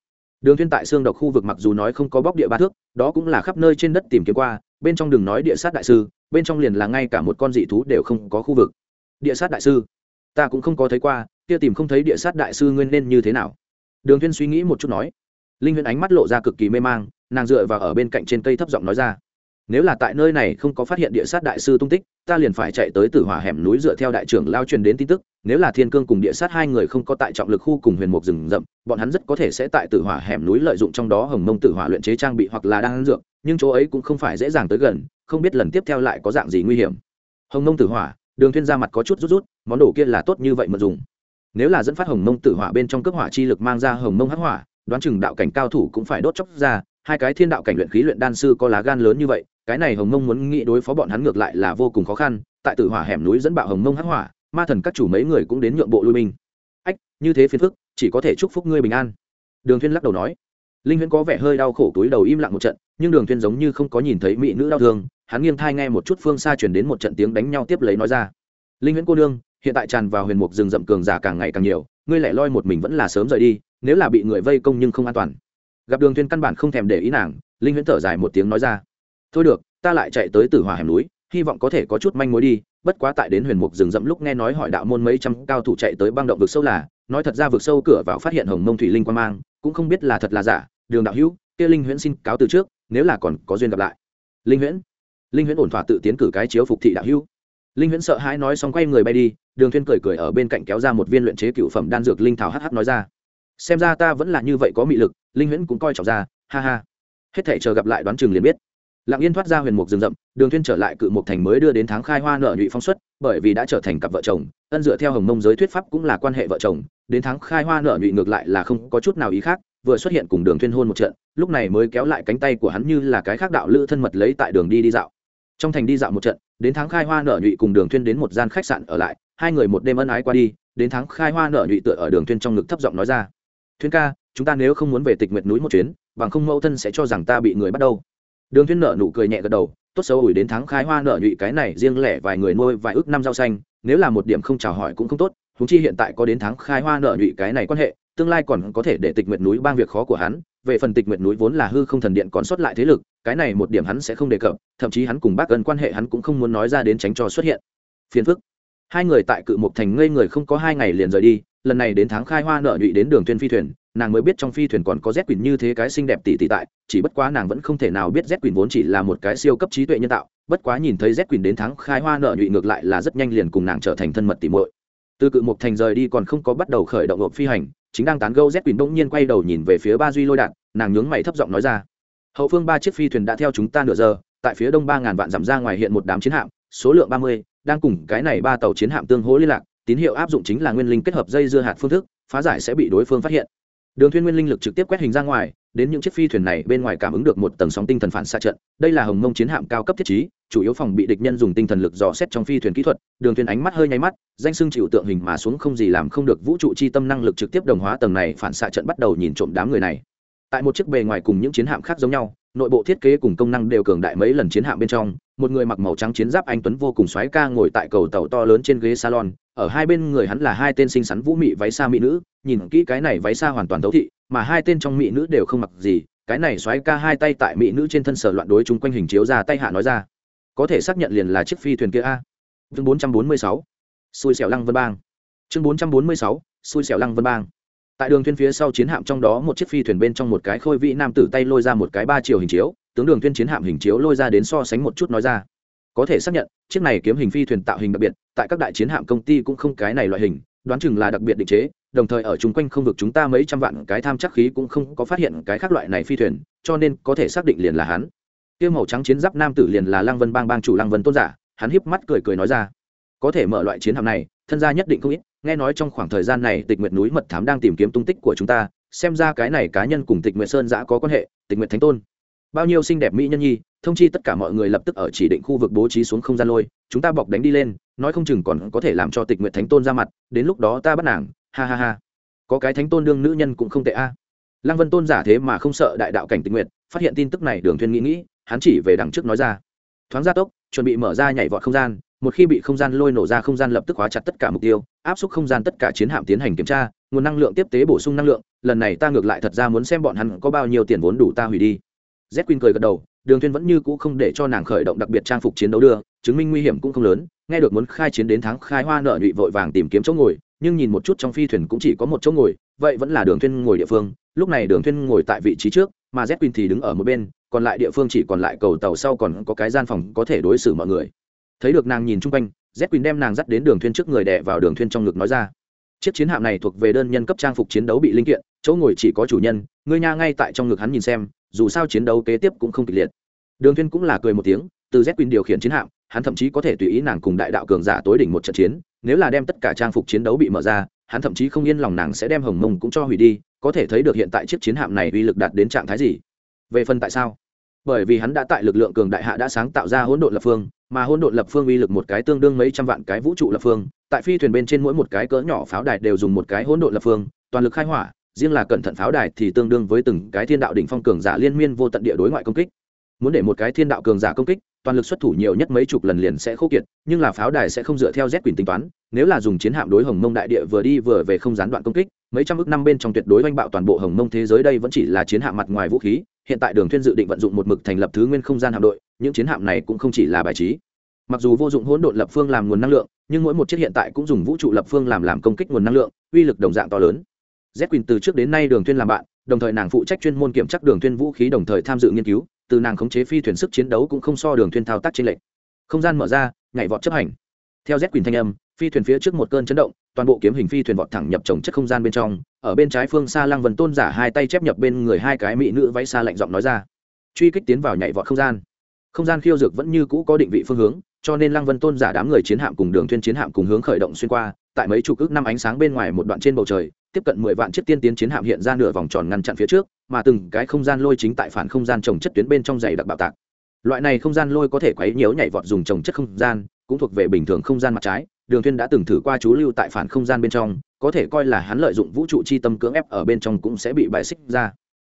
Đường thiên tại xương độc khu vực mặc dù nói không có bóc địa ba thước, đó cũng là khắp nơi trên đất tìm kiếm qua, bên trong đừng nói địa sát đại sư, bên trong liền là ngay cả một con dị thú đều không có khu vực. Địa sát đại sư, ta cũng không có thấy qua, kia tìm không thấy địa sát đại sư nguyên nên như thế nào? Đường thiên suy nghĩ một chút nói. Linh huyễn ánh mắt lộ ra cực kỳ mê mang nàng dựa vào ở bên cạnh trên cây thấp giọng nói ra. Nếu là tại nơi này không có phát hiện địa sát đại sư tung tích, ta liền phải chạy tới tử hỏa hẻm núi dựa theo đại trưởng lao truyền đến tin tức. Nếu là thiên cương cùng địa sát hai người không có tại trọng lực khu cùng huyền mục rừng rậm, bọn hắn rất có thể sẽ tại tử hỏa hẻm núi lợi dụng trong đó hồng mông tử hỏa luyện chế trang bị hoặc là đang dược, nhưng chỗ ấy cũng không phải dễ dàng tới gần, không biết lần tiếp theo lại có dạng gì nguy hiểm. Hồng mông tử hỏa, đường thiên ra mặt có chút rút rút, món đồ kia là tốt như vậy mà dùng. Nếu là dẫn phát hồng mông tử hỏa bên trong cấp hỏa chi lực mang ra hồng mông hắc hỏa đoán chừng đạo cảnh cao thủ cũng phải đốt chóc ra, hai cái thiên đạo cảnh luyện khí luyện đan sư có lá gan lớn như vậy, cái này hồng mông muốn nghĩ đối phó bọn hắn ngược lại là vô cùng khó khăn, tại tử hỏa hẻm núi dẫn bạo hồng mông hắc hỏa, ma thần các chủ mấy người cũng đến nhượng bộ lui binh. Ách, như thế phiền phức, chỉ có thể chúc phúc ngươi bình an. Đường thiên lắc đầu nói. Linh huyễn có vẻ hơi đau khổ túi đầu im lặng một trận, nhưng đường thiên giống như không có nhìn thấy mỹ nữ đau thương, hắn nghiêng thai nghe một chút phương xa truyền đến một trận tiếng đánh nhau tiếp lấy nói ra. Linh huyễn cô nương, hiện tại tràn vào huyền mục rừng rậm cường giả càng ngày càng nhiều, ngươi lẻ loi một mình vẫn là sớm rời đi nếu là bị người vây công nhưng không an toàn. Gặp đường Thuyên căn bản không thèm để ý nàng, linh huyễn thở dài một tiếng nói ra. Thôi được, ta lại chạy tới tử hỏa hẻm núi, hy vọng có thể có chút manh mối đi, bất quá tại đến huyền mục rừng rậm lúc nghe nói hỏi đạo môn mấy trăm cao thủ chạy tới băng động vực sâu là, nói thật ra vực sâu cửa vào phát hiện hồng mông thủy linh quan mang, cũng không biết là thật là giả, đường đạo hữu, kia linh huyễn xin cáo từ trước, nếu là còn có duyên gặp lại. Linh huyễn linh huyễn ổn thỏa tự tiến cử cái chiếu phục thị đạo hữu. Linh huyễn sợ hãi nói xong quay người bay đi, đường thuyên cười cười ở bên cạnh kéo ra một viên luyện chế cựu phẩm đan dược linh thảo hh nói ra xem ra ta vẫn là như vậy có mị lực, linh huyễn cũng coi trọng ra, ha ha. Hết thảy chờ gặp lại đoán chừng liền biết. Lặng yên thoát ra huyền mục rừng rậm, đường thiên trở lại cự mục thành mới đưa đến tháng khai hoa nợ nhụy phong suất, bởi vì đã trở thành cặp vợ chồng, ân dựa theo hồng mông giới thuyết pháp cũng là quan hệ vợ chồng, đến tháng khai hoa nợ nhụy ngược lại là không có chút nào ý khác, vừa xuất hiện cùng đường thiên hôn một trận, lúc này mới kéo lại cánh tay của hắn như là cái khác đạo lữ thân mật lấy tại đường đi đi dạo. Trong thành đi dạo một trận, đến tháng khai hoa nợ nhụy cùng đường thiên đến một gian khách sạn ở lại, hai người một đêm ân ái qua đi, đến tháng khai hoa nợ nhụy tựa ở đường thiên trong ngực thấp giọng nói ra thuyên ca, chúng ta nếu không muốn về tịch nguyệt núi một chuyến, bằng không mẫu thân sẽ cho rằng ta bị người bắt đâu đường thuyên nợ nụ cười nhẹ gật đầu, tốt xấu ủi đến tháng khai hoa nợ nhụy cái này riêng lẻ vài người nuôi vài ước năm rau xanh, nếu là một điểm không chào hỏi cũng không tốt chúng chi hiện tại có đến tháng khai hoa nợ nhụy cái này quan hệ, tương lai còn có thể để tịch nguyệt núi bang việc khó của hắn, về phần tịch nguyệt núi vốn là hư không thần điện còn xuất lại thế lực, cái này một điểm hắn sẽ không đề cập, thậm chí hắn cùng bác gần quan hệ hắn cũng không muốn nói ra đến tránh cho xuất hiện. Phiền phức. Hai người tại cự mục thành ngây người không có hai ngày liền rời đi lần này đến tháng khai hoa nợ nhụy đến đường thuyền phi thuyền, nàng mới biết trong phi thuyền còn có z quỳnh như thế cái xinh đẹp tỷ tỷ tại, chỉ bất quá nàng vẫn không thể nào biết z quỳnh vốn chỉ là một cái siêu cấp trí tuệ nhân tạo, bất quá nhìn thấy z quỳnh đến tháng khai hoa nợ nhụy ngược lại là rất nhanh liền cùng nàng trở thành thân mật tỷ muội. Từ cự mục thành rời đi còn không có bắt đầu khởi động hộp phi hành, chính đang tán gâu z quỳnh bỗng nhiên quay đầu nhìn về phía ba duy lôi đạn nàng nhướng mày thấp giọng nói ra, hậu phương ba chiếc phi thuyền đã theo chúng ta nửa giờ, tại phía đông ba ngàn vạn dặm ra ngoài hiện một đám chiến hạm, số lượng ba mươi, đang cùng cái này ba tàu chiến hạm tương hỗ liên lạc tín hiệu áp dụng chính là nguyên linh kết hợp dây dưa hạt phương thức, phá giải sẽ bị đối phương phát hiện. Đường thuyên nguyên linh lực trực tiếp quét hình ra ngoài, đến những chiếc phi thuyền này bên ngoài cảm ứng được một tầng sóng tinh thần phản xạ trận. Đây là hồng mông chiến hạm cao cấp thiết trí, chủ yếu phòng bị địch nhân dùng tinh thần lực dò xét trong phi thuyền kỹ thuật. Đường thuyền ánh mắt hơi nháy mắt, danh sưng chịu tượng hình mà xuống không gì làm không được vũ trụ chi tâm năng lực trực tiếp đồng hóa tầng này phản xạ trận bắt đầu nhìn trộm đám người này. Tại một chiếc bề ngoài cùng những chiến hạm khác giống nhau, nội bộ thiết kế cùng công năng đều cường đại mấy lần chiến hạm bên trong một người mặc màu trắng chiến giáp anh tuấn vô cùng xoáy ca ngồi tại cầu tàu to lớn trên ghế salon, ở hai bên người hắn là hai tên xinh xắn vũ mị váy xa mỹ nữ, nhìn kỹ cái này váy xa hoàn toàn thấu thị, mà hai tên trong mỹ nữ đều không mặc gì, cái này xoáy ca hai tay tại mỹ nữ trên thân sở loạn đối chung quanh hình chiếu ra tay hạ nói ra. Có thể xác nhận liền là chiếc phi thuyền kia a. Chương bốn trăm bốn mươi sáu, xui xẻo lăng vân bang. Chương bốn trăm bốn mươi sáu, xui xẻo lăng vân bang. Tại đường thuyền phía sau chiến hạm trong đó một chiếc phi thuyền bên trong một cái khôi vị nam tử tay lôi ra một cái ba chiều hình chiếu tướng đường tuyên chiến hạm hình chiếu lôi ra đến so sánh một chút nói ra. Có thể xác nhận, chiếc này kiếm hình phi thuyền tạo hình đặc biệt, tại các đại chiến hạm công ty cũng không cái này loại hình, đoán chừng là đặc biệt định chế, đồng thời ở chung quanh không vực chúng ta mấy trăm vạn cái tham chắc khí cũng không có phát hiện cái khác loại này phi thuyền, cho nên có thể xác định liền là hắn. Tiêu màu trắng chiến giáp nam tử liền là lăng vân bang bang chủ lăng vân tôn giả, hắn híp mắt cười cười nói ra. Có thể mở loại chiến hạm này, thân gia nhất định không ít, nghe nói trong khoảng thời gian này tịch nguyệt núi mật thám đang tìm kiếm tung tích của chúng ta, xem ra cái này cá nhân cùng tịch nguyệt sơn giã có quan hệ, tịch nguyệt thánh tôn bao nhiêu xinh đẹp mỹ nhân nhi, thông chi tất cả mọi người lập tức ở chỉ định khu vực bố trí xuống không gian lôi, chúng ta bọc đánh đi lên, nói không chừng còn có thể làm cho tịch nguyện thánh tôn ra mặt, đến lúc đó ta bắt nàng, ha ha ha. Có cái thánh tôn đương nữ nhân cũng không tệ a. Lăng vân tôn giả thế mà không sợ đại đạo cảnh tịch nguyện phát hiện tin tức này đường thuyên nghĩ nghĩ, hắn chỉ về đằng trước nói ra. Thoáng gia tốc, chuẩn bị mở ra nhảy vọt không gian, một khi bị không gian lôi nổ ra không gian lập tức hóa chặt tất cả mục tiêu, áp suất không gian tất cả chiến hạm tiến hành kiểm tra, nguồn năng lượng tiếp tế bổ sung năng lượng, lần này ta ngược lại thật ra muốn xem bọn hắn có bao nhiêu tiền vốn đủ ta hủy đi z queen cười gật đầu, đường thuyên vẫn như cũ không để cho nàng khởi động đặc biệt trang phục chiến đấu đưa, chứng minh nguy hiểm cũng không lớn, nghe được muốn khai chiến đến tháng khai hoa nợ nhụy vội vàng tìm kiếm chỗ ngồi, nhưng nhìn một chút trong phi thuyền cũng chỉ có một chỗ ngồi, vậy vẫn là đường thuyên ngồi địa phương, lúc này đường thuyên ngồi tại vị trí trước, mà z quỳnh thì đứng ở một bên, còn lại địa phương chỉ còn lại cầu tàu sau còn có cái gian phòng có thể đối xử mọi người. Thấy được nàng nhìn chung quanh, z quỳnh đem nàng dắt đến đường thuyên trước người đè vào đường thuyên trong ngực nói ra chiếc chiến hạm này thuộc về đơn nhân cấp trang phục chiến đấu bị linh kiện, chỗ ngồi chỉ có chủ nhân ngươi nha ngay tại trong ngực hắn nhìn xem, dù sao chiến đấu kế tiếp cũng không kịch liệt. Đường thiên cũng là cười một tiếng, từ z quỳnh điều khiển chiến hạm, hắn thậm chí có thể tùy ý nàng cùng đại đạo cường giả tối đỉnh một trận chiến, nếu là đem tất cả trang phục chiến đấu bị mở ra, hắn thậm chí không yên lòng nàng sẽ đem hồng mông cũng cho hủy đi, có thể thấy được hiện tại chiếc chiến hạm này uy lực đạt đến trạng thái gì. Về phần tại sao? Bởi vì hắn đã tại lực lượng cường đại hạ đã sáng tạo ra hỗn độn lập phương, mà hỗn độn lập phương uy lực một cái tương đương mấy trăm vạn cái vũ trụ lập phương tại phi thuyền bên trên mỗi một cái cỡ nhỏ pháo đài đều dùng một cái hỗn độn lập phương, toàn lực khai hỏa, riêng là cẩn thận pháo đài thì tương đương với từng cái thiên đạo đỉnh phong cường giả liên miên vô tận địa đối ngoại công kích. Muốn để một cái thiên đạo cường giả công kích, toàn lực xuất thủ nhiều nhất mấy chục lần liền sẽ khô kiệt, nhưng là pháo đài sẽ không dựa theo z quyền tính toán, nếu là dùng chiến hạm đối hồng mông đại địa vừa đi vừa về không gián đoạn công kích, mấy trăm ước năm bên trong tuyệt đối oanh bạo toàn bộ hồng mông thế giới đây vẫn chỉ là chiến hạm mặt ngoài vũ khí, hiện tại đường thuyên dự định vận dụng một mực thành lập thứ nguyên không gian hạm đội, những chiến hạm này cũng không chỉ là bài trí mặc dù vô dụng hỗn độn lập phương làm nguồn năng lượng, nhưng mỗi một chiếc hiện tại cũng dùng vũ trụ lập phương làm làm công kích nguồn năng lượng, uy lực đồng dạng to lớn. Z quỳnh từ trước đến nay đường thuyên làm bạn, đồng thời nàng phụ trách chuyên môn kiểm tra đường thuyên vũ khí, đồng thời tham dự nghiên cứu, từ nàng khống chế phi thuyền sức chiến đấu cũng không so đường thuyên thao tác trên lệnh không gian mở ra, nhảy vọt chấp hành. Theo z quỳnh thanh âm, phi thuyền phía trước một cơn chấn động, toàn bộ kiếm hình phi thuyền vọt thẳng nhập trồng chất không gian bên trong, ở bên trái phương xa lăng vân tôn giả hai tay chép nhập bên người hai cái mỹ nữ váy xa lạnh giọng nói ra. Truy kích tiến vào nhảy vọt không gian. Không gian khiêu dược vẫn như cũ có định vị phương hướng cho nên lăng vân tôn giả đám người chiến hạm cùng đường thuyên chiến hạm cùng hướng khởi động xuyên qua, tại mấy chục ước năm ánh sáng bên ngoài một đoạn trên bầu trời, tiếp cận mười vạn chiếc tiên tiến chiến hạm hiện ra nửa vòng tròn ngăn chặn phía trước, mà từng cái không gian lôi chính tại phản không gian trồng chất tuyến bên trong dày đặc bạo tạc. Loại này không gian lôi có thể quấy nhiễu nhảy vọt dùng trồng chất không gian, cũng thuộc về bình thường không gian mặt trái, đường thuyên đã từng thử qua chú lưu tại phản không gian bên trong, có thể coi là hắn lợi dụng vũ trụ chi tâm cưỡng ép ở bên trong cũng sẽ bị bài xích ra.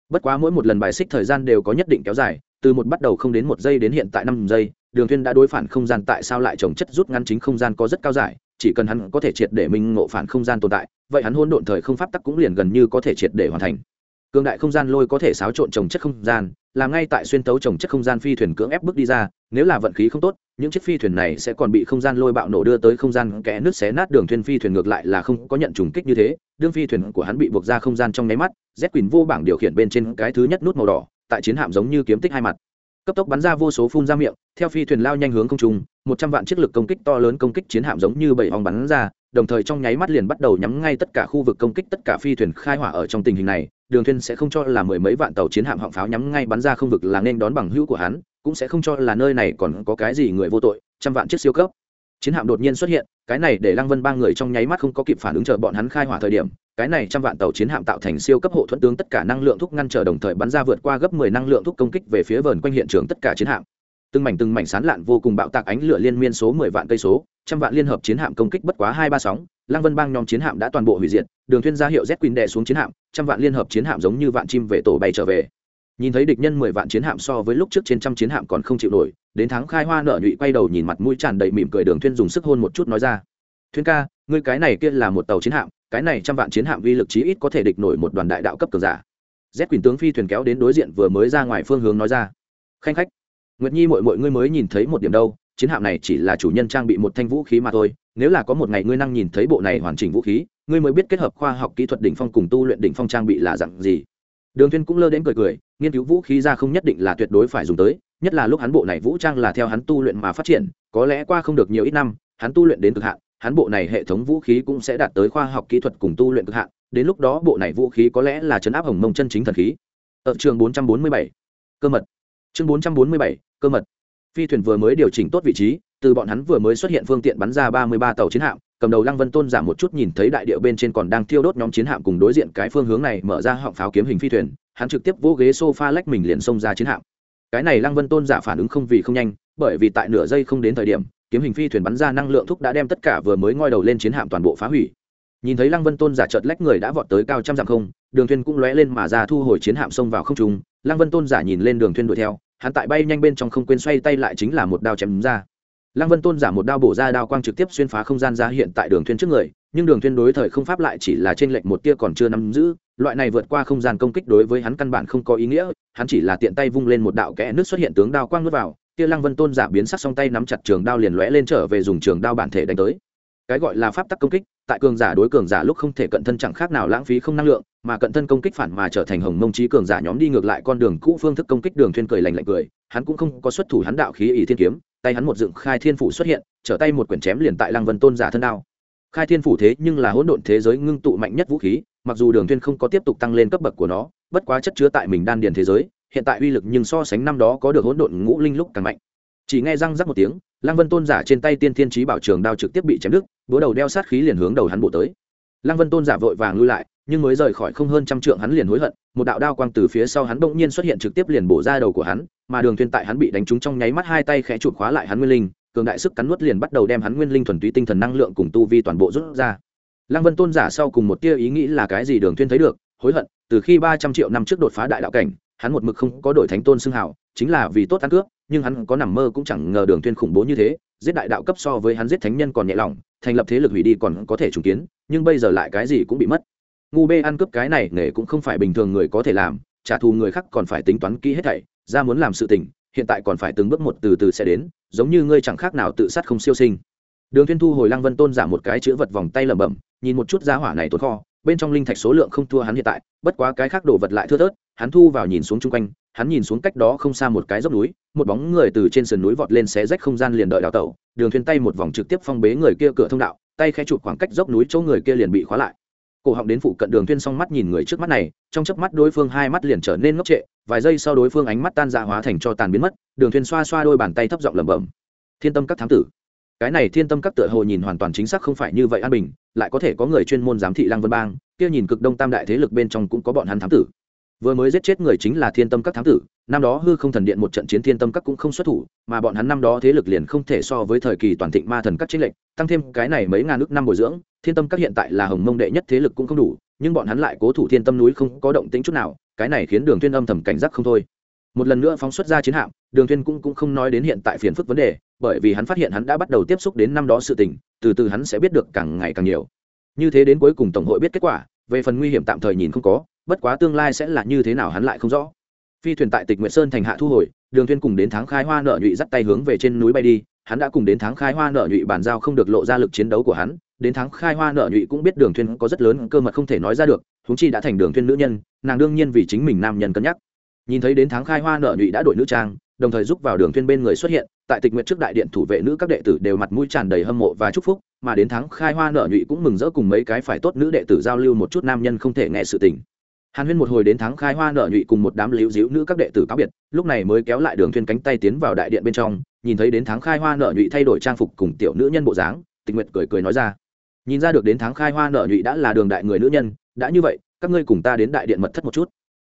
Bất quá mỗi một lần bài xích thời gian đều có nhất định kéo dài từ một bắt đầu không đến một giây đến hiện tại năm giây, đường thuyên đã đối phản không gian tại sao lại trồng chất rút ngắn chính không gian có rất cao giải? chỉ cần hắn có thể triệt để minh ngộ phản không gian tồn tại, vậy hắn hôn độn thời không pháp tắc cũng liền gần như có thể triệt để hoàn thành cương đại không gian lôi có thể xáo trộn trồng chất không gian, làm ngay tại xuyên tấu trồng chất không gian phi thuyền cưỡng ép bước đi ra, nếu là vận khí không tốt, những chiếc phi thuyền này sẽ còn bị không gian lôi bạo nổ đưa tới không gian kẽ nước xé nát đường thuyền phi thuyền ngược lại là không có nhận trùng kích như thế, đương phi thuyền của hắn bị buộc ra không gian trong nháy mắt, z quỳnh vô bảng điều khiển bên trên cái thứ nhất nút màu đỏ tại chiến hạm giống như kiếm tích hai mặt. Cấp tốc bắn ra vô số phun ra miệng, theo phi thuyền lao nhanh hướng không trung, một trăm vạn chiếc lực công kích to lớn công kích chiến hạm giống như bảy hòng bắn ra, đồng thời trong nháy mắt liền bắt đầu nhắm ngay tất cả khu vực công kích tất cả phi thuyền khai hỏa ở trong tình hình này, đường thuyên sẽ không cho là mười mấy vạn tàu chiến hạm họng pháo nhắm ngay bắn ra không vực là nên đón bằng hữu của hắn, cũng sẽ không cho là nơi này còn có cái gì người vô tội, trăm vạn chiếc siêu cấp chiến hạm đột nhiên xuất hiện, cái này để lăng vân ba người trong nháy mắt không có kịp phản ứng chờ bọn hắn khai hỏa thời điểm, cái này trăm vạn tàu chiến hạm tạo thành siêu cấp hộ thuẫn tướng tất cả năng lượng thuốc ngăn trở đồng thời bắn ra vượt qua gấp mười năng lượng thuốc công kích về phía vườn quanh hiện trường tất cả chiến hạm. Từng mảnh từng mảnh sán lạn vô cùng bạo tạc ánh lửa liên miên số mười vạn cây số, trăm vạn liên hợp chiến hạm công kích bất quá hai ba sóng, lăng vân bang nhóm chiến hạm đã toàn bộ hủy diệt, đường thuyên ra hiệu z quỳnh đè xuống chiến hạm, trăm vạn liên hợp chiến hạm giống như vạn chim về tổ bay trở về nhìn thấy địch nhân mười vạn chiến hạm so với lúc trước trên trăm chiến hạm còn không chịu nổi, đến tháng khai hoa nở nhụy quay đầu nhìn mặt mũi tràn đầy mỉm cười đường thuyên dùng sức hôn một chút nói ra. Thuyên ca, ngươi cái này kia là một tàu chiến hạm, cái này trăm vạn chiến hạm uy lực chí ít có thể địch nổi một đoàn đại đạo cấp cường giả. Z quỳnh tướng phi thuyền kéo đến đối diện vừa mới ra ngoài phương hướng nói ra. Khanh khách, nguyệt nhi mọi mọi ngươi mới nhìn thấy một điểm đâu, chiến hạm này chỉ là chủ nhân trang bị một thanh vũ khí mà thôi, nếu là có một ngày ngươi năng nhìn thấy bộ này hoàn chỉnh vũ khí, ngươi mới biết kết hợp khoa học kỹ thuật đỉnh phong cùng tu luyện đỉnh phong trang bị là dạng gì đường thiên cũng lơ đến cười cười, nghiên cứu vũ khí ra không nhất định là tuyệt đối phải dùng tới, nhất là lúc hắn bộ này vũ trang là theo hắn tu luyện mà phát triển, có lẽ qua không được nhiều ít năm, hắn tu luyện đến cực hạn, hắn bộ này hệ thống vũ khí cũng sẽ đạt tới khoa học kỹ thuật cùng tu luyện cực hạn, đến lúc đó bộ này vũ khí có lẽ là chấn áp hồng mông chân chính thần khí. Ở trường 447 cơ mật. Chương 447 cơ mật. Phi thuyền vừa mới điều chỉnh tốt vị trí từ bọn hắn vừa mới xuất hiện phương tiện bắn ra ba mươi ba tàu chiến hạm, cầm đầu lăng vân tôn giảm một chút nhìn thấy đại địa bên trên còn đang thiêu đốt nhóm chiến hạm cùng đối diện cái phương hướng này mở ra họng pháo kiếm hình phi thuyền, hắn trực tiếp vỗ ghế sofa lách mình liền xông ra chiến hạm. Cái này lăng vân tôn giả phản ứng không vì không nhanh, bởi vì tại nửa giây không đến thời điểm, kiếm hình phi thuyền bắn ra năng lượng thúc đã đem tất cả vừa mới ngoi đầu lên chiến hạm toàn bộ phá hủy. Nhìn thấy lăng vân tôn giả chợt lách người đã vọt tới cao trăm dặm không, đường thuyên cũng lóe lên mà ra thu hồi chiến hạm xông vào không trung. Lăng vân tôn giả nhìn lên đường thuyên đuổi theo, hắn tại bay nhanh bên trong không quên xoay tay lại chính là một đao chém ra lăng vân tôn giả một đao bổ ra đao quang trực tiếp xuyên phá không gian ra hiện tại đường thuyên trước người, nhưng đường thuyên đối thời không pháp lại chỉ là trên lệnh một tia còn chưa nắm giữ, loại này vượt qua không gian công kích đối với hắn căn bản không có ý nghĩa, hắn chỉ là tiện tay vung lên một đạo kẽ nước xuất hiện tướng đao quang nuốt vào, kia lăng vân tôn giả biến sắc song tay nắm chặt trường đao liền lóe lên trở về dùng trường đao bản thể đánh tới. Cái gọi là pháp tắc công kích, tại cường giả đối cường giả lúc không thể cận thân chẳng khác nào lãng phí không năng lượng, mà cận thân công kích phản mà trở thành hồng mông trí cường giả nhóm đi ngược lại con đường cũ phương thức công kích đường thuyên cười lạnh lạnh cười, hắn cũng không có xuất thủ hắn đạo khí ỷ thiên kiếm tay hắn một dựng khai thiên phủ xuất hiện, trở tay một quyển chém liền tại lăng vân tôn giả thân đao. Khai thiên phủ thế nhưng là hỗn độn thế giới ngưng tụ mạnh nhất vũ khí, mặc dù đường thiên không có tiếp tục tăng lên cấp bậc của nó, bất quá chất chứa tại mình đan điền thế giới, hiện tại uy lực nhưng so sánh năm đó có được hỗn độn ngũ linh lúc càng mạnh. Chỉ nghe răng rắc một tiếng, lăng vân tôn giả trên tay tiên thiên trí bảo trường đao trực tiếp bị chém đứt, búa đầu đeo sát khí liền hướng đầu hắn bộ tới. Lăng vân tôn giả vội vàng lui lại nhưng mới rời khỏi không hơn trăm trượng hắn liền hối hận, một đạo đao quang từ phía sau hắn bỗng nhiên xuất hiện trực tiếp liền bổ ra đầu của hắn, mà đường thuyên tại hắn bị đánh trúng trong nháy mắt hai tay khẽ chụp khóa lại hắn nguyên linh, cường đại sức cắn nuốt liền bắt đầu đem hắn nguyên linh thuần túy tinh thần năng lượng cùng tu vi toàn bộ rút ra. Lăng vân tôn giả sau cùng một tia ý nghĩ là cái gì đường thuyên thấy được, hối hận, từ khi ba trăm triệu năm trước đột phá đại đạo cảnh, hắn một mực không có đổi thánh tôn xưng hào, chính là vì tốt ăn cướp, nhưng hắn có nằm mơ cũng chẳng ngờ đường thuyên khủng bố như thế, giết đại đạo cấp so với hắn giết thánh nhân còn nhẹ lòng, thành lập thế lực hủy đi còn có thể trùng kiến, nhưng bây giờ lại cái gì cũng bị mất ngu bê ăn cướp cái này nghề cũng không phải bình thường người có thể làm, trả thù người khác còn phải tính toán kỹ hết thảy, ra muốn làm sự tình, hiện tại còn phải từng bước một từ từ sẽ đến, giống như ngươi chẳng khác nào tự sát không siêu sinh. Đường thiên thu hồi lăng vân tôn giả một cái chữ vật vòng tay lẩm bẩm, nhìn một chút giá hỏa này tốn kho, bên trong linh thạch số lượng không thua hắn hiện tại, bất quá cái khác đồ vật lại thưa thớt, hắn thu vào nhìn xuống chung quanh, hắn nhìn xuống cách đó không xa một cái dốc núi, một bóng người từ trên sườn núi vọt lên xé rách không gian liền đợi đào tẩu, đường thuyền tay một vòng trực tiếp phong bế người kia cửa thông đạo, tay khẽ chụp khoảng cách dốc núi chỗ người kia liền bị khóa lại cổ họng đến phụ cận đường thiên song mắt nhìn người trước mắt này, trong chớp mắt đối phương hai mắt liền trở nên ngốc trệ, vài giây sau đối phương ánh mắt tan ra hóa thành cho tàn biến mất, đường thiên xoa xoa đôi bàn tay thấp giọng lẩm bẩm. Thiên tâm các thám tử. Cái này thiên tâm các tựa hồ nhìn hoàn toàn chính xác không phải như vậy an bình, lại có thể có người chuyên môn giám thị lăng vân bang, kia nhìn cực đông tam đại thế lực bên trong cũng có bọn hắn thám tử vừa mới giết chết người chính là thiên tâm các thám tử, năm đó hư không thần điện một trận chiến thiên tâm các cũng không xuất thủ, mà bọn hắn năm đó thế lực liền không thể so với thời kỳ toàn thịnh ma thần các chính lệnh tăng thêm cái này mấy ngàn nước năm bồi dưỡng, thiên tâm các hiện tại là hồng mông đệ nhất thế lực cũng không đủ, nhưng bọn hắn lại cố thủ thiên tâm núi không có động tĩnh chút nào, cái này khiến đường tuyên âm thầm cảnh giác không thôi. Một lần nữa phóng xuất ra chiến hạm, đường tuyên cũng cũng không nói đến hiện tại phiền phức vấn đề, bởi vì hắn phát hiện hắn đã bắt đầu tiếp xúc đến năm đó sự tình, từ từ hắn sẽ biết được càng ngày càng nhiều. Như thế đến cuối cùng tổng hội biết kết quả, về phần nguy hiểm tạm thời nhìn không có bất quá tương lai sẽ là như thế nào hắn lại không rõ. Phi thuyền tại tịch nguyện sơn thành hạ thu hồi, đường thuyên cùng đến tháng khai hoa nợ nhụy dắt tay hướng về trên núi bay đi, hắn đã cùng đến tháng khai hoa nợ nhụy bàn giao không được lộ ra lực chiến đấu của hắn, đến tháng khai hoa nợ nhụy cũng biết đường thuyên có rất lớn cơ mật không thể nói ra được chúng chi đã thành đường thuyên nữ nhân, nàng đương nhiên vì chính mình nam nhân cân nhắc. Nhìn thấy đến tháng khai hoa nợ nhụy đã đổi nữ trang, đồng thời giúp vào đường thuyên bên người xuất hiện, tại tịch nguyện trước đại điện thủ vệ nữ các đệ tử đều mặt mũi tràn đầy hâm mộ và chúc phúc, mà đến tháng khai hoa nợ nhụy cũng mừng rỡ cùng mấy cái phải tốt nữ đệ tử giao lưu một chút nam nhân không thể nghe sự tình hàn huyên một hồi đến tháng khai hoa nở nhụy cùng một đám liễu diễu nữ các đệ tử cáo biệt, lúc này mới kéo lại đường thuyên cánh tay tiến vào đại điện bên trong, nhìn thấy đến tháng khai hoa nở nhụy thay đổi trang phục cùng tiểu nữ nhân bộ dáng, tịch nguyệt cười cười nói ra. Nhìn ra được đến tháng khai hoa nở nhụy đã là đường đại người nữ nhân, đã như vậy, các ngươi cùng ta đến đại điện mật thất một chút.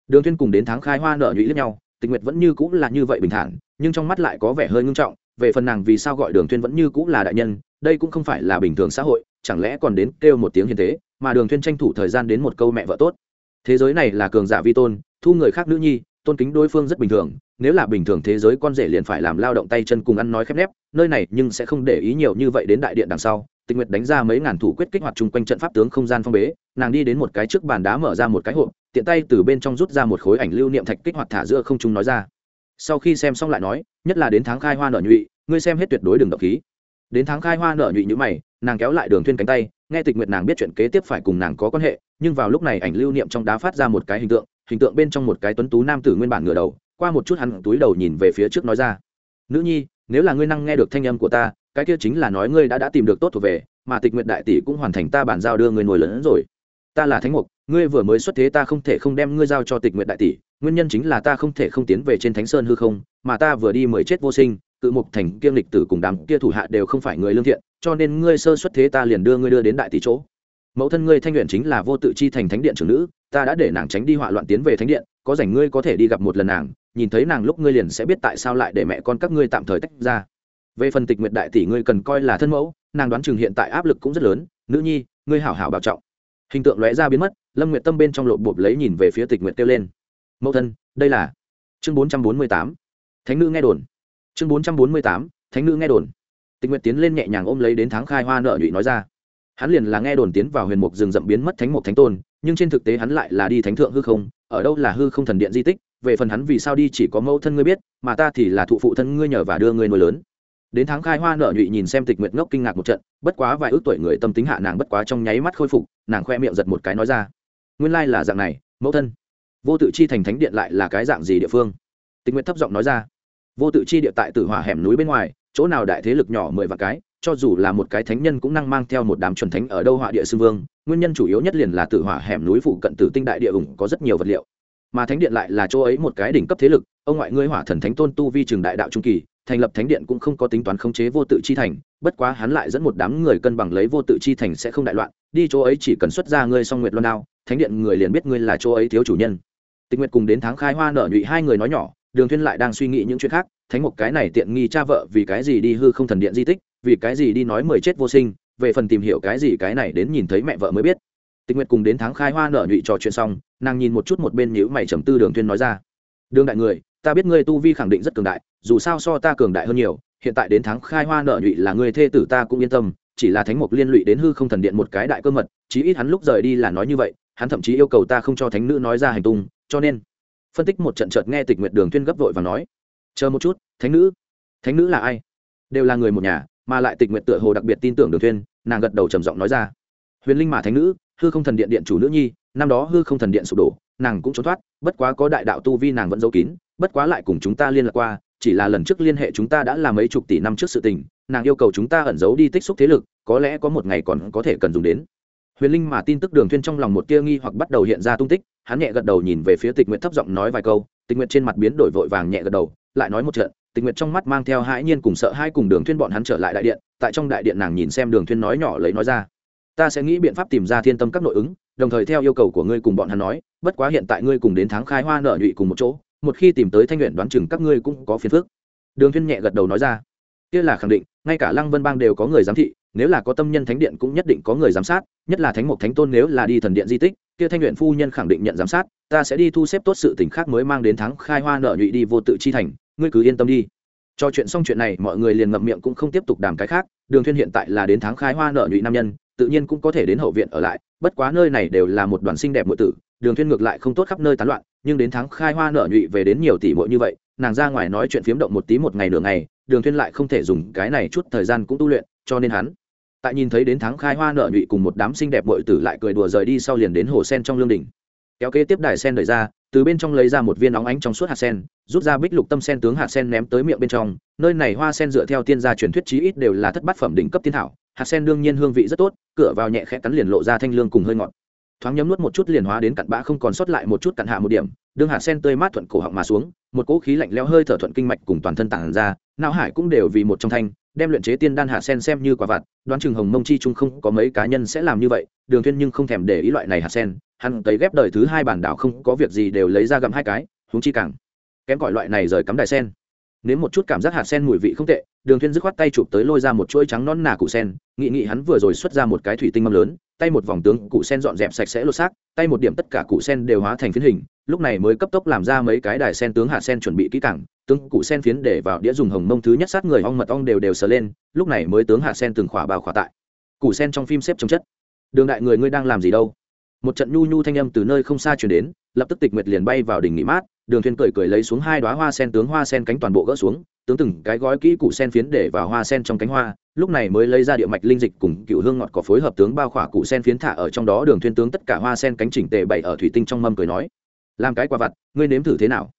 Đường thuyên cùng đến tháng khai hoa nở nhụy lẫn nhau, tịch nguyệt vẫn như cũ là như vậy bình thản, nhưng trong mắt lại có vẻ hơi ngưng trọng, về phần nàng vì sao gọi đường thuyên vẫn như cũ là đại nhân, đây cũng không phải là bình thường xã hội, chẳng lẽ còn đến kêu một tiếng hiền thế mà đường thuyên tranh thủ thời gian đến một câu mẹ vợ tốt thế giới này là cường giả vi tôn, thu người khác nữ nhi, tôn kính đối phương rất bình thường, nếu là bình thường thế giới con rể liền phải làm lao động tay chân cùng ăn nói khép nép, nơi này nhưng sẽ không để ý nhiều như vậy đến đại điện đằng sau. Tình nguyệt đánh ra mấy ngàn thủ quyết kích hoạt chung quanh trận pháp tướng không gian phong bế, nàng đi đến một cái trước bàn đá mở ra một cái hộp, tiện tay từ bên trong rút ra một khối ảnh lưu niệm thạch kích hoạt thả giữa không trung nói ra. Sau khi xem xong lại nói, nhất là đến tháng khai hoa nở nhụy, ngươi xem hết tuyệt đối đường độc khí đến tháng khai hoa nở nhụy như mày, nàng kéo lại đường thuyên cánh tay, nghe tịch nguyệt nàng biết chuyện kế tiếp phải cùng nàng có quan hệ, nhưng vào lúc này ảnh lưu niệm trong đá phát ra một cái hình tượng hình tượng bên trong một cái tuấn tú nam tử nguyên bản ngửa đầu, qua một chút hắn túi đầu nhìn về phía trước nói ra, nữ nhi, nếu là ngươi năng nghe được thanh âm của ta, cái kia chính là nói ngươi đã đã tìm được tốt thuộc về, mà tịch nguyệt đại tỷ cũng hoàn thành ta bản giao đưa người nổi lớn rồi. Ta là thánh mục, ngươi vừa mới xuất thế ta không thể không đem ngươi giao cho tịch nguyệt đại tỷ, nguyên nhân chính là ta không thể không tiến về trên thánh sơn hư không, mà ta vừa đi mới chết vô sinh cự mục thành kiêm lịch tử cùng đám kia thủ hạ đều không phải người lương thiện, cho nên ngươi sơ xuất thế ta liền đưa ngươi đưa đến đại tỷ chỗ. Mẫu thân ngươi thanh luyện chính là vô tự chi thành thánh điện trưởng nữ, ta đã để nàng tránh đi họa loạn tiến về thánh điện, có rảnh ngươi có thể đi gặp một lần nàng, nhìn thấy nàng lúc ngươi liền sẽ biết tại sao lại để mẹ con các ngươi tạm thời tách ra. Về phần tịch nguyệt đại tỷ ngươi cần coi là thân mẫu, nàng đoán chừng hiện tại áp lực cũng rất lớn, nữ nhi, ngươi hảo hảo bảo trọng. Hình tượng lóe ra biến mất, lâm nguyệt tâm bên trong lộ bộp lấy nhìn về phía tịch nguyệt kêu lên. Mẫu thân, đây là chương bốn trăm bốn mươi tám. Thánh nữ nghe đồn chương bốn trăm bốn mươi tám, thánh nữ nghe đồn. Tình nguyệt tiến lên nhẹ nhàng ôm lấy đến tháng khai hoa nợ nhụy nói ra. Hắn liền là nghe đồn tiến vào huyền mục rừng rậm biến mất thánh mục thánh tôn, nhưng trên thực tế hắn lại là đi thánh thượng hư không, ở đâu là hư không thần điện di tích, về phần hắn vì sao đi chỉ có mẫu thân ngươi biết, mà ta thì là thụ phụ thân ngươi nhờ và đưa ngươi nuôi lớn. Đến tháng khai hoa nợ nhụy nhìn xem tịch nguyệt ngốc kinh ngạc một trận, bất quá vài ước tuổi người tâm tính hạ nàng bất quá trong nháy mắt khôi phục, nàng khoe miệng giật một cái nói ra. Nguyên lai là dạng này, mẫu thân. Vô tự chi thành thánh điện lại là cái dạng gì địa phương? Tịch nguyệt thấp giọng nói ra vô tự chi địa tại tử hỏa hẻm núi bên ngoài, chỗ nào đại thế lực nhỏ mười vạn cái, cho dù là một cái thánh nhân cũng năng mang theo một đám chuẩn thánh ở đâu họa địa xưng vương, nguyên nhân chủ yếu nhất liền là tử hỏa hẻm núi phụ cận tử tinh đại địa ủng có rất nhiều vật liệu. Mà thánh điện lại là chỗ ấy một cái đỉnh cấp thế lực, ông ngoại ngươi hỏa thần thánh tôn tu vi trường đại đạo trung kỳ, thành lập thánh điện cũng không có tính toán khống chế vô tự chi thành, bất quá hắn lại dẫn một đám người cân bằng lấy vô tự chi thành sẽ không đại loạn, đi chỗ ấy chỉ cần xuất ra ngươi song nguyệt loan đao, thánh điện người liền biết ngươi là chỗ ấy thiếu chủ nhân. Tình nguyện cùng đến tháng khai hoa nở nhụy hai người nói nhỏ đường thiên lại đang suy nghĩ những chuyện khác, thánh mục cái này tiện nghi cha vợ vì cái gì đi hư không thần điện di tích, vì cái gì đi nói mười chết vô sinh, về phần tìm hiểu cái gì cái này đến nhìn thấy mẹ vợ mới biết. Tịch nguyệt cùng đến tháng khai hoa nở nhụy trò chuyện xong, nàng nhìn một chút một bên nhữ mày trầm tư đường thiên nói ra. Đường đại người, ta biết ngươi tu vi khẳng định rất cường đại, dù sao so ta cường đại hơn nhiều, hiện tại đến tháng khai hoa nở nhụy là ngươi thê tử ta cũng yên tâm, chỉ là thánh mục liên lụy đến hư không thần điện một cái đại cơ mật, chí ít hắn lúc rời đi là nói như vậy, hắn thậm chí yêu cầu ta không cho thánh nữ nói ra hành tung, cho nên phân tích một trận chợt nghe tịch nguyệt đường tuyên gấp vội và nói, chờ một chút, thánh nữ. Thánh nữ là ai? Đều là người một nhà, mà lại tịch nguyệt tựa hồ đặc biệt tin tưởng đường tuyên nàng gật đầu trầm giọng nói ra. Huyền linh mà thánh nữ, hư không thần điện điện chủ nữ nhi, năm đó hư không thần điện sụp đổ, nàng cũng trốn thoát, bất quá có đại đạo tu vi nàng vẫn giấu kín, bất quá lại cùng chúng ta liên lạc qua, chỉ là lần trước liên hệ chúng ta đã là mấy chục tỷ năm trước sự tình, nàng yêu cầu chúng ta ẩn giấu đi tích xúc thế lực, có lẽ có một ngày còn có thể cần dùng đến huyền linh mà tin tức đường thuyên trong lòng một tia nghi hoặc bắt đầu hiện ra tung tích, hắn nhẹ gật đầu nhìn về phía tịch nguyện thấp giọng nói vài câu, tịch nguyện trên mặt biến đổi vội vàng nhẹ gật đầu, lại nói một trận, tịch nguyện trong mắt mang theo hãi nhiên cùng sợ hai cùng đường thuyên bọn hắn trở lại đại điện, tại trong đại điện nàng nhìn xem đường thuyên nói nhỏ lấy nói ra. Ta sẽ nghĩ biện pháp tìm ra thiên tâm các nội ứng, đồng thời theo yêu cầu của ngươi cùng bọn hắn nói, bất quá hiện tại ngươi cùng đến tháng khai hoa nở nhụy cùng một chỗ, một khi tìm tới thanh nguyện đoán chừng các ngươi cũng có phiền phức. Đường thiên nhẹ gật đầu nói ra. Kia là khẳng định, ngay cả lăng vân bang đều có người giám thị nếu là có tâm nhân thánh điện cũng nhất định có người giám sát, nhất là thánh mục thánh tôn nếu là đi thần điện di tích, kia thanh nguyện phu nhân khẳng định nhận giám sát, ta sẽ đi thu xếp tốt sự tình khác mới mang đến tháng khai hoa nợ nhụy đi vô tự chi thành, ngươi cứ yên tâm đi. Cho chuyện xong chuyện này, mọi người liền ngậm miệng cũng không tiếp tục đàm cái khác, đường thiên hiện tại là đến tháng khai hoa nợ nhụy nam nhân, tự nhiên cũng có thể đến hậu viện ở lại, bất quá nơi này đều là một đoàn xinh đẹp muội tử, đường thiên ngược lại không tốt khắp nơi tán loạn, nhưng đến tháng khai hoa nợ nhụy về đến nhiều tỷ muội như vậy, nàng ra ngoài nói chuyện phiếm động một tí một ngày nửa ngày, đường thiên lại không thể dùng cái này chút thời gian cũng tu luyện, cho nên hắn tại nhìn thấy đến tháng khai hoa nở nhụy cùng một đám xinh đẹp bội tử lại cười đùa rời đi sau liền đến hồ sen trong lương đỉnh. Kéo kế tiếp đài sen đẩy ra, từ bên trong lấy ra một viên óng ánh trong suốt hạt sen, rút ra bích lục tâm sen tướng hạt sen ném tới miệng bên trong. Nơi này hoa sen dựa theo tiên gia truyền thuyết chí ít đều là thất bát phẩm đỉnh cấp tiên thảo. Hạt sen đương nhiên hương vị rất tốt, cửa vào nhẹ khẽ cắn liền lộ ra thanh lương cùng hơi ngọt. Thoáng nhấm nuốt một chút liền hóa đến cặn bã không còn sót lại một chút cặn hạ một điểm, đương hạt sen tươi mát thuận cổ họng mà xuống, một cỗ khí lạnh leo hơi thở thuận kinh mạch cùng toàn thân tản ra, não hải cũng đều vì một trong thanh đem luyện chế tiên đan hạ sen xem như quả vặt, đoán chừng hồng mông chi trung không có mấy cá nhân sẽ làm như vậy, đường thiên nhưng không thèm để ý loại này hạ sen, hắn tấy ghép đời thứ hai bản đảo không có việc gì đều lấy ra gặm hai cái, huống chi càng kém cỏi loại này rời cắm đài sen. Nếu một chút cảm giác hạt sen mùi vị không tệ, đường thiên dứt khoát tay chụp tới lôi ra một chuỗi trắng non nà củ sen, nghị nghị hắn vừa rồi xuất ra một cái thủy tinh mâm lớn, tay một vòng tướng củ sen dọn dẹp sạch sẽ lột xác, tay một điểm tất cả củ sen đều hóa thành phiến hình, lúc này mới cấp tốc làm ra mấy cái đài sen tướng hạt sen chuẩn bị kỹ càng tướng cụ sen phiến để vào đĩa dùng hồng mông thứ nhất sát người ong mật ong đều đều sờ lên, lúc này mới tướng hạ sen từng khỏa bào khỏa tại. Củ sen trong phim xếp trồng chất. Đường đại người ngươi đang làm gì đâu? Một trận nhu nhu thanh âm từ nơi không xa truyền đến, lập tức tịch nguyệt liền bay vào đỉnh nghỉ mát, đường thuyền cười cười lấy xuống hai đoá hoa sen tướng hoa sen cánh toàn bộ gỡ xuống, tướng từng cái gói kỹ củ sen phiến để vào hoa sen trong cánh hoa, lúc này mới lấy ra địa mạch linh dịch cùng cựu hương ngọt có phối hợp tướng bao khỏa củ sen phiến thả ở trong đó, đường thuyền tướng tất cả hoa sen cánh chỉnh tề bày ở thủy tinh trong mâm cười nói, làm cái quả vặt, ngươi nếm thử thế nào?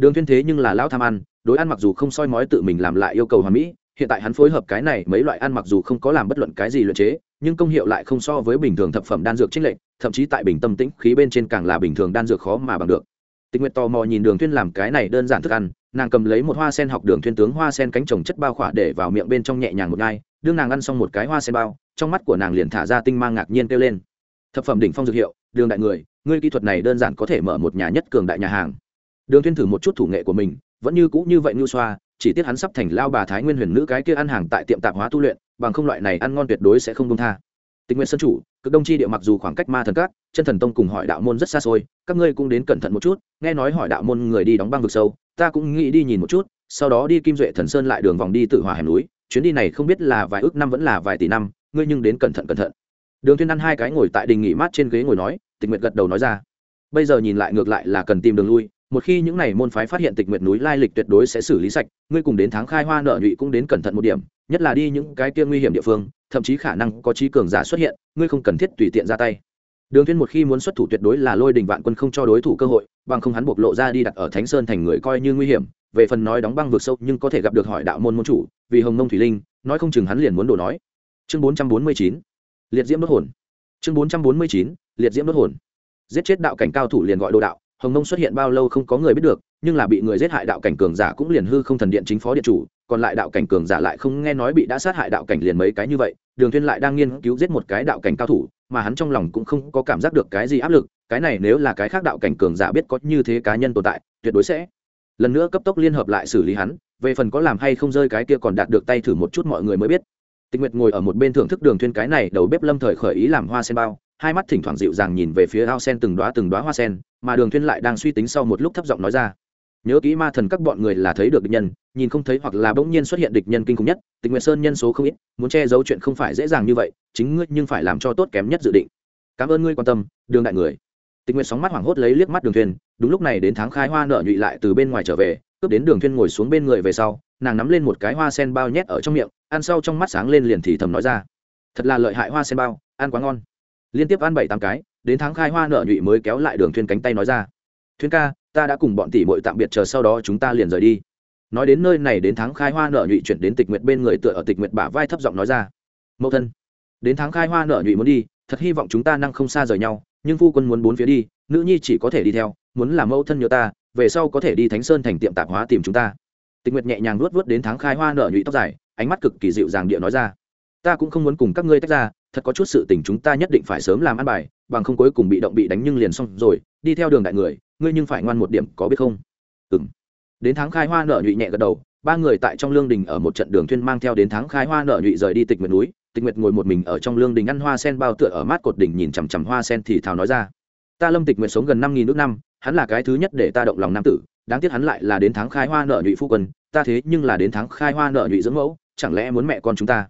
Đường thiên thế nhưng là lão tham ăn, đối ăn mặc dù không soi mói tự mình làm lại yêu cầu hoàn mỹ, hiện tại hắn phối hợp cái này mấy loại ăn mặc dù không có làm bất luận cái gì luyện chế, nhưng công hiệu lại không so với bình thường thập phẩm đan dược trích lệnh thậm chí tại bình tâm tĩnh khí bên trên càng là bình thường đan dược khó mà bằng được. Tịch nguyệt tò mò nhìn đường thiên làm cái này đơn giản thức ăn, nàng cầm lấy một hoa sen học đường thiên tướng hoa sen cánh trồng chất bao khỏa để vào miệng bên trong nhẹ nhàng một ngai đương nàng ăn xong một cái hoa sen bao, trong mắt của nàng liền thả ra tinh mang ngạc nhiên kêu lên. Thập phẩm đỉnh phong dược hiệu, đường đại người, ngươi kỹ thuật này đơn giản có thể mở một nhà nhất cường đại nhà hàng đường thuyên thử một chút thủ nghệ của mình, vẫn như cũ như vậy như xoa, chỉ tiếc hắn sắp thành lao bà thái nguyên huyền nữ cái kia ăn hàng tại tiệm tạp hóa tu luyện, bằng không loại này ăn ngon tuyệt đối sẽ không công tha. Tịch nguyện sân chủ, cực đông chi địa mặc dù khoảng cách ma thần cát chân thần tông cùng hỏi đạo môn rất xa xôi, các ngươi cũng đến cẩn thận một chút, nghe nói hỏi đạo môn người đi đóng băng vực sâu, ta cũng nghĩ đi nhìn một chút, sau đó đi kim duệ thần sơn lại đường vòng đi tự hòa hẻm núi, chuyến đi này không biết là vài ước năm vẫn là vài tỷ năm, ngươi nhưng đến cẩn thận cẩn thận. Đường thiên ăn hai cái ngồi tại đình nghỉ mát trên ghế ngồi nói, tịch nguyện gật đầu nói ra, bây giờ nhìn lại ngược lại là cần tìm đường lui một khi những này môn phái phát hiện tịch nguyệt núi lai lịch tuyệt đối sẽ xử lý sạch, ngươi cùng đến tháng khai hoa nợ nhụy cũng đến cẩn thận một điểm, nhất là đi những cái kia nguy hiểm địa phương, thậm chí khả năng có trí cường giả xuất hiện, ngươi không cần thiết tùy tiện ra tay. Đường thiên một khi muốn xuất thủ tuyệt đối là lôi đình vạn quân không cho đối thủ cơ hội, bằng không hắn bộc lộ ra đi đặt ở thánh sơn thành người coi như nguy hiểm, về phần nói đóng băng vượt sâu nhưng có thể gặp được hỏi đạo môn môn chủ, vì hồng nông thủy linh, nói không chừng hắn liền muốn đổ nói. Chương 449 liệt diễm đốt hồn. Chương 449 liệt diễm đốt hồn. Giết chết đạo cảnh cao thủ liền gọi đồ đạo hồng mông xuất hiện bao lâu không có người biết được, nhưng là bị người giết hại đạo cảnh cường giả cũng liền hư không thần điện chính phó điện chủ, còn lại đạo cảnh cường giả lại không nghe nói bị đã sát hại đạo cảnh liền mấy cái như vậy, đường thiên lại đang nghiên cứu giết một cái đạo cảnh cao thủ, mà hắn trong lòng cũng không có cảm giác được cái gì áp lực, cái này nếu là cái khác đạo cảnh cường giả biết có như thế cá nhân tồn tại, tuyệt đối sẽ lần nữa cấp tốc liên hợp lại xử lý hắn, về phần có làm hay không rơi cái kia còn đạt được tay thử một chút mọi người mới biết. Tịch nguyệt ngồi ở một bên thưởng thức đường thuyên cái này đầu bếp lâm thời khởi ý làm hoa sen bao hai mắt thỉnh thoảng dịu dàng nhìn về phía ao sen từng đóa từng đóa hoa sen, mà đường thuyên lại đang suy tính sau một lúc thấp giọng nói ra. Nhớ kỹ ma thần các bọn người là thấy được địch nhân, nhìn không thấy hoặc là bỗng nhiên xuất hiện địch nhân kinh khủng nhất, tịch nguyệt sơn nhân số không ít, muốn che giấu chuyện không phải dễ dàng như vậy, chính ngươi nhưng phải làm cho tốt kém nhất dự định. Cảm ơn ngươi quan tâm, đường đại người. Tịch nguyệt sóng mắt hoảng hốt lấy liếc mắt đường thiên đúng lúc này đến tháng khai hoa nở nhụy lại từ bên ngoài trở về, cướp đến đường thiên ngồi xuống bên người về sau, nàng nắm lên một cái hoa sen bao nhét ở trong miệng, ăn sau trong mắt sáng lên liền thì thầm nói ra. Thật là lợi hại hoa sen bao, ăn quá ngon liên tiếp ăn bảy tám cái, đến tháng khai hoa nợ nhụy mới kéo lại đường thuyên cánh tay nói ra. Thuyên ca, ta đã cùng bọn tỷ muội tạm biệt chờ sau đó chúng ta liền rời đi. Nói đến nơi này đến tháng khai hoa nợ nhụy chuyển đến tịch nguyệt bên người tựa ở tịch nguyệt bả vai thấp giọng nói ra. Mẫu thân, đến tháng khai hoa nợ nhụy muốn đi, thật hy vọng chúng ta năng không xa rời nhau, nhưng phu quân muốn bốn phía đi, nữ nhi chỉ có thể đi theo, muốn làm mẫu thân nhớ ta, về sau có thể đi thánh sơn thành tiệm tạp hóa tìm chúng ta. Tịch nguyệt nhẹ nhàng luốt vớt đến tháng khai hoa nợ nhụy tóc dài, ánh mắt cực kỳ dịu dàng địa nói ra. Ta cũng không muốn cùng các ngươi tách ra thật có chút sự tình chúng ta nhất định phải sớm làm ăn bài, bằng không cuối cùng bị động bị đánh nhưng liền xong rồi, đi theo đường đại người, ngươi nhưng phải ngoan một điểm, có biết không? Ừng đến tháng khai hoa nợ nhụy nhẹ gật đầu, ba người tại trong lương đình ở một trận đường thuyên mang theo đến tháng khai hoa nợ nhụy rời đi tịch nguyệt núi, tịch nguyệt ngồi một mình ở trong lương đình ăn hoa sen bao tựa ở mát cột đỉnh nhìn chằm chằm hoa sen thì thào nói ra. Ta lâm tịch nguyệt sống gần năm nghìn nước năm, hắn là cái thứ nhất để ta động lòng nam tử, đáng tiếc hắn lại là đến tháng khai hoa nợ nhụy phu quân, ta thế nhưng là đến tháng khai hoa nợ nhụy dưỡng mẫu, chẳng lẽ muốn mẹ con chúng ta?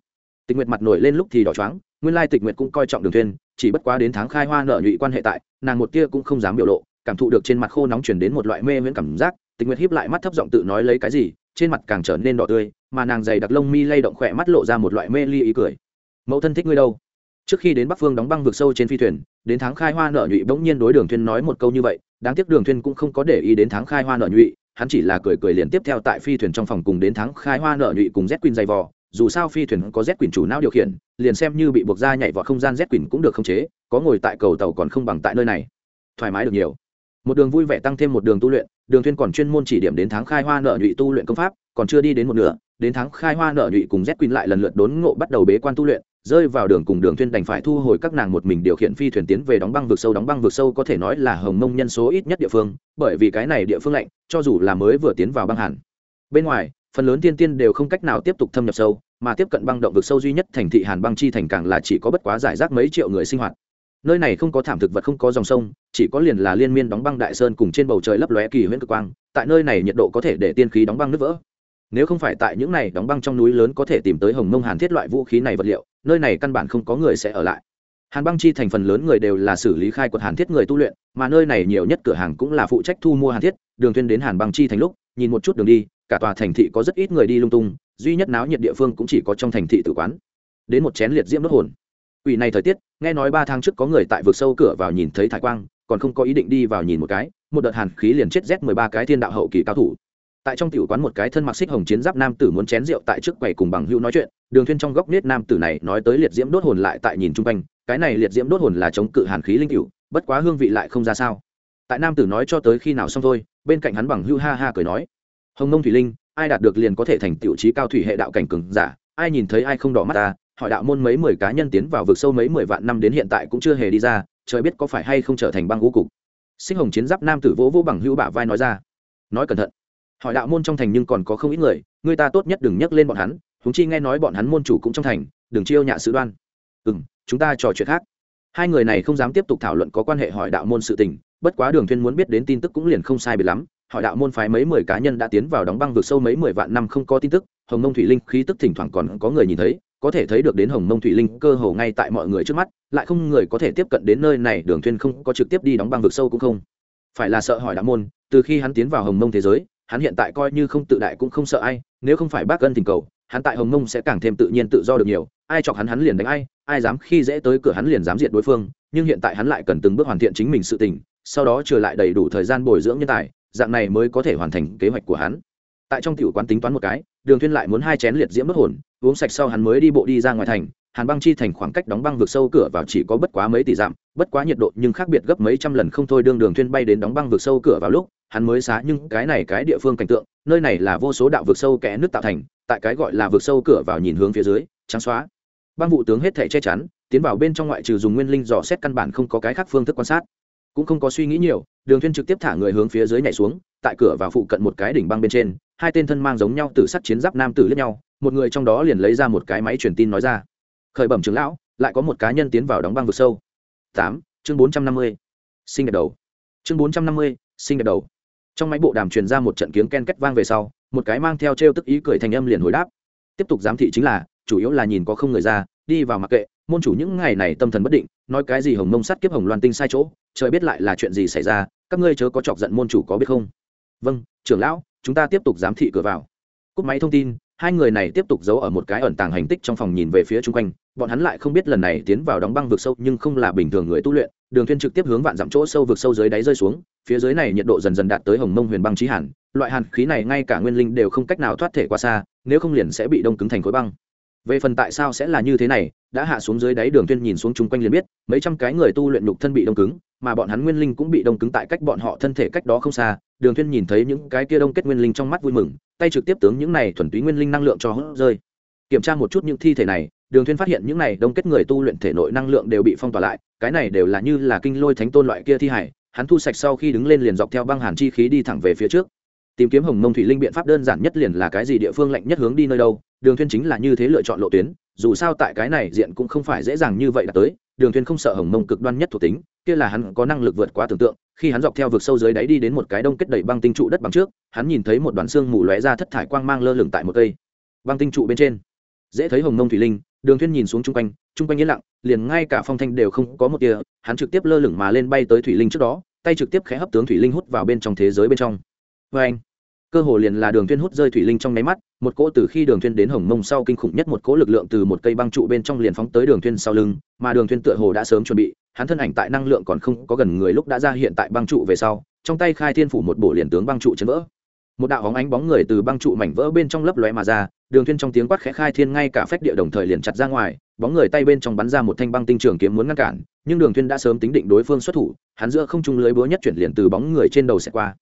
Tịch nguyệt mặt nổi lên lúc thì đỏ choáng, nguyên lai tịch nguyệt cũng coi trọng đường thuyên chỉ bất quá đến tháng khai hoa nợ nhụy quan hệ tại, nàng một tia cũng không dám biểu lộ, cảm thụ được trên mặt khô nóng chuyển đến một loại mê miễn cảm giác, tịch nguyệt hiếp lại mắt thấp giọng tự nói lấy cái gì, trên mặt càng trở nên đỏ tươi, mà nàng dày đặc lông mi lay động khỏe mắt lộ ra một loại mê ly ý cười. Mẫu thân thích ngươi đâu? Trước khi đến bắc phương đóng băng vực sâu trên phi thuyền, đến tháng khai hoa nợ nhụy bỗng nhiên đối đường thuyên nói một câu như vậy, đáng tiếc đường thuyên cũng không có để ý đến tháng khai hoa nợ nhụy, hắn chỉ là cười cười liền tiếp theo tại phi thuyền trong phòng cùng đến tháng khai hoa nợ nhụy cùng z Queen dày vò dù sao phi thuyền có z quỳnh chủ não điều khiển, liền xem như bị buộc ra nhảy vào không gian z quỳnh cũng được khống chế, có ngồi tại cầu tàu còn không bằng tại nơi này. Thoải mái được nhiều. Một đường vui vẻ tăng thêm một đường tu luyện, đường thuyên còn chuyên môn chỉ điểm đến tháng khai hoa nợ nhụy tu luyện công pháp, còn chưa đi đến một nửa, đến tháng khai hoa nợ nhụy cùng z quỳnh lại lần lượt đốn ngộ bắt đầu bế quan tu luyện, rơi vào đường cùng đường thuyên đành phải thu hồi các nàng một mình điều khiển phi thuyền tiến về đóng băng vực sâu, đóng băng vực sâu có thể nói là hồng mông nhân số ít nhất địa phương, bởi vì cái này địa phương lạnh, cho dù là mới vừa tiến vào băng hàn. Bên ngoài phần lớn tiên tiên đều không cách nào tiếp tục thâm nhập sâu, mà tiếp cận băng động vực sâu duy nhất thành thị hàn băng chi thành càng là chỉ có bất quá giải rác mấy triệu người sinh hoạt. Nơi này không có thảm thực vật, không có dòng sông, chỉ có liền là liên miên đóng băng đại sơn cùng trên bầu trời lấp lóe kỳ huyễn cực quang, tại nơi này nhiệt độ có thể để tiên khí đóng băng nứt vỡ. Nếu không phải tại những này đóng băng trong núi lớn có thể tìm tới hồng mông hàn thiết loại vũ khí này vật liệu, nơi này căn bản không có người sẽ ở lại. Hàn băng chi thành phần lớn người đều là xử lý khai quật hàn thiết người tu luyện, mà nơi này nhiều nhất cửa hàng cũng là phụ trách thu mua hàn thiết, đường tuyên đến hàn băng chi thành lúc, nhìn một chút đường đi cả tòa thành thị có rất ít người đi lung tung, duy nhất náo nhiệt địa phương cũng chỉ có trong thành thị tử quán. Đến một chén liệt diễm đốt hồn. Ủy này thời tiết, nghe nói ba tháng trước có người tại vực sâu cửa vào nhìn thấy thải quang, còn không có ý định đi vào nhìn một cái, một đợt hàn khí liền chết rét mười ba cái thiên đạo hậu kỳ cao thủ. Tại trong tiểu quán một cái thân mặc xích hồng chiến giáp nam tử muốn chén rượu tại trước quầy cùng bằng hữu nói chuyện, đường thuyên trong góc nết nam tử này nói tới liệt diễm đốt hồn lại tại nhìn trung quanh, cái này liệt diễm đốt hồn là chống cự hàn khí linh cửu, bất quá hương vị lại không ra sao. Tại nam tử nói cho tới khi nào xong thôi, bên cạnh hắn bằng hữu ha ha cười nói hồng nông thủy linh, ai đạt được liền có thể thành tiểu trí cao thủy hệ đạo cảnh cường giả, ai nhìn thấy ai không đỏ mắt ta, hỏi đạo môn mấy mười cá nhân tiến vào vực sâu mấy mười vạn năm đến hiện tại cũng chưa hề đi ra, trời biết có phải hay không trở thành băng ngũ cục. Sinh hồng chiến giáp nam tử vỗ vỗ bằng hữu bả vai nói ra. Nói cẩn thận. Hỏi đạo môn trong thành nhưng còn có không ít người người ta tốt nhất đừng nhắc lên bọn hắn húng chi nghe nói bọn hắn môn chủ cũng trong thành, đừng chiêu nhạ sự đoan. Ừ m chúng ta trò chuyện khác. Hai người này không dám tiếp tục thảo luận có quan hệ hỏi đạo môn sự tình, bất quá đường thuyên muốn biết đến tin tức cũng liền không sai biệt lắm hỏi đạo môn phái mấy mười cá nhân đã tiến vào đóng băng vực sâu mấy mười vạn năm không có tin tức, hồng mông thủy linh khí tức thỉnh thoảng còn có người nhìn thấy, có thể thấy được đến hồng mông thủy linh cơ hồ ngay tại mọi người trước mắt, lại không người có thể tiếp cận đến nơi này, đường thuyên không có trực tiếp đi đóng băng vực sâu cũng không. Phải là sợ hỏi đạo môn, từ khi hắn tiến vào hồng mông thế giới, hắn hiện tại coi như không tự đại cũng không sợ ai, nếu không phải bác ân tình cầu, hắn tại hồng mông sẽ càng thêm tự nhiên tự do được nhiều, ai chọc hắn hắn liền đánh ai ai dám khi dễ tới cửa hắn liền dám diệt đối phương, nhưng hiện tại hắn lại cần từng bước hoàn thiện chính mình sự tình, sau đó trở lại đầy đủ thời gian bồi dưỡng nhân tài dạng này mới có thể hoàn thành kế hoạch của hắn. Tại trong tiểu quán tính toán một cái, đường thuyên lại muốn hai chén liệt diễm bất hồn, uống sạch sau hắn mới đi bộ đi ra ngoài thành, hàn băng chi thành khoảng cách đóng băng vực sâu cửa vào chỉ có bất quá mấy tỷ dặm, bất quá nhiệt độ nhưng khác biệt gấp mấy trăm lần không thôi đương đường thuyên bay đến đóng băng vực sâu cửa vào lúc, hắn mới xá nhưng cái này cái địa phương cảnh tượng, nơi này là vô số đạo vực sâu kẽ nước tạo thành, tại cái gọi là vực sâu cửa vào nhìn hướng phía dưới, trắng xóa. Băng vụ tướng hết thể che chắn, tiến vào bên trong ngoại trừ dùng nguyên linh dò xét căn bản không có cái khác phương thức quan sát cũng không có suy nghĩ nhiều, đường thuyên trực tiếp thả người hướng phía dưới nhảy xuống, tại cửa vào phụ cận một cái đỉnh băng bên trên, hai tên thân mang giống nhau từ sắt chiến giáp nam tử lẫn nhau, một người trong đó liền lấy ra một cái máy truyền tin nói ra. Khởi bẩm trưởng lão, lại có một cá nhân tiến vào đóng băng vực sâu. Tám, chương bốn trăm năm mươi sinh đẹp đầu. Chương bốn trăm năm mươi sinh đẹp đầu. Trong máy bộ đàm truyền ra một trận tiếng ken két vang về sau, một cái mang theo treo tức ý cười thành âm liền hồi đáp. Tiếp tục giám thị chính là, chủ yếu là nhìn có không người ra, đi vào mặc kệ, môn chủ những ngày này tâm thần bất định, nói cái gì hồng mông sắt kiếp hồng loan tinh sai chỗ trời biết lại là chuyện gì xảy ra, các ngươi chớ có chọc giận môn chủ có biết không? Vâng trưởng lão, chúng ta tiếp tục giám thị cửa vào. Cúp máy thông tin, hai người này tiếp tục giấu ở một cái ẩn tàng hành tích trong phòng nhìn về phía chung quanh. Bọn hắn lại không biết lần này tiến vào đóng băng vực sâu nhưng không là bình thường người tu luyện. Đường thuyên trực tiếp hướng vạn dặm chỗ sâu vực sâu dưới đáy rơi xuống, phía dưới này nhiệt độ dần dần đạt tới hồng mông huyền băng trí hàn. Loại hàn khí này ngay cả nguyên linh đều không cách nào thoát thể qua xa, nếu không liền sẽ bị đông cứng thành khối băng. Về phần tại sao sẽ là như thế này, đã hạ xuống dưới đáy đường thuyên nhìn xuống chung quanh liền biết, mấy trăm cái người tu luyện nhục thân bị đông cứng mà bọn hắn nguyên linh cũng bị đông cứng tại cách bọn họ thân thể cách đó không xa, đường thuyên nhìn thấy những cái kia đông kết nguyên linh trong mắt vui mừng, tay trực tiếp tướng những này thuần túy nguyên linh năng lượng cho hút rơi. Kiểm tra một chút những thi thể này, đường thuyên phát hiện những này đông kết người tu luyện thể nội năng lượng đều bị phong tỏa lại, cái này đều là như là kinh lôi thánh tôn loại kia thi hải, hắn thu sạch sau khi đứng lên liền dọc theo băng hàn chi khí đi thẳng về phía trước. Tìm kiếm hồng mông thủy linh biện pháp đơn giản nhất liền là cái gì địa phương lạnh nhất hướng đi nơi đâu, đường thuyên chính là như thế lựa chọn lộ tuyến, dù sao tại cái này diện cũng không phải dễ dàng như vậy đạt tới, đường thuyên không sợ hồng mông cực đoan nhất thuộc tính kia là hắn có năng lực vượt quá tưởng tượng, khi hắn dọc theo vực sâu dưới đáy đi đến một cái đông kết đầy băng tinh trụ đất bằng trước, hắn nhìn thấy một đoàn xương mù lóe ra thất thải quang mang lơ lửng tại một cây băng tinh trụ bên trên. Dễ thấy hồng mông thủy linh, đường thuyên nhìn xuống trung quanh trung quanh yên lặng, liền ngay cả phong thanh đều không có một tia, hắn trực tiếp lơ lửng mà lên bay tới thủy linh trước đó, tay trực tiếp khẽ hấp tướng thủy linh hút vào bên trong thế giới bên trong. Với anh cơ hồ liền là đường thuyên hút rơi thủy linh trong nấy mắt một cỗ từ khi đường thuyên đến hồng mông sau kinh khủng nhất một cỗ lực lượng từ một cây băng trụ bên trong liền phóng tới đường thuyên sau lưng, mà đường thuyên tựa hồ đã sớm chuẩn bị, hắn thân ảnh tại năng lượng còn không có gần người lúc đã ra hiện tại băng trụ về sau, trong tay khai thiên phủ một bộ liền tướng băng trụ chấn vỡ. Một đạo hóng ánh bóng người từ băng trụ mảnh vỡ bên trong lấp lóe mà ra, đường thuyên trong tiếng quát khẽ khai thiên ngay cả phách địa đồng thời liền chặt ra ngoài, bóng người tay bên trong bắn ra một thanh băng tinh trường kiếm muốn ngăn cản, nhưng đường thuyên đã sớm tính định đối phương xuất thủ, hắn giữa không trung lưới búa nhất chuyển liền từ bóng người trên đầu sẽ qua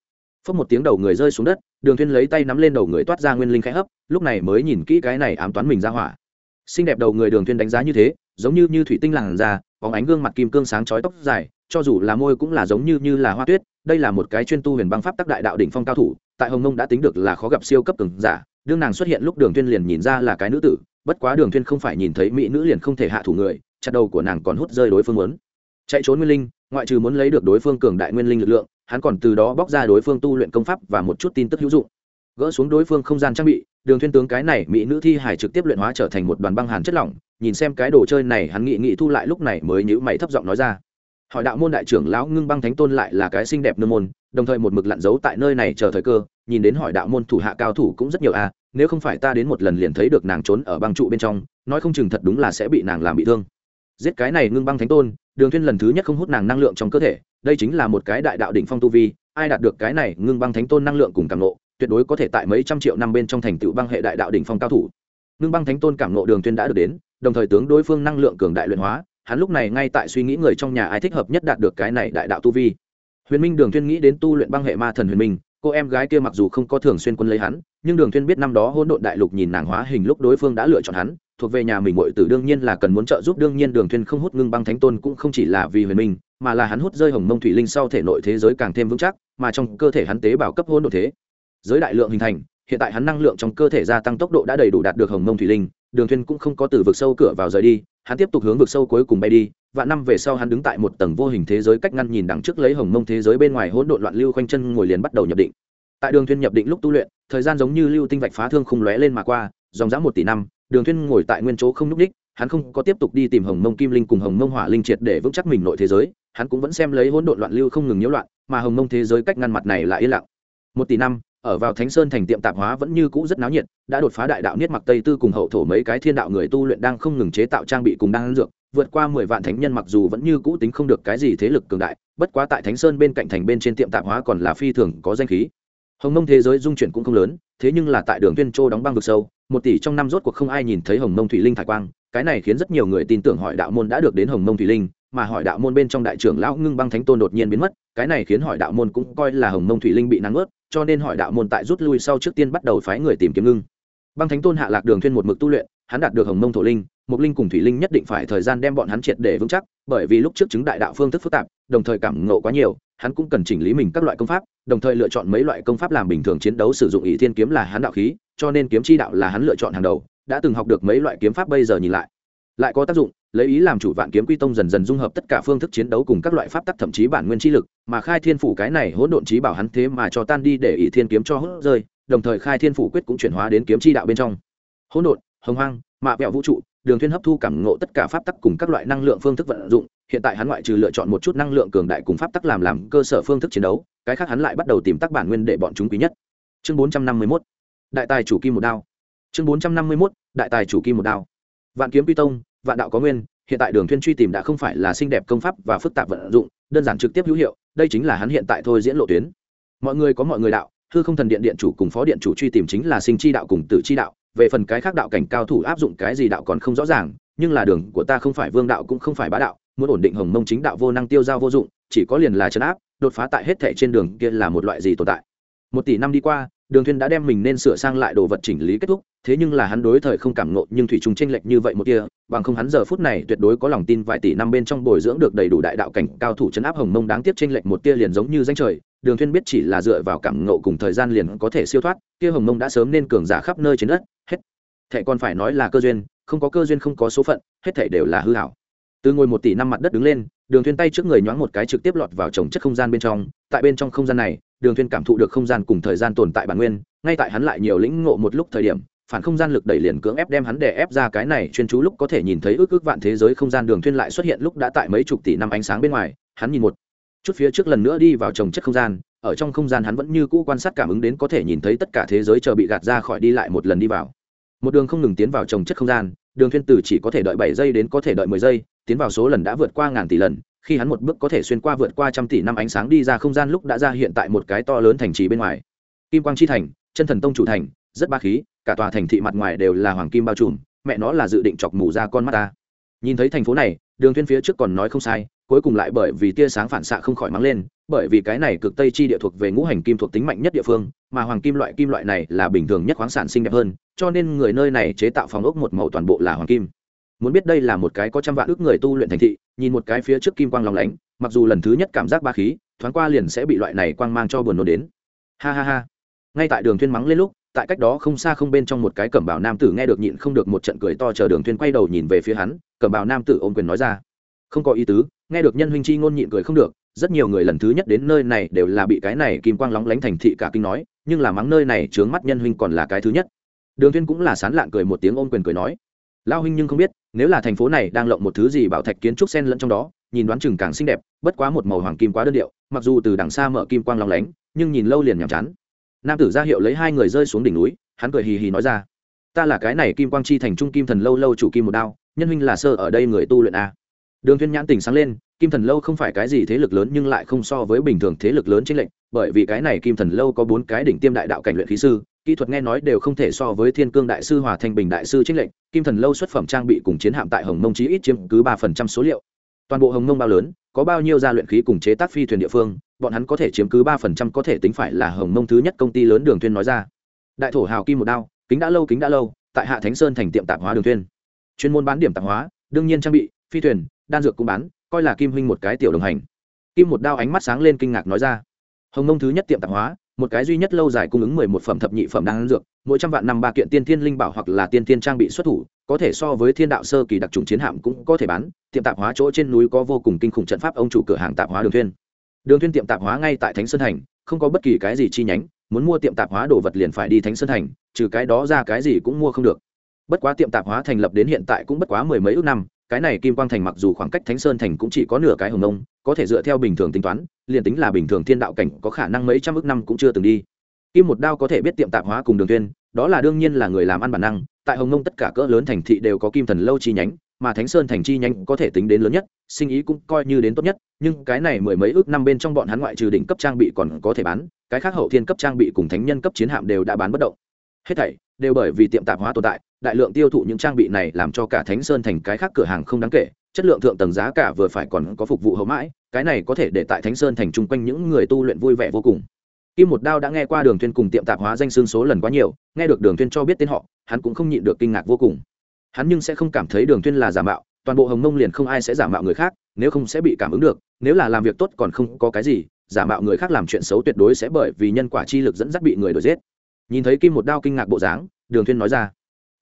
phất một tiếng đầu người rơi xuống đất, đường thuyên lấy tay nắm lên đầu người toát ra nguyên linh khẽ hấp, lúc này mới nhìn kỹ cái này ám toán mình ra hỏa. Xinh đẹp đầu người đường thuyên đánh giá như thế, giống như như thủy tinh làn da, bóng ánh gương mặt kim cương sáng chói tóc dài, cho dù là môi cũng là giống như như là hoa tuyết, đây là một cái chuyên tu huyền băng pháp tác đại đạo đỉnh phong cao thủ, tại hồng nông đã tính được là khó gặp siêu cấp cường giả, đương nàng xuất hiện lúc đường thuyên liền nhìn ra là cái nữ tử, bất quá đường thuyên không phải nhìn thấy mỹ nữ liền không thể hạ thủ người, chặt đầu của nàng còn hút rơi đối phương muốn. Chạy trốn nguyên linh, ngoại trừ muốn lấy được đối phương cường đại nguyên linh lực lượng hắn còn từ đó bóc ra đối phương tu luyện công pháp và một chút tin tức hữu dụng. Gỡ xuống đối phương không gian trang bị, đường thuyên tướng cái này mỹ nữ thi hải trực tiếp luyện hóa trở thành một đoàn băng hàn chất lỏng, nhìn xem cái đồ chơi này hắn nghị nghị thu lại lúc này mới nhíu mày thấp giọng nói ra. Hỏi đạo môn đại trưởng lão ngưng băng thánh tôn lại là cái xinh đẹp nương môn, đồng thời một mực lặn giấu tại nơi này chờ thời cơ, nhìn đến hỏi đạo môn thủ hạ cao thủ cũng rất nhiều à nếu không phải ta đến một lần liền thấy được nàng trốn ở băng trụ bên trong, nói không chừng thật đúng là sẽ bị nàng làm bị thương. Giết cái này ngưng băng thánh tôn đường Thiên lần thứ nhất không hút nàng năng lượng trong cơ thể, đây chính là một cái đại đạo đỉnh phong tu vi, ai đạt được cái này ngưng băng thánh tôn năng lượng cùng cảm nộ tuyệt đối có thể tại mấy trăm triệu năm bên trong thành tựu băng hệ đại đạo đỉnh phong cao thủ. Ngưng băng thánh tôn cảm nộ đường Thiên đã được đến, đồng thời tướng đối phương năng lượng cường đại luyện hóa, hắn lúc này ngay tại suy nghĩ người trong nhà ai thích hợp nhất đạt được cái này đại đạo tu vi. Huyền minh đường Thiên nghĩ đến tu luyện băng hệ ma thần huyền minh, cô em gái kia mặc dù không có thường xuyên quân lấy hắn, nhưng đường Thiên biết năm đó hỗn độn đại lục nhìn nàng hóa hình lúc đối phương đã lựa chọn hắn thuộc về nhà mình muội tử đương nhiên là cần muốn trợ giúp, đương nhiên đường thuyên không hút ngưng băng thánh tôn cũng không chỉ là vì huyền minh, mà là hắn hút rơi hồng mông thủy linh sau thể nội thế giới càng thêm vững chắc, mà trong cơ thể hắn tế bào cấp hôn độ thế. Giới đại lượng hình thành, hiện tại hắn năng lượng trong cơ thể gia tăng tốc độ đã đầy đủ đạt được hồng mông thủy linh, đường thuyên cũng không có từ vực sâu cửa vào rời đi, hắn tiếp tục hướng vực sâu cuối cùng bay đi, và năm về sau hắn đứng tại một tầng vô hình thế giới cách ngăn nhìn đằng trước lấy hồng mông thế giới bên ngoài hỗn độn loạn lưu quanh chân ngồi liền bắt đầu nhập định. Tại đường thuyên nhập định lúc tu luyện, thời gian giống như lưu tinh vạch phá thương khung lóe lên mà qua, dòng dã một tỷ năm đường thuyên ngồi tại nguyên chỗ không núp đích hắn không có tiếp tục đi tìm hồng mông kim linh cùng hồng mông hỏa linh triệt để vững chắc mình nội thế giới, hắn cũng vẫn xem lấy hỗn độn loạn lưu không ngừng nhiễu loạn, mà hồng mông thế giới cách ngăn mặt này lại yên lặng. Một tỷ năm, ở vào thánh sơn thành tiệm tạp hóa vẫn như cũ rất náo nhiệt, đã đột phá đại đạo niết mặc tây tư cùng hậu thổ mấy cái thiên đạo người tu luyện đang không ngừng chế tạo trang bị cùng đang ăn dược, vượt qua mười vạn thánh nhân mặc dù vẫn như cũ tính không được cái gì thế lực cường đại, bất quá tại thánh sơn bên cạnh thành bên trên tiệm tạp hóa còn là phi thường có danh khí. Hồng mông thế giới dung chuyển cũng không lớn, thế nhưng là tại đường tuyên châu đóng băng vực sâu một tỷ trong năm rốt cuộc không ai nhìn thấy hồng mông thủy linh thải quang, cái này khiến rất nhiều người tin tưởng hỏi đạo môn đã được đến hồng mông thủy linh, mà hỏi đạo môn bên trong đại trưởng lão ngưng băng thánh tôn đột nhiên biến mất, cái này khiến hỏi đạo môn cũng coi là hồng mông thủy linh bị nắng ướt, cho nên hỏi đạo môn tại rút lui sau trước tiên bắt đầu phái người tìm kiếm ngưng. Băng thánh tôn hạ lạc đường thuyên một mực tu luyện, hắn đạt được hồng mông thổ linh mục linh cùng thủy linh nhất định phải thời gian đem bọn hắn triệt để vững chắc, bởi vì lúc trước chứng đại đạo phương thức phức tạp, đồng thời cảm ngộ quá nhiều hắn cũng cần chỉnh lý mình các loại công pháp, đồng thời lựa chọn mấy loại công pháp làm bình thường chiến đấu sử dụng ý thiên kiếm là hắn đạo khí, cho nên kiếm chi đạo là hắn lựa chọn hàng đầu, đã từng học được mấy loại kiếm pháp bây giờ nhìn lại. Lại có tác dụng, lấy ý làm chủ vạn kiếm quy tông dần dần dung hợp tất cả phương thức chiến đấu cùng các loại pháp tắc thậm chí bản nguyên chi lực, mà khai thiên phủ cái này hỗn độn trí bảo hắn thế mà cho tan đi để ý thiên kiếm cho hốt rơi, đồng thời khai thiên phủ quyết cũng chuyển hóa đến kiếm chi đạo bên trong. Hỗn độn, hồng hoang, mạ vẹo vũ trụ, đường thiên hấp thu cảm ngộ tất cả pháp tắc cùng các loại năng lượng phương thức vận dụng hiện tại hắn ngoại trừ lựa chọn một chút năng lượng cường đại cùng pháp tắc làm làm cơ sở phương thức chiến đấu, cái khác hắn lại bắt đầu tìm tác bản nguyên để bọn chúng quý nhất. Chương 451 đại tài chủ kim một đao. Chương 451 đại tài chủ kim một đao. Vạn kiếm quy tông, vạn đạo có nguyên, hiện tại đường thiên truy tìm đã không phải là xinh đẹp công pháp và phức tạp vận dụng, đơn giản trực tiếp hữu hiệu, đây chính là hắn hiện tại thôi diễn lộ tuyến. Mọi người có mọi người đạo, hư không thần điện điện chủ cùng phó điện chủ truy tìm chính là sinh chi đạo cùng tử chi đạo, về phần cái khác đạo cảnh cao thủ áp dụng cái gì đạo còn không rõ ràng, nhưng là đường của ta không phải vương đạo cũng không phải bá đạo muốn ổn định hồng mông chính đạo vô năng tiêu giao vô dụng, chỉ có liền là chấn áp, đột phá tại hết thể trên đường kia là một loại gì tồn tại. Một tỷ năm đi qua, đường thuyên đã đem mình nên sửa sang lại đồ vật chỉnh lý kết thúc, thế nhưng là hắn đối thời không cảm nộ nhưng thủy trùng tranh lệch như vậy một kia, bằng không hắn giờ phút này tuyệt đối có lòng tin vài tỷ năm bên trong bồi dưỡng được đầy đủ đại đạo cảnh cao thủ chấn áp hồng mông đáng tiếc tranh lệch một tia liền giống như danh trời, đường thuyên biết chỉ là dựa vào cảm nộ cùng thời gian liền có thể siêu thoát, kia hồng mông đã sớm nên cường giả khắp nơi trên đất, hết. Thề còn phải nói là cơ duyên, không có cơ duyên không có số phận, hết thảy đều là hư ảo từ ngồi một tỷ năm mặt đất đứng lên, đường thuyên tay trước người nhoáng một cái trực tiếp lọt vào trồng chất không gian bên trong, tại bên trong không gian này, đường thuyên cảm thụ được không gian cùng thời gian tồn tại bản nguyên, ngay tại hắn lại nhiều lĩnh ngộ một lúc thời điểm, phản không gian lực đẩy liền cưỡng ép đem hắn đè ép ra cái này chuyên chú lúc có thể nhìn thấy ước ước vạn thế giới không gian đường thuyên lại xuất hiện lúc đã tại mấy chục tỷ năm ánh sáng bên ngoài, hắn nhìn một chút phía trước lần nữa đi vào trồng chất không gian, ở trong không gian hắn vẫn như cũ quan sát cảm ứng đến có thể nhìn thấy tất cả thế giới chờ bị gạt ra khỏi đi lại một lần đi vào. Một đường không ngừng tiến vào trồng chất không gian, đường thuyên tử chỉ có thể đợi bảy giây đến có thể đợi mười giây tiến vào số lần đã vượt qua ngàn tỷ lần, khi hắn một bước có thể xuyên qua vượt qua trăm tỷ năm ánh sáng đi ra không gian lúc đã ra hiện tại một cái to lớn thành trì bên ngoài. Kim quang chi thành, chân thần tông chủ thành, rất ba khí, cả tòa thành thị mặt ngoài đều là hoàng kim bao trùm, mẹ nó là dự định chọc mù ra con mắt ta. Nhìn thấy thành phố này, đường thuyên phía trước còn nói không sai, cuối cùng lại bởi vì tia sáng phản xạ không khỏi mắng lên, bởi vì cái này cực tây chi địa thuộc về ngũ hành kim thuộc tính mạnh nhất địa phương, mà hoàng kim loại kim loại này là bình thường nhất khoáng sản xinh đẹp hơn, cho nên người nơi này chế tạo phòng ốc một màu toàn bộ là hoàng kim muốn biết đây là một cái có trăm vạn ước người tu luyện thành thị, nhìn một cái phía trước kim quang lòng lánh, mặc dù lần thứ nhất cảm giác ba khí, thoáng qua liền sẽ bị loại này quang mang cho buồn nôn đến. Ha ha ha. Ngay tại đường thuyên mắng lên lúc, tại cách đó không xa không bên trong một cái cẩm bào nam tử nghe được nhịn không được một trận cười to chờ đường thuyên quay đầu nhìn về phía hắn, cẩm bào nam tử ôm quyền nói ra. Không có ý tứ, nghe được nhân huynh chi ngôn nhịn cười không được, rất nhiều người lần thứ nhất đến nơi này đều là bị cái này kim quang lóng lánh thành thị cả kinh nói, nhưng là mắng nơi này trướng mắt nhân huynh còn là cái thứ nhất. Đường thuyên cũng là sán lạn cười một tiếng ôm quyền cười nói lao huynh nhưng không biết, nếu là thành phố này đang lộng một thứ gì bảo thạch kiến trúc sen lẫn trong đó, nhìn đoán chừng càng xinh đẹp, bất quá một màu hoàng kim quá đơn điệu, mặc dù từ đằng xa mở kim quang lóng lánh, nhưng nhìn lâu liền nhàm chán. Nam tử ra hiệu lấy hai người rơi xuống đỉnh núi, hắn cười hì hì nói ra, ta là cái này kim quang chi thành trung kim thần lâu lâu chủ kim một đao, nhân huynh là sơ ở đây người tu luyện a. Đường thiên nhãn tỉnh sáng lên, kim thần lâu không phải cái gì thế lực lớn nhưng lại không so với bình thường thế lực lớn chính lệnh bởi vì cái này kim thần lâu có bốn cái đỉnh tiêm đại đạo cảnh luyện khí sư kỹ thuật nghe nói đều không thể so với thiên cương đại sư, hòa thanh bình đại sư trích lệnh kim thần lâu xuất phẩm trang bị cùng chiến hạm tại hồng mông chí ít chiếm cứ ba phần trăm số liệu. Toàn bộ hồng mông bao lớn, có bao nhiêu gia luyện khí cùng chế tác phi thuyền địa phương, bọn hắn có thể chiếm cứ ba phần trăm, có thể tính phải là hồng mông thứ nhất công ty lớn đường thuyên nói ra. Đại thổ hào kim một đao, kính đã lâu, kính đã lâu, tại hạ thánh sơn thành tiệm tạp hóa đường thuyên chuyên môn bán điểm tạp hóa, đương nhiên trang bị, phi thuyền, đan dược cũng bán, coi là kim huynh một cái tiểu đồng hành. Kim một đao ánh mắt sáng lên kinh ngạc nói ra. Hồng mông thứ nhất tiệm tạp hóa một cái duy nhất lâu dài cung ứng mười một phẩm thập nhị phẩm đan dược, mỗi trăm vạn năm ba kiện tiên thiên linh bảo hoặc là tiên thiên trang bị xuất thủ, có thể so với thiên đạo sơ kỳ đặc trùng chiến hạm cũng có thể bán, tiệm tạp hóa chỗ trên núi có vô cùng kinh khủng trận pháp ông chủ cửa hàng tạp hóa đường thuyên đường thuyên tiệm tạp hóa ngay tại thánh sơn thành, không có bất kỳ cái gì chi nhánh, muốn mua tiệm tạp hóa đồ vật liền phải đi thánh sơn thành, trừ cái đó ra cái gì cũng mua không được. Bất quá tiệm tạp hóa thành lập đến hiện tại cũng bất quá mười mấy ước năm, cái này kim quang thành mặc dù khoảng cách thánh sơn thành cũng chỉ có nửa cái hồng nông có thể dựa theo bình thường tính toán liền tính là bình thường thiên đạo cảnh có khả năng mấy trăm ước năm cũng chưa từng đi. Kim một đao có thể biết tiệm tạp hóa cùng đường tuyên đó là đương nhiên là người làm ăn bản năng, tại hồng nông tất cả cỡ lớn thành thị đều có kim thần lâu chi nhánh, mà thánh sơn thành chi nhánh có thể tính đến lớn nhất, sinh ý cũng coi như đến tốt nhất, nhưng cái này mười mấy ước năm bên trong bọn hắn ngoại trừ đỉnh cấp trang bị còn có thể bán, cái khác hậu thiên cấp trang bị cùng thánh nhân cấp chiến hạm đều đã bán bất động. Hết thảy đều bởi vì tiệm tạp hóa tồn tại, đại lượng tiêu thụ những trang bị này làm cho cả thánh sơn thành cái khác cửa hàng không đáng kể, chất lượng thượng tầng giá cả vừa phải còn có phục vụ hậu mãi cái này có thể để tại thánh sơn thành chung quanh những người tu luyện vui vẻ vô cùng. Kim một đao đã nghe qua đường thuyên cùng tiệm tạp hóa danh xương số lần quá nhiều, nghe được đường thuyên cho biết tên họ, hắn cũng không nhịn được kinh ngạc vô cùng. Hắn nhưng sẽ không cảm thấy đường thuyên là giả mạo, toàn bộ hồng mông liền không ai sẽ giả mạo người khác, nếu không sẽ bị cảm ứng được, nếu là làm việc tốt còn không có cái gì, giả mạo người khác làm chuyện xấu tuyệt đối sẽ bởi vì nhân quả chi lực dẫn dắt bị người đuổi giết. Nhìn thấy kim một đao kinh ngạc bộ dáng, đường thuyên nói ra,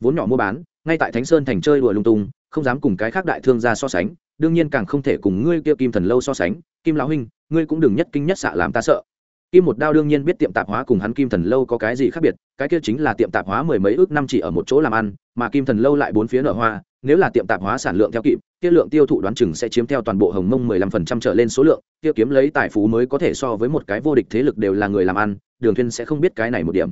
vốn nhỏ mua bán, ngay tại thánh sơn thành chơi đùa lung tung không dám cùng cái khác đại thương gia so sánh, đương nhiên càng không thể cùng ngươi kia kim thần lâu so sánh. Kim lão huynh, ngươi cũng đừng nhất kinh nhất xạ làm ta sợ. Kim một đao đương nhiên biết tiệm tạp hóa cùng hắn kim thần lâu có cái gì khác biệt, cái kia chính là tiệm tạp hóa mười mấy ước năm chỉ ở một chỗ làm ăn, mà kim thần lâu lại bốn phía nở hoa, nếu là tiệm tạp hóa sản lượng theo kịp, kia lượng tiêu thụ đoán chừng sẽ chiếm theo toàn bộ hồng mông mười lăm phần trăm trở lên số lượng, kia kiếm lấy tài phú mới có thể so với một cái vô địch thế lực đều là người làm ăn, đường thiên sẽ không biết cái này một điểm.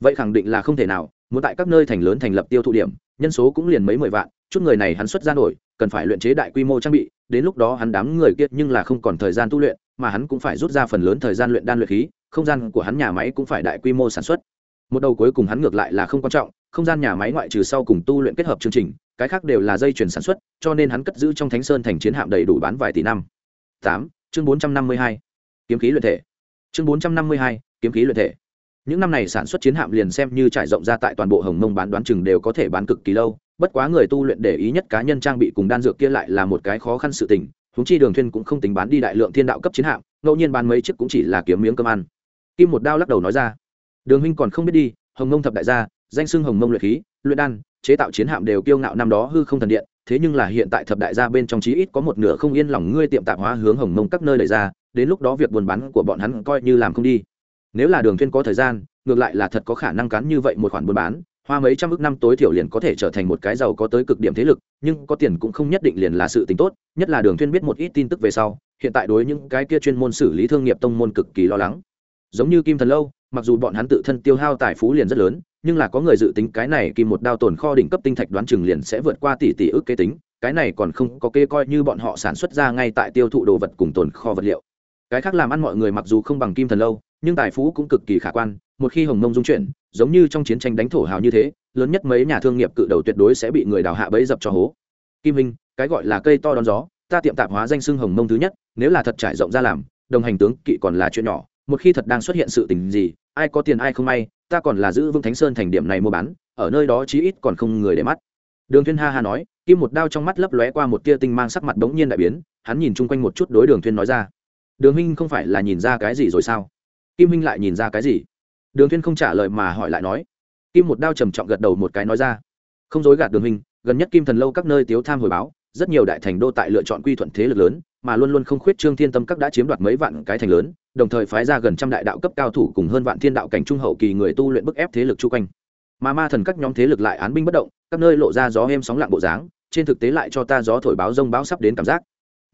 Vậy khẳng định là không thể nào, muốn tại các nơi thành lớn thành lập tiêu thụ điểm, nhân số cũng liền mấy mười vạn chút người này hắn xuất ra nổi, cần phải luyện chế đại quy mô trang bị, đến lúc đó hắn đám người kia nhưng là không còn thời gian tu luyện, mà hắn cũng phải rút ra phần lớn thời gian luyện đan luyện khí, không gian của hắn nhà máy cũng phải đại quy mô sản xuất. Một đầu cuối cùng hắn ngược lại là không quan trọng, không gian nhà máy ngoại trừ sau cùng tu luyện kết hợp chương trình, cái khác đều là dây chuyển sản xuất, cho nên hắn cất giữ trong thánh sơn thành chiến hạm đầy đủ bán vài tỷ năm. Tám, chương bốn trăm năm mươi hai, kiếm khí luyện thể. Chương bốn trăm năm mươi hai, kiếm khí luyện thể. Những năm này sản xuất chiến hạm liền xem như trải rộng ra tại toàn bộ hồng mông bán đoán chừng đều có thể bán cực kỳ lâu bất quá người tu luyện để ý nhất cá nhân trang bị cùng đan dược kia lại là một cái khó khăn sự tình húng chi đường thuyên cũng không tính bán đi đại lượng thiên đạo cấp chiến hạm, ngẫu nhiên bán mấy chiếc cũng chỉ là kiếm miếng cơm ăn. Kim một đao lắc đầu nói ra. Đường huynh còn không biết đi, hồng mông thập đại gia, danh xưng hồng mông luyện khí, luyện đan, chế tạo chiến hạm đều kiêu ngạo năm đó hư không thần điện, thế nhưng là hiện tại thập đại gia bên trong chí ít có một nửa không yên lòng ngươi tiệm tạp hóa hướng hồng mông các nơi đẩy ra, đến lúc đó việc buôn bán của bọn hắn coi như làm không đi. Nếu là đường thuyên có thời gian, ngược lại là thật có khả năng cắn như vậy một khoản buôn bán hoa mấy trăm ước năm tối thiểu liền có thể trở thành một cái giàu có tới cực điểm thế lực, nhưng có tiền cũng không nhất định liền là sự tình tốt, nhất là đường thuyên biết một ít tin tức về sau, hiện tại đối những cái kia chuyên môn xử lý thương nghiệp tông môn cực kỳ lo lắng. Giống như kim thần lâu, mặc dù bọn hắn tự thân tiêu hao tài phú liền rất lớn, nhưng là có người dự tính cái này kim một đao tồn kho đỉnh cấp tinh thạch đoán chừng liền sẽ vượt qua tỷ tỷ ước kế tính, cái này còn không có kê coi như bọn họ sản xuất ra ngay tại tiêu thụ đồ vật cùng tồn kho vật liệu. Cái khác làm ăn mọi người mặc dù không bằng kim thần lâu, nhưng tài phú cũng cực kỳ khả quan, một khi hồng mông dung chuyển giống như trong chiến tranh đánh thổ hào như thế, lớn nhất mấy nhà thương nghiệp cự đầu tuyệt đối sẽ bị người đào hạ bẫy dập cho hố. Kim hình cái gọi là cây to đón gió, ta tiệm tạp hóa danh xưng hồng mông thứ nhất, nếu là thật trải rộng ra làm, đồng hành tướng kỵ còn là chuyện nhỏ, một khi thật đang xuất hiện sự tình gì, ai có tiền ai không may, ta còn là giữ vương thánh sơn thành điểm này mua bán, ở nơi đó chí ít còn không người để mắt. Đường Thiên ha ha nói, kim một đao trong mắt lấp lóe qua một tia tinh mang sắc mặt bỗng nhiên đại biến, hắn nhìn chung quanh một chút đối đường Thiên nói ra. Đường huynh không phải là nhìn ra cái gì rồi sao? Kim huynh lại nhìn ra cái gì? Đường Thiên không trả lời mà hỏi lại nói kim một đao trầm trọng gật đầu một cái nói ra không dối gạt đường Minh, gần nhất kim thần lâu các nơi tiếu tham hồi báo rất nhiều đại thành đô tại lựa chọn quy thuận thế lực lớn mà luôn luôn không khuyết trương thiên tâm các đã chiếm đoạt mấy vạn cái thành lớn đồng thời phái ra gần trăm đại đạo cấp cao thủ cùng hơn vạn thiên đạo cảnh trung hậu kỳ người tu luyện bức ép thế lực chu quanh. Mà ma thần các nhóm thế lực lại án binh bất động các nơi lộ ra gió êm sóng lặng bộ dáng trên thực tế lại cho ta gió thổi báo rông báo sắp đến cảm giác.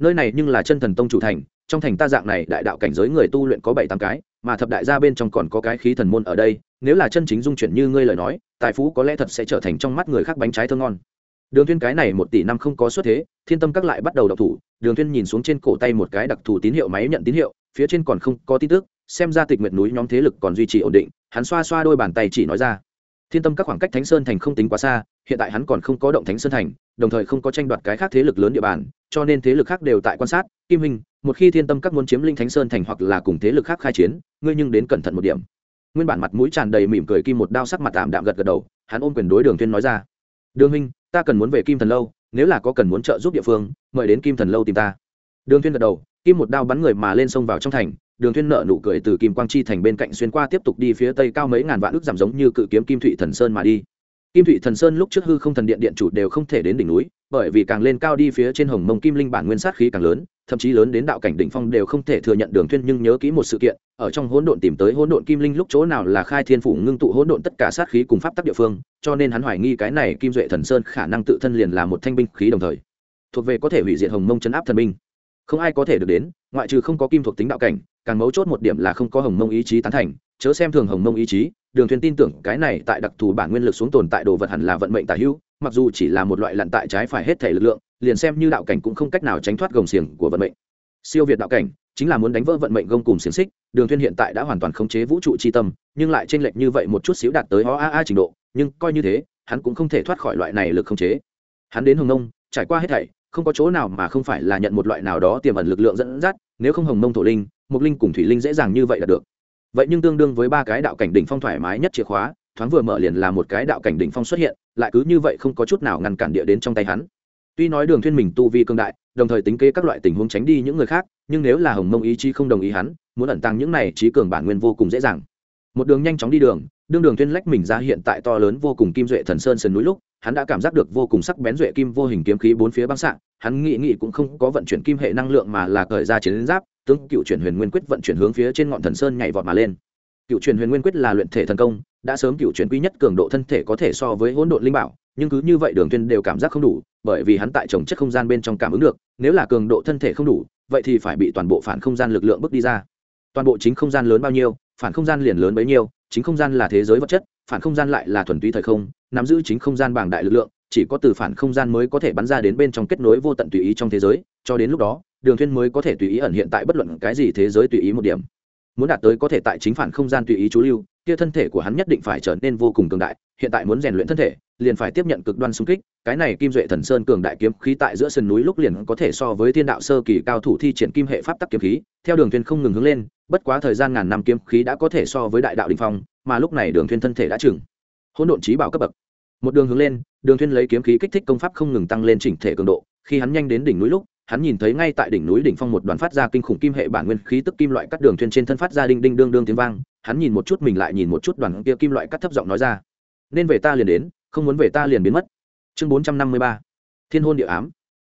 Nơi này nhưng là chân thần tông chủ thành trong thành ta dạng này đại đạo cảnh giới người tu luyện có bảy tám cái mà thập đại gia bên trong còn có cái khí thần môn ở đây, nếu là chân chính dung chuyển như ngươi lời nói, tài phú có lẽ thật sẽ trở thành trong mắt người khác bánh trái thơ ngon. Đường thuyên cái này một tỷ năm không có xuất thế, thiên tâm các lại bắt đầu đọc thủ, đường thuyên nhìn xuống trên cổ tay một cái đặc thù tín hiệu máy nhận tín hiệu, phía trên còn không có tin tức, xem ra tịch nguyệt núi nhóm thế lực còn duy trì ổn định, hắn xoa xoa đôi bàn tay chỉ nói ra. Thiên tâm các khoảng cách thánh sơn thành không tính quá xa, hiện tại hắn còn không có động thánh sơn thành, đồng thời không có tranh đoạt cái khác thế lực lớn địa bàn, cho nên thế lực khác đều tại quan sát, kim hình một khi thiên tâm các muốn chiếm linh thánh sơn thành hoặc là cùng thế lực khác khai chiến, ngươi nhưng đến cẩn thận một điểm. Nguyên bản mặt mũi tràn đầy mỉm cười kim một đao sắc mặt tạm đạm gật gật đầu, hắn ôm quyền đối đường thiên nói ra. Đường huynh, ta cần muốn về kim thần lâu, nếu là có cần muốn trợ giúp địa phương, mời đến kim thần lâu tìm ta. Đường thiên gật đầu, kim một đao bắn người mà lên sông vào trong thành, đường thiên nợ nụ cười từ kim quang chi thành bên cạnh xuyên qua tiếp tục đi phía tây cao mấy ngàn vạn ước giảm giống như cự kiếm kim thụy thần sơn mà đi. Kim thụy thần sơn lúc trước hư không thần điện điện chủ đều không thể đến đỉnh núi bởi vì càng lên cao đi phía trên hồng mông kim linh bản nguyên sát khí càng lớn, thậm chí lớn đến đạo cảnh đỉnh phong đều không thể thừa nhận đường thuyên nhưng nhớ kỹ một sự kiện, ở trong hỗn độn tìm tới hỗn độn kim linh lúc chỗ nào là khai thiên phủ ngưng tụ hỗn độn tất cả sát khí cùng pháp tắc địa phương, cho nên hắn hoài nghi cái này kim duệ thần sơn khả năng tự thân liền là một thanh binh khí đồng thời, thuộc về có thể hủy diệt hồng mông chấn áp thần binh. Không ai có thể được đến, ngoại trừ không có kim thuộc tính đạo cảnh, càng mấu chốt một điểm là không có hồng mông ý chí tán thành, chớ xem thường hồng mông ý chí, đường thuyên tin tưởng cái này tại đặc thù bản nguyên lực xuống tồn tại đồ vật hẳn là vận mệnh tả hữu mặc dù chỉ là một loại lặn tại trái phải hết thể lực lượng, liền xem như đạo cảnh cũng không cách nào tránh thoát gồng xiềng của vận mệnh. Siêu việt đạo cảnh chính là muốn đánh vỡ vận mệnh gông cùng xiềng xích, đường thuyên hiện tại đã hoàn toàn khống chế vũ trụ chi tâm, nhưng lại trên lệch như vậy một chút xíu đạt tới o a a trình độ, nhưng coi như thế, hắn cũng không thể thoát khỏi loại này lực khống chế. Hắn đến hồng nông trải qua hết thảy, không có chỗ nào mà không phải là nhận một loại nào đó tiềm ẩn lực lượng dẫn dắt, nếu không hồng mông thổ linh mục linh cùng thủy linh dễ dàng như vậy là được. Vậy nhưng tương đương với ba cái đạo cảnh đỉnh phong thoải mái nhất chìa khóa thoáng vừa mở liền là một cái đạo cảnh đỉnh phong xuất hiện, lại cứ như vậy không có chút nào ngăn cản địa đến trong tay hắn. Tuy nói đường thuyên mình tu vi cường đại, đồng thời tính kế các loại tình huống tránh đi những người khác, nhưng nếu là hồng mông ý chí không đồng ý hắn, muốn ẩn tàng những này trí cường bản nguyên vô cùng dễ dàng. Một đường nhanh chóng đi đường, đương đường thuyên lách mình ra hiện tại to lớn vô cùng kim duệ thần sơn sườn núi lúc, hắn đã cảm giác được vô cùng sắc bén duệ kim vô hình kiếm khí bốn phía băng sạng hắn nghĩ nghĩ cũng không có vận chuyển kim hệ năng lượng mà là cởi ra chiến giáp, tướng cựu chuyển huyền nguyên quyết vận chuyển hướng phía trên ngọn thần sơn nhảy vọt mà lên. Cựu chuyển huyền nguyên quyết là luyện thể thần công đã sớm cựu chuyển quy nhất cường độ thân thể có thể so với hỗn độn linh bảo, nhưng cứ như vậy đường tuyên đều cảm giác không đủ, bởi vì hắn tại trồng chất không gian bên trong cảm ứng được, nếu là cường độ thân thể không đủ, vậy thì phải bị toàn bộ phản không gian lực lượng bước đi ra. Toàn bộ chính không gian lớn bao nhiêu, phản không gian liền lớn bấy nhiêu, chính không gian là thế giới vật chất, phản không gian lại là thuần túy thời không, nắm giữ chính không gian bảng đại lực lượng, chỉ có từ phản không gian mới có thể bắn ra đến bên trong kết nối vô tận tùy ý trong thế giới, cho đến lúc đó, đường thuyên mới có thể tùy ý ẩn hiện tại bất luận cái gì thế giới tùy ý một điểm. Muốn đạt tới có thể tại chính phản không gian tùy ý chú lưu kia thân thể của hắn nhất định phải trở nên vô cùng cường đại, hiện tại muốn rèn luyện thân thể, liền phải tiếp nhận cực đoan xung kích. Cái này kim duệ thần sơn cường đại kiếm khí tại giữa sườn núi lúc liền có thể so với thiên đạo sơ kỳ cao thủ thi triển kim hệ pháp tắc kiếm khí, theo đường thuyền không ngừng hướng lên, bất quá thời gian ngàn năm kiếm khí đã có thể so với đại đạo đình phong, mà lúc này đường thuyền thân thể đã trưởng hỗn độn trí bảo cấp bậc. Một đường hướng lên, đường thuyền lấy kiếm khí kích thích công pháp không ngừng tăng lên chỉnh thể cường độ. Khi hắn nhanh đến đỉnh núi lúc, hắn nhìn thấy ngay tại đỉnh núi đỉnh phong một đoàn phát ra kinh khủng kim hệ bản nguyên khí tức kim loại cắt đường thuyền trên thân phát ra đinh đinh đương đương tiếng vang hắn nhìn một chút mình lại nhìn một chút đoàn kia kim loại cắt thấp giọng nói ra. Nên về ta liền đến, không muốn về ta liền biến mất. Chương bốn trăm năm mươi ba. Thiên hôn địa ám.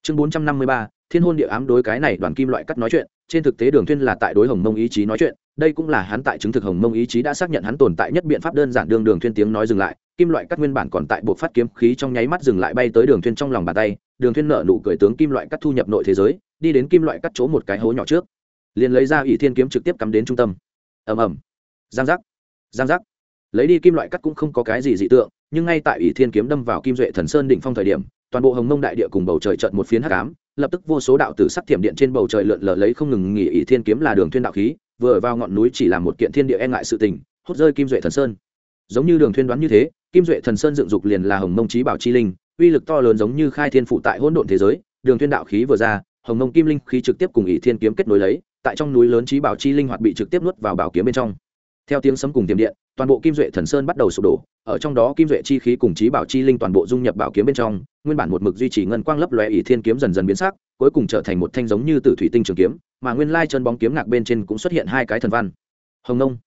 Chương bốn trăm năm mươi ba. Thiên hôn địa ám đối cái này đoàn kim loại cắt nói chuyện, trên thực tế đường thuyên là tại đối hồng mông ý chí nói chuyện, đây cũng là hắn tại chứng thực hồng mông ý chí đã xác nhận hắn tồn tại nhất biện pháp đơn giản đường đường thuyên tiếng nói dừng lại, kim loại cắt nguyên bản còn tại bộ phát kiếm khí trong nháy mắt dừng lại bay tới đường thuyên trong lòng bàn tay, đường thuyên nở nụ cười tướng kim loại cắt thu nhập nội thế giới, đi đến kim loại cắt chỗ một cái hố nhỏ trước, liền lấy ra ỷ thiên kiếm trực tiếp cắm đến trung tâm. Ầm ầm giang giác. Giang giác. Lấy đi kim loại cắt cũng không có cái gì dị tượng, nhưng ngay tại ỷ thiên kiếm đâm vào kim duệ thần sơn đỉnh phong thời điểm, toàn bộ hồng mông đại địa cùng bầu trời trận một phiến hắc ám, lập tức vô số đạo tử sắc thiểm điện trên bầu trời lượn lờ lấy không ngừng nghỉ ỷ thiên kiếm là đường thuyên đạo khí, vừa vào ngọn núi chỉ là một kiện thiên địa e ngại sự tình, hút rơi kim duệ thần sơn. Giống như đường thuyên đoán như thế, kim duệ thần sơn dựng dục liền là hồng mông trí bảo chi linh, uy lực to lớn giống như khai thiên phụ tại hỗn độn thế giới, đường thuyên đạo khí vừa ra, hồng mông kim linh khí trực tiếp cùng ỷ thiên kiếm kết nối lấy, tại trong núi lớn trí bảo chi linh hoạt bị trực tiếp nuốt vào bảo kiếm bên trong theo tiếng sấm cùng tiềm điện, toàn bộ kim duệ thần sơn bắt đầu sụp đổ, ở trong đó kim duệ chi khí cùng trí bảo chi linh toàn bộ dung nhập bảo kiếm bên trong, nguyên bản một mực duy trì ngân quang lấp lóe ỷ thiên kiếm dần dần biến sắc, cuối cùng trở thành một thanh giống như tử thủy tinh trường kiếm, mà nguyên lai chân bóng kiếm ngạc bên trên cũng xuất hiện hai cái thần văn. Hồng nông.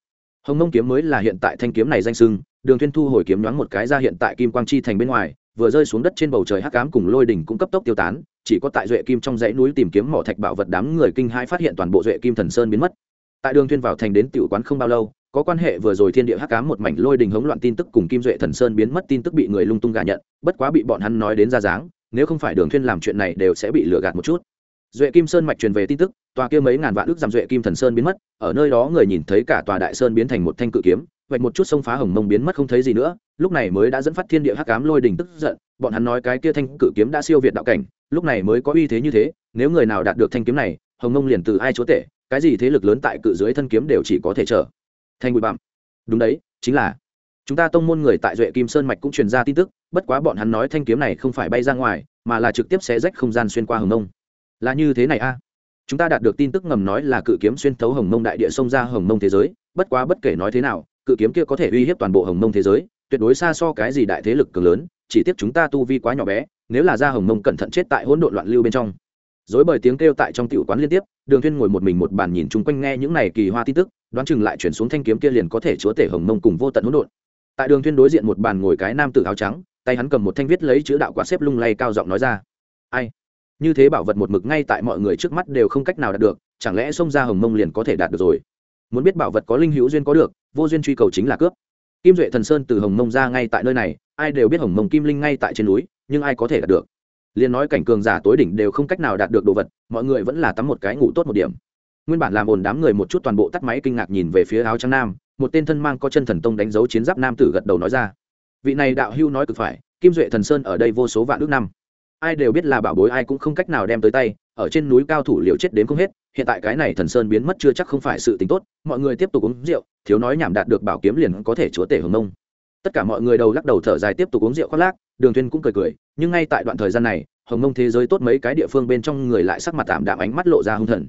Hồng nông kiếm mới là hiện tại thanh kiếm này danh sưng đường thiên thu hồi kiếm nhoáng một cái ra hiện tại kim quang chi thành bên ngoài, vừa rơi xuống đất trên bầu trời hắc ám cùng lôi đỉnh cũng cấp tốc tiêu tán, chỉ có tại duệ kim trong dãy núi tìm kiếm mỏ thạch bảo vật đám người kinh hãi phát hiện toàn bộ duệ kim thần sơn biến mất. Tại đường thiên vào thành đến tiểu quán không bao lâu có quan hệ vừa rồi thiên địa hắc ám một mảnh lôi đình hống loạn tin tức cùng kim duệ thần sơn biến mất tin tức bị người lung tung gả nhận, bất quá bị bọn hắn nói đến ra dáng, nếu không phải đường thiên làm chuyện này đều sẽ bị lừa gạt một chút. Duệ kim sơn mạch truyền về tin tức, tòa kia mấy ngàn vạn ước giảm duệ kim thần sơn biến mất, ở nơi đó người nhìn thấy cả tòa đại sơn biến thành một thanh cự kiếm, vạch một chút sông phá hồng mông biến mất không thấy gì nữa, lúc này mới đã dẫn phát thiên địa hắc ám lôi đình tức giận, bọn hắn nói cái kia thanh cự kiếm đã siêu việt đạo cảnh, lúc này mới có uy thế như thế, nếu người nào đạt được thanh kiếm này, hồng mông liền từ ai chúa tể, cái gì thế lực lớn tại cự dưới thân kiếm đều chỉ có thể trở thành bụi bặm. Đúng đấy, chính là. Chúng ta tông môn người tại duệ kim sơn mạch cũng truyền ra tin tức, bất quá bọn hắn nói thanh kiếm này không phải bay ra ngoài, mà là trực tiếp xé rách không gian xuyên qua hồng mông. Là như thế này a. Chúng ta đạt được tin tức ngầm nói là cự kiếm xuyên thấu hồng mông đại địa sông ra hồng mông thế giới, bất quá bất kể nói thế nào, cự kiếm kia có thể uy hiếp toàn bộ hồng mông thế giới, tuyệt đối xa so cái gì đại thế lực cường lớn, chỉ tiếc chúng ta tu vi quá nhỏ bé, nếu là ra hồng mông cẩn thận chết tại hỗn độn loạn lưu bên trong dối bởi tiếng kêu tại trong tiểu quán liên tiếp, đường thiên ngồi một mình một bàn nhìn chung quanh nghe những này kỳ hoa tin tức, đoán chừng lại chuyển xuống thanh kiếm kia liền có thể chúa tể hồng mông cùng vô tận hỗn độn. Tại đường thiên đối diện một bàn ngồi cái nam tử áo trắng, tay hắn cầm một thanh viết lấy chữ đạo quả xếp lung lay cao giọng nói ra. Ai? Như thế bảo vật một mực ngay tại mọi người trước mắt đều không cách nào đạt được, chẳng lẽ xông ra hồng mông liền có thể đạt được rồi? Muốn biết bảo vật có linh hữu duyên có được, vô duyên truy cầu chính là cướp. Kim duệ thần sơn từ hồng mông ra ngay tại nơi này, ai đều biết hồng mông kim linh ngay tại trên núi, nhưng ai có thể đạt được? Liền nói cảnh cường giả tối đỉnh đều không cách nào đạt được đồ vật, mọi người vẫn là tắm một cái ngủ tốt một điểm. Nguyên bản làm ồn đám người một chút toàn bộ tắt máy kinh ngạc nhìn về phía áo trắng nam, một tên thân mang có chân thần tông đánh dấu chiến giáp nam tử gật đầu nói ra. Vị này đạo hưu nói cực phải, kim duệ thần sơn ở đây vô số vạn ước năm. Ai đều biết là bảo bối ai cũng không cách nào đem tới tay, ở trên núi cao thủ liều chết đến không hết, hiện tại cái này thần sơn biến mất chưa chắc không phải sự tính tốt, mọi người tiếp tục uống rượu, thiếu nói nhảm đạt được bảo kiếm liền có thể chúa tể hồng nông tất cả mọi người đầu lắc đầu thở dài tiếp tục uống rượu khoác lác, đường thuyên cũng cười cười nhưng ngay tại đoạn thời gian này, hồng mông thế giới tốt mấy cái địa phương bên trong người lại sắc mặt tạm đạm ánh mắt lộ ra hung thần.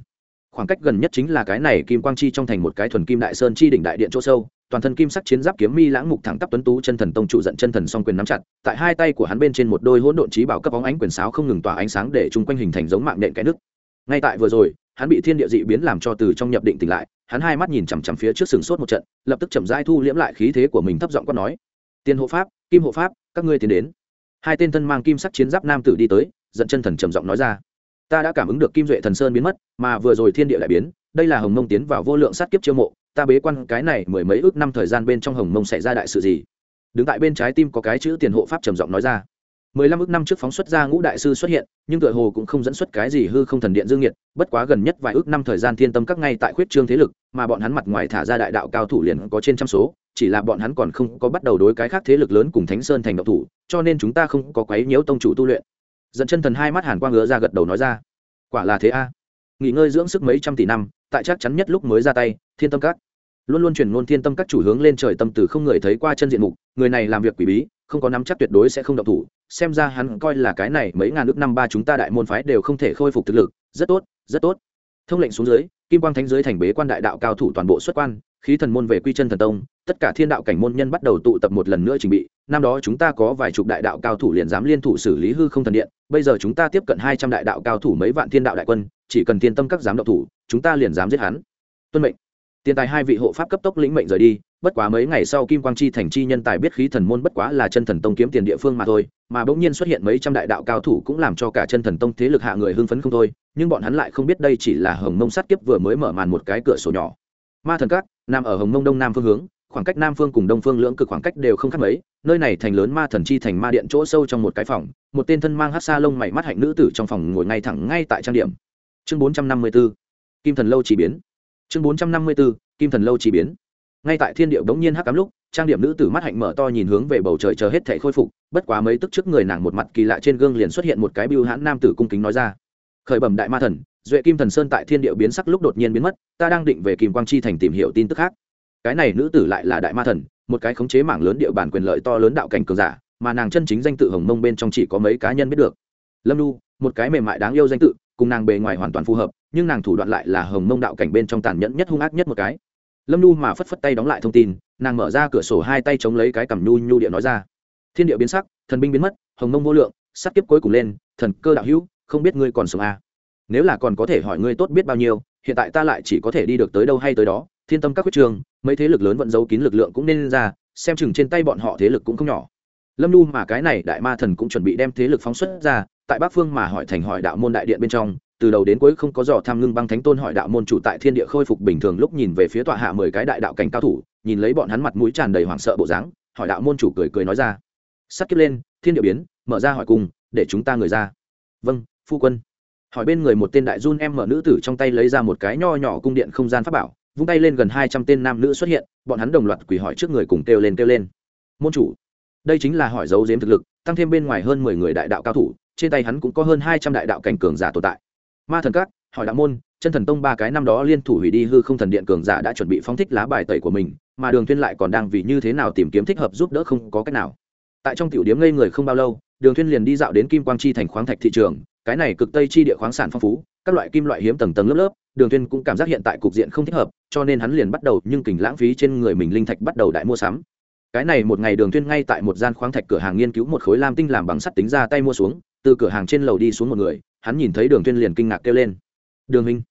Khoảng cách gần nhất chính là cái này kim quang chi trong thành một cái thuần kim đại sơn chi đỉnh đại điện chỗ sâu, toàn thân kim sắc chiến giáp kiếm mi lãng mục thẳng tắp tuấn tú chân thần tông trụ giận chân thần song quyền nắm chặt, tại hai tay của hắn bên trên một đôi hỗn độn trí bảo cấp bóng ánh quyền sáo không ngừng tỏa ánh sáng để chung quanh hình thành giống mạng nện cái nước. Ngay tại vừa rồi, hắn bị thiên địa dị biến làm cho từ trong nhập định tỉnh lại, hắn hai mắt nhìn chằm chằm phía trước sừng sốt một trận, lập tức chậm rãi thu liễm lại khí thế của mình thấp giọng quát nói, tiên hộ pháp, kim hộ pháp, các ngươi tiến đến hai tên thân mang kim sắc chiến giáp nam tử đi tới dẫn chân thần trầm giọng nói ra. Ta đã cảm ứng được kim duệ thần sơn biến mất, mà vừa rồi thiên địa lại biến, đây là hồng mông tiến vào vô lượng sát kiếp chiêu mộ, ta bế quan cái này mười mấy ước năm thời gian bên trong hồng mông xảy ra đại sự gì? Đứng tại bên trái tim có cái chữ tiền hộ pháp trầm giọng nói ra. Mười lăm ước năm trước phóng xuất ra ngũ đại sư xuất hiện, nhưng tựa hồ cũng không dẫn xuất cái gì hư không thần điện dương nhiệt, bất quá gần nhất vài ước năm thời gian thiên tâm các ngay tại khuyết trương thế lực, mà bọn hắn mặt ngoài thả ra đại đạo cao thủ liền có trên trăm số chỉ là bọn hắn còn không có bắt đầu đối cái khác thế lực lớn cùng thánh sơn thành độc thủ, cho nên chúng ta không có quấy nhiễu tông chủ tu luyện. Dẫn chân thần hai mắt hàn quang ngứa ra gật đầu nói ra, quả là thế a. Nghỉ ngơi dưỡng sức mấy trăm tỷ năm, tại chắc chắn nhất lúc mới ra tay, thiên tâm các. Luôn luôn chuyển ngôn thiên tâm các chủ hướng lên trời tâm tử không người thấy qua chân diện mục, người này làm việc quỷ bí, không có nắm chắc tuyệt đối sẽ không động thủ, xem ra hắn coi là cái này mấy ngàn nước năm ba chúng ta đại môn phái đều không thể khôi phục thực lực, rất tốt rất tốt thông lệnh xuống dưới, kim quang thánh giới thành bế quan đại đạo cao thủ toàn bộ xuất quan, khí thần môn về quy chân thần tông, tất cả thiên đạo cảnh môn nhân bắt đầu tụ tập một lần nữa trình bị. Năm đó chúng ta có vài chục đại đạo cao thủ liền dám liên thủ xử lý hư không thần điện, bây giờ chúng ta tiếp cận hai trăm đại đạo cao thủ mấy vạn thiên đạo đại quân, chỉ cần thiên tâm các giám đạo thủ, chúng ta liền dám giết hắn. Tuân mệnh tiền tài hai vị hộ pháp cấp tốc lĩnh mệnh rời đi, bất quá mấy ngày sau kim quang chi thành chi nhân tài biết khí thần môn bất quá là chân thần tông kiếm tiền địa phương mà thôi, mà bỗng nhiên xuất hiện mấy trăm đại đạo cao thủ cũng làm cho cả chân thần tông thế lực hạ người hưng phấn không thôi, nhưng bọn hắn lại không biết đây chỉ là hồng mông sát kiếp vừa mới mở màn một cái cửa sổ nhỏ. Ma thần các, nằm ở hồng mông đông nam phương hướng, khoảng cách nam phương cùng đông phương lưỡng cực khoảng cách đều không khác mấy, nơi này thành lớn ma thần chi thành ma điện chỗ sâu trong một cái phòng, một tên thân mang hát xa lông mày mắt hạnh nữ tử trong phòng ngồi ngay thẳng ngay tại trang điểm. Chương bốn trăm năm mươi b ố kim thần lâu chỉ biến chương bốn trăm năm mươi b ố kim thần lâu chỉ biến. Ngay tại thiên điệu đống nhiên hắc cám lúc, trang điểm nữ tử mắt hạnh mở to nhìn hướng về bầu trời chờ hết thể khôi phục, bất quá mấy tức trước người nàng một mặt kỳ lạ trên gương liền xuất hiện một cái biêu hãn nam tử cung kính nói ra. Khởi bẩm đại ma thần, duệ kim thần sơn tại thiên điệu biến sắc lúc đột nhiên biến mất, ta đang định về kim quang chi thành tìm hiểu tin tức khác. Cái này nữ tử lại là đại ma thần, một cái khống chế mảng lớn địa bàn quyền lợi to lớn đạo cảnh cường giả, mà nàng chân chính danh tự hồng mông bên trong chỉ có mấy cá nhân biết được. Lâm lu một cái mềm mại đáng yêu danh tự, cùng nàng bề ngoài hoàn toàn phù hợp, nhưng nàng thủ đoạn lại là hồng mông đạo cảnh bên trong tàn nhẫn nhất hung ác nhất một cái. Lâm nhu mà phất phất tay đóng lại thông tin, nàng mở ra cửa sổ hai tay chống lấy cái cằm nhu nhu địa nói ra. Thiên địa biến sắc, thần binh biến mất, hồng mông vô lượng sắt kiếp cuối cùng lên, thần cơ đạo hữu, không biết ngươi còn sống à. nếu là còn có thể hỏi ngươi tốt biết bao nhiêu, hiện tại ta lại chỉ có thể đi được tới đâu hay tới đó, thiên tâm các huyết trường, mấy thế lực lớn vẫn giấu kín lực lượng cũng nên ra, xem chừng trên tay bọn họ thế lực cũng không nhỏ. Lâm nhu mà cái này đại ma thần cũng chuẩn bị đem thế lực phóng xuất ra tại bắc phương mà hỏi thành hỏi đạo môn đại điện bên trong, từ đầu đến cuối không có dò tham ngưng băng thánh tôn hỏi đạo môn chủ tại thiên địa khôi phục bình thường lúc nhìn về phía tọa hạ mười cái đại đạo cảnh cao thủ, nhìn lấy bọn hắn mặt mũi tràn đầy hoảng sợ bộ dáng, hỏi đạo môn chủ cười cười nói ra. Sắt kiếp lên, thiên địa biến, mở ra hỏi cùng, để chúng ta người ra. Vâng phu quân. Hỏi bên người một tên đại run em mở nữ tử trong tay lấy ra một cái nho nhỏ cung điện không gian pháp bảo, vung tay lên gần hai trăm tên nam nữ xuất hiện, bọn hắn đồng loạt quỳ hỏi trước người cùng kêu lên kêu lên. Môn chủ, đây chính là hỏi dấu diếm thực lực, tăng thêm bên ngoài hơn mười người đại đạo cao thủ trên tay hắn cũng có hơn hai trăm đại đạo cảnh cường giả tồn tại. Ma thần các, hỏi đạo môn, chân thần tông ba cái năm đó liên thủ hủy đi hư không thần điện cường giả đã chuẩn bị phóng thích lá bài tẩy của mình, mà đường thiên lại còn đang vì như thế nào tìm kiếm thích hợp giúp đỡ không có cách nào. Tại trong tiểu điếm ngây người không bao lâu, đường thiên liền đi dạo đến kim quang chi thành khoáng thạch thị trường, cái này cực tây chi địa khoáng sản phong phú, các loại kim loại hiếm tầng tầng lớp lớp, đường thiên cũng cảm giác hiện tại cục diện không thích hợp, cho nên hắn liền bắt đầu nhưng kình lãng phí trên người mình linh thạch bắt đầu đại mua sắm. Cái này một ngày đường thiên ngay tại một gian khoáng thạch cửa hàng nghiên cứu một khối lam tinh làm bằng sắt tính ra tay mua xuống từ cửa hàng trên lầu đi xuống một người, hắn nhìn thấy đường tuyên liền kinh ngạc kêu lên. Đường minh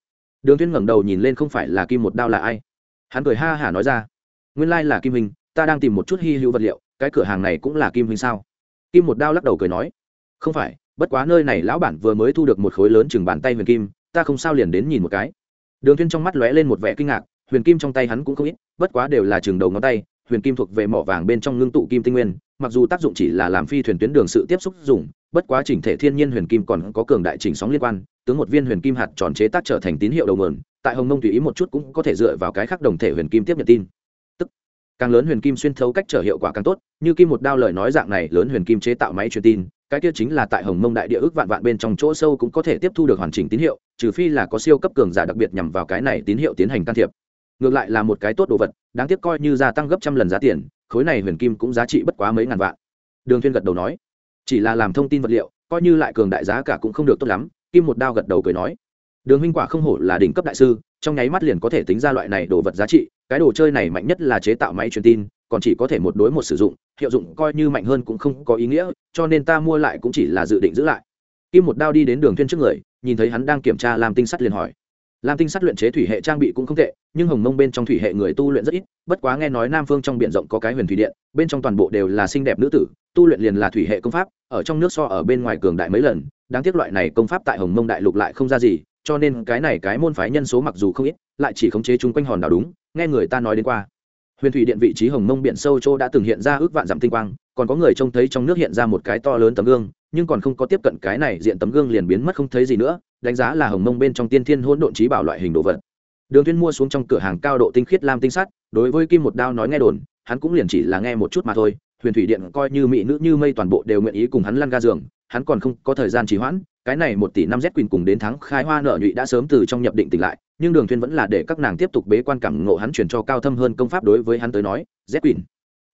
đường tuyên ngẩng đầu nhìn lên không phải là kim một đao là ai. Hắn cười ha hả nói ra. Nguyên lai là kim minh ta đang tìm một chút hy hữu vật liệu, cái cửa hàng này cũng là kim minh sao? Kim một đao lắc đầu cười nói. Không phải, bất quá nơi này lão bản vừa mới thu được một khối lớn chừng bàn tay huyền kim, ta không sao liền đến nhìn một cái. Đường tuyên trong mắt lóe lên một vẻ kinh ngạc, huyền kim trong tay hắn cũng không ít, bất quá đều là chừng đầu ngón tay, huyền kim thuộc về mỏ vàng bên trong ngưng tụ kim tinh nguyên, mặc dù tác dụng chỉ là làm phi thuyền tuyến đường sự tiếp xúc dùng bất quá chỉnh thể thiên nhiên huyền kim còn có cường đại chỉnh sóng liên quan, tướng một viên huyền kim hạt tròn chế tác trở thành tín hiệu đầu nguồn, tại hồng mông tùy ý một chút cũng có thể dựa vào cái khác đồng thể huyền kim tiếp nhận tin. Tức, càng lớn huyền kim xuyên thấu cách trở hiệu quả càng tốt, như kim một đao lời nói dạng này lớn huyền kim chế tạo máy truyền tin, cái kia chính là tại hồng mông đại địa ước vạn vạn bên trong chỗ sâu cũng có thể tiếp thu được hoàn chỉnh tín hiệu, trừ phi là có siêu cấp cường giả đặc biệt nhằm vào cái này tín hiệu tiến hành can thiệp. Ngược lại là một cái tốt đồ vật, đáng tiếc coi như gia tăng gấp trăm lần giá tiền, khối này huyền kim cũng giá trị bất quá mấy ngàn vạn. Đường thiên gật đầu nói chỉ là làm thông tin vật liệu, coi như lại cường đại giá cả cũng không được tốt lắm, kim một đao gật đầu cười nói. Đường huynh quả không hổ là đỉnh cấp đại sư, trong nháy mắt liền có thể tính ra loại này đồ vật giá trị, cái đồ chơi này mạnh nhất là chế tạo máy truyền tin, còn chỉ có thể một đối một sử dụng, hiệu dụng coi như mạnh hơn cũng không có ý nghĩa, cho nên ta mua lại cũng chỉ là dự định giữ lại. Kim một đao đi đến đường thiên trước người, nhìn thấy hắn đang kiểm tra làm tinh sắt liền hỏi lam tinh sát luyện chế thủy hệ trang bị cũng không tệ, nhưng hồng mông bên trong thủy hệ người tu luyện rất ít, bất quá nghe nói nam phương trong b i ể n rộng có cái huyền thủy điện, bên trong toàn bộ đều là xinh đẹp nữ tử, tu luyện liền là thủy hệ công pháp, ở trong nước so ở bên ngoài cường đại mấy lần, đáng tiếc loại này công pháp tại hồng mông đại lục lại không ra gì, cho nên cái này cái môn phái nhân số mặc dù không ít, lại chỉ khống chế chung quanh hòn đảo đúng, nghe người ta nói đến qua. Huyền thủy điện vị trí hồng mông biển sâu châu đã từng hiện ra ước vạn dặm tinh quang, còn có người trông thấy trong nước hiện ra một cái to lớn tấm gương nhưng còn không có tiếp cận cái này, diện tấm gương liền biến mất không thấy gì nữa, đánh giá là hồng mông bên trong tiên thiên hỗn độn trí bảo loại hình đồ vật. Đường tuyên mua xuống trong cửa hàng cao độ tinh khiết lam tinh sắt, đối với kim một đao nói nghe đồn, hắn cũng liền chỉ là nghe một chút mà thôi, huyền thủy điện coi như mỹ nữ như mây toàn bộ đều nguyện ý cùng hắn lăn ga giường, hắn còn không có thời gian trì hoãn, cái này một tỷ năm z quỳnh cùng đến tháng khai hoa nợ nhụy đã sớm từ trong nhập định tỉnh lại, nhưng đường thuyên vẫn là để các nàng tiếp tục bế quan cảm ngộ hắn chuyển cho cao thâm hơn công pháp đối với hắn tới nói, z quỳnh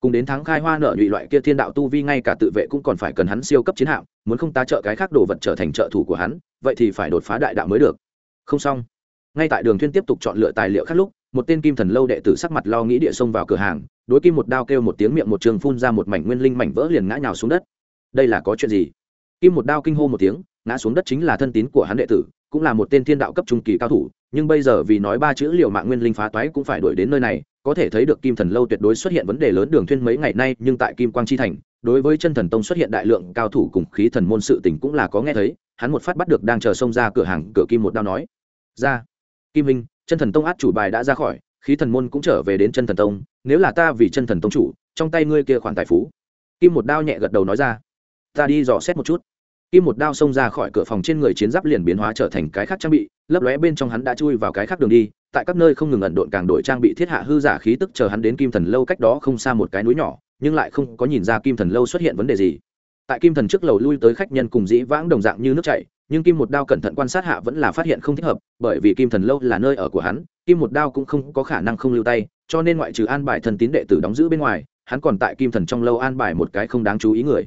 cùng đến tháng khai hoa nợ nhụy loại kia thiên đạo tu vi ngay cả tự vệ cũng còn phải cần hắn siêu cấp chiến hạm, muốn không ta trợ cái khác đồ vật trở thành trợ thủ của hắn, vậy thì phải đột phá đại đạo mới được. Không xong. Ngay tại đường thuyên tiếp tục chọn lựa tài liệu khác lúc, một tên kim thần lâu đệ tử sắc mặt lo nghĩ địa xông vào cửa hàng, đối kim một đao kêu một tiếng miệng một trường phun ra một mảnh nguyên linh mảnh vỡ liền ngã nhào xuống đất. Đây là có chuyện gì? Kim một đao kinh hô một tiếng, ngã xuống đất chính là thân tín của hắn đệ tử cũng là một tên thiên đạo cấp trung kỳ cao thủ, nhưng bây giờ vì nói ba chữ liều mạng nguyên linh phá toái cũng phải đuổi đến nơi này, có thể thấy được kim thần lâu tuyệt đối xuất hiện vấn đề lớn đường thuyên mấy ngày nay, nhưng tại kim quang chi thành, đối với chân thần tông xuất hiện đại lượng cao thủ cùng khí thần môn sự tình cũng là có nghe thấy, hắn một phát bắt được đang chờ xông ra cửa hàng cửa kim một đao nói, ra, kim minh, chân thần tông át chủ bài đã ra khỏi, khí thần môn cũng trở về đến chân thần tông, nếu là ta vì chân thần tông chủ, trong tay ngươi kia khoản tài phú. Kim một đao nhẹ gật đầu nói ra, ta đi dò xét một chút kim một đao xông ra khỏi cửa phòng trên người chiến giáp liền biến hóa trở thành cái khác trang bị, lấp lóe bên trong hắn đã chui vào cái khác đường đi, tại các nơi không ngừng ẩn độn càng đổi trang bị thiết hạ hư giả khí tức chờ hắn đến kim thần lâu cách đó không xa một cái núi nhỏ, nhưng lại không có nhìn ra kim thần lâu xuất hiện vấn đề gì. Tại kim thần trước lầu lui tới khách nhân cùng dĩ vãng đồng dạng như nước chảy, nhưng kim một đao cẩn thận quan sát hạ vẫn là phát hiện không thích hợp, bởi vì kim thần lâu là nơi ở của hắn, kim một đao cũng không có khả năng không lưu tay, cho nên ngoại trừ an bài thần tín đệ tử đóng giữ bên ngoài, hắn còn tại kim thần trong lâu an bài một cái không đáng chú ý người.